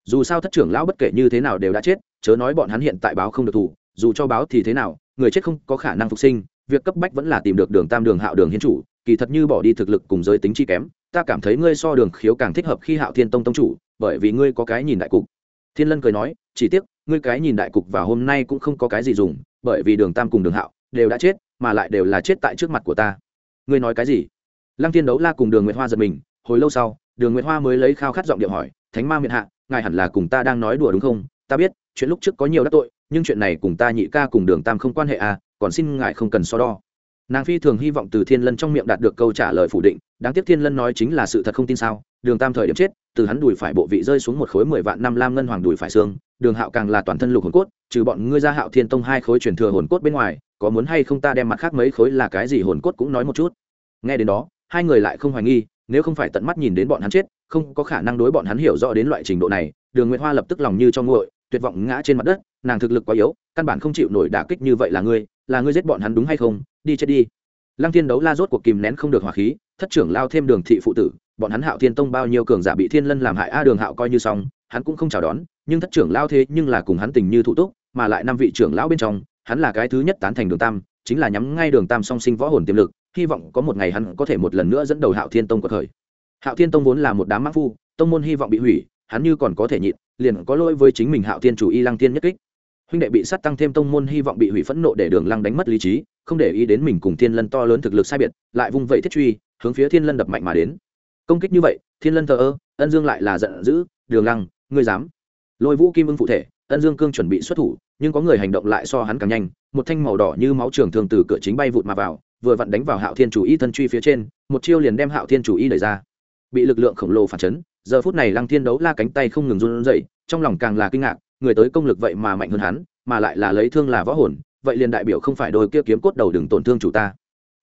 Dù sao thất trưởng lão bất kể như thế nào đều đã chết, chớ nói bọn hắn hiện tại báo không được thủ, dù cho báo thì thế nào, người chết không có khả năng phục sinh, việc cấp bách vẫn là tìm được đường tam, đường hạo, đường hiến chủ, kỳ thật như bỏ đi thực lực cùng giới tính chi kém ta cảm thấy ngươi so đường khiếu càng thích hợp khi hạo thiên tông tông chủ, bởi vì ngươi có cái nhìn đại cục. Thiên lân cười nói, chỉ tiếc, ngươi cái nhìn đại cục và hôm nay cũng không có cái gì dùng, bởi vì đường tam cùng đường hạo đều đã chết, mà lại đều là chết tại trước mặt của ta. Ngươi nói cái gì? Lăng thiên đấu la cùng đường nguyệt hoa giật mình, hồi lâu sau, đường nguyệt hoa mới lấy khao khát giọng điệu hỏi, thánh ma miệng hạ, ngài hẳn là cùng ta đang nói đùa đúng không? Ta biết, chuyện lúc trước có nhiều đắc tội, nhưng chuyện này cùng ta nhị ca cùng đường tam không quan hệ à còn xin ngài không cần so đo nàng phi thường hy vọng từ thiên lân trong miệng đạt được câu trả lời phủ định, đáng tiếc thiên lân nói chính là sự thật không tin sao, đường tam thời điểm chết, từ hắn đùi phải bộ vị rơi xuống một khối mười vạn năm lam ngân hoàng đùi phải xương, đường hạo càng là toàn thân lục hồn cốt, trừ bọn ngươi ra hạo thiên tông hai khối truyền thừa hồn cốt bên ngoài, có muốn hay không ta đem mặt khác mấy khối là cái gì hồn cốt cũng nói một chút. Nghe đến đó, hai người lại không hoài nghi, nếu không phải tận mắt nhìn đến bọn hắn chết, không có khả năng đối bọn hắn hiểu rõ đến loại trình độ này, đường nguyệt hoa lập tức lòng như cho nguội, tuyệt vọng ngã trên mặt đất, nàng thực lực quá yếu, căn bản không chịu nổi đả kích như vậy là ngươi là ngươi giết bọn hắn đúng hay không đi chết đi. Lăng thiên đấu la rốt cuộc kìm nén không được hỏa khí, thất trưởng lao thêm đường thị phụ tử, bọn hắn hạo thiên tông bao nhiêu cường giả bị thiên lân làm hại a đường hạo coi như xong, hắn cũng không chào đón, nhưng thất trưởng lao thế nhưng là cùng hắn tình như thủ túc, mà lại năm vị trưởng lão bên trong, hắn là cái thứ nhất tán thành đường tam, chính là nhắm ngay đường tam song sinh võ hồn tiềm lực, hy vọng có một ngày hắn có thể một lần nữa dẫn đầu hạo thiên tông của thời. Hạo thiên tông vốn là một đám mắc phu, tông môn hy vọng bị hủy, hắn như còn có thể nhịn, liền có lỗi với chính mình hạo thiên chủ y lăng thiên nhất kích huynh đệ bị sát tăng thêm tông môn hy vọng bị hủy phẫn nộ để đường lăng đánh mất lý trí, không để ý đến mình cùng thiên lân to lớn thực lực sai biệt, lại vung vẩy thiết truy, hướng phía thiên lân đập mạnh mà đến. Công kích như vậy, thiên lân thờ ơ, ân dương lại là giận dữ, đường lăng, ngươi dám? Lôi vũ kim ưng phụ thể, ân dương cương chuẩn bị xuất thủ, nhưng có người hành động lại so hắn càng nhanh, một thanh màu đỏ như máu trường thường từ cửa chính bay vụt mà vào, vừa vặn đánh vào hạo thiên chủ y thân truy phía trên, một chiêu liền đem hạo thiên chủ y đẩy ra. Bị lực lượng khổng lồ phản chấn, giờ phút này lăng thiên đấu la cánh tay không ngừng run rẩy, trong lòng càng là kinh ngạc người tới công lực vậy mà mạnh hơn hắn, mà lại là lấy thương là võ hồn, vậy liền đại biểu không phải đôi kia kiếm cốt đầu đừng tổn thương chủ ta.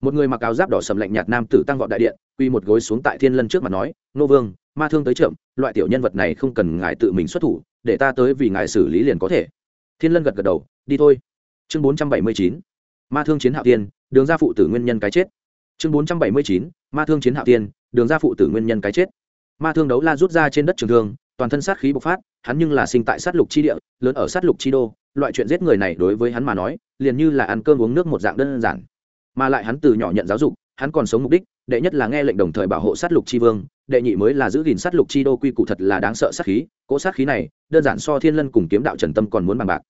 Một người mặc áo giáp đỏ sầm lạnh nhạt nam tử tăng vọt đại điện, quy một gối xuống tại thiên lân trước mặt nói, nô vương, ma thương tới chậm loại tiểu nhân vật này không cần ngài tự mình xuất thủ, để ta tới vì ngài xử lý liền có thể. Thiên lân gật gật đầu, đi thôi. Chương bốn trăm bảy mươi chín, ma thương chiến hạo tiên, đường ra phụ tử nguyên nhân cái chết. Chương bốn trăm bảy mươi chín, ma thương chiến hạo tiên, đường ra phụ tử nguyên nhân cái chết. Ma thương đấu la rút ra trên đất trường thương toàn thân sát khí bộc phát, hắn nhưng là sinh tại sát lục chi địa, lớn ở sát lục chi đô, loại chuyện giết người này đối với hắn mà nói, liền như là ăn cơm uống nước một dạng đơn giản. Mà lại hắn từ nhỏ nhận giáo dục, hắn còn sống mục đích, đệ nhất là nghe lệnh đồng thời bảo hộ sát lục chi vương, đệ nhị mới là giữ gìn sát lục chi đô quy củ thật là đáng sợ sát khí, cỗ sát khí này, đơn giản so thiên lân cùng kiếm đạo trần tâm còn muốn bằng bạc.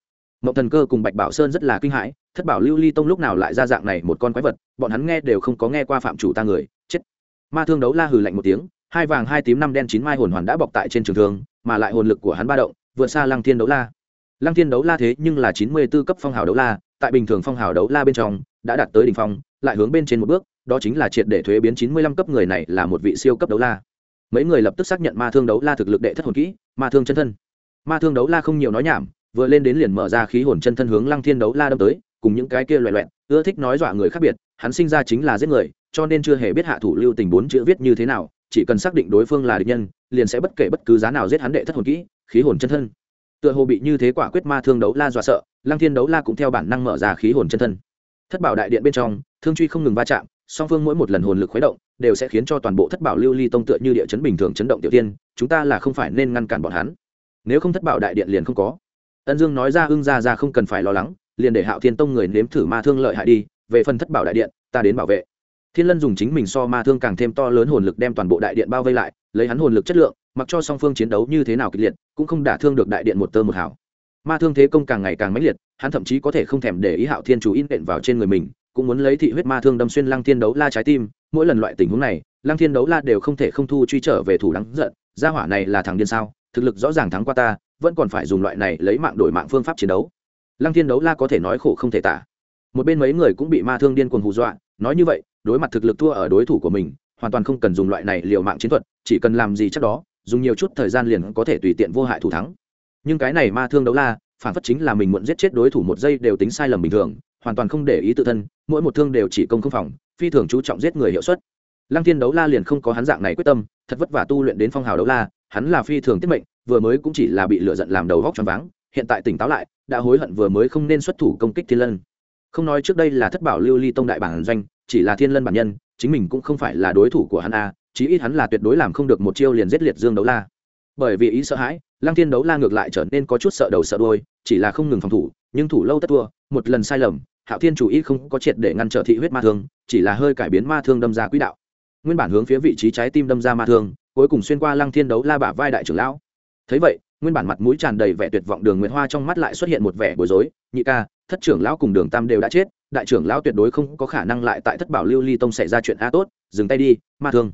Mộng thần cơ cùng bạch bảo sơn rất là kinh hãi, thất bảo lưu ly tông lúc nào lại ra dạng này một con quái vật, bọn hắn nghe đều không có nghe qua phạm chủ ta người, chết. Ma thương đấu la hừ lạnh một tiếng hai vàng, hai tím, năm đen, chín mai hồn hoàn đã bọc tại trên trường thương, mà lại hồn lực của hắn ba động, vượt xa lăng thiên đấu la. Lăng thiên đấu la thế nhưng là chín mươi b ố cấp phong hào đấu la, tại bình thường phong hào đấu la bên trong, đã đạt tới đ ỉ n h phong, lại hướng bên trên một bước, đó chính là triệt để thuế biến chín mươi lăm cấp người này là một vị siêu cấp đấu la. Mấy người lập tức xác nhận ma thương đấu la thực lực đệ thất hồn kỹ, ma thương chân thân. Ma thương đấu la không nhiều nói nhảm, vừa lên đến liền mở ra khí hồn chân thân hướng lăng thiên đấu la đâm tới, cùng những cái kia loẹ loẹn ưa thích nói dọa người khác biệt, hắn sinh ra chính là giết người, cho nên chưa hề biết hạ thủ lưu tình bốn chữ viết như thế nào chỉ cần xác định đối phương là địch nhân, liền sẽ bất kể bất cứ giá nào giết hắn đệ thất hồn kỹ, khí hồn chân thân. Tựa hồ bị như thế quả quyết ma thương đấu la dọa sợ, lăng thiên đấu la cũng theo bản năng mở ra khí hồn chân thân. Thất bảo đại điện bên trong, thương truy không ngừng va chạm, song phương mỗi một lần hồn lực khuấy động, đều sẽ khiến cho toàn bộ thất bảo lưu ly tông tựa như địa chấn bình thường chấn động tiểu tiên, chúng ta là không phải nên ngăn cản bọn hắn. Nếu không thất bảo đại điện liền không có. Ân dương nói ra ưng ra ra không cần phải lo lắng, liền để hạo thiên tông người nếm thử ma thương lợi hại đi, về phần thất bảo đại điện, ta đến bảo vệ thiên lân dùng chính mình so ma thương càng thêm to lớn hồn lực đem toàn bộ đại điện bao vây lại, lấy hắn hồn lực chất lượng, mặc cho song phương chiến đấu như thế nào kịch liệt, cũng không đả thương được đại điện một tơ một hào. Ma thương thế công càng ngày càng mãnh liệt, hắn thậm chí có thể không thèm để ý hạo thiên chủ in đệm vào trên người mình, cũng muốn lấy thị huyết ma thương đâm xuyên lăng thiên đấu la trái tim. Mỗi lần loại tình huống này, lăng thiên đấu la đều không thể không thu truy trở về thủ đắng giận, gia hỏa này là thằng điên sao? Thực lực rõ ràng thắng qua ta, vẫn còn phải dùng loại này lấy mạng đổi mạng phương pháp chiến đấu. Lăng thiên đấu la có thể nói khổ không thể tả. Một bên mấy người cũng bị ma thương điên cuồng hù dọa, nói như vậy đối mặt thực lực thua ở đối thủ của mình, hoàn toàn không cần dùng loại này liều mạng chiến thuật, chỉ cần làm gì chắc đó, dùng nhiều chút thời gian liền có thể tùy tiện vô hại thủ thắng. Nhưng cái này ma thương đấu la, phản phất chính là mình muộn giết chết đối thủ một giây đều tính sai lầm bình thường, hoàn toàn không để ý tự thân, mỗi một thương đều chỉ công không phòng, phi thường chú trọng giết người hiệu suất. Lăng thiên đấu la liền không có hắn dạng này quyết tâm, thật vất vả tu luyện đến phong hào đấu la, hắn là phi thường tiết mệnh, vừa mới cũng chỉ là bị lựa giận làm đầu góc choáng váng, hiện tại tỉnh táo lại, đã hối hận vừa mới không nên xuất thủ công kích thiên lân. Không nói trước đây là thất bảo lưu ly tông đại bản doanh chỉ là thiên lân bản nhân, chính mình cũng không phải là đối thủ của hắn a, chí ít hắn là tuyệt đối làm không được một chiêu liền giết liệt dương đấu la. Bởi vì ý sợ hãi, lăng thiên đấu la ngược lại trở nên có chút sợ đầu sợ đôi chỉ là không ngừng phòng thủ, nhưng thủ lâu tất thua, một lần sai lầm, hạo thiên chủ ý không có triệt để ngăn trở thị huyết ma thương, chỉ là hơi cải biến ma thương đâm ra quỹ đạo. Nguyên bản hướng phía vị trí trái tim đâm ra ma thương, cuối cùng xuyên qua lăng thiên đấu la bả vai đại trưởng lão. Thấy vậy, nguyên bản mặt mũi tràn đầy vẻ tuyệt vọng đường nguyệt hoa trong mắt lại xuất hiện một vẻ bối rối, nhị ca, thất trưởng lão cùng đường tam đều đã chết đại trưởng lão tuyệt đối không có khả năng lại tại thất bảo lưu ly tông xảy ra chuyện a tốt, dừng tay đi, ma thương.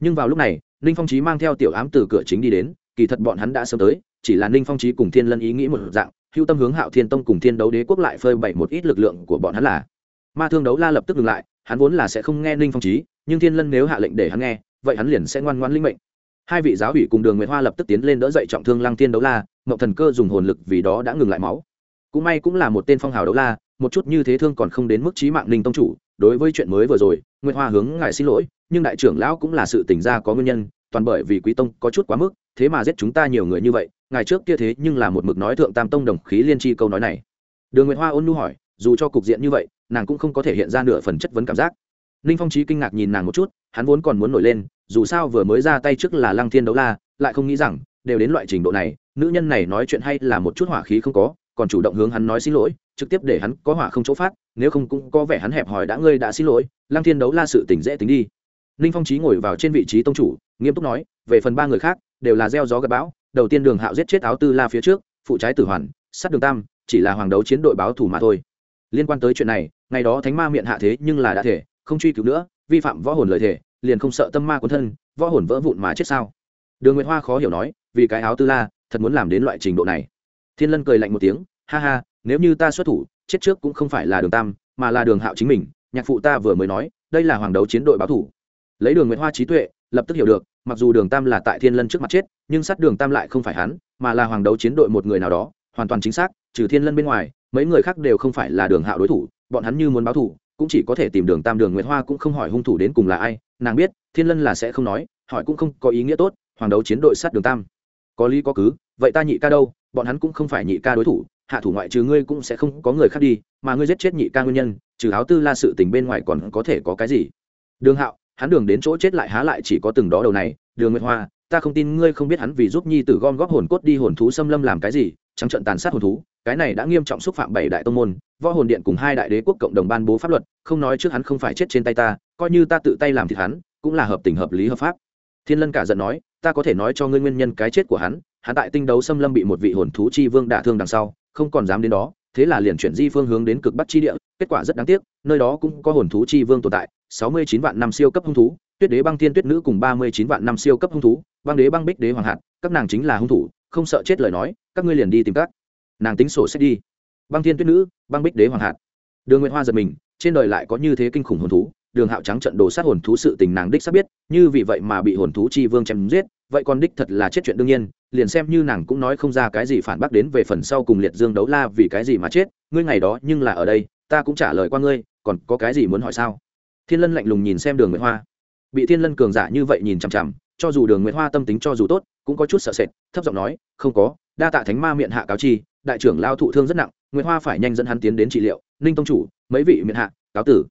Nhưng vào lúc này, ninh phong trí mang theo tiểu ám từ cửa chính đi đến, kỳ thật bọn hắn đã sớm tới, chỉ là ninh phong trí cùng thiên lân ý nghĩ một dạng, hưu tâm hướng hạo thiên tông cùng thiên đấu đế quốc lại phơi bày một ít lực lượng của bọn hắn là. Ma thương đấu la lập tức ngừng lại, hắn vốn là sẽ không nghe ninh phong trí nhưng thiên lân nếu hạ lệnh để hắn nghe, vậy hắn liền sẽ ngoan ngoan linh mệnh. Hai vị giáo ủy cùng đường nguyệt hoa lập tức tiến lên đỡ dậy trọng thương lăng thiên đấu la mậu thần cơ dùng hồn lực vì đó đã ngừng lại máu. Cũng may cũng là một tên phong hào đấu la một chút như thế thương còn không đến mức trí mạng ninh tông chủ, đối với chuyện mới vừa rồi, nguyệt hoa hướng ngài xin lỗi, nhưng đại trưởng lão cũng là sự tỉnh ra có nguyên nhân, toàn bởi vì quý tông có chút quá mức, thế mà giết chúng ta nhiều người như vậy, ngài trước kia thế nhưng là một mực nói thượng tam tông đồng khí liên tri câu nói này. Đường nguyệt hoa ôn nu hỏi, dù cho cục diện như vậy, nàng cũng không có thể hiện ra nửa phần chất vấn cảm giác. Ninh phong trí kinh ngạc nhìn nàng một chút, hắn vốn còn muốn nổi lên, dù sao vừa mới ra tay trước là lăng thiên đấu la, lại không nghĩ rằng, đều đến loại trình độ này, nữ nhân này nói chuyện hay là một chút hỏa khí không có, còn chủ động hướng hắn nói xin lỗi trực tiếp để hắn có hỏa không chỗ phát, nếu không cũng có vẻ hắn hẹp hòi đã ngươi đã xin lỗi, lăng thiên đấu la sự tỉnh dễ tính đi. Ninh phong trí ngồi vào trên vị trí tông chủ, nghiêm túc nói, về phần ba người khác, đều là gieo gió gặp bão, đầu tiên đường hạo giết chết áo tư la phía trước, phụ trái tử hoàn, sát đường tam, chỉ là hoàng đấu chiến đội báo thủ mà thôi. Liên quan tới chuyện này, ngày đó thánh ma miệng hạ thế nhưng là đã thể, không truy cứu nữa, vi phạm võ hồn lời thể, liền không sợ tâm ma cuốn thân, võ hồn vỡ vụn mà chết sao? Đường nguyệt hoa khó hiểu nói, vì cái áo tư la, thật muốn làm đến loại trình độ này. Thiên lân cười lạnh một tiếng, ha ha nếu như ta xuất thủ, chết trước cũng không phải là đường tam, mà là đường hạo chính mình, nhạc phụ ta vừa mới nói, đây là hoàng đấu chiến đội báo thủ. Lấy đường nguyễn hoa trí tuệ, lập tức hiểu được, mặc dù đường tam là tại thiên lân trước mặt chết, nhưng sát đường tam lại không phải hắn, mà là hoàng đấu chiến đội một người nào đó, hoàn toàn chính xác, trừ thiên lân bên ngoài, mấy người khác đều không phải là đường hạo đối thủ, bọn hắn như muốn báo thủ, cũng chỉ có thể tìm đường tam, đường nguyễn hoa cũng không hỏi hung thủ đến cùng là ai, nàng biết, thiên lân là sẽ không nói, hỏi cũng không có ý nghĩa tốt, hoàng đấu chiến đội sát đường tam. Có lý có cứ, vậy ta nhị ca đâu, bọn hắn cũng không phải nhị ca đối thủ hạ thủ ngoại trừ ngươi cũng sẽ không có người khác đi, mà ngươi giết chết nhị ca nguyên nhân, trừ áo tư la sự tình bên ngoài còn có thể có cái gì? Đường hạo, hắn đường đến chỗ chết lại há lại chỉ có từng đó đầu này, đường nguyệt hoa, ta không tin ngươi không biết hắn vì giúp nhi tử gom góp hồn cốt đi hồn thú xâm lâm làm cái gì, trắng trận tàn sát hồn thú, cái này đã nghiêm trọng xúc phạm bảy đại tông môn, võ hồn điện cùng hai đại đế quốc cộng đồng ban bố pháp luật, không nói trước hắn không phải chết trên tay ta, coi như ta tự tay làm thịt hắn, cũng là hợp tình hợp lý hợp pháp. Thiên lân cả giận nói, ta có thể nói cho ngươi nguyên nhân cái chết của hắn hắn tại tinh đấu xâm lâm bị một vị hồn thú chi vương đả thương đằng sau không còn dám đến đó, thế là liền chuyển di phương hướng đến cực bắc chi địa, kết quả rất đáng tiếc, nơi đó cũng có hồn thú chi vương tồn tại, sáu mươi chín vạn năm siêu cấp hung thú, tuyết đế băng thiên tuyết nữ cùng ba mươi chín vạn năm siêu cấp hung thú, băng đế băng bích đế hoàng hạt, các nàng chính là hung thủ, không sợ chết lời nói, các ngươi liền đi tìm các nàng tính sổ sách đi. Băng thiên tuyết nữ, băng bích đế hoàng hạt. Đường nguyện hoa giật mình, trên đời lại có như thế kinh khủng hồn thú, đường hạo trắng trận đồ sát hồn thú sự tình nàng đích sắp biết, như vì vậy mà bị hồn thú chi vương chém giết, vậy còn đích thật là chết chuyện đương nhiên liền xem như nàng cũng nói không ra cái gì phản bác đến về phần sau cùng liệt dương đấu la vì cái gì mà chết, ngươi ngày đó nhưng là ở đây, ta cũng trả lời qua ngươi, còn có cái gì muốn hỏi sao? Thiên lân lạnh lùng nhìn xem đường nguyệt hoa. Bị thiên lân cường giả như vậy nhìn chằm chằm, cho dù đường nguyệt hoa tâm tính cho dù tốt, cũng có chút sợ sệt, thấp giọng nói, không có, đa tạ thánh ma miệng hạ cáo chi, đại trưởng lao thụ thương rất nặng, nguyệt hoa phải nhanh dẫn hắn tiến đến trị liệu, ninh tông chủ, mấy vị miệng hạ, cáo tử.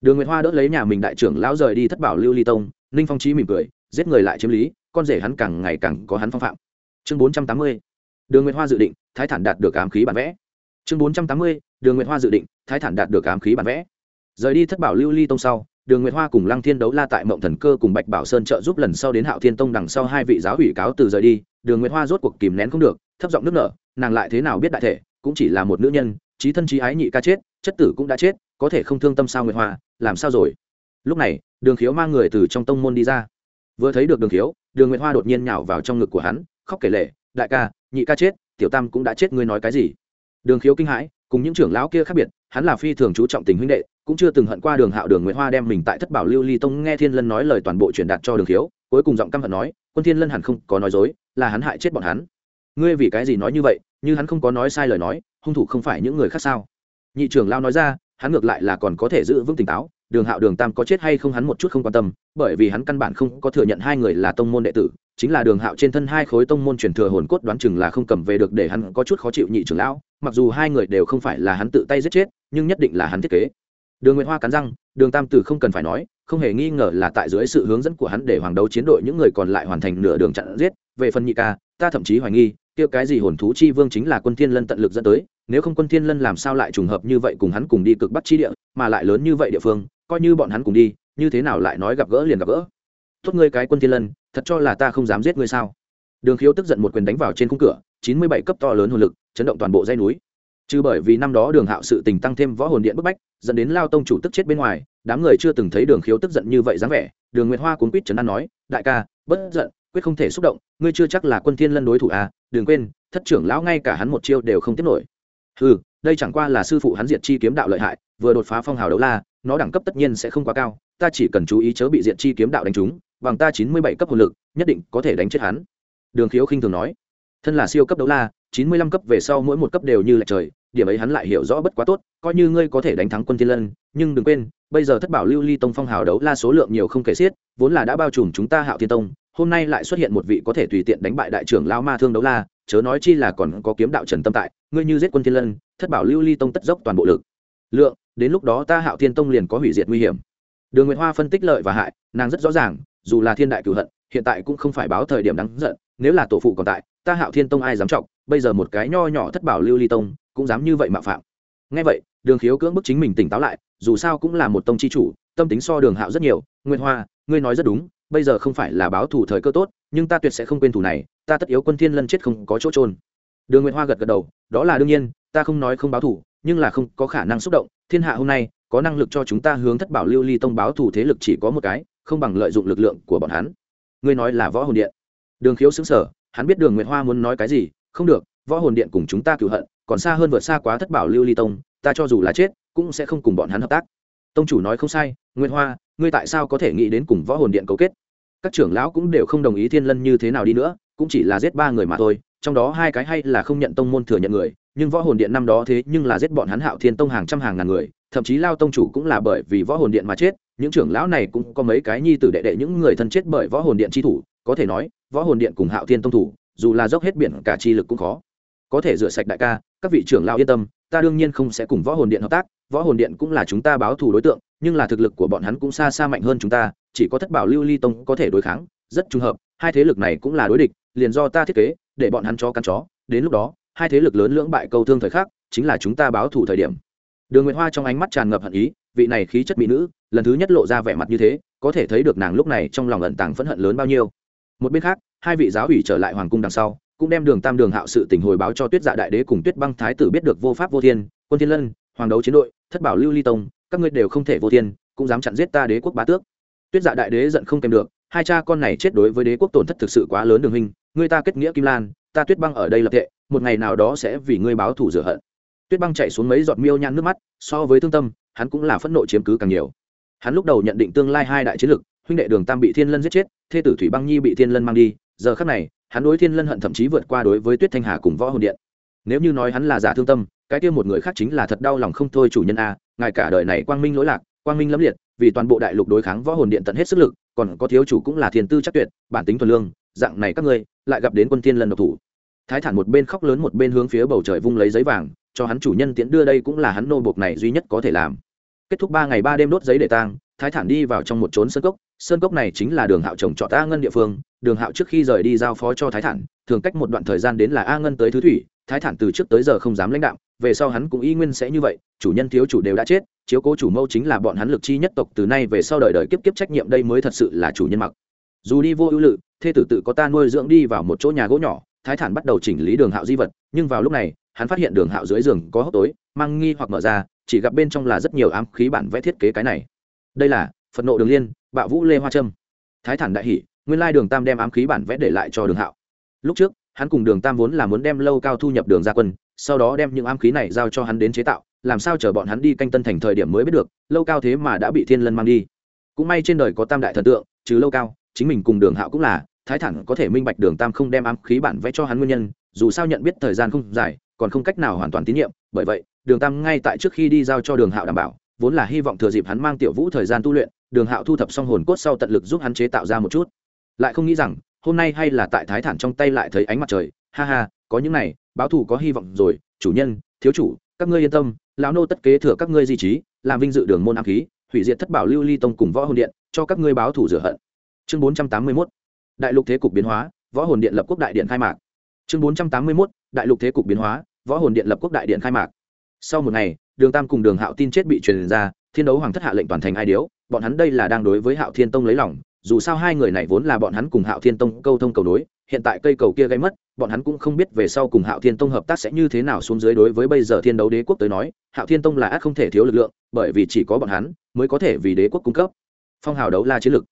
Đường nguyệt hoa đỡ lấy nhà mình đại trưởng lão rời đi thất bảo lưu ly tông, ninh phong trí mỉm cười, giết người lại chiếm lý, con rể hắn càng ngày càng có hắn phong phạm chương bốn trăm tám mươi, đường nguyệt hoa dự định, thái thản đạt được ám khí bản vẽ. Chương bốn trăm tám mươi, đường nguyệt hoa dự định, thái thản đạt được ám khí bản vẽ. Rời đi thất bảo lưu ly tông sau, đường nguyệt hoa cùng lăng thiên đấu la tại mộng thần cơ cùng bạch bảo sơn trợ giúp lần sau đến hạo thiên tông đằng sau hai vị giáo ủy cáo từ rời đi, đường nguyệt hoa rốt cuộc kìm nén không được, thấp giọng nước nở, nàng lại thế nào biết đại thể, cũng chỉ là một nữ nhân, trí thân trí ái nhị ca chết, chất tử cũng đã chết, có thể không thương tâm sao nguyệt hoa, làm sao rồi? Lúc này, đường khiếu mang người từ trong tông môn đi ra. Vừa thấy được đường khiếu, đường nguyệt hoa đột nhiên nhào vào trong ngực của hắn khóc kể lể, đại ca, nhị ca chết, tiểu tam cũng đã chết, ngươi nói cái gì? Đường khiếu kinh hãi, cùng những trưởng lão kia khác biệt, hắn là phi thường chú trọng tình huynh đệ, cũng chưa từng hận qua đường hạo đường nguyễn hoa đem mình tại thất bảo lưu ly tông nghe thiên lân nói lời toàn bộ truyền đạt cho đường khiếu, cuối cùng giọng căm hận nói, quân thiên lân hẳn không có nói dối, là hắn hại chết bọn hắn. Ngươi vì cái gì nói như vậy? Như hắn không có nói sai lời nói, hung thủ không phải những người khác sao? Nhị trưởng lao nói ra, hắn ngược lại là còn có thể giữ vững tỉnh táo đường hạo đường tam có chết hay không hắn một chút không quan tâm, bởi vì hắn căn bản không có thừa nhận hai người là tông môn đệ tử, chính là đường hạo trên thân hai khối tông môn truyền thừa hồn cốt đoán chừng là không cầm về được để hắn có chút khó chịu nhị trưởng lão, mặc dù hai người đều không phải là hắn tự tay giết chết, nhưng nhất định là hắn thiết kế. Đường nguyệt hoa cắn răng, đường tam tử không cần phải nói, không hề nghi ngờ là tại dưới sự hướng dẫn của hắn để hoàng đấu chiến đội những người còn lại hoàn thành nửa đường chặn giết, về phần nhị ca, ta thậm chí hoài nghi, kia cái gì hồn thú chi vương chính là quân thiên lân tận lực dẫn tới, nếu không quân thiên lân làm sao lại trùng hợp như vậy cùng hắn cùng đi cực bắc chi địa, mà lại lớn như vậy địa phương coi như bọn hắn cùng đi, như thế nào lại nói gặp gỡ liền gặp gỡ. Tốt ngươi cái quân thiên lân, thật cho là ta không dám giết ngươi sao? Đường khiếu tức giận một quyền đánh vào trên khung cửa, chín mươi bảy cấp to lớn hồn lực, chấn động toàn bộ dây núi. Chứ bởi vì năm đó đường hạo sự tình tăng thêm võ hồn điện bức bách, dẫn đến lao tông chủ tức chết bên ngoài, đám người chưa từng thấy đường khiếu tức giận như vậy dáng vẻ. Đường nguyệt hoa cuốn quýt trấn an nói, đại ca, bất giận, quyết không thể xúc động, ngươi chưa chắc là quân thiên lân đối thủ à đừng quên, thất trưởng lão ngay cả hắn một chiêu đều không tiếp nổi. Ừ đây chẳng qua là sư phụ hắn diệt chi kiếm đạo lợi hại, vừa đột phá phong hào đấu la nó đẳng cấp tất nhiên sẽ không quá cao, ta chỉ cần chú ý chớ bị diện chi kiếm đạo đánh trúng bằng ta chín mươi bảy cấp hồn lực, nhất định có thể đánh chết hắn. Đường khiếu khinh thường nói. Thân là siêu cấp đấu la, chín mươi lăm cấp về sau mỗi một cấp đều như lệch trời, điểm ấy hắn lại hiểu rõ bất quá tốt, coi như ngươi có thể đánh thắng quân thiên lân, nhưng đừng quên, bây giờ thất bảo lưu ly tông phong hào đấu la số lượng nhiều không kể xiết, vốn là đã bao trùm chúng ta hạo thiên tông, hôm nay lại xuất hiện một vị có thể tùy tiện đánh bại đại trưởng lao ma thương đấu la, chớ nói chi là còn có kiếm đạo trần tâm tại, ngươi như giết quân thiên lân, thất bảo lưu ly tông tất dốc toàn bộ lực. Lượng đến lúc đó ta hạo thiên tông liền có hủy diệt nguy hiểm. Đường nguyệt hoa phân tích lợi và hại, nàng rất rõ ràng, dù là thiên đại cửu hận, hiện tại cũng không phải báo thời điểm đáng giận, nếu là tổ phụ còn tại, ta hạo thiên tông ai dám trọng bây giờ một cái nho nhỏ thất bảo lưu ly tông, cũng dám như vậy mạo phạm. Ngay vậy, đường khiếu cưỡng bức chính mình tỉnh táo lại, dù sao cũng là một tông chi chủ, tâm tính so đường hạo rất nhiều. Nguyên hoa, ngươi nói rất đúng, bây giờ không phải là báo thủ thời cơ tốt, nhưng ta tuyệt sẽ không quên thủ này, ta tất yếu quân thiên lân chết không có chỗ trôn đường nguyệt hoa gật gật đầu, đó là đương nhiên, ta không nói không báo thủ nhưng là không có khả năng xúc động, thiên hạ hôm nay, có năng lực cho chúng ta hướng thất bảo lưu ly tông báo thủ thế lực chỉ có một cái, không bằng lợi dụng lực lượng của bọn hắn. Ngươi nói là võ hồn điện. Đường khiếu xứng sở hắn biết đường nguyệt hoa muốn nói cái gì, không được, võ hồn điện cùng chúng ta cựu hận, còn xa hơn vượt xa quá thất bảo lưu ly tông, ta cho dù là chết, cũng sẽ không cùng bọn hắn hợp tác. Tông chủ nói không sai, nguyệt hoa, ngươi tại sao có thể nghĩ đến cùng võ hồn điện cấu kết? Các trưởng lão cũng đều không đồng ý thiên lân như thế nào đi nữa, cũng chỉ là giết ba người mà thôi, trong đó hai cái hay là không nhận tông môn thừa nhận người nhưng võ hồn điện năm đó thế nhưng là giết bọn hắn hạo thiên tông hàng trăm hàng ngàn người, thậm chí lao tông chủ cũng là bởi vì võ hồn điện mà chết, những trưởng lão này cũng có mấy cái nhi tử đệ đệ những người thân chết bởi võ hồn điện chi thủ, có thể nói, võ hồn điện cùng hạo thiên tông thủ, dù là dốc hết biển cả chi lực cũng khó. Có thể rửa sạch đại ca, các vị trưởng lão yên tâm, ta đương nhiên không sẽ cùng võ hồn điện hợp tác, võ hồn điện cũng là chúng ta báo thù đối tượng, nhưng là thực lực của bọn hắn cũng xa xa mạnh hơn chúng ta, chỉ có thất bảo lưu ly tông có thể đối kháng, rất trùng hợp, hai thế lực này cũng là đối địch, liền do ta thiết kế, để bọn hắn cho căn chó, đến lúc đó hai thế lực lớn lưỡng bại câu thương thời khắc, chính là chúng ta báo thù thời điểm. Đường nguyệt hoa trong ánh mắt tràn ngập hận ý, vị này khí chất mỹ nữ, lần thứ nhất lộ ra vẻ mặt như thế, có thể thấy được nàng lúc này trong lòng ẩn tàng phẫn hận lớn bao nhiêu. Một bên khác, hai vị giáo ủy trở lại hoàng cung đằng sau, cũng đem đường tam đường hạo sự tình hồi báo cho tuyết dạ đại đế cùng tuyết băng thái tử biết được vô pháp vô thiên, quân thiên lân, hoàng đấu chiến đội, thất bảo lưu ly tông, các ngươi đều không thể vô thiên, cũng dám chặn giết ta đế quốc bá tước. Tuyết dạ đại đế giận không kèm được, hai cha con này chết đối với đế quốc tổn thất thực sự quá lớn đường hình người ta kết nghĩa kim lan ta tuyết băng ở đây lập tệ một ngày nào đó sẽ vì ngươi báo thù rửa hận. Tuyết băng chạy xuống mấy giọt miêu nhăn nước mắt, so với thương tâm, hắn cũng là phẫn nộ chiếm cứ càng nhiều. Hắn lúc đầu nhận định tương lai hai đại chiến lực huynh đệ đường tam bị thiên lân giết chết, thê tử thủy băng nhi bị thiên lân mang đi, giờ khắc này, hắn đối thiên lân hận thậm chí vượt qua đối với tuyết thanh hà cùng võ hồn điện. Nếu như nói hắn là giả thương tâm, cái kia một người khác chính là thật đau lòng không thôi chủ nhân a, ngài cả đời này quang minh lỗi lạc, quang minh lẫm liệt, vì toàn bộ đại lục đối kháng võ hồn điện tận hết sức lực, còn có thiếu chủ cũng là thiên tư chắc tuyệt, bản tính thuần lương dạng này các ngươi, lại gặp đến quân thiên lân độc thủ. Thái thản một bên khóc lớn một bên hướng phía bầu trời vung lấy giấy vàng, cho hắn chủ nhân tiễn đưa đây cũng là hắn nô bộc này duy nhất có thể làm. Kết thúc ba ngày ba đêm đốt giấy để tang, thái thản đi vào trong một trốn sơn cốc. Sơn cốc này chính là đường hạo trồng trọt a ngân địa phương. Đường hạo trước khi rời đi giao phó cho thái thản, thường cách một đoạn thời gian đến là a ngân tới thứ thủy. Thái thản từ trước tới giờ không dám lãnh đạo, về sau hắn cũng y nguyên sẽ như vậy. Chủ nhân thiếu chủ đều đã chết, chiếu cố chủ mâu chính là bọn hắn lực chi nhất tộc, từ nay về sau đời đời kiếp kiếp trách nhiệm đây mới thật sự là chủ nhân mặc. Dù đi vô ưu lự thê tử tự có ta nuôi dưỡng đi vào một chỗ nhà gỗ nhỏ, thái thản bắt đầu chỉnh lý đường hạo di vật, nhưng vào lúc này, hắn phát hiện đường hạo dưới giường có hốc tối, mang nghi hoặc mở ra, chỉ gặp bên trong là rất nhiều ám khí bản vẽ thiết kế cái này. Đây là phật nộ đường liên, bạo vũ lê hoa trâm thái thản đại hỷ, nguyên lai đường tam đem ám khí bản vẽ để lại cho đường hạo. Lúc trước, hắn cùng đường tam vốn là muốn đem lâu cao thu nhập đường gia quân, sau đó đem những ám khí này giao cho hắn đến chế tạo, làm sao chờ bọn hắn đi canh tân thành thời điểm mới biết được, lâu cao thế mà đã bị thiên lân mang đi. Cũng may trên đời có tam đại thần tượng chứ lâu cao chính mình cùng đường hạo cũng là, thái thẳng có thể minh bạch đường tam không đem ám khí bản vẽ cho hắn nguyên nhân, dù sao nhận biết thời gian không dài, còn không cách nào hoàn toàn tín nhiệm. Bởi vậy, đường tam ngay tại trước khi đi giao cho đường hạo đảm bảo, vốn là hy vọng thừa dịp hắn mang tiểu vũ thời gian tu luyện, đường hạo thu thập xong hồn cốt sau tận lực giúp hắn chế tạo ra một chút. Lại không nghĩ rằng, hôm nay hay là tại thái thản trong tay lại thấy ánh mặt trời. Ha ha, có những này, báo thù có hy vọng rồi. Chủ nhân, thiếu chủ, các ngươi yên tâm, lão nô tất kế thừa các ngươi di trí, làm vinh dự đường môn ám khí, hủy diệt thất bảo lưu ly tông cùng võ hồn điện, cho các ngươi báo thù rửa hận chương bốn trăm tám mươi mốt, đại lục thế cục biến hóa, võ hồn điện lập quốc đại điện khai mạc. Chương bốn trăm tám mươi mốt, đại lục thế cục biến hóa, võ hồn điện lập quốc đại điện khai mạc. Sau một ngày, đường tam cùng đường hạo tin chết bị truyền ra, thiên đấu hoàng thất hạ lệnh toàn thành ai điếu, bọn hắn đây là đang đối với hạo thiên tông lấy lòng, dù sao hai người này vốn là bọn hắn cùng hạo thiên tông câu thông cầu đối, hiện tại cây cầu kia gây mất, bọn hắn cũng không biết về sau cùng hạo thiên tông hợp tác sẽ như thế nào xuống dưới đối với bây giờ thiên đấu đế quốc tới nói, hạo thiên tông là ác không thể thiếu lực lượng, bởi vì chỉ có bọn hắn mới có thể vì đế quốc cung cấp phong hào đấu la chiến lực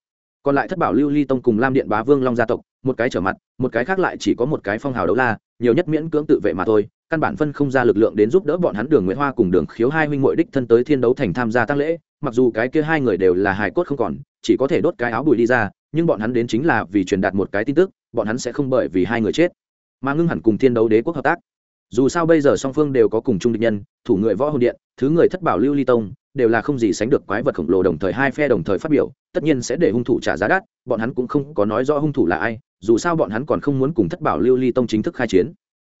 còn lại thất bảo lưu ly tông cùng lam điện bá vương long gia tộc, một cái trở mặt, một cái khác lại chỉ có một cái phong hào đấu la, nhiều nhất miễn cưỡng tự vệ mà thôi, căn bản phân không ra lực lượng đến giúp đỡ bọn hắn đường nguyễn hoa cùng đường khiếu hai huynh muội đích thân tới thiên đấu thành tham gia tăng lễ, mặc dù cái kia hai người đều là hài cốt không còn, chỉ có thể đốt cái áo bùi đi ra, nhưng bọn hắn đến chính là vì truyền đạt một cái tin tức, bọn hắn sẽ không bởi vì hai người chết, mà ngưng hẳn cùng thiên đấu đế quốc hợp tác. Dù sao bây giờ song phương đều có cùng chung địch nhân, thủ người võ hồn điện, thứ người thất bảo lưu ly tông đều là không gì sánh được quái vật khổng lồ đồng thời hai phe đồng thời phát biểu, tất nhiên sẽ để hung thủ trả giá đắt, bọn hắn cũng không có nói rõ hung thủ là ai, dù sao bọn hắn còn không muốn cùng thất bảo lưu ly tông chính thức khai chiến.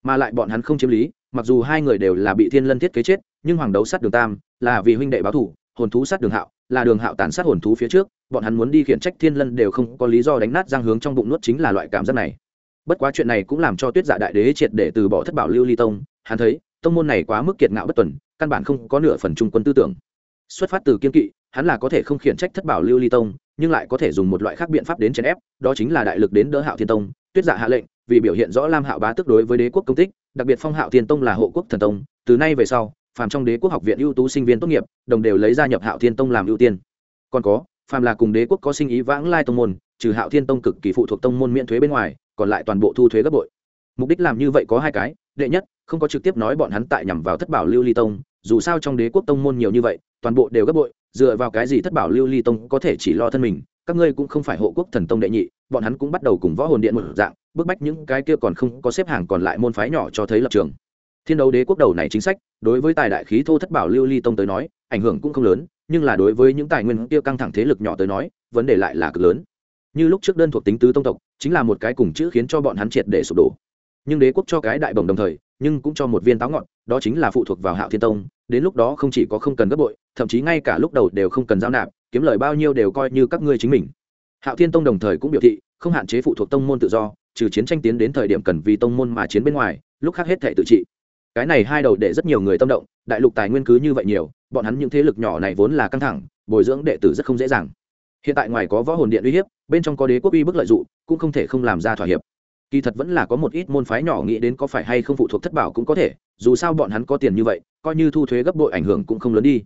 Mà lại bọn hắn không chiếm lý, mặc dù hai người đều là bị thiên lân thiết kế chết, nhưng hoàng đấu sát đường tam, là vì huynh đệ báo thủ, hồn thú sát đường hạo, là đường hạo tàn sát hồn thú phía trước, bọn hắn muốn đi khiển trách thiên lân đều không có lý do đánh nát giang hướng trong bụng nuốt chính là loại cảm giác này. Bất quá chuyện này cũng làm cho tuyết dạ đại đế triệt để từ bỏ thất bảo lưu ly tông, hắn thấy, tông môn này quá mức kiệt ngạo bất tuần, căn bản không có nửa phần trung quân tư tưởng xuất phát từ kiên kỵ, hắn là có thể không khiển trách thất bảo lưu ly tông, nhưng lại có thể dùng một loại khác biện pháp đến chèn ép, đó chính là đại lực đến đỡ hạo thiên tông, tuyết dạ hạ lệnh, vì biểu hiện rõ lam hạo bá tức đối với đế quốc công tích, đặc biệt phong hạo thiên tông là hộ quốc thần tông, từ nay về sau, phàm trong đế quốc học viện ưu tú sinh viên tốt nghiệp, đồng đều lấy gia nhập hạo thiên tông làm ưu tiên. Còn có, phàm là cùng đế quốc có sinh ý vãng lai tông môn, trừ hạo thiên tông cực kỳ phụ thuộc tông môn miễn thuế bên ngoài, còn lại toàn bộ thu thuế gấp bội. Mục đích làm như vậy có hai cái, đệ nhất, không có trực tiếp nói bọn hắn tại nhằm vào thất bảo lưu ly tông dù sao trong đế quốc tông môn nhiều như vậy, toàn bộ đều gấp bội, dựa vào cái gì thất bảo lưu ly tông có thể chỉ lo thân mình, các ngươi cũng không phải hộ quốc thần tông đệ nhị, bọn hắn cũng bắt đầu cùng võ hồn điện một dạng, bức bách những cái kia còn không có xếp hàng còn lại môn phái nhỏ cho thấy lập trường. Thiên đấu đế quốc đầu này chính sách, đối với tài đại khí thô thất bảo lưu ly tông tới nói, ảnh hưởng cũng không lớn, nhưng là đối với những tài nguyên kia căng thẳng thế lực nhỏ tới nói, vấn đề lại là cực lớn. Như lúc trước đơn thuộc tính tứ tông tộc, chính là một cái cùng chữ khiến cho bọn hắn triệt để sụp đổ. Nhưng đế quốc cho cái đại bồng đồng thời, nhưng cũng cho một viên táo ngọn, đó chính là phụ thuộc vào hạo thiên tông đến lúc đó không chỉ có không cần gấp bội, thậm chí ngay cả lúc đầu đều không cần giao nạp, kiếm lời bao nhiêu đều coi như các ngươi chính mình. Hạo thiên tông đồng thời cũng biểu thị, không hạn chế phụ thuộc tông môn tự do, trừ chiến tranh tiến đến thời điểm cần vì tông môn mà chiến bên ngoài, lúc khác hết thể tự trị. Cái này hai đầu để rất nhiều người tâm động, đại lục tài nguyên cứ như vậy nhiều, bọn hắn những thế lực nhỏ này vốn là căng thẳng, bồi dưỡng đệ tử rất không dễ dàng. Hiện tại ngoài có võ hồn điện uy hiếp, bên trong có đế quốc uy bức lợi dụng, cũng không thể không làm ra thỏa hiệp kỳ thật vẫn là có một ít môn phái nhỏ nghĩ đến có phải hay không phụ thuộc thất bảo cũng có thể, dù sao bọn hắn có tiền như vậy, coi như thu thuế gấp bội ảnh hưởng cũng không lớn đi.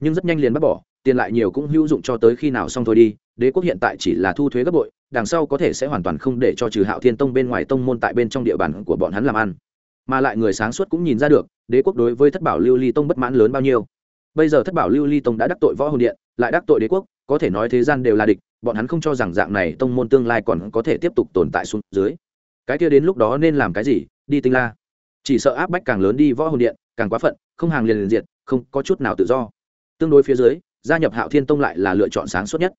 Nhưng rất nhanh liền bắt bỏ, tiền lại nhiều cũng hữu dụng cho tới khi nào xong thôi đi, đế quốc hiện tại chỉ là thu thuế gấp bội, đằng sau có thể sẽ hoàn toàn không để cho trừ hạo thiên tông bên ngoài tông môn tại bên trong địa bàn của bọn hắn làm ăn. Mà lại người sáng suốt cũng nhìn ra được, đế quốc đối với thất bảo lưu ly tông bất mãn lớn bao nhiêu. Bây giờ thất bảo lưu ly tông đã đắc tội võ hồn điện, lại đắc tội đế quốc, có thể nói thế gian đều là địch, bọn hắn không cho rằng dạng này tông môn tương lai còn có thể tiếp tục tồn tại xuống dưới cái kia đến lúc đó nên làm cái gì, đi tinh la. Chỉ sợ áp bách càng lớn đi võ hồn điện, càng quá phận, không hàng liền liền diệt, không có chút nào tự do. Tương đối phía dưới, gia nhập hạo thiên tông lại là lựa chọn sáng suốt nhất.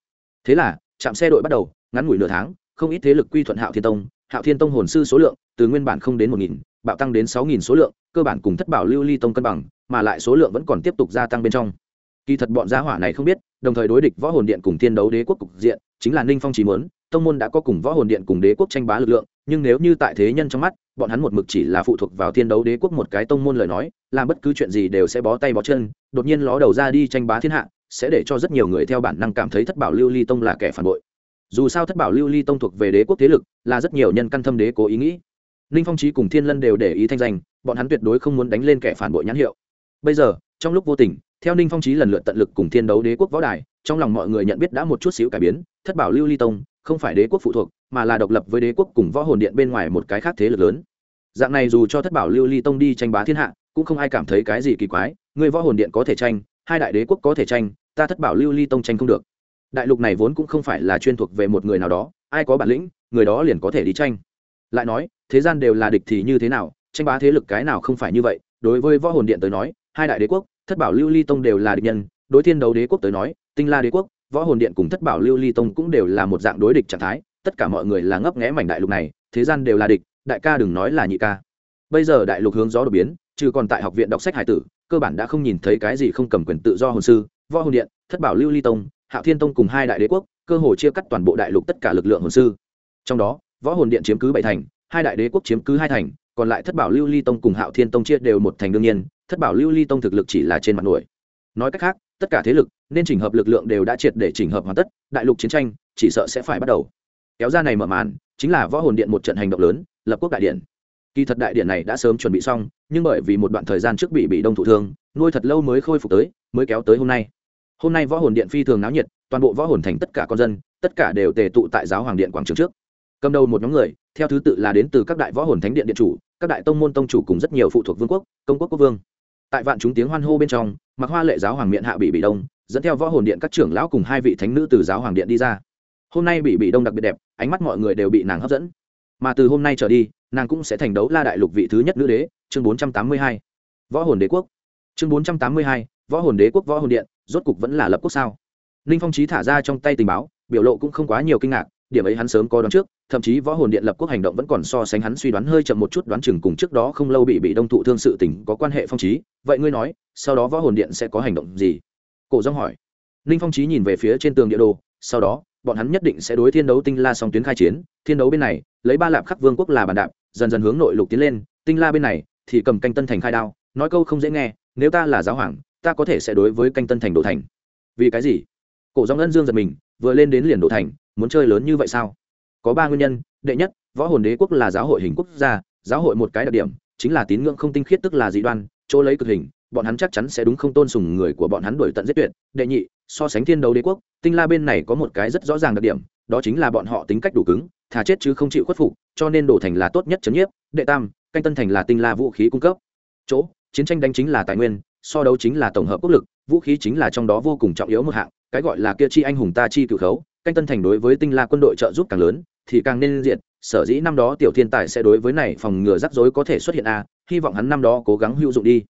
Thế là, trạm xe đội bắt đầu, ngắn ngủi nửa tháng, không ít thế lực quy thuận hạo thiên tông. Hạo thiên tông hồn sư số lượng, từ nguyên bản không đến một nghìn, bạo tăng đến sáu nghìn số lượng, cơ bản cùng thất bảo lưu ly tông cân bằng, mà lại số lượng vẫn còn tiếp tục gia tăng bên trong. Kỳ thật bọn gia hỏa này không biết, đồng thời đối địch võ hồn điện cùng thiên đấu đế quốc cục diện, chính là ninh phong chỉ mớn tông môn đã có cùng võ hồn điện cùng đế quốc tranh bá lực lượng nhưng nếu như tại thế nhân trong mắt, bọn hắn một mực chỉ là phụ thuộc vào thiên đấu đế quốc một cái tông môn lời nói, làm bất cứ chuyện gì đều sẽ bó tay bó chân, đột nhiên ló đầu ra đi tranh bá thiên hạ, sẽ để cho rất nhiều người theo bản năng cảm thấy thất bảo lưu ly tông là kẻ phản bội. Dù sao thất bảo lưu ly tông thuộc về đế quốc thế lực, là rất nhiều nhân căn thâm đế cố ý nghĩ. Ninh phong trí cùng thiên lân đều để ý thanh danh, bọn hắn tuyệt đối không muốn đánh lên kẻ phản bội nhãn hiệu. Bây giờ, trong lúc vô tình, theo ninh phong trí lần lượt tận lực cùng thiên đấu đế quốc võ đài, trong lòng mọi người nhận biết đã một chút xíu cải biến, thất bảo lưu ly tông không phải đế quốc phụ thuộc, mà là độc lập với đế quốc cùng võ hồn điện bên ngoài một cái khác thế lực lớn. Dạng này dù cho thất bảo lưu ly tông đi tranh bá thiên hạ, cũng không ai cảm thấy cái gì kỳ quái, người võ hồn điện có thể tranh, hai đại đế quốc có thể tranh, ta thất bảo lưu ly tông tranh không được. Đại lục này vốn cũng không phải là chuyên thuộc về một người nào đó, ai có bản lĩnh, người đó liền có thể đi tranh. Lại nói, thế gian đều là địch thì như thế nào, tranh bá thế lực cái nào không phải như vậy, đối với võ hồn điện tới nói, hai đại đế quốc, thất bảo lưu ly tông đều là địch nhân, đối thiên đấu đế quốc tới nói, tinh la đế quốc võ hồn điện cùng thất bảo lưu ly tông cũng đều là một dạng đối địch trạng thái, tất cả mọi người là ngấp nghẽ mảnh đại lục này, thế gian đều là địch, đại ca đừng nói là nhị ca. Bây giờ đại lục hướng gió đột biến, trừ còn tại học viện đọc sách hải tử, cơ bản đã không nhìn thấy cái gì không cầm quyền tự do hồn sư, võ hồn điện, thất bảo lưu ly tông, hạo thiên tông cùng hai đại đế quốc, cơ hồ chia cắt toàn bộ đại lục tất cả lực lượng hồn sư. Trong đó, võ hồn điện chiếm cứ bảy thành, hai đại đế quốc chiếm cứ hai thành, còn lại thất bảo lưu ly tông cùng hạo thiên tông chia đều một thành đương nhiên, thất bảo lưu ly tông thực lực chỉ là trên mặt nổi. Nói cách khác, tất cả thế lực nên chỉnh hợp lực lượng đều đã triệt để chỉnh hợp hoàn tất, đại lục chiến tranh chỉ sợ sẽ phải bắt đầu. Kéo ra này mở màn, chính là võ hồn điện một trận hành động lớn, lập quốc đại điện. Kỳ thật đại điện này đã sớm chuẩn bị xong, nhưng bởi vì một đoạn thời gian trước bị bị đông thủ thương, nuôi thật lâu mới khôi phục tới, mới kéo tới hôm nay. Hôm nay võ hồn điện phi thường náo nhiệt, toàn bộ võ hồn thành tất cả con dân, tất cả đều tề tụ tại giáo hoàng điện quảng trường trước. Cầm đầu một nhóm người, theo thứ tự là đến từ các đại võ hồn thánh điện điện chủ, các đại tông môn tông chủ cùng rất nhiều phụ thuộc vương quốc, công quốc quốc vương. Tại vạn chúng tiếng hoan hô bên trong, mặc hoa lệ giáo hoàng miệng hạ bị bị đông dẫn theo võ hồn điện các trưởng lão cùng hai vị thánh nữ từ giáo hoàng điện đi ra. Hôm nay bị bị đông đặc biệt đẹp, ánh mắt mọi người đều bị nàng hấp dẫn. Mà từ hôm nay trở đi, nàng cũng sẽ thành đấu la đại lục vị thứ nhất nữ đế, chương bốn trăm tám mươi hai. Võ hồn đế quốc. Chương bốn trăm tám mươi hai, võ hồn đế quốc, võ hồn điện, rốt cục vẫn là lập quốc sao? Ninh phong trí thả ra trong tay tình báo, biểu lộ cũng không quá nhiều kinh ngạc, điểm ấy hắn sớm có đoán trước, thậm chí võ hồn điện lập quốc hành động vẫn còn so sánh hắn suy đoán hơi chậm một chút đoán chừng cùng trước đó không lâu bị bị đông thụ thương sự tình có quan hệ phong trí. Vậy ngươi nói, sau đó võ hồn điện sẽ có hành động gì? Cổ dông hỏi. Ninh phong trí nhìn về phía trên tường địa đồ, sau đó, bọn hắn nhất định sẽ đối thiên đấu tinh la song tuyến khai chiến, thiên đấu bên này, lấy ba lạp khắc vương quốc là bàn đạp dần dần hướng nội lục tiến lên, tinh la bên này, thì cầm canh tân thành khai đao, nói câu không dễ nghe, nếu ta là giáo hoàng, ta có thể sẽ đối với canh tân thành đổ thành. Vì cái gì? Cổ dòng ân dương giật mình, vừa lên đến liền đổ thành, muốn chơi lớn như vậy sao? Có ba nguyên nhân, đệ nhất, võ hồn đế quốc là giáo hội hình quốc gia, giáo hội một cái đặc điểm, chính là tín ngưỡng không tinh khiết tức là dị đoan, chỗ lấy cực hình bọn hắn chắc chắn sẽ đúng không tôn sùng người của bọn hắn đuổi tận giết tuyệt. Đệ nhị, so sánh thiên đấu đế quốc, tinh la bên này có một cái rất rõ ràng đặc điểm, đó chính là bọn họ tính cách đủ cứng, thà chết chứ không chịu khuất phục, cho nên đổ thành là tốt nhất chấn nhiếp. Đệ tam, canh tân thành là tinh la vũ khí cung cấp. Chỗ, chiến tranh đánh chính là tài nguyên, so đấu chính là tổng hợp quốc lực, vũ khí chính là trong đó vô cùng trọng yếu một hạng, cái gọi là kia chi anh hùng ta chi cự khấu. Canh tân thành đối với tinh la quân đội trợ giúp càng lớn, thì càng nên diện, sở dĩ năm đó tiểu thiên tài sẽ đối với này phòng ngừa rắc rối có thể xuất hiện a, hy vọng hắn năm đó cố gắng hữu dụng đi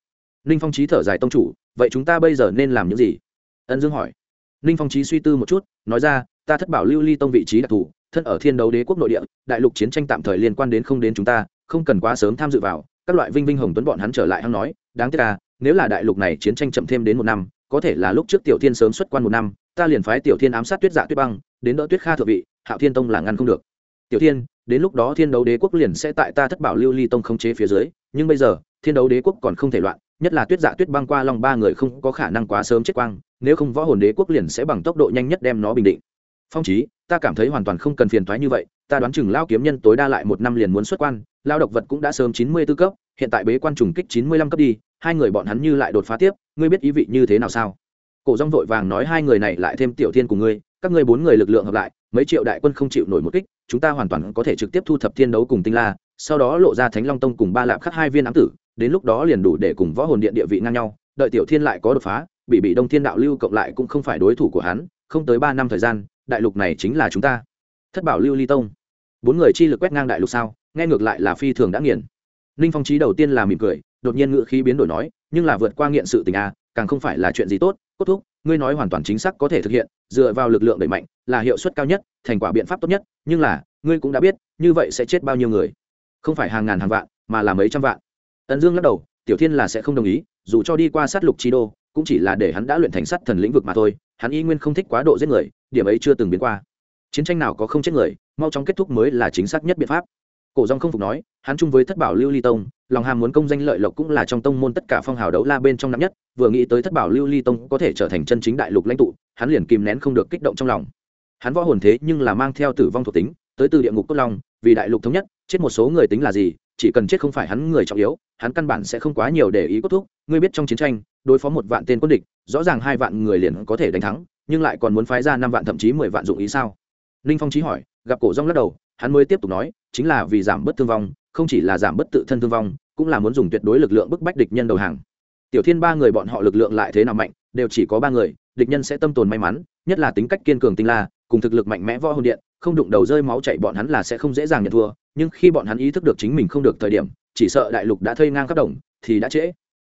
ninh phong trí thở dài, tông chủ, vậy chúng ta bây giờ nên làm những gì? Ân dương hỏi. Ninh phong trí suy tư một chút, nói ra, ta thất bảo lưu ly tông vị trí đặc thù, thân ở thiên đấu đế quốc nội địa, đại lục chiến tranh tạm thời liên quan đến không đến chúng ta, không cần quá sớm tham dự vào. Các loại vinh vinh hồng tuấn bọn hắn trở lại hăng nói, đáng tiếc ta nếu là đại lục này chiến tranh chậm thêm đến một năm, có thể là lúc trước tiểu thiên sớm xuất quan một năm, ta liền phái tiểu thiên ám sát tuyết dạ tuyết băng, đến đỡ tuyết kha thượng vị, hạo thiên tông là ngăn không được. Tiểu thiên, đến lúc đó thiên đấu đế quốc liền sẽ tại ta thất bảo lưu ly tông khống chế phía dưới, nhưng bây giờ, thiên đấu đế quốc còn không thể loạn nhất là tuyết dạ tuyết băng qua lòng ba người không có khả năng quá sớm chết quang, nếu không võ hồn đế quốc liền sẽ bằng tốc độ nhanh nhất đem nó bình định. Phong trí ta cảm thấy hoàn toàn không cần phiền thoái như vậy, ta đoán chừng lao kiếm nhân tối đa lại một năm liền muốn xuất quan lao độc vật cũng đã sớm chín mươi b ố cấp, hiện tại bế quan trùng kích chín mươi lăm cấp đi, hai người bọn hắn như lại đột phá tiếp, ngươi biết ý vị như thế nào sao? Cổ rong vội vàng nói hai người này lại thêm tiểu thiên của ngươi, các ngươi bốn người lực lượng hợp lại, mấy triệu đại quân không chịu nổi một kích, chúng ta hoàn toàn có thể trực tiếp thu thập thiên đấu cùng tinh la, sau đó lộ ra thánh long tông cùng ba lạp khắc hai viên ám tử đến lúc đó liền đủ để cùng võ hồn điện địa vị ngang nhau, đợi tiểu thiên lại có đột phá, bị bị đông thiên đạo lưu cộng lại cũng không phải đối thủ của hắn, không tới ba năm thời gian, đại lục này chính là chúng ta. Thất bảo lưu ly tông. Bốn người chi lực quét ngang đại lục sao, nghe ngược lại là phi thường đã nghiền. Ninh phong trí đầu tiên là mỉm cười, đột nhiên ngựa khí biến đổi nói, nhưng là vượt qua nghiện sự tình a càng không phải là chuyện gì tốt, cốt thúc, ngươi nói hoàn toàn chính xác có thể thực hiện, dựa vào lực lượng đẩy mạnh, là hiệu suất cao nhất, thành quả biện pháp tốt nhất, nhưng là, ngươi cũng đã biết, như vậy sẽ chết bao nhiêu người. Không phải hàng ngàn hàng vạn, mà là mấy trăm vạn ân dương lắc đầu, tiểu thiên là sẽ không đồng ý, dù cho đi qua sát lục chi đô, cũng chỉ là để hắn đã luyện thành sắt thần lĩnh vực mà thôi, hắn y nguyên không thích quá độ giết người, điểm ấy chưa từng biến qua. Chiến tranh nào có không chết người, mau chóng kết thúc mới là chính xác nhất biện pháp. Cổ dòng không phục nói, hắn chung với thất bảo lưu ly tông, lòng ham muốn công danh lợi lộc cũng là trong tông môn tất cả phong hào đấu la bên trong năm nhất, vừa nghĩ tới thất bảo lưu ly tông có thể trở thành chân chính đại lục lãnh tụ, hắn liền kìm nén không được kích động trong lòng. Hắn võ hồn thế nhưng là mang theo tử vong thuộc tính, tới từ địa ngục cốt long, vì đại lục thống nhất, chết một số người tính là gì chỉ cần chết không phải hắn người trọng yếu, hắn căn bản sẽ không quá nhiều để ý cốt thúc. Ngươi biết trong chiến tranh, đối phó một vạn tên quân địch, rõ ràng hai vạn người liền có thể đánh thắng, nhưng lại còn muốn phái ra năm vạn thậm chí mười vạn dụng ý sao? Ninh phong trí hỏi, gặp cổ rong lắc đầu, hắn mới tiếp tục nói, chính là vì giảm bớt thương vong, không chỉ là giảm bớt tự thân thương vong, cũng là muốn dùng tuyệt đối lực lượng bức bách địch nhân đầu hàng. Tiểu thiên ba người bọn họ lực lượng lại thế nào mạnh, đều chỉ có ba người, địch nhân sẽ tâm tồn may mắn, nhất là tính cách kiên cường tinh la, cùng thực lực mạnh mẽ võ hồn điện, không đụng đầu rơi máu chạy bọn hắn là sẽ không dễ dàng nhận thua nhưng khi bọn hắn ý thức được chính mình không được thời điểm, chỉ sợ đại lục đã thây ngang các đồng, thì đã trễ.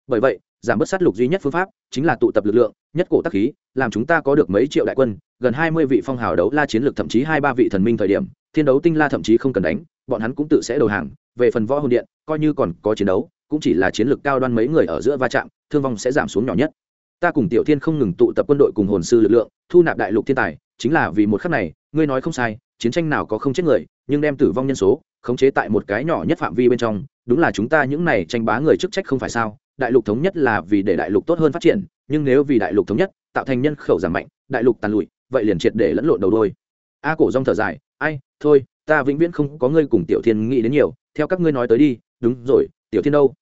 Bởi vậy, giảm bớt sát lục duy nhất phương pháp chính là tụ tập lực lượng, nhất cổ tác khí, làm chúng ta có được mấy triệu đại quân, gần hai mươi vị phong hào đấu la chiến lược thậm chí hai ba vị thần minh thời điểm, thiên đấu tinh la thậm chí không cần đánh, bọn hắn cũng tự sẽ đầu hàng, về phần võ hồn điện, coi như còn có chiến đấu, cũng chỉ là chiến lược cao đoan mấy người ở giữa va chạm, thương vong sẽ giảm xuống nhỏ nhất. Ta cùng tiểu thiên không ngừng tụ tập quân đội cùng hồn sư lực lượng, thu nạp đại lục thiên tài, chính là vì một khắc này, ngươi nói không sai chiến tranh nào có không chết người, nhưng đem tử vong nhân số khống chế tại một cái nhỏ nhất phạm vi bên trong, đúng là chúng ta những này tranh bá người chức trách không phải sao? Đại lục thống nhất là vì để đại lục tốt hơn phát triển, nhưng nếu vì đại lục thống nhất, tạo thành nhân khẩu giảm mạnh, đại lục tàn lụi, vậy liền triệt để lẫn lộn đầu đôi. A cổ rong thở dài, ai, thôi, ta vĩnh viễn không có ngươi cùng tiểu thiên nghĩ đến nhiều, theo các ngươi nói tới đi, đúng rồi, tiểu thiên đâu?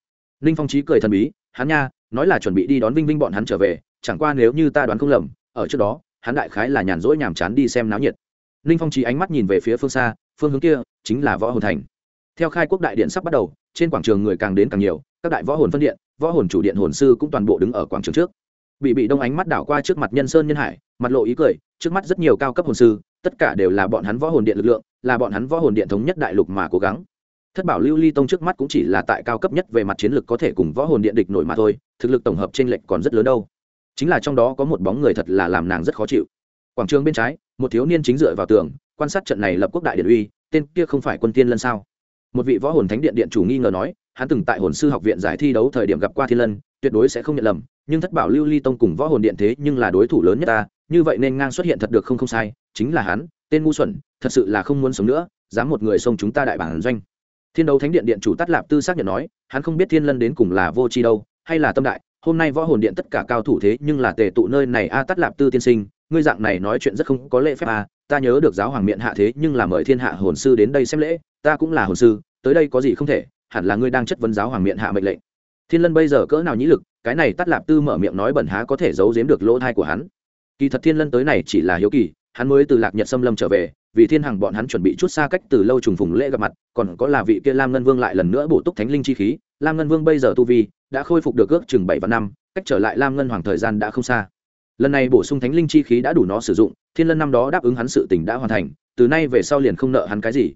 Ninh phong trí cười thần bí, hắn nha, nói là chuẩn bị đi đón vinh vinh bọn hắn trở về, chẳng qua nếu như ta đoán không lầm, ở trước đó, hắn đại khái là nhàn rỗi nhàm chán đi xem náo nhiệt ninh phong trí ánh mắt nhìn về phía phương xa, phương hướng kia chính là võ hồn thành. Theo khai quốc đại điện sắp bắt đầu, trên quảng trường người càng đến càng nhiều, các đại võ hồn phân điện, võ hồn chủ điện hồn sư cũng toàn bộ đứng ở quảng trường trước. Bị bị đông ánh mắt đảo qua trước mặt nhân sơn nhân hải, mặt lộ ý cười, trước mắt rất nhiều cao cấp hồn sư, tất cả đều là bọn hắn võ hồn điện lực lượng, là bọn hắn võ hồn điện thống nhất đại lục mà cố gắng. Thất bảo lưu ly tông trước mắt cũng chỉ là tại cao cấp nhất về mặt chiến lược có thể cùng võ hồn điện địch nổi mà thôi, thực lực tổng hợp t r ê n lệch còn rất lớn đâu. Chính là trong đó có một bóng người thật là làm nàng rất khó chịu. Quảng trường bên trái một thiếu niên chính dựa vào tường quan sát trận này lập quốc đại điện uy tên kia không phải quân tiên lân sao? Một vị võ hồn thánh điện điện chủ nghi ngờ nói hắn từng tại hồn sư học viện giải thi đấu thời điểm gặp qua thiên lân tuyệt đối sẽ không nhận lầm nhưng thất bảo lưu ly tông cùng võ hồn điện thế nhưng là đối thủ lớn nhất ta như vậy nên ngang xuất hiện thật được không không sai chính là hắn tên ngu xuẩn thật sự là không muốn sống nữa dám một người xông chúng ta đại bản doanh. Thiên đấu thánh điện điện chủ tắt lạp tư xác nhận nói hắn không biết thiên lân đến cùng là vô tri đâu hay là tâm đại hôm nay võ hồn điện tất cả cao thủ thế nhưng là tề tụ nơi này a à, tắt lạp tư tiên sinh ngươi dạng này nói chuyện rất không có lễ phép à, ta nhớ được giáo hoàng miệng hạ thế nhưng là mời thiên hạ hồn sư đến đây xem lễ ta cũng là hồn sư tới đây có gì không thể hẳn là ngươi đang chất vấn giáo hoàng miệng hạ mệnh lệnh. Thiên lân bây giờ cỡ nào nhĩ lực cái này tắt lạp tư mở miệng nói bẩn há có thể giấu giếm được lỗ thai của hắn. Kỳ thật thiên lân tới này chỉ là hiếu kỳ hắn mới từ lạc nhật xâm lâm trở về vì thiên hằng bọn hắn chuẩn bị chút xa cách từ lâu trùng phùng lễ gặp mặt còn có là vị kia lam ngân vương lại lần nữa bổ túc thánh linh chi khí. Lam ngân vương bây giờ tu vi đã khôi phục được ước chừng bảy và năm cách trở lại lam ngân hoàng thời gian đã không xa lần này bổ sung thánh linh chi khí đã đủ nó sử dụng, thiên lân năm đó đáp ứng hắn sự tình đã hoàn thành, từ nay về sau liền không nợ hắn cái gì.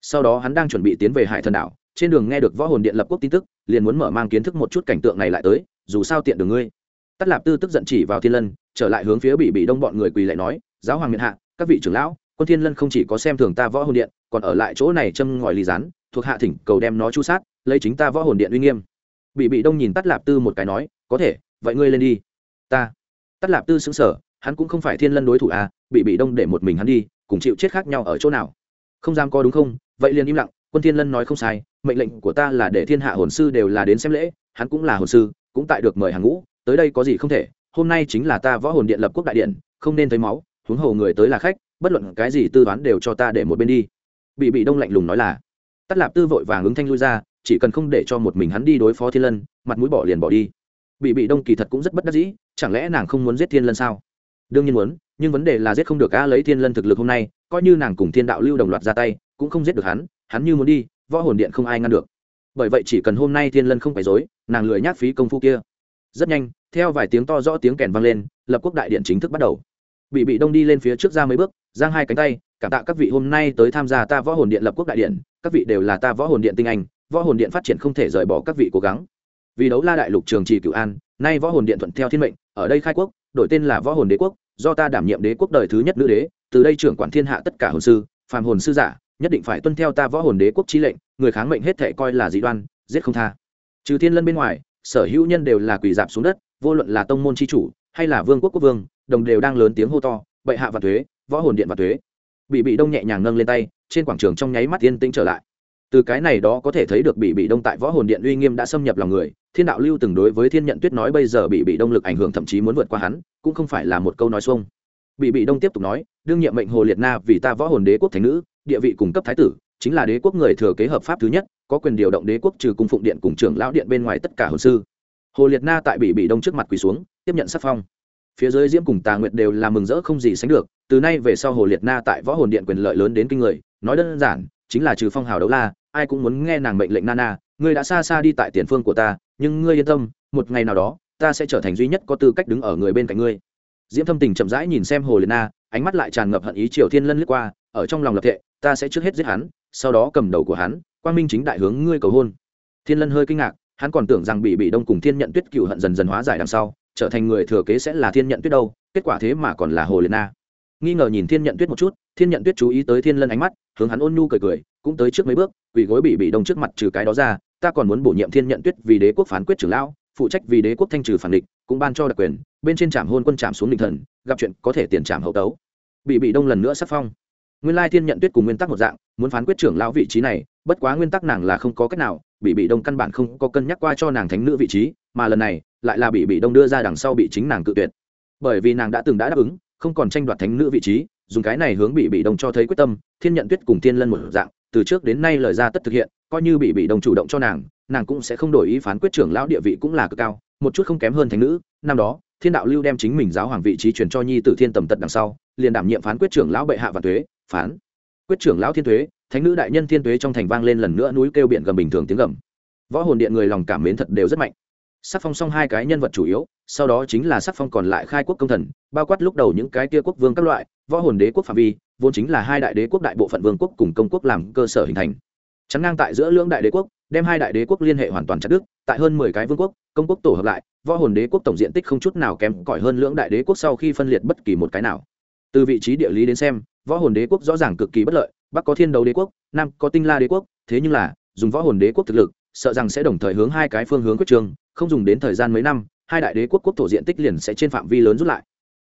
Sau đó hắn đang chuẩn bị tiến về hải thần đảo, trên đường nghe được võ hồn điện lập quốc tin tức, liền muốn mở mang kiến thức một chút cảnh tượng này lại tới, dù sao tiện đường ngươi. Tắt lạp tư tức giận chỉ vào thiên lân, trở lại hướng phía bị bị đông bọn người quỳ lại nói, giáo hoàng miền hạ, các vị trưởng lão, quân thiên lân không chỉ có xem thường ta võ hồn điện, còn ở lại chỗ này châm ngòi ly rán thuộc hạ thỉnh cầu đem nó chu sát, lấy chính ta võ hồn điện uy nghiêm. Bị bị đông nhìn tắt lạp tư một cái nói, có thể, vậy ngươi lên đi. Ta tắt lạp tư xứng sở hắn cũng không phải thiên lân đối thủ à bị bị đông để một mình hắn đi, cùng chịu chết khác nhau ở chỗ nào? Không dám có đúng không? Vậy liền im lặng, quân thiên lân nói không sai, mệnh lệnh của ta là để thiên hạ hồn sư đều là đến xem lễ, hắn cũng là hồn sư, cũng tại được mời hàng ngũ, tới đây có gì không thể, hôm nay chính là ta võ hồn điện lập quốc đại điện, không nên thấy máu, huống hồ người tới là khách, bất luận cái gì tư toán đều cho ta để một bên đi. Bị bị đông lạnh lùng nói là, tắt lạp tư vội vàng ứng thanh lui ra, chỉ cần không để cho một mình hắn đi đối phó thiên lân, mặt mũi bỏ liền bỏ đi. Bị bị đông kỳ thật cũng rất bất đắc dĩ chẳng lẽ nàng không muốn giết thiên lân sao? Đương nhiên muốn, nhưng vấn đề là giết không được a lấy thiên lân thực lực hôm nay, coi như nàng cùng thiên đạo lưu đồng loạt ra tay, cũng không giết được hắn hắn như muốn đi, võ hồn điện không ai ngăn được. Bởi vậy chỉ cần hôm nay thiên lân không phải dối, nàng lười nhác phí công phu kia. Rất nhanh, theo vài tiếng to rõ tiếng kèn vang lên, lập quốc đại điện chính thức bắt đầu. Bị bị đông đi lên phía trước ra mấy bước, giang hai cánh tay, cảm tạ các vị hôm nay tới tham gia ta võ hồn điện lập quốc đại điện, các vị đều là ta võ hồn điện tinh anh, võ hồn điện phát triển không thể rời bỏ các vị cố gắng vì đấu la đại lục trường trì cửu an, nay võ hồn điện thuận theo thiên mệnh, ở đây khai quốc, đổi tên là võ hồn đế quốc, do ta đảm nhiệm đế quốc đời thứ nhất nữ đế, từ đây trưởng quản thiên hạ tất cả hồn sư, phàm hồn sư giả, nhất định phải tuân theo ta võ hồn đế quốc chi lệnh, người kháng mệnh hết thể coi là dị đoan, giết không tha. Trừ thiên lân bên ngoài, sở hữu nhân đều là quỳ dạp xuống đất, vô luận là tông môn chi chủ, hay là vương quốc quốc vương, đồng đều đang lớn tiếng hô to, bệ hạ và thuế, võ hồn điện và thuế. Bị bị đông nhẹ nhàng nâng lên tay, trên quảng trường trong nháy mắt yên tĩnh trở lại từ cái này đó có thể thấy được bị bị đông tại võ hồn điện uy nghiêm đã xâm nhập lòng người, thiên đạo lưu từng đối với thiên nhận tuyết nói bây giờ bị bị đông lực ảnh hưởng thậm chí muốn vượt qua hắn, cũng không phải là một câu nói xuông. Bị bị đông tiếp tục nói, đương nhiệm mệnh hồ liệt na vì ta võ hồn đế quốc thánh nữ, địa vị cung cấp thái tử, chính là đế quốc người thừa kế hợp pháp thứ nhất, có quyền điều động đế quốc trừ cung phụng điện cùng trưởng lão điện bên ngoài tất cả hồn sư. Hồ liệt na tại bị bị đông trước mặt quỳ xuống, tiếp nhận sắc phong. Phía dưới diễm cùng tà nguyệt đều là mừng rỡ không gì sánh được, từ nay về sau hồ liệt na tại võ hồn điện quyền lợi lớn đến kinh người, nói đơn giản chính là trừ phong hào đấu la, ai cũng muốn nghe nàng mệnh lệnh nana, ngươi đã xa xa đi tại tiền phương của ta, nhưng ngươi yên tâm, một ngày nào đó, ta sẽ trở thành duy nhất có tư cách đứng ở người bên cạnh ngươi. Diễm thâm tình chậm rãi nhìn xem hồ liệt na, ánh mắt lại tràn ngập hận ý triều thiên lân lướt qua, ở trong lòng lập thệ, ta sẽ trước hết giết hắn, sau đó cầm đầu của hắn, quang minh chính đại hướng ngươi cầu hôn. Thiên lân hơi kinh ngạc, hắn còn tưởng rằng bị bị đông cùng thiên nhận tuyết cựu hận dần dần hóa giải đằng sau, trở thành người thừa kế sẽ là thiên nhận tuyết đâu, kết quả thế mà còn là hồ liệt na. Nghi ngờ nhìn thiên nhận tuyết một chút thiên nhận tuyết chú ý tới thiên lân ánh mắt, hướng hắn ôn nhu cười cười, cũng tới trước mấy bước, quỳ gối bị bị đông trước mặt trừ cái đó ra, ta còn muốn bổ nhiệm thiên nhận tuyết vì đế quốc phán quyết trưởng lão, phụ trách vì đế quốc thanh trừ phản địch, cũng ban cho đặc quyền, bên trên trạm hôn quân trạm xuống định thần, gặp chuyện có thể tiền trạm hậu tấu. Bị bị đông lần nữa sắc phong. Nguyên lai thiên nhận tuyết cùng nguyên tắc một dạng, muốn phán quyết trưởng lão vị trí này, bất quá nguyên tắc nàng là không có cách nào bị bị đông căn bản không có cân nhắc qua cho nàng thánh nữ vị trí, mà lần này, lại là bị bị đông đưa ra đằng sau bị chính nàng cự tuyệt. Bởi vì nàng đã từng đã đáp ứng, không còn tranh đoạt thánh nữ vị trí dùng cái này hướng bị bị đông cho thấy quyết tâm, thiên nhận tuyết cùng thiên lân một dạng, từ trước đến nay lời ra tất thực hiện, coi như bị bị đông chủ động cho nàng nàng cũng sẽ không đổi ý phán quyết trưởng lão địa vị cũng là cực cao, một chút không kém hơn thánh nữ. Năm đó, thiên đạo lưu đem chính mình giáo hoàng vị trí truyền cho nhi tử thiên tầm tật đằng sau, liền đảm nhiệm phán quyết trưởng lão bệ hạ và thuế, phán quyết trưởng lão thiên thuế, thánh nữ đại nhân thiên thuế trong thành vang lên lần nữa núi kêu biển gầm bình thường tiếng gầm. Võ hồn điện người lòng cảm mến thật đều rất mạnh. Sắc phong xong hai cái nhân vật chủ yếu, sau đó chính là sắc phong còn lại khai quốc công thần, bao quát lúc đầu những cái tia quốc vương các loại võ hồn đế quốc phạm vi, vốn chính là hai đại đế quốc đại bộ phận vương quốc cùng công quốc làm cơ sở hình thành. Chắn ngang tại giữa lưỡng đại đế quốc, đem hai đại đế quốc liên hệ hoàn toàn chặt đứt, tại hơn mười cái vương quốc, công quốc tổ hợp lại, võ hồn đế quốc tổng diện tích không chút nào kém cỏi hơn lưỡng đại đế quốc sau khi phân liệt bất kỳ một cái nào. Từ vị trí địa lý đến xem, võ hồn đế quốc rõ ràng cực kỳ bất lợi, bắc có thiên đấu đế quốc, nam có tinh la đế quốc, thế nhưng là, dùng võ hồn đế quốc thực lực, sợ rằng sẽ đồng thời hướng hai cái phương hướng quyết trường, không dùng đến thời gian mấy năm, hai đại đế quốc quốc thổ diện tích liền sẽ trên phạm vi lớn rút lại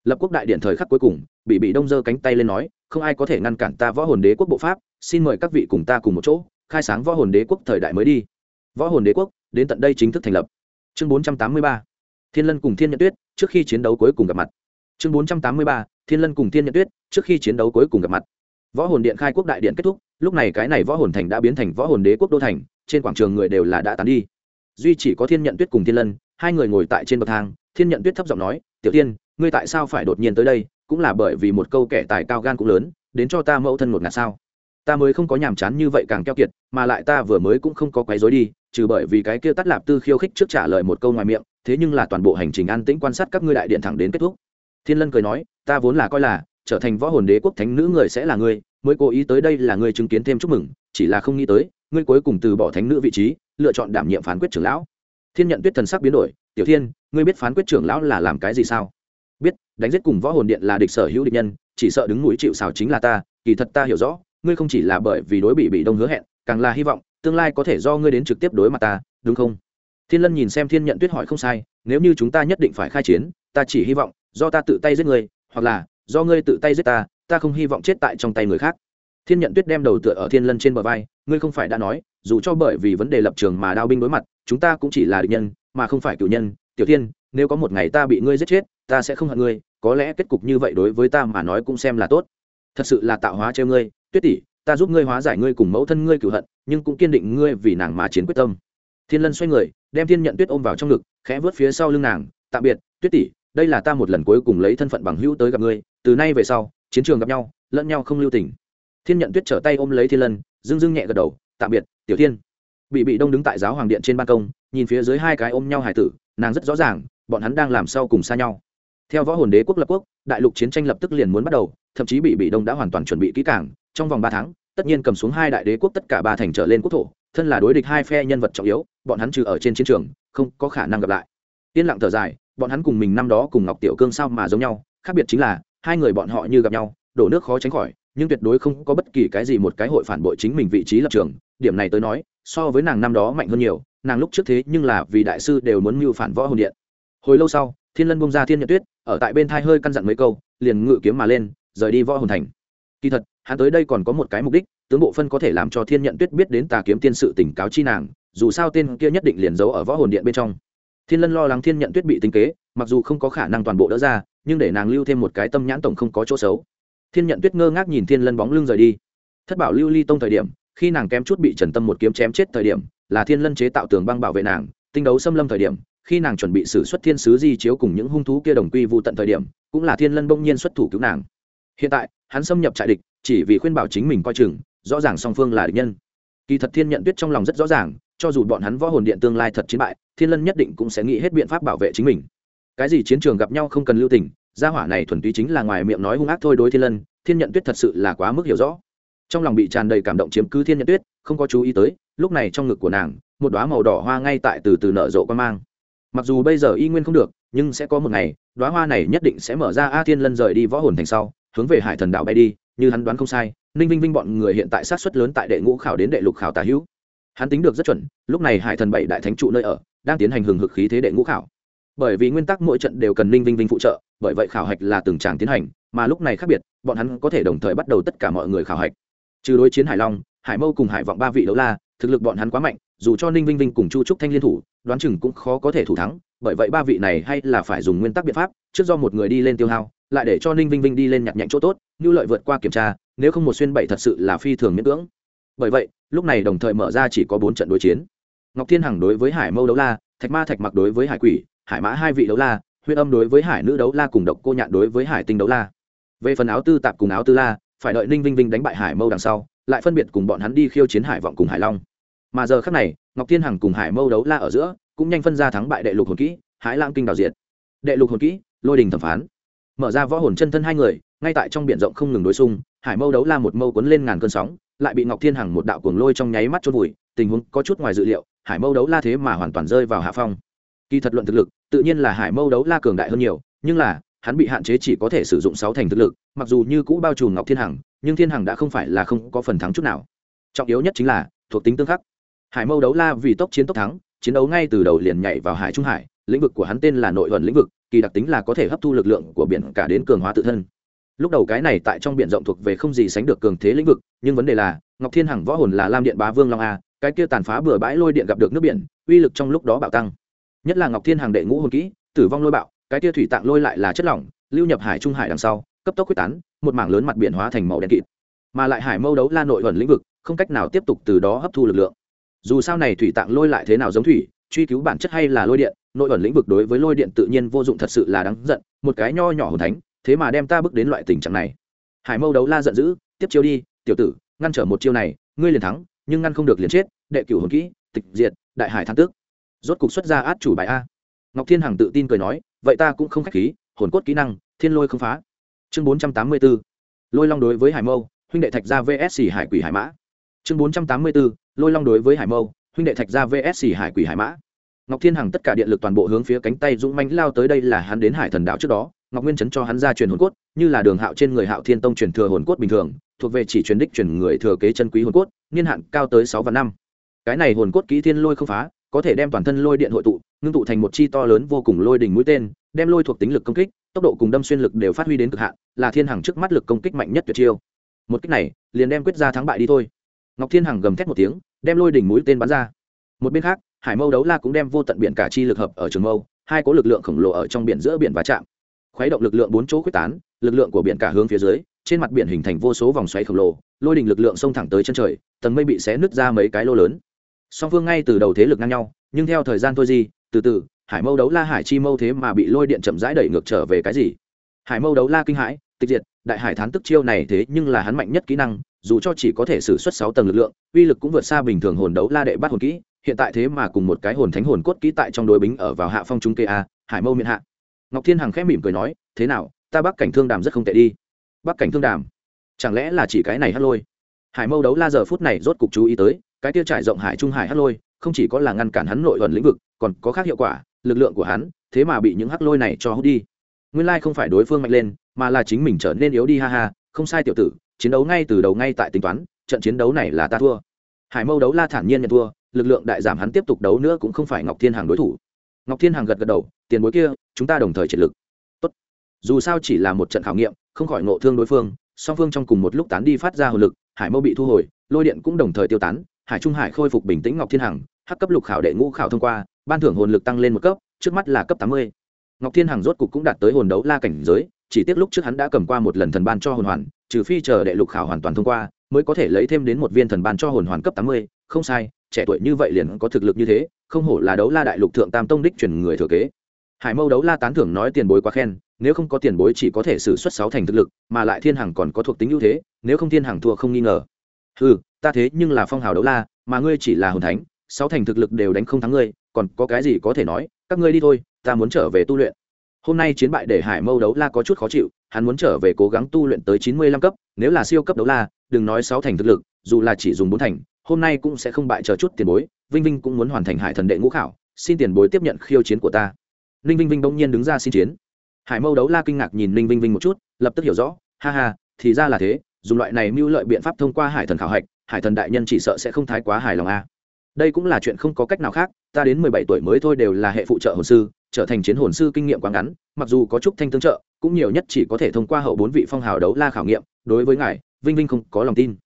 lập quốc đại điện thời khắc cuối cùng bị bị đông giơ cánh tay lên nói, không ai có thể ngăn cản ta võ hồn đế quốc bộ pháp, xin mời các vị cùng ta cùng một chỗ, khai sáng võ hồn đế quốc thời đại mới đi. Võ hồn đế quốc, đến tận đây chính thức thành lập. Chương 483 thiên lân cùng thiên nhận tuyết, trước khi chiến đấu cuối cùng gặp mặt. Chương 483 thiên lân cùng thiên nhận tuyết, trước khi chiến đấu cuối cùng gặp mặt. Võ hồn điện khai quốc đại điện kết thúc, lúc này cái này võ hồn thành đã biến thành võ hồn đế quốc đô thành, trên quảng trường người đều là đã tán đi. Duy chỉ có thiên nhận tuyết cùng thiên lân, hai người ngồi tại trên bậc thang, thiên nhận tuyết thấp giọng nói, tiểu tiên ngươi tại sao phải đột nhiên tới đây, cũng là bởi vì một câu kẻ tài cao gan cũng lớn, đến cho ta mẫu thân một ngạt sao? Ta mới không có nhàm chán như vậy càng keo kiệt, mà lại ta vừa mới cũng không có quấy rối đi, trừ bởi vì cái kia tắt lạp tư khiêu khích trước trả lời một câu ngoài miệng, thế nhưng là toàn bộ hành trình an tĩnh quan sát các ngươi đại điện thẳng đến kết thúc. Thiên lân cười nói, ta vốn là coi là, trở thành võ hồn đế quốc thánh nữ người sẽ là ngươi, mới cố ý tới đây là ngươi chứng kiến thêm chúc mừng, chỉ là không nghĩ tới, ngươi cuối cùng từ bỏ thánh nữ vị trí, lựa chọn đảm nhiệm phán quyết trưởng lão. Thiên nhận tuyết thần sắc biến đổi, tiểu thiên, ngươi biết phán quyết trưởng lão là làm cái gì sao? Đánh giết cùng võ hồn điện là địch sở hữu địch nhân, chỉ sợ đứng mũi chịu xào chính là ta, kỳ thật ta hiểu rõ, ngươi không chỉ là bởi vì đối bị bị đông hứa hẹn, càng là hy vọng tương lai có thể do ngươi đến trực tiếp đối mặt ta, đúng không? Thiên lân nhìn xem thiên nhận tuyết hỏi không sai, nếu như chúng ta nhất định phải khai chiến, ta chỉ hy vọng do ta tự tay giết ngươi, hoặc là do ngươi tự tay giết ta ta không hy vọng chết tại trong tay người khác. Thiên nhận tuyết đem đầu tựa ở thiên lân trên bờ vai, ngươi không phải đã nói, dù cho bởi vì vấn đề lập trường mà đao binh đối mặt, chúng ta cũng chỉ là địch nhân, mà không phải cựu nhân. Tiểu thiên nếu có một ngày ta bị ngươi giết chết, ta sẽ không hận ngươi, có lẽ kết cục như vậy đối với ta mà nói cũng xem là tốt. Thật sự là tạo hóa treo ngươi, tuyết tỷ, ta giúp ngươi hóa giải ngươi cùng mẫu thân ngươi cửu hận, nhưng cũng kiên định ngươi vì nàng mà chiến quyết tâm. Thiên lân xoay người, đem thiên nhận tuyết ôm vào trong ngực, khẽ vớt phía sau lưng nàng, tạm biệt, tuyết tỷ, đây là ta một lần cuối cùng lấy thân phận bằng hữu tới gặp ngươi, từ nay về sau, chiến trường gặp nhau, lẫn nhau không lưu tình. Thiên nhận tuyết trở tay ôm lấy thiên lân, dưng dưng nhẹ gật đầu, tạm biệt, tiểu thiên. Bị bị đông đứng tại giáo hoàng điện trên ban công, nhìn phía dưới hai cái ôm nhau hải tử, nàng rất rõ ràng bọn hắn đang làm sau cùng xa nhau. Theo võ hồn đế quốc lập quốc, đại lục chiến tranh lập tức liền muốn bắt đầu, thậm chí bị bị đông đã hoàn toàn chuẩn bị kỹ cảng trong vòng ba tháng, tất nhiên cầm xuống hai đại đế quốc tất cả ba thành trở lên quốc thổ, thân là đối địch hai phe nhân vật trọng yếu, bọn hắn trừ ở trên chiến trường, không có khả năng gặp lại. Yên lặng thở dài, bọn hắn cùng mình năm đó cùng ngọc tiểu cương sao mà giống nhau, khác biệt chính là, hai người bọn họ như gặp nhau, đổ nước khó tránh khỏi, nhưng tuyệt đối không có bất kỳ cái gì một cái hội phản bội chính mình vị trí lập trường. Điểm này tới nói, so với nàng năm đó mạnh hơn nhiều, nàng lúc trước thế nhưng là vì đại sư đều muốn mưu phản võ hồn điện hồi lâu sau, thiên lân bông ra thiên nhận tuyết, ở tại bên thai hơi căn dặn mấy câu, liền ngự kiếm mà lên, rời đi võ hồn thành. Kỳ thật, hắn tới đây còn có một cái mục đích, tướng bộ phân có thể làm cho thiên nhận tuyết biết đến tà kiếm tiên sự tỉnh cáo chi nàng, dù sao tên kia nhất định liền giấu ở võ hồn điện bên trong. Thiên lân lo lắng thiên nhận tuyết bị tính kế, mặc dù không có khả năng toàn bộ đỡ ra, nhưng để nàng lưu thêm một cái tâm nhãn tổng không có chỗ xấu. Thiên nhận tuyết ngơ ngác nhìn thiên lân bóng lưng rời đi. Thất bảo lưu ly tông thời điểm, khi nàng kém chút bị trần tâm một kiếm chém chết thời điểm, là thiên lân chế tạo tường băng bảo vệ nàng, tinh đấu xâm lâm thời điểm khi nàng chuẩn bị xử xuất thiên sứ di chiếu cùng những hung thú kia đồng quy vụ tận thời điểm, cũng là thiên lân bỗng nhiên xuất thủ cứu nàng. Hiện tại, hắn xâm nhập trại địch, chỉ vì khuyên bảo chính mình coi chừng, rõ ràng song phương là địch nhân. Kỳ thật thiên nhận tuyết trong lòng rất rõ ràng, cho dù bọn hắn võ hồn điện tương lai thật chiến bại, thiên lân nhất định cũng sẽ nghĩ hết biện pháp bảo vệ chính mình. Cái gì chiến trường gặp nhau không cần lưu tình, gia hỏa này thuần túy chính là ngoài miệng nói hung ác thôi đối thiên lân, thiên nhận tuyết thật sự là quá mức hiểu rõ. Trong lòng bị tràn đầy cảm động chiếm cứ thiên nhận tuyết, không có chú ý tới, lúc này trong ngực của nàng, một đoá màu đỏ hoa ngay tại từ từ nở rộ quan mang mặc dù bây giờ y nguyên không được, nhưng sẽ có một ngày đoá hoa này nhất định sẽ mở ra a thiên lân rời đi võ hồn thành sau, hướng về hải thần đảo bay đi, như hắn đoán không sai, ninh vinh vinh bọn người hiện tại sát xuất lớn tại đệ ngũ khảo đến đệ lục khảo tà hữu. Hắn tính được rất chuẩn, lúc này hải thần bảy đại thánh trụ nơi ở, đang tiến hành hừng hực khí thế đệ ngũ khảo. Bởi vì nguyên tắc mỗi trận đều cần ninh vinh vinh phụ trợ, bởi vậy khảo hạch là từng tràng tiến hành, mà lúc này khác biệt, bọn hắn có thể đồng thời bắt đầu tất cả mọi người khảo hạch. Trừ đối chiến hải long, hải mâu cùng hải vọng ba vị đấu la, thực lực bọn hắn quá mạnh, dù cho ninh vinh vinh cùng chu trúc thanh liên thủ đoán chừng cũng khó có thể thủ thắng, bởi vậy ba vị này hay là phải dùng nguyên tắc biện pháp, trước do một người đi lên tiêu hao, lại để cho ninh vinh vinh đi lên nhặt nhạnh chỗ tốt như lợi vượt qua kiểm tra, nếu không một xuyên bảy thật sự là phi thường miễn cưỡng. Bởi vậy, lúc này đồng thời mở ra chỉ có bốn trận đối chiến. Ngọc thiên hằng đối với hải mâu đấu la, thạch ma thạch mặc đối với hải quỷ, hải mã hai vị đấu la huyết âm đối với hải nữ đấu la cùng độc cô nhạn đối với hải tinh đấu la. Về phần áo tư tạp cùng áo tư la, phải đợi ninh vinh vinh đánh bại hải mâu đằng sau, lại phân biệt cùng bọn hắn đi khiêu chiến hải vọng cùng hải long mà giờ khác này, ngọc thiên hằng cùng hải mâu đấu la ở giữa, cũng nhanh phân ra thắng bại đệ lục hồn kỹ, hải lãng kinh đào diệt. Đệ lục hồn kỹ, lôi đình thẩm phán. Mở ra võ hồn chân thân hai người, ngay tại trong biển rộng không ngừng đối xung, hải mâu đấu la một mâu cuốn lên ngàn cơn sóng, lại bị ngọc thiên hằng một đạo cuồng lôi trong nháy mắt chôn vùi, tình huống có chút ngoài dự liệu, hải mâu đấu la thế mà hoàn toàn rơi vào hạ phong. Kỳ thật luận thực lực, tự nhiên là hải mâu đấu la cường đại hơn nhiều, nhưng là, hắn bị hạn chế chỉ có thể sử dụng sáu thành thực lực, mặc dù như cũ bao trùm ngọc thiên hằng, nhưng thiên hằng đã không phải là không có phần thắng chút nào. Trọng yếu nhất chính là, thuộc tính tương khắc hải mâu đấu la vì tốc chiến tốc thắng, chiến đấu ngay từ đầu liền nhảy vào hải trung hải, lĩnh vực của hắn tên là nội vận lĩnh vực, kỳ đặc tính là có thể hấp thu lực lượng của biển cả đến cường hóa tự thân. Lúc đầu cái này tại trong biển rộng thuộc về không gì sánh được cường thế lĩnh vực, nhưng vấn đề là, ngọc thiên hằng võ hồn là lam điện bá vương long a, cái kia tàn phá bừa bãi lôi điện gặp được nước biển, uy lực trong lúc đó bạo tăng. Nhất là ngọc thiên hằng đệ ngũ hồn kỹ, tử vong lôi bạo, cái kia thủy tạng lôi lại là chất lỏng, lưu nhập hải trung hải đằng sau, cấp tốc quyết tán, một mảng lớn mặt biển hóa thành màu đen kịt. Mà lại hải mâu đấu la nội vận lĩnh vực, không cách nào tiếp tục từ đó hấp thu lực lượng dù sao này thủy tạng lôi lại thế nào giống thủy, truy cứu bản chất hay là lôi điện, nội ẩn lĩnh vực đối với lôi điện tự nhiên vô dụng thật sự là đáng giận, một cái nho nhỏ hồn thánh, thế mà đem ta bước đến loại tình trạng này hải mâu đấu la giận dữ, tiếp chiêu đi, tiểu tử, ngăn trở một chiêu này, ngươi liền thắng, nhưng ngăn không được liền chết, đệ cửu hồn kỹ, tịch diệt, đại hải thăng tước rốt cục xuất ra át chủ bài a ngọc thiên hằng tự tin cười nói, vậy ta cũng không khách khí, hồn cốt kỹ năng, thiên lôi không phá chương bốn trăm tám mươi 484. lôi long đối với hải mâu, huynh đệ thạch gia vsc hải quỷ hải mã chương bốn trăm tám mươi 484 lôi long đối với hải mâu, huynh đệ thạch gia vsc hải quỷ hải mã. Ngọc thiên hằng tất cả điện lực toàn bộ hướng phía cánh tay dũng manh lao tới đây là hắn đến hải thần đạo trước đó. Ngọc nguyên chấn cho hắn ra truyền hồn cốt, như là đường hạo trên người hạo thiên tông truyền thừa hồn cốt bình thường, thuộc về chỉ truyền đích truyền người thừa kế chân quý hồn cốt, niên hạn cao tới sáu và năm. Cái này hồn cốt kỹ thiên lôi không phá, có thể đem toàn thân lôi điện hội tụ, ngưng tụ thành một chi to lớn vô cùng lôi đỉnh mũi tên, đem lôi thuộc tính lực công kích, tốc độ cùng đâm xuyên lực đều phát huy đến cực hạn, là thiên hằng trước mắt lực công kích mạnh nhất tuyệt chiêu. Một kích này, liền đem quyết ra thắng bại đi thôi ngọc thiên hằng gầm thét một tiếng, đem lôi đỉnh mũi tên bắn ra. Một bên khác, hải mâu đấu la cũng đem vô tận biển cả chi lực hợp ở trường mâu, hai có lực lượng khổng lồ ở trong biển giữa biển và chạm. Khuấy động lực lượng bốn chỗ quyết tán, lực lượng của biển cả hướng phía dưới, trên mặt biển hình thành vô số vòng xoáy khổng lồ, lôi đỉnh lực lượng xông thẳng tới chân trời, tầng mây bị xé nứt ra mấy cái lô lớn. Song phương ngay từ đầu thế lực ngang nhau, nhưng theo thời gian thôi gì từ từ, hải mâu đấu la hải chi mâu thế mà bị lôi điện chậm rãi đẩy ngược trở về cái gì? Hải mâu đấu la kinh hãi, tịch diệt, đại hải thán tức chiêu này thế nhưng là hắn mạnh nhất kỹ năng dù cho chỉ có thể sử xuất sáu tầng lực lượng, uy lực cũng vượt xa bình thường hồn đấu la đệ bắt hồn kỹ, hiện tại thế mà cùng một cái hồn thánh hồn cốt kỹ tại trong đối bính ở vào hạ phong trung kê a, hải mâu miễn hạ. Ngọc thiên hằng khẽ mỉm cười nói, thế nào, ta bắc cảnh thương đàm rất không tệ đi. Bắc cảnh thương đàm? Chẳng lẽ là chỉ cái này hắt lôi? Hải mâu đấu la giờ phút này rốt cục chú ý tới, cái tiêu trải rộng hải trung hải hắt lôi, không chỉ có là ngăn cản hắn nội ẩn lĩnh vực, còn có khác hiệu quả, lực lượng của hắn, thế mà bị những hắc lôi này cho hút đi. Nguyên lai không phải đối phương mạnh lên, mà là chính mình trở nên yếu đi ha ha, không sai tiểu tử chiến đấu ngay từ đầu ngay tại tính toán, trận chiến đấu này là ta thua. Hải mâu đấu la thản nhiên nhận thua, lực lượng đại giảm hắn tiếp tục đấu nữa cũng không phải ngọc thiên hàng đối thủ. Ngọc thiên hàng gật gật đầu, tiền bối kia, chúng ta đồng thời triển lực. Tốt. dù sao chỉ là một trận khảo nghiệm, không khỏi ngộ thương đối phương, song phương trong cùng một lúc tán đi phát ra hồn lực, hải mâu bị thu hồi, lôi điện cũng đồng thời tiêu tán, hải trung hải khôi phục bình tĩnh ngọc thiên hằng, hắc cấp lục khảo đệ ngũ khảo thông qua, ban thưởng hồn lực tăng lên một cấp, trước mắt là cấp tám mươi. Ngọc thiên hằng rốt cục cũng đạt tới hồn đấu la cảnh giới, chỉ tiếc lúc trước hắn đã cầm qua một lần thần ban cho hồn hoàn trừ phi chờ đệ lục khảo hoàn toàn thông qua, mới có thể lấy thêm đến một viên thần ban cho hồn hoàn cấp tám mươi. Không sai, trẻ tuổi như vậy liền có thực lực như thế, không hổ là đấu la đại lục thượng tam tông đích truyền người thừa kế. Hải mâu đấu la tán thưởng nói tiền bối quá khen, nếu không có tiền bối chỉ có thể xử suất sáu thành thực lực, mà lại thiên hằng còn có thuộc tính ưu thế, nếu không thiên hằng thua không nghi ngờ. Ừ ta thế nhưng là phong hào đấu la, mà ngươi chỉ là hồn thánh, sáu thành thực lực đều đánh không thắng ngươi, còn có cái gì có thể nói, các ngươi đi thôi, ta muốn trở về tu luyện. Hôm nay chiến bại để hải mâu đấu la có chút khó chịu hắn muốn trở về cố gắng tu luyện tới chín mươi lăm cấp, nếu là siêu cấp đấu la, đừng nói sáu thành thực lực, dù là chỉ dùng bốn thành, hôm nay cũng sẽ không bại chờ chút tiền bối, vinh vinh cũng muốn hoàn thành hải thần đệ ngũ khảo, xin tiền bối tiếp nhận khiêu chiến của ta. Ninh vinh vinh bỗng nhiên đứng ra xin chiến. Hải mâu đấu la kinh ngạc nhìn ninh vinh vinh một chút, lập tức hiểu rõ, ha ha, thì ra là thế, dùng loại này mưu lợi biện pháp thông qua hải thần khảo hạch, hải thần đại nhân chỉ sợ sẽ không thái quá hài lòng a. Đây cũng là chuyện không có cách nào khác, ta đến mười bảy tuổi mới thôi đều là hệ phụ trợ hồn sư trở thành chiến hồn sư kinh nghiệm quá ngắn, mặc dù có chút thanh tương trợ, cũng nhiều nhất chỉ có thể thông qua hậu bốn vị phong hào đấu la khảo nghiệm, đối với ngài, vinh vinh không có lòng tin.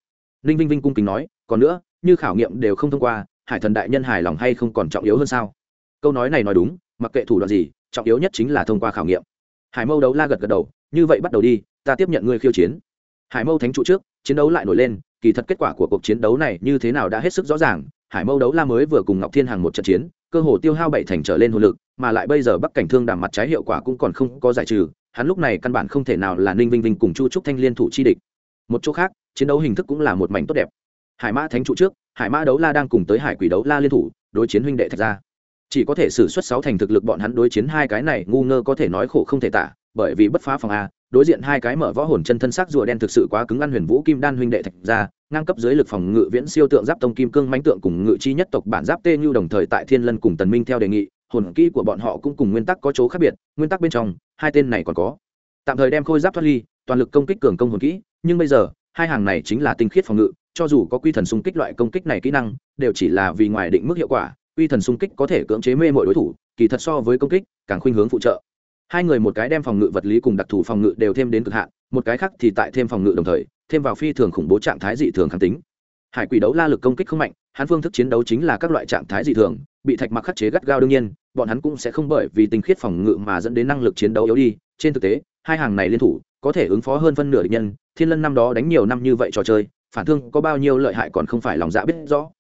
Ninh vinh vinh cung kính nói, còn nữa, như khảo nghiệm đều không thông qua, hải thần đại nhân hài lòng hay không còn trọng yếu hơn sao? Câu nói này nói đúng, mặc kệ thủ đoạn gì, trọng yếu nhất chính là thông qua khảo nghiệm. Hải mâu đấu la gật gật đầu, như vậy bắt đầu đi, ta tiếp nhận ngươi khiêu chiến. Hải mâu thánh trụ trước, chiến đấu lại nổi lên, kỳ thật kết quả của cuộc chiến đấu này như thế nào đã hết sức rõ ràng. Hải mâu đấu la mới vừa cùng ngọc thiên hàng một trận chiến cơ hồ tiêu hao bảy thành trở lên hồn lực, mà lại bây giờ bắc cảnh thương đàm mặt trái hiệu quả cũng còn không có giải trừ, hắn lúc này căn bản không thể nào là ninh vinh vinh cùng chu trúc thanh liên thủ chi địch. Một chỗ khác, chiến đấu hình thức cũng là một mảnh tốt đẹp. Hải mã thánh trụ trước, hải mã đấu la đang cùng tới hải quỷ đấu la liên thủ, đối chiến huynh đệ thạch ra chỉ có thể xử suất sáu thành thực lực bọn hắn đối chiến hai cái này, ngu ngơ có thể nói khổ không thể tả bởi vì bất phá phòng a, đối diện hai cái mở võ hồn chân thân sắc rùa đen thực sự quá cứng ăn huyền vũ kim đan huynh đệ thạch ra ngang cấp dưới lực phòng ngự viễn siêu tượng giáp tông kim cương mánh tượng cùng ngự chi nhất tộc bản giáp tê như đồng thời tại thiên lân cùng tần minh theo đề nghị, hồn kỹ của bọn họ cũng cùng nguyên tắc có chỗ khác biệt, nguyên tắc bên trong, hai tên này còn có. Tạm thời đem khôi giáp thoát ly, toàn lực công kích cường công hồn kỹ, nhưng bây giờ, hai hàng này chính là tinh khiết phòng ngự, cho dù có quy thần xung kích loại công kích này kỹ năng, đều chỉ là vì ngoài định mức hiệu quả, quy thần xung kích có thể cưỡng chế mê mọi đối thủ, kỳ thật so với công kích, càng khuynh hướng phụ trợ hai người một cái đem phòng ngự vật lý cùng đặc thù phòng ngự đều thêm đến cực hạn, một cái khác thì tại thêm phòng ngự đồng thời, thêm vào phi thường khủng bố trạng thái dị thường kháng tính. Hải quỷ đấu la lực công kích không mạnh, hắn phương thức chiến đấu chính là các loại trạng thái dị thường, bị thạch mặc khắc chế gắt gao đương nhiên, bọn hắn cũng sẽ không bởi vì tinh khiết phòng ngự mà dẫn đến năng lực chiến đấu yếu đi. Trên thực tế, hai hàng này liên thủ, có thể ứng phó hơn phân nửa địch nhân, thiên lân năm đó đánh nhiều năm như vậy trò chơi, phản thương có bao nhiêu lợi hại còn không phải lòng dạ biết rõ.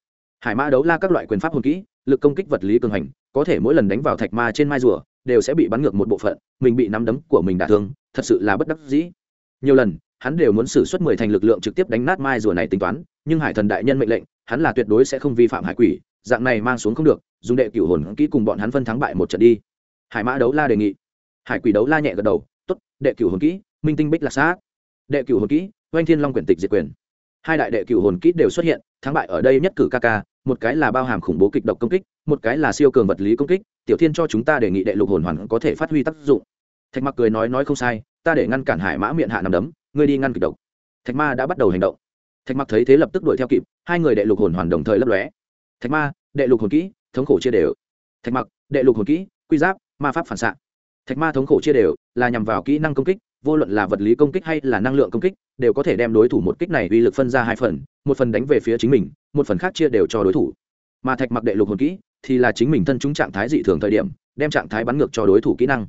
Hải ma đấu la các loại quyền pháp hồn kỹ, lực công kích vật lý cường hành, có thể mỗi lần đánh vào thạch ma trên mai rùa đều sẽ bị bắn ngược một bộ phận, mình bị nắm đấm của mình đả thương, thật sự là bất đắc dĩ. Nhiều lần, hắn đều muốn xử suất mười thành lực lượng trực tiếp đánh nát mai rùa này tính toán, nhưng hải thần đại nhân mệnh lệnh, hắn là tuyệt đối sẽ không vi phạm hải quỷ, dạng này mang xuống không được, dùng đệ cửu hồn kỹ cùng bọn hắn phân thắng bại một trận đi. Hải mã đấu la đề nghị. Hải quỷ đấu la nhẹ gật đầu, tốt, đệ cửu hồn kỹ, minh tinh bích lạc sát. Đệ cửu hồn kỹ, oanh thiên long quyển tịch diệt quyền. Hai đại đệ cửu hồn kỹ đều xuất hiện, thắng bại ở đây nhất cử ca ca một cái là bao hàm khủng bố kịch độc công kích, một cái là siêu cường vật lý công kích, tiểu thiên cho chúng ta đề nghị đệ lục hồn hoàn có thể phát huy tác dụng. Thạch mặc cười nói nói không sai, ta để ngăn cản hải mã miệng hạ nằm đấm, ngươi đi ngăn kịch độc. Thạch ma đã bắt đầu hành động. Thạch mặc thấy thế lập tức đuổi theo kịp, hai người đệ lục hồn hoàn đồng thời lấp lóe. Thạch ma, đệ lục hồn kỹ, thống khổ chia đều. Thạch mặc, đệ lục hồn kỹ, quy giáp, ma pháp phản xạ. Thạch ma thống khổ chia đều là nhằm vào kỹ năng công kích vô luận là vật lý công kích hay là năng lượng công kích, đều có thể đem đối thủ một kích này uy lực phân ra hai phần, một phần đánh về phía chính mình, một phần khác chia đều cho đối thủ. Mà thạch mặc đệ lục hồn kỹ thì là chính mình thân chúng trạng thái dị thường thời điểm, đem trạng thái bắn ngược cho đối thủ kỹ năng.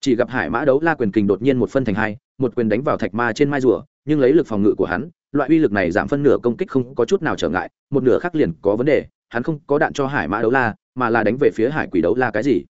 Chỉ gặp hải mã đấu la quyền kình đột nhiên một phân thành hai, một quyền đánh vào thạch ma trên mai rùa, nhưng lấy lực phòng ngự của hắn, loại uy lực này giảm phân nửa công kích không có chút nào trở ngại, một nửa khác liền có vấn đề, hắn không có đạn cho hải mã đấu la, mà là đánh về phía hải quỷ đấu la cái gì?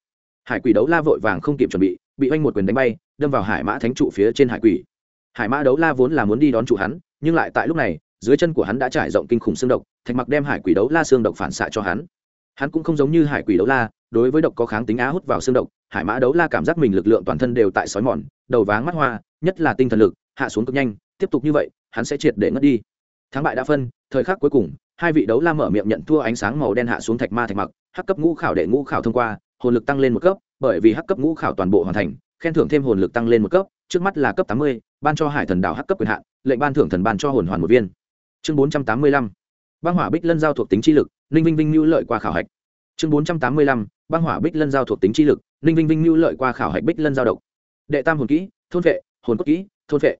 Hải quỷ đấu la vội vàng không kịp chuẩn bị bị oanh một quyền đánh bay đâm vào hải mã thánh trụ phía trên hải quỷ. Hải mã đấu la vốn là muốn đi đón trụ hắn, nhưng lại tại lúc này, dưới chân của hắn đã trải rộng kinh khủng xương độc, thạch mặc đem hải quỷ đấu la xương độc phản xạ cho hắn. Hắn cũng không giống như hải quỷ đấu la, đối với độc có kháng tính á hút vào xương độc, hải mã đấu la cảm giác mình lực lượng toàn thân đều tại sói mòn, đầu váng mắt hoa, nhất là tinh thần lực, hạ xuống cực nhanh, tiếp tục như vậy, hắn sẽ triệt để ngất đi. Thắng bại đã phân, thời khắc cuối cùng, hai vị đấu la mở miệng nhận thua ánh sáng màu đen hạ xuống thạch ma thạch mặc, hắc cấp ngũ khảo đệ ngũ khảo thông qua, hồn lực tăng lên một cấp, bởi vì hắc cấp ngũ khảo toàn bộ hoàn thành khen thưởng thêm hồn lực tăng lên một cấp, trước mắt là cấp tám mươi, ban cho hải thần đảo hắc cấp quyền hạn, lệnh ban thưởng thần ban cho hồn hoàn một viên. Chương bốn trăm tám mươi lăm, băng hỏa bích lân giao thuộc tính chi lực, ninh vinh vinh lưu lợi qua khảo hạch. Chương bốn trăm tám mươi lăm, băng hỏa bích lân giao thuộc tính chi lực, ninh vinh vinh lưu lợi qua khảo hạch bích lân giao độc. Đệ tam hồn kỹ, thôn vệ, hồn cốt kỹ, thôn vệ.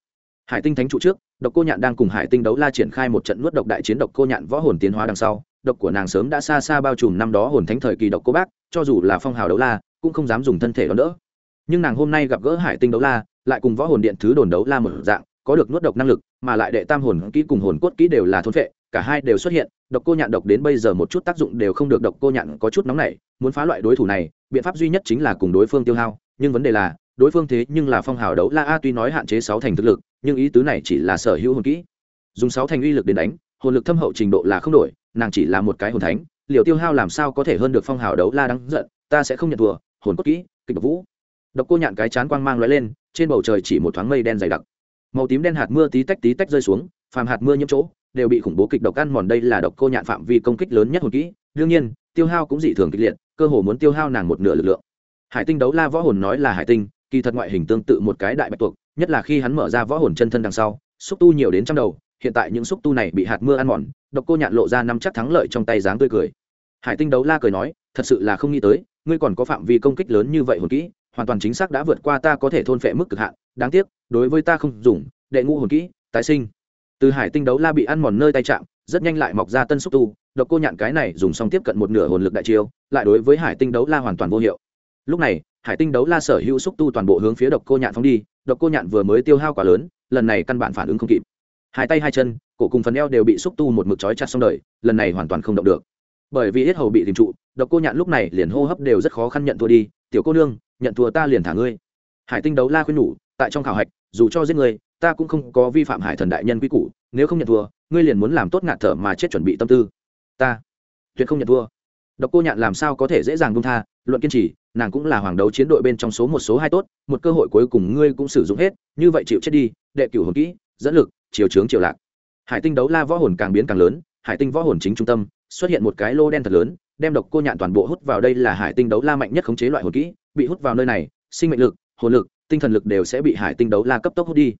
Hải tinh thánh trụ trước, độc cô nhạn đang cùng hải tinh đấu la triển khai một trận nuốt độc đại chiến độc cô nhạn võ hồn tiến hóa đằng sau. Độc của nàng sớm đã xa xa bao trùm năm đó hồn thánh thời kỳ độc cô bác, cho dù là phong hào đấu la, cũng không dám dùng thân thể đón đỡ nhưng nàng hôm nay gặp gỡ hải tinh đấu la, lại cùng võ hồn điện thứ đồn đấu la một dạng, có được nuốt độc năng lực, mà lại đệ tam hồn kỹ cùng hồn cốt kỹ đều là thôn vệ cả hai đều xuất hiện, độc cô nhạn độc đến bây giờ một chút tác dụng đều không được độc cô nhạn có chút nóng nảy, muốn phá loại đối thủ này, biện pháp duy nhất chính là cùng đối phương tiêu hao, nhưng vấn đề là, đối phương thế nhưng là phong hào đấu la a, tuy nói hạn chế sáu thành thực lực, nhưng ý tứ này chỉ là sở hữu hồn kỹ. Dùng sáu thành uy lực đến đánh, hồn lực thâm hậu trình độ là không đổi, nàng chỉ là một cái hồn thánh liệu tiêu hao làm sao có thể hơn được phong hào đấu la đáng giận, ta sẽ không nhận thua, hồn cốt kỹ, kịch vũ độc cô nhạn cái chán quang mang lóe lên, trên bầu trời chỉ một thoáng mây đen dày đặc. Màu tím đen hạt mưa tí tách tí tách rơi xuống, phàm hạt mưa nhiễm chỗ, đều bị khủng bố kịch độc ăn mòn. Đây là độc cô nhạn phạm vi công kích lớn nhất hồn kỹ. Đương nhiên, tiêu hao cũng dị thường kịch liệt, cơ hồ muốn tiêu hao nàng một nửa lực lượng. Hải tinh đấu la võ hồn nói là hải tinh, kỳ thật ngoại hình tương tự một cái đại bạch tuộc, nhất là khi hắn mở ra võ hồn chân thân đằng sau, xúc tu nhiều đến trăm đầu, hiện tại những xúc tu này bị hạt mưa ăn mòn, độc cô nhạn lộ ra năm chắc thắng lợi trong tay dáng tươi cười. Hải tinh đấu la cười nói, thật sự là không nghĩ tới, ngươi còn có phạm vi công kích lớn như vậy hồn kỹ hoàn toàn chính xác đã vượt qua ta có thể thôn phệ mức cực hạn, đáng tiếc, đối với ta không dùng, đệ ngũ hồn kỹ, tái sinh. Từ hải tinh đấu la bị ăn mòn nơi tay chạm, rất nhanh lại mọc ra tân xúc tu, độc cô nhạn cái này dùng xong tiếp cận một nửa hồn lực đại chiêu, lại đối với hải tinh đấu la hoàn toàn vô hiệu. Lúc này, hải tinh đấu la sở hữu xúc tu toàn bộ hướng phía độc cô nhạn phóng đi, độc cô nhạn vừa mới tiêu hao quá lớn, lần này căn bản phản ứng không kịp. Hai tay hai chân, cổ cùng phần eo đều bị xúc tu một mực trói chặt xong đời, lần này hoàn toàn không động được. Bởi vì hết hầu bị tìm trụ, độc cô nhạn lúc này liền hô hấp đều rất khó khăn nhận thua đi, tiểu cô nương nhận thua ta liền thả ngươi. Hải tinh đấu la khuyên nhủ, tại trong khảo hạch, dù cho giết ngươi, ta cũng không có vi phạm hải thần đại nhân quy củ, nếu không nhận thua, ngươi liền muốn làm tốt ngạt thở mà chết chuẩn bị tâm tư. Ta tuyệt không nhận thua. Độc cô nhạn làm sao có thể dễ dàng buông tha, luận kiên trì, nàng cũng là hoàng đấu chiến đội bên trong số một số hai tốt, một cơ hội cuối cùng ngươi cũng sử dụng hết, như vậy chịu chết đi, đệ cửu hồn kỹ, dẫn lực, chiều trướng chiều lạc. Hải tinh đấu la võ hồn càng biến càng lớn, hải tinh võ hồn chính trung tâm, xuất hiện một cái lô đen thật lớn, đem độc cô nhạn toàn bộ hút vào đây là hải tinh đấu la mạnh nhất khống chế loại hồn kỹ bị hút vào nơi này, sinh mệnh lực, hồn lực, tinh thần lực đều sẽ bị hải tinh đấu la cấp tốc hút đi.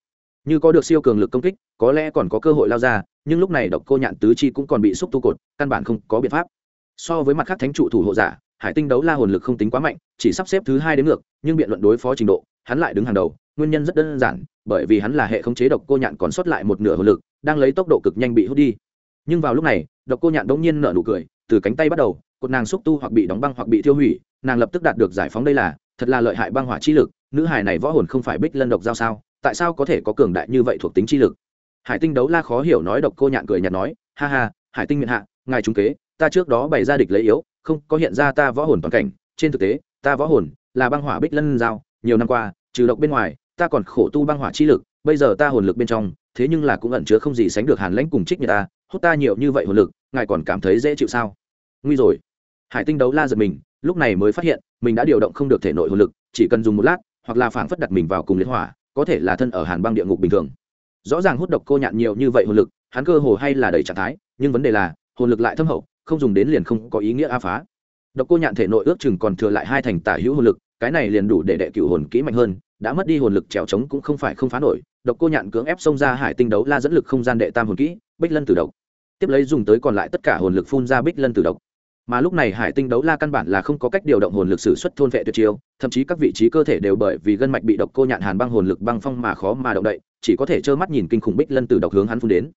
Như có được siêu cường lực công kích, có lẽ còn có cơ hội lao ra, nhưng lúc này độc cô nhạn tứ chi cũng còn bị xúc tu cột, căn bản không có biện pháp. So với mặt khác thánh trụ thủ hộ giả, hải tinh đấu la hồn lực không tính quá mạnh, chỉ sắp xếp thứ hai đến ngược, nhưng biện luận đối phó trình độ, hắn lại đứng hàng đầu, nguyên nhân rất đơn giản, bởi vì hắn là hệ khống chế độc cô nhạn còn sót lại một nửa hồn lực, đang lấy tốc độ cực nhanh bị hút đi. Nhưng vào lúc này, độc cô nhạn đ ỗ n g nhiên nở nụ cười, từ cánh tay bắt đầu, cột nàng xúc tu hoặc bị đóng băng hoặc bị tiêu hủy nàng lập tức đạt được giải phóng đây là, thật là lợi hại băng hỏa chi lực, nữ hải này võ hồn không phải bích lân độc giao sao, tại sao có thể có cường đại như vậy thuộc tính chi lực? Hải tinh đấu la khó hiểu nói độc cô nhạn cười nhạt nói, ha ha, hải tinh miệng hạ, ngài trung kế, ta trước đó bày ra địch lấy yếu, không, có hiện ra ta võ hồn toàn cảnh, trên thực tế, ta võ hồn là băng hỏa bích lân giao, nhiều năm qua, trừ độc bên ngoài, ta còn khổ tu băng hỏa chi lực, bây giờ ta hồn lực bên trong, thế nhưng là cũng ẩn chứa không gì sánh được hàn lãnh cùng trích như ta, hút ta nhiều như vậy hồn lực, ngài còn cảm thấy dễ chịu sao? Nguy rồi hải tinh đấu la giật mình, lúc này mới phát hiện, mình đã điều động không được thể nội hồn lực, chỉ cần dùng một lát, hoặc là phảng phất đặt mình vào cùng liên hỏa, có thể là thân ở hàn băng địa ngục bình thường. Rõ ràng hút độc cô nhạn nhiều như vậy hồn lực, hắn cơ hồ hay là đầy trạng thái, nhưng vấn đề là, hồn lực lại thâm hậu, không dùng đến liền không có ý nghĩa a phá. Độc cô nhạn thể nội ước chừng còn thừa lại hai thành tả hữu hồn lực, cái này liền đủ để đệ cựu hồn kỹ mạnh hơn, đã mất đi hồn lực trèo trống cũng không phải không phá nổi, độc cô nhạn cưỡng ép xông ra hải tinh đấu la dẫn lực không gian đệ tam hồn kỹ, bích lân tử độc. Tiếp lấy dùng tới còn lại tất cả hồn lực phun ra bích lân tử độc mà lúc này hải tinh đấu la căn bản là không có cách điều động hồn lực sử xuất thôn vệ tuyệt chiêu, thậm chí các vị trí cơ thể đều bởi vì gân mạch bị độc cô nhạn hàn băng hồn lực băng phong mà khó mà động đậy, chỉ có thể trơ mắt nhìn kinh khủng bích lân từ độc hướng hắn phun đến.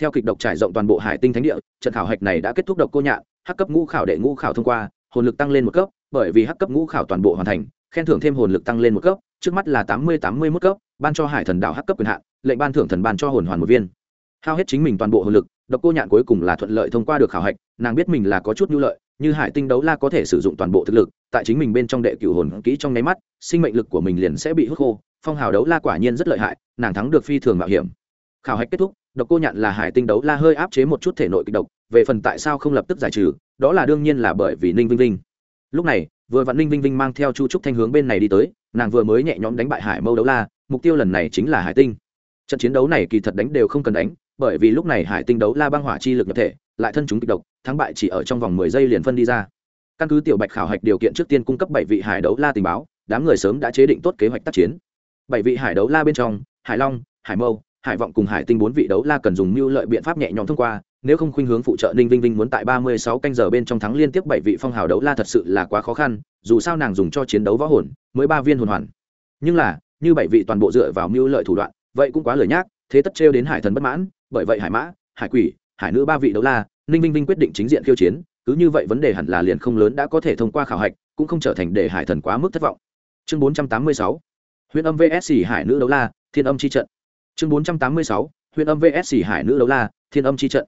Theo kịch độc trải rộng toàn bộ hải tinh thánh địa, trận khảo hạch này đã kết thúc độc cô nhạn, hắc cấp ngũ khảo đệ ngũ khảo thông qua, hồn lực tăng lên một cấp, bởi vì hắc cấp ngũ khảo toàn bộ hoàn thành, khen thưởng thêm hồn lực tăng lên một cấp, trước mắt là tám mươi tám mươi mốt cấp, ban cho hải thần đạo hắc cấp quyền hạn, lệnh ban thưởng thần ban cho hồn hoàn một viên. Hao hết chính mình toàn bộ hồn lực độc cô nhạn cuối cùng là thuận lợi thông qua được khảo hạch, nàng biết mình là có chút nhu lợi, như hải tinh đấu la có thể sử dụng toàn bộ thực lực, tại chính mình bên trong đệ cửu hồn kỹ trong nháy mắt, sinh mệnh lực của mình liền sẽ bị hút khô, phong hào đấu la quả nhiên rất lợi hại, nàng thắng được phi thường mạo hiểm. Khảo hạch kết thúc, độc cô nhạn là hải tinh đấu la hơi áp chế một chút thể nội kịch độc, về phần tại sao không lập tức giải trừ, đó là đương nhiên là bởi vì ninh vinh vinh. Lúc này, vừa vặn ninh vinh vinh mang theo chu trúc thanh hướng bên này đi tới, nàng vừa mới nhẹ nhõm đánh bại hải mâu đấu la, mục tiêu lần này chính là hải tinh. Trận chiến đấu này kỳ thật đánh đều không cần đánh bởi vì lúc này hải tinh đấu la băng hỏa chi lực nhập thể, lại thân chúng kịch độc, thắng bại chỉ ở trong vòng mười giây liền phân đi ra. Căn cứ tiểu bạch khảo hạch điều kiện trước tiên cung cấp bảy vị hải đấu la tình báo, đám người sớm đã chế định tốt kế hoạch tác chiến. Bảy vị hải đấu la bên trong, hải long, hải mâu, hải vọng cùng hải tinh bốn vị đấu la cần dùng mưu lợi biện pháp nhẹ nhõm thông qua, nếu không khuynh hướng phụ trợ ninh vinh vinh muốn tại ba mươi sáu canh giờ bên trong thắng liên tiếp bảy vị phong hào đấu la thật sự là quá khó khăn, dù sao nàng dùng cho chiến đấu võ hồn, mới ba viên hồn hoàn. Nhưng là, như bảy vị toàn bộ dựa vào mưu lợi thủ đoạn, vậy cũng quá lời nhác, thế tất trêu đến hải thần bất mãn bởi vậy hải mã, hải quỷ, hải nữ ba vị đấu la, ninh vinh vinh quyết định chính diện khiêu chiến, cứ như vậy vấn đề hẳn là liền không lớn đã có thể thông qua khảo hạch, cũng không trở thành để hải thần quá mức thất vọng. Chương bốn trăm tám mươi sáu huyện âm vsc hải nữ đấu la, thiên âm chi trận. Chương bốn trăm tám mươi sáu huyện âm vsc hải nữ đấu la, thiên âm chi trận.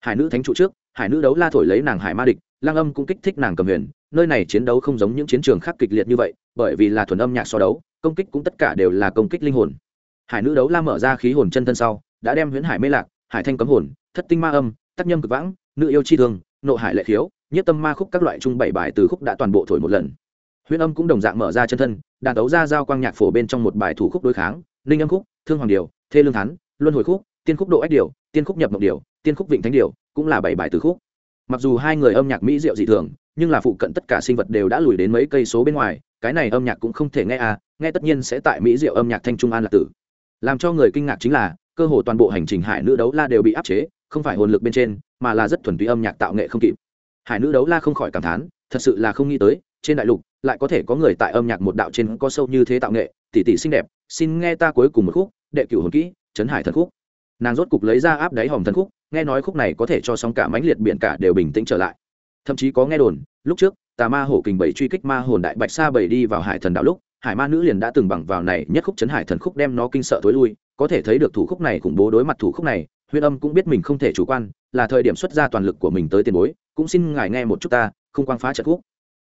Hải nữ thánh trụ trước, hải nữ đấu la thổi lấy nàng hải ma địch, lang âm cũng kích thích nàng cầm huyền, nơi này chiến đấu không giống những chiến trường khác kịch liệt như vậy, bởi vì là thuần âm nhạc so đấu, công kích cũng tất cả đều là công kích linh hồn. Hải nữ đấu la mở ra khí hồn chân thân sau đã đem huyễn hải mê lạc, hải thanh cấm hồn, thất tinh ma âm tác nhâm cực vãng, nữ yêu chi thương, nộ hải lệ khiếu, nhất tâm ma khúc các loại trung bảy bài từ khúc đã toàn bộ thổi một lần. Huyễn âm cũng đồng dạng mở ra chân thân, đàn đấu ra giao quang nhạc phổ bên trong một bài thủ khúc đối kháng, ninh âm khúc, thương hoàng điều, thê lương thắn luân hồi khúc, tiên khúc độ ách điều, tiên khúc nhập mộng điều, tiên khúc vịnh thánh điều cũng là bảy bài từ khúc. Mặc dù hai người âm nhạc mỹ diệu dị thường, nhưng là phụ cận tất cả sinh vật đều đã lùi đến mấy cây số bên ngoài, cái này âm nhạc cũng không thể nghe à nghe tất nhiên sẽ tại mỹ diệu âm nhạc thanh trung an lạc tử. Làm cho người kinh ngạc chính là cơ hồ toàn bộ hành trình hải nữ đấu la đều bị áp chế, không phải hồn lực bên trên, mà là rất thuần túy âm nhạc tạo nghệ không kịp. Hải nữ đấu la không khỏi cảm thán, thật sự là không nghĩ tới, trên đại lục, lại có thể có người tại âm nhạc một đạo trên có sâu như thế tạo nghệ tỷ tỷ xinh đẹp, xin nghe ta cuối cùng một khúc, đệ cửu hồn kỹ, trấn hải thần khúc. Nàng rốt cục lấy ra áp đáy hòm thần khúc, nghe nói khúc này có thể cho sóng cả mãnh liệt biển cả đều bình tĩnh trở lại. Thậm chí có nghe đồn, lúc trước, tà ma hổ kình bảy truy kích ma hồn đại bạch sa bảy đi vào hải thần đạo lúc, hải ma nữ liền đã từng bằng vào này nhất khúc chấn hải thần khúc đem nó kinh sợ tối lui có thể thấy được thủ khúc này khủng bố đối mặt thủ khúc này huyên âm cũng biết mình không thể chủ quan là thời điểm xuất ra toàn lực của mình tới tiền bối cũng xin ngài nghe một chút ta không quang phá trận khúc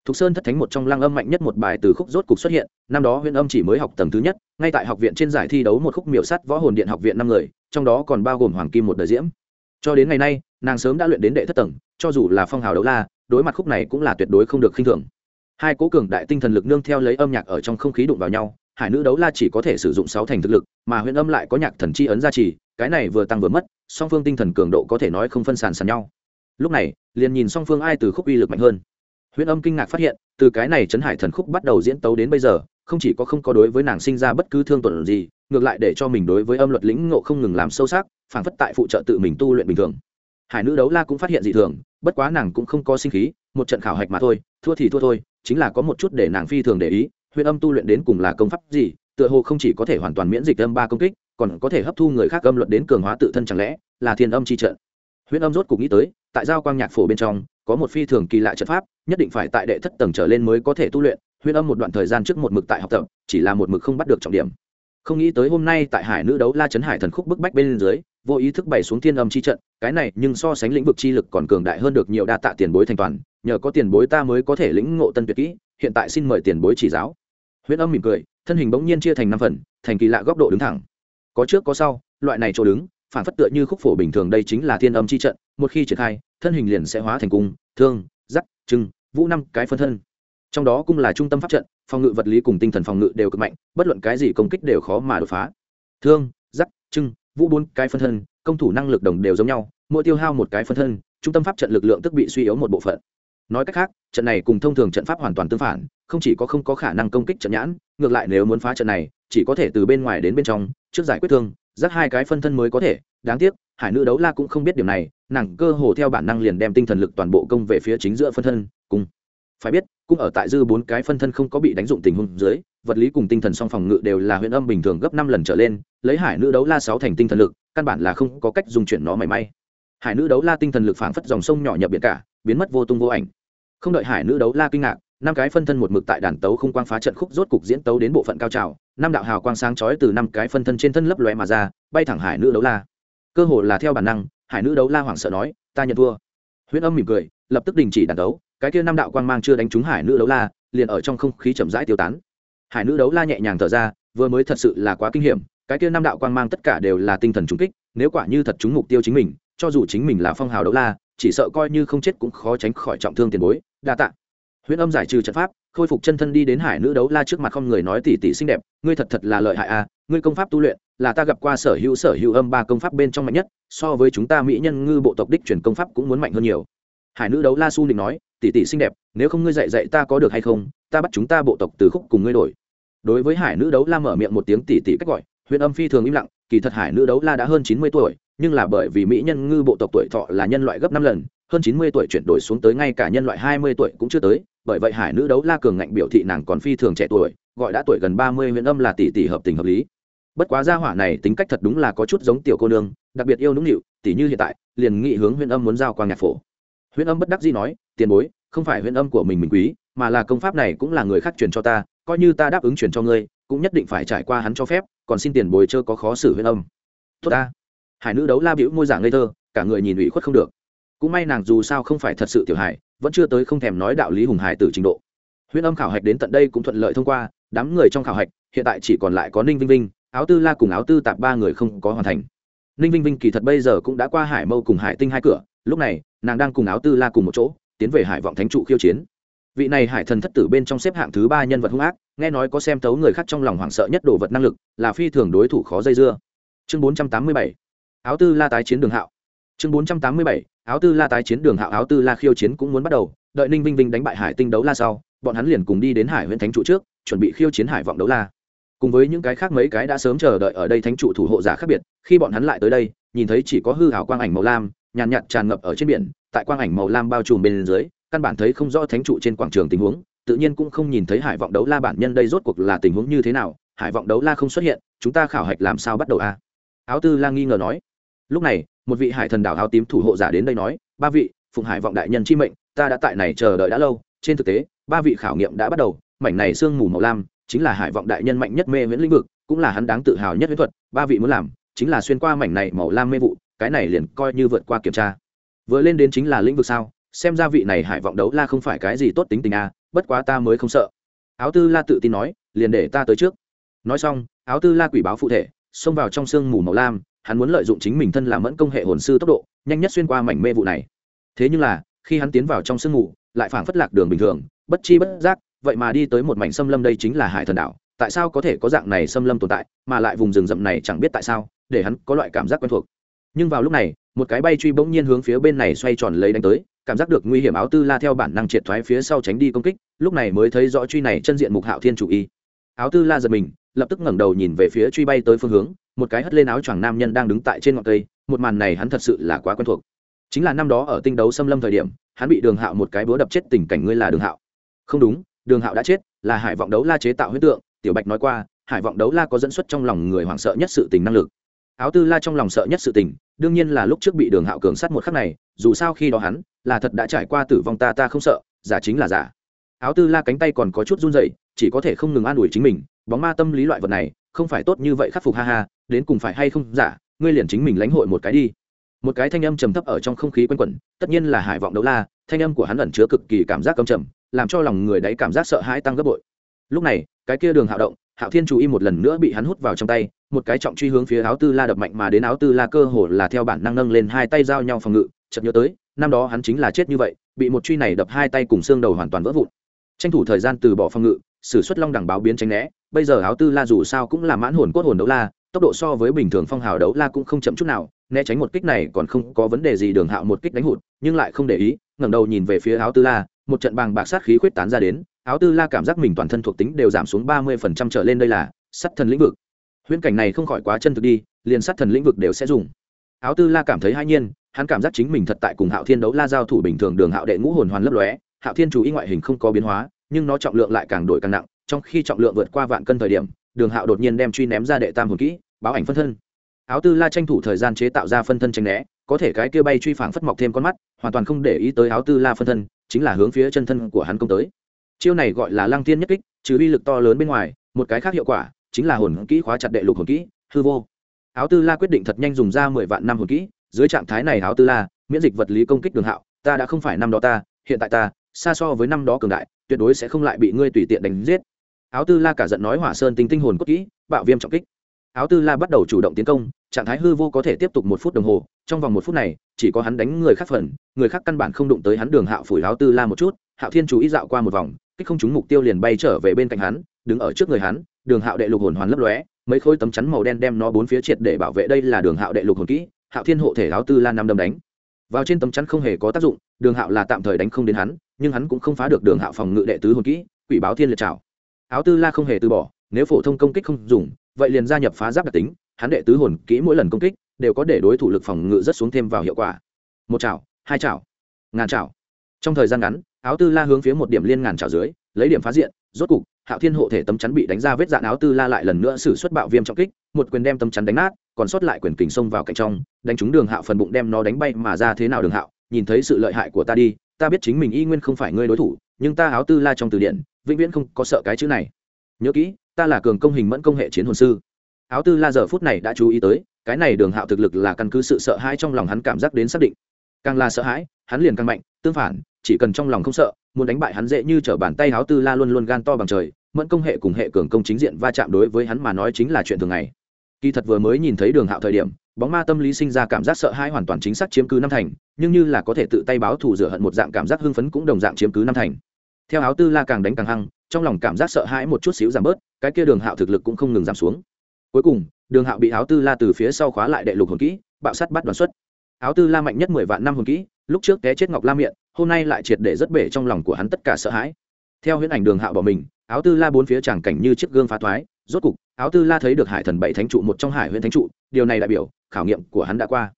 Thục Sơn thất thánh một trong lăng âm mạnh nhất một bài từ khúc rốt cục xuất hiện, năm đó Huyền Âm chỉ mới học tầng thứ nhất, ngay tại học viện trên giải thi đấu một khúc miểu sát võ hồn điện học viện năm người, trong đó còn bao gồm Hoàng Kim một đời diễm. Cho đến ngày nay, nàng sớm đã luyện đến đệ thất tầng, cho dù là phong hào đấu la, đối mặt khúc này cũng là tuyệt đối không được khinh thường. Hai cố cường đại tinh thần lực nương theo lấy âm nhạc ở trong không khí đụng vào nhau, hải nữ đấu la chỉ có thể sử dụng sáu thành thực lực, mà Huyền Âm lại có nhạc thần chi ấn gia trì, cái này vừa tăng vừa mất, song phương tinh thần cường độ có thể nói không phân sàn sàn nhau. Lúc này, liền nhìn song phương ai từ khúc uy lực mạnh hơn huyễn âm kinh ngạc phát hiện từ cái này trấn hải thần khúc bắt đầu diễn tấu đến bây giờ không chỉ có không có đối với nàng sinh ra bất cứ thương tổn gì ngược lại để cho mình đối với âm luật lĩnh ngộ không ngừng làm sâu sắc phảng phất tại phụ trợ tự mình tu luyện bình thường hải nữ đấu la cũng phát hiện dị thường bất quá nàng cũng không có sinh khí một trận khảo hạch mà thôi thua thì thua thôi chính là có một chút để nàng phi thường để ý huyễn âm tu luyện đến cùng là công pháp gì, tựa hồ không chỉ có thể hoàn toàn miễn dịch âm ba công kích, còn có thể hấp thu người khác âm luận đến cường hóa tự thân chẳng lẽ là thiên âm chi trận? Huyễn âm rốt cục nghĩ tới, tại giao quang nhạc phổ bên trong, có một phi thường kỳ lạ trận pháp, nhất định phải tại đệ thất tầng trở lên mới có thể tu luyện. Huyện âm một đoạn thời gian trước một mực tại học tập, chỉ là một mực không bắt được trọng điểm. Không nghĩ tới hôm nay tại hải nữ đấu la chấn hải thần khúc bức bách bên dưới, vô ý thức bày xuống thiên âm chi trận, cái này nhưng so sánh lĩnh vực chi lực còn cường đại hơn được nhiều đa tạ tiền bối thành toàn nhờ có tiền bối ta mới có thể lĩnh ngộ tân tuyệt kỹ, hiện tại xin mời tiền bối chỉ giáo. Huyễn âm mỉm cười, thân hình bỗng nhiên chia thành năm phần, thành kỳ lạ góc độ đứng thẳng. Có trước có sau, loại này chỗ đứng, phản phất tựa như khúc phổ bình thường đây chính là thiên âm chi trận, một khi triển khai, thân hình liền sẽ hóa thành cung, thương giắc trưng, vũ năm, cái phân thân. Trong đó cung là trung tâm pháp trận, phòng ngự vật lý cùng tinh thần phòng ngự đều cực mạnh, bất luận cái gì công kích đều khó mà đột phá. Thương giắc trưng, vũ bốn, cái phân thân, công thủ năng lực đồng đều giống nhau, mỗi tiêu hao một cái phân thân, trung tâm pháp trận lực lượng tức bị suy yếu một bộ phận nói cách khác, trận này cùng thông thường trận pháp hoàn toàn tương phản, không chỉ có không có khả năng công kích trận nhãn, ngược lại nếu muốn phá trận này, chỉ có thể từ bên ngoài đến bên trong, trước giải quyết thương, rắc hai cái phân thân mới có thể. Đáng tiếc, hải nữ đấu la cũng không biết điều này, nàng cơ hồ theo bản năng liền đem tinh thần lực toàn bộ công về phía chính giữa phân thân, cùng phải biết, cũng ở tại dư bốn cái phân thân không có bị đánh dụng tình huống dưới, vật lý cùng tinh thần song phòng ngự đều là huyện âm bình thường gấp năm lần trở lên, lấy hải nữ đấu la sáu thành tinh thần lực, căn bản là không có cách dùng chuyển nó mảy may. Hải nữ đấu la tinh thần lực phảng phất dòng sông nhỏ nhập biển cả, biến mất vô tung vô ảnh không đợi hải nữ đấu la kinh ngạc, năm cái phân thân một mực tại đàn tấu không quang phá trận khúc rốt cục diễn tấu đến bộ phận cao trào, năm đạo hào quang sáng chói từ năm cái phân thân trên thân lấp lóe mà ra, bay thẳng hải nữ đấu la. Cơ hồ là theo bản năng, hải nữ đấu la hoảng sợ nói, ta nhận thua. Huyễn âm mỉm cười, lập tức đình chỉ đàn đấu cái kia năm đạo quang mang chưa đánh trúng hải nữ đấu la, liền ở trong không khí chậm rãi tiêu tán. Hải nữ đấu la nhẹ nhàng thở ra, vừa mới thật sự là quá kinh hiểm, cái kia năm đạo quang mang tất cả đều là tinh thần trúng kích, nếu quả như thật trúng mục tiêu chính mình, cho dù chính mình là phong hào đấu la chỉ sợ coi như không chết cũng khó tránh khỏi trọng thương tiền bối, đa tạ. Huyễn âm giải trừ trận pháp, khôi phục chân thân đi đến hải nữ đấu la trước mặt không người nói tỉ tỉ xinh đẹp, ngươi thật thật là lợi hại a ngươi công pháp tu luyện, là ta gặp qua sở hữu sở hữu âm ba công pháp bên trong mạnh nhất, so với chúng ta mỹ nhân ngư bộ tộc đích truyền công pháp cũng muốn mạnh hơn nhiều. Hải nữ đấu la su định nói, tỉ tỉ xinh đẹp, nếu không ngươi dạy dạy ta có được hay không, ta bắt chúng ta bộ tộc từ khúc cùng ngươi đổi. Đối với hải nữ đấu la mở miệng một tiếng tỉ tỉ cách gọi huyện âm phi thường im lặng, kỳ thật hải nữ đấu la đã hơn chín mươi tuổi nhưng là bởi vì mỹ nhân ngư bộ tộc tuổi thọ là nhân loại gấp năm lần, hơn chín mươi tuổi chuyển đổi xuống tới ngay cả nhân loại hai mươi tuổi cũng chưa tới, bởi vậy hải nữ đấu la cường ngạnh biểu thị nàng còn phi thường trẻ tuổi, gọi đã tuổi gần ba mươi huyện âm là tỷ tỷ hợp tình hợp lý. Bất quá gia hỏa này tính cách thật đúng là có chút giống tiểu cô nương, đặc biệt yêu nũng nịu tỷ như hiện tại, liền nghị hướng huyện âm muốn giao qua nhạc phổ. Huyện âm bất đắc dĩ nói, tiền bối, không phải huyện âm của mình mình quý, mà là công pháp này cũng là người khác truyền cho ta, coi như ta đáp ứng truyền cho ngươi, cũng nhất định phải trải qua hắn cho phép, còn xin tiền bồi chưa có khó xử huyện âm. Tốt ta hải nữ đấu la bĩu môi giả ngây thơ, cả người nhìn ủy khuất không được. Cũng may nàng dù sao không phải thật sự tiểu hải vẫn chưa tới không thèm nói đạo lý hùng hải từ trình độ. Huyễn âm khảo hạch đến tận đây cũng thuận lợi thông qua, đám người trong khảo hạch, hiện tại chỉ còn lại có ninh vinh vinh, áo tư la cùng áo tư tạp ba người không có hoàn thành. Ninh vinh vinh kỳ thật bây giờ cũng đã qua hải mâu cùng hải tinh hai cửa, lúc này, nàng đang cùng áo tư la cùng một chỗ, tiến về hải vọng thánh trụ khiêu chiến. Vị này hải thần thất tử bên trong xếp hạng thứ ba nhân vật hung ác, nghe nói có xem tấu người khác trong lòng hoảng sợ nhất đồ vật năng lực, là phi thường đối thủ khó dây dưa. Chương bốn trăm tám mươi bảy áo tư la tái chiến đường hạo. Chương bốn trăm tám mươi bảy, áo tư la tái chiến đường hạo, áo tư la khiêu chiến cũng muốn bắt đầu. Đợi ninh vinh vinh đánh bại hải tinh đấu la sau, bọn hắn liền cùng đi đến hải huyện thánh trụ trước, chuẩn bị khiêu chiến hải vọng đấu la. Cùng với những cái khác mấy cái đã sớm chờ đợi ở đây thánh trụ thủ hộ giả khác biệt, khi bọn hắn lại tới đây, nhìn thấy chỉ có hư hảo quang ảnh màu lam, nhàn nhạt tràn ngập ở trên biển, tại quang ảnh màu lam bao trùm bên dưới, căn bản thấy không rõ thánh trụ trên quảng trường tình huống, tự nhiên cũng không nhìn thấy hải vọng đấu la bản nhân đây rốt cuộc là tình huống như thế nào, hải vọng đấu la không xuất hiện, chúng ta khảo hạch làm sao bắt đầu a? Áo tư Lang nghi ngờ nói. Lúc này một vị hải thần đảo áo tím thủ hộ giả đến đây nói ba vị phụng hải vọng đại nhân chi mệnh ta đã tại này chờ đợi đã lâu trên thực tế ba vị khảo nghiệm đã bắt đầu mảnh này sương mù màu lam chính là hải vọng đại nhân mạnh nhất mê viễn lĩnh vực cũng là hắn đáng tự hào nhất viễn thuật ba vị muốn làm chính là xuyên qua mảnh này màu lam mê vụ cái này liền coi như vượt qua kiểm tra. Vừa lên đến chính là lĩnh vực sao xem ra vị này hải vọng đấu la không phải cái gì tốt tính tình a à, bất quá ta mới không sợ. Áo tư la tự tin nói liền để ta tới trước. Nói xong áo tư la quỷ báo phụ thể xông vào trong sương mù màu lam, hắn muốn lợi dụng chính mình thân làm mẫn công hệ hồn sư tốc độ, nhanh nhất xuyên qua mảnh mê vụ này. Thế nhưng là, khi hắn tiến vào trong sương mù, lại phảng phất lạc đường bình thường, bất chi bất giác, vậy mà đi tới một mảnh xâm lâm đây chính là hải thần đảo, tại sao có thể có dạng này xâm lâm tồn tại, mà lại vùng rừng rậm này chẳng biết tại sao, để hắn có loại cảm giác quen thuộc. Nhưng vào lúc này, một cái bay truy bỗng nhiên hướng phía bên này xoay tròn lấy đánh tới, cảm giác được nguy hiểm áo tư la theo bản năng triệt thoái phía sau tránh đi công kích, lúc này mới thấy rõ truy này chân diện mục hạo thiên chủ y. Áo tư la giật mình lập tức ngẩng đầu nhìn về phía truy bay tới phương hướng, một cái hất lên áo choàng nam nhân đang đứng tại trên ngọn cây, một màn này hắn thật sự là quá quen thuộc. Chính là năm đó ở tinh đấu xâm lâm thời điểm, hắn bị đường hạo một cái búa đập chết tình cảnh ngươi là đường hạo. Không đúng, đường hạo đã chết, là hải vọng đấu la chế tạo huyết tượng, tiểu bạch nói qua, hải vọng đấu la có dẫn xuất trong lòng người hoảng sợ nhất sự tình năng lực. Áo tư la trong lòng sợ nhất sự tình, đương nhiên là lúc trước bị đường hạo cường sát một khắc này, dù sao khi đó hắn, là thật đã trải qua tử vong ta ta không sợ, giả chính là giả. Áo tư la cánh tay còn có chút run dậy chỉ có thể không ngừng an ủi chính mình bóng ma tâm lý loại vật này, không phải tốt như vậy khắc phục ha ha, đến cùng phải hay không? Giả ngươi liền chính mình lãnh hội một cái đi. Một cái thanh âm trầm thấp ở trong không khí quanh quẩn, tất nhiên là hải vọng đấu la, thanh âm của hắn ẩn chứa cực kỳ cảm giác cầm trầm, làm cho lòng người đấy cảm giác sợ hãi tăng gấp bội. Lúc này, cái kia đường hạo động, hạo thiên chú y một lần nữa bị hắn hút vào trong tay, một cái trọng truy hướng phía áo tư la đập mạnh mà đến áo tư la cơ hồ là theo bản năng nâng lên hai tay giao nhau phòng ngự, chợt nhớ tới, năm đó hắn chính là chết như vậy, bị một truy này đập hai tay cùng xương đầu hoàn toàn vỡ vụn. Tranh thủ thời gian từ bỏ phòng ngự sử xuất long đẳng báo biến tránh né. Bây giờ áo tư la dù sao cũng là mãn hồn cốt hồn đấu la, tốc độ so với bình thường phong hào đấu la cũng không chậm chút nào, né tránh một kích này còn không có vấn đề gì đường hạo một kích đánh hụt, nhưng lại không để ý, ngẩng đầu nhìn về phía áo tư la, một trận bàng bạc sát khí khuyết tán ra đến, áo tư la cảm giác mình toàn thân thuộc tính đều giảm xuống ba mươi phần trăm trở lên đây là sắt thần lĩnh vực. Huyễn cảnh này không khỏi quá chân thực đi, liền sắt thần lĩnh vực đều sẽ dùng. Áo tư la cảm thấy hai nhiên, hắn cảm giác chính mình thật tại cùng hạo thiên đấu la giao thủ bình thường đường hạo đệ ngũ hồn hoàn lấp lóe, hạo thiên chú ý ngoại hình không có biến hóa nhưng nó trọng lượng lại càng đổi càng nặng, trong khi trọng lượng vượt qua vạn cân thời điểm, đường hạo đột nhiên đem truy ném ra đệ tam hồn kỹ, báo ảnh phân thân. Áo tư la tranh thủ thời gian chế tạo ra phân thân tranh né, có thể cái kia bay truy phảng phất mọc thêm con mắt, hoàn toàn không để ý tới áo tư la phân thân, chính là hướng phía chân thân của hắn công tới. Chiêu này gọi là lăng tiên nhất kích, trừ uy lực to lớn bên ngoài, một cái khác hiệu quả chính là hồn kỹ khóa chặt đệ lục hồn kỹ, hư vô. Áo tư la quyết định thật nhanh dùng ra mười vạn năm hồn kỹ, dưới trạng thái này áo tư la, miễn dịch vật lý công kích đường hạo, ta đã không phải năm đó ta, hiện tại ta, xa so với năm đó cường đại tuyệt đối sẽ không lại bị ngươi tùy tiện đánh giết. Áo tư la cả giận nói hỏa sơn tinh tinh hồn cốt kỹ, bạo viêm trọng kích. Áo tư la bắt đầu chủ động tiến công, trạng thái hư vô có thể tiếp tục một phút đồng hồ. Trong vòng một phút này, chỉ có hắn đánh người khác phần, người khác căn bản không đụng tới hắn đường hạo phủi áo tư la một chút. Hạo thiên chú ý dạo qua một vòng, kích không trúng mục tiêu liền bay trở về bên cạnh hắn, đứng ở trước người hắn, đường hạo đệ lục hồn hoàn lấp lóe, mấy khối tấm chắn màu đen đem nó bốn phía triệt để bảo vệ. Đây là đường hạo đệ lục hồn kỹ, hạo thiên hộ thể áo tư la năm đâm đánh vào trên tấm chắn không hề có tác dụng, đường hạo là tạm thời đánh không đến hắn, nhưng hắn cũng không phá được đường hạo phòng ngự đệ tứ hồn kỹ, quỷ báo thiên liệt trào áo tư la không hề từ bỏ, nếu phổ thông công kích không dùng, vậy liền gia nhập phá giáp đặc tính, hắn đệ tứ hồn kỹ mỗi lần công kích đều có để đối thủ lực phòng ngự rất xuống thêm vào hiệu quả. Một chảo hai chảo ngàn chảo trong thời gian ngắn, áo tư la hướng phía một điểm liên ngàn chảo dưới, lấy điểm phá diện, rốt cục, hạo thiên hộ thể tấm chắn bị đánh ra vết dạn áo tư la lại lần nữa xử xuất bạo viêm trọng kích, một quyền đem tấm chắn đánh nát, còn sót lại quyền kình xông vào cạnh trong đánh trúng đường hạo phần bụng đem nó đánh bay mà ra thế nào đường hạo, nhìn thấy sự lợi hại của ta đi, ta biết chính mình y nguyên không phải ngươi đối thủ, nhưng ta áo tư la trong từ điển, vĩnh viễn không có sợ cái chữ này. Nhớ kỹ, ta là cường công hình mẫn công hệ chiến hồn sư. Áo tư la giờ phút này đã chú ý tới, cái này đường hạo thực lực là căn cứ sự sợ hãi trong lòng hắn cảm giác đến xác định. Càng là sợ hãi, hắn liền càng mạnh, tương phản, chỉ cần trong lòng không sợ, muốn đánh bại hắn dễ như t bàn tay áo tư la luôn luôn gan to bằng trời, mẫn công hệ cùng hệ cường công chính diện va chạm đối với hắn mà nói chính là chuyện thường ngày kỳ thật vừa mới nhìn thấy đường hạo thời điểm, bóng ma tâm lý sinh ra cảm giác sợ hãi hoàn toàn chính xác chiếm cứ năm thành, nhưng như là có thể tự tay báo thù rửa hận một dạng cảm giác hưng phấn cũng đồng dạng chiếm cứ năm thành. Theo áo tư la càng đánh càng hăng, trong lòng cảm giác sợ hãi một chút xíu giảm bớt, cái kia đường hạo thực lực cũng không ngừng giảm xuống. Cuối cùng, đường hạo bị áo tư la từ phía sau khóa lại đệ lục hồn kỹ, bạo sắt bắt đoàn xuất. Áo tư la mạnh nhất mười vạn năm hồn kỹ, lúc trước té chết ngọc la miệng hôm nay lại triệt để rất bể trong lòng của hắn tất cả sợ hãi. Theo huyễn ảnh đường hạo bỏ mình, áo tư la bốn phía tràng cảnh như chiếc gương phá thoái rốt cục, áo tư la thấy được hải thần bảy thánh trụ một trong hải huyện thánh trụ, điều này đại biểu, khảo nghiệm của hắn đã qua.